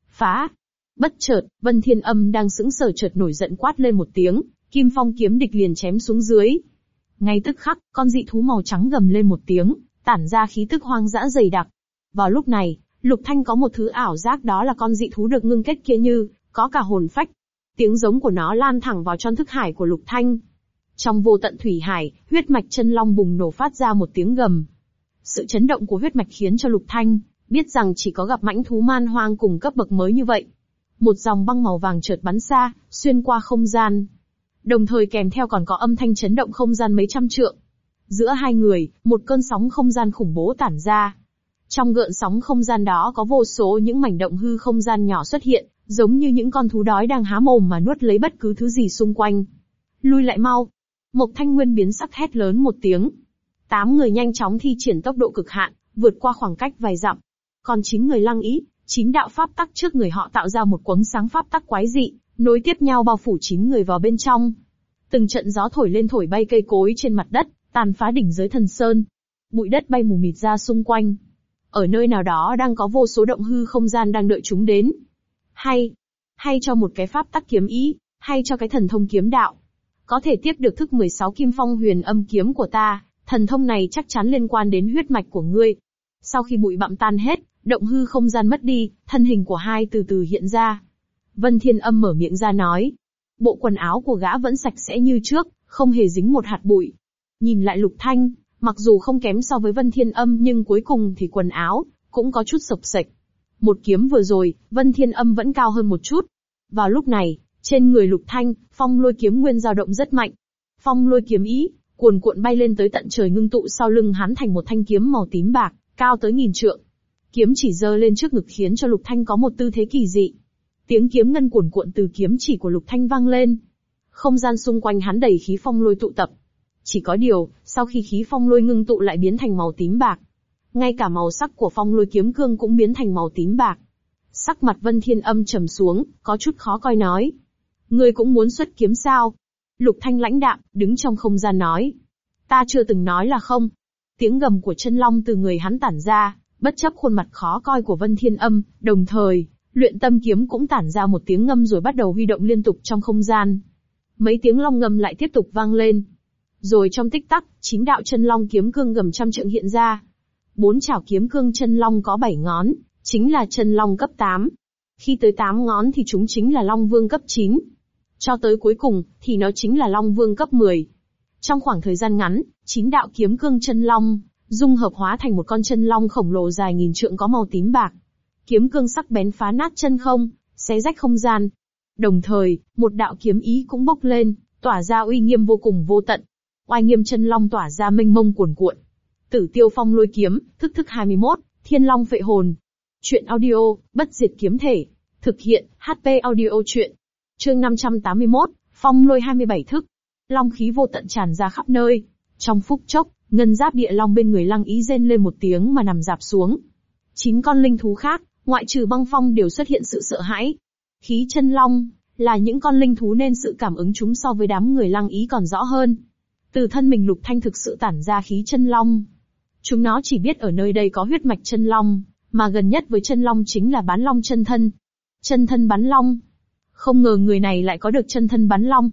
Phá! Bất chợt, Vân Thiên Âm đang sững sờ chợt nổi giận quát lên một tiếng, Kim Phong kiếm địch liền chém xuống dưới. Ngay tức khắc, con dị thú màu trắng gầm lên một tiếng, tản ra khí tức hoang dã dày đặc. Vào lúc này, Lục Thanh có một thứ ảo giác đó là con dị thú được ngưng kết kia như, có cả hồn phách. Tiếng giống của nó lan thẳng vào trong thức hải của Lục Thanh. Trong vô tận thủy hải, huyết mạch chân long bùng nổ phát ra một tiếng gầm. Sự chấn động của huyết mạch khiến cho Lục Thanh biết rằng chỉ có gặp mãnh thú man hoang cùng cấp bậc mới như vậy. Một dòng băng màu vàng chợt bắn xa, xuyên qua không gian. Đồng thời kèm theo còn có âm thanh chấn động không gian mấy trăm trượng. Giữa hai người, một cơn sóng không gian khủng bố tản ra. Trong gợn sóng không gian đó có vô số những mảnh động hư không gian nhỏ xuất hiện, giống như những con thú đói đang há mồm mà nuốt lấy bất cứ thứ gì xung quanh. Lui lại mau. Mộc Thanh Nguyên biến sắc hét lớn một tiếng. Tám người nhanh chóng thi triển tốc độ cực hạn, vượt qua khoảng cách vài dặm. Còn chín người lăng ý, chín đạo pháp tắc trước người họ tạo ra một quấn sáng pháp tắc quái dị, nối tiếp nhau bao phủ chín người vào bên trong. Từng trận gió thổi lên thổi bay cây cối trên mặt đất, tàn phá đỉnh giới thần sơn. Bụi đất bay mù mịt ra xung quanh. Ở nơi nào đó đang có vô số động hư không gian đang đợi chúng đến. Hay, hay cho một cái pháp tắc kiếm ý, hay cho cái thần thông kiếm đạo. Có thể tiếp được thức 16 kim phong huyền âm kiếm của ta, thần thông này chắc chắn liên quan đến huyết mạch của ngươi. Sau khi bụi bặm tan hết, động hư không gian mất đi, thân hình của hai từ từ hiện ra. Vân Thiên Âm mở miệng ra nói. Bộ quần áo của gã vẫn sạch sẽ như trước, không hề dính một hạt bụi. Nhìn lại Lục Thanh, mặc dù không kém so với Vân Thiên Âm nhưng cuối cùng thì quần áo, cũng có chút sộc sạch. Một kiếm vừa rồi, Vân Thiên Âm vẫn cao hơn một chút. Vào lúc này, trên người Lục Thanh, phong lôi kiếm nguyên dao động rất mạnh. Phong lôi kiếm ý, cuồn cuộn bay lên tới tận trời ngưng tụ sau lưng hắn thành một thanh kiếm màu tím bạc, cao tới nghìn trượng. Kiếm chỉ giơ lên trước ngực khiến cho Lục Thanh có một tư thế kỳ dị. Tiếng kiếm ngân cuồn cuộn từ kiếm chỉ của Lục Thanh vang lên. Không gian xung quanh hắn đầy khí phong lôi tụ tập. Chỉ có điều, sau khi khí phong lôi ngưng tụ lại biến thành màu tím bạc. Ngay cả màu sắc của phong lôi kiếm cương cũng biến thành màu tím bạc. Sắc mặt Vân Thiên âm trầm xuống, có chút khó coi nói. Ngươi cũng muốn xuất kiếm sao? Lục Thanh lãnh đạm, đứng trong không gian nói. Ta chưa từng nói là không. Tiếng gầm của chân long từ người hắn tản ra, bất chấp khuôn mặt khó coi của Vân Thiên Âm, đồng thời, luyện tâm kiếm cũng tản ra một tiếng ngâm rồi bắt đầu huy động liên tục trong không gian. Mấy tiếng long ngâm lại tiếp tục vang lên. Rồi trong tích tắc, chín đạo chân long kiếm cương gầm trăm trượng hiện ra. Bốn chảo kiếm cương chân long có bảy ngón, chính là chân long cấp 8. Khi tới 8 ngón thì chúng chính là long vương cấp 9. Cho tới cuối cùng, thì nó chính là Long Vương cấp 10. Trong khoảng thời gian ngắn, chín đạo kiếm cương chân long, dung hợp hóa thành một con chân long khổng lồ dài nghìn trượng có màu tím bạc. Kiếm cương sắc bén phá nát chân không, xé rách không gian. Đồng thời, một đạo kiếm ý cũng bốc lên, tỏa ra uy nghiêm vô cùng vô tận. Oai nghiêm chân long tỏa ra mênh mông cuồn cuộn. Tử tiêu phong lôi kiếm, thức thức 21, thiên long phệ hồn. Chuyện audio, bất diệt kiếm thể. Thực hiện, HP audio chuyện. Chương 581, phong lôi 27 thức. Long khí vô tận tràn ra khắp nơi. Trong phút chốc, ngân giáp địa long bên người lăng ý rên lên một tiếng mà nằm dạp xuống. Chín con linh thú khác, ngoại trừ băng phong đều xuất hiện sự sợ hãi. Khí chân long, là những con linh thú nên sự cảm ứng chúng so với đám người lăng ý còn rõ hơn. Từ thân mình lục thanh thực sự tản ra khí chân long. Chúng nó chỉ biết ở nơi đây có huyết mạch chân long, mà gần nhất với chân long chính là bán long chân thân. Chân thân bán long. Không ngờ người này lại có được chân thân bán long.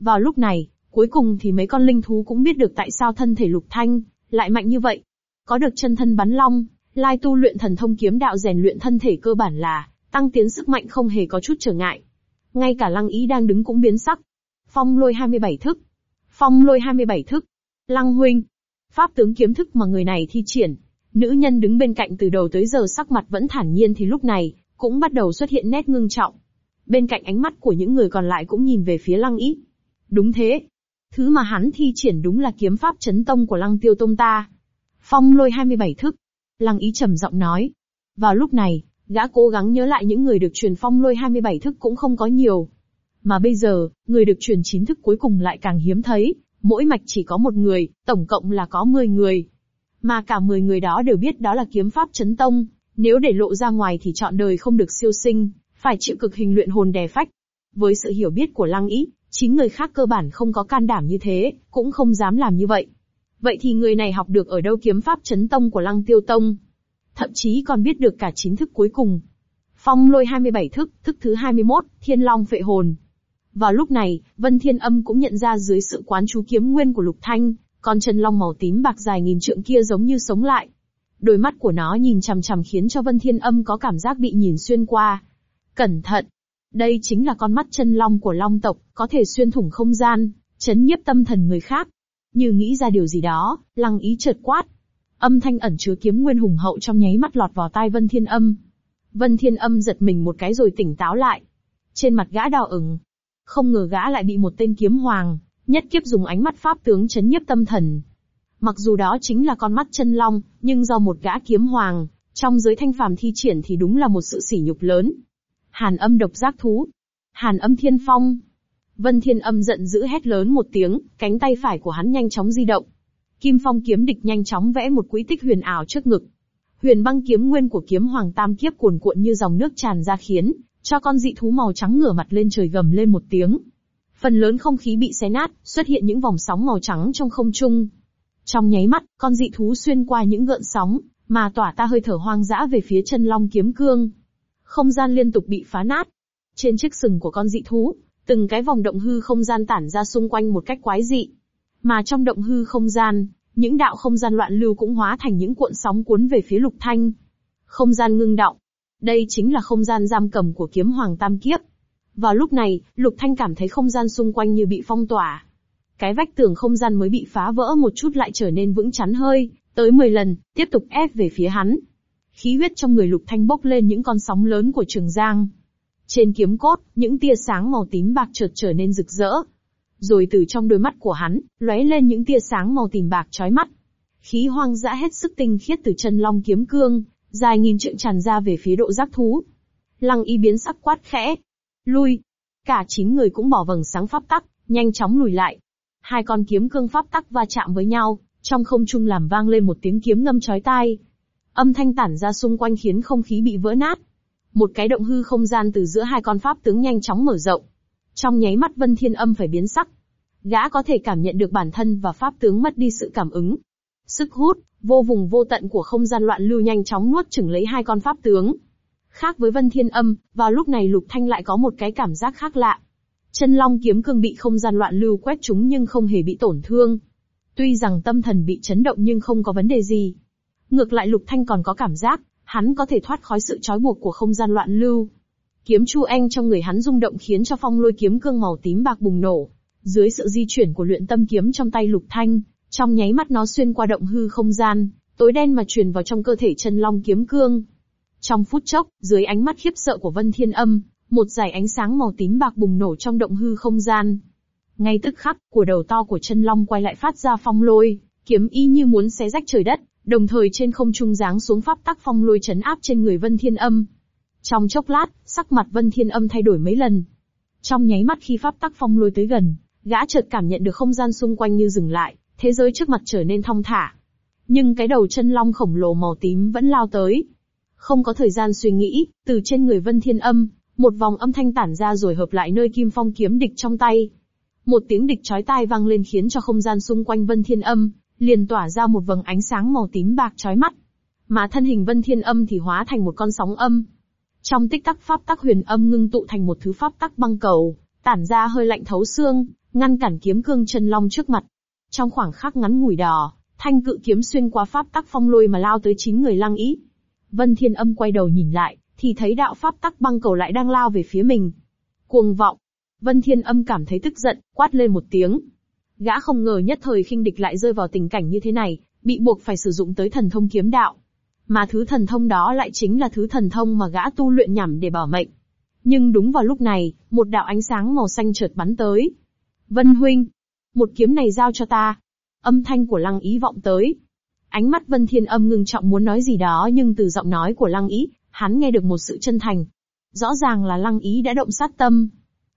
Vào lúc này, cuối cùng thì mấy con linh thú cũng biết được tại sao thân thể lục thanh lại mạnh như vậy. Có được chân thân bắn long, lai tu luyện thần thông kiếm đạo rèn luyện thân thể cơ bản là tăng tiến sức mạnh không hề có chút trở ngại. Ngay cả lăng ý đang đứng cũng biến sắc. Phong lôi 27 thức. Phong lôi 27 thức. Lăng huynh. Pháp tướng kiếm thức mà người này thi triển. Nữ nhân đứng bên cạnh từ đầu tới giờ sắc mặt vẫn thản nhiên thì lúc này, cũng bắt đầu xuất hiện nét ngưng trọng. Bên cạnh ánh mắt của những người còn lại cũng nhìn về phía lăng ý. Đúng thế. Thứ mà hắn thi triển đúng là kiếm pháp chấn tông của lăng tiêu tông ta. Phong lôi 27 thức. Lăng ý trầm giọng nói. Vào lúc này, gã cố gắng nhớ lại những người được truyền phong lôi 27 thức cũng không có nhiều. Mà bây giờ, người được truyền 9 thức cuối cùng lại càng hiếm thấy, mỗi mạch chỉ có một người, tổng cộng là có 10 người. Mà cả 10 người đó đều biết đó là kiếm pháp chấn tông, nếu để lộ ra ngoài thì chọn đời không được siêu sinh, phải chịu cực hình luyện hồn đè phách. Với sự hiểu biết của Lăng Ý, chín người khác cơ bản không có can đảm như thế, cũng không dám làm như vậy. Vậy thì người này học được ở đâu kiếm pháp chấn tông của Lăng Tiêu Tông? Thậm chí còn biết được cả chín thức cuối cùng. Phong lôi 27 thức, thức thứ 21, Thiên Long phệ hồn. Vào lúc này, Vân Thiên Âm cũng nhận ra dưới sự quán chú kiếm nguyên của Lục Thanh, con chân long màu tím bạc dài nghìn trượng kia giống như sống lại. Đôi mắt của nó nhìn chằm chằm khiến cho Vân Thiên Âm có cảm giác bị nhìn xuyên qua. Cẩn thận! Đây chính là con mắt chân long của long tộc, có thể xuyên thủng không gian, chấn nhiếp tâm thần người khác. Như nghĩ ra điều gì đó, lăng ý chợt quát. Âm thanh ẩn chứa kiếm nguyên hùng hậu trong nháy mắt lọt vào tai Vân Thiên Âm. Vân Thiên Âm giật mình một cái rồi tỉnh táo lại. Trên mặt gã đỏ ửng. Không ngờ gã lại bị một tên kiếm hoàng, nhất kiếp dùng ánh mắt pháp tướng chấn nhiếp tâm thần. Mặc dù đó chính là con mắt chân long, nhưng do một gã kiếm hoàng, trong giới thanh phàm thi triển thì đúng là một sự sỉ nhục lớn. Hàn âm độc giác thú. Hàn âm thiên phong. Vân thiên âm giận dữ hét lớn một tiếng, cánh tay phải của hắn nhanh chóng di động. Kim phong kiếm địch nhanh chóng vẽ một quỹ tích huyền ảo trước ngực. Huyền băng kiếm nguyên của kiếm hoàng tam kiếp cuồn cuộn như dòng nước tràn ra khiến, cho con dị thú màu trắng ngửa mặt lên trời gầm lên một tiếng. Phần lớn không khí bị xé nát, xuất hiện những vòng sóng màu trắng trong không trung. Trong nháy mắt, con dị thú xuyên qua những gợn sóng, mà tỏa ta hơi thở hoang dã về phía chân long kiếm cương. Không gian liên tục bị phá nát. Trên chiếc sừng của con dị thú, từng cái vòng động hư không gian tản ra xung quanh một cách quái dị. Mà trong động hư không gian, những đạo không gian loạn lưu cũng hóa thành những cuộn sóng cuốn về phía lục thanh. Không gian ngưng động. Đây chính là không gian giam cầm của kiếm hoàng tam kiếp. Vào lúc này, lục thanh cảm thấy không gian xung quanh như bị phong tỏa. Cái vách tường không gian mới bị phá vỡ một chút lại trở nên vững chắn hơi, tới 10 lần, tiếp tục ép về phía hắn. Khí huyết trong người lục thanh bốc lên những con sóng lớn của trường giang. Trên kiếm cốt, những tia sáng màu tím bạc chợt trở nên rực rỡ. Rồi từ trong đôi mắt của hắn, lóe lên những tia sáng màu tím bạc chói mắt. Khí hoang dã hết sức tinh khiết từ chân long kiếm cương, dài nghìn trượng tràn ra về phía độ giác thú. Lăng y biến sắc quát khẽ. Lui. Cả chín người cũng bỏ vầng sáng pháp tắc, nhanh chóng lùi lại. Hai con kiếm cương pháp tắc va chạm với nhau, trong không trung làm vang lên một tiếng kiếm ngâm chói tai. Âm thanh tản ra xung quanh khiến không khí bị vỡ nát. Một cái động hư không gian từ giữa hai con pháp tướng nhanh chóng mở rộng. Trong nháy mắt Vân Thiên Âm phải biến sắc. Gã có thể cảm nhận được bản thân và pháp tướng mất đi sự cảm ứng. Sức hút, vô vùng vô tận của không gian loạn lưu nhanh chóng nuốt chửng lấy hai con pháp tướng. Khác với Vân Thiên Âm, vào lúc này Lục Thanh lại có một cái cảm giác khác lạ. Chân Long kiếm cương bị không gian loạn lưu quét chúng nhưng không hề bị tổn thương. Tuy rằng tâm thần bị chấn động nhưng không có vấn đề gì. Ngược lại Lục Thanh còn có cảm giác, hắn có thể thoát khỏi sự trói buộc của không gian loạn lưu. Kiếm Chu Anh trong người hắn rung động khiến cho phong lôi kiếm cương màu tím bạc bùng nổ. Dưới sự di chuyển của luyện tâm kiếm trong tay Lục Thanh, trong nháy mắt nó xuyên qua động hư không gian, tối đen mà truyền vào trong cơ thể chân long kiếm cương. Trong phút chốc, dưới ánh mắt khiếp sợ của Vân Thiên Âm, một dải ánh sáng màu tím bạc bùng nổ trong động hư không gian. Ngay tức khắc, của đầu to của chân long quay lại phát ra phong lôi, kiếm y như muốn xé rách trời đất, đồng thời trên không trung giáng xuống pháp tắc phong lôi chấn áp trên người Vân Thiên Âm. Trong chốc lát, sắc mặt Vân Thiên Âm thay đổi mấy lần. Trong nháy mắt khi pháp tắc phong lôi tới gần, gã chợt cảm nhận được không gian xung quanh như dừng lại, thế giới trước mặt trở nên thong thả. Nhưng cái đầu chân long khổng lồ màu tím vẫn lao tới. Không có thời gian suy nghĩ, từ trên người Vân Thiên Âm, Một vòng âm thanh tản ra rồi hợp lại nơi kim phong kiếm địch trong tay. Một tiếng địch chói tai vang lên khiến cho không gian xung quanh Vân Thiên Âm liền tỏa ra một vầng ánh sáng màu tím bạc chói mắt. Mà thân hình Vân Thiên Âm thì hóa thành một con sóng âm. Trong tích tắc pháp tắc huyền âm ngưng tụ thành một thứ pháp tắc băng cầu, tản ra hơi lạnh thấu xương, ngăn cản kiếm cương chân long trước mặt. Trong khoảng khắc ngắn ngủi đỏ, thanh cự kiếm xuyên qua pháp tắc phong lôi mà lao tới chín người lăng ý. Vân Thiên Âm quay đầu nhìn lại, thì thấy đạo pháp tắc băng cầu lại đang lao về phía mình. Cuồng vọng. Vân Thiên Âm cảm thấy tức giận, quát lên một tiếng. Gã không ngờ nhất thời khinh địch lại rơi vào tình cảnh như thế này, bị buộc phải sử dụng tới thần thông kiếm đạo. Mà thứ thần thông đó lại chính là thứ thần thông mà gã tu luyện nhằm để bảo mệnh. Nhưng đúng vào lúc này, một đạo ánh sáng màu xanh chợt bắn tới. Vân huynh, một kiếm này giao cho ta. Âm thanh của Lăng Ý vọng tới. Ánh mắt Vân Thiên Âm ngưng trọng muốn nói gì đó nhưng từ giọng nói của Lăng Ý, hắn nghe được một sự chân thành. Rõ ràng là Lăng Ý đã động sát tâm.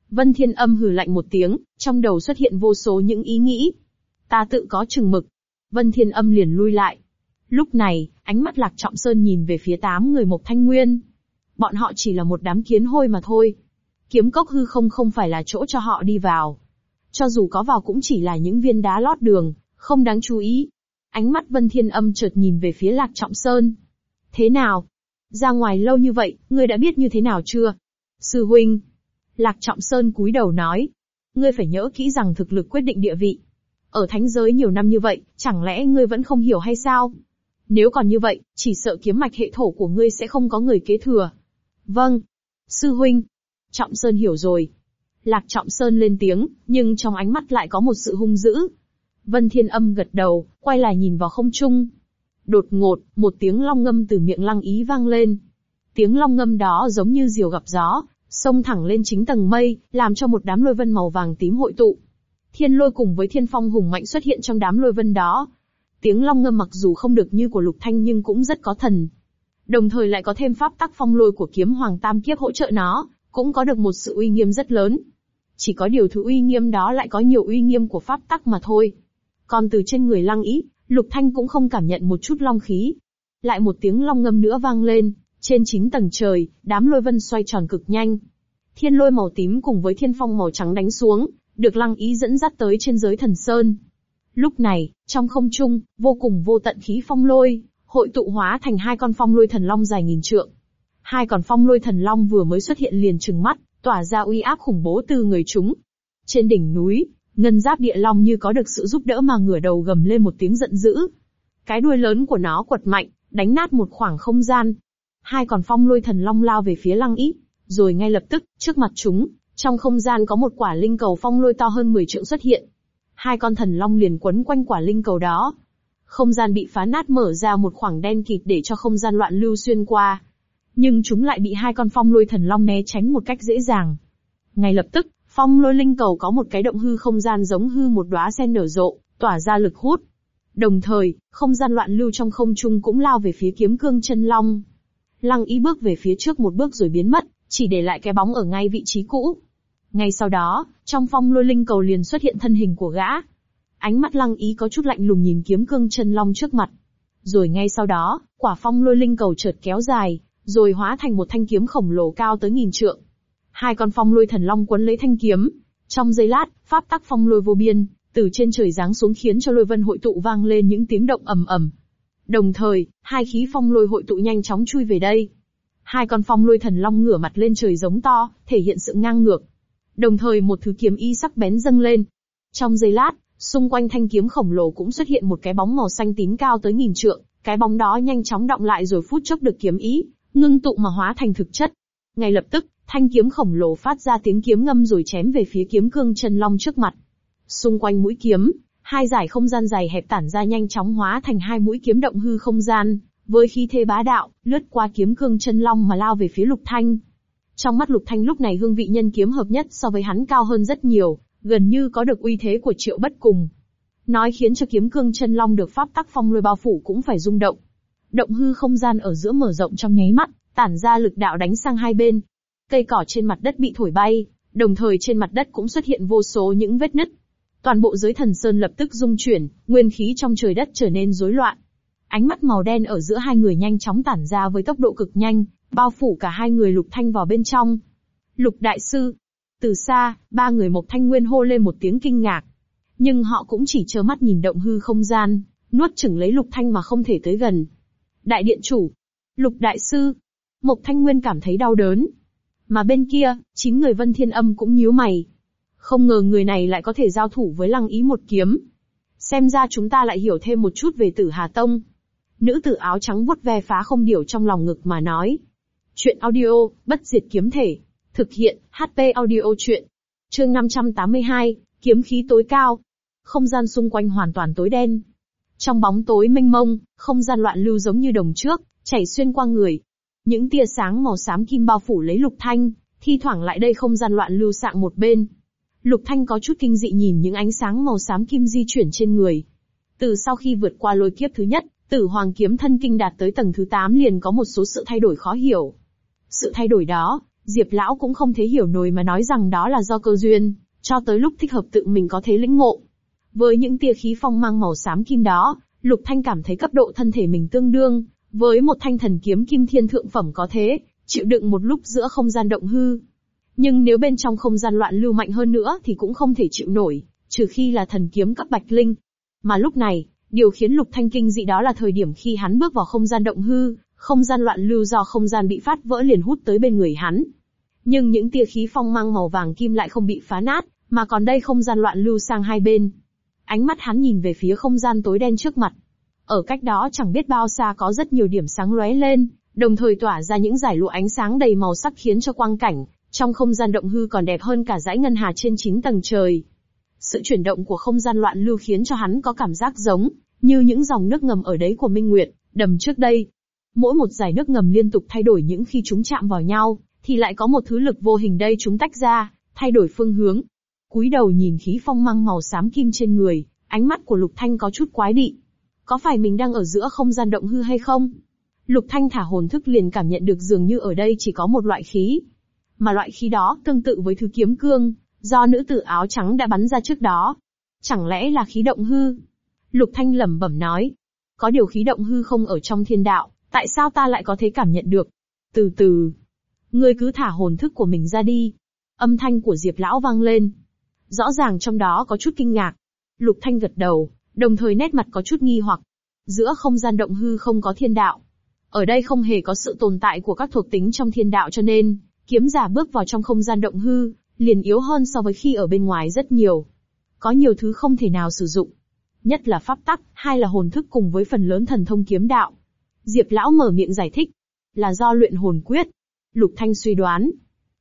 Vân Thiên Âm hừ lạnh một tiếng, trong đầu xuất hiện vô số những ý nghĩ. Ta tự có chừng mực. Vân Thiên Âm liền lui lại. Lúc này, ánh mắt Lạc Trọng Sơn nhìn về phía tám người Mộc Thanh Nguyên. Bọn họ chỉ là một đám kiến hôi mà thôi. Kiếm cốc hư không không phải là chỗ cho họ đi vào. Cho dù có vào cũng chỉ là những viên đá lót đường, không đáng chú ý. Ánh mắt Vân Thiên Âm chợt nhìn về phía Lạc Trọng Sơn. Thế nào? Ra ngoài lâu như vậy, ngươi đã biết như thế nào chưa? Sư huynh. Lạc Trọng Sơn cúi đầu nói. Ngươi phải nhớ kỹ rằng thực lực quyết định địa vị. Ở thánh giới nhiều năm như vậy, chẳng lẽ ngươi vẫn không hiểu hay sao? Nếu còn như vậy, chỉ sợ kiếm mạch hệ thổ của ngươi sẽ không có người kế thừa. Vâng. Sư huynh. Trọng Sơn hiểu rồi. Lạc Trọng Sơn lên tiếng, nhưng trong ánh mắt lại có một sự hung dữ. Vân Thiên Âm gật đầu, quay lại nhìn vào không trung. Đột ngột, một tiếng long ngâm từ miệng lăng ý vang lên. Tiếng long ngâm đó giống như diều gặp gió, xông thẳng lên chính tầng mây, làm cho một đám lôi vân màu vàng tím hội tụ. Thiên lôi cùng với thiên phong hùng mạnh xuất hiện trong đám lôi vân đó. Tiếng long ngâm mặc dù không được như của lục thanh nhưng cũng rất có thần. Đồng thời lại có thêm pháp tắc phong lôi của kiếm hoàng tam kiếp hỗ trợ nó, cũng có được một sự uy nghiêm rất lớn. Chỉ có điều thứ uy nghiêm đó lại có nhiều uy nghiêm của pháp tắc mà thôi. Còn từ trên người lăng ý, Lục Thanh cũng không cảm nhận một chút long khí. Lại một tiếng long ngâm nữa vang lên, trên chín tầng trời, đám lôi vân xoay tròn cực nhanh. Thiên lôi màu tím cùng với thiên phong màu trắng đánh xuống, được lăng ý dẫn dắt tới trên giới thần sơn. Lúc này, trong không trung, vô cùng vô tận khí phong lôi, hội tụ hóa thành hai con phong lôi thần long dài nghìn trượng. Hai còn phong lôi thần long vừa mới xuất hiện liền trừng mắt, tỏa ra uy áp khủng bố từ người chúng. Trên đỉnh núi, ngân giáp địa long như có được sự giúp đỡ mà ngửa đầu gầm lên một tiếng giận dữ. Cái đuôi lớn của nó quật mạnh, đánh nát một khoảng không gian. Hai còn phong lôi thần long lao về phía lăng ý, rồi ngay lập tức, trước mặt chúng, trong không gian có một quả linh cầu phong lôi to hơn 10 trượng xuất hiện. Hai con thần long liền quấn quanh quả linh cầu đó. Không gian bị phá nát mở ra một khoảng đen kịt để cho không gian loạn lưu xuyên qua. Nhưng chúng lại bị hai con phong lôi thần long né tránh một cách dễ dàng. Ngay lập tức, phong lôi linh cầu có một cái động hư không gian giống hư một đóa sen nở rộ, tỏa ra lực hút. Đồng thời, không gian loạn lưu trong không trung cũng lao về phía kiếm cương chân long. Lăng ý bước về phía trước một bước rồi biến mất, chỉ để lại cái bóng ở ngay vị trí cũ. Ngay sau đó, trong phong lôi linh cầu liền xuất hiện thân hình của gã. Ánh mắt lăng ý có chút lạnh lùng nhìn kiếm cương chân long trước mặt. Rồi ngay sau đó, quả phong lôi linh cầu chợt kéo dài, rồi hóa thành một thanh kiếm khổng lồ cao tới nghìn trượng. Hai con phong lôi thần long quấn lấy thanh kiếm. Trong giây lát, pháp tắc phong lôi vô biên, từ trên trời giáng xuống khiến cho lôi vân hội tụ vang lên những tiếng động ầm ầm. Đồng thời, hai khí phong lôi hội tụ nhanh chóng chui về đây. Hai con phong lôi thần long ngửa mặt lên trời giống to, thể hiện sự ngang ngược. Đồng thời một thứ kiếm y sắc bén dâng lên. Trong giây lát, xung quanh thanh kiếm khổng lồ cũng xuất hiện một cái bóng màu xanh tím cao tới nghìn trượng, cái bóng đó nhanh chóng động lại rồi phút chốc được kiếm ý, ngưng tụ mà hóa thành thực chất. Ngay lập tức, thanh kiếm khổng lồ phát ra tiếng kiếm ngâm rồi chém về phía kiếm cương chân long trước mặt. Xung quanh mũi kiếm, hai giải không gian dài hẹp tản ra nhanh chóng hóa thành hai mũi kiếm động hư không gian, với khí thế bá đạo, lướt qua kiếm cương chân long mà lao về phía Lục Thanh. Trong mắt Lục Thanh lúc này hương vị nhân kiếm hợp nhất so với hắn cao hơn rất nhiều, gần như có được uy thế của triệu bất cùng. Nói khiến cho kiếm cương chân long được pháp tắc phong lôi bao phủ cũng phải rung động. Động hư không gian ở giữa mở rộng trong nháy mắt, tản ra lực đạo đánh sang hai bên. Cây cỏ trên mặt đất bị thổi bay, đồng thời trên mặt đất cũng xuất hiện vô số những vết nứt. Toàn bộ giới thần sơn lập tức rung chuyển, nguyên khí trong trời đất trở nên rối loạn. Ánh mắt màu đen ở giữa hai người nhanh chóng tản ra với tốc độ cực nhanh, bao phủ cả hai người lục thanh vào bên trong. Lục đại sư. Từ xa, ba người Mộc Thanh Nguyên hô lên một tiếng kinh ngạc. Nhưng họ cũng chỉ trơ mắt nhìn động hư không gian, nuốt chửng lấy Lục Thanh mà không thể tới gần. Đại điện chủ. Lục đại sư. Mộc Thanh Nguyên cảm thấy đau đớn. Mà bên kia, chín người Vân Thiên Âm cũng nhíu mày. Không ngờ người này lại có thể giao thủ với Lăng Ý một kiếm. Xem ra chúng ta lại hiểu thêm một chút về Tử Hà Tông. Nữ tử áo trắng vuốt ve phá không điểu trong lòng ngực mà nói. Chuyện audio, bất diệt kiếm thể. Thực hiện, HP audio chuyện. Chương 582, kiếm khí tối cao. Không gian xung quanh hoàn toàn tối đen. Trong bóng tối mênh mông, không gian loạn lưu giống như đồng trước, chảy xuyên qua người. Những tia sáng màu xám kim bao phủ lấy lục thanh, thi thoảng lại đây không gian loạn lưu sạng một bên. Lục thanh có chút kinh dị nhìn những ánh sáng màu xám kim di chuyển trên người. Từ sau khi vượt qua lôi kiếp thứ nhất, tử hoàng kiếm thân kinh đạt tới tầng thứ 8 liền có một số sự thay đổi khó hiểu. Sự thay đổi đó, Diệp Lão cũng không thể hiểu nổi mà nói rằng đó là do cơ duyên, cho tới lúc thích hợp tự mình có thể lĩnh ngộ. Với những tia khí phong mang màu xám kim đó, Lục Thanh cảm thấy cấp độ thân thể mình tương đương, với một thanh thần kiếm kim thiên thượng phẩm có thế, chịu đựng một lúc giữa không gian động hư. Nhưng nếu bên trong không gian loạn lưu mạnh hơn nữa thì cũng không thể chịu nổi, trừ khi là thần kiếm cấp bạch linh. Mà lúc này, điều khiến Lục Thanh kinh dị đó là thời điểm khi hắn bước vào không gian động hư, không gian loạn lưu do không gian bị phát vỡ liền hút tới bên người hắn. Nhưng những tia khí phong mang màu vàng kim lại không bị phá nát, mà còn đây không gian loạn lưu sang hai bên. Ánh mắt hắn nhìn về phía không gian tối đen trước mặt. Ở cách đó chẳng biết bao xa có rất nhiều điểm sáng lóe lên, đồng thời tỏa ra những giải lụa ánh sáng đầy màu sắc khiến cho quang cảnh, trong không gian động hư còn đẹp hơn cả dãy ngân hà trên 9 tầng trời. Sự chuyển động của không gian loạn lưu khiến cho hắn có cảm giác giống, như những dòng nước ngầm ở đấy của Minh Nguyệt, đầm trước đây. Mỗi một giải nước ngầm liên tục thay đổi những khi chúng chạm vào nhau, thì lại có một thứ lực vô hình đây chúng tách ra, thay đổi phương hướng. Cúi đầu nhìn khí phong mang màu xám kim trên người, ánh mắt của Lục Thanh có chút quái dị. Có phải mình đang ở giữa không gian động hư hay không? Lục Thanh thả hồn thức liền cảm nhận được dường như ở đây chỉ có một loại khí. Mà loại khí đó tương tự với thứ kiếm cương, do nữ tử áo trắng đã bắn ra trước đó. Chẳng lẽ là khí động hư? Lục Thanh lẩm bẩm nói. Có điều khí động hư không ở trong thiên đạo, tại sao ta lại có thể cảm nhận được? Từ từ. Ngươi cứ thả hồn thức của mình ra đi. Âm thanh của Diệp Lão vang lên. Rõ ràng trong đó có chút kinh ngạc. Lục Thanh gật đầu, đồng thời nét mặt có chút nghi hoặc. Giữa không gian động hư không có thiên đạo. Ở đây không hề có sự tồn tại của các thuộc tính trong thiên đạo cho nên, kiếm giả bước vào trong không gian động hư, liền yếu hơn so với khi ở bên ngoài rất nhiều. Có nhiều thứ không thể nào sử dụng. Nhất là pháp tắc, hai là hồn thức cùng với phần lớn thần thông kiếm đạo. Diệp lão mở miệng giải thích. Là do luyện hồn quyết. Lục Thanh suy đoán.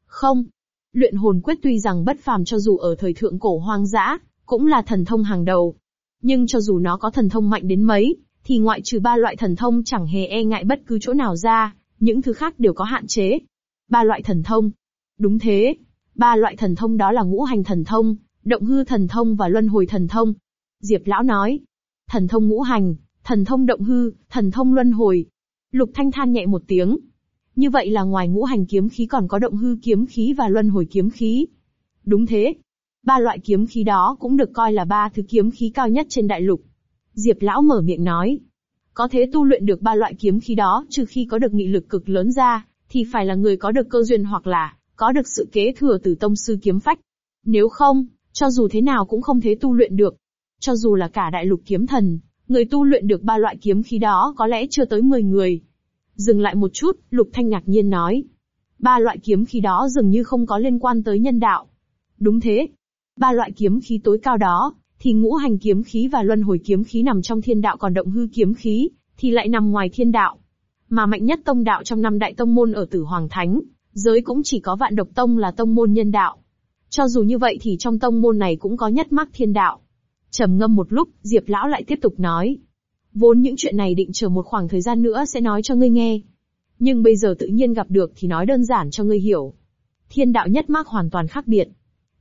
Không. Luyện hồn quyết tuy rằng bất phàm cho dù ở thời thượng cổ hoang dã, cũng là thần thông hàng đầu. Nhưng cho dù nó có thần thông mạnh đến mấy, thì ngoại trừ ba loại thần thông chẳng hề e ngại bất cứ chỗ nào ra, những thứ khác đều có hạn chế. Ba loại thần thông. Đúng thế. Ba loại thần thông đó là ngũ hành thần thông, động hư thần thông và luân hồi thần thông. Diệp lão nói. Thần thông ngũ hành, thần thông động hư, thần thông luân hồi. Lục thanh than nhẹ một tiếng. Như vậy là ngoài ngũ hành kiếm khí còn có động hư kiếm khí và luân hồi kiếm khí. Đúng thế. Ba loại kiếm khí đó cũng được coi là ba thứ kiếm khí cao nhất trên đại lục. Diệp lão mở miệng nói. Có thế tu luyện được ba loại kiếm khí đó trừ khi có được nghị lực cực lớn ra, thì phải là người có được cơ duyên hoặc là có được sự kế thừa từ tông sư kiếm phách. Nếu không, cho dù thế nào cũng không thể tu luyện được. Cho dù là cả đại lục kiếm thần, người tu luyện được ba loại kiếm khí đó có lẽ chưa tới 10 người. Dừng lại một chút, Lục Thanh ngạc nhiên nói. Ba loại kiếm khí đó dường như không có liên quan tới nhân đạo. Đúng thế. Ba loại kiếm khí tối cao đó, thì ngũ hành kiếm khí và luân hồi kiếm khí nằm trong thiên đạo còn động hư kiếm khí, thì lại nằm ngoài thiên đạo. Mà mạnh nhất tông đạo trong năm đại tông môn ở Tử Hoàng Thánh, giới cũng chỉ có vạn độc tông là tông môn nhân đạo. Cho dù như vậy thì trong tông môn này cũng có nhất mắc thiên đạo. trầm ngâm một lúc, Diệp Lão lại tiếp tục nói. Vốn những chuyện này định chờ một khoảng thời gian nữa sẽ nói cho ngươi nghe. Nhưng bây giờ tự nhiên gặp được thì nói đơn giản cho ngươi hiểu. Thiên đạo nhất mác hoàn toàn khác biệt.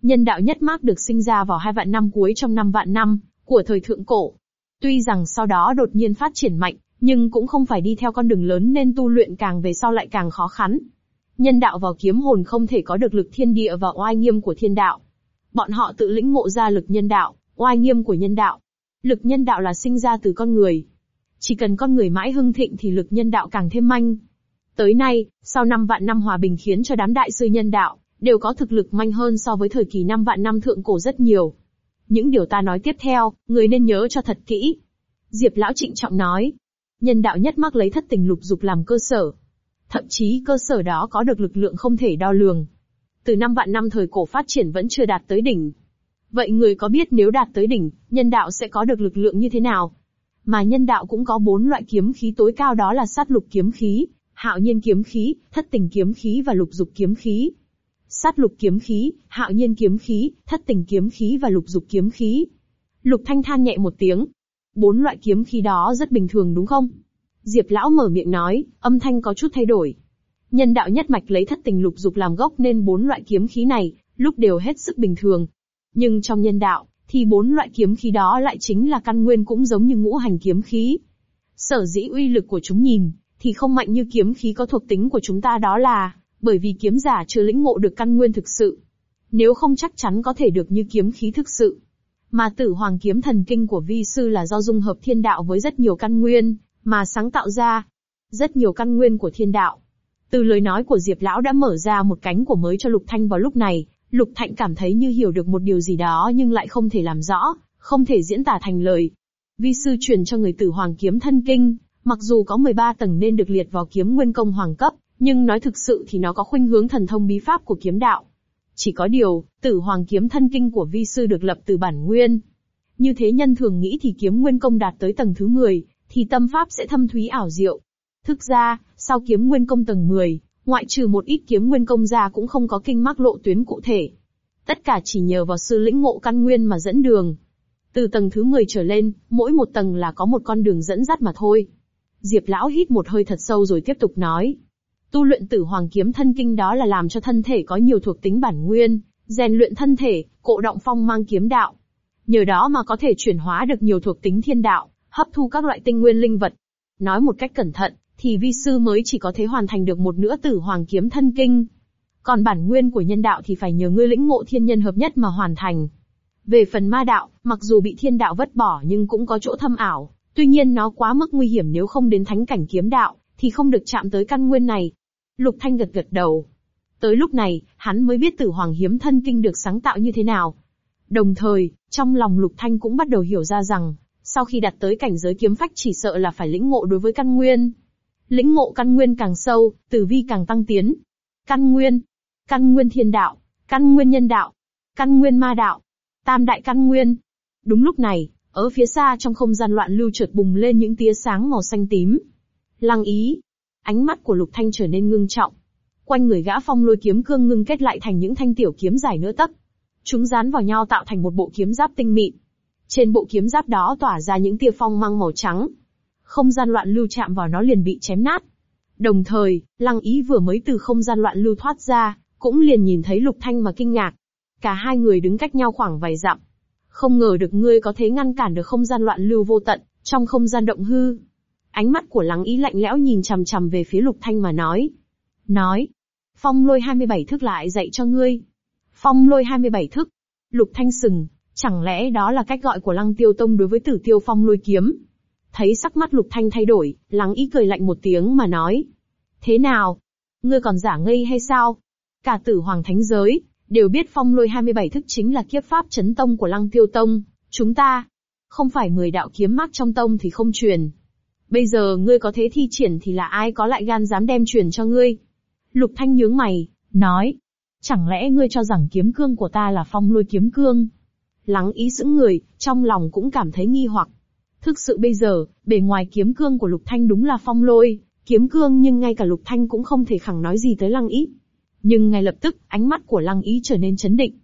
Nhân đạo nhất mác được sinh ra vào hai vạn năm cuối trong năm vạn năm, của thời thượng cổ. Tuy rằng sau đó đột nhiên phát triển mạnh, nhưng cũng không phải đi theo con đường lớn nên tu luyện càng về sau lại càng khó khăn. Nhân đạo vào kiếm hồn không thể có được lực thiên địa và oai nghiêm của thiên đạo. Bọn họ tự lĩnh ngộ ra lực nhân đạo, oai nghiêm của nhân đạo. Lực nhân đạo là sinh ra từ con người. Chỉ cần con người mãi hưng thịnh thì lực nhân đạo càng thêm manh. Tới nay, sau năm vạn năm hòa bình khiến cho đám đại sư nhân đạo, đều có thực lực manh hơn so với thời kỳ năm vạn năm thượng cổ rất nhiều. Những điều ta nói tiếp theo, người nên nhớ cho thật kỹ. Diệp lão trịnh trọng nói. Nhân đạo nhất mắc lấy thất tình lục dục làm cơ sở. Thậm chí cơ sở đó có được lực lượng không thể đo lường. Từ năm vạn năm thời cổ phát triển vẫn chưa đạt tới đỉnh. Vậy người có biết nếu đạt tới đỉnh, nhân đạo sẽ có được lực lượng như thế nào? Mà nhân đạo cũng có bốn loại kiếm khí tối cao đó là sát lục kiếm khí, hạo nhiên kiếm khí, thất tình kiếm khí và lục dục kiếm khí. Sát lục kiếm khí, hạo nhiên kiếm khí, thất tình kiếm khí và lục dục kiếm khí. Lục Thanh than nhẹ một tiếng. Bốn loại kiếm khí đó rất bình thường đúng không? Diệp lão mở miệng nói, âm thanh có chút thay đổi. Nhân đạo nhất mạch lấy thất tình lục dục làm gốc nên bốn loại kiếm khí này, lúc đều hết sức bình thường. Nhưng trong nhân đạo, thì bốn loại kiếm khí đó lại chính là căn nguyên cũng giống như ngũ hành kiếm khí. Sở dĩ uy lực của chúng nhìn, thì không mạnh như kiếm khí có thuộc tính của chúng ta đó là, bởi vì kiếm giả chưa lĩnh ngộ được căn nguyên thực sự. Nếu không chắc chắn có thể được như kiếm khí thực sự. Mà tử hoàng kiếm thần kinh của vi sư là do dung hợp thiên đạo với rất nhiều căn nguyên, mà sáng tạo ra. Rất nhiều căn nguyên của thiên đạo. Từ lời nói của Diệp Lão đã mở ra một cánh của mới cho Lục Thanh vào lúc này, Lục Thạnh cảm thấy như hiểu được một điều gì đó nhưng lại không thể làm rõ, không thể diễn tả thành lời. Vi sư truyền cho người tử hoàng kiếm thân kinh, mặc dù có 13 tầng nên được liệt vào kiếm nguyên công hoàng cấp, nhưng nói thực sự thì nó có khuynh hướng thần thông bí pháp của kiếm đạo. Chỉ có điều, tử hoàng kiếm thân kinh của vi sư được lập từ bản nguyên. Như thế nhân thường nghĩ thì kiếm nguyên công đạt tới tầng thứ 10, thì tâm pháp sẽ thâm thúy ảo diệu. Thực ra, sau kiếm nguyên công tầng 10, ngoại trừ một ít kiếm nguyên công ra cũng không có kinh mắc lộ tuyến cụ thể. Tất cả chỉ nhờ vào sư lĩnh ngộ căn nguyên mà dẫn đường. Từ tầng thứ 10 trở lên, mỗi một tầng là có một con đường dẫn dắt mà thôi. Diệp lão hít một hơi thật sâu rồi tiếp tục nói. Tu luyện tử hoàng kiếm thân kinh đó là làm cho thân thể có nhiều thuộc tính bản nguyên, rèn luyện thân thể, cộ động phong mang kiếm đạo. Nhờ đó mà có thể chuyển hóa được nhiều thuộc tính thiên đạo, hấp thu các loại tinh nguyên linh vật. Nói một cách cẩn thận, thì vi sư mới chỉ có thể hoàn thành được một nửa tử hoàng kiếm thân kinh. Còn bản nguyên của nhân đạo thì phải nhờ ngươi lĩnh ngộ thiên nhân hợp nhất mà hoàn thành. Về phần ma đạo, mặc dù bị thiên đạo vứt bỏ nhưng cũng có chỗ thâm ảo, tuy nhiên nó quá mức nguy hiểm nếu không đến thánh cảnh kiếm đạo, thì không được chạm tới căn nguyên này. Lục Thanh gật gật đầu. Tới lúc này, hắn mới biết tử hoàng hiếm thân kinh được sáng tạo như thế nào. Đồng thời, trong lòng Lục Thanh cũng bắt đầu hiểu ra rằng, sau khi đạt tới cảnh giới kiếm phách chỉ sợ là phải lĩnh ngộ đối với căn nguyên. Lĩnh ngộ căn nguyên càng sâu, tử vi càng tăng tiến. Căn nguyên, căn nguyên thiên đạo, căn nguyên nhân đạo, căn nguyên ma đạo, tam đại căn nguyên. Đúng lúc này, ở phía xa trong không gian loạn lưu chợt bùng lên những tia sáng màu xanh tím. Lăng ý. Ánh mắt của Lục Thanh trở nên ngưng trọng. Quanh người gã phong lôi kiếm cương ngưng kết lại thành những thanh tiểu kiếm dài nửa tấc. Chúng dán vào nhau tạo thành một bộ kiếm giáp tinh mịn. Trên bộ kiếm giáp đó tỏa ra những tia phong mang màu trắng, không gian loạn lưu chạm vào nó liền bị chém nát. Đồng thời, lăng ý vừa mới từ không gian loạn lưu thoát ra, cũng liền nhìn thấy lục thanh mà kinh ngạc. Cả hai người đứng cách nhau khoảng vài dặm. Không ngờ được ngươi có thể ngăn cản được không gian loạn lưu vô tận, trong không gian động hư. Ánh mắt của lăng ý lạnh lẽo nhìn chằm chằm về phía lục thanh mà nói. Nói. Phong lôi 27 thức lại dạy cho ngươi. Phong lôi 27 thức. Lục thanh sừng. Chẳng lẽ đó là cách gọi của lăng tiêu tông đối với tử tiêu phong lôi kiếm? Thấy sắc mắt Lục Thanh thay đổi, lắng ý cười lạnh một tiếng mà nói. Thế nào? Ngươi còn giả ngây hay sao? Cả tử hoàng thánh giới, đều biết phong lôi 27 thức chính là kiếp pháp chấn tông của lăng tiêu tông. Chúng ta, không phải 10 đạo kiếm mác trong tông thì không truyền. Bây giờ ngươi có thế thi triển thì là ai có lại gan dám đem truyền cho ngươi? Lục Thanh nhướng mày, nói. Chẳng lẽ ngươi cho rằng kiếm cương của ta là phong lôi kiếm cương? Lắng ý sững người, trong lòng cũng cảm thấy nghi hoặc. Thực sự bây giờ, bề ngoài kiếm cương của Lục Thanh đúng là phong lôi, kiếm cương nhưng ngay cả Lục Thanh cũng không thể khẳng nói gì tới Lăng Ý. Nhưng ngay lập tức, ánh mắt của Lăng Ý trở nên chấn định.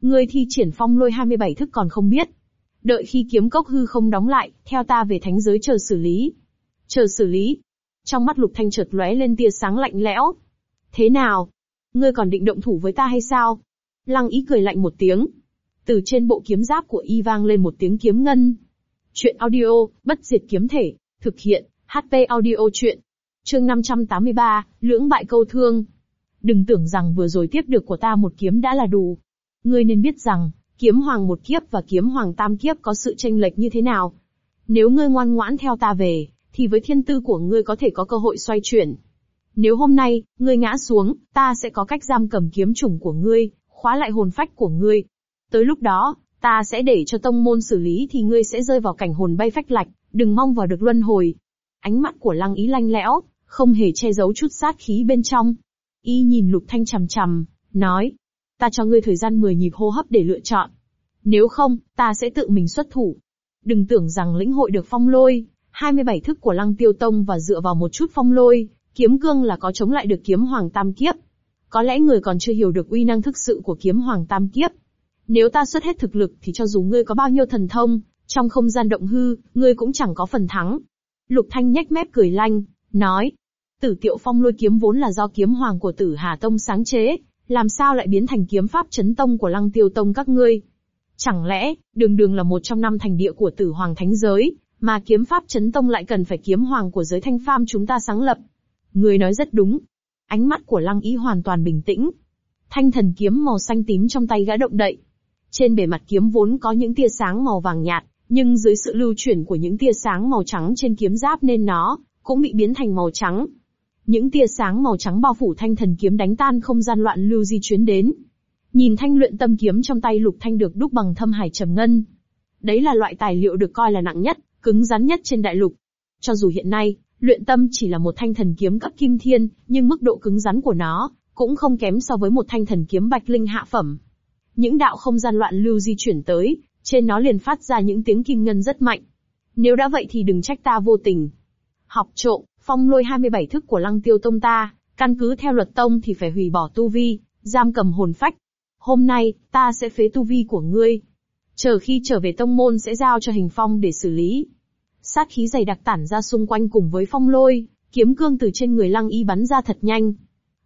Người thi triển phong lôi 27 thức còn không biết. Đợi khi kiếm cốc hư không đóng lại, theo ta về thánh giới chờ xử lý. Chờ xử lý. Trong mắt Lục Thanh chợt lóe lên tia sáng lạnh lẽo. Thế nào? Ngươi còn định động thủ với ta hay sao? Lăng Ý cười lạnh một tiếng. Từ trên bộ kiếm giáp của y vang lên một tiếng kiếm ngân. Chuyện audio, bất diệt kiếm thể, thực hiện, HP audio chuyện. Chương 583, lưỡng bại câu thương. Đừng tưởng rằng vừa rồi tiếp được của ta một kiếm đã là đủ. Ngươi nên biết rằng, kiếm hoàng một kiếp và kiếm hoàng tam kiếp có sự tranh lệch như thế nào. Nếu ngươi ngoan ngoãn theo ta về, thì với thiên tư của ngươi có thể có cơ hội xoay chuyển. Nếu hôm nay, ngươi ngã xuống, ta sẽ có cách giam cầm kiếm chủng của ngươi, khóa lại hồn phách của ngươi. Tới lúc đó, ta sẽ để cho tông môn xử lý thì ngươi sẽ rơi vào cảnh hồn bay phách lạch, đừng mong vào được luân hồi. Ánh mắt của lăng ý lanh lẽo, không hề che giấu chút sát khí bên trong. Y nhìn lục thanh chằm chằm, nói, ta cho ngươi thời gian 10 nhịp hô hấp để lựa chọn. Nếu không, ta sẽ tự mình xuất thủ. Đừng tưởng rằng lĩnh hội được phong lôi, 27 thức của lăng tiêu tông và dựa vào một chút phong lôi, kiếm cương là có chống lại được kiếm hoàng tam kiếp. Có lẽ người còn chưa hiểu được uy năng thực sự của kiếm hoàng tam kiếp. Nếu ta xuất hết thực lực thì cho dù ngươi có bao nhiêu thần thông, trong không gian động hư, ngươi cũng chẳng có phần thắng. Lục Thanh nhếch mép cười lanh, nói. Tử tiệu phong lôi kiếm vốn là do kiếm hoàng của tử Hà Tông sáng chế, làm sao lại biến thành kiếm pháp chấn tông của lăng tiêu tông các ngươi? Chẳng lẽ, đường đường là một trong năm thành địa của tử hoàng thánh giới, mà kiếm pháp chấn tông lại cần phải kiếm hoàng của giới thanh pham chúng ta sáng lập? Người nói rất đúng. Ánh mắt của lăng ý hoàn toàn bình tĩnh. Thanh thần kiếm màu xanh tím trong tay gã động đậy. Trên bề mặt kiếm vốn có những tia sáng màu vàng nhạt, nhưng dưới sự lưu chuyển của những tia sáng màu trắng trên kiếm giáp nên nó cũng bị biến thành màu trắng. Những tia sáng màu trắng bao phủ thanh thần kiếm đánh tan không gian loạn lưu di chuyến đến. Nhìn thanh luyện tâm kiếm trong tay lục thanh được đúc bằng thâm hải trầm ngân. Đấy là loại tài liệu được coi là nặng nhất, cứng rắn nhất trên đại lục. Cho dù hiện nay, luyện tâm chỉ là một thanh thần kiếm cấp kim thiên, nhưng mức độ cứng rắn của nó cũng không kém so với một thanh thần kiếm bạch linh hạ phẩm. Những đạo không gian loạn lưu di chuyển tới, trên nó liền phát ra những tiếng kim ngân rất mạnh. Nếu đã vậy thì đừng trách ta vô tình. Học trộm, phong lôi 27 thức của lăng tiêu tông ta, căn cứ theo luật tông thì phải hủy bỏ tu vi, giam cầm hồn phách. Hôm nay, ta sẽ phế tu vi của ngươi. Chờ khi trở về tông môn sẽ giao cho hình phong để xử lý. Sát khí dày đặc tản ra xung quanh cùng với phong lôi, kiếm cương từ trên người lăng y bắn ra thật nhanh.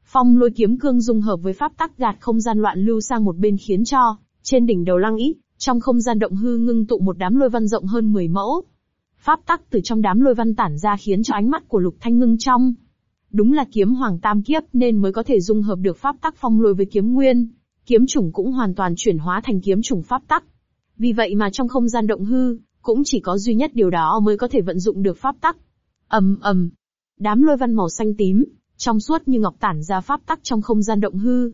Phong lôi kiếm cương dung hợp với pháp tắc gạt không gian loạn lưu sang một bên khiến cho, trên đỉnh đầu lăng ý trong không gian động hư ngưng tụ một đám lôi văn rộng hơn 10 mẫu. Pháp tắc từ trong đám lôi văn tản ra khiến cho ánh mắt của Lục Thanh ngưng trong. Đúng là kiếm hoàng tam kiếp nên mới có thể dung hợp được pháp tắc phong lôi với kiếm nguyên. Kiếm chủng cũng hoàn toàn chuyển hóa thành kiếm chủng pháp tắc. Vì vậy mà trong không gian động hư, cũng chỉ có duy nhất điều đó mới có thể vận dụng được pháp tắc. ầm ầm, đám lôi văn màu xanh tím, trong suốt như ngọc tản ra pháp tắc trong không gian động hư.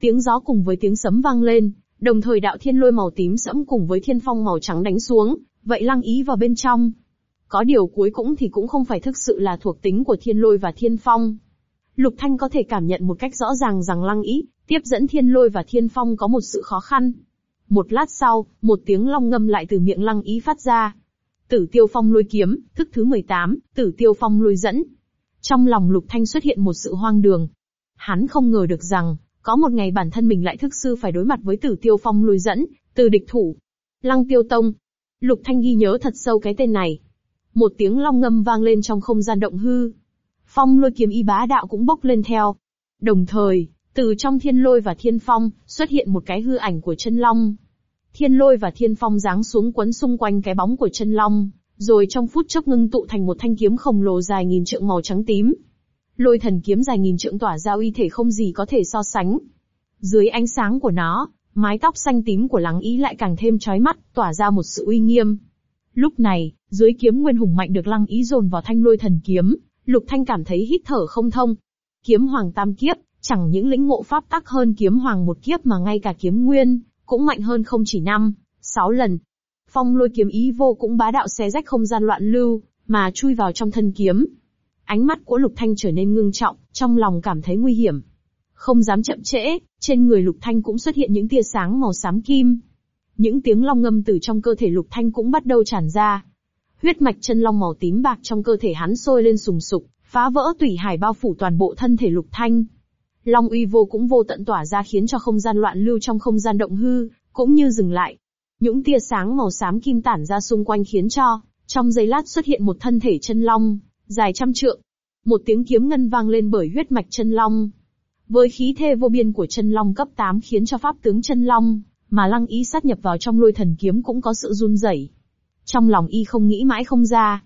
Tiếng gió cùng với tiếng sấm vang lên, Đồng thời đạo thiên lôi màu tím sẫm cùng với thiên phong màu trắng đánh xuống, vậy lăng ý vào bên trong. Có điều cuối cũng thì cũng không phải thực sự là thuộc tính của thiên lôi và thiên phong. Lục Thanh có thể cảm nhận một cách rõ ràng rằng lăng ý, tiếp dẫn thiên lôi và thiên phong có một sự khó khăn. Một lát sau, một tiếng long ngâm lại từ miệng lăng ý phát ra. Tử tiêu phong lôi kiếm, thức thứ 18, tử tiêu phong lôi dẫn. Trong lòng Lục Thanh xuất hiện một sự hoang đường. Hắn không ngờ được rằng, có một ngày bản thân mình lại thức sư phải đối mặt với tử tiêu phong lùi dẫn, từ địch thủ. Lăng tiêu tông. Lục Thanh ghi nhớ thật sâu cái tên này. Một tiếng long ngâm vang lên trong không gian động hư. Phong lôi kiếm y bá đạo cũng bốc lên theo. Đồng thời, từ trong thiên lôi và thiên phong, xuất hiện một cái hư ảnh của chân long. Thiên lôi và thiên phong giáng xuống quấn xung quanh cái bóng của chân long, rồi trong phút chốc ngưng tụ thành một thanh kiếm khổng lồ dài nghìn trượng màu trắng tím, Lôi thần kiếm dài nghìn trượng tỏa ra uy thể không gì có thể so sánh. Dưới ánh sáng của nó, mái tóc xanh tím của lắng ý lại càng thêm chói mắt, tỏa ra một sự uy nghiêm. Lúc này, dưới kiếm nguyên hùng mạnh được lăng ý dồn vào thanh lôi thần kiếm, lục thanh cảm thấy hít thở không thông. Kiếm hoàng tam kiếp, chẳng những lĩnh ngộ pháp tắc hơn kiếm hoàng một kiếp mà ngay cả kiếm nguyên, cũng mạnh hơn không chỉ năm, sáu lần. Phong lôi kiếm ý vô cũng bá đạo xé rách không gian loạn lưu, mà chui vào trong thân kiếm, Ánh mắt của Lục Thanh trở nên ngưng trọng, trong lòng cảm thấy nguy hiểm. Không dám chậm trễ, trên người Lục Thanh cũng xuất hiện những tia sáng màu xám kim. Những tiếng long ngâm từ trong cơ thể Lục Thanh cũng bắt đầu tràn ra. Huyết mạch chân long màu tím bạc trong cơ thể hắn sôi lên sùng sục, phá vỡ tủy hải bao phủ toàn bộ thân thể Lục Thanh. Long uy vô cũng vô tận tỏa ra khiến cho không gian loạn lưu trong không gian động hư, cũng như dừng lại. Những tia sáng màu xám kim tản ra xung quanh khiến cho, trong giây lát xuất hiện một thân thể chân long dài trăm trượng. Một tiếng kiếm ngân vang lên bởi huyết mạch chân long. Với khí thế vô biên của chân long cấp 8 khiến cho pháp tướng chân long, mà lăng ý sát nhập vào trong lôi thần kiếm cũng có sự run rẩy. Trong lòng y không nghĩ mãi không ra.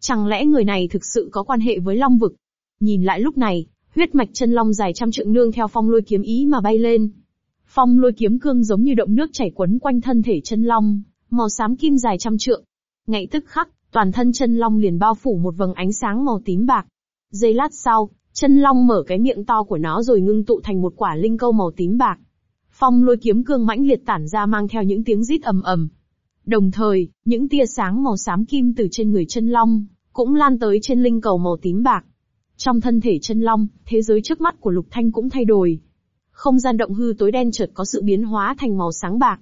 Chẳng lẽ người này thực sự có quan hệ với long vực? Nhìn lại lúc này, huyết mạch chân long dài trăm trượng nương theo phong lôi kiếm ý mà bay lên. Phong lôi kiếm cương giống như động nước chảy quấn quanh thân thể chân long, màu xám kim dài trăm trượng. Ngay tức khắc, Toàn thân chân long liền bao phủ một vầng ánh sáng màu tím bạc. Giây lát sau, Chân long mở cái miệng to của nó rồi ngưng tụ thành một quả linh câu màu tím bạc. Phong lôi kiếm cương mãnh liệt tản ra mang theo những tiếng rít ầm ầm. Đồng thời, những tia sáng màu xám kim từ trên người chân long, cũng lan tới trên linh cầu màu tím bạc. Trong thân thể chân long, thế giới trước mắt của Lục Thanh cũng thay đổi. Không gian động hư tối đen chợt có sự biến hóa thành màu sáng bạc.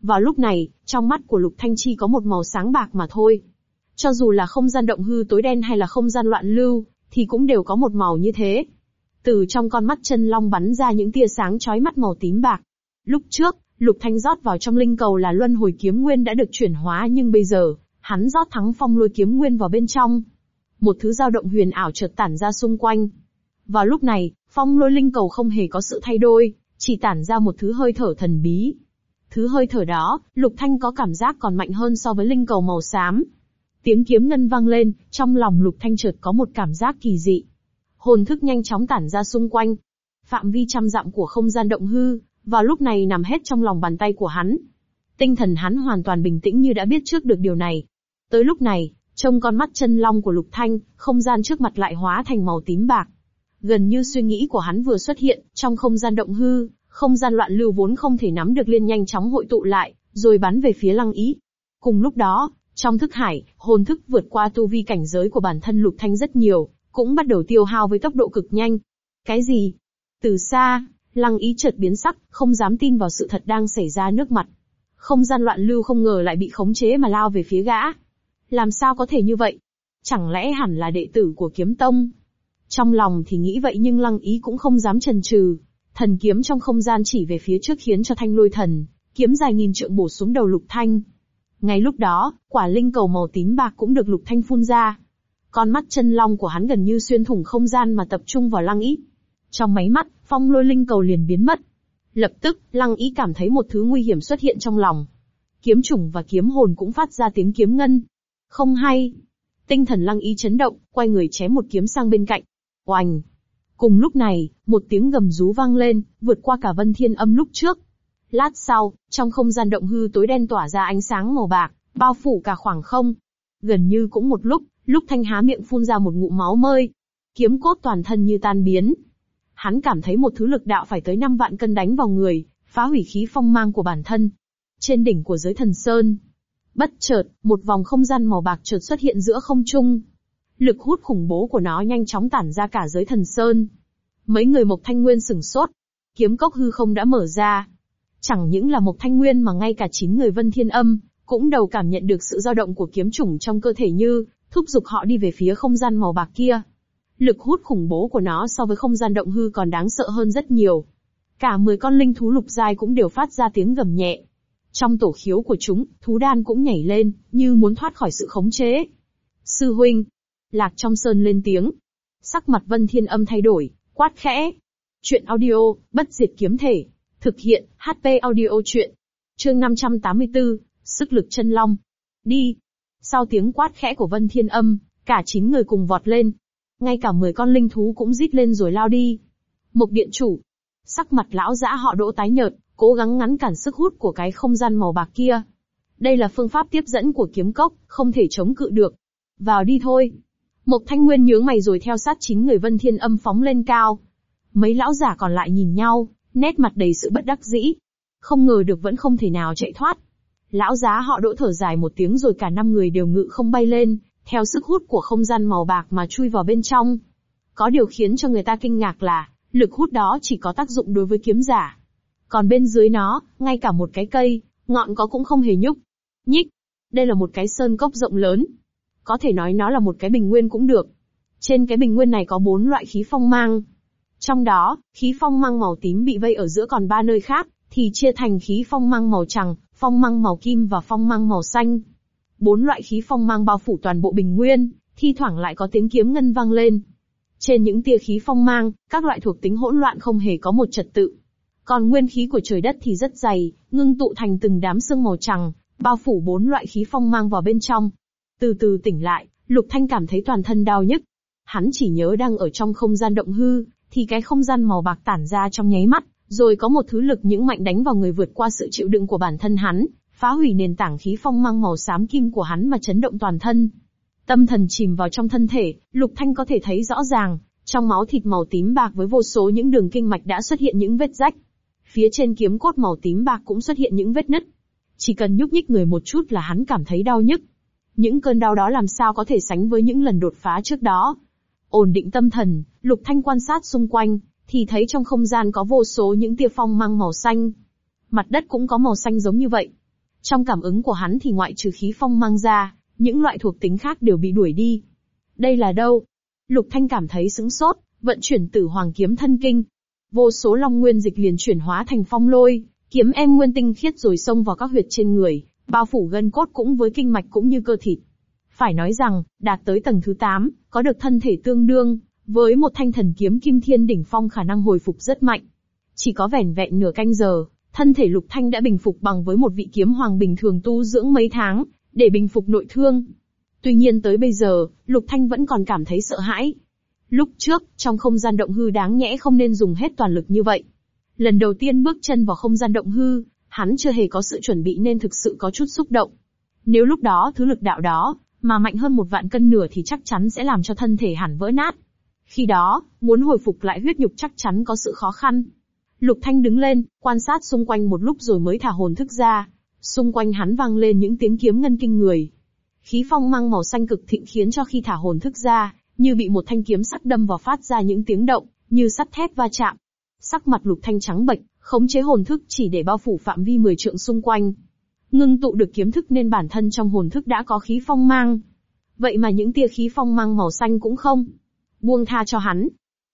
Vào lúc này, trong mắt của Lục Thanh chi có một màu sáng bạc mà thôi. Cho dù là không gian động hư tối đen hay là không gian loạn lưu, thì cũng đều có một màu như thế. Từ trong con mắt chân long bắn ra những tia sáng chói mắt màu tím bạc. Lúc trước, Lục Thanh rót vào trong linh cầu là luân hồi kiếm nguyên đã được chuyển hóa nhưng bây giờ, hắn rót thắng phong lôi kiếm nguyên vào bên trong. Một thứ dao động huyền ảo chợt tản ra xung quanh. Vào lúc này, phong lôi linh cầu không hề có sự thay đổi, chỉ tản ra một thứ hơi thở thần bí. Thứ hơi thở đó, Lục Thanh có cảm giác còn mạnh hơn so với linh cầu màu xám. Tiếng kiếm ngân vang lên, trong lòng Lục Thanh chợt có một cảm giác kỳ dị. Hồn thức nhanh chóng tản ra xung quanh. Phạm vi trăm dặm của không gian động hư, vào lúc này nằm hết trong lòng bàn tay của hắn. Tinh thần hắn hoàn toàn bình tĩnh như đã biết trước được điều này. Tới lúc này, trông con mắt chân long của Lục Thanh, không gian trước mặt lại hóa thành màu tím bạc. Gần như suy nghĩ của hắn vừa xuất hiện, trong không gian động hư, không gian loạn lưu vốn không thể nắm được liên nhanh chóng hội tụ lại, rồi bắn về phía lăng ý. Cùng lúc đó, trong thức hải, hồn thức vượt qua tu vi cảnh giới của bản thân Lục Thanh rất nhiều, cũng bắt đầu tiêu hao với tốc độ cực nhanh. Cái gì? Từ xa, lăng ý chợt biến sắc, không dám tin vào sự thật đang xảy ra nước mặt. Không gian loạn lưu không ngờ lại bị khống chế mà lao về phía gã. Làm sao có thể như vậy? Chẳng lẽ hẳn là đệ tử của kiếm tông? Trong lòng thì nghĩ vậy nhưng lăng ý cũng không dám chần chừ. Thần kiếm trong không gian chỉ về phía trước khiến cho thanh lôi thần, kiếm dài nghìn trượng bổ xuống đầu lục thanh. Ngay lúc đó, quả linh cầu màu tím bạc cũng được lục thanh phun ra. Con mắt chân long của hắn gần như xuyên thủng không gian mà tập trung vào lăng ý. Trong máy mắt, phong lôi linh cầu liền biến mất. Lập tức, lăng ý cảm thấy một thứ nguy hiểm xuất hiện trong lòng. Kiếm trùng và kiếm hồn cũng phát ra tiếng kiếm ngân. Không hay. Tinh thần lăng ý chấn động, quay người chém một kiếm sang bên cạnh. Oành! Cùng lúc này, một tiếng gầm rú vang lên, vượt qua cả vân thiên âm lúc trước. Lát sau, trong không gian động hư tối đen tỏa ra ánh sáng màu bạc, bao phủ cả khoảng không. Gần như cũng một lúc, lúc thanh há miệng phun ra một ngụm máu mơi. Kiếm cốt toàn thân như tan biến. Hắn cảm thấy một thứ lực đạo phải tới 5 vạn cân đánh vào người, phá hủy khí phong mang của bản thân. Trên đỉnh của giới thần sơn, bất chợt, một vòng không gian màu bạc chợt xuất hiện giữa không trung. Lực hút khủng bố của nó nhanh chóng tản ra cả giới thần sơn. Mấy người Mộc Thanh Nguyên sửng sốt. Kiếm cốc hư không đã mở ra. Chẳng những là Mộc Thanh Nguyên mà ngay cả chín người Vân Thiên Âm, cũng đầu cảm nhận được sự dao động của kiếm chủng trong cơ thể như, thúc giục họ đi về phía không gian màu bạc kia. Lực hút khủng bố của nó so với không gian động hư còn đáng sợ hơn rất nhiều. Cả 10 con linh thú lục giai cũng đều phát ra tiếng gầm nhẹ. Trong tổ khiếu của chúng, thú đan cũng nhảy lên, như muốn thoát khỏi sự khống chế. Sư huynh, Lạc trong sơn lên tiếng. Sắc mặt Vân Thiên Âm thay đổi, quát khẽ. Chuyện audio, bất diệt kiếm thể. Thực hiện, HP audio chuyện. Chương 584, sức lực chân long. Đi. Sau tiếng quát khẽ của Vân Thiên Âm, cả chín người cùng vọt lên. Ngay cả 10 con linh thú cũng rít lên rồi lao đi. Mục điện chủ. Sắc mặt lão dã họ đỗ tái nhợt, cố gắng ngắn cản sức hút của cái không gian màu bạc kia. Đây là phương pháp tiếp dẫn của kiếm cốc, không thể chống cự được. Vào đi thôi. Mộc Thanh Nguyên nhướng mày rồi theo sát chín người Vân Thiên Âm phóng lên cao. Mấy lão giả còn lại nhìn nhau, nét mặt đầy sự bất đắc dĩ. Không ngờ được vẫn không thể nào chạy thoát. Lão giá họ đỗ thở dài một tiếng rồi cả năm người đều ngự không bay lên, theo sức hút của không gian màu bạc mà chui vào bên trong. Có điều khiến cho người ta kinh ngạc là, lực hút đó chỉ có tác dụng đối với kiếm giả. Còn bên dưới nó, ngay cả một cái cây, ngọn có cũng không hề nhúc. Nhích. Đây là một cái sơn cốc rộng lớn, có thể nói nó là một cái bình nguyên cũng được. Trên cái bình nguyên này có bốn loại khí phong mang. Trong đó, khí phong mang màu tím bị vây ở giữa còn ba nơi khác, thì chia thành khí phong mang màu trắng, phong mang màu kim và phong mang màu xanh. Bốn loại khí phong mang bao phủ toàn bộ bình nguyên, thi thoảng lại có tiếng kiếm ngân vang lên. Trên những tia khí phong mang, các loại thuộc tính hỗn loạn không hề có một trật tự. Còn nguyên khí của trời đất thì rất dày, ngưng tụ thành từng đám sương màu trắng, bao phủ bốn loại khí phong mang vào bên trong. Từ từ tỉnh lại, Lục Thanh cảm thấy toàn thân đau nhức. Hắn chỉ nhớ đang ở trong không gian động hư, thì cái không gian màu bạc tản ra trong nháy mắt, rồi có một thứ lực những mạnh đánh vào người vượt qua sự chịu đựng của bản thân hắn, phá hủy nền tảng khí phong mang màu xám kim của hắn mà chấn động toàn thân. Tâm thần chìm vào trong thân thể, Lục Thanh có thể thấy rõ ràng, Trong máu thịt màu tím bạc với vô số những đường kinh mạch đã xuất hiện những vết rách. Phía trên kiếm cốt màu tím bạc cũng xuất hiện những vết nứt. Chỉ cần nhúc nhích người một chút là hắn cảm thấy đau nhức. Những cơn đau đó làm sao có thể sánh với những lần đột phá trước đó. Ổn định tâm thần, Lục Thanh quan sát xung quanh, thì thấy trong không gian có vô số những tia phong mang màu xanh. Mặt đất cũng có màu xanh giống như vậy. Trong cảm ứng của hắn thì ngoại trừ khí phong mang ra, những loại thuộc tính khác đều bị đuổi đi. Đây là đâu? Lục Thanh cảm thấy sững sốt, vận chuyển tử hoàng kiếm thân kinh. Vô số long nguyên dịch liền chuyển hóa thành phong lôi, kiếm em nguyên tinh khiết rồi xông vào các huyệt trên người, bao phủ gân cốt cũng với kinh mạch cũng như cơ thịt. Phải nói rằng, đạt tới tầng thứ 8, có được thân thể tương đương, với một thanh thần kiếm kim thiên đỉnh phong khả năng hồi phục rất mạnh. Chỉ có vẻn vẹn nửa canh giờ, thân thể lục thanh đã bình phục bằng với một vị kiếm hoàng bình thường tu dưỡng mấy tháng, để bình phục nội thương. Tuy nhiên tới bây giờ, lục thanh vẫn còn cảm thấy sợ hãi. Lúc trước, trong không gian động hư đáng nhẽ không nên dùng hết toàn lực như vậy. Lần đầu tiên bước chân vào không gian động hư, hắn chưa hề có sự chuẩn bị nên thực sự có chút xúc động. Nếu lúc đó thứ lực đạo đó, mà mạnh hơn một vạn cân nửa thì chắc chắn sẽ làm cho thân thể hẳn vỡ nát. Khi đó, muốn hồi phục lại huyết nhục chắc chắn có sự khó khăn. Lục Thanh đứng lên, quan sát xung quanh một lúc rồi mới thả hồn thức ra. Xung quanh hắn vang lên những tiếng kiếm ngân kinh người. Khí phong mang màu xanh cực thịnh khiến cho khi thả hồn thức ra, như bị một thanh kiếm sắc đâm vào phát ra những tiếng động, như sắt thép va chạm. Sắc mặt Lục Thanh trắng bệch, khống chế hồn thức chỉ để bao phủ phạm vi 10 trượng xung quanh. Ngưng tụ được kiếm thức nên bản thân trong hồn thức đã có khí phong mang. Vậy mà những tia khí phong mang màu xanh cũng không. Buông tha cho hắn.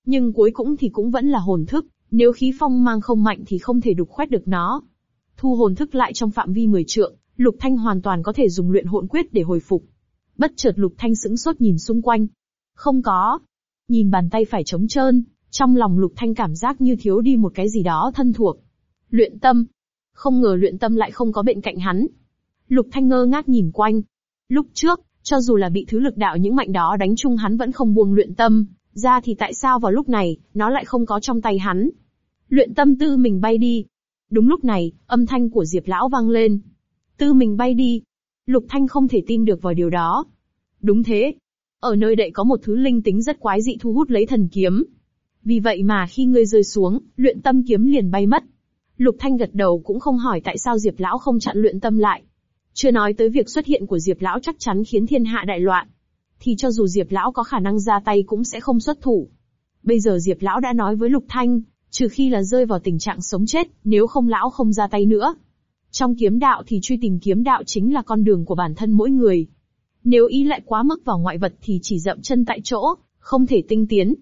Nhưng cuối cũng thì cũng vẫn là hồn thức, nếu khí phong mang không mạnh thì không thể đục khoét được nó. Thu hồn thức lại trong phạm vi 10 trượng, Lục Thanh hoàn toàn có thể dùng luyện hồn quyết để hồi phục. Bất chợt Lục Thanh sững sốt nhìn xung quanh. Không có. Nhìn bàn tay phải trống trơn, trong lòng Lục Thanh cảm giác như thiếu đi một cái gì đó thân thuộc. Luyện tâm. Không ngờ luyện tâm lại không có bên cạnh hắn. Lục Thanh ngơ ngác nhìn quanh. Lúc trước, cho dù là bị thứ lực đạo những mạnh đó đánh chung hắn vẫn không buông luyện tâm, ra thì tại sao vào lúc này, nó lại không có trong tay hắn. Luyện tâm tư mình bay đi. Đúng lúc này, âm thanh của Diệp Lão vang lên. Tư mình bay đi. Lục Thanh không thể tin được vào điều đó. Đúng thế. Ở nơi đây có một thứ linh tính rất quái dị thu hút lấy thần kiếm. Vì vậy mà khi ngươi rơi xuống, luyện tâm kiếm liền bay mất. Lục Thanh gật đầu cũng không hỏi tại sao Diệp Lão không chặn luyện tâm lại. Chưa nói tới việc xuất hiện của Diệp Lão chắc chắn khiến thiên hạ đại loạn. Thì cho dù Diệp Lão có khả năng ra tay cũng sẽ không xuất thủ. Bây giờ Diệp Lão đã nói với Lục Thanh, trừ khi là rơi vào tình trạng sống chết, nếu không Lão không ra tay nữa. Trong kiếm đạo thì truy tìm kiếm đạo chính là con đường của bản thân mỗi người. Nếu ý lại quá mức vào ngoại vật thì chỉ dậm chân tại chỗ, không thể tinh tiến.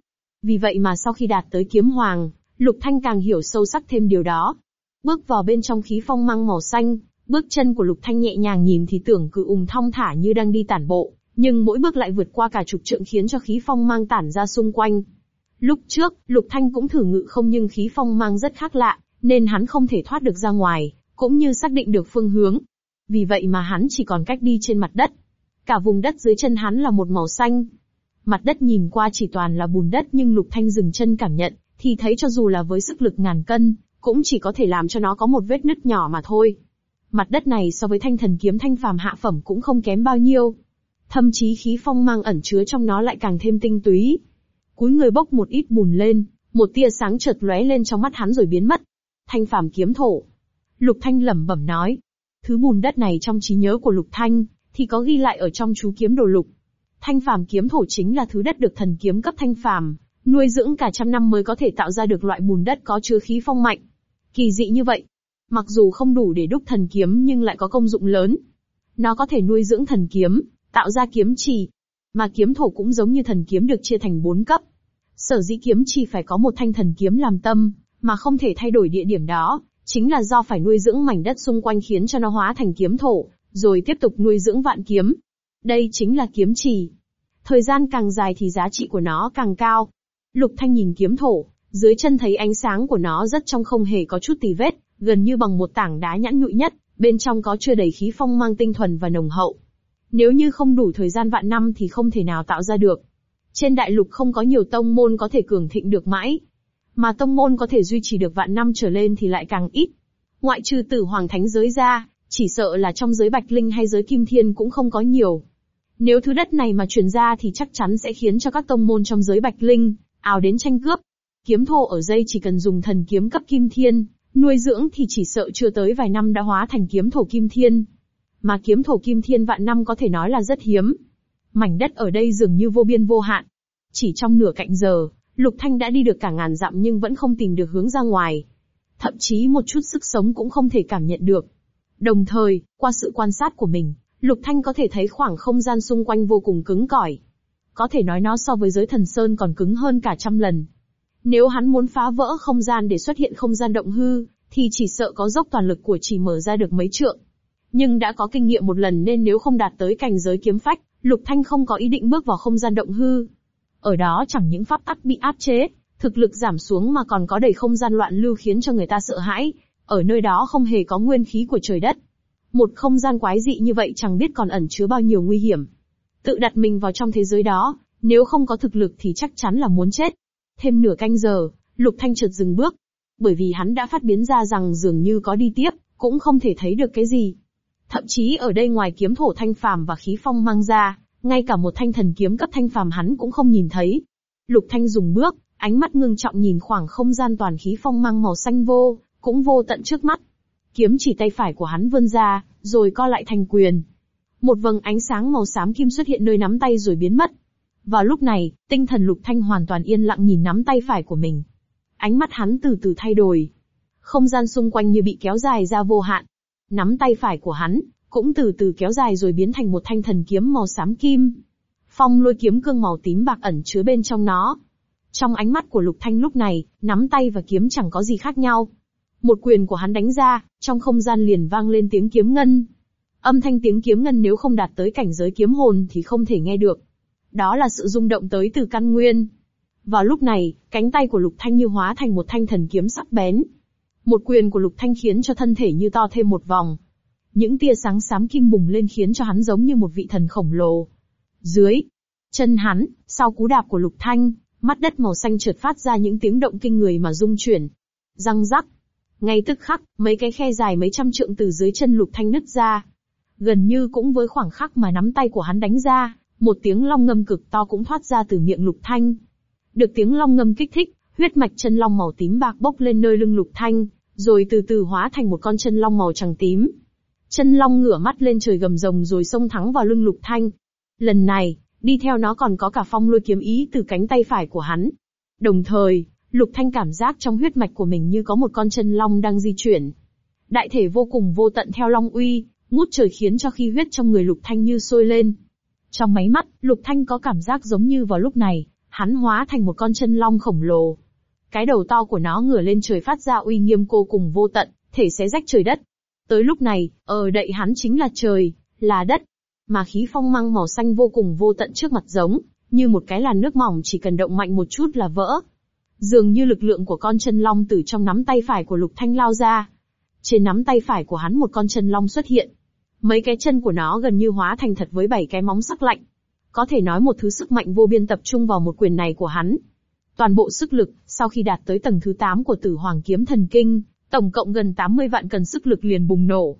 Vì vậy mà sau khi đạt tới kiếm hoàng, Lục Thanh càng hiểu sâu sắc thêm điều đó. Bước vào bên trong khí phong mang màu xanh, bước chân của Lục Thanh nhẹ nhàng nhìn thì tưởng cứ ung thong thả như đang đi tản bộ, nhưng mỗi bước lại vượt qua cả chục trượng khiến cho khí phong mang tản ra xung quanh. Lúc trước, Lục Thanh cũng thử ngự không nhưng khí phong mang rất khác lạ, nên hắn không thể thoát được ra ngoài, cũng như xác định được phương hướng. Vì vậy mà hắn chỉ còn cách đi trên mặt đất. Cả vùng đất dưới chân hắn là một màu xanh. Mặt đất nhìn qua chỉ toàn là bùn đất nhưng Lục Thanh dừng chân cảm nhận, thì thấy cho dù là với sức lực ngàn cân, cũng chỉ có thể làm cho nó có một vết nứt nhỏ mà thôi. Mặt đất này so với thanh thần kiếm thanh phàm hạ phẩm cũng không kém bao nhiêu. Thậm chí khí phong mang ẩn chứa trong nó lại càng thêm tinh túy. Cúi người bốc một ít bùn lên, một tia sáng chợt lóe lên trong mắt hắn rồi biến mất. Thanh phàm kiếm thổ. Lục Thanh lẩm bẩm nói. Thứ bùn đất này trong trí nhớ của Lục Thanh, thì có ghi lại ở trong chú kiếm đồ lục. Thanh phàm kiếm thổ chính là thứ đất được thần kiếm cấp thanh phàm, nuôi dưỡng cả trăm năm mới có thể tạo ra được loại bùn đất có chứa khí phong mạnh. Kỳ dị như vậy. Mặc dù không đủ để đúc thần kiếm nhưng lại có công dụng lớn. Nó có thể nuôi dưỡng thần kiếm, tạo ra kiếm trì. Mà kiếm thổ cũng giống như thần kiếm được chia thành bốn cấp. Sở dĩ kiếm trì phải có một thanh thần kiếm làm tâm, mà không thể thay đổi địa điểm đó, chính là do phải nuôi dưỡng mảnh đất xung quanh khiến cho nó hóa thành kiếm thổ, rồi tiếp tục nuôi dưỡng vạn kiếm. Đây chính là kiếm trì. Thời gian càng dài thì giá trị của nó càng cao. Lục Thanh nhìn kiếm thổ, dưới chân thấy ánh sáng của nó rất trong không hề có chút tì vết, gần như bằng một tảng đá nhẵn nhụi nhất, bên trong có chưa đầy khí phong mang tinh thuần và nồng hậu. Nếu như không đủ thời gian vạn năm thì không thể nào tạo ra được. Trên đại lục không có nhiều tông môn có thể cường thịnh được mãi. Mà tông môn có thể duy trì được vạn năm trở lên thì lại càng ít. Ngoại trừ tử hoàng thánh giới ra, chỉ sợ là trong giới bạch linh hay giới kim thiên cũng không có nhiều. Nếu thứ đất này mà truyền ra thì chắc chắn sẽ khiến cho các tông môn trong giới bạch linh, ào đến tranh cướp. Kiếm thô ở dây chỉ cần dùng thần kiếm cấp kim thiên, nuôi dưỡng thì chỉ sợ chưa tới vài năm đã hóa thành kiếm thổ kim thiên. Mà kiếm thổ kim thiên vạn năm có thể nói là rất hiếm. Mảnh đất ở đây dường như vô biên vô hạn. Chỉ trong nửa cạnh giờ, Lục Thanh đã đi được cả ngàn dặm nhưng vẫn không tìm được hướng ra ngoài. Thậm chí một chút sức sống cũng không thể cảm nhận được. Đồng thời, qua sự quan sát của mình, Lục Thanh có thể thấy khoảng không gian xung quanh vô cùng cứng cỏi. Có thể nói nó so với giới thần sơn còn cứng hơn cả trăm lần. Nếu hắn muốn phá vỡ không gian để xuất hiện không gian động hư, thì chỉ sợ có dốc toàn lực của chỉ mở ra được mấy trượng. Nhưng đã có kinh nghiệm một lần nên nếu không đạt tới cảnh giới kiếm phách, Lục Thanh không có ý định bước vào không gian động hư. Ở đó chẳng những pháp tắc bị áp chế, thực lực giảm xuống mà còn có đầy không gian loạn lưu khiến cho người ta sợ hãi. Ở nơi đó không hề có nguyên khí của trời đất. Một không gian quái dị như vậy chẳng biết còn ẩn chứa bao nhiêu nguy hiểm. Tự đặt mình vào trong thế giới đó, nếu không có thực lực thì chắc chắn là muốn chết. Thêm nửa canh giờ, Lục Thanh chợt dừng bước. Bởi vì hắn đã phát biến ra rằng dường như có đi tiếp, cũng không thể thấy được cái gì. Thậm chí ở đây ngoài kiếm thổ thanh phàm và khí phong mang ra, ngay cả một thanh thần kiếm cấp thanh phàm hắn cũng không nhìn thấy. Lục Thanh dùng bước, ánh mắt ngưng trọng nhìn khoảng không gian toàn khí phong mang màu xanh vô, cũng vô tận trước mắt. Kiếm chỉ tay phải của hắn vươn ra, rồi co lại thành quyền. Một vầng ánh sáng màu xám kim xuất hiện nơi nắm tay rồi biến mất. Vào lúc này, tinh thần Lục Thanh hoàn toàn yên lặng nhìn nắm tay phải của mình. Ánh mắt hắn từ từ thay đổi. Không gian xung quanh như bị kéo dài ra vô hạn. Nắm tay phải của hắn, cũng từ từ kéo dài rồi biến thành một thanh thần kiếm màu xám kim. Phong lôi kiếm cương màu tím bạc ẩn chứa bên trong nó. Trong ánh mắt của Lục Thanh lúc này, nắm tay và kiếm chẳng có gì khác nhau. Một quyền của hắn đánh ra, trong không gian liền vang lên tiếng kiếm ngân. Âm thanh tiếng kiếm ngân nếu không đạt tới cảnh giới kiếm hồn thì không thể nghe được. Đó là sự rung động tới từ căn nguyên. Vào lúc này, cánh tay của Lục Thanh như hóa thành một thanh thần kiếm sắc bén. Một quyền của Lục Thanh khiến cho thân thể như to thêm một vòng. Những tia sáng xám kim bùng lên khiến cho hắn giống như một vị thần khổng lồ. Dưới chân hắn, sau cú đạp của Lục Thanh, mắt đất màu xanh chợt phát ra những tiếng động kinh người mà rung chuyển. Răng rắc. Ngay tức khắc, mấy cái khe dài mấy trăm trượng từ dưới chân Lục Thanh nứt ra. Gần như cũng với khoảng khắc mà nắm tay của hắn đánh ra, một tiếng long ngâm cực to cũng thoát ra từ miệng Lục Thanh. Được tiếng long ngâm kích thích, huyết mạch chân long màu tím bạc bốc lên nơi lưng Lục Thanh, rồi từ từ hóa thành một con chân long màu trắng tím. Chân long ngửa mắt lên trời gầm rồng rồi xông thẳng vào lưng Lục Thanh. Lần này, đi theo nó còn có cả phong lôi kiếm ý từ cánh tay phải của hắn. Đồng thời, Lục Thanh cảm giác trong huyết mạch của mình như có một con chân long đang di chuyển. Đại thể vô cùng vô tận theo long uy, ngút trời khiến cho khi huyết trong người Lục Thanh như sôi lên. Trong máy mắt, Lục Thanh có cảm giác giống như vào lúc này, hắn hóa thành một con chân long khổng lồ. Cái đầu to của nó ngửa lên trời phát ra uy nghiêm cô cùng vô tận, thể xé rách trời đất. Tới lúc này, ở đậy hắn chính là trời, là đất. Mà khí phong mang màu xanh vô cùng vô tận trước mặt giống, như một cái làn nước mỏng chỉ cần động mạnh một chút là vỡ. Dường như lực lượng của con chân long từ trong nắm tay phải của Lục Thanh lao ra. Trên nắm tay phải của hắn một con chân long xuất hiện. Mấy cái chân của nó gần như hóa thành thật với bảy cái móng sắc lạnh. Có thể nói một thứ sức mạnh vô biên tập trung vào một quyền này của hắn. Toàn bộ sức lực, sau khi đạt tới tầng thứ 8 của tử hoàng kiếm thần kinh, tổng cộng gần 80 vạn cần sức lực liền bùng nổ.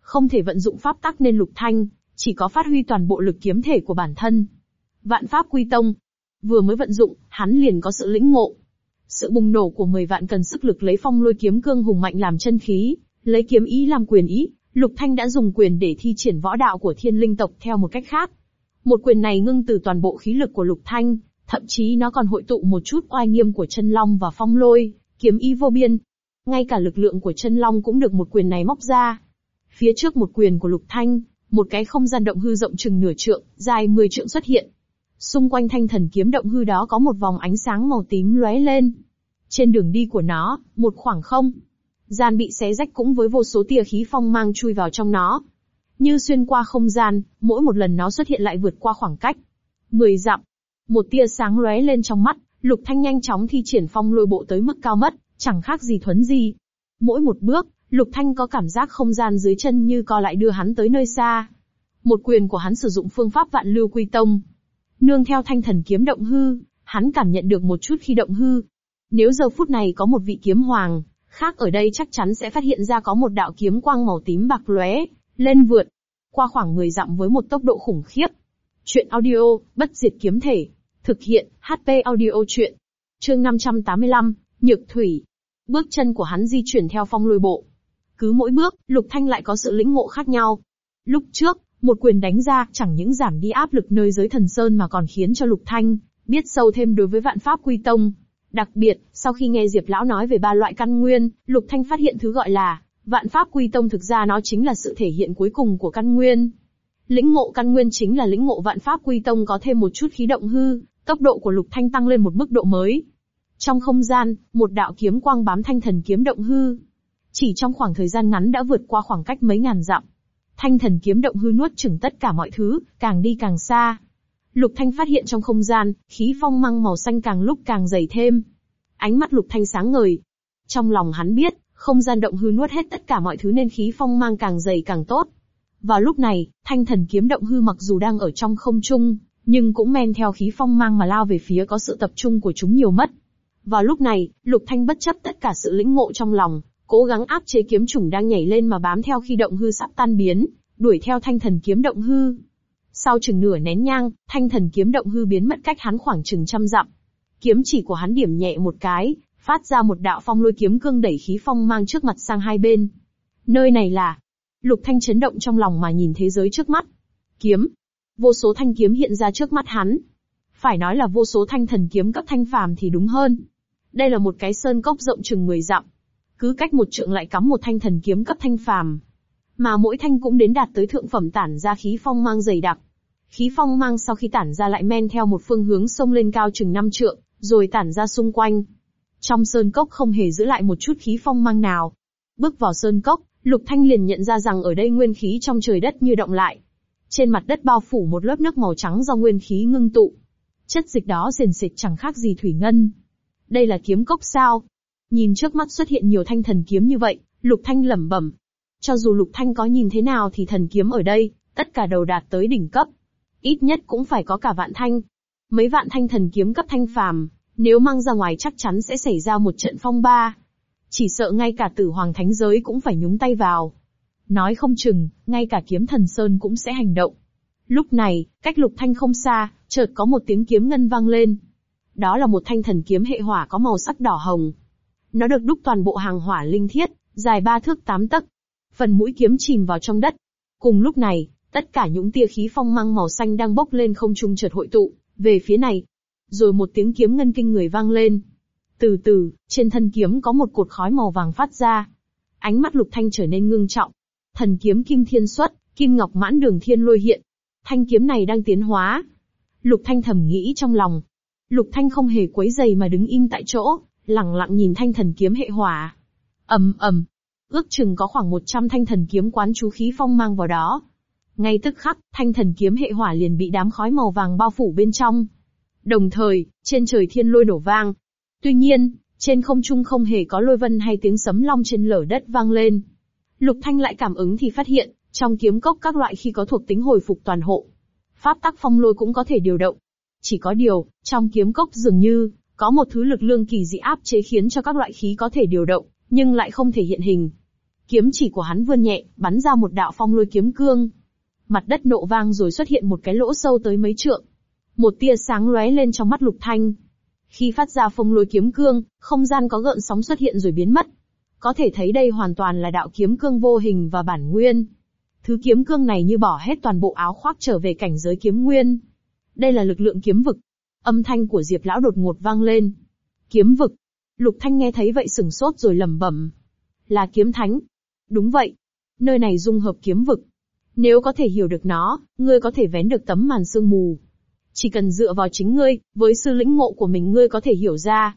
Không thể vận dụng pháp tắc nên lục thanh, chỉ có phát huy toàn bộ lực kiếm thể của bản thân. Vạn pháp quy tông. Vừa mới vận dụng, hắn liền có sự lĩnh ngộ. Sự bùng nổ của 10 vạn cần sức lực lấy phong lôi kiếm cương hùng mạnh làm chân khí, lấy kiếm ý làm quyền ý, Lục Thanh đã dùng quyền để thi triển võ đạo của thiên linh tộc theo một cách khác. Một quyền này ngưng từ toàn bộ khí lực của Lục Thanh, thậm chí nó còn hội tụ một chút oai nghiêm của chân long và phong lôi, kiếm ý vô biên. Ngay cả lực lượng của chân long cũng được một quyền này móc ra. Phía trước một quyền của Lục Thanh, một cái không gian động hư rộng chừng nửa trượng, dài 10 trượng xuất hiện. Xung quanh thanh thần kiếm động hư đó có một vòng ánh sáng màu tím lóe lên. Trên đường đi của nó, một khoảng không. Gian bị xé rách cũng với vô số tia khí phong mang chui vào trong nó. Như xuyên qua không gian, mỗi một lần nó xuất hiện lại vượt qua khoảng cách. Mười dặm. Một tia sáng lóe lên trong mắt, Lục Thanh nhanh chóng thi triển phong lôi bộ tới mức cao mất, chẳng khác gì thuấn gì. Mỗi một bước, Lục Thanh có cảm giác không gian dưới chân như co lại đưa hắn tới nơi xa. Một quyền của hắn sử dụng phương pháp vạn lưu quy tông. Nương theo thanh thần kiếm động hư, hắn cảm nhận được một chút khi động hư. Nếu giờ phút này có một vị kiếm hoàng, khác ở đây chắc chắn sẽ phát hiện ra có một đạo kiếm quang màu tím bạc lóe, lên vượt, qua khoảng 10 dặm với một tốc độ khủng khiếp. Chuyện audio, bất diệt kiếm thể. Thực hiện, HP audio chuyện. Chương 585, Nhược Thủy. Bước chân của hắn di chuyển theo phong lôi bộ. Cứ mỗi bước, Lục Thanh lại có sự lĩnh ngộ khác nhau. Lúc trước, một quyền đánh ra chẳng những giảm đi áp lực nơi giới thần sơn mà còn khiến cho Lục Thanh biết sâu thêm đối với vạn pháp quy tông. Đặc biệt, sau khi nghe Diệp Lão nói về ba loại căn nguyên, Lục Thanh phát hiện thứ gọi là vạn pháp quy tông thực ra nó chính là sự thể hiện cuối cùng của căn nguyên. Lĩnh ngộ căn nguyên chính là lĩnh ngộ vạn pháp quy tông có thêm một chút khí động hư, tốc độ của Lục Thanh tăng lên một mức độ mới. Trong không gian, một đạo kiếm quang bám thanh thần kiếm động hư. Chỉ trong khoảng thời gian ngắn đã vượt qua khoảng cách mấy ngàn dặm. Thanh thần kiếm động hư nuốt chửng tất cả mọi thứ, càng đi càng xa. Lục Thanh phát hiện trong không gian, khí phong mang màu xanh càng lúc càng dày thêm. Ánh mắt Lục Thanh sáng ngời. Trong lòng hắn biết, không gian động hư nuốt hết tất cả mọi thứ nên khí phong mang càng dày càng tốt. Vào lúc này, thanh thần kiếm động hư mặc dù đang ở trong không trung, nhưng cũng men theo khí phong mang mà lao về phía có sự tập trung của chúng nhiều mất. Vào lúc này, Lục Thanh bất chấp tất cả sự lĩnh ngộ trong lòng, cố gắng áp chế kiếm trùng đang nhảy lên mà bám theo khi động hư sắp tan biến, đuổi theo thanh thần kiếm động hư. Sau chừng nửa nén nhang, thanh thần kiếm động hư biến mất cách hắn khoảng chừng trăm dặm. Kiếm chỉ của hắn điểm nhẹ một cái, phát ra một đạo phong lôi kiếm cương đẩy khí phong mang trước mặt sang hai bên. Nơi này là... Lục Thanh chấn động trong lòng mà nhìn thế giới trước mắt. Kiếm. Vô số thanh kiếm hiện ra trước mắt hắn. Phải nói là vô số thanh thần kiếm cấp thanh phàm thì đúng hơn. Đây là một cái sơn cốc rộng chừng 10 dặm. Cứ cách một trượng lại cắm một thanh thần kiếm cấp thanh phàm. Mà mỗi thanh cũng đến đạt tới thượng phẩm tản ra khí phong mang dày đặc. Khí phong mang sau khi tản ra lại men theo một phương hướng sông lên cao chừng năm trượng, rồi tản ra xung quanh. Trong sơn cốc không hề giữ lại một chút khí phong mang nào. Bước vào sơn cốc, Lục Thanh liền nhận ra rằng ở đây nguyên khí trong trời đất như động lại. Trên mặt đất bao phủ một lớp nước màu trắng do nguyên khí ngưng tụ. Chất dịch đó sền sệt chẳng khác gì thủy ngân. Đây là kiếm cốc sao? Nhìn trước mắt xuất hiện nhiều thanh thần kiếm như vậy, Lục Thanh lẩm bẩm. Cho dù Lục Thanh có nhìn thế nào thì thần kiếm ở đây, tất cả đầu đạt tới đỉnh cấp. Ít nhất cũng phải có cả vạn thanh. Mấy vạn thanh thần kiếm cấp thanh phàm, nếu mang ra ngoài chắc chắn sẽ xảy ra một trận phong ba. Chỉ sợ ngay cả tử hoàng thánh giới cũng phải nhúng tay vào. Nói không chừng, ngay cả kiếm thần Sơn cũng sẽ hành động. Lúc này, cách lục thanh không xa, chợt có một tiếng kiếm ngân vang lên. Đó là một thanh thần kiếm hệ hỏa có màu sắc đỏ hồng. Nó được đúc toàn bộ hàng hỏa linh thiết, dài ba thước tám tấc. Phần mũi kiếm chìm vào trong đất. Cùng lúc này, tất cả những tia khí phong mang màu xanh đang bốc lên không trung chợt hội tụ, về phía này, rồi một tiếng kiếm ngân kinh người vang lên. Từ từ, trên thân kiếm có một cột khói màu vàng phát ra. Ánh mắt lục thanh trở nên ngưng trọng. Thần kiếm kim thiên xuất, kim ngọc mãn đường thiên lôi hiện. Thanh kiếm này đang tiến hóa. Lục thanh thầm nghĩ trong lòng. Lục thanh không hề quấy giày mà đứng im tại chỗ, lặng lặng nhìn thanh thần kiếm hệ hỏa. ầm ầm, ước chừng có khoảng 100 thanh thần kiếm quán chú khí phong mang vào đó. Ngay tức khắc, thanh thần kiếm hệ hỏa liền bị đám khói màu vàng bao phủ bên trong. Đồng thời, trên trời thiên lôi nổ vang. Tuy nhiên, trên không trung không hề có lôi vân hay tiếng sấm long trên lở đất vang lên. Lục Thanh lại cảm ứng thì phát hiện, trong kiếm cốc các loại khi có thuộc tính hồi phục toàn hộ. Pháp tắc phong lôi cũng có thể điều động. Chỉ có điều, trong kiếm cốc dường như, có một thứ lực lượng kỳ dị áp chế khiến cho các loại khí có thể điều động, nhưng lại không thể hiện hình. Kiếm chỉ của hắn vươn nhẹ, bắn ra một đạo phong lôi kiếm cương. Mặt đất nộ vang rồi xuất hiện một cái lỗ sâu tới mấy trượng. Một tia sáng lóe lên trong mắt Lục Thanh. Khi phát ra phong lôi kiếm cương, không gian có gợn sóng xuất hiện rồi biến mất. Có thể thấy đây hoàn toàn là đạo kiếm cương vô hình và bản nguyên. Thứ kiếm cương này như bỏ hết toàn bộ áo khoác trở về cảnh giới kiếm nguyên. Đây là lực lượng kiếm vực. Âm thanh của Diệp Lão đột ngột vang lên. Kiếm vực. Lục Thanh nghe thấy vậy sừng sốt rồi lẩm bẩm. Là kiếm thánh. Đúng vậy. Nơi này dung hợp kiếm vực. Nếu có thể hiểu được nó, ngươi có thể vén được tấm màn sương mù. Chỉ cần dựa vào chính ngươi, với sư lĩnh ngộ của mình ngươi có thể hiểu ra.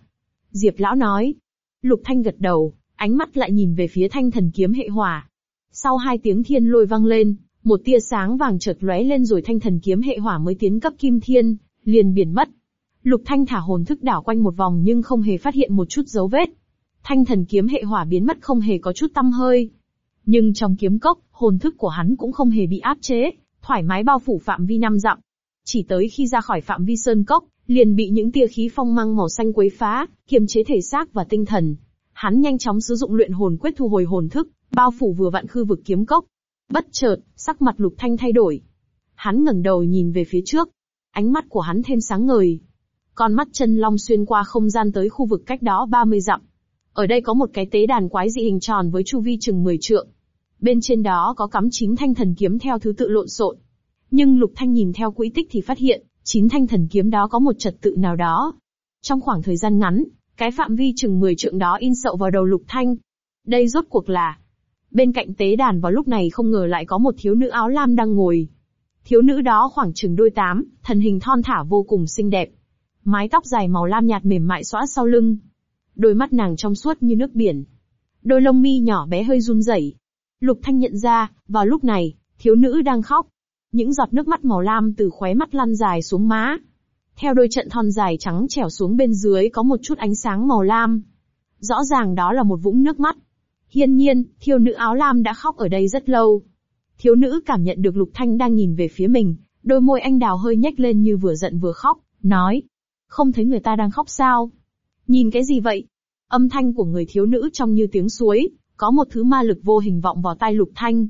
Diệp lão nói. Lục Thanh gật đầu, ánh mắt lại nhìn về phía thanh thần kiếm hệ hỏa. Sau hai tiếng thiên lôi vang lên, một tia sáng vàng chợt lóe lên rồi thanh thần kiếm hệ hỏa mới tiến cấp kim thiên, liền biển mất. Lục Thanh thả hồn thức đảo quanh một vòng nhưng không hề phát hiện một chút dấu vết. Thanh thần kiếm hệ hỏa biến mất không hề có chút tâm hơi. Nhưng trong kiếm cốc, hồn thức của hắn cũng không hề bị áp chế, thoải mái bao phủ phạm vi năm dặm. Chỉ tới khi ra khỏi phạm vi sơn cốc, liền bị những tia khí phong mang màu xanh quấy phá, kiềm chế thể xác và tinh thần. Hắn nhanh chóng sử dụng luyện hồn quyết thu hồi hồn thức, bao phủ vừa vặn khư vực kiếm cốc. Bất chợt, sắc mặt Lục Thanh thay đổi. Hắn ngẩng đầu nhìn về phía trước. Ánh mắt của hắn thêm sáng ngời. Con mắt chân long xuyên qua không gian tới khu vực cách đó 30 dặm. Ở đây có một cái tế đàn quái dị hình tròn với chu vi chừng 10 trượng. Bên trên đó có cắm chín thanh thần kiếm theo thứ tự lộn xộn. Nhưng Lục Thanh nhìn theo quỹ tích thì phát hiện, chín thanh thần kiếm đó có một trật tự nào đó. Trong khoảng thời gian ngắn, cái phạm vi chừng 10 trượng đó in sậu vào đầu Lục Thanh. Đây rốt cuộc là... Bên cạnh tế đàn vào lúc này không ngờ lại có một thiếu nữ áo lam đang ngồi. Thiếu nữ đó khoảng chừng đôi tám, thần hình thon thả vô cùng xinh đẹp. Mái tóc dài màu lam nhạt mềm mại xõa sau lưng. Đôi mắt nàng trong suốt như nước biển. Đôi lông mi nhỏ bé hơi run rẩy. Lục Thanh nhận ra, vào lúc này, thiếu nữ đang khóc. Những giọt nước mắt màu lam từ khóe mắt lăn dài xuống má. Theo đôi trận thon dài trắng trẻo xuống bên dưới có một chút ánh sáng màu lam. Rõ ràng đó là một vũng nước mắt. Hiên nhiên, thiếu nữ áo lam đã khóc ở đây rất lâu. Thiếu nữ cảm nhận được Lục Thanh đang nhìn về phía mình, đôi môi anh đào hơi nhếch lên như vừa giận vừa khóc, nói. Không thấy người ta đang khóc sao? Nhìn cái gì vậy? Âm thanh của người thiếu nữ trong như tiếng suối, có một thứ ma lực vô hình vọng vào tai Lục Thanh.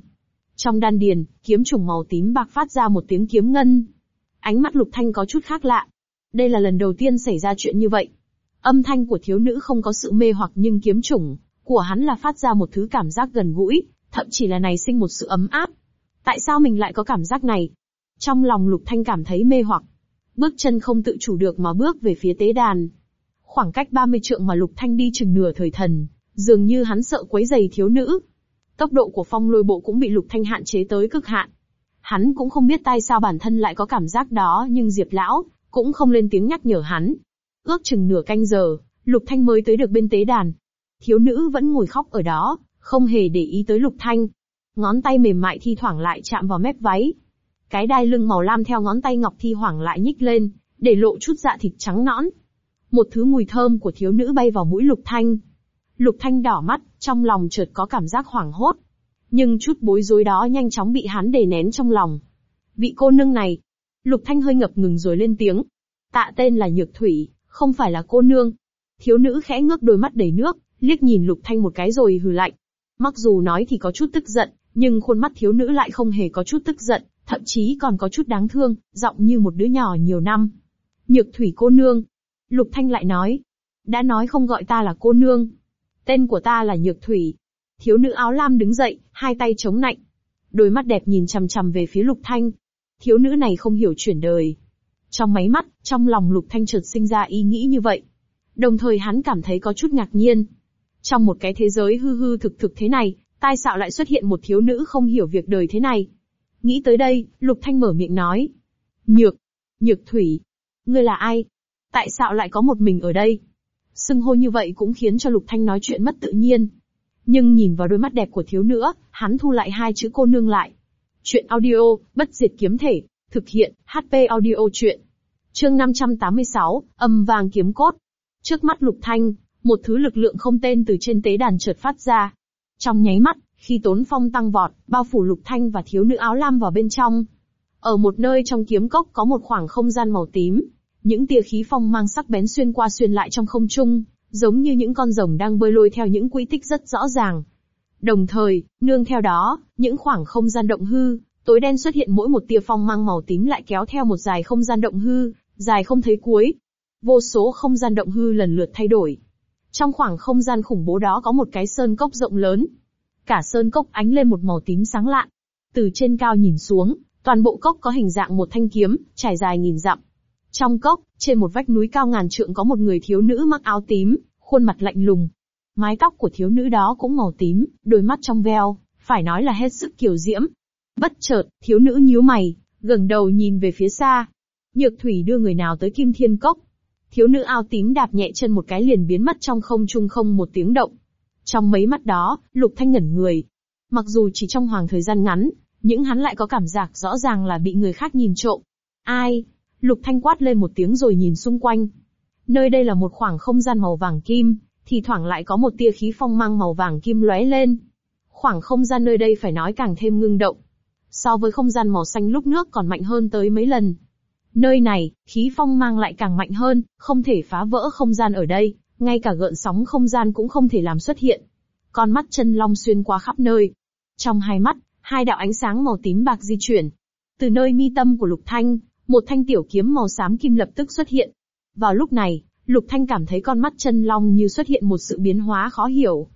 Trong đan điền, kiếm trùng màu tím bạc phát ra một tiếng kiếm ngân. Ánh mắt Lục Thanh có chút khác lạ. Đây là lần đầu tiên xảy ra chuyện như vậy. Âm thanh của thiếu nữ không có sự mê hoặc nhưng kiếm trùng của hắn là phát ra một thứ cảm giác gần gũi, thậm chí là này sinh một sự ấm áp. Tại sao mình lại có cảm giác này? Trong lòng Lục Thanh cảm thấy mê hoặc. Bước chân không tự chủ được mà bước về phía tế đàn. Khoảng cách 30 trượng mà Lục Thanh đi chừng nửa thời thần, dường như hắn sợ quấy giày thiếu nữ. Tốc độ của phong lôi bộ cũng bị Lục Thanh hạn chế tới cực hạn. Hắn cũng không biết tại sao bản thân lại có cảm giác đó nhưng Diệp Lão, cũng không lên tiếng nhắc nhở hắn. Ước chừng nửa canh giờ, Lục Thanh mới tới được bên tế đàn. Thiếu nữ vẫn ngồi khóc ở đó, không hề để ý tới Lục Thanh. Ngón tay mềm mại thi thoảng lại chạm vào mép váy. Cái đai lưng màu lam theo ngón tay ngọc thi thoảng lại nhích lên, để lộ chút dạ thịt trắng nõn. Một thứ mùi thơm của thiếu nữ bay vào mũi Lục Thanh. Lục Thanh đỏ mắt, trong lòng chợt có cảm giác hoảng hốt. Nhưng chút bối rối đó nhanh chóng bị hắn đè nén trong lòng. Vị cô nương này. Lục Thanh hơi ngập ngừng rồi lên tiếng. Tạ tên là Nhược Thủy, không phải là cô nương. Thiếu nữ khẽ ngước đôi mắt đầy nước, liếc nhìn Lục Thanh một cái rồi hừ lạnh. Mặc dù nói thì có chút tức giận, nhưng khuôn mắt thiếu nữ lại không hề có chút tức giận, thậm chí còn có chút đáng thương, giọng như một đứa nhỏ nhiều năm. Nhược thủy cô nương. Lục Thanh lại nói. Đã nói không gọi ta là cô nương. Tên của ta là Nhược thủy. Thiếu nữ áo lam đứng dậy, hai tay chống nạnh. Đôi mắt đẹp nhìn chằm chằm về phía Lục Thanh. Thiếu nữ này không hiểu chuyển đời. Trong máy mắt, trong lòng Lục Thanh chợt sinh ra ý nghĩ như vậy. Đồng thời hắn cảm thấy có chút ngạc nhiên. Trong một cái thế giới hư hư thực thực thế này, tai xạo lại xuất hiện một thiếu nữ không hiểu việc đời thế này. Nghĩ tới đây, Lục Thanh mở miệng nói. Nhược, Nhược Thủy, ngươi là ai? Tại sao lại có một mình ở đây? Sưng hô như vậy cũng khiến cho Lục Thanh nói chuyện mất tự nhiên. Nhưng nhìn vào đôi mắt đẹp của thiếu nữ, hắn thu lại hai chữ cô nương lại. Chuyện audio, bất diệt kiếm thể, thực hiện, HP audio chuyện. Chương 586, âm vàng kiếm cốt. Trước mắt Lục Thanh, một thứ lực lượng không tên từ trên tế đàn chợt phát ra. Trong nháy mắt, khi tốn phong tăng vọt, bao phủ Lục Thanh và thiếu nữ áo lam vào bên trong. Ở một nơi trong kiếm cốc có một khoảng không gian màu tím, những tia khí phong mang sắc bén xuyên qua xuyên lại trong không trung, giống như những con rồng đang bơi lôi theo những quy tích rất rõ ràng. Đồng thời, nương theo đó, những khoảng không gian động hư, tối đen xuất hiện mỗi một tia phong mang màu tím lại kéo theo một dài không gian động hư, dài không thấy cuối. Vô số không gian động hư lần lượt thay đổi, trong khoảng không gian khủng bố đó có một cái sơn cốc rộng lớn. Cả sơn cốc ánh lên một màu tím sáng lạn. Từ trên cao nhìn xuống, toàn bộ cốc có hình dạng một thanh kiếm, trải dài nghìn dặm. Trong cốc, trên một vách núi cao ngàn trượng có một người thiếu nữ mặc áo tím, khuôn mặt lạnh lùng. Mái tóc của thiếu nữ đó cũng màu tím, đôi mắt trong veo, phải nói là hết sức kiều diễm. Bất chợt, thiếu nữ nhíu mày, gần đầu nhìn về phía xa. Nhược thủy đưa người nào tới kim thiên cốc, Thiếu nữ ao tím đạp nhẹ chân một cái liền biến mất trong không trung không một tiếng động. Trong mấy mắt đó, Lục Thanh ngẩn người. Mặc dù chỉ trong hoàng thời gian ngắn, những hắn lại có cảm giác rõ ràng là bị người khác nhìn trộm. Ai? Lục Thanh quát lên một tiếng rồi nhìn xung quanh. Nơi đây là một khoảng không gian màu vàng kim, thì thoảng lại có một tia khí phong mang màu vàng kim lóe lên. Khoảng không gian nơi đây phải nói càng thêm ngưng động. So với không gian màu xanh lúc nước còn mạnh hơn tới mấy lần. Nơi này, khí phong mang lại càng mạnh hơn, không thể phá vỡ không gian ở đây, ngay cả gợn sóng không gian cũng không thể làm xuất hiện. Con mắt chân long xuyên qua khắp nơi. Trong hai mắt, hai đạo ánh sáng màu tím bạc di chuyển. Từ nơi mi tâm của Lục Thanh, một thanh tiểu kiếm màu xám kim lập tức xuất hiện. Vào lúc này, Lục Thanh cảm thấy con mắt chân long như xuất hiện một sự biến hóa khó hiểu.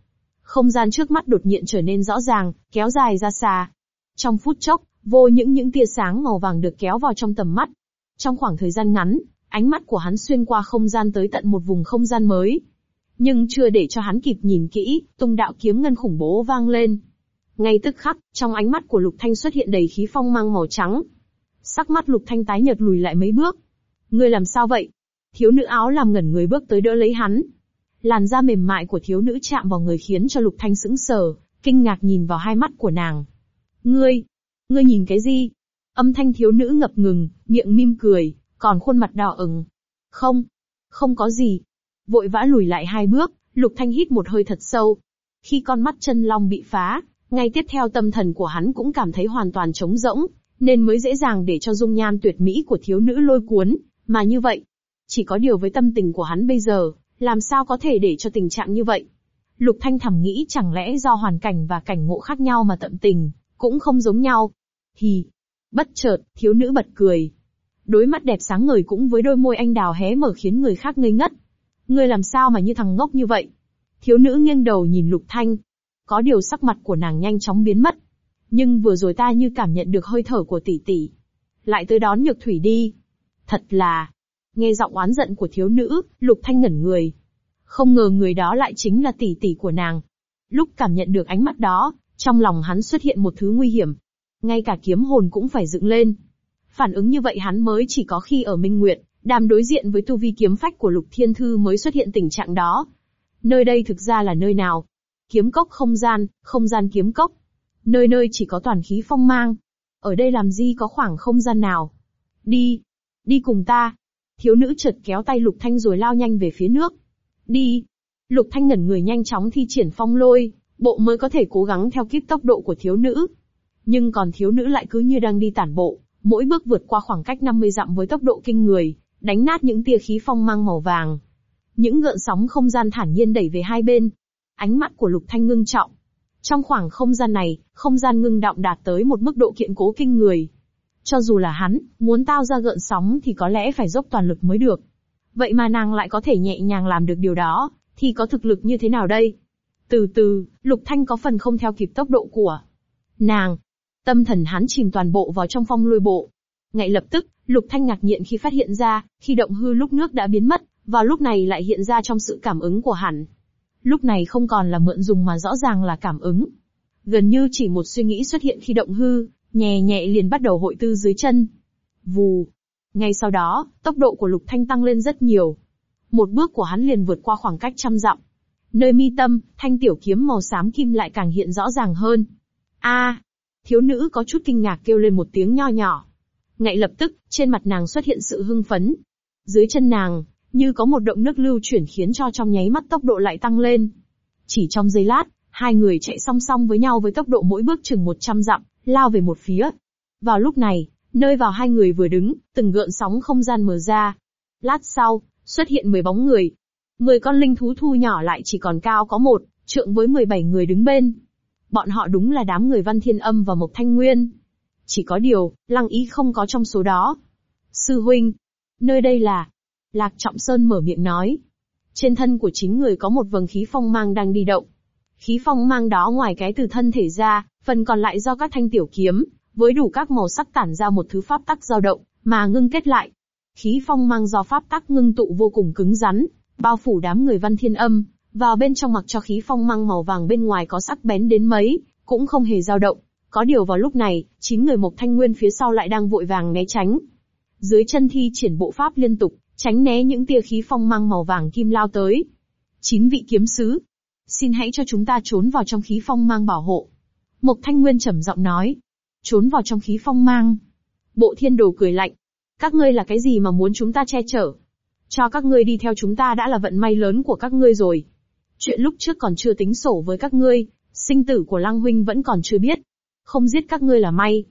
Không gian trước mắt đột nhiên trở nên rõ ràng, kéo dài ra xa. Trong phút chốc, vô những những tia sáng màu vàng được kéo vào trong tầm mắt. Trong khoảng thời gian ngắn, ánh mắt của hắn xuyên qua không gian tới tận một vùng không gian mới. Nhưng chưa để cho hắn kịp nhìn kỹ, tung đạo kiếm ngân khủng bố vang lên. Ngay tức khắc, trong ánh mắt của Lục Thanh xuất hiện đầy khí phong mang màu trắng. Sắc mắt Lục Thanh tái nhợt lùi lại mấy bước. Ngươi làm sao vậy? Thiếu nữ áo làm ngẩn người bước tới đỡ lấy hắn. Làn da mềm mại của thiếu nữ chạm vào người khiến cho Lục Thanh sững sờ, kinh ngạc nhìn vào hai mắt của nàng. Ngươi, ngươi nhìn cái gì? Âm thanh thiếu nữ ngập ngừng, miệng mím cười, còn khuôn mặt đỏ ửng. Không, không có gì. Vội vã lùi lại hai bước, Lục Thanh hít một hơi thật sâu. Khi con mắt chân long bị phá, ngay tiếp theo tâm thần của hắn cũng cảm thấy hoàn toàn trống rỗng, nên mới dễ dàng để cho dung nhan tuyệt mỹ của thiếu nữ lôi cuốn, mà như vậy. Chỉ có điều với tâm tình của hắn bây giờ, làm sao có thể để cho tình trạng như vậy? Lục Thanh thầm nghĩ chẳng lẽ do hoàn cảnh và cảnh ngộ khác nhau mà tận tình, cũng không giống nhau. Thì, bất chợt, thiếu nữ bật cười. Đối mắt đẹp sáng ngời cũng với đôi môi anh đào hé mở khiến người khác ngây ngất. Ngươi làm sao mà như thằng ngốc như vậy? Thiếu nữ nghiêng đầu nhìn Lục Thanh. Có điều sắc mặt của nàng nhanh chóng biến mất. Nhưng vừa rồi ta như cảm nhận được hơi thở của tỷ tỷ. Lại tới đón nhược thủy đi. Thật là... Nghe giọng oán giận của thiếu nữ, Lục Thanh ngẩn người. Không ngờ người đó lại chính là tỷ tỷ của nàng. Lúc cảm nhận được ánh mắt đó, trong lòng hắn xuất hiện một thứ nguy hiểm. Ngay cả kiếm hồn cũng phải dựng lên. Phản ứng như vậy hắn mới chỉ có khi ở Minh Nguyệt, đàm đối diện với tu vi kiếm phách của Lục Thiên Thư mới xuất hiện tình trạng đó. Nơi đây thực ra là nơi nào? Kiếm cốc không gian, không gian kiếm cốc. Nơi nơi chỉ có toàn khí phong mang. Ở đây làm gì có khoảng không gian nào? Đi, đi cùng ta. Thiếu nữ chợt kéo tay Lục Thanh rồi lao nhanh về phía nước. Đi. Lục Thanh ngẩn người nhanh chóng thi triển phong lôi, bộ mới có thể cố gắng theo kịp tốc độ của thiếu nữ. Nhưng còn thiếu nữ lại cứ như đang đi tản bộ, mỗi bước vượt qua khoảng cách 50 dặm với tốc độ kinh người, đánh nát những tia khí phong mang màu vàng. Những gợn sóng không gian thản nhiên đẩy về hai bên. Ánh mắt của Lục Thanh ngưng trọng. Trong khoảng không gian này, không gian ngưng động đạt tới một mức độ kiện cố kinh người. Cho dù là hắn, muốn tao ra gợn sóng thì có lẽ phải dốc toàn lực mới được. Vậy mà nàng lại có thể nhẹ nhàng làm được điều đó, thì có thực lực như thế nào đây? Từ từ, Lục Thanh có phần không theo kịp tốc độ của nàng. Tâm thần hắn chìm toàn bộ vào trong phong lôi bộ. Ngay lập tức, Lục Thanh ngạc nhiên khi phát hiện ra, khi động hư lúc nước đã biến mất, vào lúc này lại hiện ra trong sự cảm ứng của hắn. Lúc này không còn là mượn dùng mà rõ ràng là cảm ứng. Gần như chỉ một suy nghĩ xuất hiện khi động hư, nhẹ nhẹ liền bắt đầu hội tư dưới chân. Vù. Ngay sau đó, tốc độ của Lục Thanh tăng lên rất nhiều. Một bước của hắn liền vượt qua khoảng cách trăm dặm. Nơi mi tâm, thanh tiểu kiếm màu xám kim lại càng hiện rõ ràng hơn. A, thiếu nữ có chút kinh ngạc kêu lên một tiếng nho nhỏ. Ngay lập tức, trên mặt nàng xuất hiện sự hưng phấn. Dưới chân nàng, như có một động nước lưu chuyển khiến cho trong nháy mắt tốc độ lại tăng lên. Chỉ trong giây lát, hai người chạy song song với nhau với tốc độ mỗi bước chừng 100 dặm, lao về một phía. Vào lúc này, nơi vào hai người vừa đứng, từng gợn sóng không gian mở ra. Lát sau, xuất hiện 10 bóng người. 10 con linh thú thu nhỏ lại chỉ còn cao có một, trượng với 17 người đứng bên. Bọn họ đúng là đám người Văn Thiên Âm và Mộc Thanh Nguyên. Chỉ có điều, Lăng Ý không có trong số đó. Sư huynh, nơi đây là... Lạc Trọng Sơn mở miệng nói. Trên thân của chính người có một vầng khí phong mang đang đi động. Khí phong mang đó ngoài cái từ thân thể ra, phần còn lại do các thanh tiểu kiếm, với đủ các màu sắc tản ra một thứ pháp tắc dao động, mà ngưng kết lại. Khí phong mang do pháp tắc ngưng tụ vô cùng cứng rắn, bao phủ đám người văn thiên âm, vào bên trong mặc cho khí phong mang màu vàng bên ngoài có sắc bén đến mấy, cũng không hề dao động. Có điều vào lúc này, chín người Mộc Thanh Nguyên phía sau lại đang vội vàng né tránh. Dưới chân thi triển bộ pháp liên tục, tránh né những tia khí phong mang màu vàng kim lao tới. Chín vị kiếm sứ, xin hãy cho chúng ta trốn vào trong khí phong mang bảo hộ. Mộc Thanh Nguyên trầm giọng nói. Trốn vào trong khí phong mang. Bộ thiên đồ cười lạnh. Các ngươi là cái gì mà muốn chúng ta che chở? Cho các ngươi đi theo chúng ta đã là vận may lớn của các ngươi rồi. Chuyện lúc trước còn chưa tính sổ với các ngươi, sinh tử của Lăng Huynh vẫn còn chưa biết. Không giết các ngươi là may.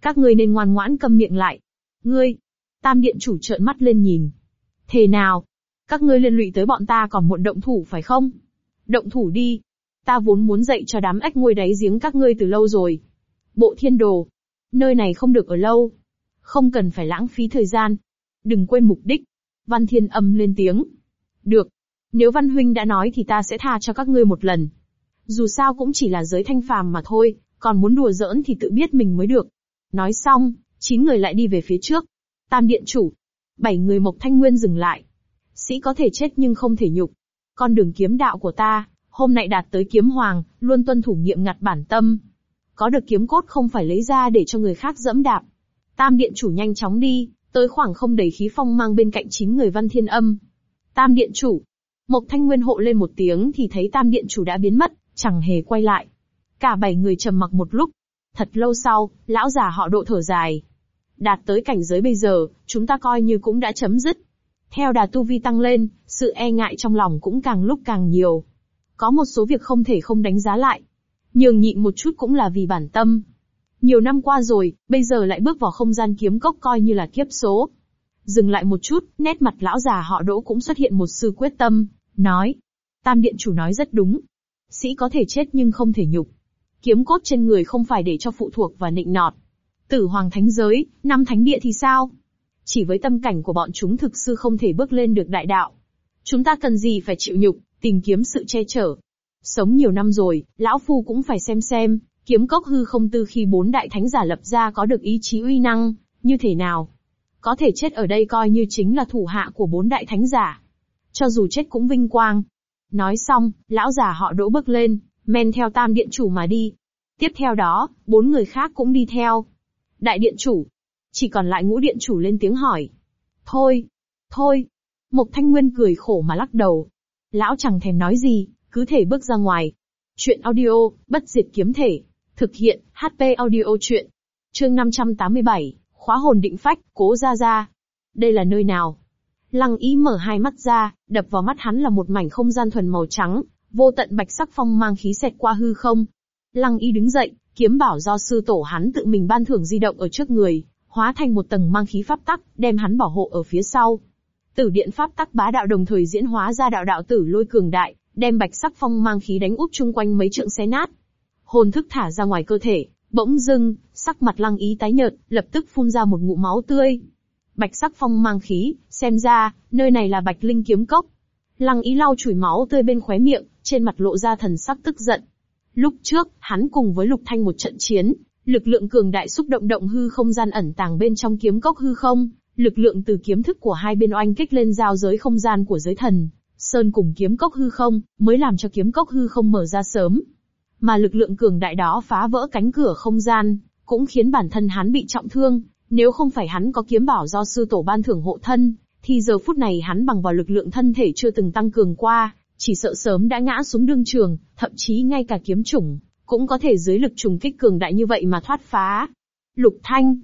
Các ngươi nên ngoan ngoãn câm miệng lại. Ngươi! Tam điện chủ trợn mắt lên nhìn. Thế nào? Các ngươi liên lụy tới bọn ta còn muộn động thủ phải không? Động thủ đi. Ta vốn muốn dạy cho đám ếch ngôi đáy giếng các ngươi từ lâu rồi. Bộ thiên đồ. Nơi này không được ở lâu. Không cần phải lãng phí thời gian. Đừng quên mục đích. Văn Thiên Âm lên tiếng. Được. Nếu Văn Huynh đã nói thì ta sẽ tha cho các ngươi một lần. Dù sao cũng chỉ là giới thanh phàm mà thôi, còn muốn đùa giỡn thì tự biết mình mới được. Nói xong, chín người lại đi về phía trước. Tam điện chủ. Bảy người Mộc Thanh Nguyên dừng lại. Sĩ có thể chết nhưng không thể nhục. Con đường kiếm đạo của ta, hôm nay đạt tới kiếm hoàng, luôn tuân thủ nghiệm ngặt bản tâm. Có được kiếm cốt không phải lấy ra để cho người khác dẫm đạp. Tam điện chủ nhanh chóng đi, tới khoảng không đầy khí phong mang bên cạnh chín người văn thiên âm. Tam điện chủ. Mộc Thanh Nguyên hộ lên một tiếng thì thấy tam điện chủ đã biến mất, chẳng hề quay lại. Cả bảy người trầm mặc một lúc. Thật lâu sau, lão già họ độ thở dài. Đạt tới cảnh giới bây giờ, chúng ta coi như cũng đã chấm dứt. Theo đà tu vi tăng lên, sự e ngại trong lòng cũng càng lúc càng nhiều. Có một số việc không thể không đánh giá lại. Nhường nhịn một chút cũng là vì bản tâm. Nhiều năm qua rồi, bây giờ lại bước vào không gian kiếm cốc coi như là kiếp số. Dừng lại một chút, nét mặt lão già họ đỗ cũng xuất hiện một sự quyết tâm, nói. Tam điện chủ nói rất đúng. Sĩ có thể chết nhưng không thể nhục. Kiếm cốt trên người không phải để cho phụ thuộc và nịnh nọt. Tử hoàng thánh giới, năm thánh địa thì sao? Chỉ với tâm cảnh của bọn chúng thực sự không thể bước lên được đại đạo. Chúng ta cần gì phải chịu nhục, tìm kiếm sự che chở. Sống nhiều năm rồi, lão phu cũng phải xem xem, kiếm cốc hư không tư khi bốn đại thánh giả lập ra có được ý chí uy năng, như thế nào. Có thể chết ở đây coi như chính là thủ hạ của bốn đại thánh giả. Cho dù chết cũng vinh quang. Nói xong, lão già họ đỗ bước lên, men theo tam điện chủ mà đi. Tiếp theo đó, bốn người khác cũng đi theo. Đại điện chủ. Chỉ còn lại ngũ điện chủ lên tiếng hỏi. Thôi, thôi. Mộc Thanh Nguyên cười khổ mà lắc đầu. Lão chẳng thèm nói gì, cứ thể bước ra ngoài. Chuyện audio, bất diệt kiếm thể. Thực hiện, HP audio chuyện. Chương 587, khóa hồn định phách, cố ra ra. Đây là nơi nào? Lăng ý mở hai mắt ra, đập vào mắt hắn là một mảnh không gian thuần màu trắng, vô tận bạch sắc phong mang khí xẹt qua hư không. Lăng ý đứng dậy, kiếm bảo do sư tổ hắn tự mình ban thưởng di động ở trước người, hóa thành một tầng mang khí pháp tắc, đem hắn bảo hộ ở phía sau. Tử điện pháp tắc bá đạo đồng thời diễn hóa ra đạo đạo tử lôi cường đại, đem bạch sắc phong mang khí đánh úp chung quanh mấy trượng xé nát. Hồn thức thả ra ngoài cơ thể, bỗng dưng, sắc mặt lăng ý tái nhợt, lập tức phun ra một ngụm máu tươi. Bạch sắc phong mang khí, xem ra, nơi này là bạch linh kiếm cốc. Lăng ý lau chùi máu tươi bên khóe miệng, trên mặt lộ ra thần sắc tức giận. Lúc trước, hắn cùng với Lục Thanh một trận chiến, lực lượng cường đại xúc động động hư không gian ẩn tàng bên trong kiếm cốc hư không, lực lượng từ kiếm thức của hai bên oanh kích lên giao giới không gian của giới thần, sơn cùng kiếm cốc hư không, mới làm cho kiếm cốc hư không mở ra sớm. Mà lực lượng cường đại đó phá vỡ cánh cửa không gian, cũng khiến bản thân hắn bị trọng thương, nếu không phải hắn có kiếm bảo do sư tổ ban thưởng hộ thân, thì giờ phút này hắn bằng vào lực lượng thân thể chưa từng tăng cường qua, chỉ sợ sớm đã ngã xuống đương trường, thậm chí ngay cả kiếm chủng, cũng có thể dưới lực trùng kích cường đại như vậy mà thoát phá. Lục Thanh.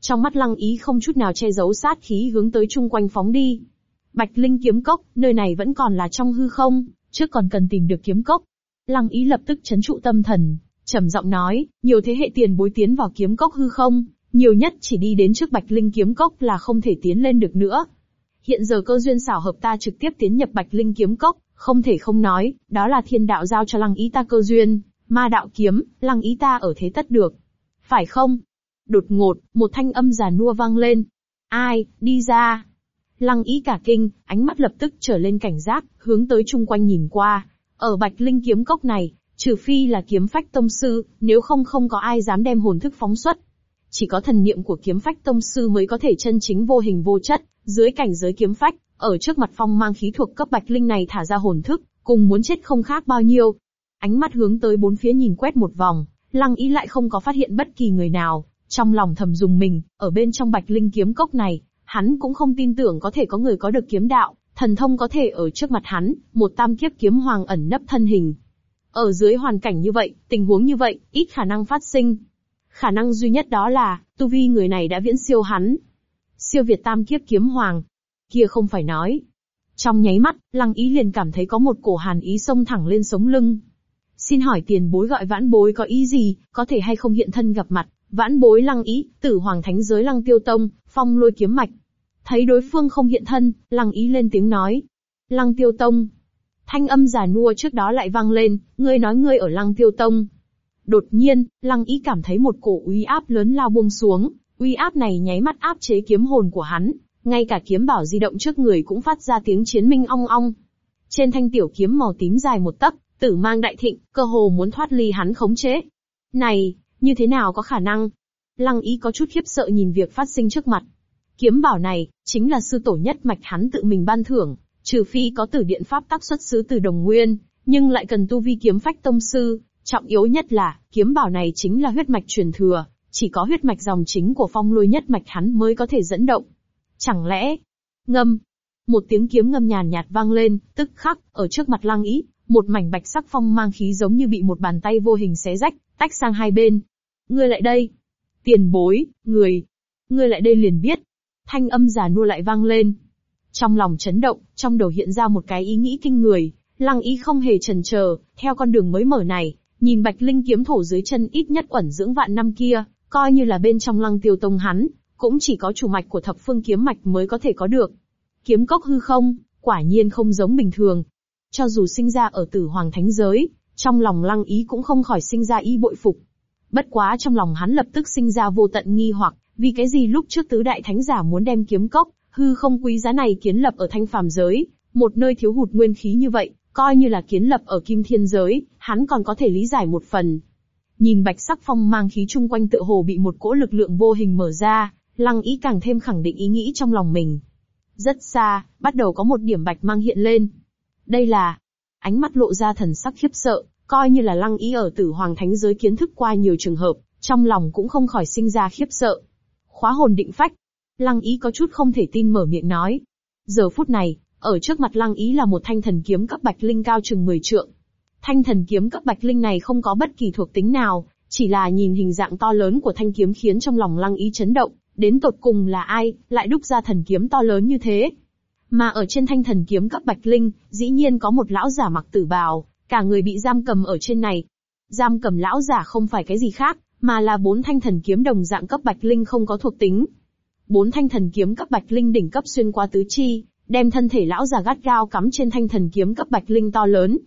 Trong mắt lăng ý không chút nào che giấu sát khí hướng tới chung quanh phóng đi. Bạch Linh kiếm cốc, nơi này vẫn còn là trong hư không, trước còn cần tìm được kiếm cốc. Lăng ý lập tức chấn trụ tâm thần, trầm giọng nói, nhiều thế hệ tiền bối tiến vào kiếm cốc hư không, nhiều nhất chỉ đi đến trước Bạch Linh kiếm cốc là không thể tiến lên được nữa. Hiện giờ cơ duyên xảo hợp ta trực tiếp tiến nhập Bạch Linh kiếm cốc, không thể không nói, đó là thiên đạo giao cho lăng ý ta cơ duyên, ma đạo kiếm, lăng ý ta ở thế tất được. Phải không? Đột ngột, một thanh âm già nua vang lên. Ai, đi ra. Lăng ý cả kinh, ánh mắt lập tức trở lên cảnh giác, hướng tới chung quanh nhìn qua. Ở Bạch Linh kiếm cốc này, trừ phi là kiếm phách tông sư, nếu không không có ai dám đem hồn thức phóng xuất. Chỉ có thần niệm của kiếm phách tông sư mới có thể chân chính vô hình vô chất, dưới cảnh giới kiếm phách, ở trước mặt phong mang khí thuộc cấp bạch linh này thả ra hồn thức, cùng muốn chết không khác bao nhiêu. Ánh mắt hướng tới bốn phía nhìn quét một vòng, lăng ý lại không có phát hiện bất kỳ người nào, trong lòng thầm dùng mình, ở bên trong bạch linh kiếm cốc này, hắn cũng không tin tưởng có thể có người có được kiếm đạo, thần thông có thể ở trước mặt hắn, một tam kiếp kiếm hoàng ẩn nấp thân hình. Ở dưới hoàn cảnh như vậy, tình huống như vậy, ít khả năng phát sinh. Khả năng duy nhất đó là, tu vi người này đã viễn siêu hắn. Siêu Việt tam kiếp kiếm hoàng, kia không phải nói. Trong nháy mắt, lăng ý liền cảm thấy có một cổ hàn ý xông thẳng lên sống lưng. Xin hỏi tiền bối gọi vãn bối có ý gì, có thể hay không hiện thân gặp mặt, vãn bối lăng ý, tử hoàng thánh giới lăng tiêu tông, phong lôi kiếm mạch. Thấy đối phương không hiện thân, lăng ý lên tiếng nói. Lăng tiêu tông. Thanh âm giả nua trước đó lại vang lên, ngươi nói ngươi ở lăng tiêu tông. Đột nhiên, lăng ý cảm thấy một cổ uy áp lớn lao buông xuống, uy áp này nháy mắt áp chế kiếm hồn của hắn, ngay cả kiếm bảo di động trước người cũng phát ra tiếng chiến minh ong ong. Trên thanh tiểu kiếm màu tím dài một tấc, tử mang đại thịnh, cơ hồ muốn thoát ly hắn khống chế. Này, như thế nào có khả năng? Lăng ý có chút khiếp sợ nhìn việc phát sinh trước mặt. Kiếm bảo này, chính là sư tổ nhất mạch hắn tự mình ban thưởng, trừ phi có tử điện pháp tác xuất xứ từ đồng nguyên, nhưng lại cần tu vi kiếm phách tông sư, trọng yếu nhất là, kiếm bảo này chính là huyết mạch truyền thừa, chỉ có huyết mạch dòng chính của phong lôi nhất mạch hắn mới có thể dẫn động. Chẳng lẽ, ngâm, một tiếng kiếm ngâm nhàn nhạt vang lên, tức khắc, ở trước mặt lăng ý, một mảnh bạch sắc phong mang khí giống như bị một bàn tay vô hình xé rách, tách sang hai bên. Ngươi lại đây. Tiền bối, người. Ngươi lại đây liền biết. Thanh âm giả nua lại vang lên. Trong lòng chấn động, trong đầu hiện ra một cái ý nghĩ kinh người. Lăng ý không hề chần chờ, theo con đường mới mở này, nhìn bạch linh kiếm thổ dưới chân ít nhất ẩn dưỡng vạn năm kia, coi như là bên trong lăng tiêu tông hắn, cũng chỉ có chủ mạch của thập phương kiếm mạch mới có thể có được. Kiếm cốc hư không, quả nhiên không giống bình thường. Cho dù sinh ra ở tử hoàng thánh giới, trong lòng lăng ý cũng không khỏi sinh ra ý bội phục. Bất quá trong lòng hắn lập tức sinh ra vô tận nghi hoặc, vì cái gì lúc trước tứ đại thánh giả muốn đem kiếm cốc, hư không quý giá này kiến lập ở thanh phàm giới, một nơi thiếu hụt nguyên khí như vậy, coi như là kiến lập ở kim thiên giới, hắn còn có thể lý giải một phần. Nhìn bạch sắc phong mang khí chung quanh tựa hồ bị một cỗ lực lượng vô hình mở ra, lăng ý càng thêm khẳng định ý nghĩ trong lòng mình. Rất xa, bắt đầu có một điểm bạch mang hiện lên. Đây là, ánh mắt lộ ra thần sắc khiếp sợ, coi như là lăng ý ở tử hoàng thánh giới kiến thức qua nhiều trường hợp, trong lòng cũng không khỏi sinh ra khiếp sợ. Khóa hồn định phách. Lăng ý có chút không thể tin mở miệng nói. Giờ phút này, ở trước mặt lăng ý là một thanh thần kiếm cấp bạch linh cao chừng 10 trượng. Thanh thần kiếm cấp bạch linh này không có bất kỳ thuộc tính nào, chỉ là nhìn hình dạng to lớn của thanh kiếm khiến trong lòng lăng ý chấn động, đến tột cùng là ai, lại đúc ra thần kiếm to lớn như thế. Mà ở trên thanh thần kiếm cấp bạch linh, dĩ nhiên có một lão giả mặc tử bào, cả người bị giam cầm ở trên này. Giam cầm lão giả không phải cái gì khác, mà là bốn thanh thần kiếm đồng dạng cấp bạch linh không có thuộc tính. Bốn thanh thần kiếm cấp bạch linh đỉnh cấp xuyên qua tứ chi, đem thân thể lão già gắt gao cắm trên thanh thần kiếm cấp bạch linh to lớn.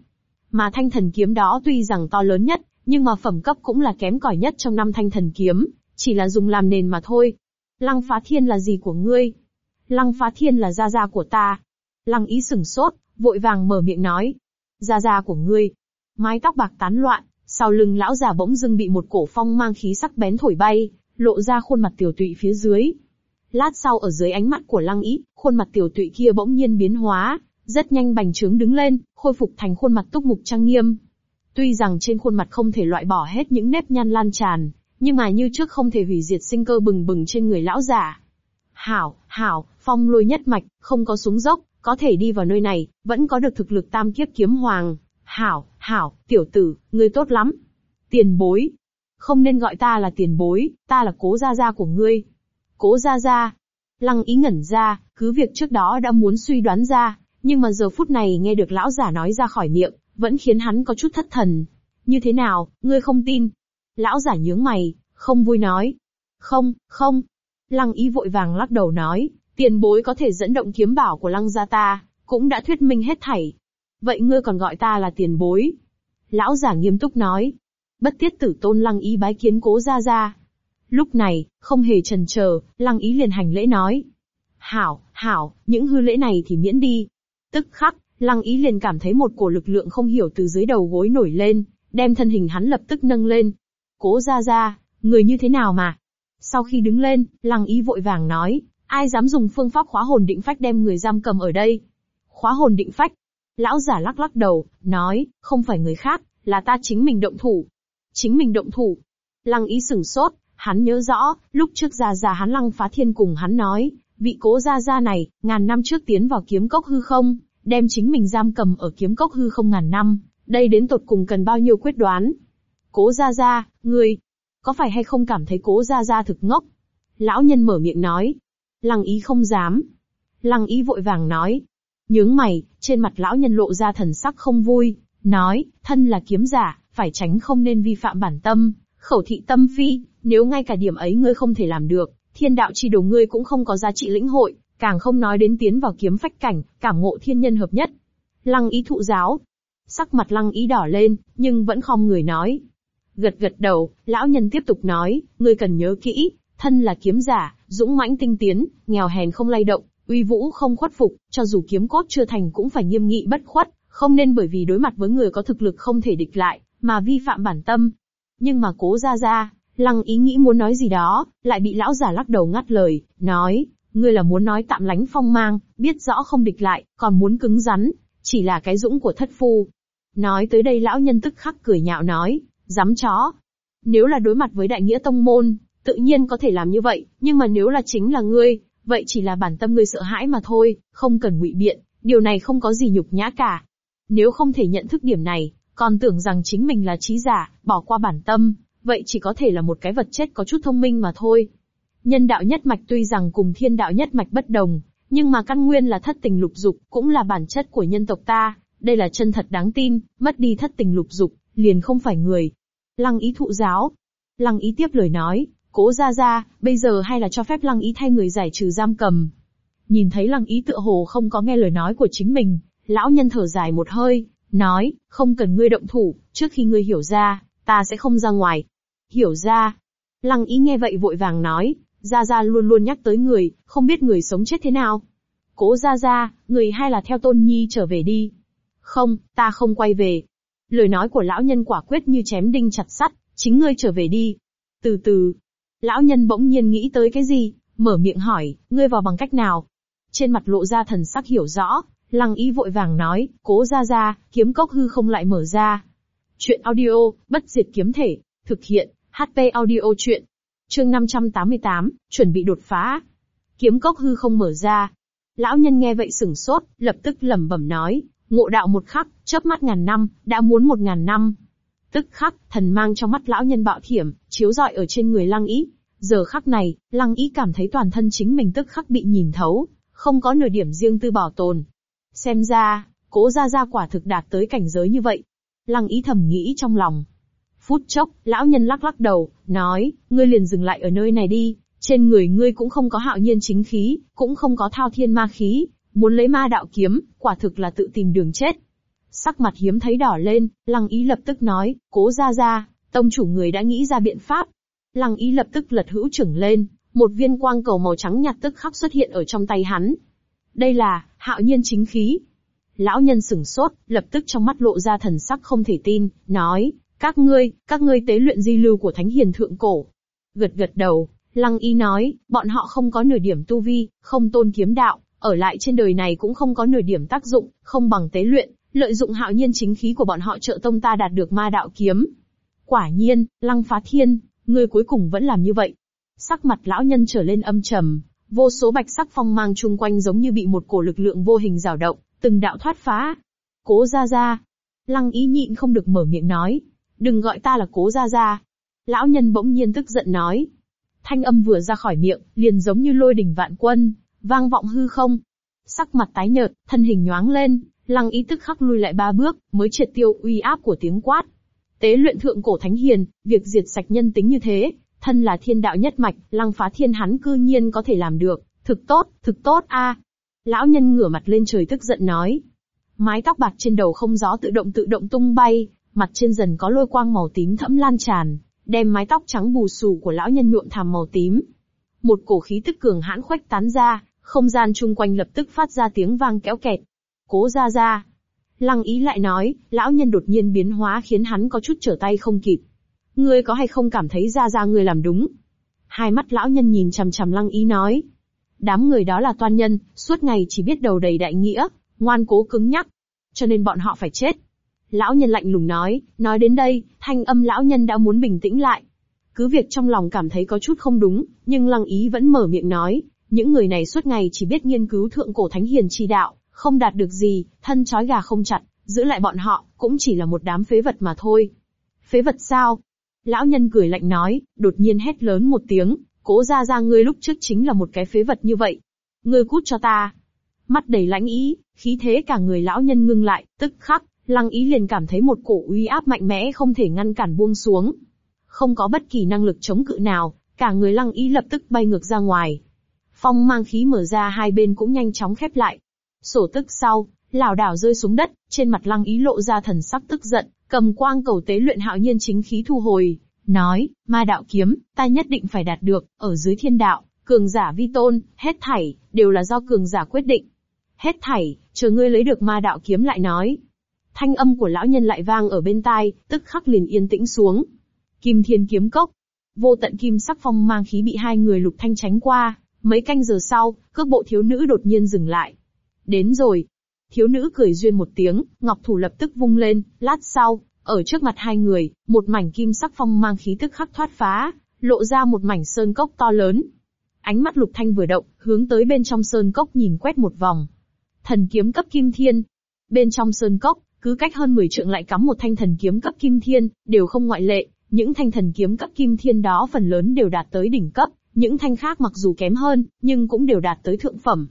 Mà thanh thần kiếm đó tuy rằng to lớn nhất, nhưng mà phẩm cấp cũng là kém cỏi nhất trong năm thanh thần kiếm, chỉ là dùng làm nền mà thôi. Lăng phá thiên là gì của ngươi? Lăng phá thiên là gia gia của ta. Lăng ý sửng sốt, vội vàng mở miệng nói. Gia gia của ngươi. Mái tóc bạc tán loạn, sau lưng lão già bỗng dưng bị một cổ phong mang khí sắc bén thổi bay, lộ ra khuôn mặt tiểu tụy phía dưới. Lát sau ở dưới ánh mắt của lăng ý, khuôn mặt tiểu tụy kia bỗng nhiên biến hóa, rất nhanh bành trướng đứng lên, khôi phục thành khuôn mặt túc mục trang nghiêm. Tuy rằng trên khuôn mặt không thể loại bỏ hết những nếp nhăn lan tràn, nhưng mà như trước không thể hủy diệt sinh cơ bừng bừng trên người lão giả. Hảo, hảo, phong lôi nhất mạch, không có súng dốc, có thể đi vào nơi này, vẫn có được thực lực tam kiếp kiếm hoàng. Hảo, hảo, tiểu tử, ngươi tốt lắm. Tiền bối. Không nên gọi ta là tiền bối, ta là cố gia gia của ngươi. Cố gia gia. Lăng ý ngẩn ra, cứ việc trước đó đã muốn suy đoán ra, nhưng mà giờ phút này nghe được lão giả nói ra khỏi miệng, vẫn khiến hắn có chút thất thần. Như thế nào, ngươi không tin? Lão giả nhướng mày, không vui nói. Không, không. Lăng ý vội vàng lắc đầu nói, tiền bối có thể dẫn động kiếm bảo của lăng gia ta, cũng đã thuyết minh hết thảy. Vậy ngươi còn gọi ta là tiền bối? Lão giả nghiêm túc nói. Bất tiết tử tôn lăng ý bái kiến cố gia gia. Lúc này, không hề trần chờ, lăng ý liền hành lễ nói. Hảo, hảo, những hư lễ này thì miễn đi. Tức khắc, lăng ý liền cảm thấy một cổ lực lượng không hiểu từ dưới đầu gối nổi lên, đem thân hình hắn lập tức nâng lên. Cố gia gia, người như thế nào mà? Sau khi đứng lên, lăng ý vội vàng nói, ai dám dùng phương pháp khóa hồn định phách đem người giam cầm ở đây? Khóa hồn định phách. Lão giả lắc lắc đầu, nói, không phải người khác, là ta chính mình động thủ. Chính mình động thủ. Lăng ý sửng sốt, hắn nhớ rõ, lúc trước già già hắn lăng phá thiên cùng hắn nói, vị cố gia gia này, ngàn năm trước tiến vào kiếm cốc hư không, đem chính mình giam cầm ở kiếm cốc hư không ngàn năm, đây đến tột cùng cần bao nhiêu quyết đoán. Cố gia gia, ngươi, có phải hay không cảm thấy cố gia gia thực ngốc? Lão nhân mở miệng nói. Lăng ý không dám. Lăng ý vội vàng nói. Nhướng mày, trên mặt lão nhân lộ ra thần sắc không vui, nói, thân là kiếm giả, phải tránh không nên vi phạm bản tâm, khẩu thị tâm phi, nếu ngay cả điểm ấy ngươi không thể làm được, thiên đạo chi đồ ngươi cũng không có giá trị lĩnh hội, càng không nói đến tiến vào kiếm phách cảnh, cảm ngộ thiên nhân hợp nhất. Lăng ý thụ giáo. Sắc mặt lăng ý đỏ lên, nhưng vẫn không người nói. Gật gật đầu, lão nhân tiếp tục nói, ngươi cần nhớ kỹ, thân là kiếm giả, dũng mãnh tinh tiến, nghèo hèn không lay động, uy vũ không khuất phục, cho dù kiếm cốt chưa thành cũng phải nghiêm nghị bất khuất, không nên bởi vì đối mặt với người có thực lực không thể địch lại, mà vi phạm bản tâm. Nhưng mà cố ra ra, lăng ý nghĩ muốn nói gì đó, lại bị lão giả lắc đầu ngắt lời, nói, ngươi là muốn nói tạm lánh phong mang, biết rõ không địch lại, còn muốn cứng rắn, chỉ là cái dũng của thất phu. Nói tới đây lão nhân tức khắc cười nhạo nói, dám chó. Nếu là đối mặt với đại nghĩa tông môn, tự nhiên có thể làm như vậy, nhưng mà nếu là chính là ngươi, vậy chỉ là bản tâm ngươi sợ hãi mà thôi, không cần ngụy biện, điều này không có gì nhục nhã cả. Nếu không thể nhận thức điểm này, còn tưởng rằng chính mình là trí giả, bỏ qua bản tâm, vậy chỉ có thể là một cái vật chất có chút thông minh mà thôi. Nhân đạo nhất mạch tuy rằng cùng thiên đạo nhất mạch bất đồng, nhưng mà căn nguyên là thất tình lục dục, cũng là bản chất của nhân tộc ta, đây là chân thật đáng tin, mất đi thất tình lục dục, liền không phải người. Lăng ý thụ giáo. Lăng ý tiếp lời nói, cố ra ra, bây giờ hay là cho phép lăng ý thay người giải trừ giam cầm. Nhìn thấy lăng ý tựa hồ không có nghe lời nói của chính mình, lão nhân thở dài một hơi, nói, không cần ngươi động thủ, trước khi ngươi hiểu ra, ta sẽ không ra ngoài. Hiểu ra. Lăng ý nghe vậy vội vàng nói, Gia Gia luôn luôn nhắc tới người, không biết người sống chết thế nào. Cố Gia Gia, người hay là theo Tôn Nhi trở về đi. Không, ta không quay về. Lời nói của lão nhân quả quyết như chém đinh chặt sắt, chính ngươi trở về đi. Từ từ, lão nhân bỗng nhiên nghĩ tới cái gì, mở miệng hỏi, ngươi vào bằng cách nào? Trên mặt lộ ra thần sắc hiểu rõ, lăng ý vội vàng nói, cố Gia Gia, kiếm cốc hư không lại mở ra. Chuyện audio, bất diệt kiếm thể, thực hiện, HP audio chuyện. Chương 588, chuẩn bị đột phá. Kiếm cốc hư không mở ra. Lão nhân nghe vậy sửng sốt, lập tức lẩm bẩm nói, ngộ đạo một khắc, chớp mắt ngàn năm, đã muốn một ngàn năm. Tức khắc, thần mang trong mắt lão nhân bạo thiểm, chiếu rọi ở trên người lăng ý. Giờ khắc này, lăng ý cảm thấy toàn thân chính mình tức khắc bị nhìn thấu, không có nửa điểm riêng tư bảo tồn. Xem ra, cố gia gia quả thực đạt tới cảnh giới như vậy. Lăng ý thầm nghĩ trong lòng, Phút chốc, lão nhân lắc lắc đầu, nói, ngươi liền dừng lại ở nơi này đi, trên người ngươi cũng không có hạo nhiên chính khí, cũng không có thao thiên ma khí, muốn lấy ma đạo kiếm, quả thực là tự tìm đường chết. Sắc mặt hiếm thấy đỏ lên, lăng ý lập tức nói, cố ra ra, tông chủ người đã nghĩ ra biện pháp. Lăng ý lập tức lật hữu trưởng lên, một viên quang cầu màu trắng nhạt tức khắc xuất hiện ở trong tay hắn. Đây là, hạo nhiên chính khí. Lão nhân sửng sốt, lập tức trong mắt lộ ra thần sắc không thể tin, nói, các ngươi, các ngươi tế luyện di lưu của thánh hiền thượng cổ. Gật gật đầu, lăng y nói, bọn họ không có nửa điểm tu vi, không tôn kiếm đạo, ở lại trên đời này cũng không có nửa điểm tác dụng, không bằng tế luyện, lợi dụng hạo nhiên chính khí của bọn họ trợ tông ta đạt được ma đạo kiếm. Quả nhiên, lăng phá thiên, ngươi cuối cùng vẫn làm như vậy. Sắc mặt lão nhân trở lên âm trầm, vô số bạch sắc phong mang chung quanh giống như bị một cổ lực lượng vô hình rào động, từng đạo thoát phá. Cố ra ra. Lăng ý nhịn không được mở miệng nói, Đừng gọi ta là cố gia gia. Lão nhân bỗng nhiên tức giận nói. Thanh âm vừa ra khỏi miệng, liền giống như lôi đỉnh vạn quân, vang vọng hư không. Sắc mặt tái nhợt, thân hình nhoáng lên, lăng ý tức khắc lui lại ba bước, mới triệt tiêu uy áp của tiếng quát. Tế luyện thượng cổ thánh hiền, việc diệt sạch nhân tính như thế, thân là thiên đạo nhất mạch, lăng phá thiên hắn cư nhiên có thể làm được, thực tốt, thực tốt a. Lão nhân ngửa mặt lên trời tức giận nói. Mái tóc bạc trên đầu không gió tự động tự động tung bay, mặt trên dần có lôi quang màu tím thẫm lan tràn, đem mái tóc trắng bù xù của lão nhân nhuộm thảm màu tím. Một cổ khí tức cường hãn khuếch tán ra, không gian chung quanh lập tức phát ra tiếng vang kéo kẹt. Cố ra ra. Lăng ý lại nói, lão nhân đột nhiên biến hóa khiến hắn có chút trở tay không kịp. Ngươi có hay không cảm thấy ra ra ngươi làm đúng? Hai mắt lão nhân nhìn chằm chằm lăng ý nói. Đám người đó là toan nhân, suốt ngày chỉ biết đầu đầy đại nghĩa, ngoan cố cứng nhắc. Cho nên bọn họ phải chết. Lão nhân lạnh lùng nói, nói đến đây, thanh âm lão nhân đã muốn bình tĩnh lại. Cứ việc trong lòng cảm thấy có chút không đúng, nhưng lăng ý vẫn mở miệng nói, những người này suốt ngày chỉ biết nghiên cứu thượng cổ thánh hiền chi đạo, không đạt được gì, thân chói gà không chặt, giữ lại bọn họ, cũng chỉ là một đám phế vật mà thôi. Phế vật sao? Lão nhân cười lạnh nói, đột nhiên hét lớn một tiếng, cố ra ra ngươi lúc trước chính là một cái phế vật như vậy. Ngươi cút cho ta. Mắt đầy lãnh ý, khí thế cả người lão nhân ngưng lại, tức khắc, Lăng ý liền cảm thấy một cổ uy áp mạnh mẽ không thể ngăn cản buông xuống. Không có bất kỳ năng lực chống cự nào, cả người lăng ý lập tức bay ngược ra ngoài. Phong mang khí mở ra hai bên cũng nhanh chóng khép lại. Sổ tức sau, lảo đảo rơi xuống đất, trên mặt lăng ý lộ ra thần sắc tức giận, cầm quang cầu tế luyện hạo nhiên chính khí thu hồi, nói, ma đạo kiếm, ta nhất định phải đạt được, ở dưới thiên đạo, Cường giả vi tôn, hết thảy, đều là do cường giả quyết định. Hết thảy, chờ ngươi lấy được ma đạo kiếm lại nói. Thanh âm của lão nhân lại vang ở bên tai, tức khắc liền yên tĩnh xuống. Kim thiên kiếm cốc. Vô tận kim sắc phong mang khí bị hai người lục thanh tránh qua, mấy canh giờ sau, cước bộ thiếu nữ đột nhiên dừng lại. Đến rồi. Thiếu nữ cười duyên một tiếng, ngọc thủ lập tức vung lên, lát sau, ở trước mặt hai người, một mảnh kim sắc phong mang khí tức khắc thoát phá, lộ ra một mảnh sơn cốc to lớn. Ánh mắt lục thanh vừa động, hướng tới bên trong sơn cốc nhìn quét một vòng. Thần kiếm cấp kim thiên. Bên trong sơn cốc, cứ cách hơn 10 trượng lại cắm một thanh thần kiếm cấp kim thiên, đều không ngoại lệ. Những thanh thần kiếm cấp kim thiên đó phần lớn đều đạt tới đỉnh cấp, những thanh khác mặc dù kém hơn, nhưng cũng đều đạt tới thượng phẩm.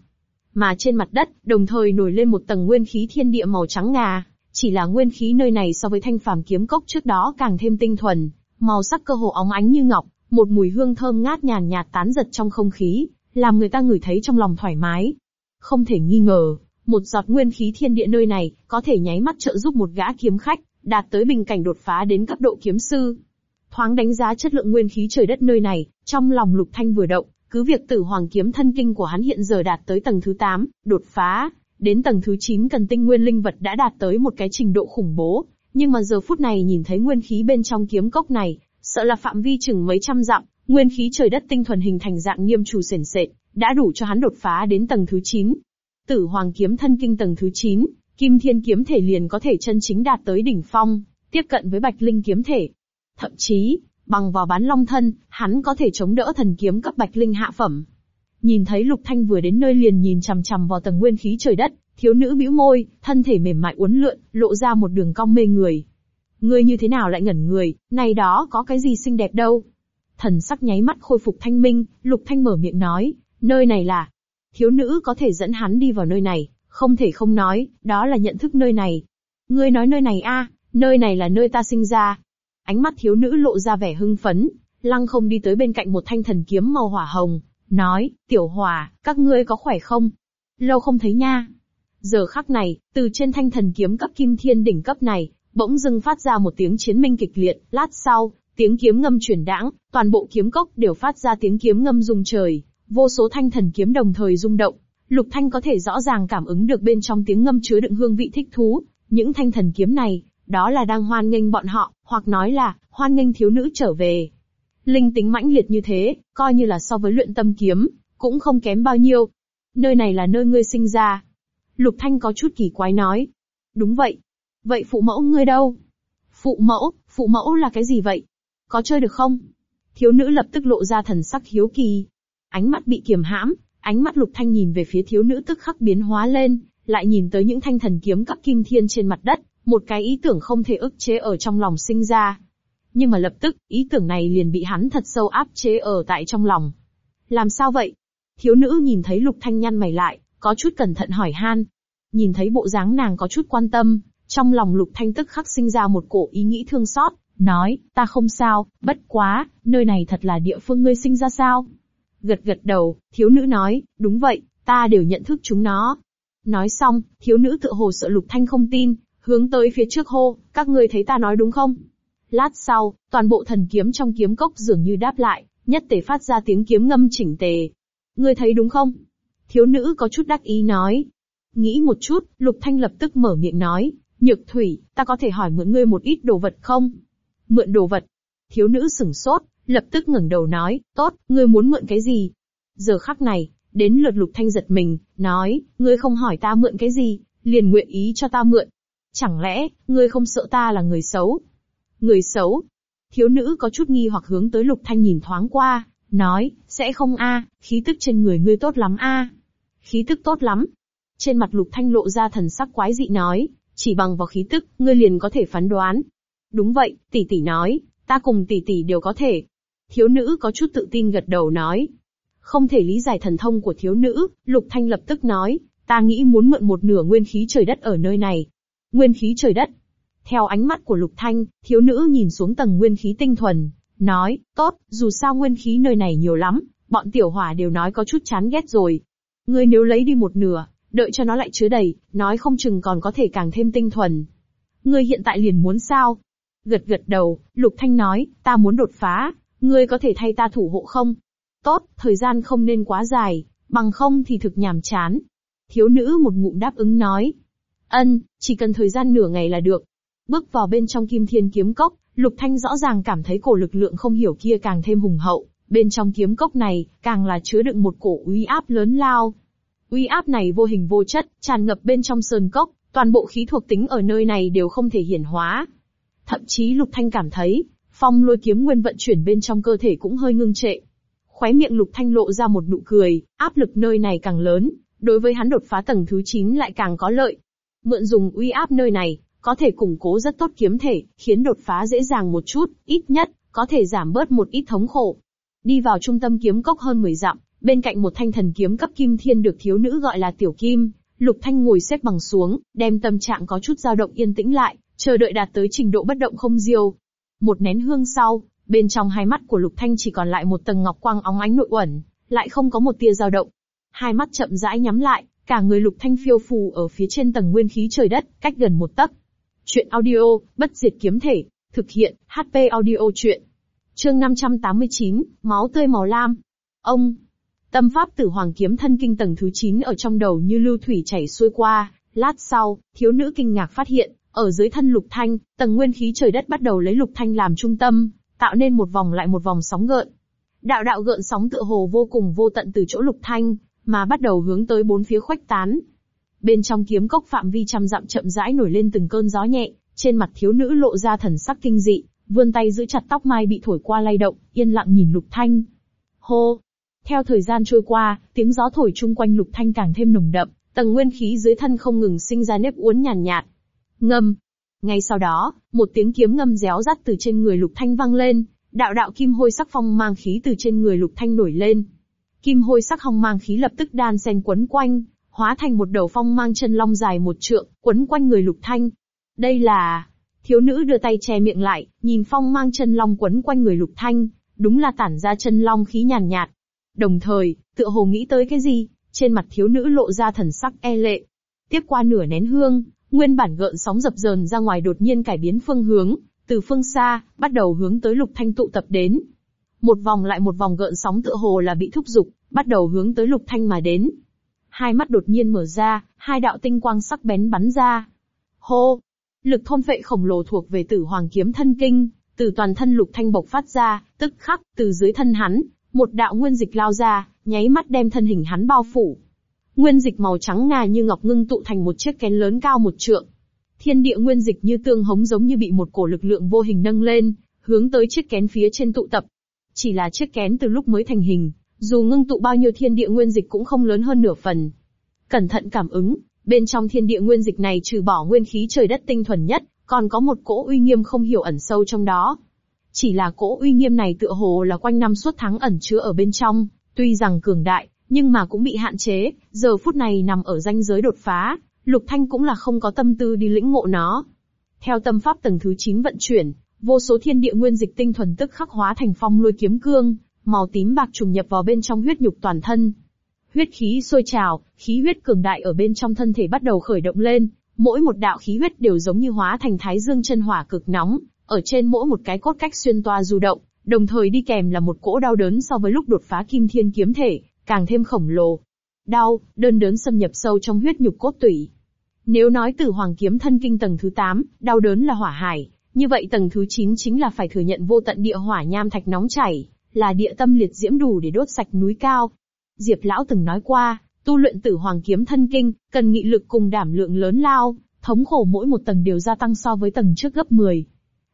Mà trên mặt đất, đồng thời nổi lên một tầng nguyên khí thiên địa màu trắng ngà, chỉ là nguyên khí nơi này so với thanh phàm kiếm cốc trước đó càng thêm tinh thuần, màu sắc cơ hồ óng ánh như ngọc, một mùi hương thơm ngát nhàn nhạt tán giật trong không khí, làm người ta ngửi thấy trong lòng thoải mái. Không thể nghi ngờ, một giọt nguyên khí thiên địa nơi này, có thể nháy mắt trợ giúp một gã kiếm khách, đạt tới bình cảnh đột phá đến cấp độ kiếm sư. Thoáng đánh giá chất lượng nguyên khí trời đất nơi này, trong lòng lục thanh vừa động, cứ việc tử hoàng kiếm thân kinh của hắn hiện giờ đạt tới tầng thứ 8, đột phá, đến tầng thứ 9 cần tinh nguyên linh vật đã đạt tới một cái trình độ khủng bố, nhưng mà giờ phút này nhìn thấy nguyên khí bên trong kiếm cốc này, sợ là phạm vi chừng mấy trăm dặm, nguyên khí trời đất tinh thuần hình thành dạng nghiêm trù sền sệt, đã đủ cho hắn đột phá đến tầng thứ 9. Tử Hoàng kiếm thân kinh tầng thứ 9, Kim Thiên kiếm thể liền có thể chân chính đạt tới đỉnh phong, tiếp cận với Bạch Linh kiếm thể. Thậm chí, bằng vào bán long thân, hắn có thể chống đỡ thần kiếm cấp Bạch Linh hạ phẩm. Nhìn thấy Lục Thanh vừa đến nơi liền nhìn chằm chằm vào tầng nguyên khí trời đất, thiếu nữ bĩu môi, thân thể mềm mại uốn lượn, lộ ra một đường cong mê người. Ngươi như thế nào lại ngẩn người, này đó có cái gì xinh đẹp đâu. Thần sắc nháy mắt khôi phục thanh minh, Lục Thanh mở miệng nói, nơi này là, thiếu nữ có thể dẫn hắn đi vào nơi này, không thể không nói, đó là nhận thức nơi này. Ngươi nói nơi này a, nơi này là nơi ta sinh ra. Ánh mắt thiếu nữ lộ ra vẻ hưng phấn, lăng không đi tới bên cạnh một thanh thần kiếm màu hỏa hồng, nói, tiểu hòa, các ngươi có khỏe không? Lâu không thấy nha. Giờ khắc này, từ trên thanh thần kiếm cấp kim thiên đỉnh cấp này, bỗng dưng phát ra một tiếng chiến minh kịch liệt, lát sau, tiếng kiếm ngâm chuyển đãng, toàn bộ kiếm cốc đều phát ra tiếng kiếm ngâm rung trời, vô số thanh thần kiếm đồng thời rung động. Lục Thanh có thể rõ ràng cảm ứng được bên trong tiếng ngâm chứa đựng hương vị thích thú, những thanh thần kiếm này, đó là đang hoan nghênh bọn họ, hoặc nói là, hoan nghênh thiếu nữ trở về. Linh tính mãnh liệt như thế, coi như là so với luyện tâm kiếm, cũng không kém bao nhiêu. Nơi này là nơi ngươi sinh ra. Lục Thanh có chút kỳ quái nói. Đúng vậy. Vậy phụ mẫu ngươi đâu? Phụ mẫu, phụ mẫu là cái gì vậy? Có chơi được không? Thiếu nữ lập tức lộ ra thần sắc hiếu kỳ. Ánh mắt bị kiềm hãm, ánh mắt Lục Thanh nhìn về phía thiếu nữ tức khắc biến hóa lên, lại nhìn tới những thanh thần kiếm cấp kim thiên trên mặt đất, một cái ý tưởng không thể ức chế ở trong lòng sinh ra. Nhưng mà lập tức, ý tưởng này liền bị hắn thật sâu áp chế ở tại trong lòng. Làm sao vậy? Thiếu nữ nhìn thấy Lục Thanh nhăn mày lại, có chút cẩn thận hỏi han. Nhìn thấy bộ dáng nàng có chút quan tâm, trong lòng Lục Thanh tức khắc sinh ra một cổ ý nghĩ thương xót, nói, ta không sao, bất quá, nơi này thật là địa phương ngươi sinh ra sao? Gật gật đầu, thiếu nữ nói, đúng vậy, ta đều nhận thức chúng nó. Nói xong, thiếu nữ tự hồ sợ Lục Thanh không tin, hướng tới phía trước hô, các ngươi thấy ta nói đúng không? Lát sau, toàn bộ thần kiếm trong kiếm cốc dường như đáp lại, nhất tề phát ra tiếng kiếm ngâm chỉnh tề. Ngươi thấy đúng không? Thiếu nữ có chút đắc ý nói. Nghĩ một chút, Lục Thanh lập tức mở miệng nói, Nhược Thủy, ta có thể hỏi mượn ngươi một ít đồ vật không? Mượn đồ vật. Thiếu nữ sửng sốt, lập tức ngẩng đầu nói, tốt, ngươi muốn mượn cái gì? Giờ khắc này, đến lượt Lục Thanh giật mình, nói, ngươi không hỏi ta mượn cái gì, liền nguyện ý cho ta mượn. Chẳng lẽ, ngươi không sợ ta là người xấu? Người xấu? Thiếu nữ có chút nghi hoặc hướng tới Lục Thanh nhìn thoáng qua, nói, sẽ không a, khí tức trên người ngươi tốt lắm a. Khí tức tốt lắm. Trên mặt Lục Thanh lộ ra thần sắc quái dị nói, chỉ bằng vào khí tức, ngươi liền có thể phán đoán. Đúng vậy, tỷ tỷ nói, ta cùng tỷ tỷ đều có thể. Thiếu nữ có chút tự tin gật đầu nói. Không thể lý giải thần thông của thiếu nữ, Lục Thanh lập tức nói, ta nghĩ muốn mượn một nửa nguyên khí trời đất ở nơi này. Nguyên khí trời đất. Theo ánh mắt của Lục Thanh, thiếu nữ nhìn xuống tầng nguyên khí tinh thuần, nói, tốt, dù sao nguyên khí nơi này nhiều lắm, bọn tiểu hỏa đều nói có chút chán ghét rồi. Ngươi nếu lấy đi một nửa, đợi cho nó lại chứa đầy, nói không chừng còn có thể càng thêm tinh thuần. Ngươi hiện tại liền muốn sao? Gật gật đầu, Lục Thanh nói, ta muốn đột phá, ngươi có thể thay ta thủ hộ không? Tốt, thời gian không nên quá dài, bằng không thì thực nhàm chán. Thiếu nữ một ngụm đáp ứng nói. Ân, chỉ cần thời gian nửa ngày là được. Bước vào bên trong kim thiên kiếm cốc, Lục Thanh rõ ràng cảm thấy cổ lực lượng không hiểu kia càng thêm hùng hậu. Bên trong kiếm cốc này, càng là chứa đựng một cổ uy áp lớn lao. Uy áp này vô hình vô chất, tràn ngập bên trong sơn cốc, toàn bộ khí thuộc tính ở nơi này đều không thể hiển hóa. Thậm chí Lục Thanh cảm thấy, phong lôi kiếm nguyên vận chuyển bên trong cơ thể cũng hơi ngưng trệ. Khóe miệng Lục Thanh lộ ra một nụ cười, áp lực nơi này càng lớn, đối với hắn đột phá tầng thứ 9 lại càng có lợi. Mượn dùng uy áp nơi này, có thể củng cố rất tốt kiếm thể, khiến đột phá dễ dàng một chút, ít nhất, có thể giảm bớt một ít thống khổ. Đi vào trung tâm kiếm cốc hơn 10 dặm, bên cạnh một thanh thần kiếm cấp kim thiên được thiếu nữ gọi là tiểu kim, Lục Thanh ngồi xếp bằng xuống, đem tâm trạng có chút dao động yên tĩnh lại, chờ đợi đạt tới trình độ bất động không diêu. Một nén hương sau, bên trong hai mắt của Lục Thanh chỉ còn lại một tầng ngọc quang óng ánh nội uẩn, lại không có một tia dao động. Hai mắt chậm rãi nhắm lại, cả người Lục Thanh phiêu phù ở phía trên tầng nguyên khí trời đất, cách gần một tấc. Chuyện audio, bất diệt kiếm thể, thực hiện, HP audio chuyện. Chương 589, máu tươi màu lam. Ông, tâm pháp tử hoàng kiếm thân kinh tầng thứ 9 ở trong đầu như lưu thủy chảy xuôi qua, lát sau, thiếu nữ kinh ngạc phát hiện, ở dưới thân lục thanh, tầng nguyên khí trời đất bắt đầu lấy lục thanh làm trung tâm, tạo nên một vòng lại một vòng sóng gợn. Đạo đạo gợn sóng tựa hồ vô cùng vô tận từ chỗ lục thanh, mà bắt đầu hướng tới bốn phía khuếch tán. Bên trong kiếm cốc phạm vi trăm dặm chậm rãi nổi lên từng cơn gió nhẹ, trên mặt thiếu nữ lộ ra thần sắc kinh dị, vươn tay giữ chặt tóc mai bị thổi qua lay động, yên lặng nhìn lục thanh. Hô! Theo thời gian trôi qua, tiếng gió thổi chung quanh lục thanh càng thêm nồng đậm, tầng nguyên khí dưới thân không ngừng sinh ra nếp uốn nhàn nhạt, Ngâm. Ngay sau đó, một tiếng kiếm ngâm réo rắt từ trên người Lục Thanh vang lên, đạo đạo kim hôi sắc phong mang khí từ trên người Lục Thanh nổi lên. Kim hôi sắc hong mang khí lập tức đan xen quấn quanh, hóa thành một đầu phong mang chân long dài một trượng, quấn quanh người Lục Thanh. Đây là... Thiếu nữ đưa tay che miệng lại, nhìn phong mang chân long quấn quanh người Lục Thanh, đúng là tản ra chân long khí nhàn nhạt. Đồng thời, tựa hồ nghĩ tới cái gì, trên mặt thiếu nữ lộ ra thần sắc e lệ. Tiếp qua nửa nén hương, Nguyên bản gợn sóng dập dờn ra ngoài đột nhiên cải biến phương hướng, từ phương xa, bắt đầu hướng tới Lục Thanh tụ tập đến. Một vòng lại một vòng gợn sóng tựa hồ là bị thúc giục, bắt đầu hướng tới Lục Thanh mà đến. Hai mắt đột nhiên mở ra, hai đạo tinh quang sắc bén bắn ra. Hô! Lực thôn vệ khổng lồ thuộc về tử hoàng kiếm thân kinh, từ toàn thân Lục Thanh bộc phát ra, tức khắc, từ dưới thân hắn, một đạo nguyên dịch lao ra, nháy mắt đem thân hình hắn bao phủ. Nguyên dịch màu trắng ngà như ngọc ngưng tụ thành một chiếc kén lớn cao một trượng. Thiên địa nguyên dịch như tương hống giống như bị một cổ lực lượng vô hình nâng lên, hướng tới chiếc kén phía trên tụ tập. Chỉ là chiếc kén từ lúc mới thành hình, dù ngưng tụ bao nhiêu thiên địa nguyên dịch cũng không lớn hơn nửa phần. Cẩn thận cảm ứng, bên trong thiên địa nguyên dịch này trừ bỏ nguyên khí trời đất tinh thuần nhất, còn có một cỗ uy nghiêm không hiểu ẩn sâu trong đó. Chỉ là cỗ uy nghiêm này tựa hồ là quanh năm suốt tháng ẩn chứa ở bên trong, tuy rằng cường đại, nhưng mà cũng bị hạn chế, giờ phút này nằm ở ranh giới đột phá, Lục Thanh cũng là không có tâm tư đi lĩnh ngộ nó. Theo tâm pháp tầng thứ 9 vận chuyển, vô số thiên địa nguyên dịch tinh thuần tức khắc hóa thành phong lôi kiếm cương, màu tím bạc trùng nhập vào bên trong huyết nhục toàn thân. Huyết khí sôi trào, khí huyết cường đại ở bên trong thân thể bắt đầu khởi động lên, mỗi một đạo khí huyết đều giống như hóa thành thái dương chân hỏa cực nóng, ở trên mỗi một cái cốt cách xuyên toa du động, đồng thời đi kèm là một cỗ đau đớn so với lúc đột phá kim thiên kiếm thể, càng thêm khổng lồ. Đau, đơn đớn xâm nhập sâu trong huyết nhục cốt tủy. Nếu nói từ hoàng kiếm thân kinh tầng thứ 8, đau đớn là hỏa hải, như vậy tầng thứ 9 chính là phải thừa nhận vô tận địa hỏa nham thạch nóng chảy, là địa tâm liệt diễm đủ để đốt sạch núi cao. Diệp lão từng nói qua, tu luyện tử hoàng kiếm thân kinh, cần nghị lực cùng đảm lượng lớn lao, thống khổ mỗi một tầng đều gia tăng so với tầng trước gấp 10.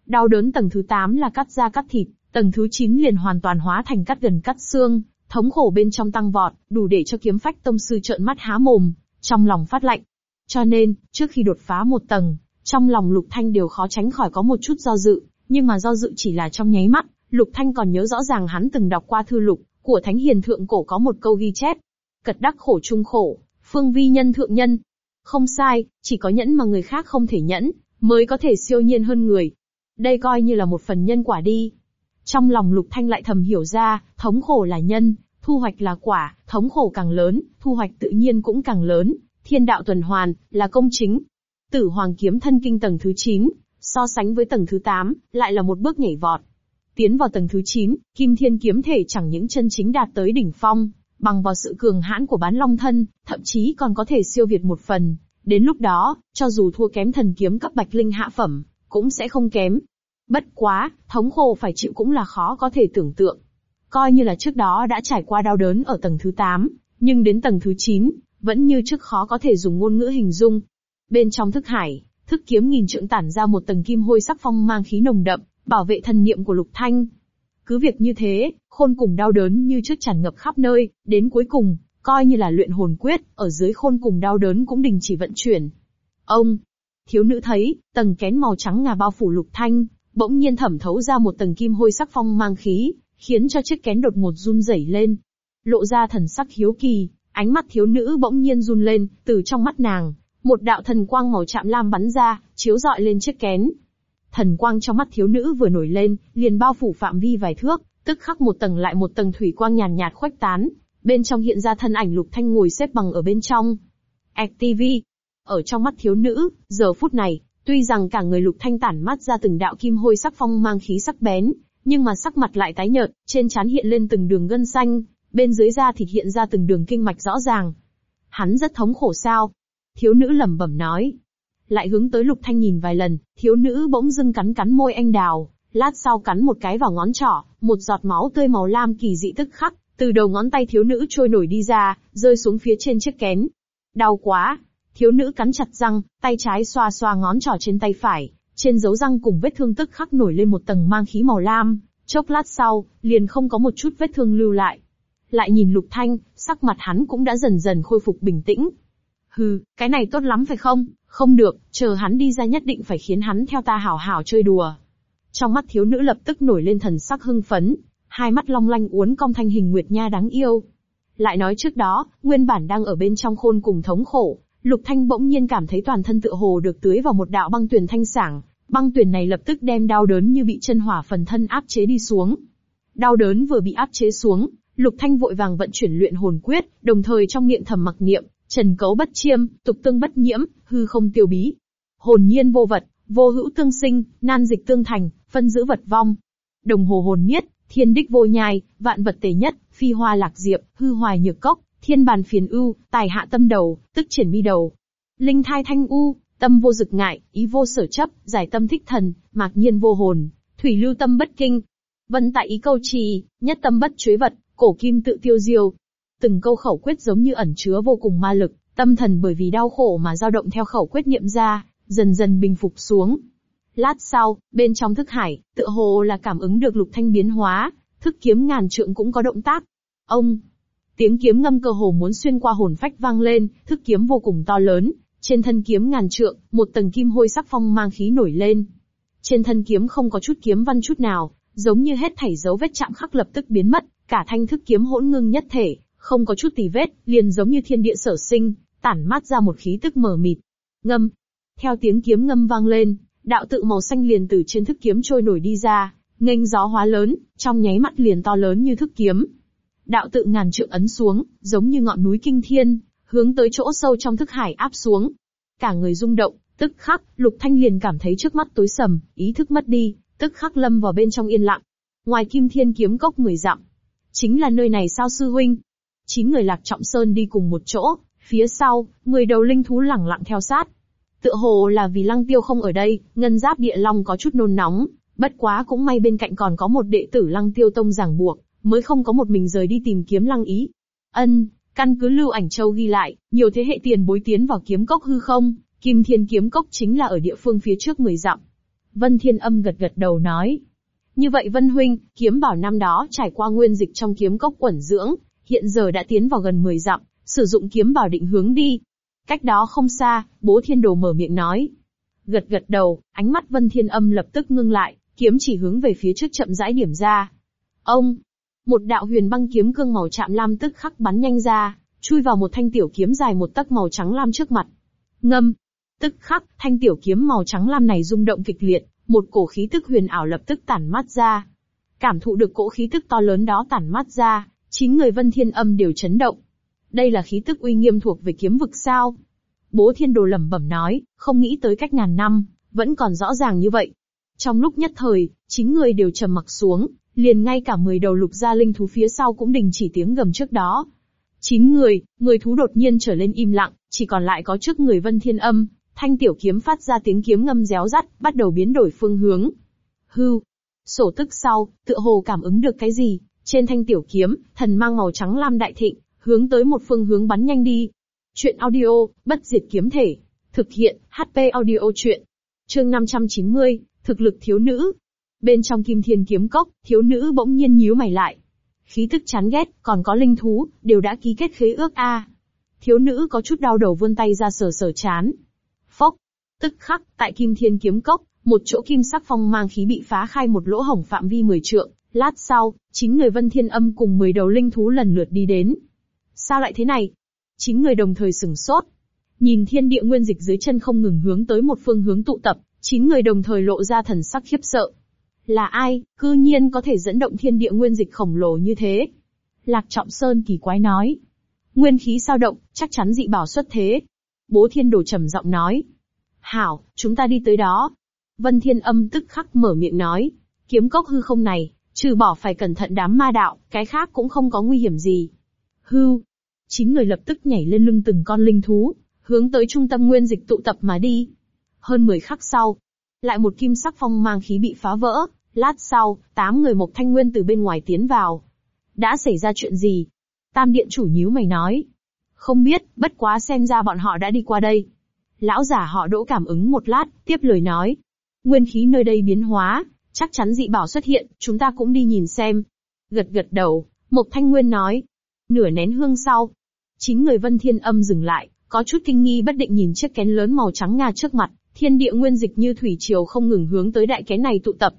Đau đớn tầng thứ 8 là cắt da cắt thịt, tầng thứ 9 liền hoàn toàn hóa thành cắt gần cắt xương, Thống khổ bên trong tăng vọt, đủ để cho kiếm phách tông sư trợn mắt há mồm, trong lòng phát lạnh. Cho nên, trước khi đột phá một tầng, trong lòng Lục Thanh đều khó tránh khỏi có một chút do dự, nhưng mà do dự chỉ là trong nháy mắt, Lục Thanh còn nhớ rõ ràng hắn từng đọc qua thư lục, của Thánh Hiền Thượng Cổ có một câu ghi chép. Cật đắc khổ trung khổ, phương vi nhân thượng nhân. Không sai, chỉ có nhẫn mà người khác không thể nhẫn, mới có thể siêu nhiên hơn người. Đây coi như là một phần nhân quả đi. Trong lòng Lục Thanh lại thầm hiểu ra, thống khổ là nhân, thu hoạch là quả, thống khổ càng lớn, thu hoạch tự nhiên cũng càng lớn, thiên đạo tuần hoàn, là công chính. Tử Hoàng kiếm thân kinh tầng thứ 9, so sánh với tầng thứ 8, lại là một bước nhảy vọt. Tiến vào tầng thứ 9, Kim Thiên kiếm thể chẳng những chân chính đạt tới đỉnh phong, bằng vào sự cường hãn của bán long thân, thậm chí còn có thể siêu việt một phần. Đến lúc đó, cho dù thua kém thần kiếm cấp bạch linh hạ phẩm, cũng sẽ không kém. Bất quá, thống khổ phải chịu cũng là khó có thể tưởng tượng. Coi như là trước đó đã trải qua đau đớn ở tầng thứ 8, nhưng đến tầng thứ 9, vẫn như trước khó có thể dùng ngôn ngữ hình dung. Bên trong thức hải, thức kiếm nghìn trượng tản ra một tầng kim hôi sắc phong mang khí nồng đậm, bảo vệ thần niệm của Lục Thanh. Cứ việc như thế, khôn cùng đau đớn như trước tràn ngập khắp nơi, đến cuối cùng, coi như là luyện hồn quyết, ở dưới khôn cùng đau đớn cũng đình chỉ vận chuyển. Ông, thiếu nữ thấy, tầng kén màu trắng ngà bao phủ Lục Thanh, bỗng nhiên thẩm thấu ra một tầng kim hôi sắc phong mang khí, khiến cho chiếc kén đột ngột run rẩy lên. Lộ ra thần sắc hiếu kỳ, ánh mắt thiếu nữ bỗng nhiên run lên, từ trong mắt nàng, một đạo thần quang màu chạm lam bắn ra, chiếu rọi lên chiếc kén. Thần quang trong mắt thiếu nữ vừa nổi lên, liền bao phủ phạm vi vài thước, tức khắc một tầng lại một tầng thủy quang nhàn nhạt, khuếch tán, bên trong hiện ra thân ảnh lục thanh ngồi xếp bằng ở bên trong. Activ. Ở trong mắt thiếu nữ, giờ phút này, tuy rằng cả người lục thanh tản mắt ra từng đạo kim hôi sắc phong mang khí sắc bén, nhưng mà sắc mặt lại tái nhợt, trên trán hiện lên từng đường gân xanh, bên dưới da thịt hiện ra từng đường kinh mạch rõ ràng. Hắn rất thống khổ sao? Thiếu nữ lẩm bẩm nói. Lại hướng tới Lục Thanh nhìn vài lần, thiếu nữ bỗng dưng cắn cắn môi anh đào, lát sau cắn một cái vào ngón trỏ, một giọt máu tươi màu lam kỳ dị tức khắc, từ đầu ngón tay thiếu nữ trôi nổi đi ra, rơi xuống phía trên chiếc kén. Đau quá! Thiếu nữ cắn chặt răng, tay trái xoa xoa ngón trỏ trên tay phải, trên dấu răng cùng vết thương tức khắc nổi lên một tầng mang khí màu lam, chốc lát sau, liền không có một chút vết thương lưu lại. Lại nhìn Lục Thanh, sắc mặt hắn cũng đã dần dần khôi phục bình tĩnh. Hừ, cái này tốt lắm phải không? Không được, chờ hắn đi ra nhất định phải khiến hắn theo ta hảo hảo chơi đùa. Trong mắt thiếu nữ lập tức nổi lên thần sắc hưng phấn, hai mắt long lanh uốn cong thanh hình nguyệt nha đáng yêu. Lại nói trước đó, nguyên bản đang ở bên trong khôn cùng thống khổ, Lục Thanh bỗng nhiên cảm thấy toàn thân tựa hồ được tưới vào một đạo băng tuyển thanh sảng, băng tuyển này lập tức đem đau đớn như bị chân hỏa phần thân áp chế đi xuống. Đau đớn vừa bị áp chế xuống, Lục Thanh vội vàng vận chuyển luyện hồn quyết, đồng thời trong miệng thầm mặc niệm, trần cấu bất chiêm, tục tương bất nhiễm, hư không tiêu bí. Hồn nhiên vô vật, vô hữu tương sinh, nan dịch tương thành, phân giữ vật vong. Đồng hồ hồn niết, thiên đích vô nhai, vạn vật tề nhất, phi hoa lạc diệp, hư hoài nhược cốc, thiên bàn phiền ưu, tài hạ tâm đầu, tức triển mi đầu. Linh thai thanh u, tâm vô dực ngại, ý vô sở chấp, giải tâm thích thần, mạc nhiên vô hồn, thủy lưu tâm bất kinh. Vân tại ý câu trì, nhất tâm bất chuế vật, cổ kim tự tiêu diêu. Từng câu khẩu quyết giống như ẩn chứa vô cùng ma lực, tâm thần bởi vì đau khổ mà dao động theo khẩu quyết niệm ra, dần dần bình phục xuống. Lát sau, bên trong thức hải, tựa hồ là cảm ứng được lục thanh biến hóa, thức kiếm ngàn trượng cũng có động tác. Ông, tiếng kiếm ngâm cơ hồ muốn xuyên qua hồn phách vang lên, thức kiếm vô cùng to lớn, trên thân kiếm ngàn trượng, một tầng kim hôi sắc phong mang khí nổi lên. Trên thân kiếm không có chút kiếm văn chút nào, giống như hết thảy dấu vết chạm khắc lập tức biến mất, cả thanh thức kiếm hỗn ngưng nhất thể, không có chút tì vết, liền giống như thiên địa sở sinh, tản mát ra một khí tức mờ mịt. Ngâm. Theo tiếng kiếm ngâm vang lên, đạo tự màu xanh liền từ trên thức kiếm trôi nổi đi ra, nghênh gió hóa lớn, trong nháy mắt liền to lớn như thức kiếm. Đạo tự ngàn trượng ấn xuống, giống như ngọn núi kinh thiên, hướng tới chỗ sâu trong thức hải áp xuống. Cả người rung động, tức khắc, Lục Thanh liền cảm thấy trước mắt tối sầm, ý thức mất đi, tức khắc lâm vào bên trong yên lặng. Ngoài Kim Thiên kiếm cốc mười dặm, chính là nơi này sao sư huynh? Chín người lạc trọng sơn đi cùng một chỗ, phía sau, người đầu linh thú lẳng lặng theo sát. Tựa hồ là vì lăng tiêu không ở đây, ngân giáp địa long có chút nôn nóng, bất quá cũng may bên cạnh còn có một đệ tử lăng tiêu tông giảng buộc, mới không có một mình rời đi tìm kiếm lăng ý. Ân, Căn cứ lưu ảnh châu ghi lại, nhiều thế hệ tiền bối tiến vào kiếm cốc hư không, Kim Thiên kiếm cốc chính là ở địa phương phía trước 10 dặm. Vân Thiên Âm gật gật đầu nói. Như vậy Vân Huynh, kiếm bảo năm đó trải qua nguyên dịch trong kiếm cốc quẩn dưỡng, hiện giờ đã tiến vào gần 10 dặm, sử dụng kiếm bảo định hướng đi. Cách đó không xa, bố thiên đồ mở miệng nói. Gật gật đầu, ánh mắt Vân Thiên Âm lập tức ngưng lại, kiếm chỉ hướng về phía trước chậm rãi điểm ra. Ông, một đạo huyền băng kiếm cương màu chạm lam tức khắc bắn nhanh ra, chui vào một thanh tiểu kiếm dài một tấc màu trắng lam trước mặt. Ngâm. Tức khắc, thanh tiểu kiếm màu trắng lam này rung động kịch liệt, một cổ khí tức huyền ảo lập tức tản mát ra. Cảm thụ được cỗ khí tức to lớn đó tản mát ra, chín người vân thiên âm đều chấn động. Đây là khí tức uy nghiêm thuộc về kiếm vực sao? Bố thiên đồ lẩm bẩm nói, không nghĩ tới cách ngàn năm, vẫn còn rõ ràng như vậy. Trong lúc nhất thời, chính người đều trầm mặc xuống, liền ngay cả 10 đầu lục gia linh thú phía sau cũng đình chỉ tiếng gầm trước đó. Chín người, người thú đột nhiên trở lên im lặng, chỉ còn lại có trước người Vân Thiên Âm, thanh tiểu kiếm phát ra tiếng kiếm ngâm réo rắt, bắt đầu biến đổi phương hướng. Hưu. Sổ tức sau, tựa hồ cảm ứng được cái gì, trên thanh tiểu kiếm, thần mang màu trắng lam đại thịnh, hướng tới một phương hướng bắn nhanh đi. Chuyện audio, bất diệt kiếm thể. Thực hiện, HP audio chuyện. Chương 590, thực lực thiếu nữ. Bên trong kim thiên kiếm cốc, thiếu nữ bỗng nhiên nhíu mày lại. Khí tức chán ghét, còn có linh thú, đều đã ký kết khế ước A. Thiếu nữ có chút đau đầu vươn tay ra sờ sờ chán. Phốc. Tức khắc, tại kim thiên kiếm cốc, một chỗ kim sắc phong mang khí bị phá khai một lỗ hổng phạm vi 10 trượng. Lát sau, chính người vân thiên âm cùng 10 đầu linh thú lần lượt đi đến. Sao lại thế này? Chính người đồng thời sửng sốt. Nhìn thiên địa nguyên dịch dưới chân không ngừng hướng tới một phương hướng tụ tập, chín người đồng thời lộ ra thần sắc khiếp sợ. Là ai, cư nhiên có thể dẫn động thiên địa nguyên dịch khổng lồ như thế? Lạc Trọng Sơn kỳ quái nói. Nguyên khí sao động, chắc chắn dị bảo xuất thế. Bố thiên đồ trầm giọng nói. Hảo, chúng ta đi tới đó. Vân thiên âm tức khắc mở miệng nói. Kiếm cốc hư không này, trừ bỏ phải cẩn thận đám ma đạo, cái khác cũng không có nguy hiểm gì. Hưu. Chín người lập tức nhảy lên lưng từng con linh thú, hướng tới trung tâm nguyên dịch tụ tập mà đi. Hơn 10 khắc sau, lại một kim sắc phong mang khí bị phá vỡ, lát sau, tám người Mộc Thanh Nguyên từ bên ngoài tiến vào. Đã xảy ra chuyện gì? Tam điện chủ nhíu mày nói. Không biết, bất quá xem ra bọn họ đã đi qua đây. Lão giả họ đỗ cảm ứng một lát, tiếp lời nói. Nguyên khí nơi đây biến hóa, chắc chắn dị bảo xuất hiện, chúng ta cũng đi nhìn xem. Gật gật đầu, Mộc Thanh Nguyên nói. Nửa nén hương sau, chính người Vân Thiên Âm dừng lại, có chút kinh nghi bất định nhìn chiếc kén lớn màu trắng nga trước mặt, thiên địa nguyên dịch như thủy triều không ngừng hướng tới đại kén này tụ tập.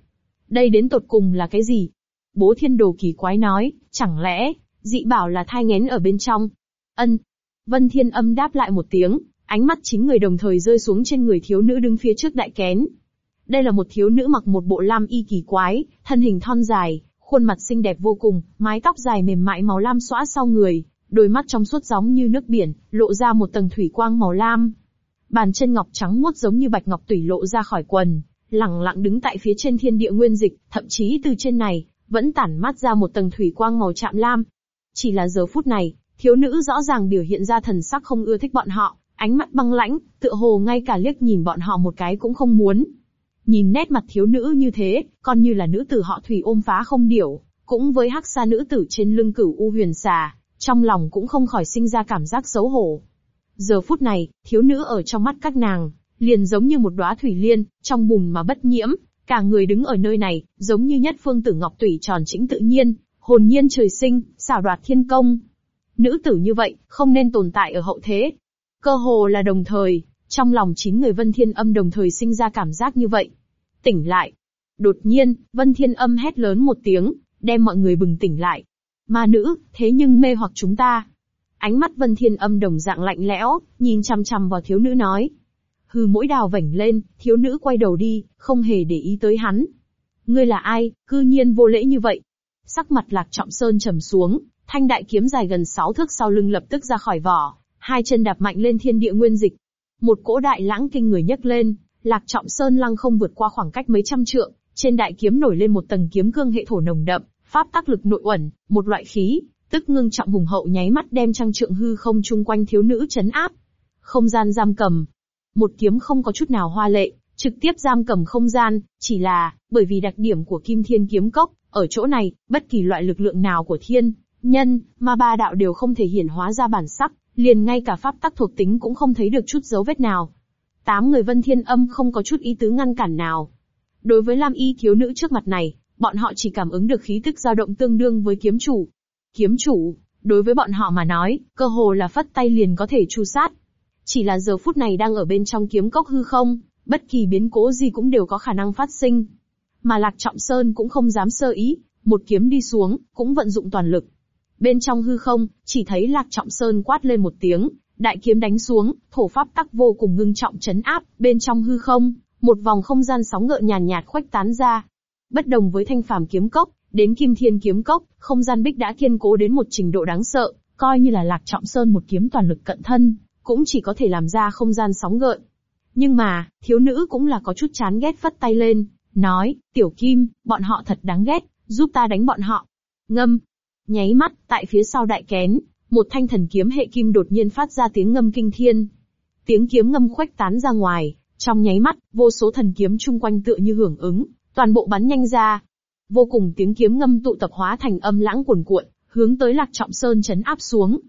Đây đến tột cùng là cái gì? Bố thiên đồ kỳ quái nói, chẳng lẽ, dị bảo là thai ngén ở bên trong? Ân. Vân thiên âm đáp lại một tiếng, ánh mắt chính người đồng thời rơi xuống trên người thiếu nữ đứng phía trước đại kén. Đây là một thiếu nữ mặc một bộ lam y kỳ quái, thân hình thon dài, khuôn mặt xinh đẹp vô cùng, mái tóc dài mềm mại màu lam xõa sau người, đôi mắt trong suốt giống như nước biển, lộ ra một tầng thủy quang màu lam. Bàn chân ngọc trắng muốt giống như bạch ngọc tủy lộ ra khỏi quần, lặng lặng đứng tại phía trên thiên địa nguyên dịch, thậm chí từ trên này, vẫn tản mát ra một tầng thủy quang màu chạm lam. Chỉ là giờ phút này, thiếu nữ rõ ràng biểu hiện ra thần sắc không ưa thích bọn họ, ánh mắt băng lãnh, tựa hồ ngay cả liếc nhìn bọn họ một cái cũng không muốn. Nhìn nét mặt thiếu nữ như thế, còn như là nữ tử họ thủy ôm phá không điểu, cũng với hắc xa nữ tử trên lưng cửu u huyền xà, trong lòng cũng không khỏi sinh ra cảm giác xấu hổ. Giờ phút này, thiếu nữ ở trong mắt các nàng, liền giống như một đóa thủy liên, trong bùn mà bất nhiễm, cả người đứng ở nơi này, giống như nhất phương tử ngọc tủy tròn chính tự nhiên, hồn nhiên trời sinh, xảo đoạt thiên công. Nữ tử như vậy, không nên tồn tại ở hậu thế. Cơ hồ là đồng thời, trong lòng chín người Vân Thiên Âm đồng thời sinh ra cảm giác như vậy. Tỉnh lại. Đột nhiên, Vân Thiên Âm hét lớn một tiếng, đem mọi người bừng tỉnh lại. Ma nữ, thế nhưng mê hoặc chúng ta. Ánh mắt Vân Thiên Âm đồng dạng lạnh lẽo, nhìn chăm chăm vào thiếu nữ nói. Hừ mũi đào vảnh lên, thiếu nữ quay đầu đi, không hề để ý tới hắn. Ngươi là ai, cư nhiên vô lễ như vậy? Sắc mặt lạc trọng sơn trầm xuống, thanh đại kiếm dài gần sáu thước sau lưng lập tức ra khỏi vỏ, hai chân đạp mạnh lên thiên địa nguyên dịch. Một cỗ đại lãng kinh người nhấc lên, lạc trọng sơn lăng không vượt qua khoảng cách mấy trăm trượng, trên đại kiếm nổi lên một tầng kiếm cương hệ thổ nồng đậm, pháp tác lực nội uẩn, một loại khí, tức ngưng trọng hùng hậu nháy mắt đem trang trượng hư không chung quanh thiếu nữ chấn áp. Không gian giam cầm, một kiếm không có chút nào hoa lệ, trực tiếp giam cầm không gian, chỉ là, bởi vì đặc điểm của kim thiên kiếm cốc, ở chỗ này, bất kỳ loại lực lượng nào của thiên, nhân, ma ba đạo đều không thể hiển hóa ra bản sắc, liền ngay cả pháp tắc thuộc tính cũng không thấy được chút dấu vết nào. Tám người vân thiên âm không có chút ý tứ ngăn cản nào. Đối với Lam Y thiếu nữ trước mặt này, bọn họ chỉ cảm ứng được khí tức dao động tương đương với kiếm chủ. Kiếm chủ, đối với bọn họ mà nói, cơ hồ là phất tay liền có thể tru sát. Chỉ là giờ phút này đang ở bên trong kiếm cốc hư không, bất kỳ biến cố gì cũng đều có khả năng phát sinh. Mà Lạc Trọng Sơn cũng không dám sơ ý, một kiếm đi xuống, cũng vận dụng toàn lực. Bên trong hư không, chỉ thấy Lạc Trọng Sơn quát lên một tiếng, đại kiếm đánh xuống, thổ pháp tắc vô cùng ngưng trọng chấn áp, bên trong hư không, một vòng không gian sóng ngợn nhàn nhạt khuếch tán ra. Bất đồng với thanh phàm kiếm cốc, đến kim thiên kiếm cốc, không gian bích đã kiên cố đến một trình độ đáng sợ, coi như là Lạc Trọng Sơn một kiếm toàn lực cận thân, cũng chỉ có thể làm ra không gian sóng gợn. Nhưng mà, thiếu nữ cũng là có chút chán ghét phất tay lên, nói, tiểu kim, bọn họ thật đáng ghét, giúp ta đánh bọn họ. Ngâm. Nháy mắt, tại phía sau đại kén, một thanh thần kiếm hệ kim đột nhiên phát ra tiếng ngâm kinh thiên. Tiếng kiếm ngâm khuếch tán ra ngoài, trong nháy mắt, vô số thần kiếm chung quanh tựa như hưởng ứng, toàn bộ bắn nhanh ra. Vô cùng tiếng kiếm ngâm tụ tập hóa thành âm lãng cuồn cuộn, hướng tới Lạc Trọng Sơn chấn áp xuống.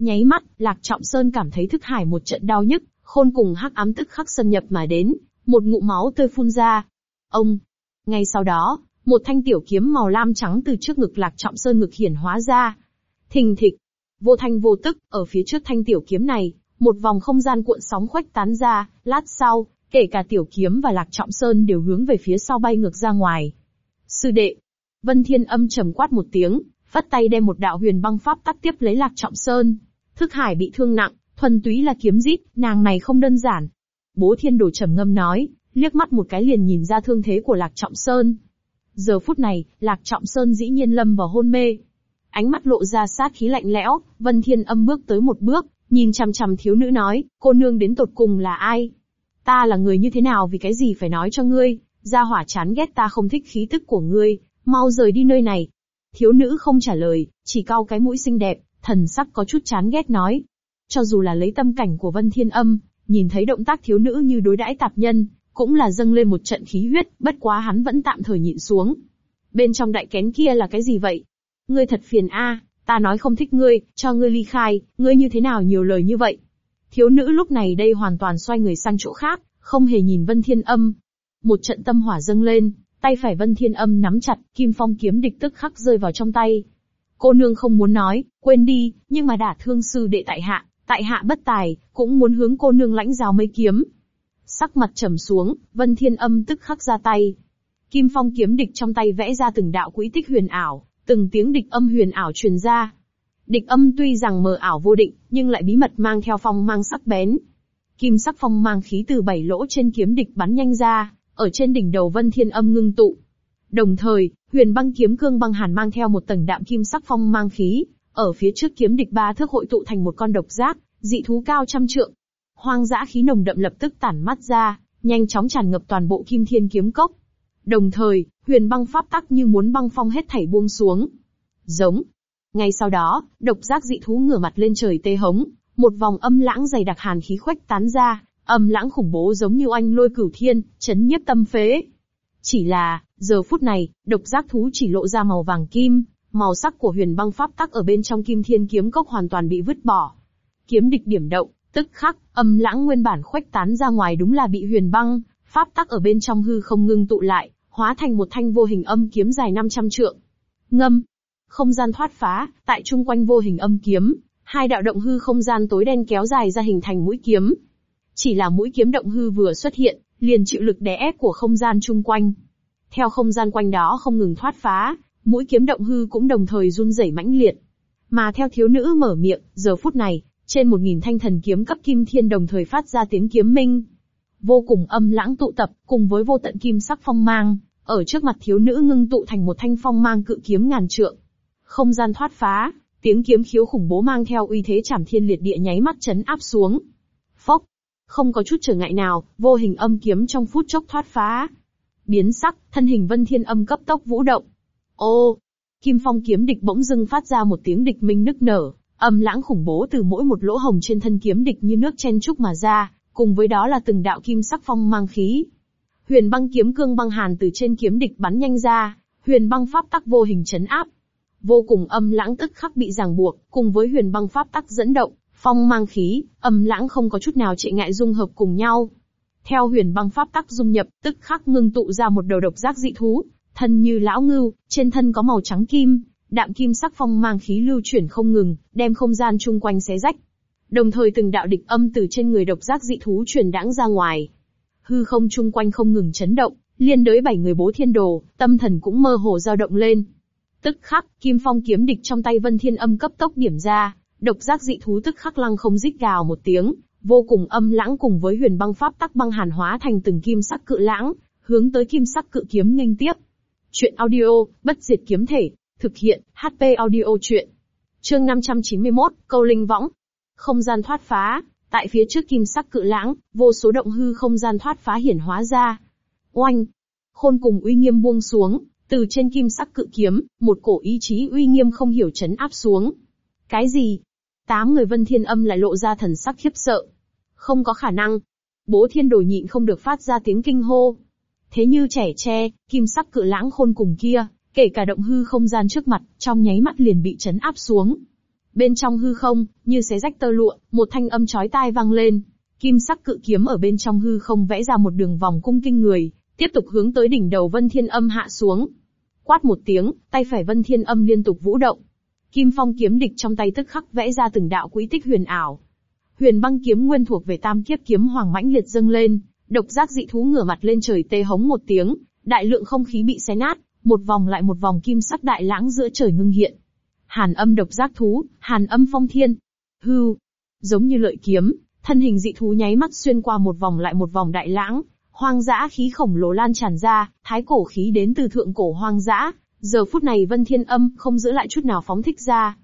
Nháy mắt, Lạc Trọng Sơn cảm thấy thức hải một trận đau nhức, khôn cùng hắc ám tức khắc xâm nhập mà đến, một ngụm máu tươi phun ra. Ông! Ngay sau đó, một thanh tiểu kiếm màu lam trắng từ trước ngực Lạc Trọng Sơn ngực hiển hóa ra. Thình thịch! Vô thanh vô tức, ở phía trước thanh tiểu kiếm này, một vòng không gian cuộn sóng khuếch tán ra, lát sau, kể cả tiểu kiếm và Lạc Trọng Sơn đều hướng về phía sau bay ngược ra ngoài. Sư đệ! Vân Thiên âm trầm quát một tiếng, vắt tay đem một đạo huyền băng pháp tắc tiếp lấy Lạc Trọng Sơn. Thức hải bị thương nặng, thuần túy là kiếm rít, nàng này không đơn giản. Bố thiên đồ trầm ngâm nói, liếc mắt một cái liền nhìn ra thương thế của Lạc Trọng Sơn. Giờ phút này, Lạc Trọng Sơn dĩ nhiên lâm vào hôn mê. Ánh mắt lộ ra sát khí lạnh lẽo, Vân Thiên âm bước tới một bước, nhìn chằm chằm thiếu nữ nói, cô nương đến tột cùng là ai? Ta là người như thế nào vì cái gì phải nói cho ngươi, gia hỏa chán ghét ta không thích khí tức của ngươi, mau rời đi nơi này. Thiếu nữ không trả lời, chỉ cau cái mũi xinh đẹp, thần sắc có chút chán ghét nói. Cho dù là lấy tâm cảnh của Vân Thiên Âm, nhìn thấy động tác thiếu nữ như đối đãi tạp nhân, cũng là dâng lên một trận khí huyết, bất quá hắn vẫn tạm thời nhịn xuống. Bên trong đại kén kia là cái gì vậy? Ngươi thật phiền a, ta nói không thích ngươi, cho ngươi ly khai, ngươi như thế nào nhiều lời như vậy? Thiếu nữ lúc này đây hoàn toàn xoay người sang chỗ khác, không hề nhìn Vân Thiên Âm. Một trận tâm hỏa dâng lên, tay phải Vân Thiên Âm nắm chặt, kim phong kiếm địch tức khắc rơi vào trong tay. Cô nương không muốn nói, quên đi, nhưng mà đả thương sư đệ tại hạ, tại hạ bất tài, cũng muốn hướng cô nương lãnh giáo mấy kiếm. Sắc mặt trầm xuống, Vân Thiên Âm tức khắc ra tay. Kim Phong kiếm địch trong tay vẽ ra từng đạo quỹ tích huyền ảo, từng tiếng địch âm huyền ảo truyền ra. Địch âm tuy rằng mờ ảo vô định, nhưng lại bí mật mang theo phong mang sắc bén. Kim sắc phong mang khí từ bảy lỗ trên kiếm địch bắn nhanh ra, ở trên đỉnh đầu Vân Thiên Âm ngưng tụ, Đồng thời, huyền băng kiếm cương băng hàn mang theo một tầng đạm kim sắc phong mang khí, ở phía trước kiếm địch ba thước hội tụ thành một con độc giác, dị thú cao trăm trượng. Hoang dã khí nồng đậm lập tức tản mắt ra, nhanh chóng tràn ngập toàn bộ kim thiên kiếm cốc. Đồng thời, huyền băng pháp tắc như muốn băng phong hết thảy buông xuống. Giống. Ngay sau đó, độc giác dị thú ngửa mặt lên trời tê hống, một vòng âm lãng dày đặc hàn khí khuếch tán ra, âm lãng khủng bố giống như oanh lôi cửu thiên, chấn nhiếp tâm phế. Chỉ là, giờ phút này, độc giác thú chỉ lộ ra màu vàng kim, màu sắc của huyền băng pháp tắc ở bên trong kim thiên kiếm cốc hoàn toàn bị vứt bỏ. Kiếm địch điểm động, tức khắc, âm lãng nguyên bản khuếch tán ra ngoài đúng là bị huyền băng, pháp tắc ở bên trong hư không ngưng tụ lại, hóa thành một thanh vô hình âm kiếm dài 500 trượng. Ngâm, không gian thoát phá, tại trung quanh vô hình âm kiếm, hai đạo động hư không gian tối đen kéo dài ra hình thành mũi kiếm. Chỉ là mũi kiếm động hư vừa xuất hiện, liền chịu lực đè ép của không gian chung quanh. Theo không gian quanh đó không ngừng thoát phá, mũi kiếm động hư cũng đồng thời run rẩy mãnh liệt. Mà theo thiếu nữ mở miệng, giờ phút này, trên một nghìn thanh thần kiếm cấp kim thiên đồng thời phát ra tiếng kiếm minh. Vô cùng âm lãng tụ tập, cùng với vô tận kim sắc phong mang, ở trước mặt thiếu nữ ngưng tụ thành một thanh phong mang cự kiếm ngàn trượng. Không gian thoát phá, tiếng kiếm khiếu khủng bố mang theo uy thế chảm thiên liệt địa nháy mắt chấn áp xuống. Phốc, không có chút trở ngại nào, vô hình âm kiếm trong phút chốc thoát phá. Biến sắc, thân hình vân thiên âm cấp tốc vũ động. Ô! Kim phong kiếm địch bỗng dưng phát ra một tiếng địch minh nức nở, âm lãng khủng bố từ mỗi một lỗ hồng trên thân kiếm địch như nước chen trúc mà ra, cùng với đó là từng đạo kim sắc phong mang khí. Huyền băng kiếm cương băng hàn từ trên kiếm địch bắn nhanh ra, huyền băng pháp tắc vô hình chấn áp. Vô cùng âm lãng tức khắc bị ràng buộc, cùng với huyền băng pháp tắc dẫn động, Phong mang khí, âm lãng không có chút nào trệ ngại dung hợp cùng nhau. Theo huyền băng pháp tắc dung nhập, tức khắc ngưng tụ ra một đầu độc giác dị thú, thân như lão ngưu, trên thân có màu trắng kim, đạm kim sắc phong mang khí lưu chuyển không ngừng, đem không gian chung quanh xé rách. Đồng thời từng đạo địch âm từ trên người độc giác dị thú truyền đãng ra ngoài. Hư không chung quanh không ngừng chấn động, liên đới bảy người bố thiên đồ, tâm thần cũng mơ hồ dao động lên. Tức khắc, kim phong kiếm địch trong tay vân thiên âm cấp tốc điểm ra, Độc giác dị thú tức khắc lăng không rít gào một tiếng, vô cùng âm lãng cùng với huyền băng pháp tắc băng hàn hóa thành từng kim sắc cự lãng, hướng tới kim sắc cự kiếm nghênh tiếp. Chuyện audio, bất diệt kiếm thể, thực hiện, HP audio chuyện. Chương 591, câu linh võng. Không gian thoát phá, tại phía trước kim sắc cự lãng, vô số động hư không gian thoát phá hiển hóa ra. Oanh, khôn cùng uy nghiêm buông xuống, từ trên kim sắc cự kiếm, một cổ ý chí uy nghiêm không hiểu chấn áp xuống. Cái gì? Tám người vân thiên âm lại lộ ra thần sắc khiếp sợ. Không có khả năng. Bố thiên đồ nhịn không được phát ra tiếng kinh hô. Thế như trẻ tre, kim sắc cự lãng khôn cùng kia, kể cả động hư không gian trước mặt, trong nháy mắt liền bị chấn áp xuống. Bên trong hư không, như xé rách tơ lụa, một thanh âm chói tai vang lên. Kim sắc cự kiếm ở bên trong hư không vẽ ra một đường vòng cung kinh người, tiếp tục hướng tới đỉnh đầu Vân Thiên Âm hạ xuống. Quát một tiếng, tay phải Vân Thiên Âm liên tục vũ động. Kim Phong kiếm địch trong tay tức khắc vẽ ra từng đạo quỹ tích huyền ảo. Huyền băng kiếm nguyên thuộc về tam kiếp kiếm hoàng mãnh liệt dâng lên, độc giác dị thú ngửa mặt lên trời tê hống một tiếng, đại lượng không khí bị xé nát, một vòng lại một vòng kim sắc đại lãng giữa trời ngưng hiện. Hàn âm độc giác thú, hàn âm phong thiên. Hưu. Giống như lợi kiếm, thân hình dị thú nháy mắt xuyên qua một vòng lại một vòng đại lãng, hoang dã khí khổng lồ lan tràn ra, thái cổ khí đến từ thượng cổ hoang dã, giờ phút này Vân Thiên Âm không giữ lại chút nào phóng thích ra.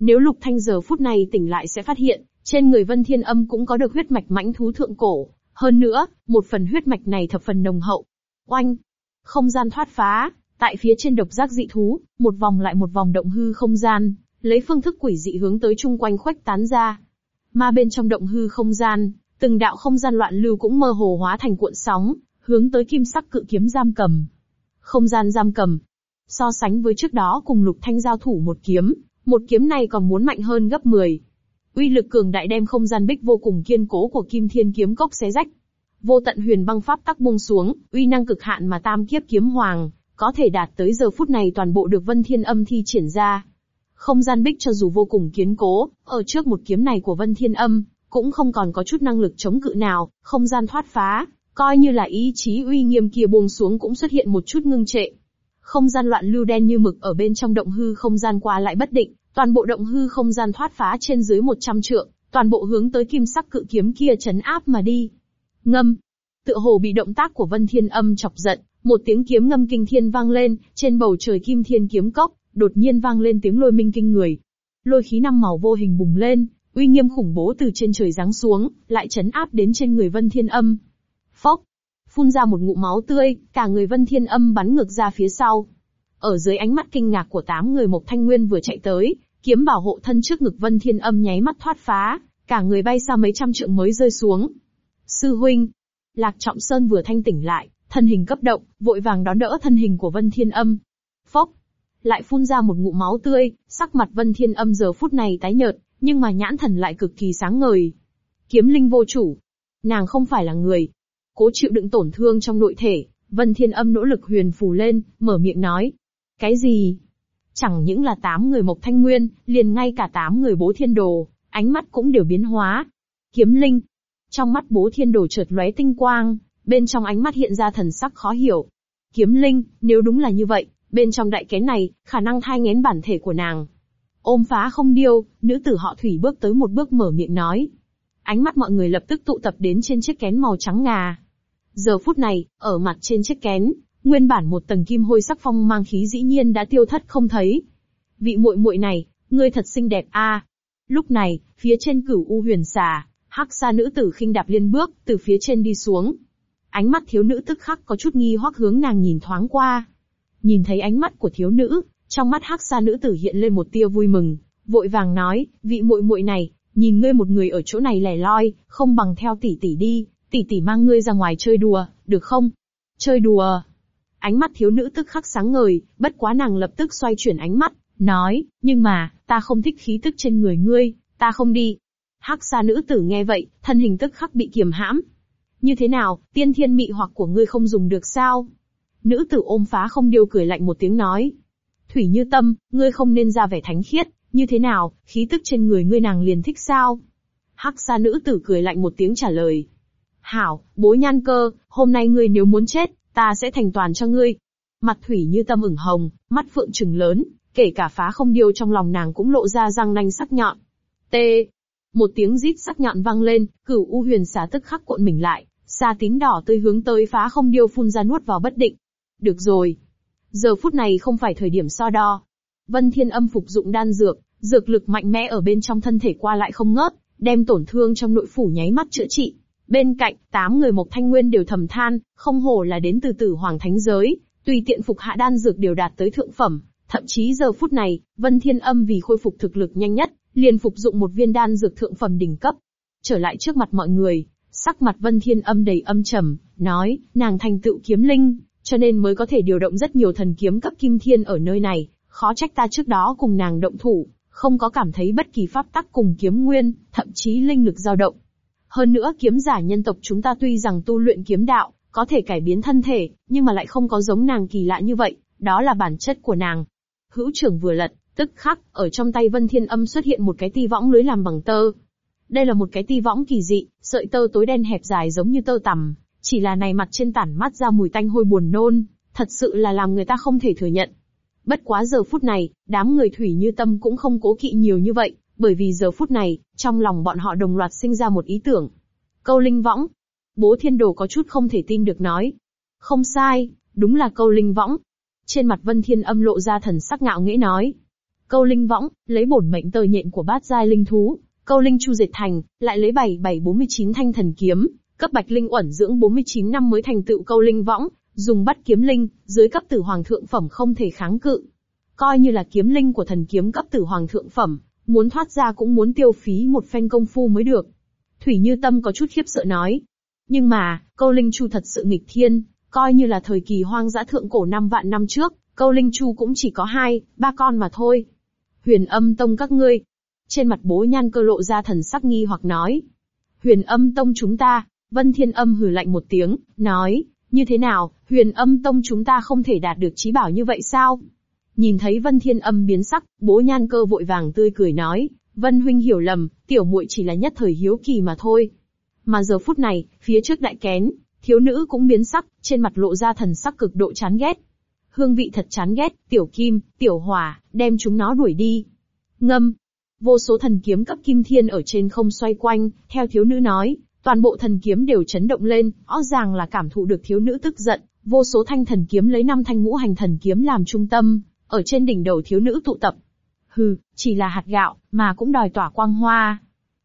Nếu Lục Thanh giờ phút này tỉnh lại sẽ phát hiện, trên người Vân Thiên Âm cũng có được huyết mạch mãnh thú thượng cổ, hơn nữa, một phần huyết mạch này thập phần nồng hậu. Oanh! Không gian thoát phá, tại phía trên độc giác dị thú, một vòng lại một vòng động hư không gian, lấy phương thức quỷ dị hướng tới chung quanh khuếch tán ra. Mà bên trong động hư không gian, từng đạo không gian loạn lưu cũng mơ hồ hóa thành cuộn sóng, hướng tới kim sắc cự kiếm giam cầm. Không gian giam cầm. So sánh với trước đó cùng lục thanh giao thủ một kiếm, một kiếm này còn muốn mạnh hơn gấp 10. Uy lực cường đại đem không gian bích vô cùng kiên cố của kim thiên kiếm cốc xé rách. Vô tận huyền băng pháp tắc buông xuống, uy năng cực hạn mà tam kiếp kiếm hoàng, có thể đạt tới giờ phút này toàn bộ được vân thiên âm thi triển ra. Không gian bích cho dù vô cùng kiên cố, ở trước một kiếm này của vân thiên âm, cũng không còn có chút năng lực chống cự nào, không gian thoát phá, coi như là ý chí uy nghiêm kia buông xuống cũng xuất hiện một chút ngưng trệ. Không gian loạn lưu đen như mực ở bên trong động hư không gian qua lại bất định, toàn bộ động hư không gian thoát phá trên dưới 100 trượng, toàn bộ hướng tới kim sắc cự kiếm kia chấn áp mà đi. Ngâm. Tựa hồ bị động tác của Vân Thiên Âm chọc giận, một tiếng kiếm ngâm kinh thiên vang lên, trên bầu trời kim thiên kiếm cốc, đột nhiên vang lên tiếng lôi minh kinh người. Lôi khí năm màu vô hình bùng lên, uy nghiêm khủng bố từ trên trời giáng xuống, lại chấn áp đến trên người Vân Thiên Âm. Phốc, phun ra một ngụm máu tươi, cả người Vân Thiên Âm bắn ngược ra phía sau. Ở dưới ánh mắt kinh ngạc của tám người Mộc Thanh Nguyên vừa chạy tới, kiếm bảo hộ thân trước ngực Vân Thiên Âm nháy mắt thoát phá, cả người bay xa mấy trăm trượng mới rơi xuống. Sư huynh, Lạc Trọng Sơn vừa thanh tỉnh lại, thân hình cấp động, vội vàng đón đỡ thân hình của Vân Thiên Âm. Phốc, lại phun ra một ngụm máu tươi, sắc mặt Vân Thiên Âm giờ phút này tái nhợt, nhưng mà nhãn thần lại cực kỳ sáng ngời. Kiếm linh vô chủ. Nàng không phải là người. Cố chịu đựng tổn thương trong nội thể, Vân Thiên Âm nỗ lực huyền phù lên, mở miệng nói. Cái gì? Chẳng những là tám người Mộc Thanh Nguyên, liền ngay cả tám người bố thiên đồ, ánh mắt cũng đều biến hóa. Kiếm linh. Trong mắt bố thiên đồ chợt lóe tinh quang, bên trong ánh mắt hiện ra thần sắc khó hiểu. Kiếm linh, nếu đúng là như vậy, bên trong đại kén này, khả năng thai ngén bản thể của nàng, Ôm phá không điêu, nữ tử họ thủy bước tới một bước mở miệng nói. Ánh mắt mọi người lập tức tụ tập đến trên chiếc kén màu trắng ngà. Giờ phút này, ở mặt trên chiếc kén, nguyên bản một tầng kim hôi sắc phong mang khí dĩ nhiên đã tiêu thất không thấy. Vị muội muội này, ngươi thật xinh đẹp a. Lúc này, phía trên cửu u huyền xà, hắc xa nữ tử khinh đạp liên bước từ phía trên đi xuống. Ánh mắt thiếu nữ tức khắc có chút nghi hoặc hướng nàng nhìn thoáng qua. Nhìn thấy ánh mắt của thiếu nữ, trong mắt hắc sa nữ tử hiện lên một tia vui mừng, vội vàng nói, vị muội muội này, nhìn ngươi một người ở chỗ này lẻ loi, không bằng theo tỷ tỷ đi, tỷ tỷ mang ngươi ra ngoài chơi đùa, được không? Chơi đùa. Ánh mắt thiếu nữ tức khắc sáng ngời, bất quá nàng lập tức xoay chuyển ánh mắt, nói, nhưng mà, ta không thích khí tức trên người ngươi, ta không đi. Hắc xa nữ tử nghe vậy, thân hình tức khắc bị kiềm hãm. Như thế nào, tiên thiên mị hoặc của ngươi không dùng được sao? Nữ tử ôm phá không điêu cười lạnh một tiếng nói, Thủy Như Tâm, ngươi không nên ra vẻ thánh khiết, như thế nào, khí tức trên người ngươi nàng liền thích sao? Hắc xa nữ tử cười lạnh một tiếng trả lời. Hảo, bố nhan cơ, hôm nay ngươi nếu muốn chết, ta sẽ thành toàn cho ngươi. Mặt Thủy Như Tâm ửng hồng, mắt phượng trừng lớn, kể cả phá không điêu trong lòng nàng cũng lộ ra răng nanh sắc nhọn. T. Một tiếng rít sắc nhọn vang lên, cửu u huyền xá tức khắc cuộn mình lại, xa tím đỏ tươi hướng tới phá không điêu phun ra nuốt vào bất định. Được rồi, Giờ phút này không phải thời điểm so đo. Vân Thiên Âm phục dụng đan dược, dược lực mạnh mẽ ở bên trong thân thể qua lại không ngớt, đem tổn thương trong nội phủ nháy mắt chữa trị. Bên cạnh, tám người Mộc Thanh Nguyên đều thầm than, không hổ là đến từ tử hoàng thánh giới, tùy tiện phục hạ đan dược đều đạt tới thượng phẩm. Thậm chí giờ phút này, Vân Thiên Âm vì khôi phục thực lực nhanh nhất, liền phục dụng một viên đan dược thượng phẩm đỉnh cấp. Trở lại trước mặt mọi người, sắc mặt Vân Thiên Âm đầy âm trầm, nói, nàng thành tựu kiếm linh, cho nên mới có thể điều động rất nhiều thần kiếm cấp kim thiên ở nơi này, khó trách ta trước đó cùng nàng động thủ, không có cảm thấy bất kỳ pháp tắc cùng kiếm nguyên, thậm chí linh lực dao động. Hơn nữa kiếm giả nhân tộc chúng ta tuy rằng tu luyện kiếm đạo, có thể cải biến thân thể, nhưng mà lại không có giống nàng kỳ lạ như vậy, đó là bản chất của nàng. Hữu trưởng vừa lật, tức khắc, ở trong tay Vân Thiên Âm xuất hiện một cái ti võng lưới làm bằng tơ. Đây là một cái ti võng kỳ dị, sợi tơ tối đen hẹp dài giống như tơ tằm, chỉ là này mặt trên tản mắt ra mùi tanh hôi buồn nôn, thật sự là làm người ta không thể thừa nhận. Bất quá giờ phút này, đám người thủy như tâm cũng không cố kỵ nhiều như vậy, bởi vì giờ phút này, trong lòng bọn họ đồng loạt sinh ra một ý tưởng. Câu linh võng. Bố thiên đồ có chút không thể tin được nói. Không sai, đúng là câu linh võng. Trên mặt vân thiên âm lộ ra thần sắc ngạo nghễ nói. Câu linh võng, lấy bổn mệnh tờ nhện của bát giai linh thú, câu linh chu dệt thành, lại lấy 7749 thanh thần kiếm, cấp bạch linh uẩn dưỡng 49 năm mới thành tựu câu linh võng, dùng bắt kiếm linh, dưới cấp tử hoàng thượng phẩm không thể kháng cự. Coi như là kiếm linh của thần kiếm cấp tử hoàng thượng phẩm, muốn thoát ra cũng muốn tiêu phí một phen công phu mới được. Thủy Như Tâm có chút khiếp sợ nói. Nhưng mà, câu linh chu thật sự nghịch thiên, coi như là thời kỳ hoang dã thượng cổ năm vạn năm trước, câu linh chu cũng chỉ có hai, ba con mà thôi. Huyền âm tông các ngươi. Trên mặt bố nhan cơ lộ ra thần sắc nghi hoặc nói. Huyền âm tông chúng ta, Vân Thiên âm hừ lạnh một tiếng, nói, như thế nào, huyền âm tông chúng ta không thể đạt được trí bảo như vậy sao? Nhìn thấy Vân Thiên âm biến sắc, bố nhan cơ vội vàng tươi cười nói, Vân huynh hiểu lầm, tiểu muội chỉ là nhất thời hiếu kỳ mà thôi. Mà giờ phút này, phía trước đại kén, thiếu nữ cũng biến sắc, trên mặt lộ ra thần sắc cực độ chán ghét. Hương vị thật chán ghét, tiểu kim, tiểu hỏa, đem chúng nó đuổi đi. Ngâm. Vô số thần kiếm cấp kim thiên ở trên không xoay quanh, theo thiếu nữ nói, toàn bộ thần kiếm đều chấn động lên, rõ ràng là cảm thụ được thiếu nữ tức giận, vô số thanh thần kiếm lấy năm thanh ngũ hành thần kiếm làm trung tâm, ở trên đỉnh đầu thiếu nữ tụ tập. Hừ, chỉ là hạt gạo, mà cũng đòi tỏa quang hoa.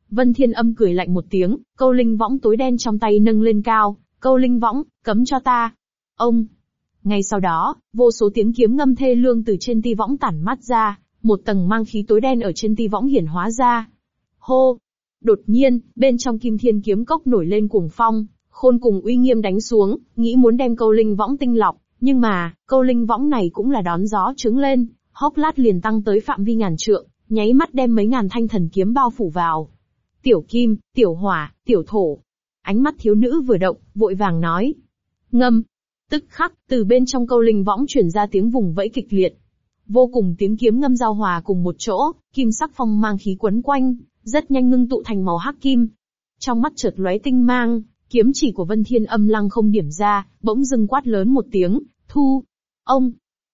Vân Thiên Âm cười lạnh một tiếng, câu linh võng tối đen trong tay nâng lên cao, câu linh võng, cấm cho ta. Ông. Ngay sau đó, vô số tiếng kiếm ngâm thê lương từ trên ti võng tản mắt ra, một tầng mang khí tối đen ở trên ti võng hiển hóa ra. Hô, Đột nhiên, bên trong kim thiên kiếm cốc nổi lên cuồng phong, khôn cùng uy nghiêm đánh xuống, nghĩ muốn đem câu linh võng tinh lọc, nhưng mà, câu linh võng này cũng là đón gió trứng lên, hốc lát liền tăng tới phạm vi ngàn trượng, nháy mắt đem mấy ngàn thanh thần kiếm bao phủ vào. Tiểu kim, tiểu hỏa, tiểu thổ. Ánh mắt thiếu nữ vừa động, vội vàng nói. Ngâm. Tức khắc, từ bên trong câu linh võng chuyển ra tiếng vùng vẫy kịch liệt. Vô cùng tiếng kiếm ngâm giao hòa cùng một chỗ, kim sắc phong mang khí quấn quanh, rất nhanh ngưng tụ thành màu hắc kim. Trong mắt chợt lóe tinh mang, kiếm chỉ của Vân Thiên âm lăng không điểm ra, bỗng dưng quát lớn một tiếng, thu. Ông!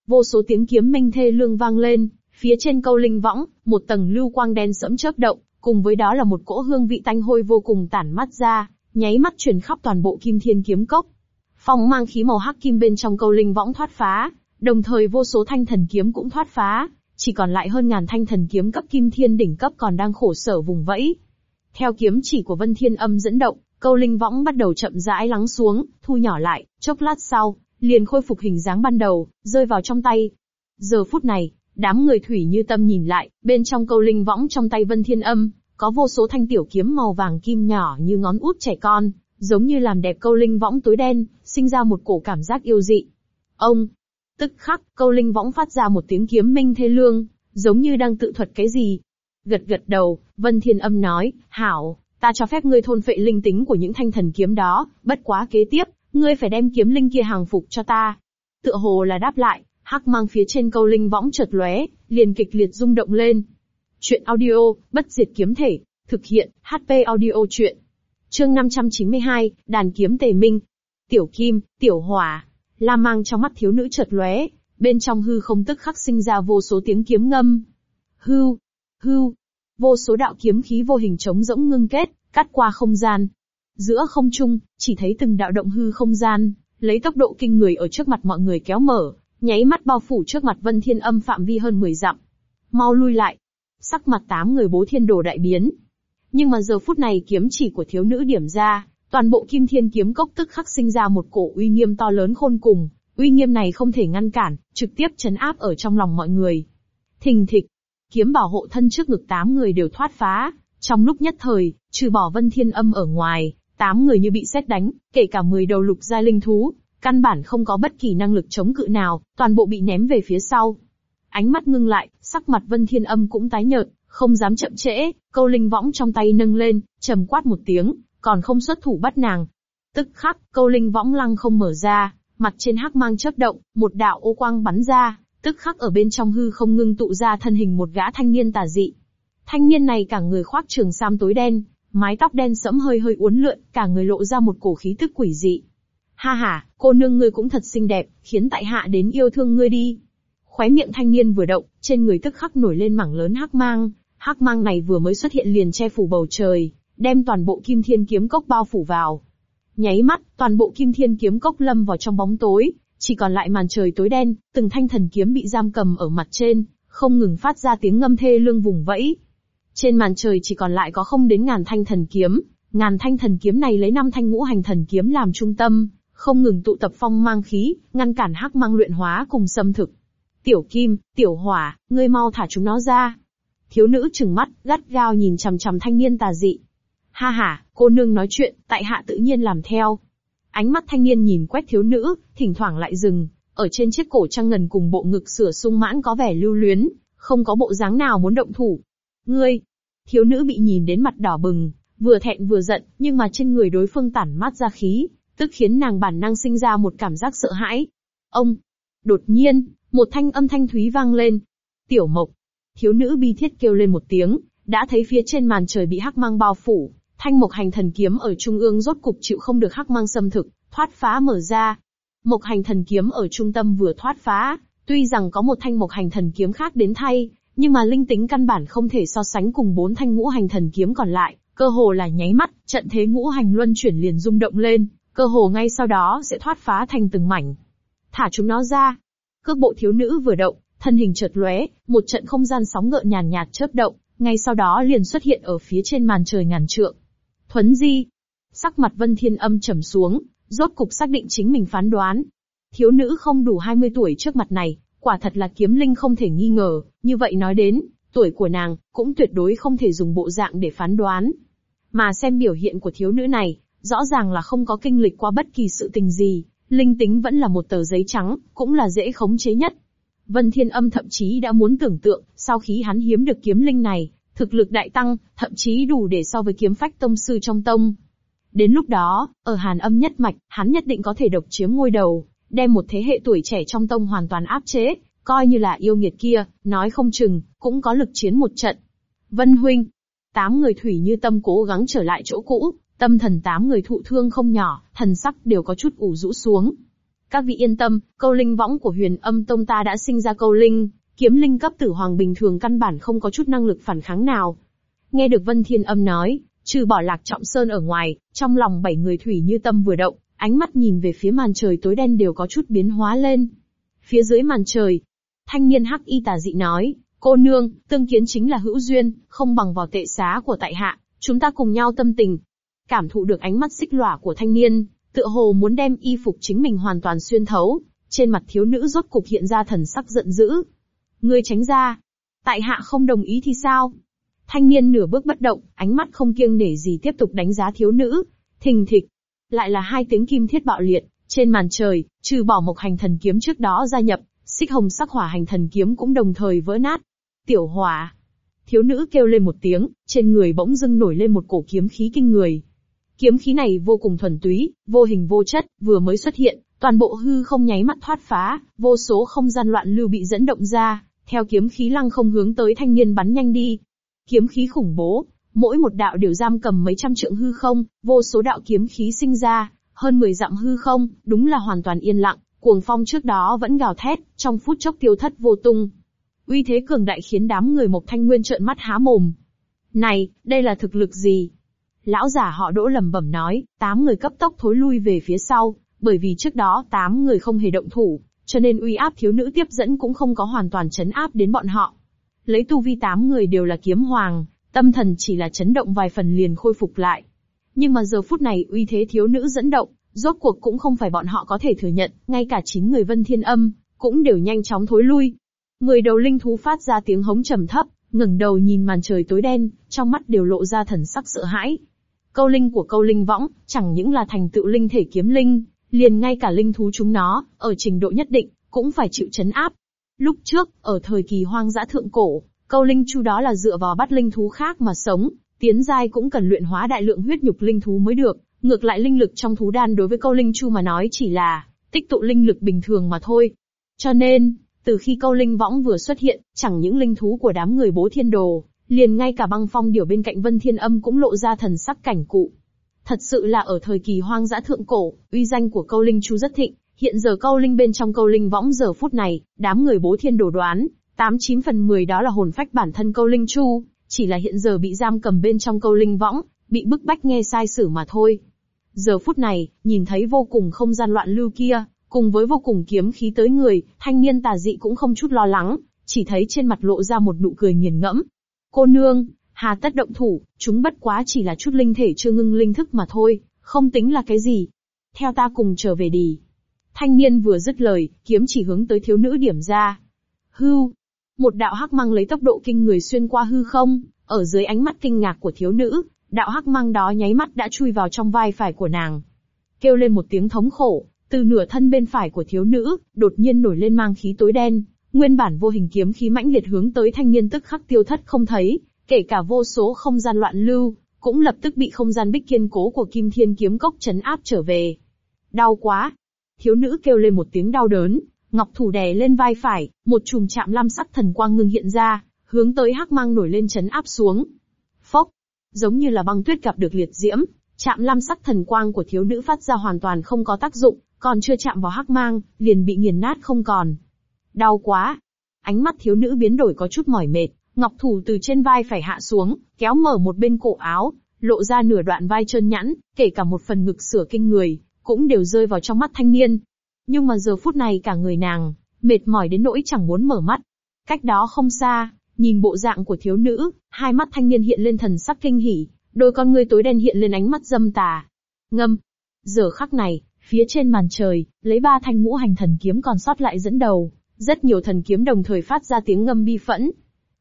Vô số tiếng kiếm minh thê lương vang lên, phía trên câu linh võng, một tầng lưu quang đen sẫm chớp động, cùng với đó là một cỗ hương vị tanh hôi vô cùng tản mắt ra, nháy mắt truyền khắp toàn bộ kim thiên kiếm cốc. Phong mang khí màu hắc kim bên trong câu linh võng thoát phá, đồng thời vô số thanh thần kiếm cũng thoát phá, chỉ còn lại hơn ngàn thanh thần kiếm cấp kim thiên đỉnh cấp còn đang khổ sở vùng vẫy. Theo kiếm chỉ của Vân Thiên Âm dẫn động, câu linh võng bắt đầu chậm rãi lắng xuống, thu nhỏ lại, chốc lát sau, liền khôi phục hình dáng ban đầu, rơi vào trong tay. Giờ phút này, đám người thủy như tâm nhìn lại, bên trong câu linh võng trong tay Vân Thiên Âm, có vô số thanh tiểu kiếm màu vàng kim nhỏ như ngón út trẻ con, giống như làm đẹp câu linh võng tối đen, sinh ra một cổ cảm giác yêu dị. Ông, Tức khắc, câu linh võng phát ra một tiếng kiếm minh thê lương, giống như đang tự thuật cái gì. Gật gật đầu, Vân Thiên Âm nói, hảo, ta cho phép ngươi thôn phệ linh tính của những thanh thần kiếm đó, bất quá kế tiếp, ngươi phải đem kiếm linh kia hàng phục cho ta. Tựa hồ là đáp lại, hắc mang phía trên câu linh võng chợt lóe, liền kịch liệt rung động lên. Chuyện audio, bất diệt kiếm thể, thực hiện, HP audio chuyện. Chương 592, đàn kiếm tề minh. Tiểu kim, tiểu hỏa, La mang trong mắt thiếu nữ chợt lóe, bên trong hư không tức khắc sinh ra vô số tiếng kiếm ngâm. Hưu, hưu, vô số đạo kiếm khí vô hình trống rỗng ngưng kết, cắt qua không gian. Giữa không trung, chỉ thấy từng đạo động hư không gian, lấy tốc độ kinh người ở trước mặt mọi người kéo mở, nháy mắt bao phủ trước mặt Vân Thiên Âm phạm vi hơn 10 dặm. Mau lui lại. Sắc mặt tám người bố thiên đồ đại biến. Nhưng mà giờ phút này kiếm chỉ của thiếu nữ điểm ra, toàn bộ kim thiên kiếm cốc tức khắc sinh ra một cổ uy nghiêm to lớn khôn cùng, uy nghiêm này không thể ngăn cản, trực tiếp chấn áp ở trong lòng mọi người. Thình thịch, kiếm bảo hộ thân trước ngực tám người đều thoát phá, trong lúc nhất thời, trừ bỏ vân thiên âm ở ngoài, tám người như bị xét đánh, kể cả 10 đầu lục giai linh thú, căn bản không có bất kỳ năng lực chống cự nào, toàn bộ bị ném về phía sau. Ánh mắt ngưng lại, sắc mặt vân thiên âm cũng tái nhợt, không dám chậm trễ, câu linh võng trong tay nâng lên, trầm quát một tiếng, còn không xuất thủ bắt nàng. Tức khắc, câu linh võng lăng không mở ra, mặt trên hắc mang chớp động, một đạo ô quang bắn ra, tức khắc ở bên trong hư không ngưng tụ ra thân hình một gã thanh niên tà dị. Thanh niên này cả người khoác trường sam tối đen, mái tóc đen sẫm hơi hơi uốn lượn, cả người lộ ra một cổ khí tức quỷ dị. Ha ha, cô nương ngươi cũng thật xinh đẹp, khiến tại hạ đến yêu thương ngươi đi. Khóe miệng thanh niên vừa động, trên người tức khắc nổi lên mảng lớn hắc mang, hắc mang này vừa mới xuất hiện liền che phủ bầu trời, đem toàn bộ kim thiên kiếm cốc bao phủ vào. Nháy mắt, toàn bộ kim thiên kiếm cốc lâm vào trong bóng tối, chỉ còn lại màn trời tối đen, từng thanh thần kiếm bị giam cầm ở mặt trên, không ngừng phát ra tiếng ngâm thê lương vùng vẫy. Trên màn trời chỉ còn lại có không đến ngàn thanh thần kiếm, ngàn thanh thần kiếm này lấy năm thanh ngũ hành thần kiếm làm trung tâm, không ngừng tụ tập phong mang khí, ngăn cản hắc mang luyện hóa cùng xâm thực. Tiểu Kim, Tiểu Hỏa, ngươi mau thả chúng nó ra. Thiếu nữ trừng mắt, gắt gao nhìn chằm chằm thanh niên tà dị. Ha ha, cô nương nói chuyện, tại hạ tự nhiên làm theo. Ánh mắt thanh niên nhìn quét thiếu nữ, thỉnh thoảng lại dừng, ở trên chiếc cổ trăng ngần cùng bộ ngực sửa sung mãn có vẻ lưu luyến, không có bộ dáng nào muốn động thủ. Ngươi, thiếu nữ bị nhìn đến mặt đỏ bừng, vừa thẹn vừa giận, nhưng mà trên người đối phương tản mát ra khí, tức khiến nàng bản năng sinh ra một cảm giác sợ hãi. Ông! Đột nhiên, một thanh âm thanh thúy vang lên. Tiểu mộc! Thiếu nữ bi thiết kêu lên một tiếng, đã thấy phía trên màn trời bị hắc mang bao phủ, thanh mộc hành thần kiếm ở trung ương rốt cục chịu không được hắc mang xâm thực, thoát phá mở ra. Mộc hành thần kiếm ở trung tâm vừa thoát phá, tuy rằng có một thanh mộc hành thần kiếm khác đến thay, nhưng mà linh tính căn bản không thể so sánh cùng bốn thanh ngũ hành thần kiếm còn lại, cơ hồ là nháy mắt, trận thế ngũ hành luân chuyển liền rung động lên, cơ hồ ngay sau đó sẽ thoát phá thành từng mảnh. Thả chúng nó ra. Cước bộ thiếu nữ vừa động, thân hình chợt lóe, một trận không gian sóng gợn nhàn nhạt chớp động, ngay sau đó liền xuất hiện ở phía trên màn trời ngàn trượng. Thuấn di. Sắc mặt Vân Thiên âm trầm xuống, rốt cục xác định chính mình phán đoán. Thiếu nữ không đủ 20 tuổi trước mặt này, quả thật là kiếm linh không thể nghi ngờ, như vậy nói đến, tuổi của nàng, cũng tuyệt đối không thể dùng bộ dạng để phán đoán. Mà xem biểu hiện của thiếu nữ này, rõ ràng là không có kinh lịch qua bất kỳ sự tình gì, linh tính vẫn là một tờ giấy trắng, cũng là dễ khống chế nhất. Vân Thiên Âm thậm chí đã muốn tưởng tượng, sau khi hắn hiếm được kiếm linh này, thực lực đại tăng, thậm chí đủ để so với kiếm phách tông sư trong tông. Đến lúc đó, ở Hàn Âm nhất mạch, hắn nhất định có thể độc chiếm ngôi đầu, đem một thế hệ tuổi trẻ trong tông hoàn toàn áp chế, coi như là yêu nghiệt kia, nói không chừng, cũng có lực chiến một trận. Vân Huynh, tám người thủy như tâm cố gắng trở lại chỗ cũ, tâm thần tám người thụ thương không nhỏ, thần sắc đều có chút ủ rũ xuống. Các vị yên tâm, câu linh võng của huyền âm tông ta đã sinh ra câu linh, kiếm linh cấp tử hoàng bình thường căn bản không có chút năng lực phản kháng nào. Nghe được Vân Thiên Âm nói, trừ bỏ lạc trọng sơn ở ngoài, trong lòng bảy người thủy như tâm vừa động, ánh mắt nhìn về phía màn trời tối đen đều có chút biến hóa lên. Phía dưới màn trời, thanh niên hắc y tà dị nói, cô nương, tương kiến chính là hữu duyên, không bằng vào tệ xá của tại hạ, chúng ta cùng nhau tâm tình. Cảm thụ được ánh mắt xích lỏa của thanh niên, tựa hồ muốn đem y phục chính mình hoàn toàn xuyên thấu, trên mặt thiếu nữ rốt cục hiện ra thần sắc giận dữ. Ngươi tránh ra. Tại hạ không đồng ý thì sao? Thanh niên nửa bước bất động, ánh mắt không kiêng nể gì tiếp tục đánh giá thiếu nữ. Thình thịch. Lại là hai tiếng kim thiết bạo liệt, trên màn trời, trừ bỏ một hành thần kiếm trước đó gia nhập, xích hồng sắc hỏa hành thần kiếm cũng đồng thời vỡ nát. Tiểu hỏa. Thiếu nữ kêu lên một tiếng, trên người bỗng dưng nổi lên một cổ kiếm khí kinh người. Kiếm khí này vô cùng thuần túy, vô hình vô chất, vừa mới xuất hiện, toàn bộ hư không nháy mắt thoát phá, vô số không gian loạn lưu bị dẫn động ra, theo kiếm khí lăng không hướng tới thanh niên bắn nhanh đi. Kiếm khí khủng bố, mỗi một đạo đều giam cầm mấy trăm trượng hư không, vô số đạo kiếm khí sinh ra, hơn 10 dặm hư không, đúng là hoàn toàn yên lặng, cuồng phong trước đó vẫn gào thét, trong phút chốc tiêu thất vô tung. Uy thế cường đại khiến đám người Mộc Thanh Nguyên trợn mắt há mồm. Này, đây là thực lực gì? Lão giả họ đỗ lầm bẩm nói, tám người cấp tốc thối lui về phía sau, bởi vì trước đó tám người không hề động thủ, cho nên uy áp thiếu nữ tiếp dẫn cũng không có hoàn toàn chấn áp đến bọn họ. Lấy tu vi tám người đều là kiếm hoàng, tâm thần chỉ là chấn động vài phần liền khôi phục lại. Nhưng mà giờ phút này uy thế thiếu nữ dẫn động, rốt cuộc cũng không phải bọn họ có thể thừa nhận, ngay cả chín người vân thiên âm, cũng đều nhanh chóng thối lui. Người đầu linh thú phát ra tiếng hống trầm thấp, ngẩng đầu nhìn màn trời tối đen, trong mắt đều lộ ra thần sắc sợ hãi. Câu linh của câu linh võng, chẳng những là thành tựu linh thể kiếm linh, liền ngay cả linh thú chúng nó, ở trình độ nhất định, cũng phải chịu chấn áp. Lúc trước, ở thời kỳ hoang dã thượng cổ, câu linh chu đó là dựa vào bắt linh thú khác mà sống, tiến giai cũng cần luyện hóa đại lượng huyết nhục linh thú mới được, ngược lại linh lực trong thú đan đối với câu linh chu mà nói chỉ là tích tụ linh lực bình thường mà thôi. Cho nên, từ khi câu linh võng vừa xuất hiện, chẳng những linh thú của đám người bố thiên đồ, liền ngay cả băng phong điểu bên cạnh vân thiên âm cũng lộ ra thần sắc cảnh cụ. Thật sự là ở thời kỳ hoang dã thượng cổ, uy danh của câu linh chu rất thịnh, hiện giờ câu linh bên trong câu linh võng giờ phút này, đám người bố thiên đồ đoán, 89 phần 10 đó là hồn phách bản thân câu linh chu, chỉ là hiện giờ bị giam cầm bên trong câu linh võng, bị bức bách nghe sai sử mà thôi. Giờ phút này, nhìn thấy vô cùng không gian loạn lưu kia, cùng với vô cùng kiếm khí tới người, thanh niên tà dị cũng không chút lo lắng, chỉ thấy trên mặt lộ ra một nụ cười nghiền ngẫm. Cô nương, hà tất động thủ, chúng bất quá chỉ là chút linh thể chưa ngưng linh thức mà thôi, không tính là cái gì. Theo ta cùng trở về đi. Thanh niên vừa dứt lời, kiếm chỉ hướng tới thiếu nữ điểm ra. Hưu. Một đạo hắc mang lấy tốc độ kinh người xuyên qua hư không, ở dưới ánh mắt kinh ngạc của thiếu nữ, đạo hắc mang đó nháy mắt đã chui vào trong vai phải của nàng. Kêu lên một tiếng thống khổ, từ nửa thân bên phải của thiếu nữ, đột nhiên nổi lên mang khí tối đen, nguyên bản vô hình kiếm khí mãnh liệt hướng tới thanh niên tức khắc tiêu thất không thấy, kể cả vô số không gian loạn lưu, cũng lập tức bị không gian bích kiên cố của Kim Thiên kiếm cốc chấn áp trở về. Đau quá! Thiếu nữ kêu lên một tiếng đau đớn, ngọc thủ đè lên vai phải, một chùm chạm lam sắc thần quang ngưng hiện ra, hướng tới hắc mang nổi lên chấn áp xuống. Phốc! Giống như là băng tuyết gặp được liệt diễm, chạm lam sắc thần quang của thiếu nữ phát ra hoàn toàn không có tác dụng, còn chưa chạm vào hắc mang, liền bị nghiền nát không còn. Đau quá! Ánh mắt thiếu nữ biến đổi có chút mỏi mệt, ngọc thủ từ trên vai phải hạ xuống, kéo mở một bên cổ áo, lộ ra nửa đoạn vai trơn nhẵn, kể cả một phần ngực sửa kinh người, cũng đều rơi vào trong mắt thanh niên. Nhưng mà giờ phút này cả người nàng, mệt mỏi đến nỗi chẳng muốn mở mắt. Cách đó không xa, nhìn bộ dạng của thiếu nữ, hai mắt thanh niên hiện lên thần sắc kinh hỉ, đôi con ngươi tối đen hiện lên ánh mắt dâm tà. Ngâm. Giờ khắc này, Phía trên màn trời, lấy ba thanh ngũ hành thần kiếm còn sót lại dẫn đầu, rất nhiều thần kiếm đồng thời phát ra tiếng ngâm bi phẫn.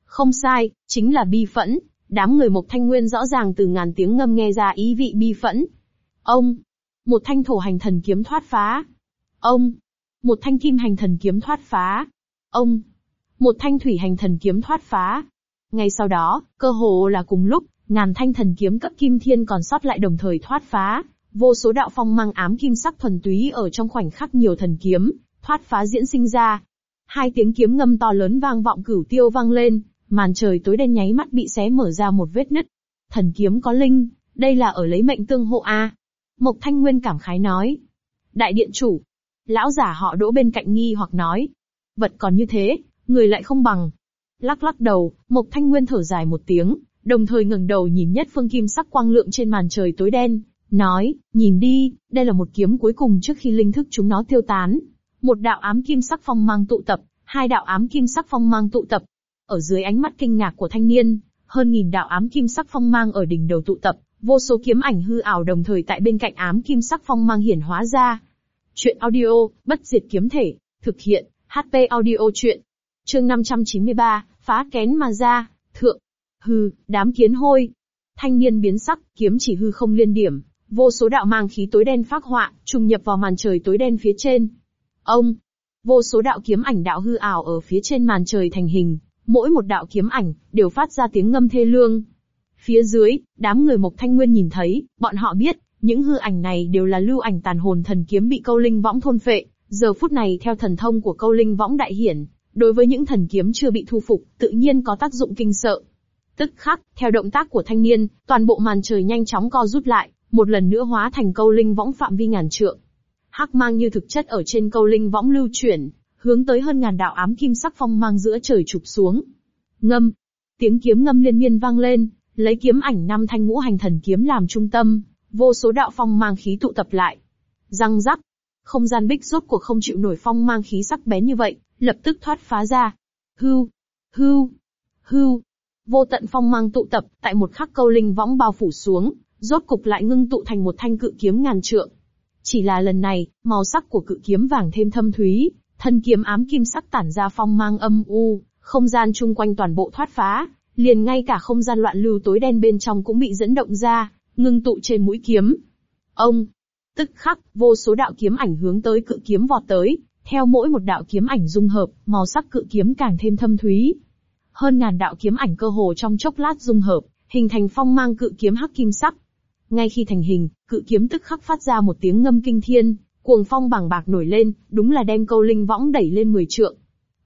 Không sai, chính là bi phẫn, đám người Mộc Thanh Nguyên rõ ràng từ ngàn tiếng ngâm nghe ra ý vị bi phẫn. Ông, một thanh thổ hành thần kiếm thoát phá. Ông, một thanh kim hành thần kiếm thoát phá. Ông, một thanh thủy hành thần kiếm thoát phá. Ngay sau đó, cơ hồ là cùng lúc, ngàn thanh thần kiếm cấp kim thiên còn sót lại đồng thời thoát phá, Vô số đạo phong mang ám kim sắc thuần túy ở trong khoảnh khắc nhiều thần kiếm, thoát phá diễn sinh ra. Hai tiếng kiếm ngâm to lớn vang vọng cửu tiêu vang lên, màn trời tối đen nháy mắt bị xé mở ra một vết nứt. Thần kiếm có linh, đây là ở lấy mệnh tương hộ a. Mộc Thanh Nguyên cảm khái nói. Đại điện chủ. Lão giả họ đỗ bên cạnh nghi hoặc nói. Vật còn như thế, người lại không bằng. Lắc lắc đầu, Mộc Thanh Nguyên thở dài một tiếng, đồng thời ngẩng đầu nhìn nhất phương kim sắc quang lượng trên màn trời tối đen, nói, nhìn đi, đây là một kiếm cuối cùng trước khi linh thức chúng nó tiêu tán. Một đạo ám kim sắc phong mang tụ tập, hai đạo ám kim sắc phong mang tụ tập. Ở dưới ánh mắt kinh ngạc của thanh niên, hơn nghìn đạo ám kim sắc phong mang ở đỉnh đầu tụ tập, vô số kiếm ảnh hư ảo đồng thời tại bên cạnh ám kim sắc phong mang hiển hóa ra. Chuyện audio, bất diệt kiếm thể, thực hiện, HP audio chuyện. Chương 593, phá kén mà ra, thượng. Hừ, đám kiến hôi. Thanh niên biến sắc, kiếm chỉ hư không liên điểm, Vô số đạo mang khí tối đen phác họa, trùng nhập vào màn trời tối đen phía trên. Ông! Vô số đạo kiếm ảnh đạo hư ảo ở phía trên màn trời thành hình, mỗi một đạo kiếm ảnh, đều phát ra tiếng ngâm thê lương. Phía dưới, đám người Mộc Thanh Nguyên nhìn thấy, bọn họ biết, những hư ảnh này đều là lưu ảnh tàn hồn thần kiếm bị câu linh võng thôn phệ, giờ phút này theo thần thông của câu linh võng đại hiển, đối với những thần kiếm chưa bị thu phục, tự nhiên có tác dụng kinh sợ. Tức khắc, theo động tác của thanh niên, toàn bộ màn trời nhanh chóng co rút lại, một lần nữa hóa thành câu linh võng phạm vi ngàn trượng. Hắc mang như thực chất ở trên câu linh võng lưu chuyển, hướng tới hơn ngàn đạo ám kim sắc phong mang giữa trời chụp xuống. Ngâm, tiếng kiếm ngâm liên miên vang lên, lấy kiếm ảnh năm thanh ngũ hành thần kiếm làm trung tâm, vô số đạo phong mang khí tụ tập lại. Răng rắc, không gian bích rốt cuộc không chịu nổi phong mang khí sắc bén như vậy, lập tức thoát phá ra. Hưu, hưu, hưu. Vô tận phong mang tụ tập, tại một khắc câu linh võng bao phủ xuống, rốt cục lại ngưng tụ thành một thanh cự kiếm ngàn trượng. Chỉ là lần này, màu sắc của cự kiếm vàng thêm thâm thúy, thân kiếm ám kim sắc tản ra phong mang âm u, không gian chung quanh toàn bộ thoát phá, liền ngay cả không gian loạn lưu tối đen bên trong cũng bị dẫn động ra, ngưng tụ trên mũi kiếm. Ông, tức khắc, vô số đạo kiếm ảnh hướng tới cự kiếm vọt tới, theo mỗi một đạo kiếm ảnh dung hợp, màu sắc cự kiếm càng thêm thâm thúy. Hơn ngàn đạo kiếm ảnh cơ hồ trong chốc lát dung hợp, hình thành phong mang cự kiếm hắc kim sắc. Ngay khi thành hình, cự kiếm tức khắc phát ra một tiếng ngâm kinh thiên, cuồng phong bàng bạc nổi lên, đúng là đem câu linh võng đẩy lên 10 trượng.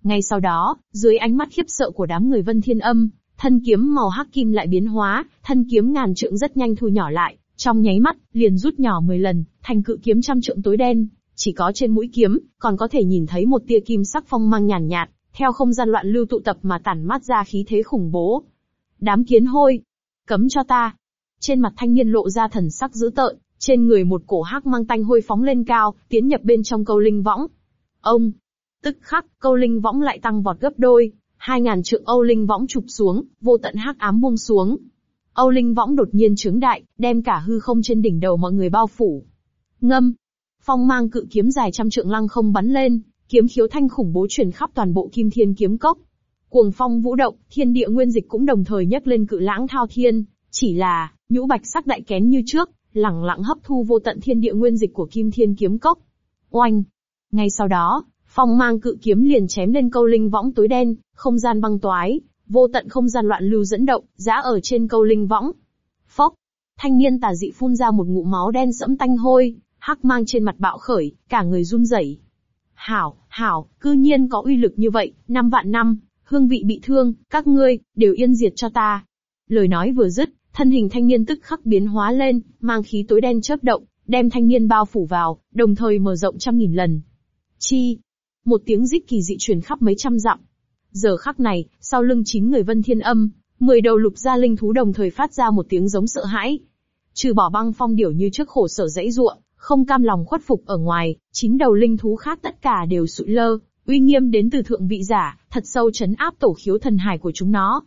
Ngay sau đó, dưới ánh mắt khiếp sợ của đám người Vân Thiên Âm, thân kiếm màu hắc kim lại biến hóa, thân kiếm ngàn trượng rất nhanh thu nhỏ lại, trong nháy mắt, liền rút nhỏ 10 lần, thành cự kiếm trăm trượng tối đen, chỉ có trên mũi kiếm, còn có thể nhìn thấy một tia kim sắc phong mang nhàn nhạt, theo không gian loạn lưu tụ tập mà tản mát ra khí thế khủng bố. Đám kiến hôi, cấm cho ta. Trên mặt thanh niên lộ ra thần sắc dữ tợn, trên người một cổ hắc mang tanh hôi phóng lên cao, tiến nhập bên trong câu linh võng. Ông, tức khắc, câu linh võng lại tăng vọt gấp đôi, hai ngàn trượng Âu linh võng chụp xuống, vô tận hắc ám buông xuống. Âu linh võng đột nhiên trướng đại, đem cả hư không trên đỉnh đầu mọi người bao phủ. Ngâm, phong mang cự kiếm dài trăm trượng lăng không bắn lên, kiếm khiếu thanh khủng bố truyền khắp toàn bộ kim thiên kiếm cốc. Cuồng phong vũ động, thiên địa nguyên dịch cũng đồng thời nhấc lên cự lãng thao thiên, chỉ là, nhũ bạch sắc đại kén như trước, lẳng lặng hấp thu vô tận thiên địa nguyên dịch của kim thiên kiếm cốc. Oanh! Ngay sau đó, phong mang cự kiếm liền chém lên câu linh võng tối đen, không gian băng toái, vô tận không gian loạn lưu dẫn động, giã ở trên câu linh võng. Phốc! Thanh niên tà dị phun ra một ngụm máu đen sẫm tanh hôi, hắc mang trên mặt bạo khởi, cả người run rẩy. Hảo, hảo, cư nhiên có uy lực như vậy, năm vạn năm, hương vị bị thương, các ngươi, đều yên diệt cho ta. Lời nói vừa dứt, thân hình thanh niên tức khắc biến hóa lên, mang khí tối đen chớp động, đem thanh niên bao phủ vào, đồng thời mở rộng trăm nghìn lần. Chi! Một tiếng rít kỳ dị truyền khắp mấy trăm dặm. Giờ khắc này, sau lưng chín người vân thiên âm, mười đầu lục gia linh thú đồng thời phát ra một tiếng giống sợ hãi. Trừ bỏ băng phong điểu như trước khổ sở dãy ruộng, không cam lòng khuất phục ở ngoài, chín đầu linh thú khác tất cả đều sụi lơ, uy nghiêm đến từ thượng vị giả, thật sâu chấn áp tổ khiếu thần hải của chúng nó.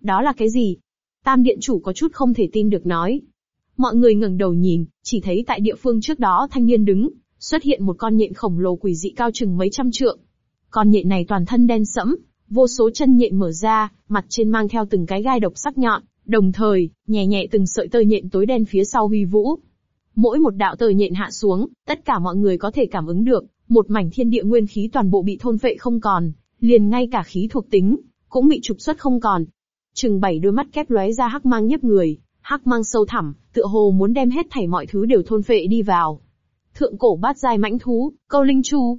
Đó là cái gì? Tam điện chủ có chút không thể tin được nói. Mọi người ngẩng đầu nhìn, chỉ thấy tại địa phương trước đó thanh niên đứng, xuất hiện một con nhện khổng lồ quỷ dị cao chừng mấy trăm trượng. Con nhện này toàn thân đen sẫm, vô số chân nhện mở ra, mặt trên mang theo từng cái gai độc sắc nhọn, đồng thời, nhẹ nhẹ từng sợi tơ nhện tối đen phía sau huy vũ. Mỗi một đạo tơ nhện hạ xuống, tất cả mọi người có thể cảm ứng được, một mảnh thiên địa nguyên khí toàn bộ bị thôn phệ không còn, liền ngay cả khí thuộc tính, cũng bị trục xuất không còn. Trừng bảy đôi mắt kép lóe ra hắc mang nhấp người, hắc mang sâu thẳm, tựa hồ muốn đem hết thảy mọi thứ đều thôn phệ đi vào. Thượng cổ bát giai mãnh thú, câu linh chu.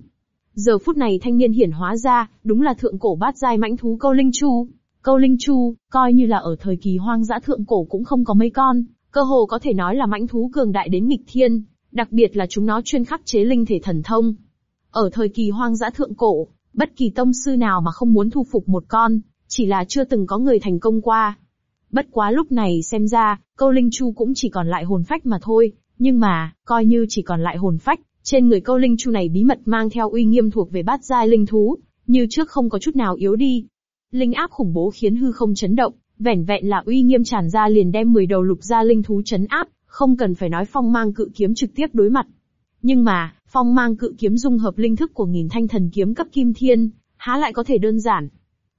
Giờ phút này thanh niên hiển hóa ra, đúng là thượng cổ bát giai mãnh thú câu linh chu. Câu linh chu, coi như là ở thời kỳ hoang dã thượng cổ cũng không có mấy con, cơ hồ có thể nói là mãnh thú cường đại đến nghịch thiên, đặc biệt là chúng nó chuyên khắc chế linh thể thần thông. Ở thời kỳ hoang dã thượng cổ, bất kỳ tông sư nào mà không muốn thu phục một con, chỉ là chưa từng có người thành công qua. Bất quá lúc này xem ra, câu linh chu cũng chỉ còn lại hồn phách mà thôi, nhưng mà, coi như chỉ còn lại hồn phách, trên người câu linh chu này bí mật mang theo uy nghiêm thuộc về bát giai linh thú, như trước không có chút nào yếu đi. Linh áp khủng bố khiến hư không chấn động, vẻn vẹn là uy nghiêm tràn ra liền đem 10 đầu lục gia linh thú chấn áp, không cần phải nói phong mang cự kiếm trực tiếp đối mặt. Nhưng mà, phong mang cự kiếm dung hợp linh thức của nghìn thanh thần kiếm cấp kim thiên, há lại có thể đơn giản.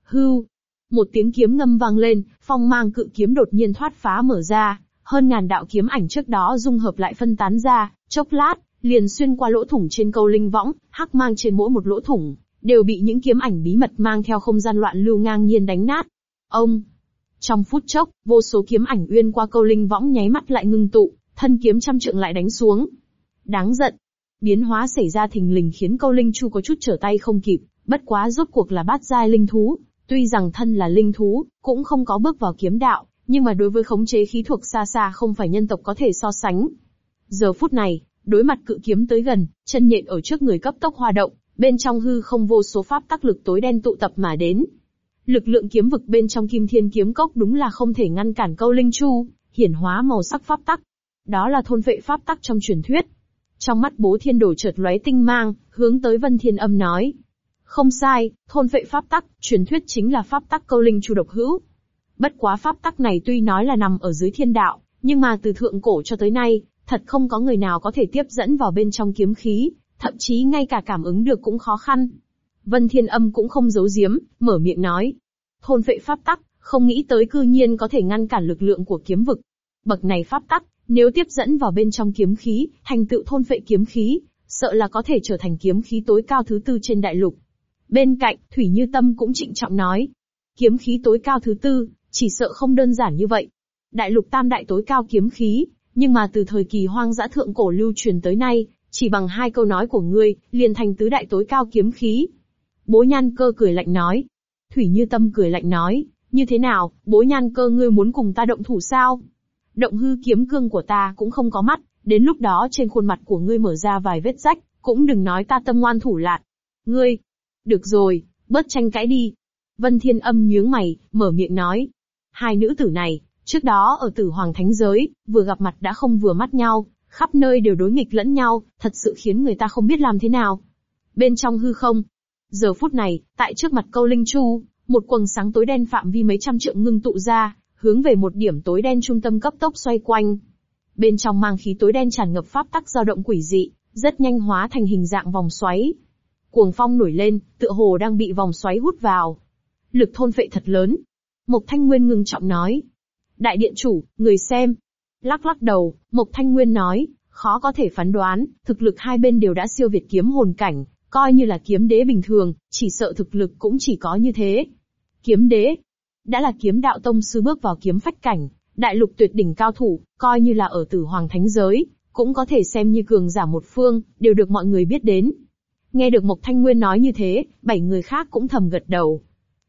Hưu, một tiếng kiếm ngâm vang lên, phong mang cự kiếm đột nhiên thoát phá mở ra, hơn ngàn đạo kiếm ảnh trước đó dung hợp lại phân tán ra, chốc lát, liền xuyên qua lỗ thủng trên câu linh võng, hắc mang trên mỗi một lỗ thủng, đều bị những kiếm ảnh bí mật mang theo không gian loạn lưu ngang nhiên đánh nát. Ông, trong phút chốc, vô số kiếm ảnh uyên qua câu linh võng nháy mắt lại ngưng tụ, thân kiếm trăm trượng lại đánh xuống. Đáng giận. Biến hóa xảy ra thình lình khiến câu linh chu có chút trở tay không kịp, bất quá rốt cuộc là bát giai linh thú. Tuy rằng thân là linh thú, cũng không có bước vào kiếm đạo, nhưng mà đối với khống chế khí thuộc xa xa không phải nhân tộc có thể so sánh. Giờ phút này, đối mặt cự kiếm tới gần, chân nhện ở trước người cấp tốc hoa động, bên trong hư không vô số pháp tắc lực tối đen tụ tập mà đến, Lực lượng kiếm vực bên trong kim thiên kiếm cốc đúng là không thể ngăn cản câu linh chu, hiển hóa màu sắc pháp tắc. Đó là thôn vệ pháp tắc trong truyền thuyết. Trong mắt bố thiên đổ chợt lóe tinh mang, hướng tới vân thiên âm nói. Không sai, thôn vệ pháp tắc, truyền thuyết chính là pháp tắc câu linh chu độc hữu. Bất quá pháp tắc này tuy nói là nằm ở dưới thiên đạo, Nhưng mà từ thượng cổ cho tới nay, thật không có người nào có thể tiếp dẫn vào bên trong kiếm khí, thậm chí ngay cả cảm ứng được cũng khó khăn. Vân Thiên Âm cũng không giấu giếm, mở miệng nói. Thôn vệ pháp tắc, không nghĩ tới cư nhiên có thể ngăn cản lực lượng của kiếm vực. Bậc này pháp tắc, nếu tiếp dẫn vào bên trong kiếm khí, thành tựu thôn vệ kiếm khí, sợ là có thể trở thành kiếm khí tối cao thứ tư trên đại lục. Bên cạnh, Thủy Như Tâm cũng trịnh trọng nói. Kiếm khí tối cao thứ tư, chỉ sợ không đơn giản như vậy. Đại lục tam đại tối cao kiếm khí, nhưng mà từ thời kỳ hoang dã thượng cổ lưu truyền tới nay, chỉ bằng hai câu nói của ngươi, liền thành tứ đại tối cao kiếm khí. Bố nhan cơ cười lạnh nói. Thủy Như Tâm cười lạnh nói, như thế nào, bố nhan cơ ngươi muốn cùng ta động thủ sao? Động hư kiếm cương của ta cũng không có mắt, đến lúc đó trên khuôn mặt của ngươi mở ra vài vết rách, cũng đừng nói ta tâm ngoan thủ lạt. Ngươi, được rồi, bớt tranh cãi đi. Vân Thiên Âm nhướng mày, mở miệng nói. Hai nữ tử này, trước đó ở tử hoàng thánh giới, vừa gặp mặt đã không vừa mắt nhau, khắp nơi đều đối nghịch lẫn nhau, thật sự khiến người ta không biết làm thế nào. Bên trong hư không, giờ phút này, tại trước mặt câu linh chu, một quầng sáng tối đen phạm vi mấy trăm trượng ngưng tụ ra, hướng về một điểm tối đen trung tâm cấp tốc xoay quanh. Bên trong mang khí tối đen tràn ngập pháp tắc dao động quỷ dị, rất nhanh hóa thành hình dạng vòng xoáy. Cuồng phong nổi lên, tựa hồ đang bị vòng xoáy hút vào. Lực thôn phệ thật lớn. Mộc Thanh Nguyên ngừng trọng nói. Đại điện chủ, người xem. Lắc lắc đầu, Mộc Thanh Nguyên nói, khó có thể phán đoán, thực lực hai bên đều đã siêu việt kiếm hồn cảnh, coi như là kiếm đế bình thường, chỉ sợ thực lực cũng chỉ có như thế. Kiếm đế, đã là kiếm đạo tông sư bước vào kiếm phách cảnh, đại lục tuyệt đỉnh cao thủ, coi như là ở tử hoàng thánh giới, cũng có thể xem như cường giả một phương, đều được mọi người biết đến. Nghe được Mộc Thanh Nguyên nói như thế, bảy người khác cũng thầm gật đầu.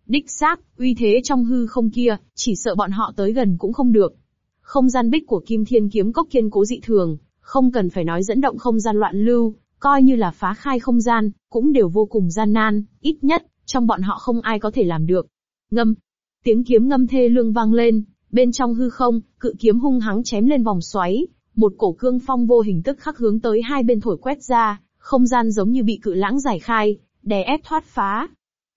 Đích xác, uy thế trong hư không kia, chỉ sợ bọn họ tới gần cũng không được. Không gian bích của Kim Thiên kiếm cốc kiên cố dị thường, không cần phải nói dẫn động không gian loạn lưu, coi như là phá khai không gian, cũng đều vô cùng gian nan, ít nhất, trong bọn họ không ai có thể làm được. Ngâm, Tiếng kiếm ngâm thê lương vang lên, bên trong hư không, cự kiếm hung hắng chém lên vòng xoáy, một cổ cương phong vô hình tức khắc hướng tới hai bên thổi quét ra, không gian giống như bị cự lãng giải khai, đè ép thoát phá.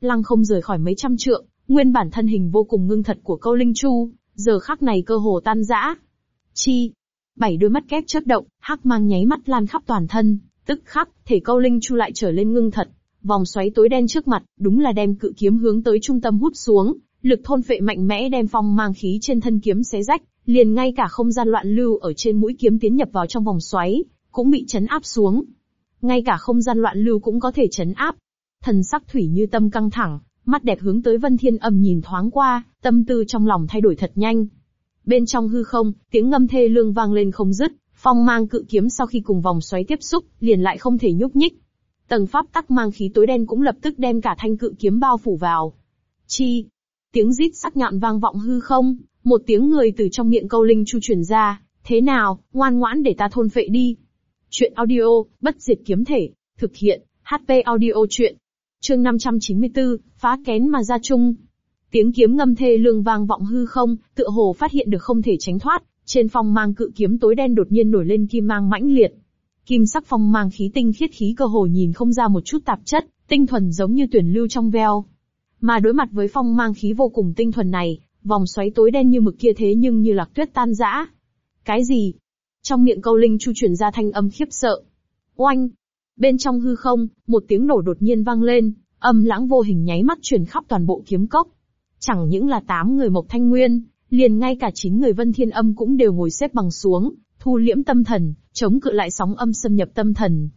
Lăng không rời khỏi mấy trăm trượng, nguyên bản thân hình vô cùng ngưng thật của câu linh chu, giờ khắc này cơ hồ tan rã. Chi, bảy đôi mắt kép chớp động, hắc mang nháy mắt lan khắp toàn thân, tức khắc, thể câu linh chu lại trở lên ngưng thật. Vòng xoáy tối đen trước mặt, đúng là đem cự kiếm hướng tới trung tâm hút xuống, Lực thôn phệ mạnh mẽ đem phong mang khí trên thân kiếm xé rách, liền ngay cả không gian loạn lưu ở trên mũi kiếm tiến nhập vào trong vòng xoáy, cũng bị chấn áp xuống. Ngay cả không gian loạn lưu cũng có thể chấn áp. Thần sắc thủy như tâm căng thẳng, mắt đẹp hướng tới Vân Thiên Âm nhìn thoáng qua, tâm tư trong lòng thay đổi thật nhanh. Bên trong hư không, tiếng ngâm thê lương vang lên không dứt, phong mang cự kiếm sau khi cùng vòng xoáy tiếp xúc, liền lại không thể nhúc nhích. Tầng pháp tắc mang khí tối đen cũng lập tức đem cả thanh cự kiếm bao phủ vào. Chi, Tiếng rít sắc nhọn vang vọng hư không, một tiếng người từ trong miệng câu linh chu truyền ra, thế nào, ngoan ngoãn để ta thôn phệ đi. Chuyện audio, bất diệt kiếm thể, thực hiện, HP audio chuyện. Chương 594, phá kén mà ra chung. Tiếng kiếm ngâm thê lương vang vọng hư không, tựa hồ phát hiện được không thể tránh thoát, trên phong mang cự kiếm tối đen đột nhiên nổi lên kim mang mãnh liệt. Kim sắc phong mang khí tinh khiết khí cơ hồ nhìn không ra một chút tạp chất, tinh thuần giống như tuyển lưu trong veo. Mà đối mặt với phong mang khí vô cùng tinh thuần này, vòng xoáy tối đen như mực kia thế nhưng như lạc tuyết tan rã. Cái gì? Trong miệng câu linh chu truyền ra thanh âm khiếp sợ. Oanh! Bên trong hư không, một tiếng nổ đột nhiên vang lên, âm lãng vô hình nháy mắt truyền khắp toàn bộ kiếm cốc. Chẳng những là tám người Mộc Thanh Nguyên, liền ngay cả chín người Vân Thiên Âm cũng đều ngồi xếp bằng xuống, thu liễm tâm thần, chống cự lại sóng âm xâm nhập tâm thần.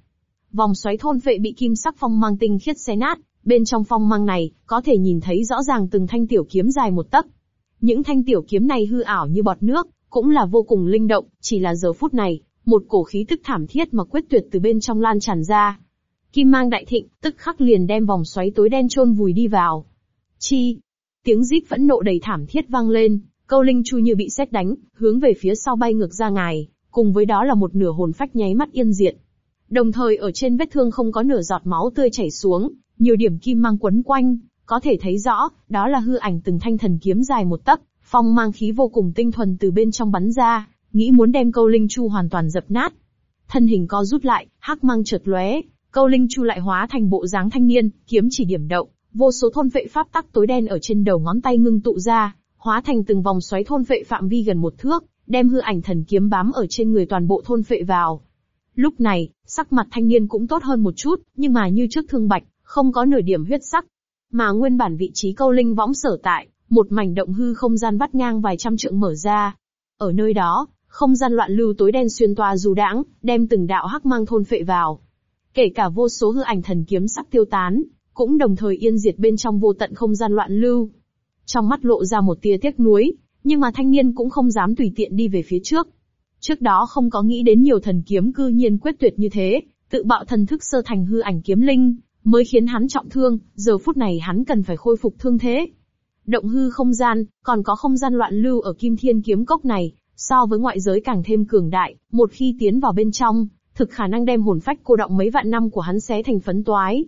Vòng xoáy thôn vệ bị kim sắc phong mang tinh khiết xé nát, Bên trong phong mang này, có thể nhìn thấy rõ ràng từng thanh tiểu kiếm dài một tấc. Những thanh tiểu kiếm này hư ảo như bọt nước, cũng là vô cùng linh động, chỉ là giờ phút này, một cổ khí tức thảm thiết mà quyết tuyệt từ bên trong lan tràn ra. Kim mang đại thịnh, tức khắc liền đem vòng xoáy tối đen chôn vùi đi vào. Chi! Tiếng rít phẫn nộ đầy thảm thiết vang lên, câu linh chu như bị xét đánh, hướng về phía sau bay ngược ra ngài, cùng với đó là một nửa hồn phách nháy mắt yên diệt. Đồng thời ở trên vết thương không có nửa giọt máu tươi chảy xuống, nhiều điểm kim mang quấn quanh, có thể thấy rõ, đó là hư ảnh từng thanh thần kiếm dài một tấc, phong mang khí vô cùng tinh thuần từ bên trong bắn ra, nghĩ muốn đem câu linh chu hoàn toàn dập nát. Thân hình co rút lại, hắc mang chợt lóe, câu linh chu lại hóa thành bộ dáng thanh niên, kiếm chỉ điểm động, vô số thôn vệ pháp tắc tối đen ở trên đầu ngón tay ngưng tụ ra, hóa thành từng vòng xoáy thôn vệ phạm vi gần một thước, đem hư ảnh thần kiếm bám ở trên người toàn bộ thôn vệ vào. Lúc này, sắc mặt thanh niên cũng tốt hơn một chút, nhưng mà như trước thương bạch, không có nửa điểm huyết sắc. Mà nguyên bản vị trí câu linh võng sở tại, một mảnh động hư không gian vắt ngang vài trăm trượng mở ra. Ở nơi đó, không gian loạn lưu tối đen xuyên toa du đãng, đem từng đạo hắc mang thôn phệ vào. Kể cả vô số hư ảnh thần kiếm sắc tiêu tán, cũng đồng thời yên diệt bên trong vô tận không gian loạn lưu. Trong mắt lộ ra một tia tiếc nuối, nhưng mà thanh niên cũng không dám tùy tiện đi về phía trước. Trước đó không có nghĩ đến nhiều thần kiếm cư nhiên quyết tuyệt như thế, tự bạo thần thức sơ thành hư ảnh kiếm linh, mới khiến hắn trọng thương, giờ phút này hắn cần phải khôi phục thương thế. Động hư không gian, còn có không gian loạn lưu ở kim thiên kiếm cốc này, so với ngoại giới càng thêm cường đại, một khi tiến vào bên trong, thực khả năng đem hồn phách cô động mấy vạn năm của hắn xé thành phấn toái.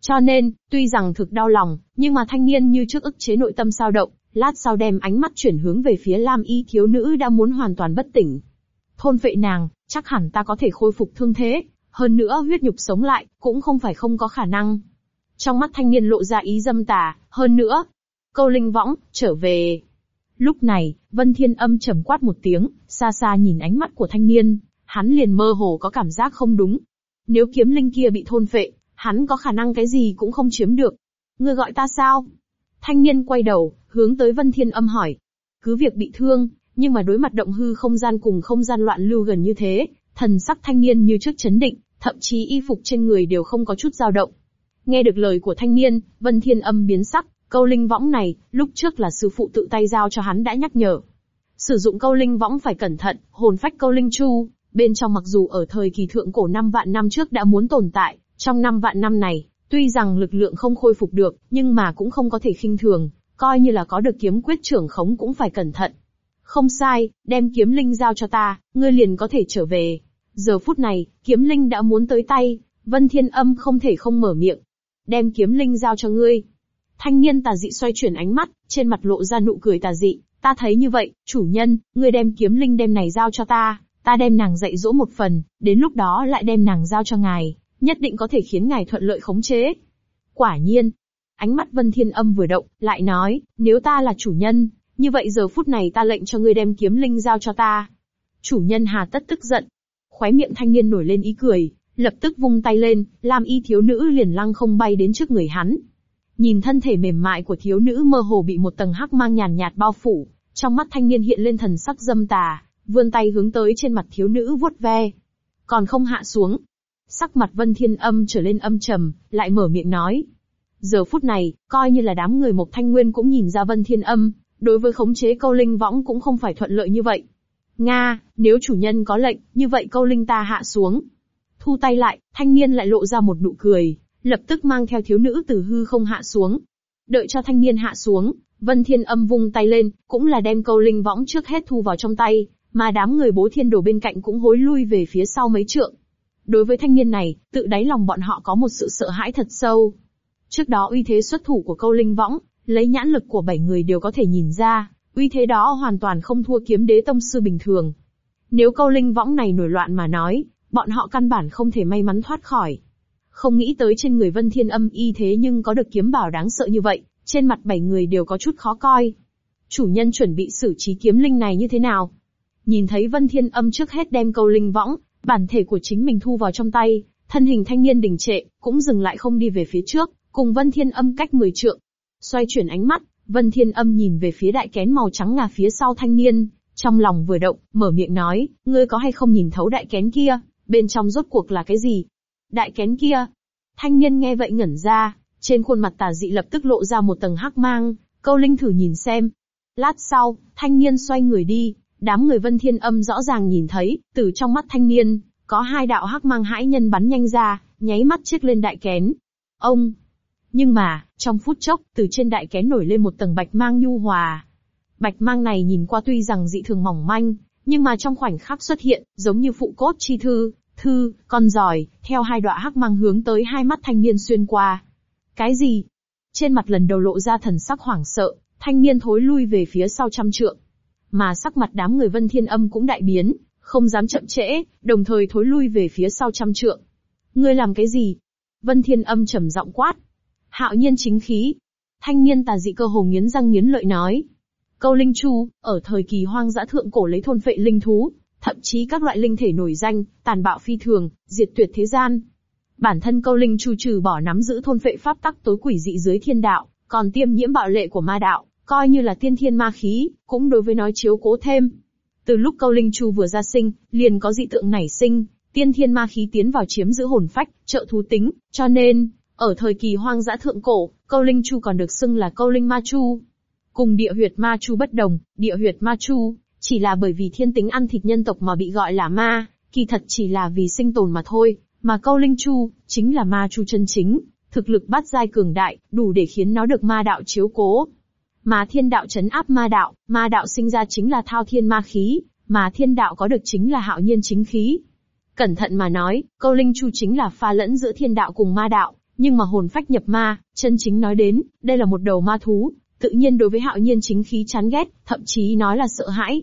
Cho nên, tuy rằng thực đau lòng, nhưng mà thanh niên như trước ức chế nội tâm sao động, lát sau đem ánh mắt chuyển hướng về phía Lam Y thiếu nữ đã muốn hoàn toàn bất tỉnh. Thôn vệ nàng, chắc hẳn ta có thể khôi phục thương thế, hơn nữa huyết nhục sống lại, cũng không phải không có khả năng. Trong mắt thanh niên lộ ra ý dâm tà, hơn nữa. Câu linh võng, trở về. Lúc này, Vân Thiên âm trầm quát một tiếng, xa xa nhìn ánh mắt của thanh niên, hắn liền mơ hồ có cảm giác không đúng. Nếu kiếm linh kia bị thôn phệ, hắn có khả năng cái gì cũng không chiếm được. Ngươi gọi ta sao? Thanh niên quay đầu, hướng tới Vân Thiên âm hỏi. Cứ việc bị thương, nhưng mà đối mặt động hư không gian cùng không gian loạn lưu gần như thế, thần sắc thanh niên như trước chấn định, thậm chí y phục trên người đều không có chút dao động. Nghe được lời của thanh niên, Vân Thiên âm biến sắc, câu linh võng này, lúc trước là sư phụ tự tay giao cho hắn đã nhắc nhở. Sử dụng câu linh võng phải cẩn thận, hồn phách câu linh chu, bên trong mặc dù ở thời kỳ thượng cổ năm vạn năm trước đã muốn tồn tại, trong năm vạn năm này, tuy rằng lực lượng không khôi phục được, nhưng mà cũng không có thể khinh thường, coi như là có được kiếm quyết trưởng khống cũng phải cẩn thận. Không sai, đem kiếm linh giao cho ta, ngươi liền có thể trở về. Giờ phút này, kiếm linh đã muốn tới tay, Vân Thiên Âm không thể không mở miệng. Đem kiếm linh giao cho ngươi. Thanh niên tà dị xoay chuyển ánh mắt, trên mặt lộ ra nụ cười tà dị, ta thấy như vậy, chủ nhân, ngươi đem kiếm linh đem này giao cho ta, ta đem nàng dạy dỗ một phần, đến lúc đó lại đem nàng giao cho ngài, nhất định có thể khiến ngài thuận lợi khống chế. Quả nhiên, ánh mắt Vân Thiên Âm vừa động, lại nói, nếu ta là chủ nhân, như vậy giờ phút này ta lệnh cho ngươi đem kiếm linh giao cho ta. Chủ nhân hà tất tức giận. Khóe miệng thanh niên nổi lên ý cười, lập tức vung tay lên, làm y thiếu nữ liền lăng không bay đến trước người hắn. Nhìn thân thể mềm mại của thiếu nữ mơ hồ bị một tầng hắc mang nhàn nhạt bao phủ, trong mắt thanh niên hiện lên thần sắc dâm tà, vươn tay hướng tới trên mặt thiếu nữ vuốt ve. Còn không hạ xuống. Sắc mặt vân thiên âm trở lên âm trầm, lại mở miệng nói. Giờ phút này, coi như là đám người một thanh nguyên cũng nhìn ra vân thiên âm, đối với khống chế câu linh võng cũng không phải thuận lợi như vậy. Nga, nếu chủ nhân có lệnh, như vậy câu linh ta hạ xuống. Thu tay lại, thanh niên lại lộ ra một nụ cười, lập tức mang theo thiếu nữ từ hư không hạ xuống. Đợi cho thanh niên hạ xuống, Vân Thiên âm vung tay lên, cũng là đem câu linh võng trước hết thu vào trong tay, mà đám người bố thiên đồ bên cạnh cũng hối lui về phía sau mấy trượng. Đối với thanh niên này, tự đáy lòng bọn họ có một sự sợ hãi thật sâu. Trước đó uy thế xuất thủ của câu linh võng, lấy nhãn lực của bảy người đều có thể nhìn ra, uy thế đó hoàn toàn không thua kiếm đế tông sư bình thường. Nếu câu linh võng này nổi loạn mà nói, bọn họ căn bản không thể may mắn thoát khỏi. Không nghĩ tới trên người vân thiên âm y thế nhưng có được kiếm bảo đáng sợ như vậy, trên mặt bảy người đều có chút khó coi. Chủ nhân chuẩn bị xử trí kiếm linh này như thế nào? Nhìn thấy vân thiên âm trước hết đem câu linh võng, bản thể của chính mình thu vào trong tay, thân hình thanh niên đình trệ, cũng dừng lại không đi về phía trước, cùng vân thiên âm cách 10 trượng, Xoay chuyển ánh mắt, Vân Thiên Âm nhìn về phía đại kén màu trắng ngà phía sau thanh niên, trong lòng vừa động, mở miệng nói, ngươi có hay không nhìn thấu đại kén kia, bên trong rốt cuộc là cái gì? Đại kén kia. Thanh niên nghe vậy ngẩn ra, trên khuôn mặt tà dị lập tức lộ ra một tầng hắc mang, câu linh thử nhìn xem. Lát sau, thanh niên xoay người đi, đám người Vân Thiên Âm rõ ràng nhìn thấy, từ trong mắt thanh niên, có hai đạo hắc mang hãi nhân bắn nhanh ra, nháy mắt chiếc lên đại kén. Ông, nhưng mà, trong phút chốc, từ trên đại kén nổi lên một tầng bạch mang nhu hòa. Bạch mang này nhìn qua tuy rằng dị thường mỏng manh, nhưng mà trong khoảnh khắc xuất hiện, giống như phụ cốt chi thư, thư, con giỏi, theo hai đọa hắc mang hướng tới hai mắt thanh niên xuyên qua. Cái gì? Trên mặt lần đầu lộ ra thần sắc hoảng sợ, thanh niên thối lui về phía sau trăm trượng. Mà sắc mặt đám người vân thiên âm cũng đại biến, không dám chậm trễ, đồng thời thối lui về phía sau trăm trượng. Ngươi làm cái gì? Vân thiên âm trầm giọng quát, Hạo nhiên chính khí. Thanh niên tà dị cơ hồ nghiến răng nghiến lợi nói. Câu linh chu, ở thời kỳ hoang dã thượng cổ lấy thôn phệ linh thú, thậm chí các loại linh thể nổi danh, tàn bạo phi thường, diệt tuyệt thế gian. Bản thân câu linh chu trừ bỏ nắm giữ thôn phệ pháp tắc tối quỷ dị dưới thiên đạo, còn tiêm nhiễm bạo lệ của ma đạo, coi như là tiên thiên ma khí, cũng đối với nói chiếu cố thêm. Từ lúc câu linh chu vừa ra sinh, liền có dị tượng nảy sinh, tiên thiên ma khí tiến vào chiếm giữ hồn phách, trợ thú tính, cho nên, ở thời kỳ hoang dã thượng cổ, câu linh chu còn được xưng là câu linh ma chu. Cùng địa huyệt ma chu bất đồng, địa huyệt ma chu, chỉ là bởi vì thiên tính ăn thịt nhân tộc mà bị gọi là ma, kỳ thật chỉ là vì sinh tồn mà thôi, mà câu linh chu, chính là ma chu chân chính, thực lực bát giai cường đại, đủ để khiến nó được ma đạo chiếu cố. Mà thiên đạo chấn áp ma đạo, ma đạo sinh ra chính là thao thiên ma khí, mà thiên đạo có được chính là hạo nhiên chính khí. Cẩn thận mà nói, câu linh chu chính là pha lẫn giữa thiên đạo cùng ma đạo, nhưng mà hồn phách nhập ma, chân chính nói đến, đây là một đầu ma thú, tự nhiên đối với hạo nhiên chính khí chán ghét, thậm chí nói là sợ hãi.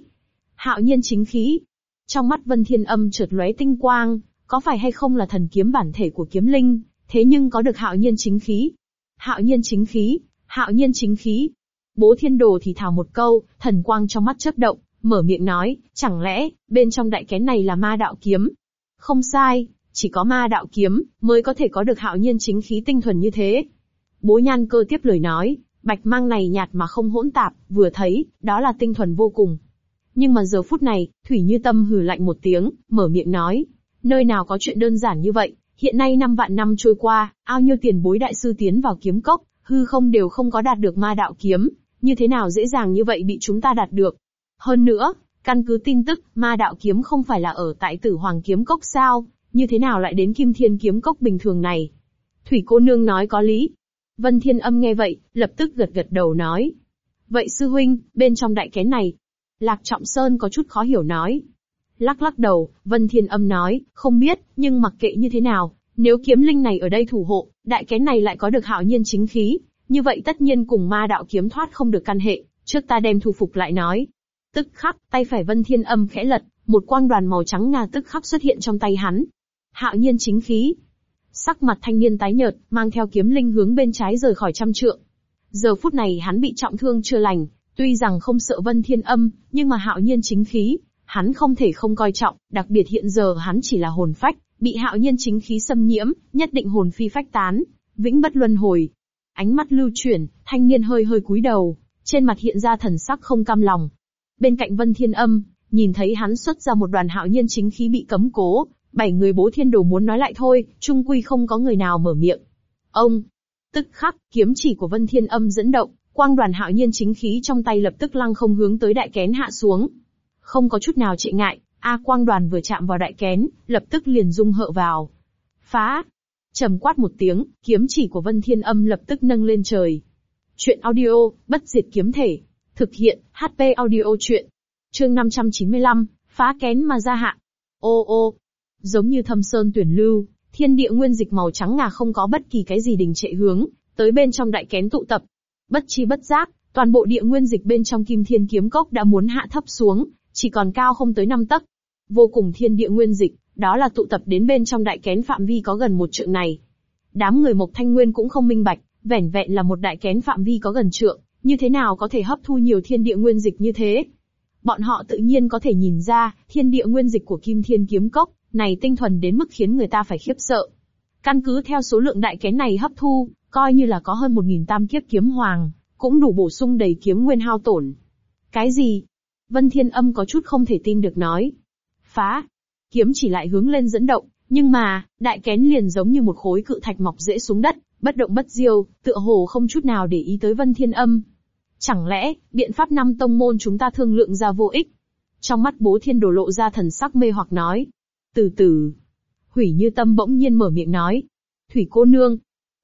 Hạo nhiên chính khí. Trong mắt Vân Thiên Âm chợt lóe tinh quang, có phải hay không là thần kiếm bản thể của kiếm linh, thế nhưng có được hạo nhiên chính khí. Hạo nhiên chính khí, hạo nhiên chính khí. Bố thiên đồ thì thào một câu, thần quang trong mắt chớp động, mở miệng nói, chẳng lẽ, bên trong đại kén này là ma đạo kiếm? Không sai, chỉ có ma đạo kiếm, mới có thể có được hạo nhiên chính khí tinh thuần như thế. Bố nhan cơ tiếp lời nói, bạch mang này nhạt mà không hỗn tạp, vừa thấy, đó là tinh thuần vô cùng. Nhưng mà giờ phút này, Thủy Như Tâm hừ lạnh một tiếng, mở miệng nói, nơi nào có chuyện đơn giản như vậy, hiện nay năm vạn năm trôi qua, ao nhiêu tiền bối đại sư tiến vào kiếm cốc, hư không đều không có đạt được ma đạo kiếm, như thế nào dễ dàng như vậy bị chúng ta đạt được. Hơn nữa, căn cứ tin tức, ma đạo kiếm không phải là ở tại tử hoàng kiếm cốc sao, như thế nào lại đến kim thiên kiếm cốc bình thường này? Thủy cô nương nói có lý. Vân Thiên Âm nghe vậy, lập tức gật gật đầu nói. Vậy sư huynh, bên trong đại kén này. Lạc Trọng Sơn có chút khó hiểu nói. Lắc lắc đầu, Vân Thiên Âm nói, không biết, nhưng mặc kệ như thế nào, nếu kiếm linh này ở đây thủ hộ, đại kén này lại có được hạo nhiên chính khí, như vậy tất nhiên cùng ma đạo kiếm thoát không được căn hệ, trước ta đem thu phục lại nói. Tức khắc, tay phải Vân Thiên Âm khẽ lật, một quang đoàn màu trắng ngà tức khắc xuất hiện trong tay hắn, Hạo nhiên chính khí. Sắc mặt thanh niên tái nhợt, mang theo kiếm linh hướng bên trái rời khỏi trăm trượng. Giờ phút này hắn bị trọng thương chưa lành, tuy rằng không sợ vân thiên âm, nhưng mà hạo nhiên chính khí, hắn không thể không coi trọng, đặc biệt hiện giờ hắn chỉ là hồn phách, bị hạo nhiên chính khí xâm nhiễm, nhất định hồn phi phách tán, vĩnh bất luân hồi. Ánh mắt lưu chuyển, thanh niên hơi hơi cúi đầu, trên mặt hiện ra thần sắc không cam lòng. Bên cạnh Vân Thiên Âm, nhìn thấy hắn xuất ra một đoàn hạo nhiên chính khí bị cấm cố, Bảy người bố thiên đồ muốn nói lại thôi, trung quy không có người nào mở miệng. Ông! Tức khắc, kiếm chỉ của Vân Thiên Âm dẫn động, quang đoàn hạo nhiên chính khí trong tay lập tức lăng không hướng tới đại kén hạ xuống. Không có chút nào trệ ngại, A quang đoàn vừa chạm vào đại kén, lập tức liền dung hợ vào. Phá! trầm quát một tiếng, kiếm chỉ của Vân Thiên Âm lập tức nâng lên trời. Chuyện audio, bất diệt kiếm thể. Thực hiện, HP audio chuyện. Chương 595, phá kén mà ra hạ. Ô ô, Giống như thâm sơn tuyển lưu, thiên địa nguyên dịch màu trắng ngà không có bất kỳ cái gì đình trệ hướng, tới bên trong đại kén tụ tập. Bất chi bất giác, toàn bộ địa nguyên dịch bên trong kim thiên kiếm cốc đã muốn hạ thấp xuống, chỉ còn cao không tới năm tấc. Vô cùng thiên địa nguyên dịch, đó là tụ tập đến bên trong đại kén phạm vi có gần một trượng này. Đám người Mộc Thanh Nguyên cũng không minh bạch, vẻn vẹn là một đại kén phạm vi có gần trượng, như thế nào có thể hấp thu nhiều thiên địa nguyên dịch như thế. Bọn họ tự nhiên có thể nhìn ra, thiên địa nguyên dịch của Kim Thiên Kiếm Cốc, này tinh thuần đến mức khiến người ta phải khiếp sợ. Căn cứ theo số lượng đại kén này hấp thu, coi như là có hơn một nghìn tam kiếp kiếm hoàng, cũng đủ bổ sung đầy kiếm nguyên hao tổn. Cái gì? Vân Thiên Âm có chút không thể tin được nói. Phá! Kiếm chỉ lại hướng lên dẫn động, nhưng mà, đại kén liền giống như một khối cự thạch mọc dễ xuống đất, bất động bất diêu, tựa hồ không chút nào để ý tới Vân Thiên Âm. Chẳng lẽ, biện pháp năm tông môn chúng ta thương lượng ra vô ích? Trong mắt bố thiên đổ lộ ra thần sắc mê hoặc nói. Từ từ, Hủy Như Tâm bỗng nhiên mở miệng nói. Thủy cô nương.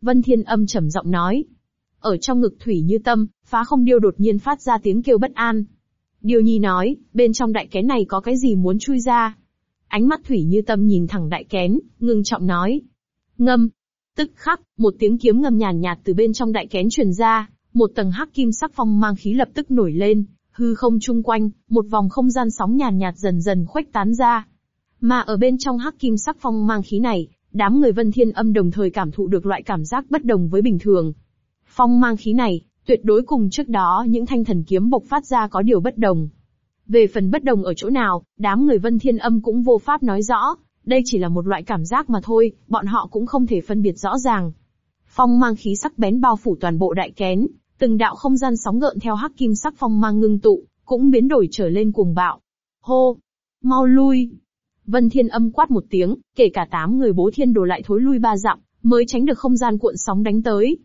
Vân Thiên âm trầm giọng nói. Ở trong ngực Thủy Như Tâm, phá không điêu đột nhiên phát ra tiếng kêu bất an. Điều nhi nói, bên trong đại kén này có cái gì muốn chui ra? Ánh mắt Thủy Như Tâm nhìn thẳng đại kén, ngưng trọng nói. Ngâm. Tức khắc, một tiếng kiếm ngâm nhàn nhạt từ bên trong đại kén truyền ra, một tầng hắc kim sắc phong mang khí lập tức nổi lên, hư không chung quanh, một vòng không gian sóng nhàn nhạt dần dần khuếch tán ra, mà ở bên trong hắc kim sắc phong mang khí này, đám người vân thiên âm đồng thời cảm thụ được loại cảm giác bất đồng với bình thường. Phong mang khí này, tuyệt đối cùng trước đó những thanh thần kiếm bộc phát ra có điều bất đồng. Về phần bất đồng ở chỗ nào, đám người Vân Thiên Âm cũng vô pháp nói rõ, đây chỉ là một loại cảm giác mà thôi, bọn họ cũng không thể phân biệt rõ ràng. Phong mang khí sắc bén bao phủ toàn bộ đại kén, từng đạo không gian sóng gợn theo hắc kim sắc phong mang ngưng tụ, cũng biến đổi trở lên cuồng bạo. Hô! Mau lui! Vân Thiên âm quát một tiếng, kể cả tám người bố thiên đồ lại thối lui ba dặm, mới tránh được không gian cuộn sóng đánh tới.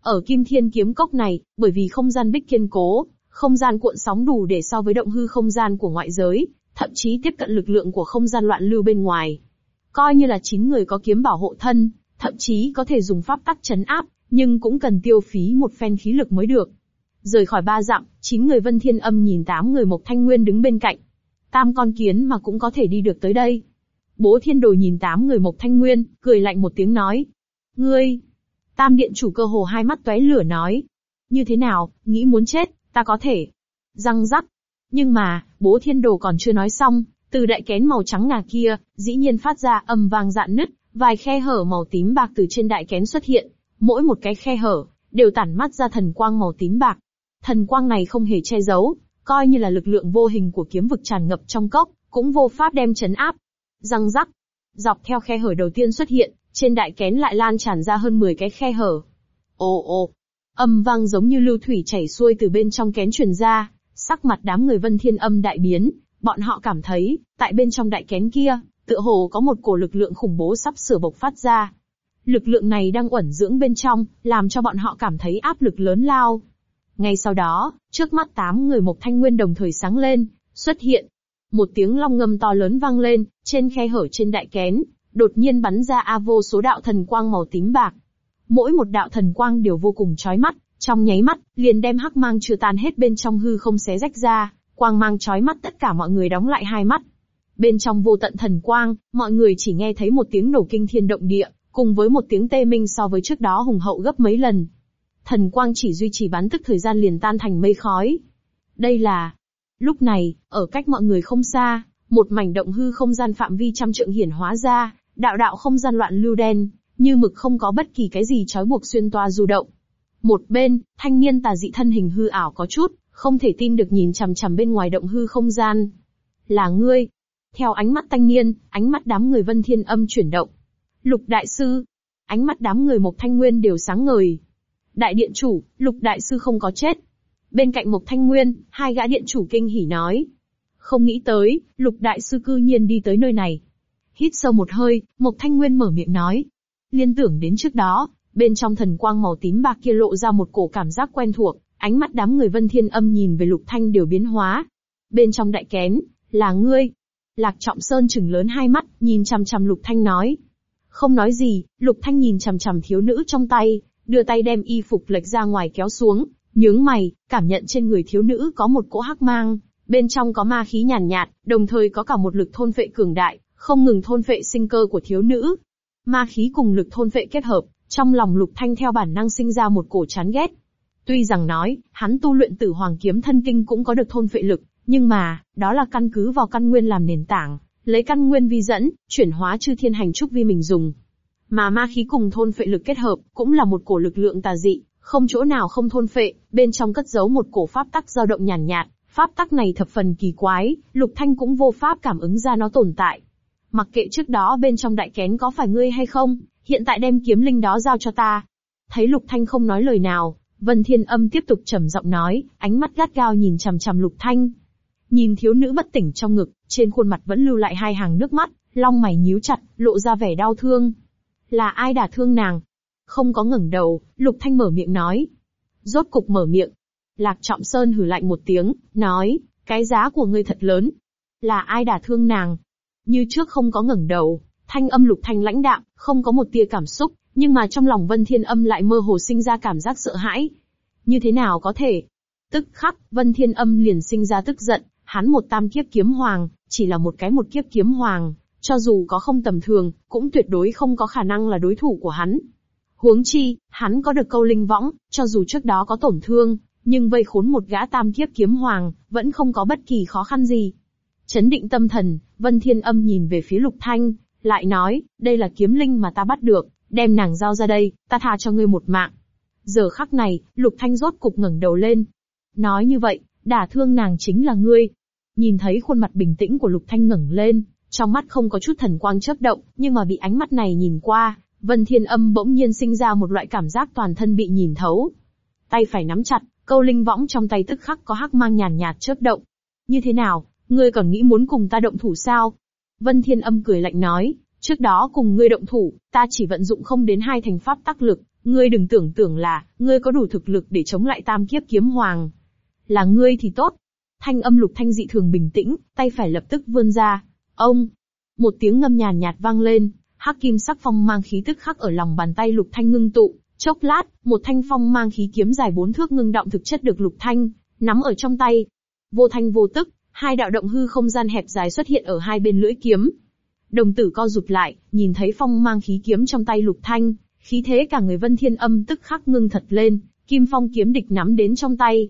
Ở Kim Thiên kiếm cốc này, bởi vì không gian bích kiên cố, không gian cuộn sóng đủ để so với động hư không gian của ngoại giới, thậm chí tiếp cận lực lượng của không gian loạn lưu bên ngoài. Coi như là chín người có kiếm bảo hộ thân, thậm chí có thể dùng pháp tắc chấn áp, nhưng cũng cần tiêu phí một phen khí lực mới được. Rời khỏi ba dặm, chín người Vân Thiên Âm nhìn tám người Mộc Thanh Nguyên đứng bên cạnh. Tam con kiến mà cũng có thể đi được tới đây. Bố Thiên Đồ nhìn tám người Mộc Thanh Nguyên, cười lạnh một tiếng nói. Ngươi! Tam Điện chủ cơ hồ hai mắt tóe lửa nói. Như thế nào, nghĩ muốn chết, ta có thể. Răng rắc. Nhưng mà, bố Thiên Đồ còn chưa nói xong, từ đại kén màu trắng ngà kia, dĩ nhiên phát ra âm vang dạn nứt, vài khe hở màu tím bạc từ trên đại kén xuất hiện. Mỗi một cái khe hở, đều tản mắt ra thần quang màu tím bạc. Thần quang này không hề che giấu, coi như là lực lượng vô hình của kiếm vực tràn ngập trong cốc, cũng vô pháp đem chấn áp. Răng rắc, dọc theo khe hở đầu tiên xuất hiện, trên đại kén lại lan tràn ra hơn 10 cái khe hở. Ồ ồ, âm vang giống như lưu thủy chảy xuôi từ bên trong kén truyền ra, sắc mặt đám người vân thiên âm đại biến, bọn họ cảm thấy, tại bên trong đại kén kia, tựa hồ có một cổ lực lượng khủng bố sắp sửa bộc phát ra. Lực lượng này đang ẩn dưỡng bên trong, làm cho bọn họ cảm thấy áp lực lớn lao. Ngay sau đó, trước mắt tám người Mộc Thanh Nguyên đồng thời sáng lên, xuất hiện. Một tiếng long ngâm to lớn vang lên, trên khe hở trên đại kén, đột nhiên bắn ra a vô số đạo thần quang màu tím bạc. Mỗi một đạo thần quang đều vô cùng chói mắt, trong nháy mắt, liền đem hắc mang chưa tan hết bên trong hư không xé rách ra, quang mang chói mắt tất cả mọi người đóng lại hai mắt. Bên trong vô tận thần quang, mọi người chỉ nghe thấy một tiếng nổ kinh thiên động địa, cùng với một tiếng tê minh so với trước đó hùng hậu gấp mấy lần. Thần quang chỉ duy trì bắn tức thời gian liền tan thành mây khói. Đây là... Lúc này, ở cách mọi người không xa, một mảnh động hư không gian phạm vi trăm trượng hiển hóa ra, đạo đạo không gian loạn lưu đen, như mực không có bất kỳ cái gì trói buộc xuyên toa du động. Một bên, thanh niên tà dị thân hình hư ảo có chút, không thể tin được nhìn chằm chằm bên ngoài động hư không gian. Là ngươi. Theo ánh mắt thanh niên, ánh mắt đám người vân thiên âm chuyển động. Lục đại sư. Ánh mắt đám người Mộc Thanh Nguyên đều sáng ngời. Đại điện chủ, lục đại sư không có chết. Bên cạnh Mộc Thanh Nguyên, hai gã điện chủ kinh hỉ nói. Không nghĩ tới, lục đại sư cư nhiên đi tới nơi này. Hít sâu một hơi, Mộc Thanh Nguyên mở miệng nói. Liên tưởng đến trước đó, bên trong thần quang màu tím bạc kia lộ ra một cổ cảm giác quen thuộc, ánh mắt đám người vân thiên âm nhìn về lục thanh đều biến hóa. Bên trong đại kén, là ngươi. Lạc trọng sơn chừng lớn hai mắt, nhìn chằm chằm lục thanh nói. Không nói gì, lục thanh nhìn chằm chằm thiếu nữ trong tay, đưa tay đem y phục lệch ra ngoài kéo xuống, nhướng mày, cảm nhận trên người thiếu nữ có một cỗ hắc mang, bên trong có ma khí nhàn nhạt, nhạt, đồng thời có cả một lực thôn phệ cường đại, không ngừng thôn phệ sinh cơ của thiếu nữ. Ma khí cùng lực thôn phệ kết hợp, trong lòng lục thanh theo bản năng sinh ra một cổ chán ghét. Tuy rằng nói, hắn tu luyện tử hoàng kiếm thân kinh cũng có được thôn phệ lực, nhưng mà, đó là căn cứ vào căn nguyên làm nền tảng, lấy căn nguyên vi dẫn, chuyển hóa chư thiên hành trúc vi mình dùng. Mà ma khí cùng thôn phệ lực kết hợp, cũng là một cổ lực lượng tà dị, không chỗ nào không thôn phệ, bên trong cất giấu một cổ pháp tắc dao động nhàn nhạt, nhạt, pháp tắc này thập phần kỳ quái, Lục Thanh cũng vô pháp cảm ứng ra nó tồn tại. Mặc kệ trước đó bên trong đại kén có phải ngươi hay không, hiện tại đem kiếm linh đó giao cho ta. Thấy Lục Thanh không nói lời nào, Vân Thiên Âm tiếp tục trầm giọng nói, ánh mắt gắt gao nhìn chằm chằm Lục Thanh. Nhìn thiếu nữ bất tỉnh trong ngực, trên khuôn mặt vẫn lưu lại hai hàng nước mắt, long mày nhíu chặt, lộ ra vẻ đau thương. Là ai đả thương nàng? Không có ngẩng đầu, Lục Thanh mở miệng nói. Rốt cục mở miệng. Lạc Trọng Sơn hử lạnh một tiếng, nói, cái giá của ngươi thật lớn. Là ai đả thương nàng? Như trước không có ngẩng đầu, thanh âm Lục Thanh lãnh đạm, không có một tia cảm xúc, nhưng mà trong lòng Vân Thiên Âm lại mơ hồ sinh ra cảm giác sợ hãi. Như thế nào có thể? Tức khắc, Vân Thiên Âm liền sinh ra tức giận, hắn một tam kiếp kiếm hoàng, chỉ là một cái một kiếp kiếm hoàng, cho dù có không tầm thường, cũng tuyệt đối không có khả năng là đối thủ của hắn. Huống chi, hắn có được câu linh võng, cho dù trước đó có tổn thương, nhưng vây khốn một gã tam kiếp kiếm hoàng, vẫn không có bất kỳ khó khăn gì. Chấn định tâm thần, Vân Thiên Âm nhìn về phía Lục Thanh, lại nói, đây là kiếm linh mà ta bắt được, đem nàng giao ra đây, ta tha cho ngươi một mạng. Giờ khắc này, Lục Thanh rốt cục ngẩng đầu lên. Nói như vậy, đả thương nàng chính là ngươi. Nhìn thấy khuôn mặt bình tĩnh của Lục Thanh ngẩng lên, trong mắt không có chút thần quang chớp động, nhưng mà bị ánh mắt này nhìn qua, Vân Thiên Âm bỗng nhiên sinh ra một loại cảm giác toàn thân bị nhìn thấu. Tay phải nắm chặt, câu linh võng trong tay tức khắc có hắc mang nhàn nhạt chớp động. Như thế nào, ngươi còn nghĩ muốn cùng ta động thủ sao? Vân Thiên Âm cười lạnh nói, trước đó cùng ngươi động thủ, ta chỉ vận dụng không đến hai thành pháp tác lực, ngươi đừng tưởng tưởng là, ngươi có đủ thực lực để chống lại tam kiếp kiếm hoàng. Là ngươi thì tốt. Thanh âm lục thanh dị thường bình tĩnh, tay phải lập tức vươn ra. Ông! Một tiếng ngâm nhàn nhạt vang lên, hắc kim sắc phong mang khí tức khắc ở lòng bàn tay lục thanh ngưng tụ. Chốc lát, một thanh phong mang khí kiếm dài bốn thước ngưng động thực chất được lục thanh, nắm ở trong tay. Vô thanh vô tức, hai đạo động hư không gian hẹp dài xuất hiện ở hai bên lưỡi kiếm. Đồng tử co rụt lại, nhìn thấy phong mang khí kiếm trong tay lục thanh, khí thế cả người vân thiên âm tức khắc ngưng thật lên, kim phong kiếm địch nắm đến trong tay.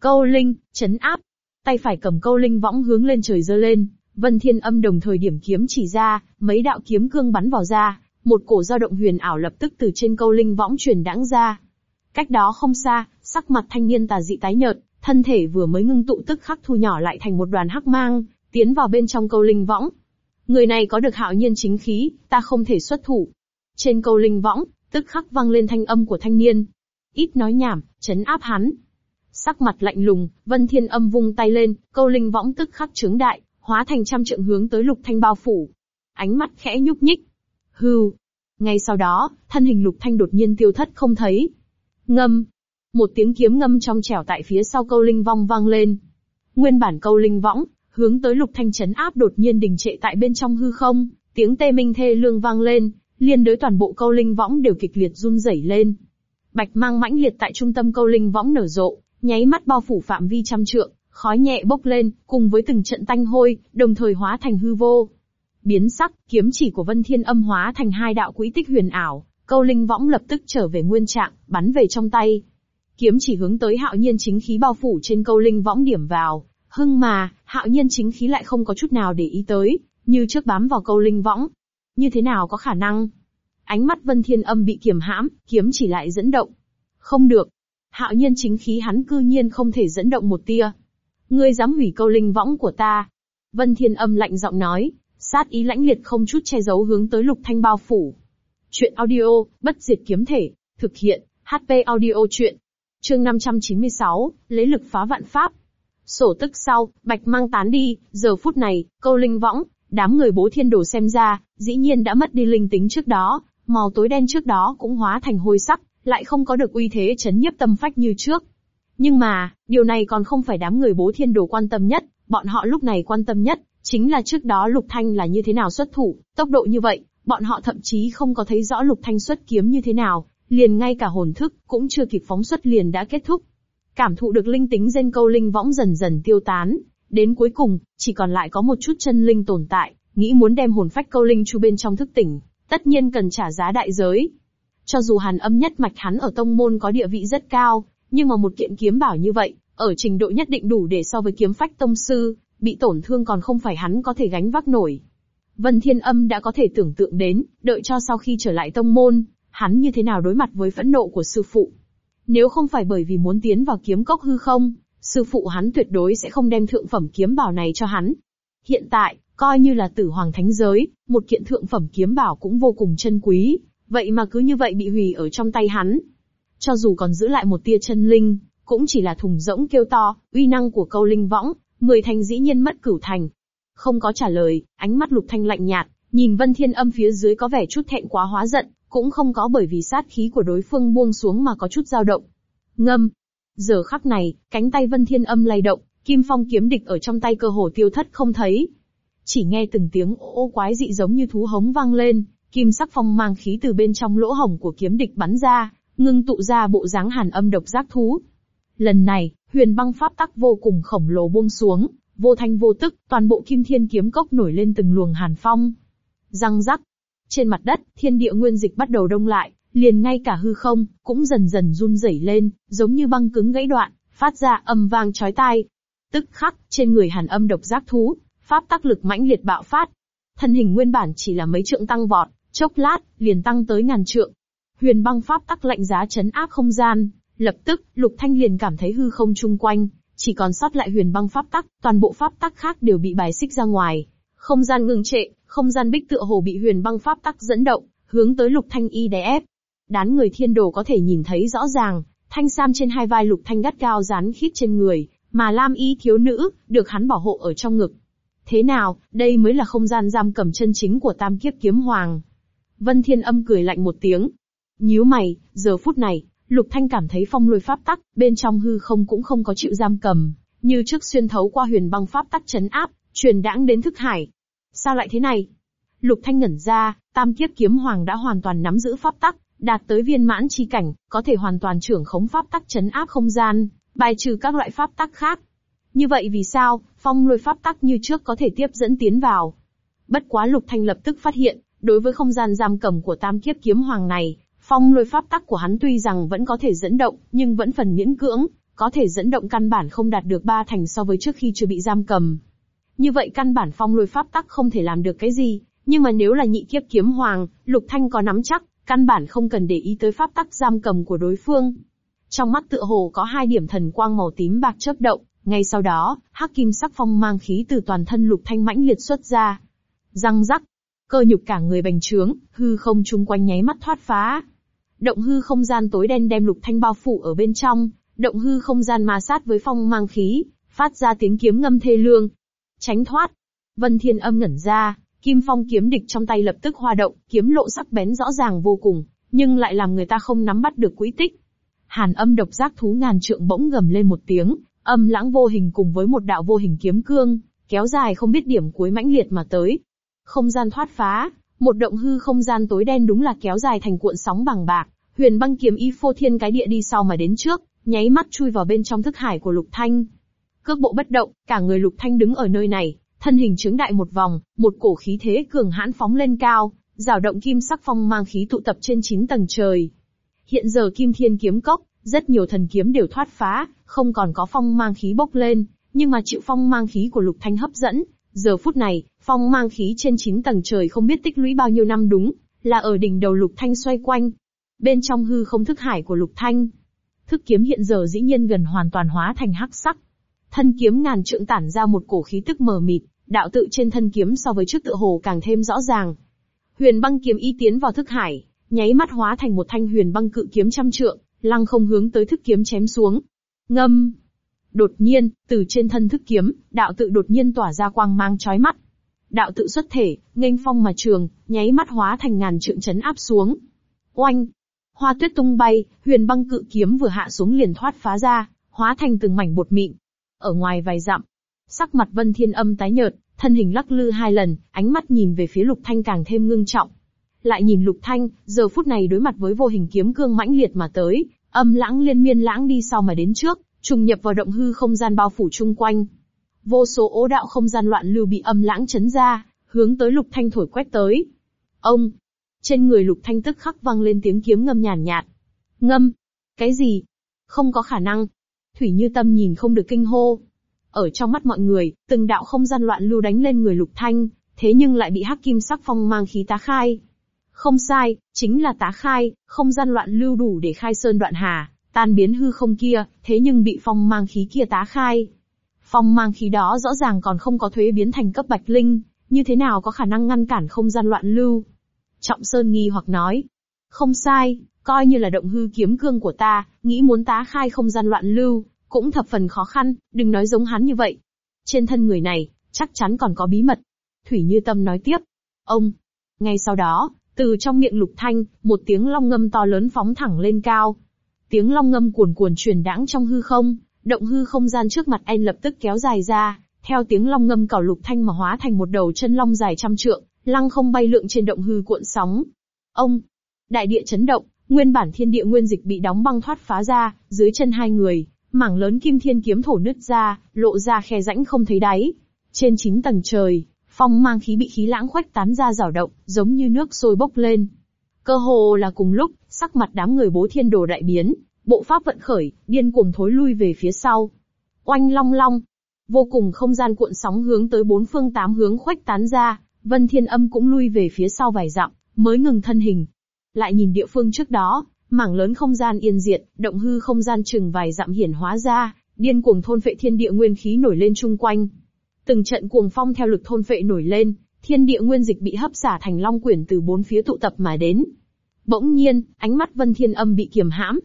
Câu linh, chấn áp. Tay phải cầm câu linh võng hướng lên trời dơ lên, vân thiên âm đồng thời điểm kiếm chỉ ra, mấy đạo kiếm cương bắn vào ra, một cổ dao động huyền ảo lập tức từ trên câu linh võng truyền đãng ra. Cách đó không xa, sắc mặt thanh niên tà dị tái nhợt, thân thể vừa mới ngưng tụ tức khắc thu nhỏ lại thành một đoàn hắc mang, tiến vào bên trong câu linh võng. Người này có được hạo nhiên chính khí, ta không thể xuất thủ. Trên câu linh võng, tức khắc vang lên thanh âm của thanh niên. Ít nói nhảm, chấn áp hắn. Sắc mặt lạnh lùng, Vân Thiên Âm vung tay lên, câu linh võng tức khắc trướng đại, hóa thành trăm trượng hướng tới Lục Thanh bao phủ. Ánh mắt khẽ nhúc nhích. Hừ. Ngay sau đó, thân hình Lục Thanh đột nhiên tiêu thất không thấy. Ngâm. Một tiếng kiếm ngâm trong trẻo tại phía sau câu linh vong vang lên. Nguyên bản câu linh võng, hướng tới Lục Thanh chấn áp đột nhiên đình trệ tại bên trong hư không, tiếng tê minh thê lương vang lên, liên đối toàn bộ câu linh võng đều kịch liệt run rẩy lên. Bạch mang mãnh liệt tại trung tâm câu linh võng nở rộ, nháy mắt bao phủ phạm vi trăm trượng, khói nhẹ bốc lên, cùng với từng trận tanh hôi, đồng thời hóa thành hư vô. Biến sắc, kiếm chỉ của Vân Thiên âm hóa thành hai đạo quỹ tích huyền ảo, câu linh võng lập tức trở về nguyên trạng, bắn về trong tay. Kiếm chỉ hướng tới hạo nhiên chính khí bao phủ trên câu linh võng điểm vào, hưng mà, hạo nhiên chính khí lại không có chút nào để ý tới, như trước bám vào câu linh võng. Như thế nào có khả năng? Ánh mắt Vân Thiên Âm bị kiềm hãm, kiếm chỉ lại dẫn động. Không được. Hạo nhiên chính khí hắn cư nhiên không thể dẫn động một tia. Ngươi dám hủy câu linh võng của ta. Vân Thiên Âm lạnh giọng nói, sát ý lãnh liệt không chút che giấu hướng tới Lục Thanh bao phủ. Chuyện audio, bất diệt kiếm thể, thực hiện, HP audio chuyện. Chương 596, lấy lực phá vạn pháp. Sổ tức sau, bạch mang tán đi, giờ phút này, câu linh võng, đám người bố thiên đồ xem ra, dĩ nhiên đã mất đi linh tính trước đó, màu tối đen trước đó cũng hóa thành hôi sắc, lại không có được uy thế chấn nhiếp tâm phách như trước. Nhưng mà, điều này còn không phải đám người bố thiên đồ quan tâm nhất, bọn họ lúc này quan tâm nhất, chính là trước đó Lục Thanh là như thế nào xuất thủ, tốc độ như vậy, bọn họ thậm chí không có thấy rõ Lục Thanh xuất kiếm như thế nào, liền ngay cả hồn thức, cũng chưa kịp phóng xuất liền đã kết thúc. Cảm thụ được linh tính dên câu linh võng dần dần tiêu tán, đến cuối cùng, chỉ còn lại có một chút chân linh tồn tại, nghĩ muốn đem hồn phách câu linh chu bên trong thức tỉnh, tất nhiên cần trả giá đại giới. Cho dù hàn âm nhất mạch hắn ở tông môn có địa vị rất cao, nhưng mà một kiện kiếm bảo như vậy, ở trình độ nhất định đủ để so với kiếm phách tông sư, bị tổn thương còn không phải hắn có thể gánh vác nổi. Vân Thiên Âm đã có thể tưởng tượng đến, đợi cho sau khi trở lại tông môn, hắn như thế nào đối mặt với phẫn nộ của sư phụ. Nếu không phải bởi vì muốn tiến vào kiếm cốc hư không, sư phụ hắn tuyệt đối sẽ không đem thượng phẩm kiếm bảo này cho hắn. Hiện tại, coi như là tử hoàng thánh giới, một kiện thượng phẩm kiếm bảo cũng vô cùng chân quý, vậy mà cứ như vậy bị hủy ở trong tay hắn. Cho dù còn giữ lại một tia chân linh, cũng chỉ là thùng rỗng kêu to, uy năng của câu linh võng, mười thành dĩ nhiên mất cửu thành. Không có trả lời, ánh mắt lục thanh lạnh nhạt, nhìn vân thiên âm phía dưới có vẻ chút thẹn quá hóa giận, cũng không có bởi vì sát khí của đối phương buông xuống mà có chút dao động. Ngâm. Giờ khắc này, cánh tay vân thiên âm lay động, kim phong kiếm địch ở trong tay cơ hồ tiêu thất không thấy. Chỉ nghe từng tiếng ô quái dị giống như thú hống vang lên, kim sắc phong mang khí từ bên trong lỗ hổng của kiếm địch bắn ra, ngưng tụ ra bộ dáng hàn âm độc giác thú. Lần này, huyền băng pháp tắc vô cùng khổng lồ buông xuống, vô thanh vô tức, toàn bộ kim thiên kiếm cốc nổi lên từng luồng hàn phong. Răng rắc. Trên mặt đất, thiên địa nguyên dịch bắt đầu đông lại, liền ngay cả hư không, cũng dần dần run rẩy lên, giống như băng cứng gãy đoạn, phát ra âm vang chói tai. Tức khắc, trên người hàn âm độc giác thú, pháp tắc lực mãnh liệt bạo phát. Thân hình nguyên bản chỉ là mấy trượng tăng vọt, chốc lát, liền tăng tới ngàn trượng. Huyền băng pháp tắc lạnh giá chấn áp không gian, lập tức, Lục Thanh liền cảm thấy hư không chung quanh, chỉ còn sót lại huyền băng pháp tắc, toàn bộ pháp tắc khác đều bị bài xích ra ngoài. Không gian ngừng trệ, không gian bích tựa hồ bị huyền băng pháp tắc dẫn động, hướng tới Lục Thanh y đè ép. Đán người thiên đồ có thể nhìn thấy rõ ràng, thanh sam trên hai vai Lục Thanh gắt cao dán khít trên người, mà lam y thiếu nữ, được hắn bảo hộ ở trong ngực. Thế nào, đây mới là không gian giam cầm chân chính của tam kiếp kiếm hoàng. Vân Thiên Âm cười lạnh một tiếng. Nhíu mày, giờ phút này, Lục Thanh cảm thấy phong lôi pháp tắc, bên trong hư không cũng không có chịu giam cầm, như trước xuyên thấu qua huyền băng pháp tắc chấn áp, truyền đãng đến thức hải. Sao lại thế này? Lục Thanh ngẩn ra, tam kiếp kiếm hoàng đã hoàn toàn nắm giữ pháp tắc, đạt tới viên mãn chi cảnh, có thể hoàn toàn trưởng khống pháp tắc chấn áp không gian, bài trừ các loại pháp tắc khác. Như vậy vì sao, phong lôi pháp tắc như trước có thể tiếp dẫn tiến vào? Bất quá Lục Thanh lập tức phát hiện, đối với không gian giam cầm của tam kiếp kiếm hoàng này, phong lôi pháp tắc của hắn tuy rằng vẫn có thể dẫn động, nhưng vẫn phần miễn cưỡng, có thể dẫn động căn bản không đạt được ba thành so với trước khi chưa bị giam cầm. Như vậy căn bản phong lôi pháp tắc không thể làm được cái gì, nhưng mà nếu là nhị kiếp kiếm hoàng, Lục Thanh có nắm chắc, căn bản không cần để ý tới pháp tắc giam cầm của đối phương. Trong mắt tựa hồ có hai điểm thần quang màu tím bạc chớp động, ngay sau đó, hắc kim sắc phong mang khí từ toàn thân Lục Thanh mãnh liệt xuất ra. Răng rắc, cơ nhục cả người bành trướng, hư không chung quanh nháy mắt thoát phá. Động hư không gian tối đen đem Lục Thanh bao phủ ở bên trong, động hư không gian ma sát với phong mang khí, phát ra tiếng kiếm ngâm thê lương. Tránh thoát. Vân Thiên âm ngẩn ra, kim phong kiếm địch trong tay lập tức hoa động, kiếm lộ sắc bén rõ ràng vô cùng, nhưng lại làm người ta không nắm bắt được quỹ tích. Hàn âm độc giác thú ngàn trượng bỗng gầm lên một tiếng, âm lãng vô hình cùng với một đạo vô hình kiếm cương, kéo dài không biết điểm cuối mãnh liệt mà tới. Không gian thoát phá, một động hư không gian tối đen đúng là kéo dài thành cuộn sóng bằng bạc, huyền băng kiếm y phô thiên cái địa đi sau mà đến trước, nháy mắt chui vào bên trong thức hải của Lục Thanh. Cước bộ bất động, cả người Lục Thanh đứng ở nơi này, thân hình trướng đại một vòng, một cổ khí thế cường hãn phóng lên cao, rào động kim sắc phong mang khí tụ tập trên chín tầng trời. Hiện giờ Kim Thiên kiếm cốc, rất nhiều thần kiếm đều thoát phá, không còn có phong mang khí bốc lên, nhưng mà chịu phong mang khí của Lục Thanh hấp dẫn, giờ phút này, phong mang khí trên chín tầng trời không biết tích lũy bao nhiêu năm đúng, là ở đỉnh đầu Lục Thanh xoay quanh. Bên trong hư không thức hải của Lục Thanh, thức kiếm hiện giờ dĩ nhiên gần hoàn toàn hóa thành hắc sắc. Thân kiếm ngàn trượng tản ra một cổ khí tức mờ mịt, đạo tự trên thân kiếm so với trước tự hồ càng thêm rõ ràng. Huyền băng kiếm y tiến vào thức hải, nháy mắt hóa thành một thanh huyền băng cự kiếm trăm trượng, lăng không hướng tới thức kiếm chém xuống. Ngâm. Đột nhiên, từ trên thân thức kiếm, đạo tự đột nhiên tỏa ra quang mang chói mắt. Đạo tự xuất thể, nghênh phong mà trường, nháy mắt hóa thành ngàn trượng chấn áp xuống. Oanh! Hoa tuyết tung bay, huyền băng cự kiếm vừa hạ xuống liền thoát phá ra, hóa thành từng mảnh bột mịn. Ở ngoài vài dặm, sắc mặt vân thiên âm tái nhợt, thân hình lắc lư hai lần, ánh mắt nhìn về phía lục thanh càng thêm ngưng trọng. Lại nhìn lục thanh, giờ phút này đối mặt với vô hình kiếm cương mãnh liệt mà tới, âm lãng liên miên lãng đi sau mà đến trước, trùng nhập vào động hư không gian bao phủ chung quanh. Vô số ố đạo không gian loạn lưu bị âm lãng chấn ra, hướng tới lục thanh thổi quét tới. Ông! Trên người lục thanh tức khắc vang lên tiếng kiếm ngâm nhàn nhạt. Ngâm! Cái gì? Không có khả năng. Thủy như tâm nhìn không được kinh hô. Ở trong mắt mọi người, từng đạo không gian loạn lưu đánh lên người lục thanh, thế nhưng lại bị hắc kim sắc phong mang khí tá khai. Không sai, chính là tá khai, không gian loạn lưu đủ để khai sơn đoạn hà, tan biến hư không kia, thế nhưng bị phong mang khí kia tá khai. Phong mang khí đó rõ ràng còn không có thuế biến thành cấp bạch linh, như thế nào có khả năng ngăn cản không gian loạn lưu? Trọng Sơn nghi hoặc nói. Không sai, coi như là động hư kiếm cương của ta, nghĩ muốn tá khai không gian loạn lưu, cũng thập phần khó khăn, đừng nói giống hắn như vậy. Trên thân người này, chắc chắn còn có bí mật. Thủy Như Tâm nói tiếp. Ông. Ngay sau đó, từ trong miệng lục thanh, một tiếng long ngâm to lớn phóng thẳng lên cao. Tiếng long ngâm cuồn cuồn truyền đãng trong hư không, động hư không gian trước mặt anh lập tức kéo dài ra, theo tiếng long ngâm cào lục thanh mà hóa thành một đầu chân long dài trăm trượng, lăng không bay lượn trên động hư cuộn sóng. Ông, đại địa chấn động, nguyên bản thiên địa nguyên dịch bị đóng băng thoát phá ra, dưới chân hai người, mảng lớn kim thiên kiếm thổ nứt ra, lộ ra khe rãnh không thấy đáy. Trên chín tầng trời, phong mang khí bị khí lãng khoách tán ra rào động, giống như nước sôi bốc lên. Cơ hồ là cùng lúc, sắc mặt đám người bố thiên đồ đại biến, bộ pháp vận khởi, điên cuồng thối lui về phía sau. Oanh long long, vô cùng không gian cuộn sóng hướng tới bốn phương tám hướng khuếch tán ra, Vân Thiên Âm cũng lui về phía sau vài dặm, mới ngừng thân hình. Lại nhìn địa phương trước đó, mảng lớn không gian yên diệt, động hư không gian chừng vài dặm hiển hóa ra, điên cuồng thôn phệ thiên địa nguyên khí nổi lên chung quanh. Từng trận cuồng phong theo lực thôn phệ nổi lên, thiên địa nguyên dịch bị hấp xả thành long quyển từ bốn phía tụ tập mà đến. Bỗng nhiên, ánh mắt Vân Thiên Âm bị kiềm hãm.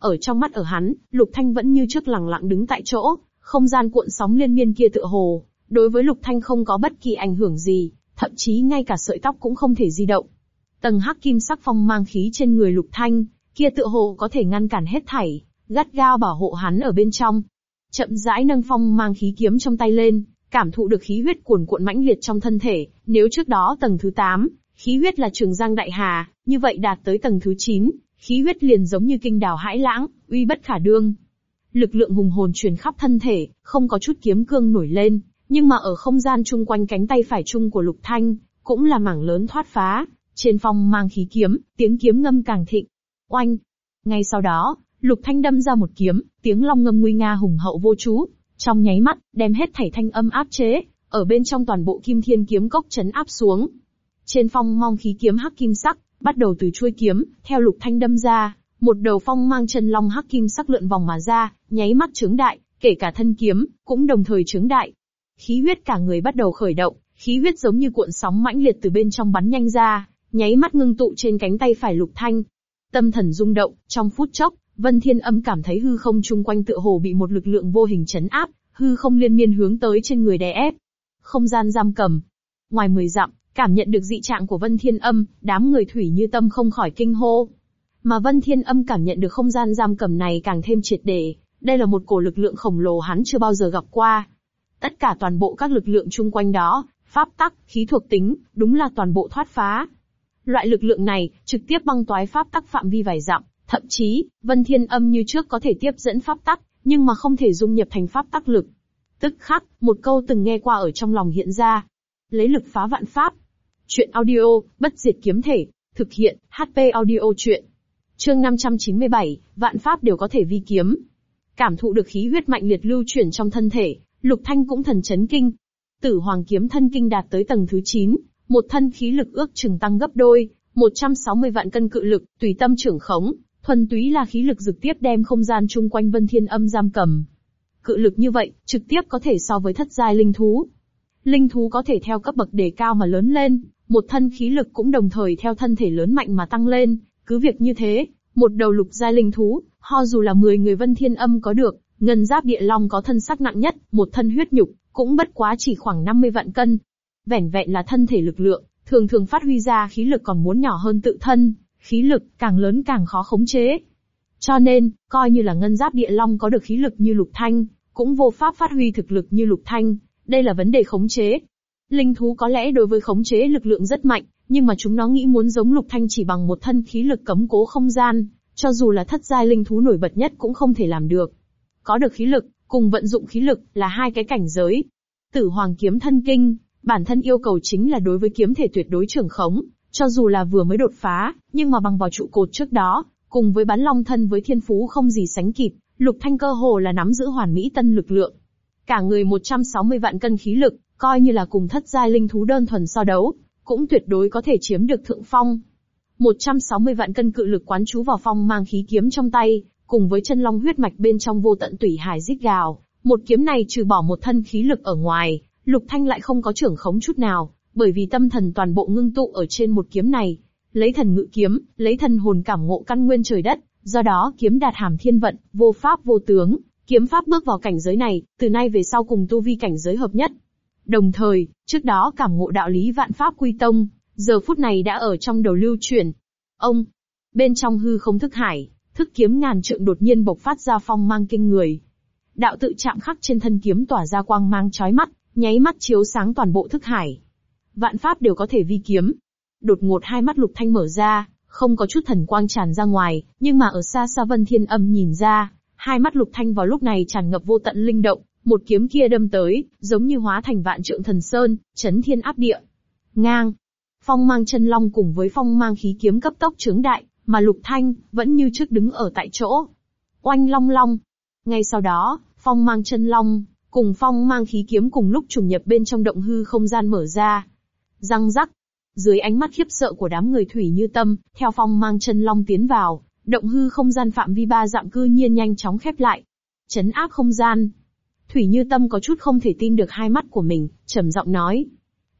Ở trong mắt ở hắn, Lục Thanh vẫn như trước lặng lặng đứng tại chỗ, không gian cuộn sóng liên miên kia tựa hồ, đối với Lục Thanh không có bất kỳ ảnh hưởng gì, thậm chí ngay cả sợi tóc cũng không thể di động. Tầng hắc kim sắc phong mang khí trên người Lục Thanh, kia tựa hồ có thể ngăn cản hết thảy, gắt gao bảo hộ hắn ở bên trong. Chậm rãi nâng phong mang khí kiếm trong tay lên, cảm thụ được khí huyết cuồn cuộn mãnh liệt trong thân thể, nếu trước đó tầng thứ 8, khí huyết là trường giang đại hà, như vậy đạt tới tầng thứ 9, khí huyết liền giống như kinh đào hãi lãng, uy bất khả đương. Lực lượng hùng hồn truyền khắp thân thể, không có chút kiếm cương nổi lên, nhưng mà ở không gian chung quanh cánh tay phải chung của Lục Thanh, cũng là mảng lớn thoát phá, trên phong mang khí kiếm, tiếng kiếm ngâm càng thịnh. Oanh! Ngay sau đó, Lục Thanh đâm ra một kiếm, tiếng long ngâm nguy nga hùng hậu vô chú, trong nháy mắt, đem hết thảy thanh âm áp chế, ở bên trong toàn bộ Kim Thiên kiếm cốc chấn áp xuống. Trên phong mong khí kiếm hắc kim sắc, bắt đầu từ chuôi kiếm, theo Lục Thanh đâm ra, một đầu phong mang chân long hắc kim sắc lượn vòng mà ra, nháy mắt trướng đại, kể cả thân kiếm, cũng đồng thời trướng đại. Khí huyết cả người bắt đầu khởi động, khí huyết giống như cuộn sóng mãnh liệt từ bên trong bắn nhanh ra, nháy mắt ngưng tụ trên cánh tay phải Lục Thanh. Tâm thần rung động, trong phút chốc, Vân Thiên Âm cảm thấy hư không chung quanh tựa hồ bị một lực lượng vô hình chấn áp, hư không liên miên hướng tới trên người đè ép. Không gian giam cầm. Ngoài mười dặm, cảm nhận được dị trạng của Vân Thiên Âm, đám người thủy như tâm không khỏi kinh hô. Mà Vân Thiên Âm cảm nhận được không gian giam cầm này càng thêm triệt để, đây là một cổ lực lượng khổng lồ hắn chưa bao giờ gặp qua. Tất cả toàn bộ các lực lượng chung quanh đó, pháp tắc, khí thuộc tính, đúng là toàn bộ thoát phá. Loại lực lượng này, trực tiếp băng toái pháp tắc phạm vi vài dặm, thậm chí, Vân Thiên Âm như trước có thể tiếp dẫn pháp tắc, nhưng mà không thể dung nhập thành pháp tắc lực. Tức khắc, một câu từng nghe qua ở trong lòng hiện ra. Lấy lực phá vạn pháp. Chuyện audio, bất diệt kiếm thể. Thực hiện, HP audio chuyện. Chương 597, vạn pháp đều có thể vi kiếm. Cảm thụ được khí huyết mạnh liệt lưu chuyển trong thân thể, Lục Thanh cũng thần chấn kinh. Tử Hoàng kiếm thân kinh đạt tới tầng thứ 9, một thân khí lực ước chừng tăng gấp đôi, 160 vạn cân cự lực, tùy tâm trưởng khống, thuần túy là khí lực trực tiếp đem không gian chung quanh Vân Thiên Âm giam cầm. Cự lực như vậy, trực tiếp có thể so với thất giai linh thú. Linh thú có thể theo cấp bậc đề cao mà lớn lên, một thân khí lực cũng đồng thời theo thân thể lớn mạnh mà tăng lên, cứ việc như thế, một đầu lục giai linh thú, ho dù là 10 người Vân Thiên Âm có được, ngân giáp địa long có thân sắc nặng nhất, một thân huyết nhục, cũng bất quá chỉ khoảng 50 vạn cân. Vẻn vẹn là thân thể lực lượng, thường thường phát huy ra khí lực còn muốn nhỏ hơn tự thân, khí lực càng lớn càng khó khống chế. Cho nên, coi như là ngân giáp địa long có được khí lực như lục thanh, cũng vô pháp phát huy thực lực như lục thanh, đây là vấn đề khống chế. Linh thú có lẽ đối với khống chế lực lượng rất mạnh, nhưng mà chúng nó nghĩ muốn giống lục thanh chỉ bằng một thân khí lực cấm cố không gian, cho dù là thất giai linh thú nổi bật nhất cũng không thể làm được. Có được khí lực, cùng vận dụng khí lực, là hai cái cảnh giới. Tử Hoàng kiếm thân kinh, bản thân yêu cầu chính là đối với kiếm thể tuyệt đối trưởng khống, cho dù là vừa mới đột phá, nhưng mà bằng vào trụ cột trước đó, cùng với bắn long thân với thiên phú không gì sánh kịp, lục thanh cơ hồ là nắm giữ hoàn mỹ tân lực lượng. Cả người 160 vạn cân khí lực, coi như là cùng thất giai linh thú đơn thuần so đấu, cũng tuyệt đối có thể chiếm được thượng phong. 160 vạn cân cự lực quán chú vào phong mang khí kiếm trong tay, cùng với chân long huyết mạch bên trong vô tận tủy hải rít gào, một kiếm này trừ bỏ một thân khí lực ở ngoài, Lục Thanh lại không có trưởng khống chút nào, bởi vì tâm thần toàn bộ ngưng tụ ở trên một kiếm này, lấy thần ngự kiếm, lấy thần hồn cảm ngộ căn nguyên trời đất, do đó kiếm đạt hàm thiên vận, vô pháp vô tướng, kiếm pháp bước vào cảnh giới này, từ nay về sau cùng tu vi cảnh giới hợp nhất. Đồng thời, trước đó cảm ngộ đạo lý vạn pháp quy tông, giờ phút này đã ở trong đầu lưu truyền. Ông, bên trong hư không thức hải, thức kiếm ngàn trượng đột nhiên bộc phát ra phong mang kinh người. Đạo tự chạm khắc trên thân kiếm tỏa ra quang mang chói mắt, nháy mắt chiếu sáng toàn bộ thức hải. Vạn pháp đều có thể vi kiếm. Đột ngột hai mắt lục thanh mở ra, không có chút thần quang tràn ra ngoài, nhưng mà ở xa xa vân thiên âm nhìn ra, hai mắt lục thanh vào lúc này tràn ngập vô tận linh động, một kiếm kia đâm tới, giống như hóa thành vạn trượng thần sơn, chấn thiên áp địa. Ngang. Phong mang chân long cùng với phong mang khí kiếm cấp tốc trướng đại, mà lục thanh, vẫn như trước đứng ở tại chỗ. Oanh long long. Ngay sau đó, phong mang chân long, cùng phong mang khí kiếm cùng lúc trùng nhập bên trong động hư không gian mở ra. Răng rắc. Dưới ánh mắt khiếp sợ của đám người thủy như tâm, theo phong mang chân long tiến vào, động hư không gian phạm vi ba dặm cư nhiên nhanh chóng khép lại. Chấn áp không gian. Thủy như tâm có chút không thể tin được hai mắt của mình, trầm giọng nói.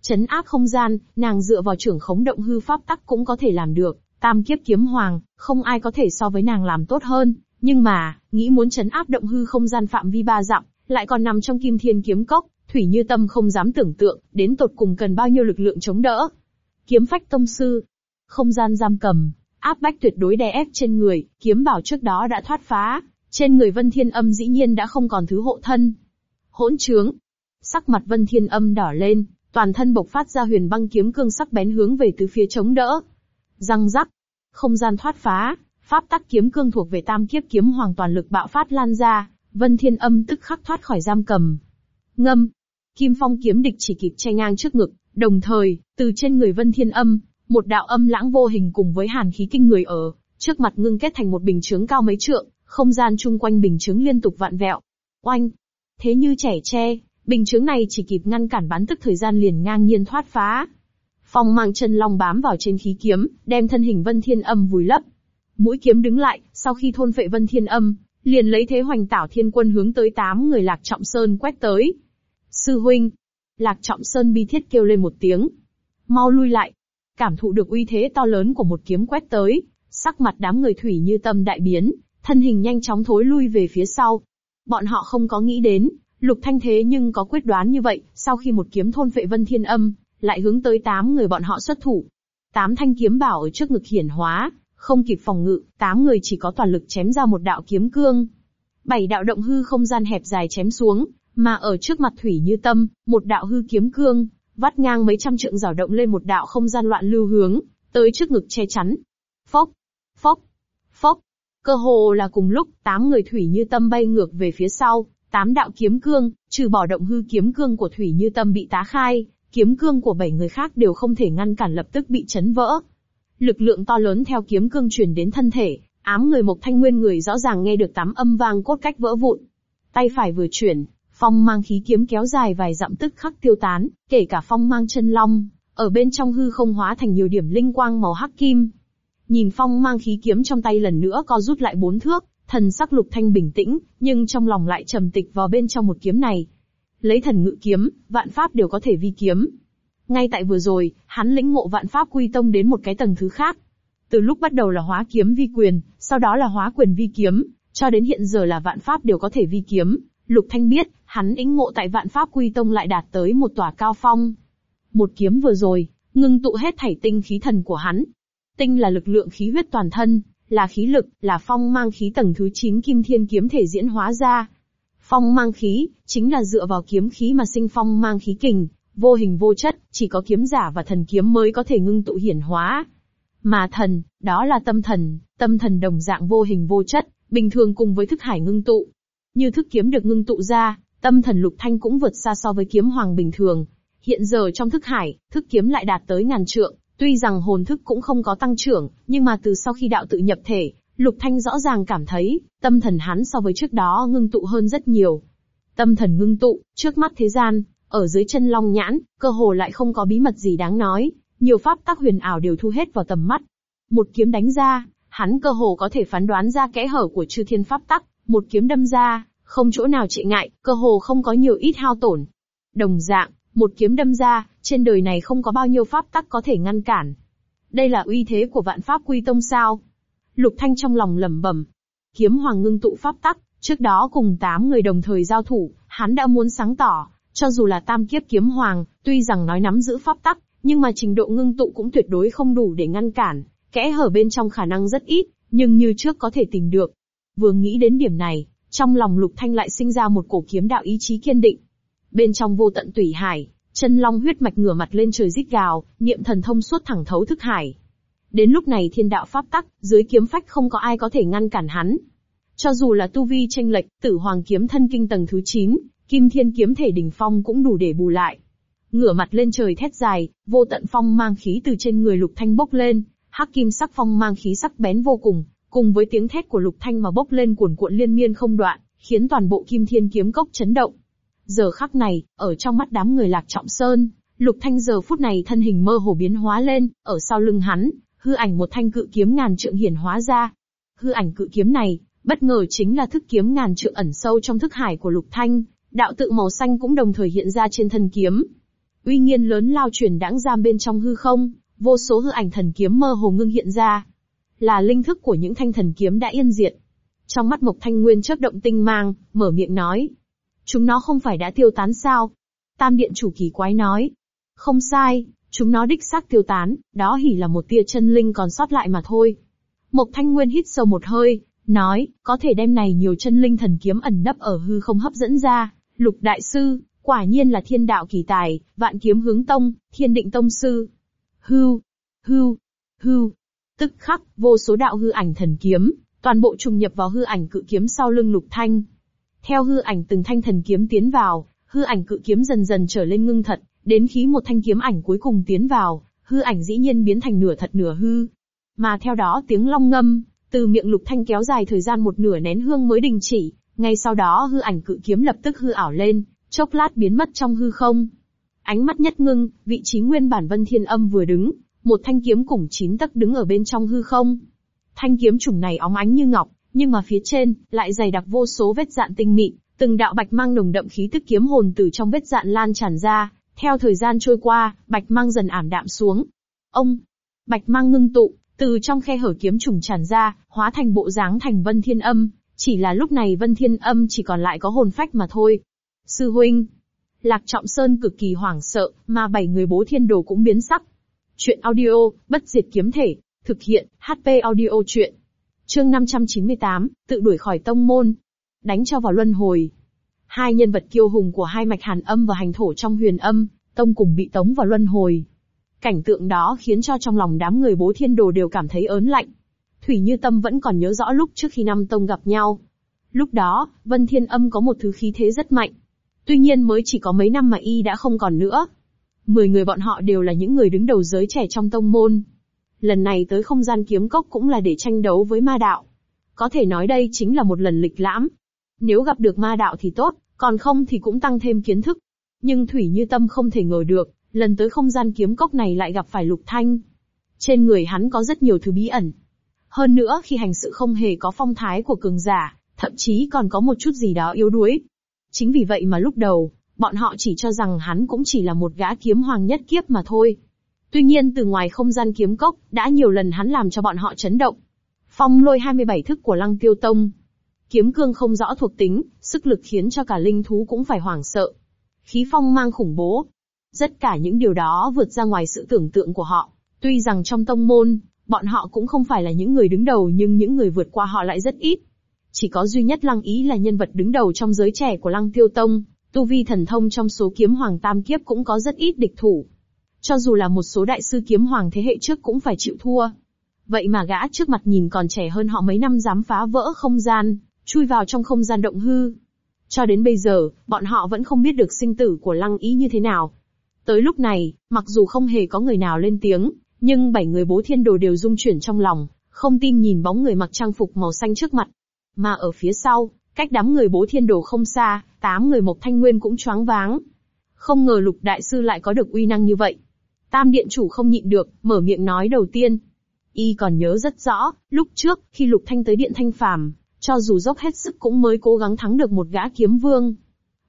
Chấn áp không gian, nàng dựa vào trưởng khống động hư pháp tắc cũng có thể làm được, tam kiếp kiếm hoàng, không ai có thể so với nàng làm tốt hơn, nhưng mà, nghĩ muốn chấn áp động hư không gian phạm vi ba dặm, lại còn nằm trong kim thiên kiếm cốc, thủy như tâm không dám tưởng tượng, đến tột cùng cần bao nhiêu lực lượng chống đỡ. Kiếm phách tông sư, không gian giam cầm, áp bách tuyệt đối đè ép trên người, kiếm bảo trước đó đã thoát phá, trên người Vân Thiên Âm dĩ nhiên đã không còn thứ hộ thân. Hỗn trướng. Sắc mặt Vân Thiên Âm đỏ lên, toàn thân bộc phát ra huyền băng kiếm cương sắc bén hướng về từ phía chống đỡ. Răng rắc. Không gian thoát phá, pháp tắc kiếm cương thuộc về tam kiếp kiếm hoàng toàn lực bạo phát lan ra, Vân Thiên Âm tức khắc thoát khỏi giam cầm. Ngâm. Kim Phong kiếm địch chỉ kịp che ngang trước ngực, đồng thời, từ trên người Vân Thiên Âm, một đạo âm lãng vô hình cùng với hàn khí kinh người ở, trước mặt ngưng kết thành một bình chướng cao mấy trượng, không gian chung quanh bình chướng liên tục vạn vẹo. Oanh! Thế như trẻ tre, bình chướng này chỉ kịp ngăn cản bán tức thời gian liền ngang nhiên thoát phá. Phong mang chân long bám vào trên khí kiếm, đem thân hình Vân Thiên Âm vùi lấp. Mũi kiếm đứng lại, sau khi thôn phệ Vân Thiên Âm, liền lấy thế hoành tảo thiên quân hướng tới tám người Lạc Trọng Sơn quét tới. Sư huynh! Lạc Trọng Sơn bi thiết kêu lên một tiếng. Mau lui lại! Cảm thụ được uy thế to lớn của một kiếm quét tới, sắc mặt đám người thủy như tâm đại biến, thân hình nhanh chóng thối lui về phía sau. Bọn họ không có nghĩ đến, lục thanh thế nhưng có quyết đoán như vậy, sau khi một kiếm thôn vệ vân thiên âm, lại hướng tới tám người bọn họ xuất thủ. Tám thanh kiếm bảo ở trước ngực hiển hóa, không kịp phòng ngự, tám người chỉ có toàn lực chém ra một đạo kiếm cương. Bảy đạo động hư không gian hẹp dài chém xuống, mà ở trước mặt thủy như tâm, một đạo hư kiếm cương, vắt ngang mấy trăm trượng rào động lên một đạo không gian loạn lưu hướng, tới trước ngực che chắn. Phốc, phốc, phốc. Cơ hồ là cùng lúc, tám người thủy như tâm bay ngược về phía sau, tám đạo kiếm cương, trừ bỏ động hư kiếm cương của thủy như tâm bị tá khai, kiếm cương của bảy người khác đều không thể ngăn cản lập tức bị chấn vỡ. Lực lượng to lớn theo kiếm cương truyền đến thân thể, ám người Mộc Thanh Nguyên người rõ ràng nghe được tám âm vang cốt cách vỡ vụn. Tay phải vừa chuyển, phong mang khí kiếm kéo dài vài dặm tức khắc tiêu tán, kể cả phong mang chân long, ở bên trong hư không hóa thành nhiều điểm linh quang màu hắc kim. Nhìn phong mang khí kiếm trong tay lần nữa co rút lại bốn thước, thần sắc lục thanh bình tĩnh, nhưng trong lòng lại trầm tịch vào bên trong một kiếm này. Lấy thần ngự kiếm, vạn pháp đều có thể vi kiếm. Ngay tại vừa rồi, hắn lĩnh ngộ vạn pháp quy tông đến một cái tầng thứ khác. Từ lúc bắt đầu là hóa kiếm vi quyền, sau đó là hóa quyền vi kiếm, cho đến hiện giờ là vạn pháp đều có thể vi kiếm. Lục Thanh biết, hắn lĩnh ngộ tại vạn pháp quy tông lại đạt tới một tòa cao phong. Một kiếm vừa rồi, ngưng tụ hết thảy tinh khí thần của hắn. Tinh là lực lượng khí huyết toàn thân, là khí lực, là phong mang khí tầng thứ 9 kim thiên kiếm thể diễn hóa ra. Phong mang khí, chính là dựa vào kiếm khí mà sinh phong mang khí kình, vô hình vô chất, chỉ có kiếm giả và thần kiếm mới có thể ngưng tụ hiển hóa. Mà thần, đó là tâm thần, tâm thần đồng dạng vô hình vô chất, bình thường cùng với thức hải ngưng tụ. Như thức kiếm được ngưng tụ ra, tâm thần lục thanh cũng vượt xa so với kiếm hoàng bình thường. Hiện giờ trong thức hải, thức kiếm lại đạt tới ngàn trượng, tuy rằng hồn thức cũng không có tăng trưởng, nhưng mà từ sau khi đạo tự nhập thể, lục thanh rõ ràng cảm thấy, tâm thần hắn so với trước đó ngưng tụ hơn rất nhiều. Tâm thần ngưng tụ, trước mắt thế gian, ở dưới chân long nhãn, cơ hồ lại không có bí mật gì đáng nói, nhiều pháp tắc huyền ảo đều thu hết vào tầm mắt. Một kiếm đánh ra, hắn cơ hồ có thể phán đoán ra kẽ hở của chư thiên pháp tắc, một kiếm đâm ra, không chỗ nào trệ ngại, cơ hồ không có nhiều ít hao tổn. Đồng dạng, một kiếm đâm ra, trên đời này không có bao nhiêu pháp tắc có thể ngăn cản. Đây là uy thế của vạn pháp quy tông sao? Lục Thanh trong lòng lẩm bẩm. Kiếm hoàng ngưng tụ pháp tắc, trước đó cùng tám người đồng thời giao thủ, hắn đã muốn sáng tỏ, cho dù là tam kiếp kiếm hoàng, tuy rằng nói nắm giữ pháp tắc, nhưng mà trình độ ngưng tụ cũng tuyệt đối không đủ để ngăn cản, kẽ hở bên trong khả năng rất ít, nhưng như trước có thể tìm được. Vừa nghĩ đến điểm này, trong lòng Lục Thanh lại sinh ra một cổ kiếm đạo ý chí kiên định. Bên trong vô tận tủy hải, chân long huyết mạch ngửa mặt lên trời rít gào, niệm thần thông suốt thẳng thấu thức hải. Đến lúc này thiên đạo pháp tắc, dưới kiếm phách không có ai có thể ngăn cản hắn. Cho dù là tu vi tranh lệch, tử hoàng kiếm thân kinh tầng thứ 9, kim thiên kiếm thể đỉnh phong cũng đủ để bù lại. Ngửa mặt lên trời thét dài, vô tận phong mang khí từ trên người lục thanh bốc lên, hắc kim sắc phong mang khí sắc bén vô cùng, cùng với tiếng thét của lục thanh mà bốc lên cuồn cuộn liên miên không đoạn, khiến toàn bộ kim thiên kiếm cốc chấn động. Giờ khắc này, ở trong mắt đám người lạc trọng sơn, Lục Thanh giờ phút này thân hình mơ hồ biến hóa lên, ở sau lưng hắn, hư ảnh một thanh cự kiếm ngàn trượng hiển hóa ra. Hư ảnh cự kiếm này, bất ngờ chính là thức kiếm ngàn trượng ẩn sâu trong thức hải của Lục Thanh, đạo tự màu xanh cũng đồng thời hiện ra trên thân kiếm. Uy nghiên lớn lao truyền đãng giam bên trong hư không, vô số hư ảnh thần kiếm mơ hồ ngưng hiện ra. Là linh thức của những thanh thần kiếm đã yên diệt. Trong mắt Mộc Thanh Nguyên chớp động tinh mang, mở miệng nói. Chúng nó không phải đã tiêu tán sao? Tam điện chủ kỳ quái nói. Không sai, chúng nó đích xác tiêu tán, đó hỉ là một tia chân linh còn sót lại mà thôi. Mộc Thanh Nguyên hít sâu một hơi, nói, có thể đem này nhiều chân linh thần kiếm ẩn nấp ở hư không hấp dẫn ra, lục đại sư, quả nhiên là thiên đạo kỳ tài, vạn kiếm hướng tông, thiên định tông sư. Hưu, hưu, hưu, tức khắc, vô số đạo hư ảnh thần kiếm, toàn bộ trùng nhập vào hư ảnh cự kiếm sau lưng lục thanh. Theo hư ảnh từng thanh thần kiếm tiến vào, hư ảnh cự kiếm dần dần trở lên ngưng thật, đến khi một thanh kiếm ảnh cuối cùng tiến vào, hư ảnh dĩ nhiên biến thành nửa thật nửa hư. Mà theo đó tiếng long ngâm, từ miệng lục thanh kéo dài thời gian một nửa nén hương mới đình chỉ, ngay sau đó hư ảnh cự kiếm lập tức hư ảo lên, chốc lát biến mất trong hư không. Ánh mắt nhất ngưng, vị trí nguyên bản vân thiên âm vừa đứng, một thanh kiếm cùng chín tấc đứng ở bên trong hư không. Thanh kiếm chủng này óng ánh như ngọc, nhưng mà phía trên, lại dày đặc vô số vết dạn tinh mịn, từng đạo bạch mang nồng đậm khí tức kiếm hồn từ trong vết dạn lan tràn ra, theo thời gian trôi qua, bạch mang dần ảm đạm xuống. Ông, bạch mang ngưng tụ, từ trong khe hở kiếm trùng tràn ra, hóa thành bộ dáng thành vân thiên âm, chỉ là lúc này vân thiên âm chỉ còn lại có hồn phách mà thôi. Sư huynh, Lạc Trọng Sơn cực kỳ hoảng sợ, mà bảy người bố thiên đồ cũng biến sắc. Chuyện audio, bất diệt kiếm thể, thực hiện, HP audio chuyện. Chương 598, tự đuổi khỏi tông môn. Đánh cho vào luân hồi. Hai nhân vật kiêu hùng của hai mạch hàn âm và hành thổ trong huyền âm, tông cùng bị tống vào luân hồi. Cảnh tượng đó khiến cho trong lòng đám người bố thiên đồ đều cảm thấy ớn lạnh. Thủy Như Tâm vẫn còn nhớ rõ lúc trước khi năm tông gặp nhau. Lúc đó, Vân Thiên Âm có một thứ khí thế rất mạnh. Tuy nhiên mới chỉ có mấy năm mà y đã không còn nữa. Mười người bọn họ đều là những người đứng đầu giới trẻ trong tông môn. Lần này tới không gian kiếm cốc cũng là để tranh đấu với ma đạo. Có thể nói đây chính là một lần lịch lãm. Nếu gặp được ma đạo thì tốt, còn không thì cũng tăng thêm kiến thức. Nhưng Thủy Như Tâm không thể ngờ được, lần tới không gian kiếm cốc này lại gặp phải Lục Thanh. Trên người hắn có rất nhiều thứ bí ẩn. Hơn nữa khi hành sự không hề có phong thái của cường giả, thậm chí còn có một chút gì đó yếu đuối. Chính vì vậy mà lúc đầu, bọn họ chỉ cho rằng hắn cũng chỉ là một gã kiếm hoàng nhất kiếp mà thôi. Tuy nhiên từ ngoài không gian kiếm cốc, đã nhiều lần hắn làm cho bọn họ chấn động. Phong lôi 27 thức của lăng tiêu tông. Kiếm cương không rõ thuộc tính, sức lực khiến cho cả linh thú cũng phải hoảng sợ. Khí phong mang khủng bố. Tất cả những điều đó vượt ra ngoài sự tưởng tượng của họ. Tuy rằng trong tông môn, bọn họ cũng không phải là những người đứng đầu nhưng những người vượt qua họ lại rất ít. Chỉ có duy nhất lăng ý là nhân vật đứng đầu trong giới trẻ của lăng tiêu tông, tu vi thần thông trong số kiếm hoàng tam kiếp cũng có rất ít địch thủ. Cho dù là một số đại sư kiếm hoàng thế hệ trước cũng phải chịu thua. Vậy mà gã trước mặt nhìn còn trẻ hơn họ mấy năm dám phá vỡ không gian, chui vào trong không gian động hư. Cho đến bây giờ, bọn họ vẫn không biết được sinh tử của lăng ý như thế nào. Tới lúc này, mặc dù không hề có người nào lên tiếng, nhưng bảy người bố thiên đồ đều rung chuyển trong lòng, không tin nhìn bóng người mặc trang phục màu xanh trước mặt. Mà ở phía sau, cách đám người bố thiên đồ không xa, tám người Mộc Thanh Nguyên cũng choáng váng. Không ngờ lục đại sư lại có được uy năng như vậy. Tam điện chủ không nhịn được, mở miệng nói đầu tiên. Y còn nhớ rất rõ, lúc trước, khi lục thanh tới điện thanh phàm, cho dù dốc hết sức cũng mới cố gắng thắng được một gã kiếm vương.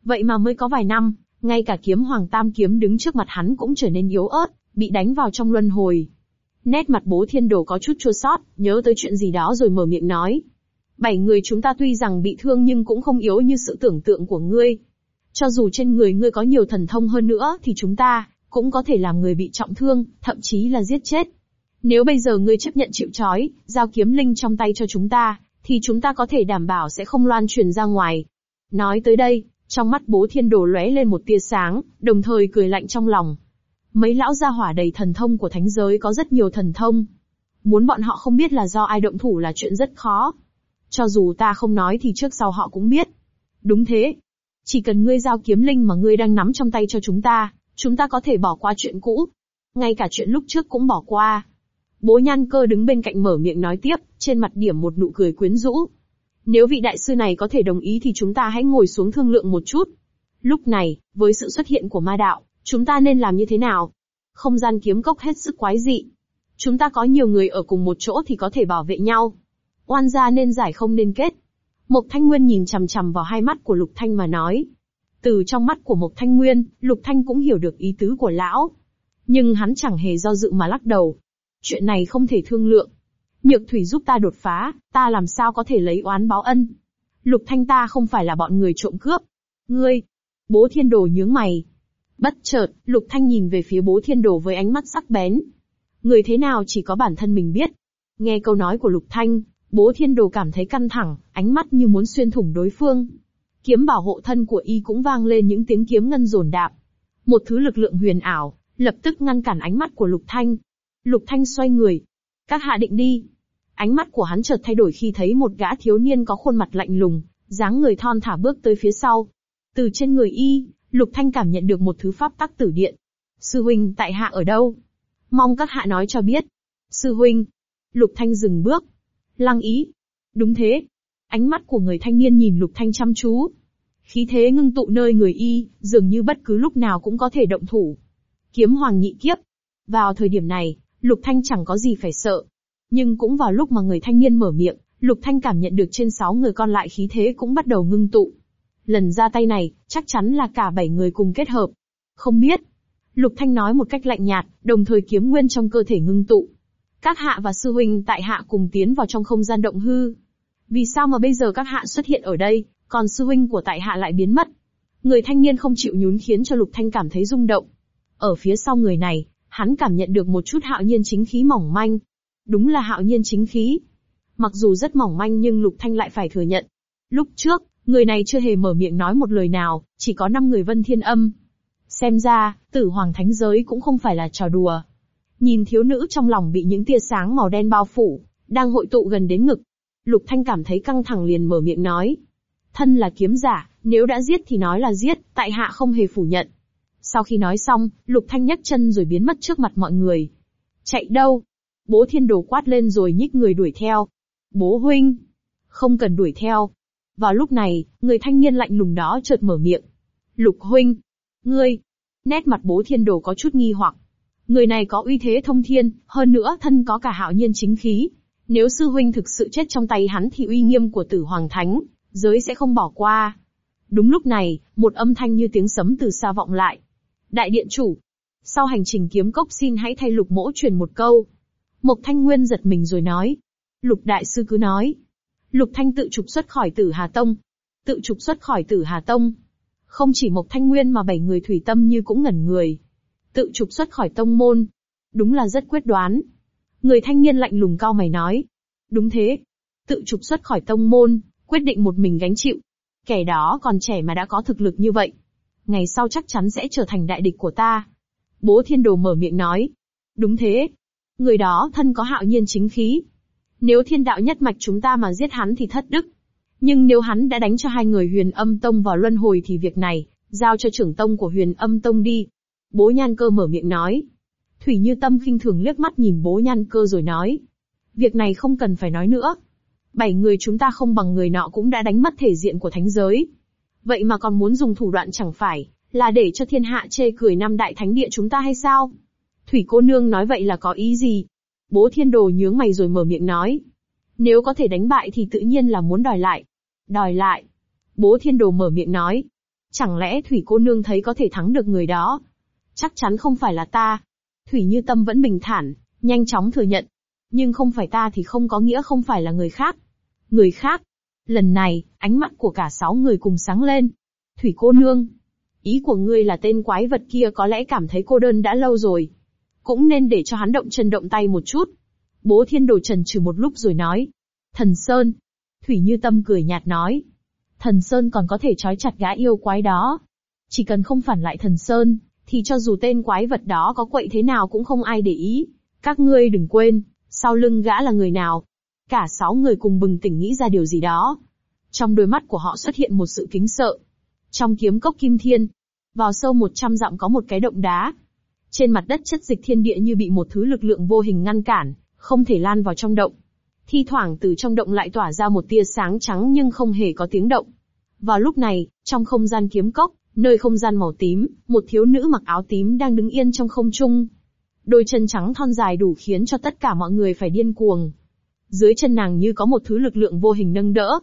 Vậy mà mới có vài năm, ngay cả kiếm hoàng tam kiếm đứng trước mặt hắn cũng trở nên yếu ớt, bị đánh vào trong luân hồi. Nét mặt bố thiên đồ có chút chua sót, nhớ tới chuyện gì đó rồi mở miệng nói. Bảy người chúng ta tuy rằng bị thương nhưng cũng không yếu như sự tưởng tượng của ngươi. Cho dù trên người ngươi có nhiều thần thông hơn nữa thì chúng ta, cũng có thể làm người bị trọng thương, thậm chí là giết chết. Nếu bây giờ ngươi chấp nhận chịu trói, giao kiếm linh trong tay cho chúng ta, thì chúng ta có thể đảm bảo sẽ không loan truyền ra ngoài. Nói tới đây, trong mắt bố thiên đồ lóe lên một tia sáng, đồng thời cười lạnh trong lòng. Mấy lão gia hỏa đầy thần thông của thánh giới có rất nhiều thần thông. Muốn bọn họ không biết là do ai động thủ là chuyện rất khó. Cho dù ta không nói thì trước sau họ cũng biết. Đúng thế. Chỉ cần ngươi giao kiếm linh mà ngươi đang nắm trong tay cho chúng ta, chúng ta có thể bỏ qua chuyện cũ. Ngay cả chuyện lúc trước cũng bỏ qua. Bố nhan cơ đứng bên cạnh mở miệng nói tiếp, trên mặt điểm một nụ cười quyến rũ. Nếu vị đại sư này có thể đồng ý thì chúng ta hãy ngồi xuống thương lượng một chút. Lúc này, với sự xuất hiện của ma đạo, Chúng ta nên làm như thế nào? Không gian kiếm cốc hết sức quái dị. Chúng ta có nhiều người ở cùng một chỗ thì có thể bảo vệ nhau. Oan gia nên giải không nên kết. Mộc Thanh Nguyên nhìn chằm chằm vào hai mắt của Lục Thanh mà nói. Từ trong mắt của Mộc Thanh Nguyên, Lục Thanh cũng hiểu được ý tứ của lão. Nhưng hắn chẳng hề do dự mà lắc đầu. Chuyện này không thể thương lượng. Nhược thủy giúp ta đột phá, ta làm sao có thể lấy oán báo ân. Lục Thanh ta không phải là bọn người trộm cướp. Ngươi, bố thiên đồ nhướng mày. Bất chợt, Lục Thanh nhìn về phía bố thiên đồ với ánh mắt sắc bén. Người thế nào chỉ có bản thân mình biết. Nghe câu nói của Lục Thanh, bố thiên đồ cảm thấy căng thẳng, ánh mắt như muốn xuyên thủng đối phương. Kiếm bảo hộ thân của y cũng vang lên những tiếng kiếm ngân rồn đạp. Một thứ lực lượng huyền ảo, lập tức ngăn cản ánh mắt của Lục Thanh. Lục Thanh xoay người. Các hạ định đi. Ánh mắt của hắn chợt thay đổi khi thấy một gã thiếu niên có khuôn mặt lạnh lùng, dáng người thon thả bước tới phía sau. Từ trên người y, Lục Thanh cảm nhận được một thứ pháp tắc tử điện. Sư huynh tại hạ ở đâu? Mong các hạ nói cho biết. Sư huynh. Lục Thanh dừng bước. Lăng ý. Đúng thế. Ánh mắt của người thanh niên nhìn Lục Thanh chăm chú. Khí thế ngưng tụ nơi người y, dường như bất cứ lúc nào cũng có thể động thủ. Kiếm hoàng nhị kiếp. Vào thời điểm này, Lục Thanh chẳng có gì phải sợ. Nhưng cũng vào lúc mà người thanh niên mở miệng, Lục Thanh cảm nhận được trên sáu người còn lại khí thế cũng bắt đầu ngưng tụ. Lần ra tay này, chắc chắn là cả bảy người cùng kết hợp. Không biết. Lục Thanh nói một cách lạnh nhạt, đồng thời kiếm nguyên trong cơ thể ngưng tụ. Các hạ và sư huynh tại hạ cùng tiến vào trong không gian động hư. Vì sao mà bây giờ các hạ xuất hiện ở đây, còn sư huynh của tại hạ lại biến mất? Người thanh niên không chịu nhún khiến cho Lục Thanh cảm thấy rung động. Ở phía sau người này, hắn cảm nhận được một chút hạo nhiên chính khí mỏng manh. Đúng là hạo nhiên chính khí. Mặc dù rất mỏng manh nhưng Lục Thanh lại phải thừa nhận. Lúc trước, người này chưa hề mở miệng nói một lời nào, chỉ có năm người vân thiên âm. Xem ra, tử hoàng thánh giới cũng không phải là trò đùa. Nhìn thiếu nữ trong lòng bị những tia sáng màu đen bao phủ, đang hội tụ gần đến ngực. Lục Thanh cảm thấy căng thẳng liền mở miệng nói. Thân là kiếm giả, nếu đã giết thì nói là giết, tại hạ không hề phủ nhận. Sau khi nói xong, Lục Thanh nhấc chân rồi biến mất trước mặt mọi người. Chạy đâu? Bố thiên đồ quát lên rồi nhích người đuổi theo. Bố huynh! Không cần đuổi theo. Vào lúc này, người thanh niên lạnh lùng đó chợt mở miệng. Lục huynh! Ngươi! Nét mặt bố thiên đồ có chút nghi hoặc. Người này có uy thế thông thiên, hơn nữa thân có cả hạo nhiên chính khí. Nếu sư huynh thực sự chết trong tay hắn thì uy nghiêm của tử hoàng thánh, giới sẽ không bỏ qua. Đúng lúc này, một âm thanh như tiếng sấm từ xa vọng lại. Đại điện chủ. Sau hành trình kiếm cốc xin hãy thay lục mỗ truyền một câu. Mộc Thanh Nguyên giật mình rồi nói. Lục đại sư cứ nói. Lục Thanh tự trục xuất khỏi tử Hà Tông. Tự trục xuất khỏi tử Hà Tông. Không chỉ Mộc Thanh Nguyên mà bảy người thủy tâm như cũng ngẩn người. Tự trục xuất khỏi tông môn. Đúng là rất quyết đoán. Người thanh niên lạnh lùng cao mày nói. Đúng thế. Tự trục xuất khỏi tông môn, quyết định một mình gánh chịu. Kẻ đó còn trẻ mà đã có thực lực như vậy. Ngày sau chắc chắn sẽ trở thành đại địch của ta. Bố thiên đồ mở miệng nói. Đúng thế. Người đó thân có hạo nhiên chính khí. Nếu thiên đạo nhất mạch chúng ta mà giết hắn thì thất đức. Nhưng nếu hắn đã đánh cho hai người huyền âm tông vào luân hồi thì việc này, giao cho trưởng tông của huyền âm tông đi. Bố nhan cơ mở miệng nói. Thủy như tâm khinh thường liếc mắt nhìn bố nhan cơ rồi nói. Việc này không cần phải nói nữa. Bảy người chúng ta không bằng người nọ cũng đã đánh mất thể diện của thánh giới. Vậy mà còn muốn dùng thủ đoạn chẳng phải, là để cho thiên hạ chê cười năm đại thánh địa chúng ta hay sao? Thủy cô nương nói vậy là có ý gì? Bố thiên đồ nhướng mày rồi mở miệng nói. Nếu có thể đánh bại thì tự nhiên là muốn đòi lại. Đòi lại. Bố thiên đồ mở miệng nói. Chẳng lẽ thủy cô nương thấy có thể thắng được người đó? Chắc chắn không phải là ta. Thủy như tâm vẫn bình thản, nhanh chóng thừa nhận. Nhưng không phải ta thì không có nghĩa không phải là người khác. Người khác. Lần này, ánh mắt của cả sáu người cùng sáng lên. Thủy cô nương. Ý của ngươi là tên quái vật kia có lẽ cảm thấy cô đơn đã lâu rồi. Cũng nên để cho hắn động chân động tay một chút. Bố thiên đồ trần trừ một lúc rồi nói. Thần Sơn. Thủy như tâm cười nhạt nói. Thần Sơn còn có thể trói chặt gã yêu quái đó. Chỉ cần không phản lại thần Sơn, thì cho dù tên quái vật đó có quậy thế nào cũng không ai để ý. Các ngươi đừng quên, sau lưng gã là người nào. Cả sáu người cùng bừng tỉnh nghĩ ra điều gì đó. Trong đôi mắt của họ xuất hiện một sự kính sợ. Trong kiếm cốc kim thiên, vào sâu một trăm dặm có một cái động đá. Trên mặt đất chất dịch thiên địa như bị một thứ lực lượng vô hình ngăn cản, không thể lan vào trong động. Thi thoảng từ trong động lại tỏa ra một tia sáng trắng nhưng không hề có tiếng động. Vào lúc này, trong không gian kiếm cốc, Nơi không gian màu tím, một thiếu nữ mặc áo tím đang đứng yên trong không trung. Đôi chân trắng thon dài đủ khiến cho tất cả mọi người phải điên cuồng. Dưới chân nàng như có một thứ lực lượng vô hình nâng đỡ.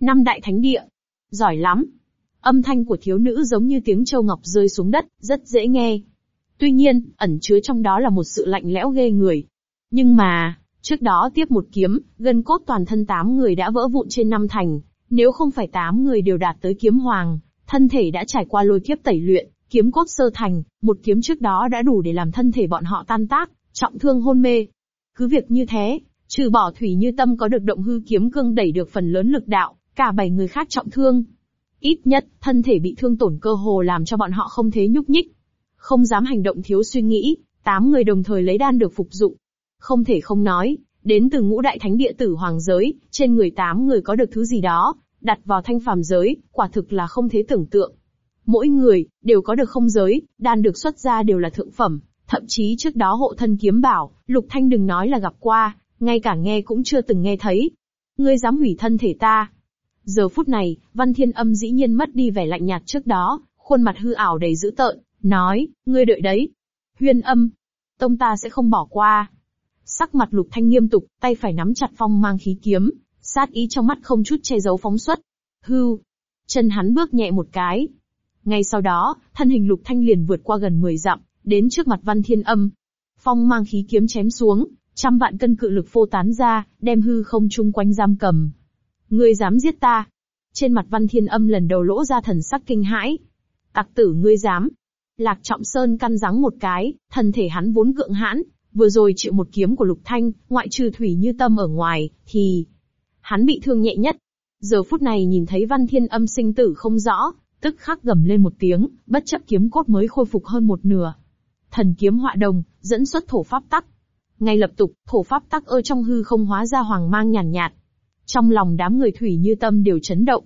Năm đại thánh địa. Giỏi lắm. Âm thanh của thiếu nữ giống như tiếng châu ngọc rơi xuống đất, rất dễ nghe. Tuy nhiên, ẩn chứa trong đó là một sự lạnh lẽo ghê người. Nhưng mà, trước đó tiếp một kiếm, gân cốt toàn thân tám người đã vỡ vụn trên năm thành. Nếu không phải tám người đều đạt tới kiếm hoàng, thân thể đã trải qua lôi kiếp tẩy luyện, kiếm cốt sơ thành, một kiếm trước đó đã đủ để làm thân thể bọn họ tan tác, trọng thương hôn mê. Cứ việc như thế, trừ bỏ thủy như tâm có được động hư kiếm cương đẩy được phần lớn lực đạo, cả bảy người khác trọng thương. Ít nhất, thân thể bị thương tổn cơ hồ làm cho bọn họ không thế nhúc nhích. Không dám hành động thiếu suy nghĩ, tám người đồng thời lấy đan được phục dụng. Không thể không nói, đến từ ngũ đại thánh địa tử hoàng giới, trên người tám người có được thứ gì đó, đặt vào thanh phàm giới, quả thực là không thể tưởng tượng. Mỗi người, đều có được không giới, đan được xuất ra đều là thượng phẩm, thậm chí trước đó hộ thân kiếm bảo, Lục Thanh đừng nói là gặp qua, ngay cả nghe cũng chưa từng nghe thấy. Ngươi dám hủy thân thể ta. Giờ phút này, Văn Thiên Âm dĩ nhiên mất đi vẻ lạnh nhạt trước đó, khuôn mặt hư ảo đầy dữ tợn, nói, ngươi đợi đấy. Huyên âm, tông ta sẽ không bỏ qua. Sắc mặt Lục Thanh nghiêm túc, tay phải nắm chặt phong mang khí kiếm, sát ý trong mắt không chút che giấu phóng xuất. Hưu, chân hắn bước nhẹ một cái. Ngay sau đó, thân hình Lục Thanh liền vượt qua gần 10 dặm, đến trước mặt Văn Thiên Âm. Phong mang khí kiếm chém xuống, trăm vạn cân cự lực phô tán ra, đem hư không chung quanh giam cầm. Ngươi dám giết ta? Trên mặt Văn Thiên Âm lần đầu lỗ ra thần sắc kinh hãi. Tặc tử ngươi dám? Lạc Trọng Sơn căn rắng một cái, thân thể hắn vốn gượng hãn, vừa rồi chịu một kiếm của Lục Thanh, ngoại trừ thủy như tâm ở ngoài, thì hắn bị thương nhẹ nhất. Giờ phút này nhìn thấy Văn Thiên Âm sinh tử không rõ, tức khắc gầm lên một tiếng, bất chấp kiếm cốt mới khôi phục hơn một nửa. Thần kiếm họa đồng, dẫn xuất thổ pháp tắc. Ngay lập tục, thổ pháp tắc ơ trong hư không hóa ra hoàng mang nhàn nhạt, nhạt. Trong lòng đám người thủy như tâm đều chấn động.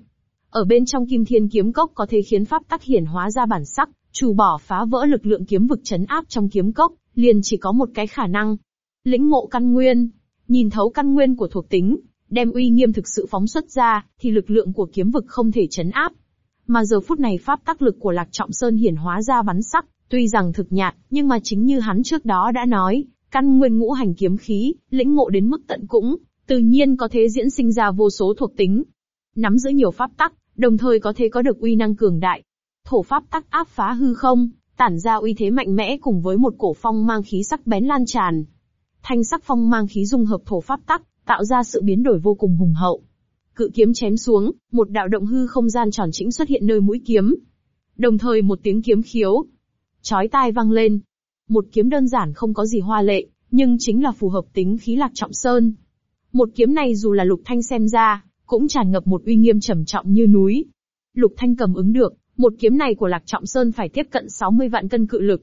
Ở bên trong kim thiên kiếm cốc có thể khiến pháp tắc hiển hóa ra bản sắc, trù bỏ phá vỡ lực lượng kiếm vực chấn áp trong kiếm cốc, liền chỉ có một cái khả năng. Lĩnh ngộ căn nguyên, nhìn thấu căn nguyên của thuộc tính, đem uy nghiêm thực sự phóng xuất ra, thì lực lượng của kiếm vực không thể chấn áp. Mà giờ phút này pháp tắc lực của Lạc Trọng Sơn hiển hóa ra bắn sắc, tuy rằng thực nhạt, nhưng mà chính như hắn trước đó đã nói, căn nguyên ngũ hành kiếm khí, lĩnh ngộ đến mức tận cũng, tự nhiên có thể diễn sinh ra vô số thuộc tính. Nắm giữ nhiều pháp tắc, đồng thời có thể có được uy năng cường đại. Thổ pháp tắc áp phá hư không, tản ra uy thế mạnh mẽ cùng với một cổ phong mang khí sắc bén lan tràn. Thanh sắc phong mang khí dung hợp thổ pháp tắc, tạo ra sự biến đổi vô cùng hùng hậu. Cự kiếm chém xuống, một đạo động hư không gian tròn chỉnh xuất hiện nơi mũi kiếm. Đồng thời một tiếng kiếm khiếu, chói tai vang lên. Một kiếm đơn giản không có gì hoa lệ, nhưng chính là phù hợp tính khí lạc trọng sơn. Một kiếm này dù là Lục Thanh xem ra, cũng tràn ngập một uy nghiêm trầm trọng như núi. Lục Thanh cầm ứng được, một kiếm này của Lạc Trọng Sơn phải tiếp cận 60 vạn cân cự lực.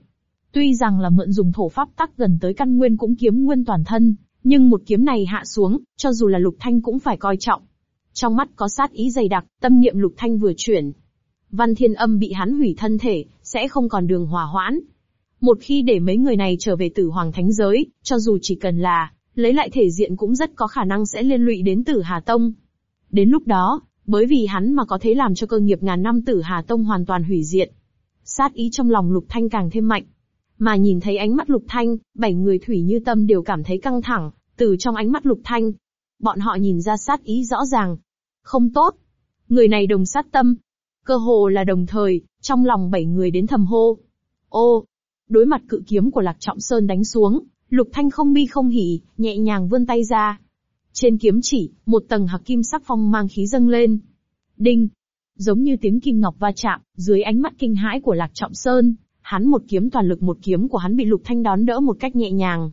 Tuy rằng là mượn dùng thổ pháp tắc gần tới căn nguyên cũng kiếm nguyên toàn thân, nhưng một kiếm này hạ xuống, cho dù là Lục Thanh cũng phải coi trọng. Trong mắt có sát ý dày đặc, tâm niệm Lục Thanh vừa chuyển. Văn Thiên Âm bị hắn hủy thân thể, sẽ không còn đường hòa hoãn. Một khi để mấy người này trở về tử hoàng thánh giới, cho dù chỉ cần là lấy lại thể diện cũng rất có khả năng sẽ liên lụy đến tử Hà Tông. Đến lúc đó, bởi vì hắn mà có thể làm cho cơ nghiệp ngàn năm tử Hà Tông hoàn toàn hủy diệt. Sát ý trong lòng Lục Thanh càng thêm mạnh. Mà nhìn thấy ánh mắt Lục Thanh, bảy người thủy như tâm đều cảm thấy căng thẳng, từ trong ánh mắt Lục Thanh. Bọn họ nhìn ra sát ý rõ ràng. Không tốt. Người này đồng sát tâm. Cơ hồ là đồng thời, trong lòng bảy người đến thầm hô. Ô! Đối mặt cự kiếm của Lạc Trọng Sơn đánh xuống, Lục Thanh không bi không hỉ, nhẹ nhàng vươn tay ra. Trên kiếm chỉ, một tầng hạc kim sắc phong mang khí dâng lên. Đinh! Giống như tiếng kim ngọc va chạm, dưới ánh mắt kinh hãi của Lạc Trọng Sơn, hắn một kiếm toàn lực một kiếm của hắn bị Lục Thanh đón đỡ một cách nhẹ nhàng.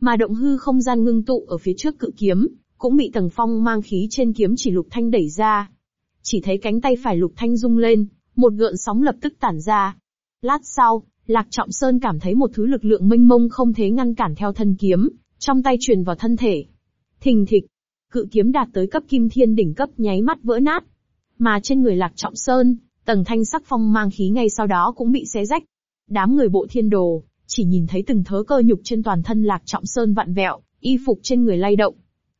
Mà động hư không gian ngưng tụ ở phía trước cự kiếm, cũng bị tầng phong mang khí trên kiếm chỉ Lục Thanh đẩy ra. Chỉ thấy cánh tay phải Lục Thanh rung lên, một gợn sóng lập tức tản ra. Lát sau, Lạc Trọng Sơn cảm thấy một thứ lực lượng mênh mông không thể ngăn cản theo thân kiếm, trong tay truyền vào thân thể. Thình thịch, cự kiếm đạt tới cấp kim thiên đỉnh cấp nháy mắt vỡ nát. Mà trên người Lạc Trọng Sơn, tầng thanh sắc phong mang khí ngay sau đó cũng bị xé rách. Đám người bộ thiên đồ, chỉ nhìn thấy từng thớ cơ nhục trên toàn thân Lạc Trọng Sơn vặn vẹo, y phục trên người lay động.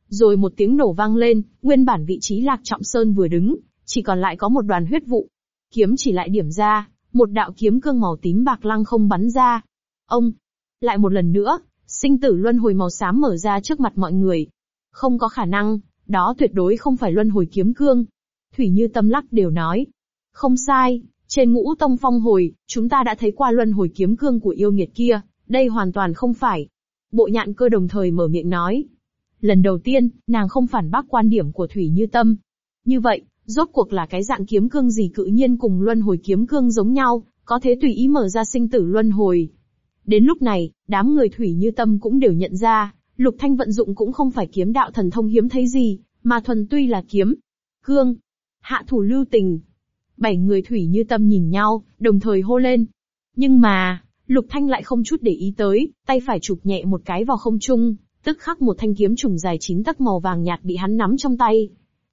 Rồi một tiếng nổ vang lên, nguyên bản vị trí Lạc Trọng Sơn vừa đứng, chỉ còn lại có một đoàn huyết vụ. Kiếm chỉ lại điểm ra, một đạo kiếm cương màu tím bạc lăng không bắn ra. Ông, lại một lần nữa, sinh tử luân hồi màu xám mở ra trước mặt mọi người. Không có khả năng, đó tuyệt đối không phải luân hồi kiếm cương. Thủy Như Tâm lắc đều nói. Không sai, trên ngũ tông phong hồi, chúng ta đã thấy qua luân hồi kiếm cương của yêu nghiệt kia, đây hoàn toàn không phải. Bộ nhạn cơ đồng thời mở miệng nói. Lần đầu tiên, nàng không phản bác quan điểm của Thủy Như Tâm. Như vậy, rốt cuộc là cái dạng kiếm cương gì cự nhiên cùng luân hồi kiếm cương giống nhau, có thể tùy ý mở ra sinh tử luân hồi. Đến lúc này, đám người Thủy Như Tâm cũng đều nhận ra, Lục Thanh vận dụng cũng không phải kiếm đạo thần thông hiếm thấy gì, mà thuần tuy là kiếm. Cương. Hạ thủ lưu tình. Bảy người Thủy Như Tâm nhìn nhau, đồng thời hô lên. Nhưng mà, Lục Thanh lại không chút để ý tới, tay phải chụp nhẹ một cái vào không trung, tức khắc một thanh kiếm trùng dài chín tấc màu vàng nhạt bị hắn nắm trong tay.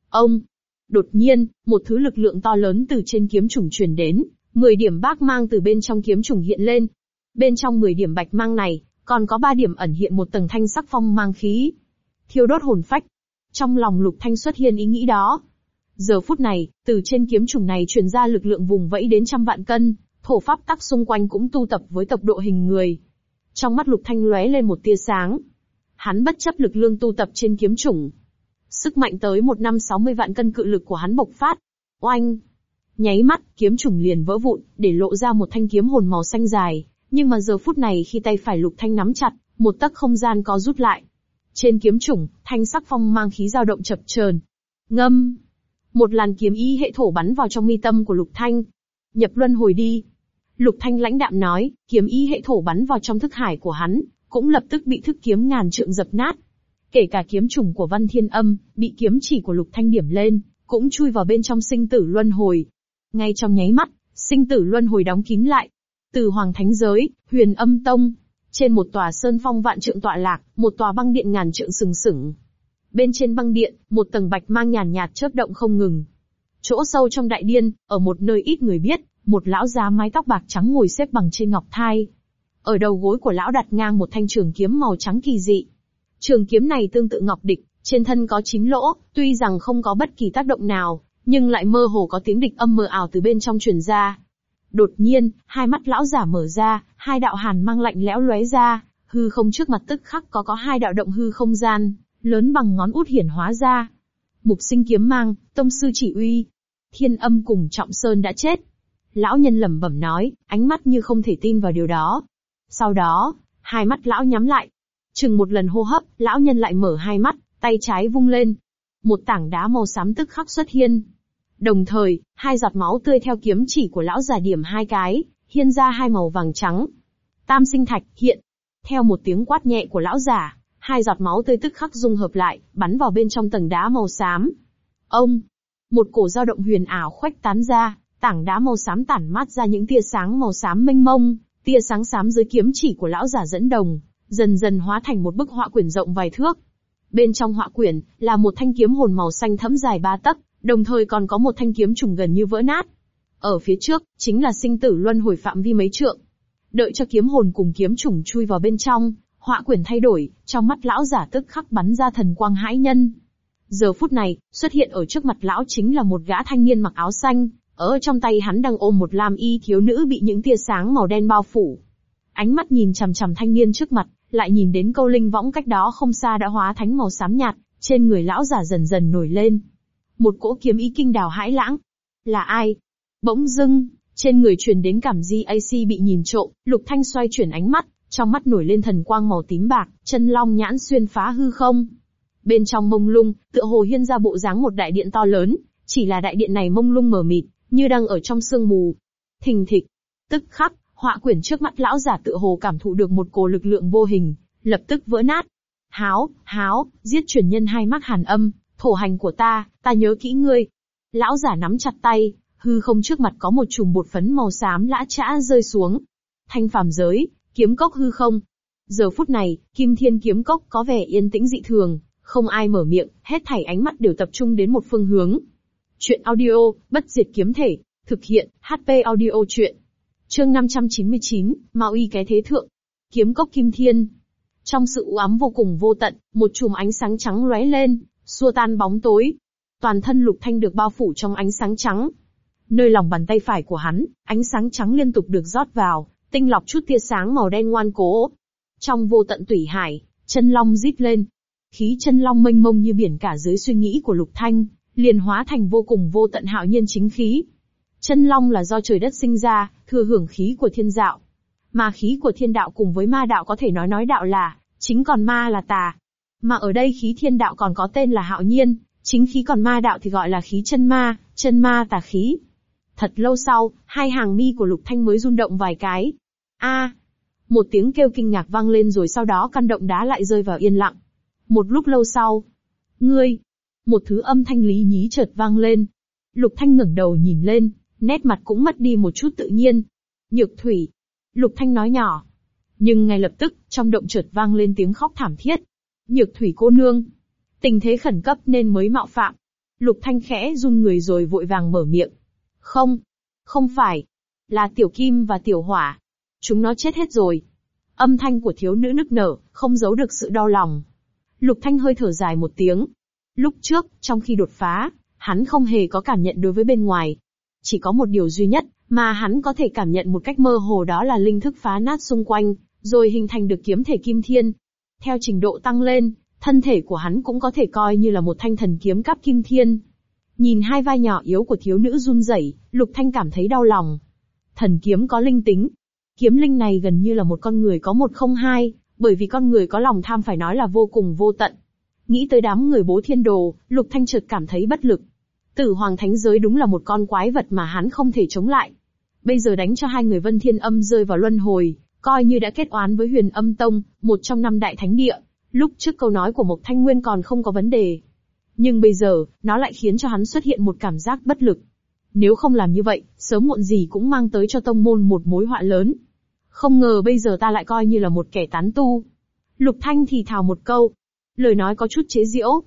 Ông! Đột nhiên, một thứ lực lượng to lớn từ trên kiếm trùng truyền đến, 10 điểm bác mang từ bên trong kiếm trùng hiện lên. Bên trong 10 điểm bạch mang này, còn có 3 điểm ẩn hiện một tầng thanh sắc phong mang khí. Thiêu đốt hồn phách. Trong lòng Lục Thanh xuất hiện ý nghĩ đó. Giờ phút này, từ trên kiếm trùng này truyền ra lực lượng vùng vẫy đến trăm vạn cân, thổ pháp tắc xung quanh cũng tu tập với tốc độ hình người. Trong mắt Lục Thanh lóe lên một tia sáng. Hắn bất chấp lực lượng tu tập trên kiếm trùng. Sức mạnh tới một năm 60 vạn cân cự lực của hắn bộc phát. Oanh! Nháy mắt, kiếm trùng liền vỡ vụn, để lộ ra một thanh kiếm hồn màu xanh dài. Nhưng mà giờ phút này khi tay phải Lục Thanh nắm chặt, một tấc không gian có rút lại. Trên kiếm trùng, thanh sắc phong mang khí dao động chập chờn. Ngâm! Một làn kiếm ý hệ thổ bắn vào trong mi tâm của Lục Thanh. Nhập luân hồi đi. Lục Thanh lãnh đạm nói, kiếm ý hệ thổ bắn vào trong thức hải của hắn, cũng lập tức bị thức kiếm ngàn trượng dập nát. Kể cả kiếm trùng của Văn Thiên Âm, bị kiếm chỉ của Lục Thanh điểm lên, cũng chui vào bên trong sinh tử luân hồi. Ngay trong nháy mắt, sinh tử luân hồi đóng kín lại. Từ Hoàng Thánh Giới, Huyền Âm Tông, trên một tòa sơn phong vạn trượng tọa lạc, một tòa băng điện ngàn trượng sừng sững. Bên trên băng điện, một tầng bạch mang nhàn nhạt chớp động không ngừng. Chỗ sâu trong đại điên, ở một nơi ít người biết, một lão già mái tóc bạc trắng ngồi xếp bằng trên ngọc thai. Ở đầu gối của lão đặt ngang một thanh trường kiếm màu trắng kỳ dị. Trường kiếm này tương tự ngọc địch, trên thân có chín lỗ, tuy rằng không có bất kỳ tác động nào, nhưng lại mơ hồ có tiếng địch âm mờ ảo từ bên trong truyền ra. Đột nhiên, hai mắt lão giả mở ra, hai đạo hàn mang lạnh lẽo lóe ra, hư không trước mặt tức khắc có có hai đạo động hư không gian, lớn bằng ngón út hiển hóa ra. Mục sinh kiếm mang, tông sư chỉ uy. Thiên âm cùng trọng sơn đã chết. Lão nhân lẩm bẩm nói, ánh mắt như không thể tin vào điều đó. Sau đó, hai mắt lão nhắm lại. Chừng một lần hô hấp, lão nhân lại mở hai mắt, tay trái vung lên. Một tảng đá màu xám tức khắc xuất hiện. Đồng thời, hai giọt máu tươi theo kiếm chỉ của lão giả điểm hai cái, hiên ra hai màu vàng trắng. Tam sinh thạch, hiện. Theo một tiếng quát nhẹ của lão giả, hai giọt máu tươi tức khắc dung hợp lại, bắn vào bên trong tầng đá màu xám. Ông! Một cổ dao động huyền ảo khoách tán ra, tảng đá màu xám tản mát ra những tia sáng màu xám mênh mông, tia sáng xám dưới kiếm chỉ của lão giả dẫn đồng, dần dần hóa thành một bức họa quyển rộng vài thước. Bên trong họa quyển là một thanh kiếm hồn màu xanh thẫm dài ba tấc, đồng thời còn có một thanh kiếm trùng gần như vỡ nát. Ở phía trước chính là sinh tử luân hồi phạm vi mấy trượng. Đợi cho kiếm hồn cùng kiếm trùng chui vào bên trong, họa quyển thay đổi, trong mắt lão giả tức khắc bắn ra thần quang hãi nhân. Giờ phút này, xuất hiện ở trước mặt lão chính là một gã thanh niên mặc áo xanh, ở trong tay hắn đang ôm một lam y thiếu nữ bị những tia sáng màu đen bao phủ. Ánh mắt nhìn chằm chằm thanh niên trước mặt, lại nhìn đến câu linh võng cách đó không xa đã hóa thánh màu xám nhạt, trên người lão giả dần dần nổi lên. Một cỗ kiếm ý kinh đào hãi lãng. Là ai? Bỗng dưng, trên người truyền đến cảm di AC bị nhìn trộm, lục thanh xoay chuyển ánh mắt, trong mắt nổi lên thần quang màu tím bạc, chân long nhãn xuyên phá hư không. Bên trong mông lung, tựa hồ hiên ra bộ dáng một đại điện to lớn, chỉ là đại điện này mông lung mờ mịt, như đang ở trong sương mù. Thình thịch, tức khắc, họa quyển trước mắt lão giả tựa hồ cảm thụ được một cổ lực lượng vô hình, lập tức vỡ nát. Háo, háo, giết truyền nhân hai mắt hàn âm, thổ hành của ta, ta nhớ kỹ ngươi. Lão giả nắm chặt tay, hư không trước mặt có một chùm bột phấn màu xám lã chã rơi xuống. Thanh phàm giới, kiếm cốc hư không. Giờ phút này, kim thiên kiếm cốc có vẻ yên tĩnh dị thường, không ai mở miệng, hết thảy ánh mắt đều tập trung đến một phương hướng. Chuyện audio, bất diệt kiếm thể, thực hiện, HP audio chuyện. Chương 599, Mao y cái thế thượng. Kiếm cốc kim thiên. Trong sự u ám vô cùng vô tận, một chùm ánh sáng trắng lóe lên, xua tan bóng tối. Toàn thân lục thanh được bao phủ trong ánh sáng trắng. Nơi lòng bàn tay phải của hắn, ánh sáng trắng liên tục được rót vào, tinh lọc chút tia sáng màu đen ngoan cố. Trong vô tận tủy hải, chân long rít lên. Khí chân long mênh mông như biển cả dưới suy nghĩ của Lục Thanh, liền hóa thành vô cùng vô tận hạo nhiên chính khí. Chân long là do trời đất sinh ra, thừa hưởng khí của thiên đạo. Mà khí của thiên đạo cùng với ma đạo có thể nói nói đạo là, chính còn ma là tà. Mà ở đây khí thiên đạo còn có tên là hạo nhiên, chính khí còn ma đạo thì gọi là khí chân ma, chân ma tà khí. Thật lâu sau, hai hàng mi của Lục Thanh mới rung động vài cái. A, một tiếng kêu kinh ngạc vang lên rồi sau đó căn động đá lại rơi vào yên lặng. Một lúc lâu sau, ngươi, một thứ âm thanh lý nhí chợt vang lên. Lục Thanh ngẩng đầu nhìn lên, nét mặt cũng mất đi một chút tự nhiên. Nhược thủy. Lục Thanh nói nhỏ. Nhưng ngay lập tức, trong động chợt vang lên tiếng khóc thảm thiết. Nhược thủy cô nương. Tình thế khẩn cấp nên mới mạo phạm. Lục Thanh khẽ run người rồi vội vàng mở miệng. Không. Không phải. Là tiểu kim và tiểu hỏa. Chúng nó chết hết rồi. Âm thanh của thiếu nữ nức nở, không giấu được sự đau lòng. Lục Thanh hơi thở dài một tiếng. Lúc trước, trong khi đột phá, hắn không hề có cảm nhận đối với bên ngoài. Chỉ có một điều duy nhất, mà hắn có thể cảm nhận một cách mơ hồ đó là linh thức phá nát xung quanh, rồi hình thành được kiếm thể kim thiên. Theo trình độ tăng lên, thân thể của hắn cũng có thể coi như là một thanh thần kiếm cấp kim thiên. Nhìn hai vai nhỏ yếu của thiếu nữ run rẩy, Lục Thanh cảm thấy đau lòng. Thần kiếm có linh tính. Kiếm linh này gần như là một con người có một không hai, bởi vì con người có lòng tham phải nói là vô cùng vô tận. Nghĩ tới đám người bố thiên đồ, Lục Thanh chợt cảm thấy bất lực. Tử Hoàng Thánh Giới đúng là một con quái vật mà hắn không thể chống lại. Bây giờ đánh cho hai người Vân Thiên Âm rơi vào luân hồi, coi như đã kết oán với Huyền Âm Tông, một trong năm đại thánh địa. Lúc trước câu nói của Mộc Thanh Nguyên còn không có vấn đề. Nhưng bây giờ, nó lại khiến cho hắn xuất hiện một cảm giác bất lực. Nếu không làm như vậy, sớm muộn gì cũng mang tới cho tông môn một mối họa lớn. Không ngờ bây giờ ta lại coi như là một kẻ tán tu. Lục Thanh thì thào một câu. Lời nói có chút chế giễu.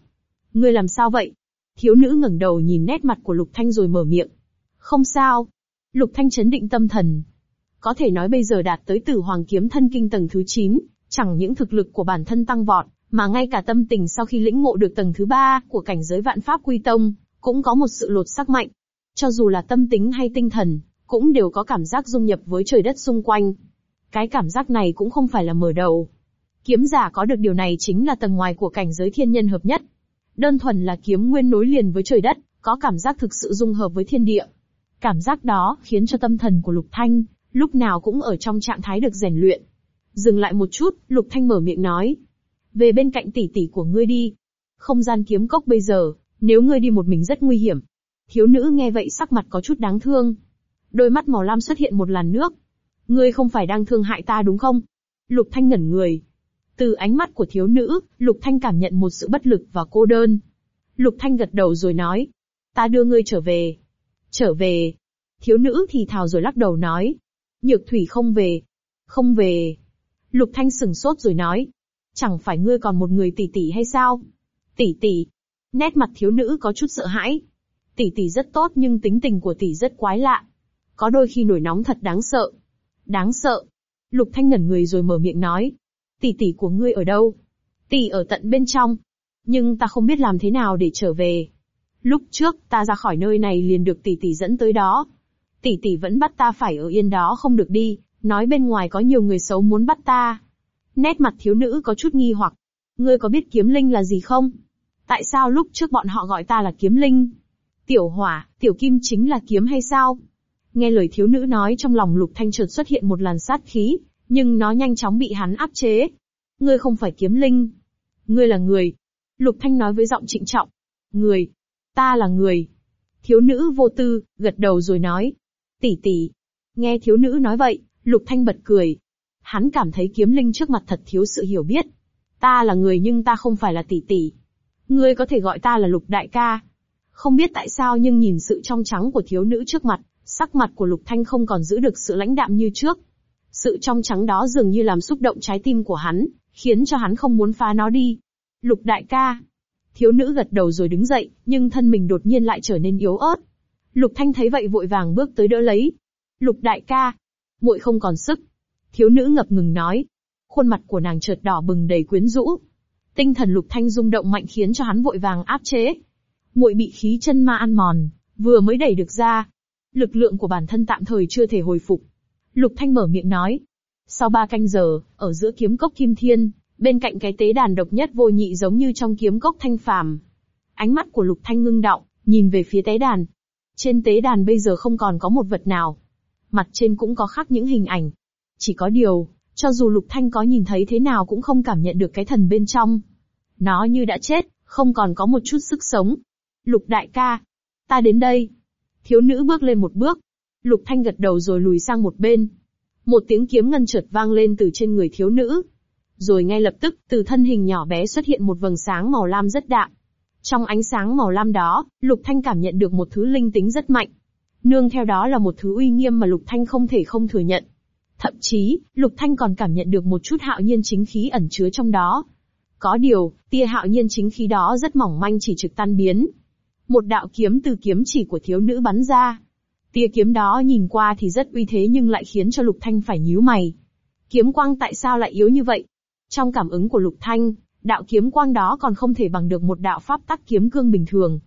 Ngươi làm sao vậy? Thiếu nữ ngẩng đầu nhìn nét mặt của Lục Thanh rồi mở miệng. Không sao. Lục Thanh chấn định tâm thần. Có thể nói bây giờ đạt tới tử hoàng kiếm thân kinh tầng thứ 9, chẳng những thực lực của bản thân tăng vọt, mà ngay cả tâm tình sau khi lĩnh ngộ được tầng thứ 3 của cảnh giới vạn pháp quy tông, cũng có một sự lột sắc mạnh. Cho dù là tâm tính hay tinh thần, cũng đều có cảm giác dung nhập với trời đất xung quanh. Cái cảm giác này cũng không phải là mở đầu. Kiếm giả có được điều này chính là tầng ngoài của cảnh giới thiên nhân hợp nhất. Đơn thuần là kiếm nguyên nối liền với trời đất, có cảm giác thực sự dung hợp với thiên địa. Cảm giác đó khiến cho tâm thần của Lục Thanh, lúc nào cũng ở trong trạng thái được rèn luyện. Dừng lại một chút, Lục Thanh mở miệng nói. Về bên cạnh tỷ tỷ của ngươi đi. Không gian kiếm cốc bây giờ, nếu ngươi đi một mình rất nguy hiểm. Thiếu nữ nghe vậy sắc mặt có chút đáng thương. Đôi mắt màu lam xuất hiện một làn nước. Ngươi không phải đang thương hại ta đúng không? Lục Thanh ngẩn người. Từ ánh mắt của thiếu nữ, Lục Thanh cảm nhận một sự bất lực và cô đơn. Lục Thanh gật đầu rồi nói. Ta đưa ngươi trở về. Trở về. Thiếu nữ thì thào rồi lắc đầu nói. Nhược thủy không về. Không về. Lục Thanh sừng sốt rồi nói. Chẳng phải ngươi còn một người tỷ tỷ hay sao? Tỷ tỷ. Nét mặt thiếu nữ có chút sợ hãi. Tỷ tỷ rất tốt nhưng tính tình của tỷ rất quái lạ. Có đôi khi nổi nóng thật đáng sợ. Đáng sợ. Lục Thanh ngẩn người rồi mở miệng nói. Tỷ tỷ của ngươi ở đâu? Tỷ ở tận bên trong. Nhưng ta không biết làm thế nào để trở về. Lúc trước, ta ra khỏi nơi này liền được tỷ tỷ dẫn tới đó. Tỷ tỷ vẫn bắt ta phải ở yên đó không được đi, nói bên ngoài có nhiều người xấu muốn bắt ta. Nét mặt thiếu nữ có chút nghi hoặc. Ngươi có biết kiếm linh là gì không? Tại sao lúc trước bọn họ gọi ta là kiếm linh? Tiểu hỏa, tiểu kim chính là kiếm hay sao? Nghe lời thiếu nữ nói trong lòng lục thanh chợt xuất hiện một làn sát khí, nhưng nó nhanh chóng bị hắn áp chế. Ngươi không phải kiếm linh. Ngươi là người. Lục thanh nói với giọng trịnh trọng. Người. Ta là người. Thiếu nữ vô tư, gật đầu rồi nói. Tỷ tỷ. Nghe thiếu nữ nói vậy, lục thanh bật cười. Hắn cảm thấy kiếm linh trước mặt thật thiếu sự hiểu biết. Ta là người nhưng ta không phải là tỷ tỷ. Ngươi có thể gọi ta là lục đại ca. Không biết tại sao nhưng nhìn sự trong trắng của thiếu nữ trước mặt, sắc mặt của lục thanh không còn giữ được sự lãnh đạm như trước. Sự trong trắng đó dường như làm xúc động trái tim của hắn, khiến cho hắn không muốn phá nó đi. Lục đại ca. Thiếu nữ gật đầu rồi đứng dậy, nhưng thân mình đột nhiên lại trở nên yếu ớt. Lục thanh thấy vậy vội vàng bước tới đỡ lấy. Lục đại ca. muội không còn sức. Thiếu nữ ngập ngừng nói. Khuôn mặt của nàng chợt đỏ bừng đầy quyến rũ. Tinh thần lục thanh rung động mạnh khiến cho hắn vội vàng áp chế. muội bị khí chân ma ăn mòn, vừa mới đẩy được ra. Lực lượng của bản thân tạm thời chưa thể hồi phục. Lục Thanh mở miệng nói. Sau ba canh giờ, ở giữa kiếm cốc kim thiên, bên cạnh cái tế đàn độc nhất vô nhị giống như trong kiếm cốc thanh phàm. Ánh mắt của Lục Thanh ngưng động, nhìn về phía tế đàn. Trên tế đàn bây giờ không còn có một vật nào. Mặt trên cũng có khắc những hình ảnh. Chỉ có điều, cho dù Lục Thanh có nhìn thấy thế nào cũng không cảm nhận được cái thần bên trong. Nó như đã chết, không còn có một chút sức sống. Lục đại ca, ta đến đây. Thiếu nữ bước lên một bước. Lục Thanh gật đầu rồi lùi sang một bên. Một tiếng kiếm ngân chợt vang lên từ trên người thiếu nữ. Rồi ngay lập tức, từ thân hình nhỏ bé xuất hiện một vầng sáng màu lam rất đạm. Trong ánh sáng màu lam đó, Lục Thanh cảm nhận được một thứ linh tính rất mạnh. Nương theo đó là một thứ uy nghiêm mà Lục Thanh không thể không thừa nhận. Thậm chí, Lục Thanh còn cảm nhận được một chút hạo nhiên chính khí ẩn chứa trong đó. Có điều, tia hạo nhiên chính khí đó rất mỏng manh chỉ trực tan biến. Một đạo kiếm từ kiếm chỉ của thiếu nữ bắn ra. Tia kiếm đó nhìn qua thì rất uy thế nhưng lại khiến cho Lục Thanh phải nhíu mày. Kiếm quang tại sao lại yếu như vậy? Trong cảm ứng của Lục Thanh, đạo kiếm quang đó còn không thể bằng được một đạo pháp tắc kiếm cương bình thường.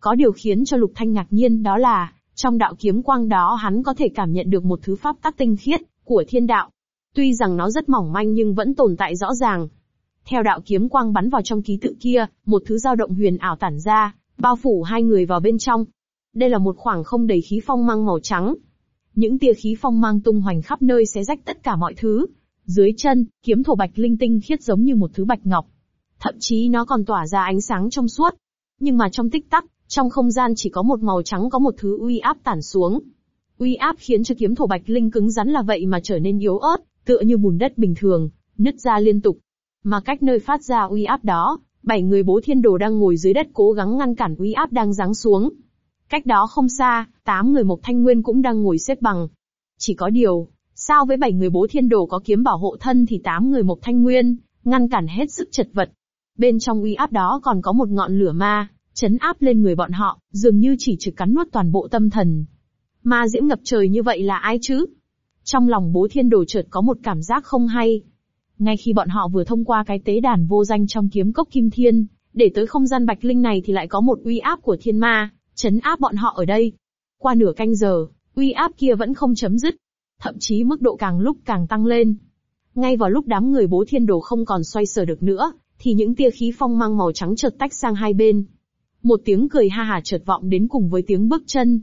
Có điều khiến cho Lục Thanh ngạc nhiên đó là, trong đạo kiếm quang đó hắn có thể cảm nhận được một thứ pháp tắc tinh khiết, của thiên đạo. Tuy rằng nó rất mỏng manh nhưng vẫn tồn tại rõ ràng. Theo đạo kiếm quang bắn vào trong ký tự kia, một thứ dao động huyền ảo tản ra, bao phủ hai người vào bên trong. Đây là một khoảng không đầy khí phong mang màu trắng. Những tia khí phong mang tung hoành khắp nơi xé rách tất cả mọi thứ. Dưới chân, kiếm thổ bạch linh tinh khiết giống như một thứ bạch ngọc. Thậm chí nó còn tỏa ra ánh sáng trong suốt. Nhưng mà trong tích tắc, trong không gian chỉ có một màu trắng có một thứ uy áp tản xuống. Uy áp khiến cho kiếm thổ bạch linh cứng rắn là vậy mà trở nên yếu ớt, tựa như bùn đất bình thường, nứt ra liên tục. Mà cách nơi phát ra uy áp đó, bảy người bố thiên đồ đang ngồi dưới đất cố gắng ngăn cản uy áp đang giáng xuống. Cách đó không xa, tám người Mộc Thanh Nguyên cũng đang ngồi xếp bằng. Chỉ có điều, sao với bảy người bố thiên đồ có kiếm bảo hộ thân thì tám người Mộc Thanh Nguyên, ngăn cản hết sức chật vật. Bên trong uy áp đó còn có một ngọn lửa ma, chấn áp lên người bọn họ, dường như chỉ trực cắn nuốt toàn bộ tâm thần. Ma diễm ngập trời như vậy là ai chứ? Trong lòng bố thiên đồ chợt có một cảm giác không hay. Ngay khi bọn họ vừa thông qua cái tế đàn vô danh trong kiếm cốc kim thiên, để tới không gian bạch linh này thì lại có một uy áp của thiên ma, chấn áp bọn họ ở đây. Qua nửa canh giờ, uy áp kia vẫn không chấm dứt. Thậm chí mức độ càng lúc càng tăng lên. Ngay vào lúc đám người bố thiên đồ không còn xoay sở được nữa, thì những tia khí phong mang màu trắng chợt tách sang hai bên. Một tiếng cười ha hà chợt vọng đến cùng với tiếng bước chân.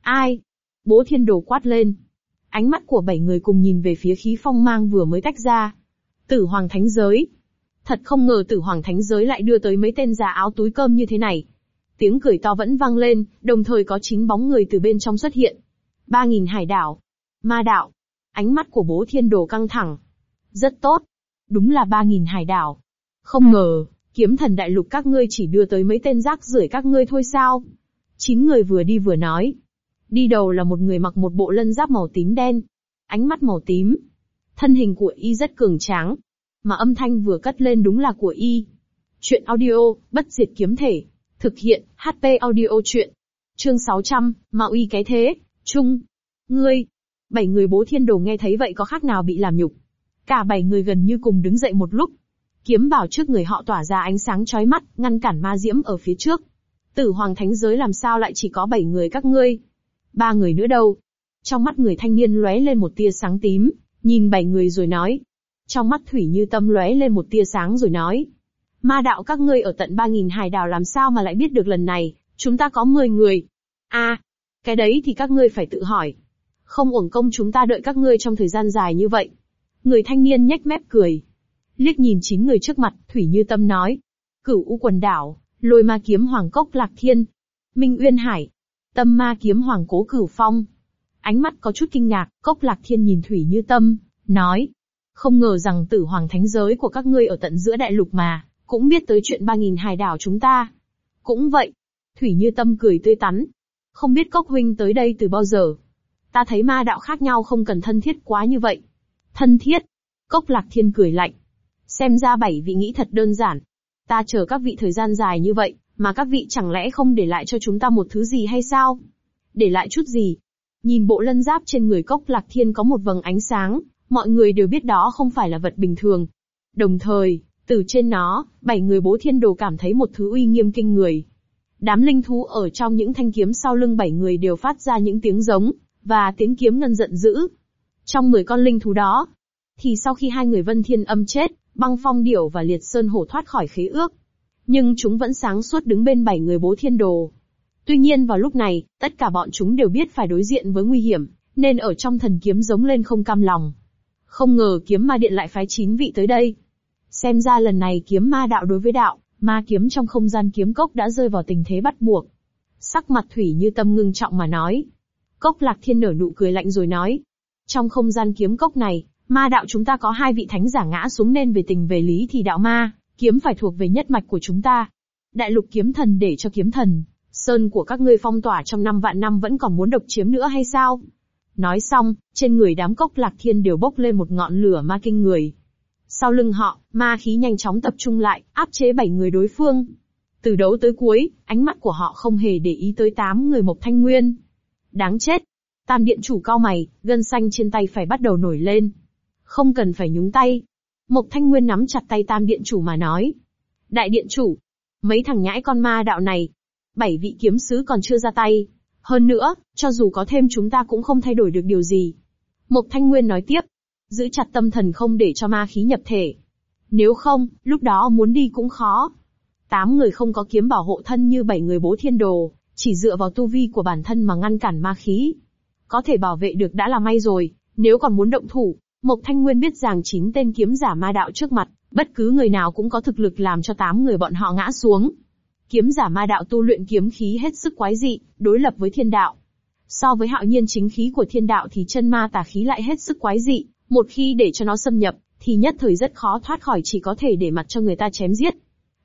Ai? Bố thiên đồ quát lên. Ánh mắt của bảy người cùng nhìn về phía khí phong mang vừa mới tách ra. Tử Hoàng Thánh Giới. Thật không ngờ Tử Hoàng Thánh Giới lại đưa tới mấy tên già áo túi cơm như thế này. Tiếng cười to vẫn vang lên, đồng thời có chín bóng người từ bên trong xuất hiện. Ba nghìn hải đảo. Ma đạo. Ánh mắt của bố thiên đồ căng thẳng. Rất tốt. Đúng là ba nghìn hải đảo. Không ngờ, kiếm thần đại lục các ngươi chỉ đưa tới mấy tên rác rưởi các ngươi thôi sao? Chín người vừa đi vừa nói. Đi đầu là một người mặc một bộ lân giáp màu tím đen. Ánh mắt màu tím. Thân hình của y rất cường tráng. Mà âm thanh vừa cất lên đúng là của y. Chuyện audio, bất diệt kiếm thể. Thực hiện, HP audio chuyện. Chương 600, mạo uy cái thế, chung Ngươi. Bảy người bố thiên đồ nghe thấy vậy có khác nào bị làm nhục. Cả bảy người gần như cùng đứng dậy một lúc. Kiếm bảo trước người họ tỏa ra ánh sáng chói mắt, ngăn cản ma diễm ở phía trước. Tử hoàng thánh giới làm sao lại chỉ có bảy người các ngươi? Ba người nữa đâu? Trong mắt người thanh niên lóe lên một tia sáng tím, nhìn bảy người rồi nói. Trong mắt thủy như tâm lóe lên một tia sáng rồi nói. Ma đạo các ngươi ở tận ba nghìn hải đảo làm sao mà lại biết được lần này, chúng ta có mười người. a cái đấy thì các ngươi phải tự hỏi. Không uổng công chúng ta đợi các ngươi trong thời gian dài như vậy. Người thanh niên nhếch mép cười. Liếc nhìn chín người trước mặt, Thủy Như Tâm nói. Cửu U quần đảo, lôi ma kiếm hoàng cốc lạc thiên. Minh Uyên Hải, Tâm ma kiếm hoàng cố cửu phong. Ánh mắt có chút kinh ngạc, cốc lạc thiên nhìn Thủy như tâm, nói. Không ngờ rằng tử hoàng thánh giới của các ngươi ở tận giữa đại lục mà, cũng biết tới chuyện ba nghìn hải đảo chúng ta. Cũng vậy. Thủy như tâm cười tươi tắn. Không biết cốc huynh tới đây từ bao giờ. Ta thấy ma đạo khác nhau không cần thân thiết quá như vậy. Thân thiết. Cốc lạc thiên cười lạnh. Xem ra bảy vị nghĩ thật đơn giản. Ta chờ các vị thời gian dài như vậy, mà các vị chẳng lẽ không để lại cho chúng ta một thứ gì hay sao? Để lại chút gì? Nhìn bộ lân giáp trên người cốc lạc thiên có một vầng ánh sáng, mọi người đều biết đó không phải là vật bình thường. Đồng thời, từ trên nó, bảy người bố thiên đồ cảm thấy một thứ uy nghiêm kinh người. Đám linh thú ở trong những thanh kiếm sau lưng bảy người đều phát ra những tiếng giống, và tiếng kiếm ngân giận dữ. Trong 10 con linh thú đó, thì sau khi hai người Vân Thiên Âm chết, băng phong điểu và liệt sơn hổ thoát khỏi khế ước. Nhưng chúng vẫn sáng suốt đứng bên bảy người bố thiên đồ. Tuy nhiên vào lúc này, tất cả bọn chúng đều biết phải đối diện với nguy hiểm, nên ở trong thần kiếm giống lên không cam lòng. Không ngờ kiếm ma điện lại phái chín vị tới đây. Xem ra lần này kiếm ma đạo đối với đạo, ma kiếm trong không gian kiếm cốc đã rơi vào tình thế bắt buộc. Sắc mặt thủy như tâm ngưng trọng mà nói. Cốc lạc thiên nở nụ cười lạnh rồi nói. Trong không gian kiếm cốc này, ma đạo chúng ta có hai vị thánh giả ngã xuống nên về tình về lý thì đạo ma, kiếm phải thuộc về nhất mạch của chúng ta. Đại lục kiếm thần để cho kiếm thần, sơn của các ngươi phong tỏa trong năm vạn năm vẫn còn muốn độc chiếm nữa hay sao? Nói xong, trên người đám cốc lạc thiên đều bốc lên một ngọn lửa ma kinh người. Sau lưng họ, ma khí nhanh chóng tập trung lại, áp chế bảy người đối phương. Từ đấu tới cuối, ánh mắt của họ không hề để ý tới tám người Mộc Thanh Nguyên. Đáng chết. Tam điện chủ cao mày, gân xanh trên tay phải bắt đầu nổi lên. Không cần phải nhúng tay. Mộc Thanh Nguyên nắm chặt tay tam điện chủ mà nói. Đại điện chủ. Mấy thằng nhãi con ma đạo này. Bảy vị kiếm sứ còn chưa ra tay. Hơn nữa, cho dù có thêm chúng ta cũng không thay đổi được điều gì. Mộc Thanh Nguyên nói tiếp. Giữ chặt tâm thần không để cho ma khí nhập thể. Nếu không, lúc đó muốn đi cũng khó. Tám người không có kiếm bảo hộ thân như bảy người bố thiên đồ, chỉ dựa vào tu vi của bản thân mà ngăn cản ma khí. Có thể bảo vệ được đã là may rồi, nếu còn muốn động thủ, Mộc Thanh Nguyên biết rằng chín tên kiếm giả ma đạo trước mặt, bất cứ người nào cũng có thực lực làm cho tám người bọn họ ngã xuống. Kiếm giả ma đạo tu luyện kiếm khí hết sức quái dị, đối lập với thiên đạo. So với hạo nhiên chính khí của thiên đạo thì chân ma tà khí lại hết sức quái dị, một khi để cho nó xâm nhập, thì nhất thời rất khó thoát khỏi chỉ có thể để mặt cho người ta chém giết.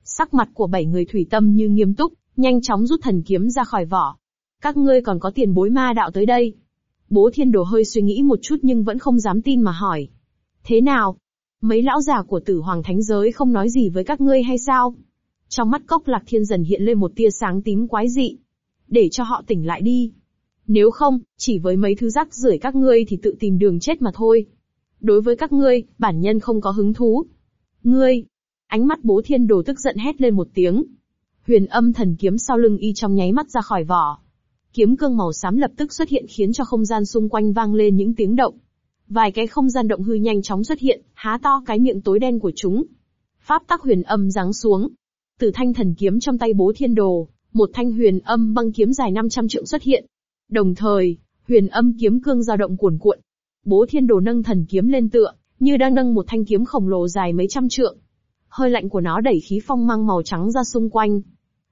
Sắc mặt của bảy người thủy tâm như nghiêm túc, nhanh chóng rút thần kiếm ra khỏi vỏ. Các ngươi còn có tiền bối ma đạo tới đây. Bố thiên đồ hơi suy nghĩ một chút nhưng vẫn không dám tin mà hỏi. Thế nào? Mấy lão già của tử hoàng thánh giới không nói gì với các ngươi hay sao? Trong mắt cốc lạc thiên dần hiện lên một tia sáng tím quái dị. Để cho họ tỉnh lại đi. Nếu không, chỉ với mấy thứ rác rưởi các ngươi thì tự tìm đường chết mà thôi. Đối với các ngươi, bản nhân không có hứng thú. Ngươi! Ánh mắt bố thiên đồ tức giận hét lên một tiếng. Huyền âm thần kiếm sau lưng y trong nháy mắt ra khỏi vỏ. Kiếm cương màu xám lập tức xuất hiện khiến cho không gian xung quanh vang lên những tiếng động. Vài cái không gian động hư nhanh chóng xuất hiện, há to cái miệng tối đen của chúng. Pháp tắc huyền âm giáng xuống. Từ thanh thần kiếm trong tay bố thiên đồ, một thanh huyền âm băng kiếm dài 500 trượng xuất hiện. Đồng thời, huyền âm kiếm cương dao động cuồn cuộn. Bố thiên đồ nâng thần kiếm lên tựa, như đang nâng một thanh kiếm khổng lồ dài mấy trăm trượng. Hơi lạnh của nó đẩy khí phong mang màu trắng ra xung quanh.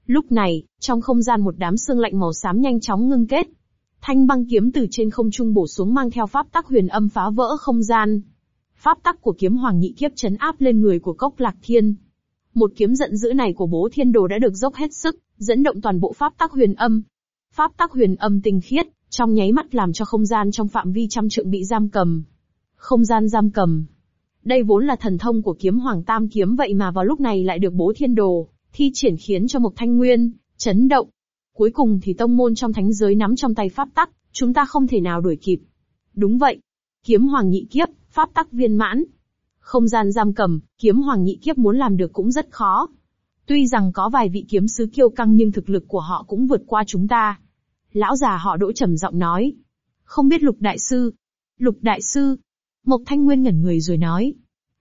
Lúc này, trong không gian một đám xương lạnh màu xám nhanh chóng ngưng kết. Thanh băng kiếm từ trên không trung bổ xuống mang theo pháp tắc huyền âm phá vỡ không gian. Pháp tắc của kiếm hoàng nhị kiếp chấn áp lên người của cốc lạc thiên. Một kiếm giận dữ này của bố thiên đồ đã được dốc hết sức, dẫn động toàn bộ pháp tắc huyền âm. Pháp tắc huyền âm tinh khiết, trong nháy mắt làm cho không gian trong phạm vi trăm trượng bị giam cầm. Không gian giam cầm. Đây vốn là thần thông của kiếm hoàng tam kiếm vậy mà vào lúc này lại được bố thiên đồ, thi triển khiến cho một thanh nguyên, chấn động. Cuối cùng thì tông môn trong thánh giới nắm trong tay pháp tắc, chúng ta không thể nào đuổi kịp. Đúng vậy. Kiếm hoàng nhị kiếp, pháp tắc viên mãn. Không gian giam cầm, kiếm hoàng nhị kiếp muốn làm được cũng rất khó. Tuy rằng có vài vị kiếm sứ kiêu căng nhưng thực lực của họ cũng vượt qua chúng ta. Lão già họ đỗ trầm giọng nói. Không biết lục đại sư. Lục đại sư. Mộc thanh nguyên ngẩn người rồi nói.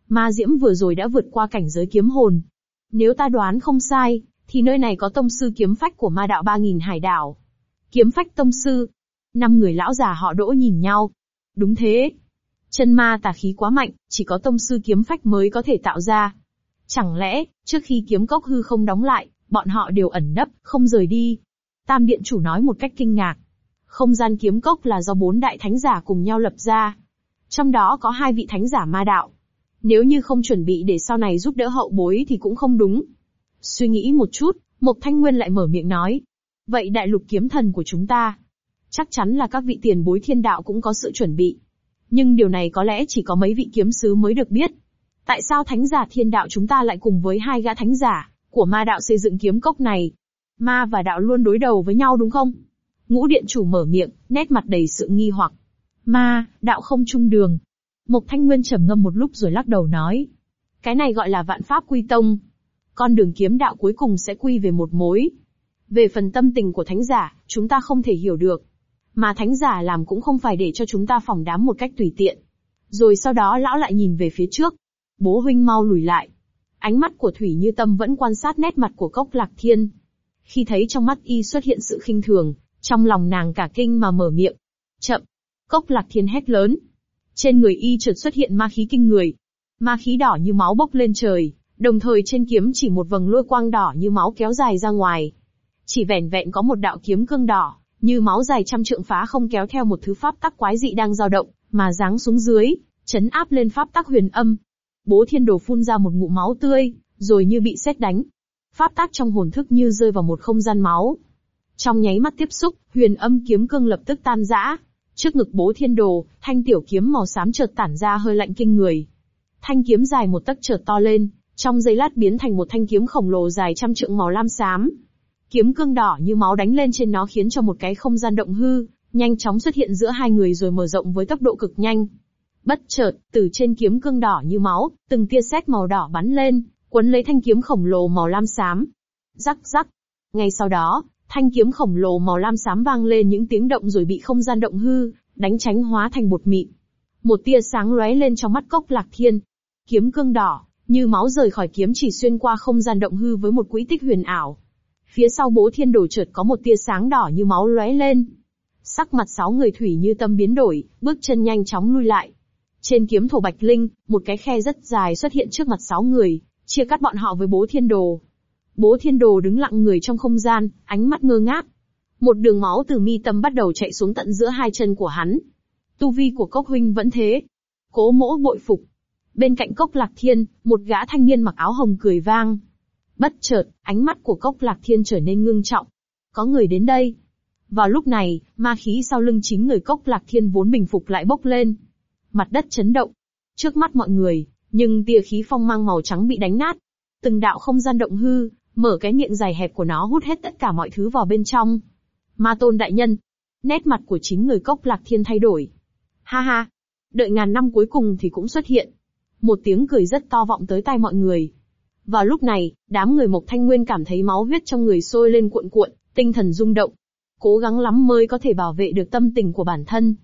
Ma diễm vừa rồi đã vượt qua cảnh giới kiếm hồn. Nếu ta đoán không sai, thì nơi này có tông sư kiếm phách của ma đạo 3.000 hải đảo. Kiếm phách tông sư. Năm người lão già họ đỗ nhìn nhau. Đúng thế. Chân ma tà khí quá mạnh, chỉ có tông sư kiếm phách mới có thể tạo ra. Chẳng lẽ, trước khi kiếm cốc hư không đóng lại, bọn họ đều ẩn nấp, không rời đi. Tam điện chủ nói một cách kinh ngạc. Không gian kiếm cốc là do bốn đại thánh giả cùng nhau lập ra. Trong đó có hai vị thánh giả ma đạo. Nếu như không chuẩn bị để sau này giúp đỡ hậu bối thì cũng không đúng. Suy nghĩ một chút, Mộc Thanh Nguyên lại mở miệng nói. Vậy đại lục kiếm thần của chúng ta, chắc chắn là các vị tiền bối thiên đạo cũng có sự chuẩn bị. Nhưng điều này có lẽ chỉ có mấy vị kiếm sứ mới được biết. Tại sao thánh giả thiên đạo chúng ta lại cùng với hai gã thánh giả của ma đạo xây dựng kiếm cốc này? Ma và đạo luôn đối đầu với nhau đúng không? Ngũ điện chủ mở miệng, nét mặt đầy sự nghi hoặc. Ma, đạo không chung đường. Mộc Thanh Nguyên trầm ngâm một lúc rồi lắc đầu nói. Cái này gọi là vạn pháp quy tông. Con đường kiếm đạo cuối cùng sẽ quy về một mối. Về phần tâm tình của thánh giả, chúng ta không thể hiểu được. Mà thánh giả làm cũng không phải để cho chúng ta phỏng đám một cách tùy tiện. Rồi sau đó lão lại nhìn về phía trước. Bố huynh mau lùi lại. Ánh mắt của Thủy Như Tâm vẫn quan sát nét mặt của Cốc Lạc Thiên. Khi thấy trong mắt y xuất hiện sự khinh thường, trong lòng nàng cả kinh mà mở miệng. Chậm! Cốc Lạc Thiên hét lớn. Trên người y chợt xuất hiện ma khí kinh người. Ma khí đỏ như máu bốc lên trời, đồng thời trên kiếm chỉ một vầng lôi quang đỏ như máu kéo dài ra ngoài. Chỉ vẻn vẹn có một đạo kiếm cương đỏ, như máu dài trăm trượng phá không kéo theo một thứ pháp tắc quái dị đang dao động, mà giáng xuống dưới, chấn áp lên pháp tắc huyền âm. Bố thiên đồ phun ra một ngụm máu tươi, rồi như bị xét đánh. Pháp tắc trong hồn thức như rơi vào một không gian máu. Trong nháy mắt tiếp xúc, huyền âm kiếm cương lập tức tan rã. Trước ngực bố thiên đồ, thanh tiểu kiếm màu xám chợt tản ra hơi lạnh kinh người. Thanh kiếm dài một tấc chợt to lên, trong giây lát biến thành một thanh kiếm khổng lồ dài trăm trượng màu lam xám. Kiếm cương đỏ như máu đánh lên trên nó khiến cho một cái không gian động hư, nhanh chóng xuất hiện giữa hai người rồi mở rộng với tốc độ cực nhanh. Bất chợt, từ trên kiếm cương đỏ như máu, từng tia sét màu đỏ bắn lên, quấn lấy thanh kiếm khổng lồ màu lam xám. Rắc rắc. Ngay sau đó, thanh kiếm khổng lồ màu lam xám vang lên những tiếng động rồi bị không gian động hư, đánh tránh hóa thành bột mịn. Một tia sáng lóe lên trong mắt cốc lạc thiên. Kiếm cương đỏ, như máu rời khỏi kiếm chỉ xuyên qua không gian động hư với một quỹ tích huyền ảo. Phía sau bố thiên đồ chợt có một tia sáng đỏ như máu lóe lên. Sắc mặt sáu người thủy như tâm biến đổi, bước chân nhanh chóng lui lại. Trên kiếm thổ bạch linh, một cái khe rất dài xuất hiện trước mặt sáu người, chia cắt bọn họ với bố thiên đồ. Bố thiên đồ đứng lặng người trong không gian, ánh mắt ngơ ngác. Một đường máu từ mi tâm bắt đầu chạy xuống tận giữa hai chân của hắn. Tu vi của cốc huynh vẫn thế. Cố mỗ bội phục. Bên cạnh cốc lạc thiên, một gã thanh niên mặc áo hồng cười vang. Bất chợt, ánh mắt của cốc lạc thiên trở nên ngưng trọng. Có người đến đây. Vào lúc này, ma khí sau lưng chính người cốc lạc thiên vốn bình phục lại bốc lên. Mặt đất chấn động. Trước mắt mọi người, nhưng tia khí phong mang màu trắng bị đánh nát. Từng đạo không gian động hư, mở cái miệng dài hẹp của nó hút hết tất cả mọi thứ vào bên trong. Ma tôn đại nhân. Nét mặt của chính người cốc lạc thiên thay đổi. Ha ha. Đợi ngàn năm cuối cùng thì cũng xuất hiện. Một tiếng cười rất to vọng tới tai mọi người. Vào lúc này, đám người Mộc Thanh Nguyên cảm thấy máu huyết trong người sôi lên cuộn cuộn, tinh thần rung động. Cố gắng lắm mới có thể bảo vệ được tâm tình của bản thân.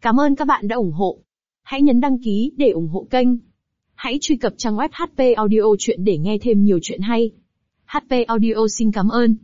Cảm ơn các bạn đã ủng hộ. Hãy nhấn đăng ký để ủng hộ kênh. Hãy truy cập trang web HP Audio Chuyện để nghe thêm nhiều chuyện hay. HP Audio xin cảm ơn.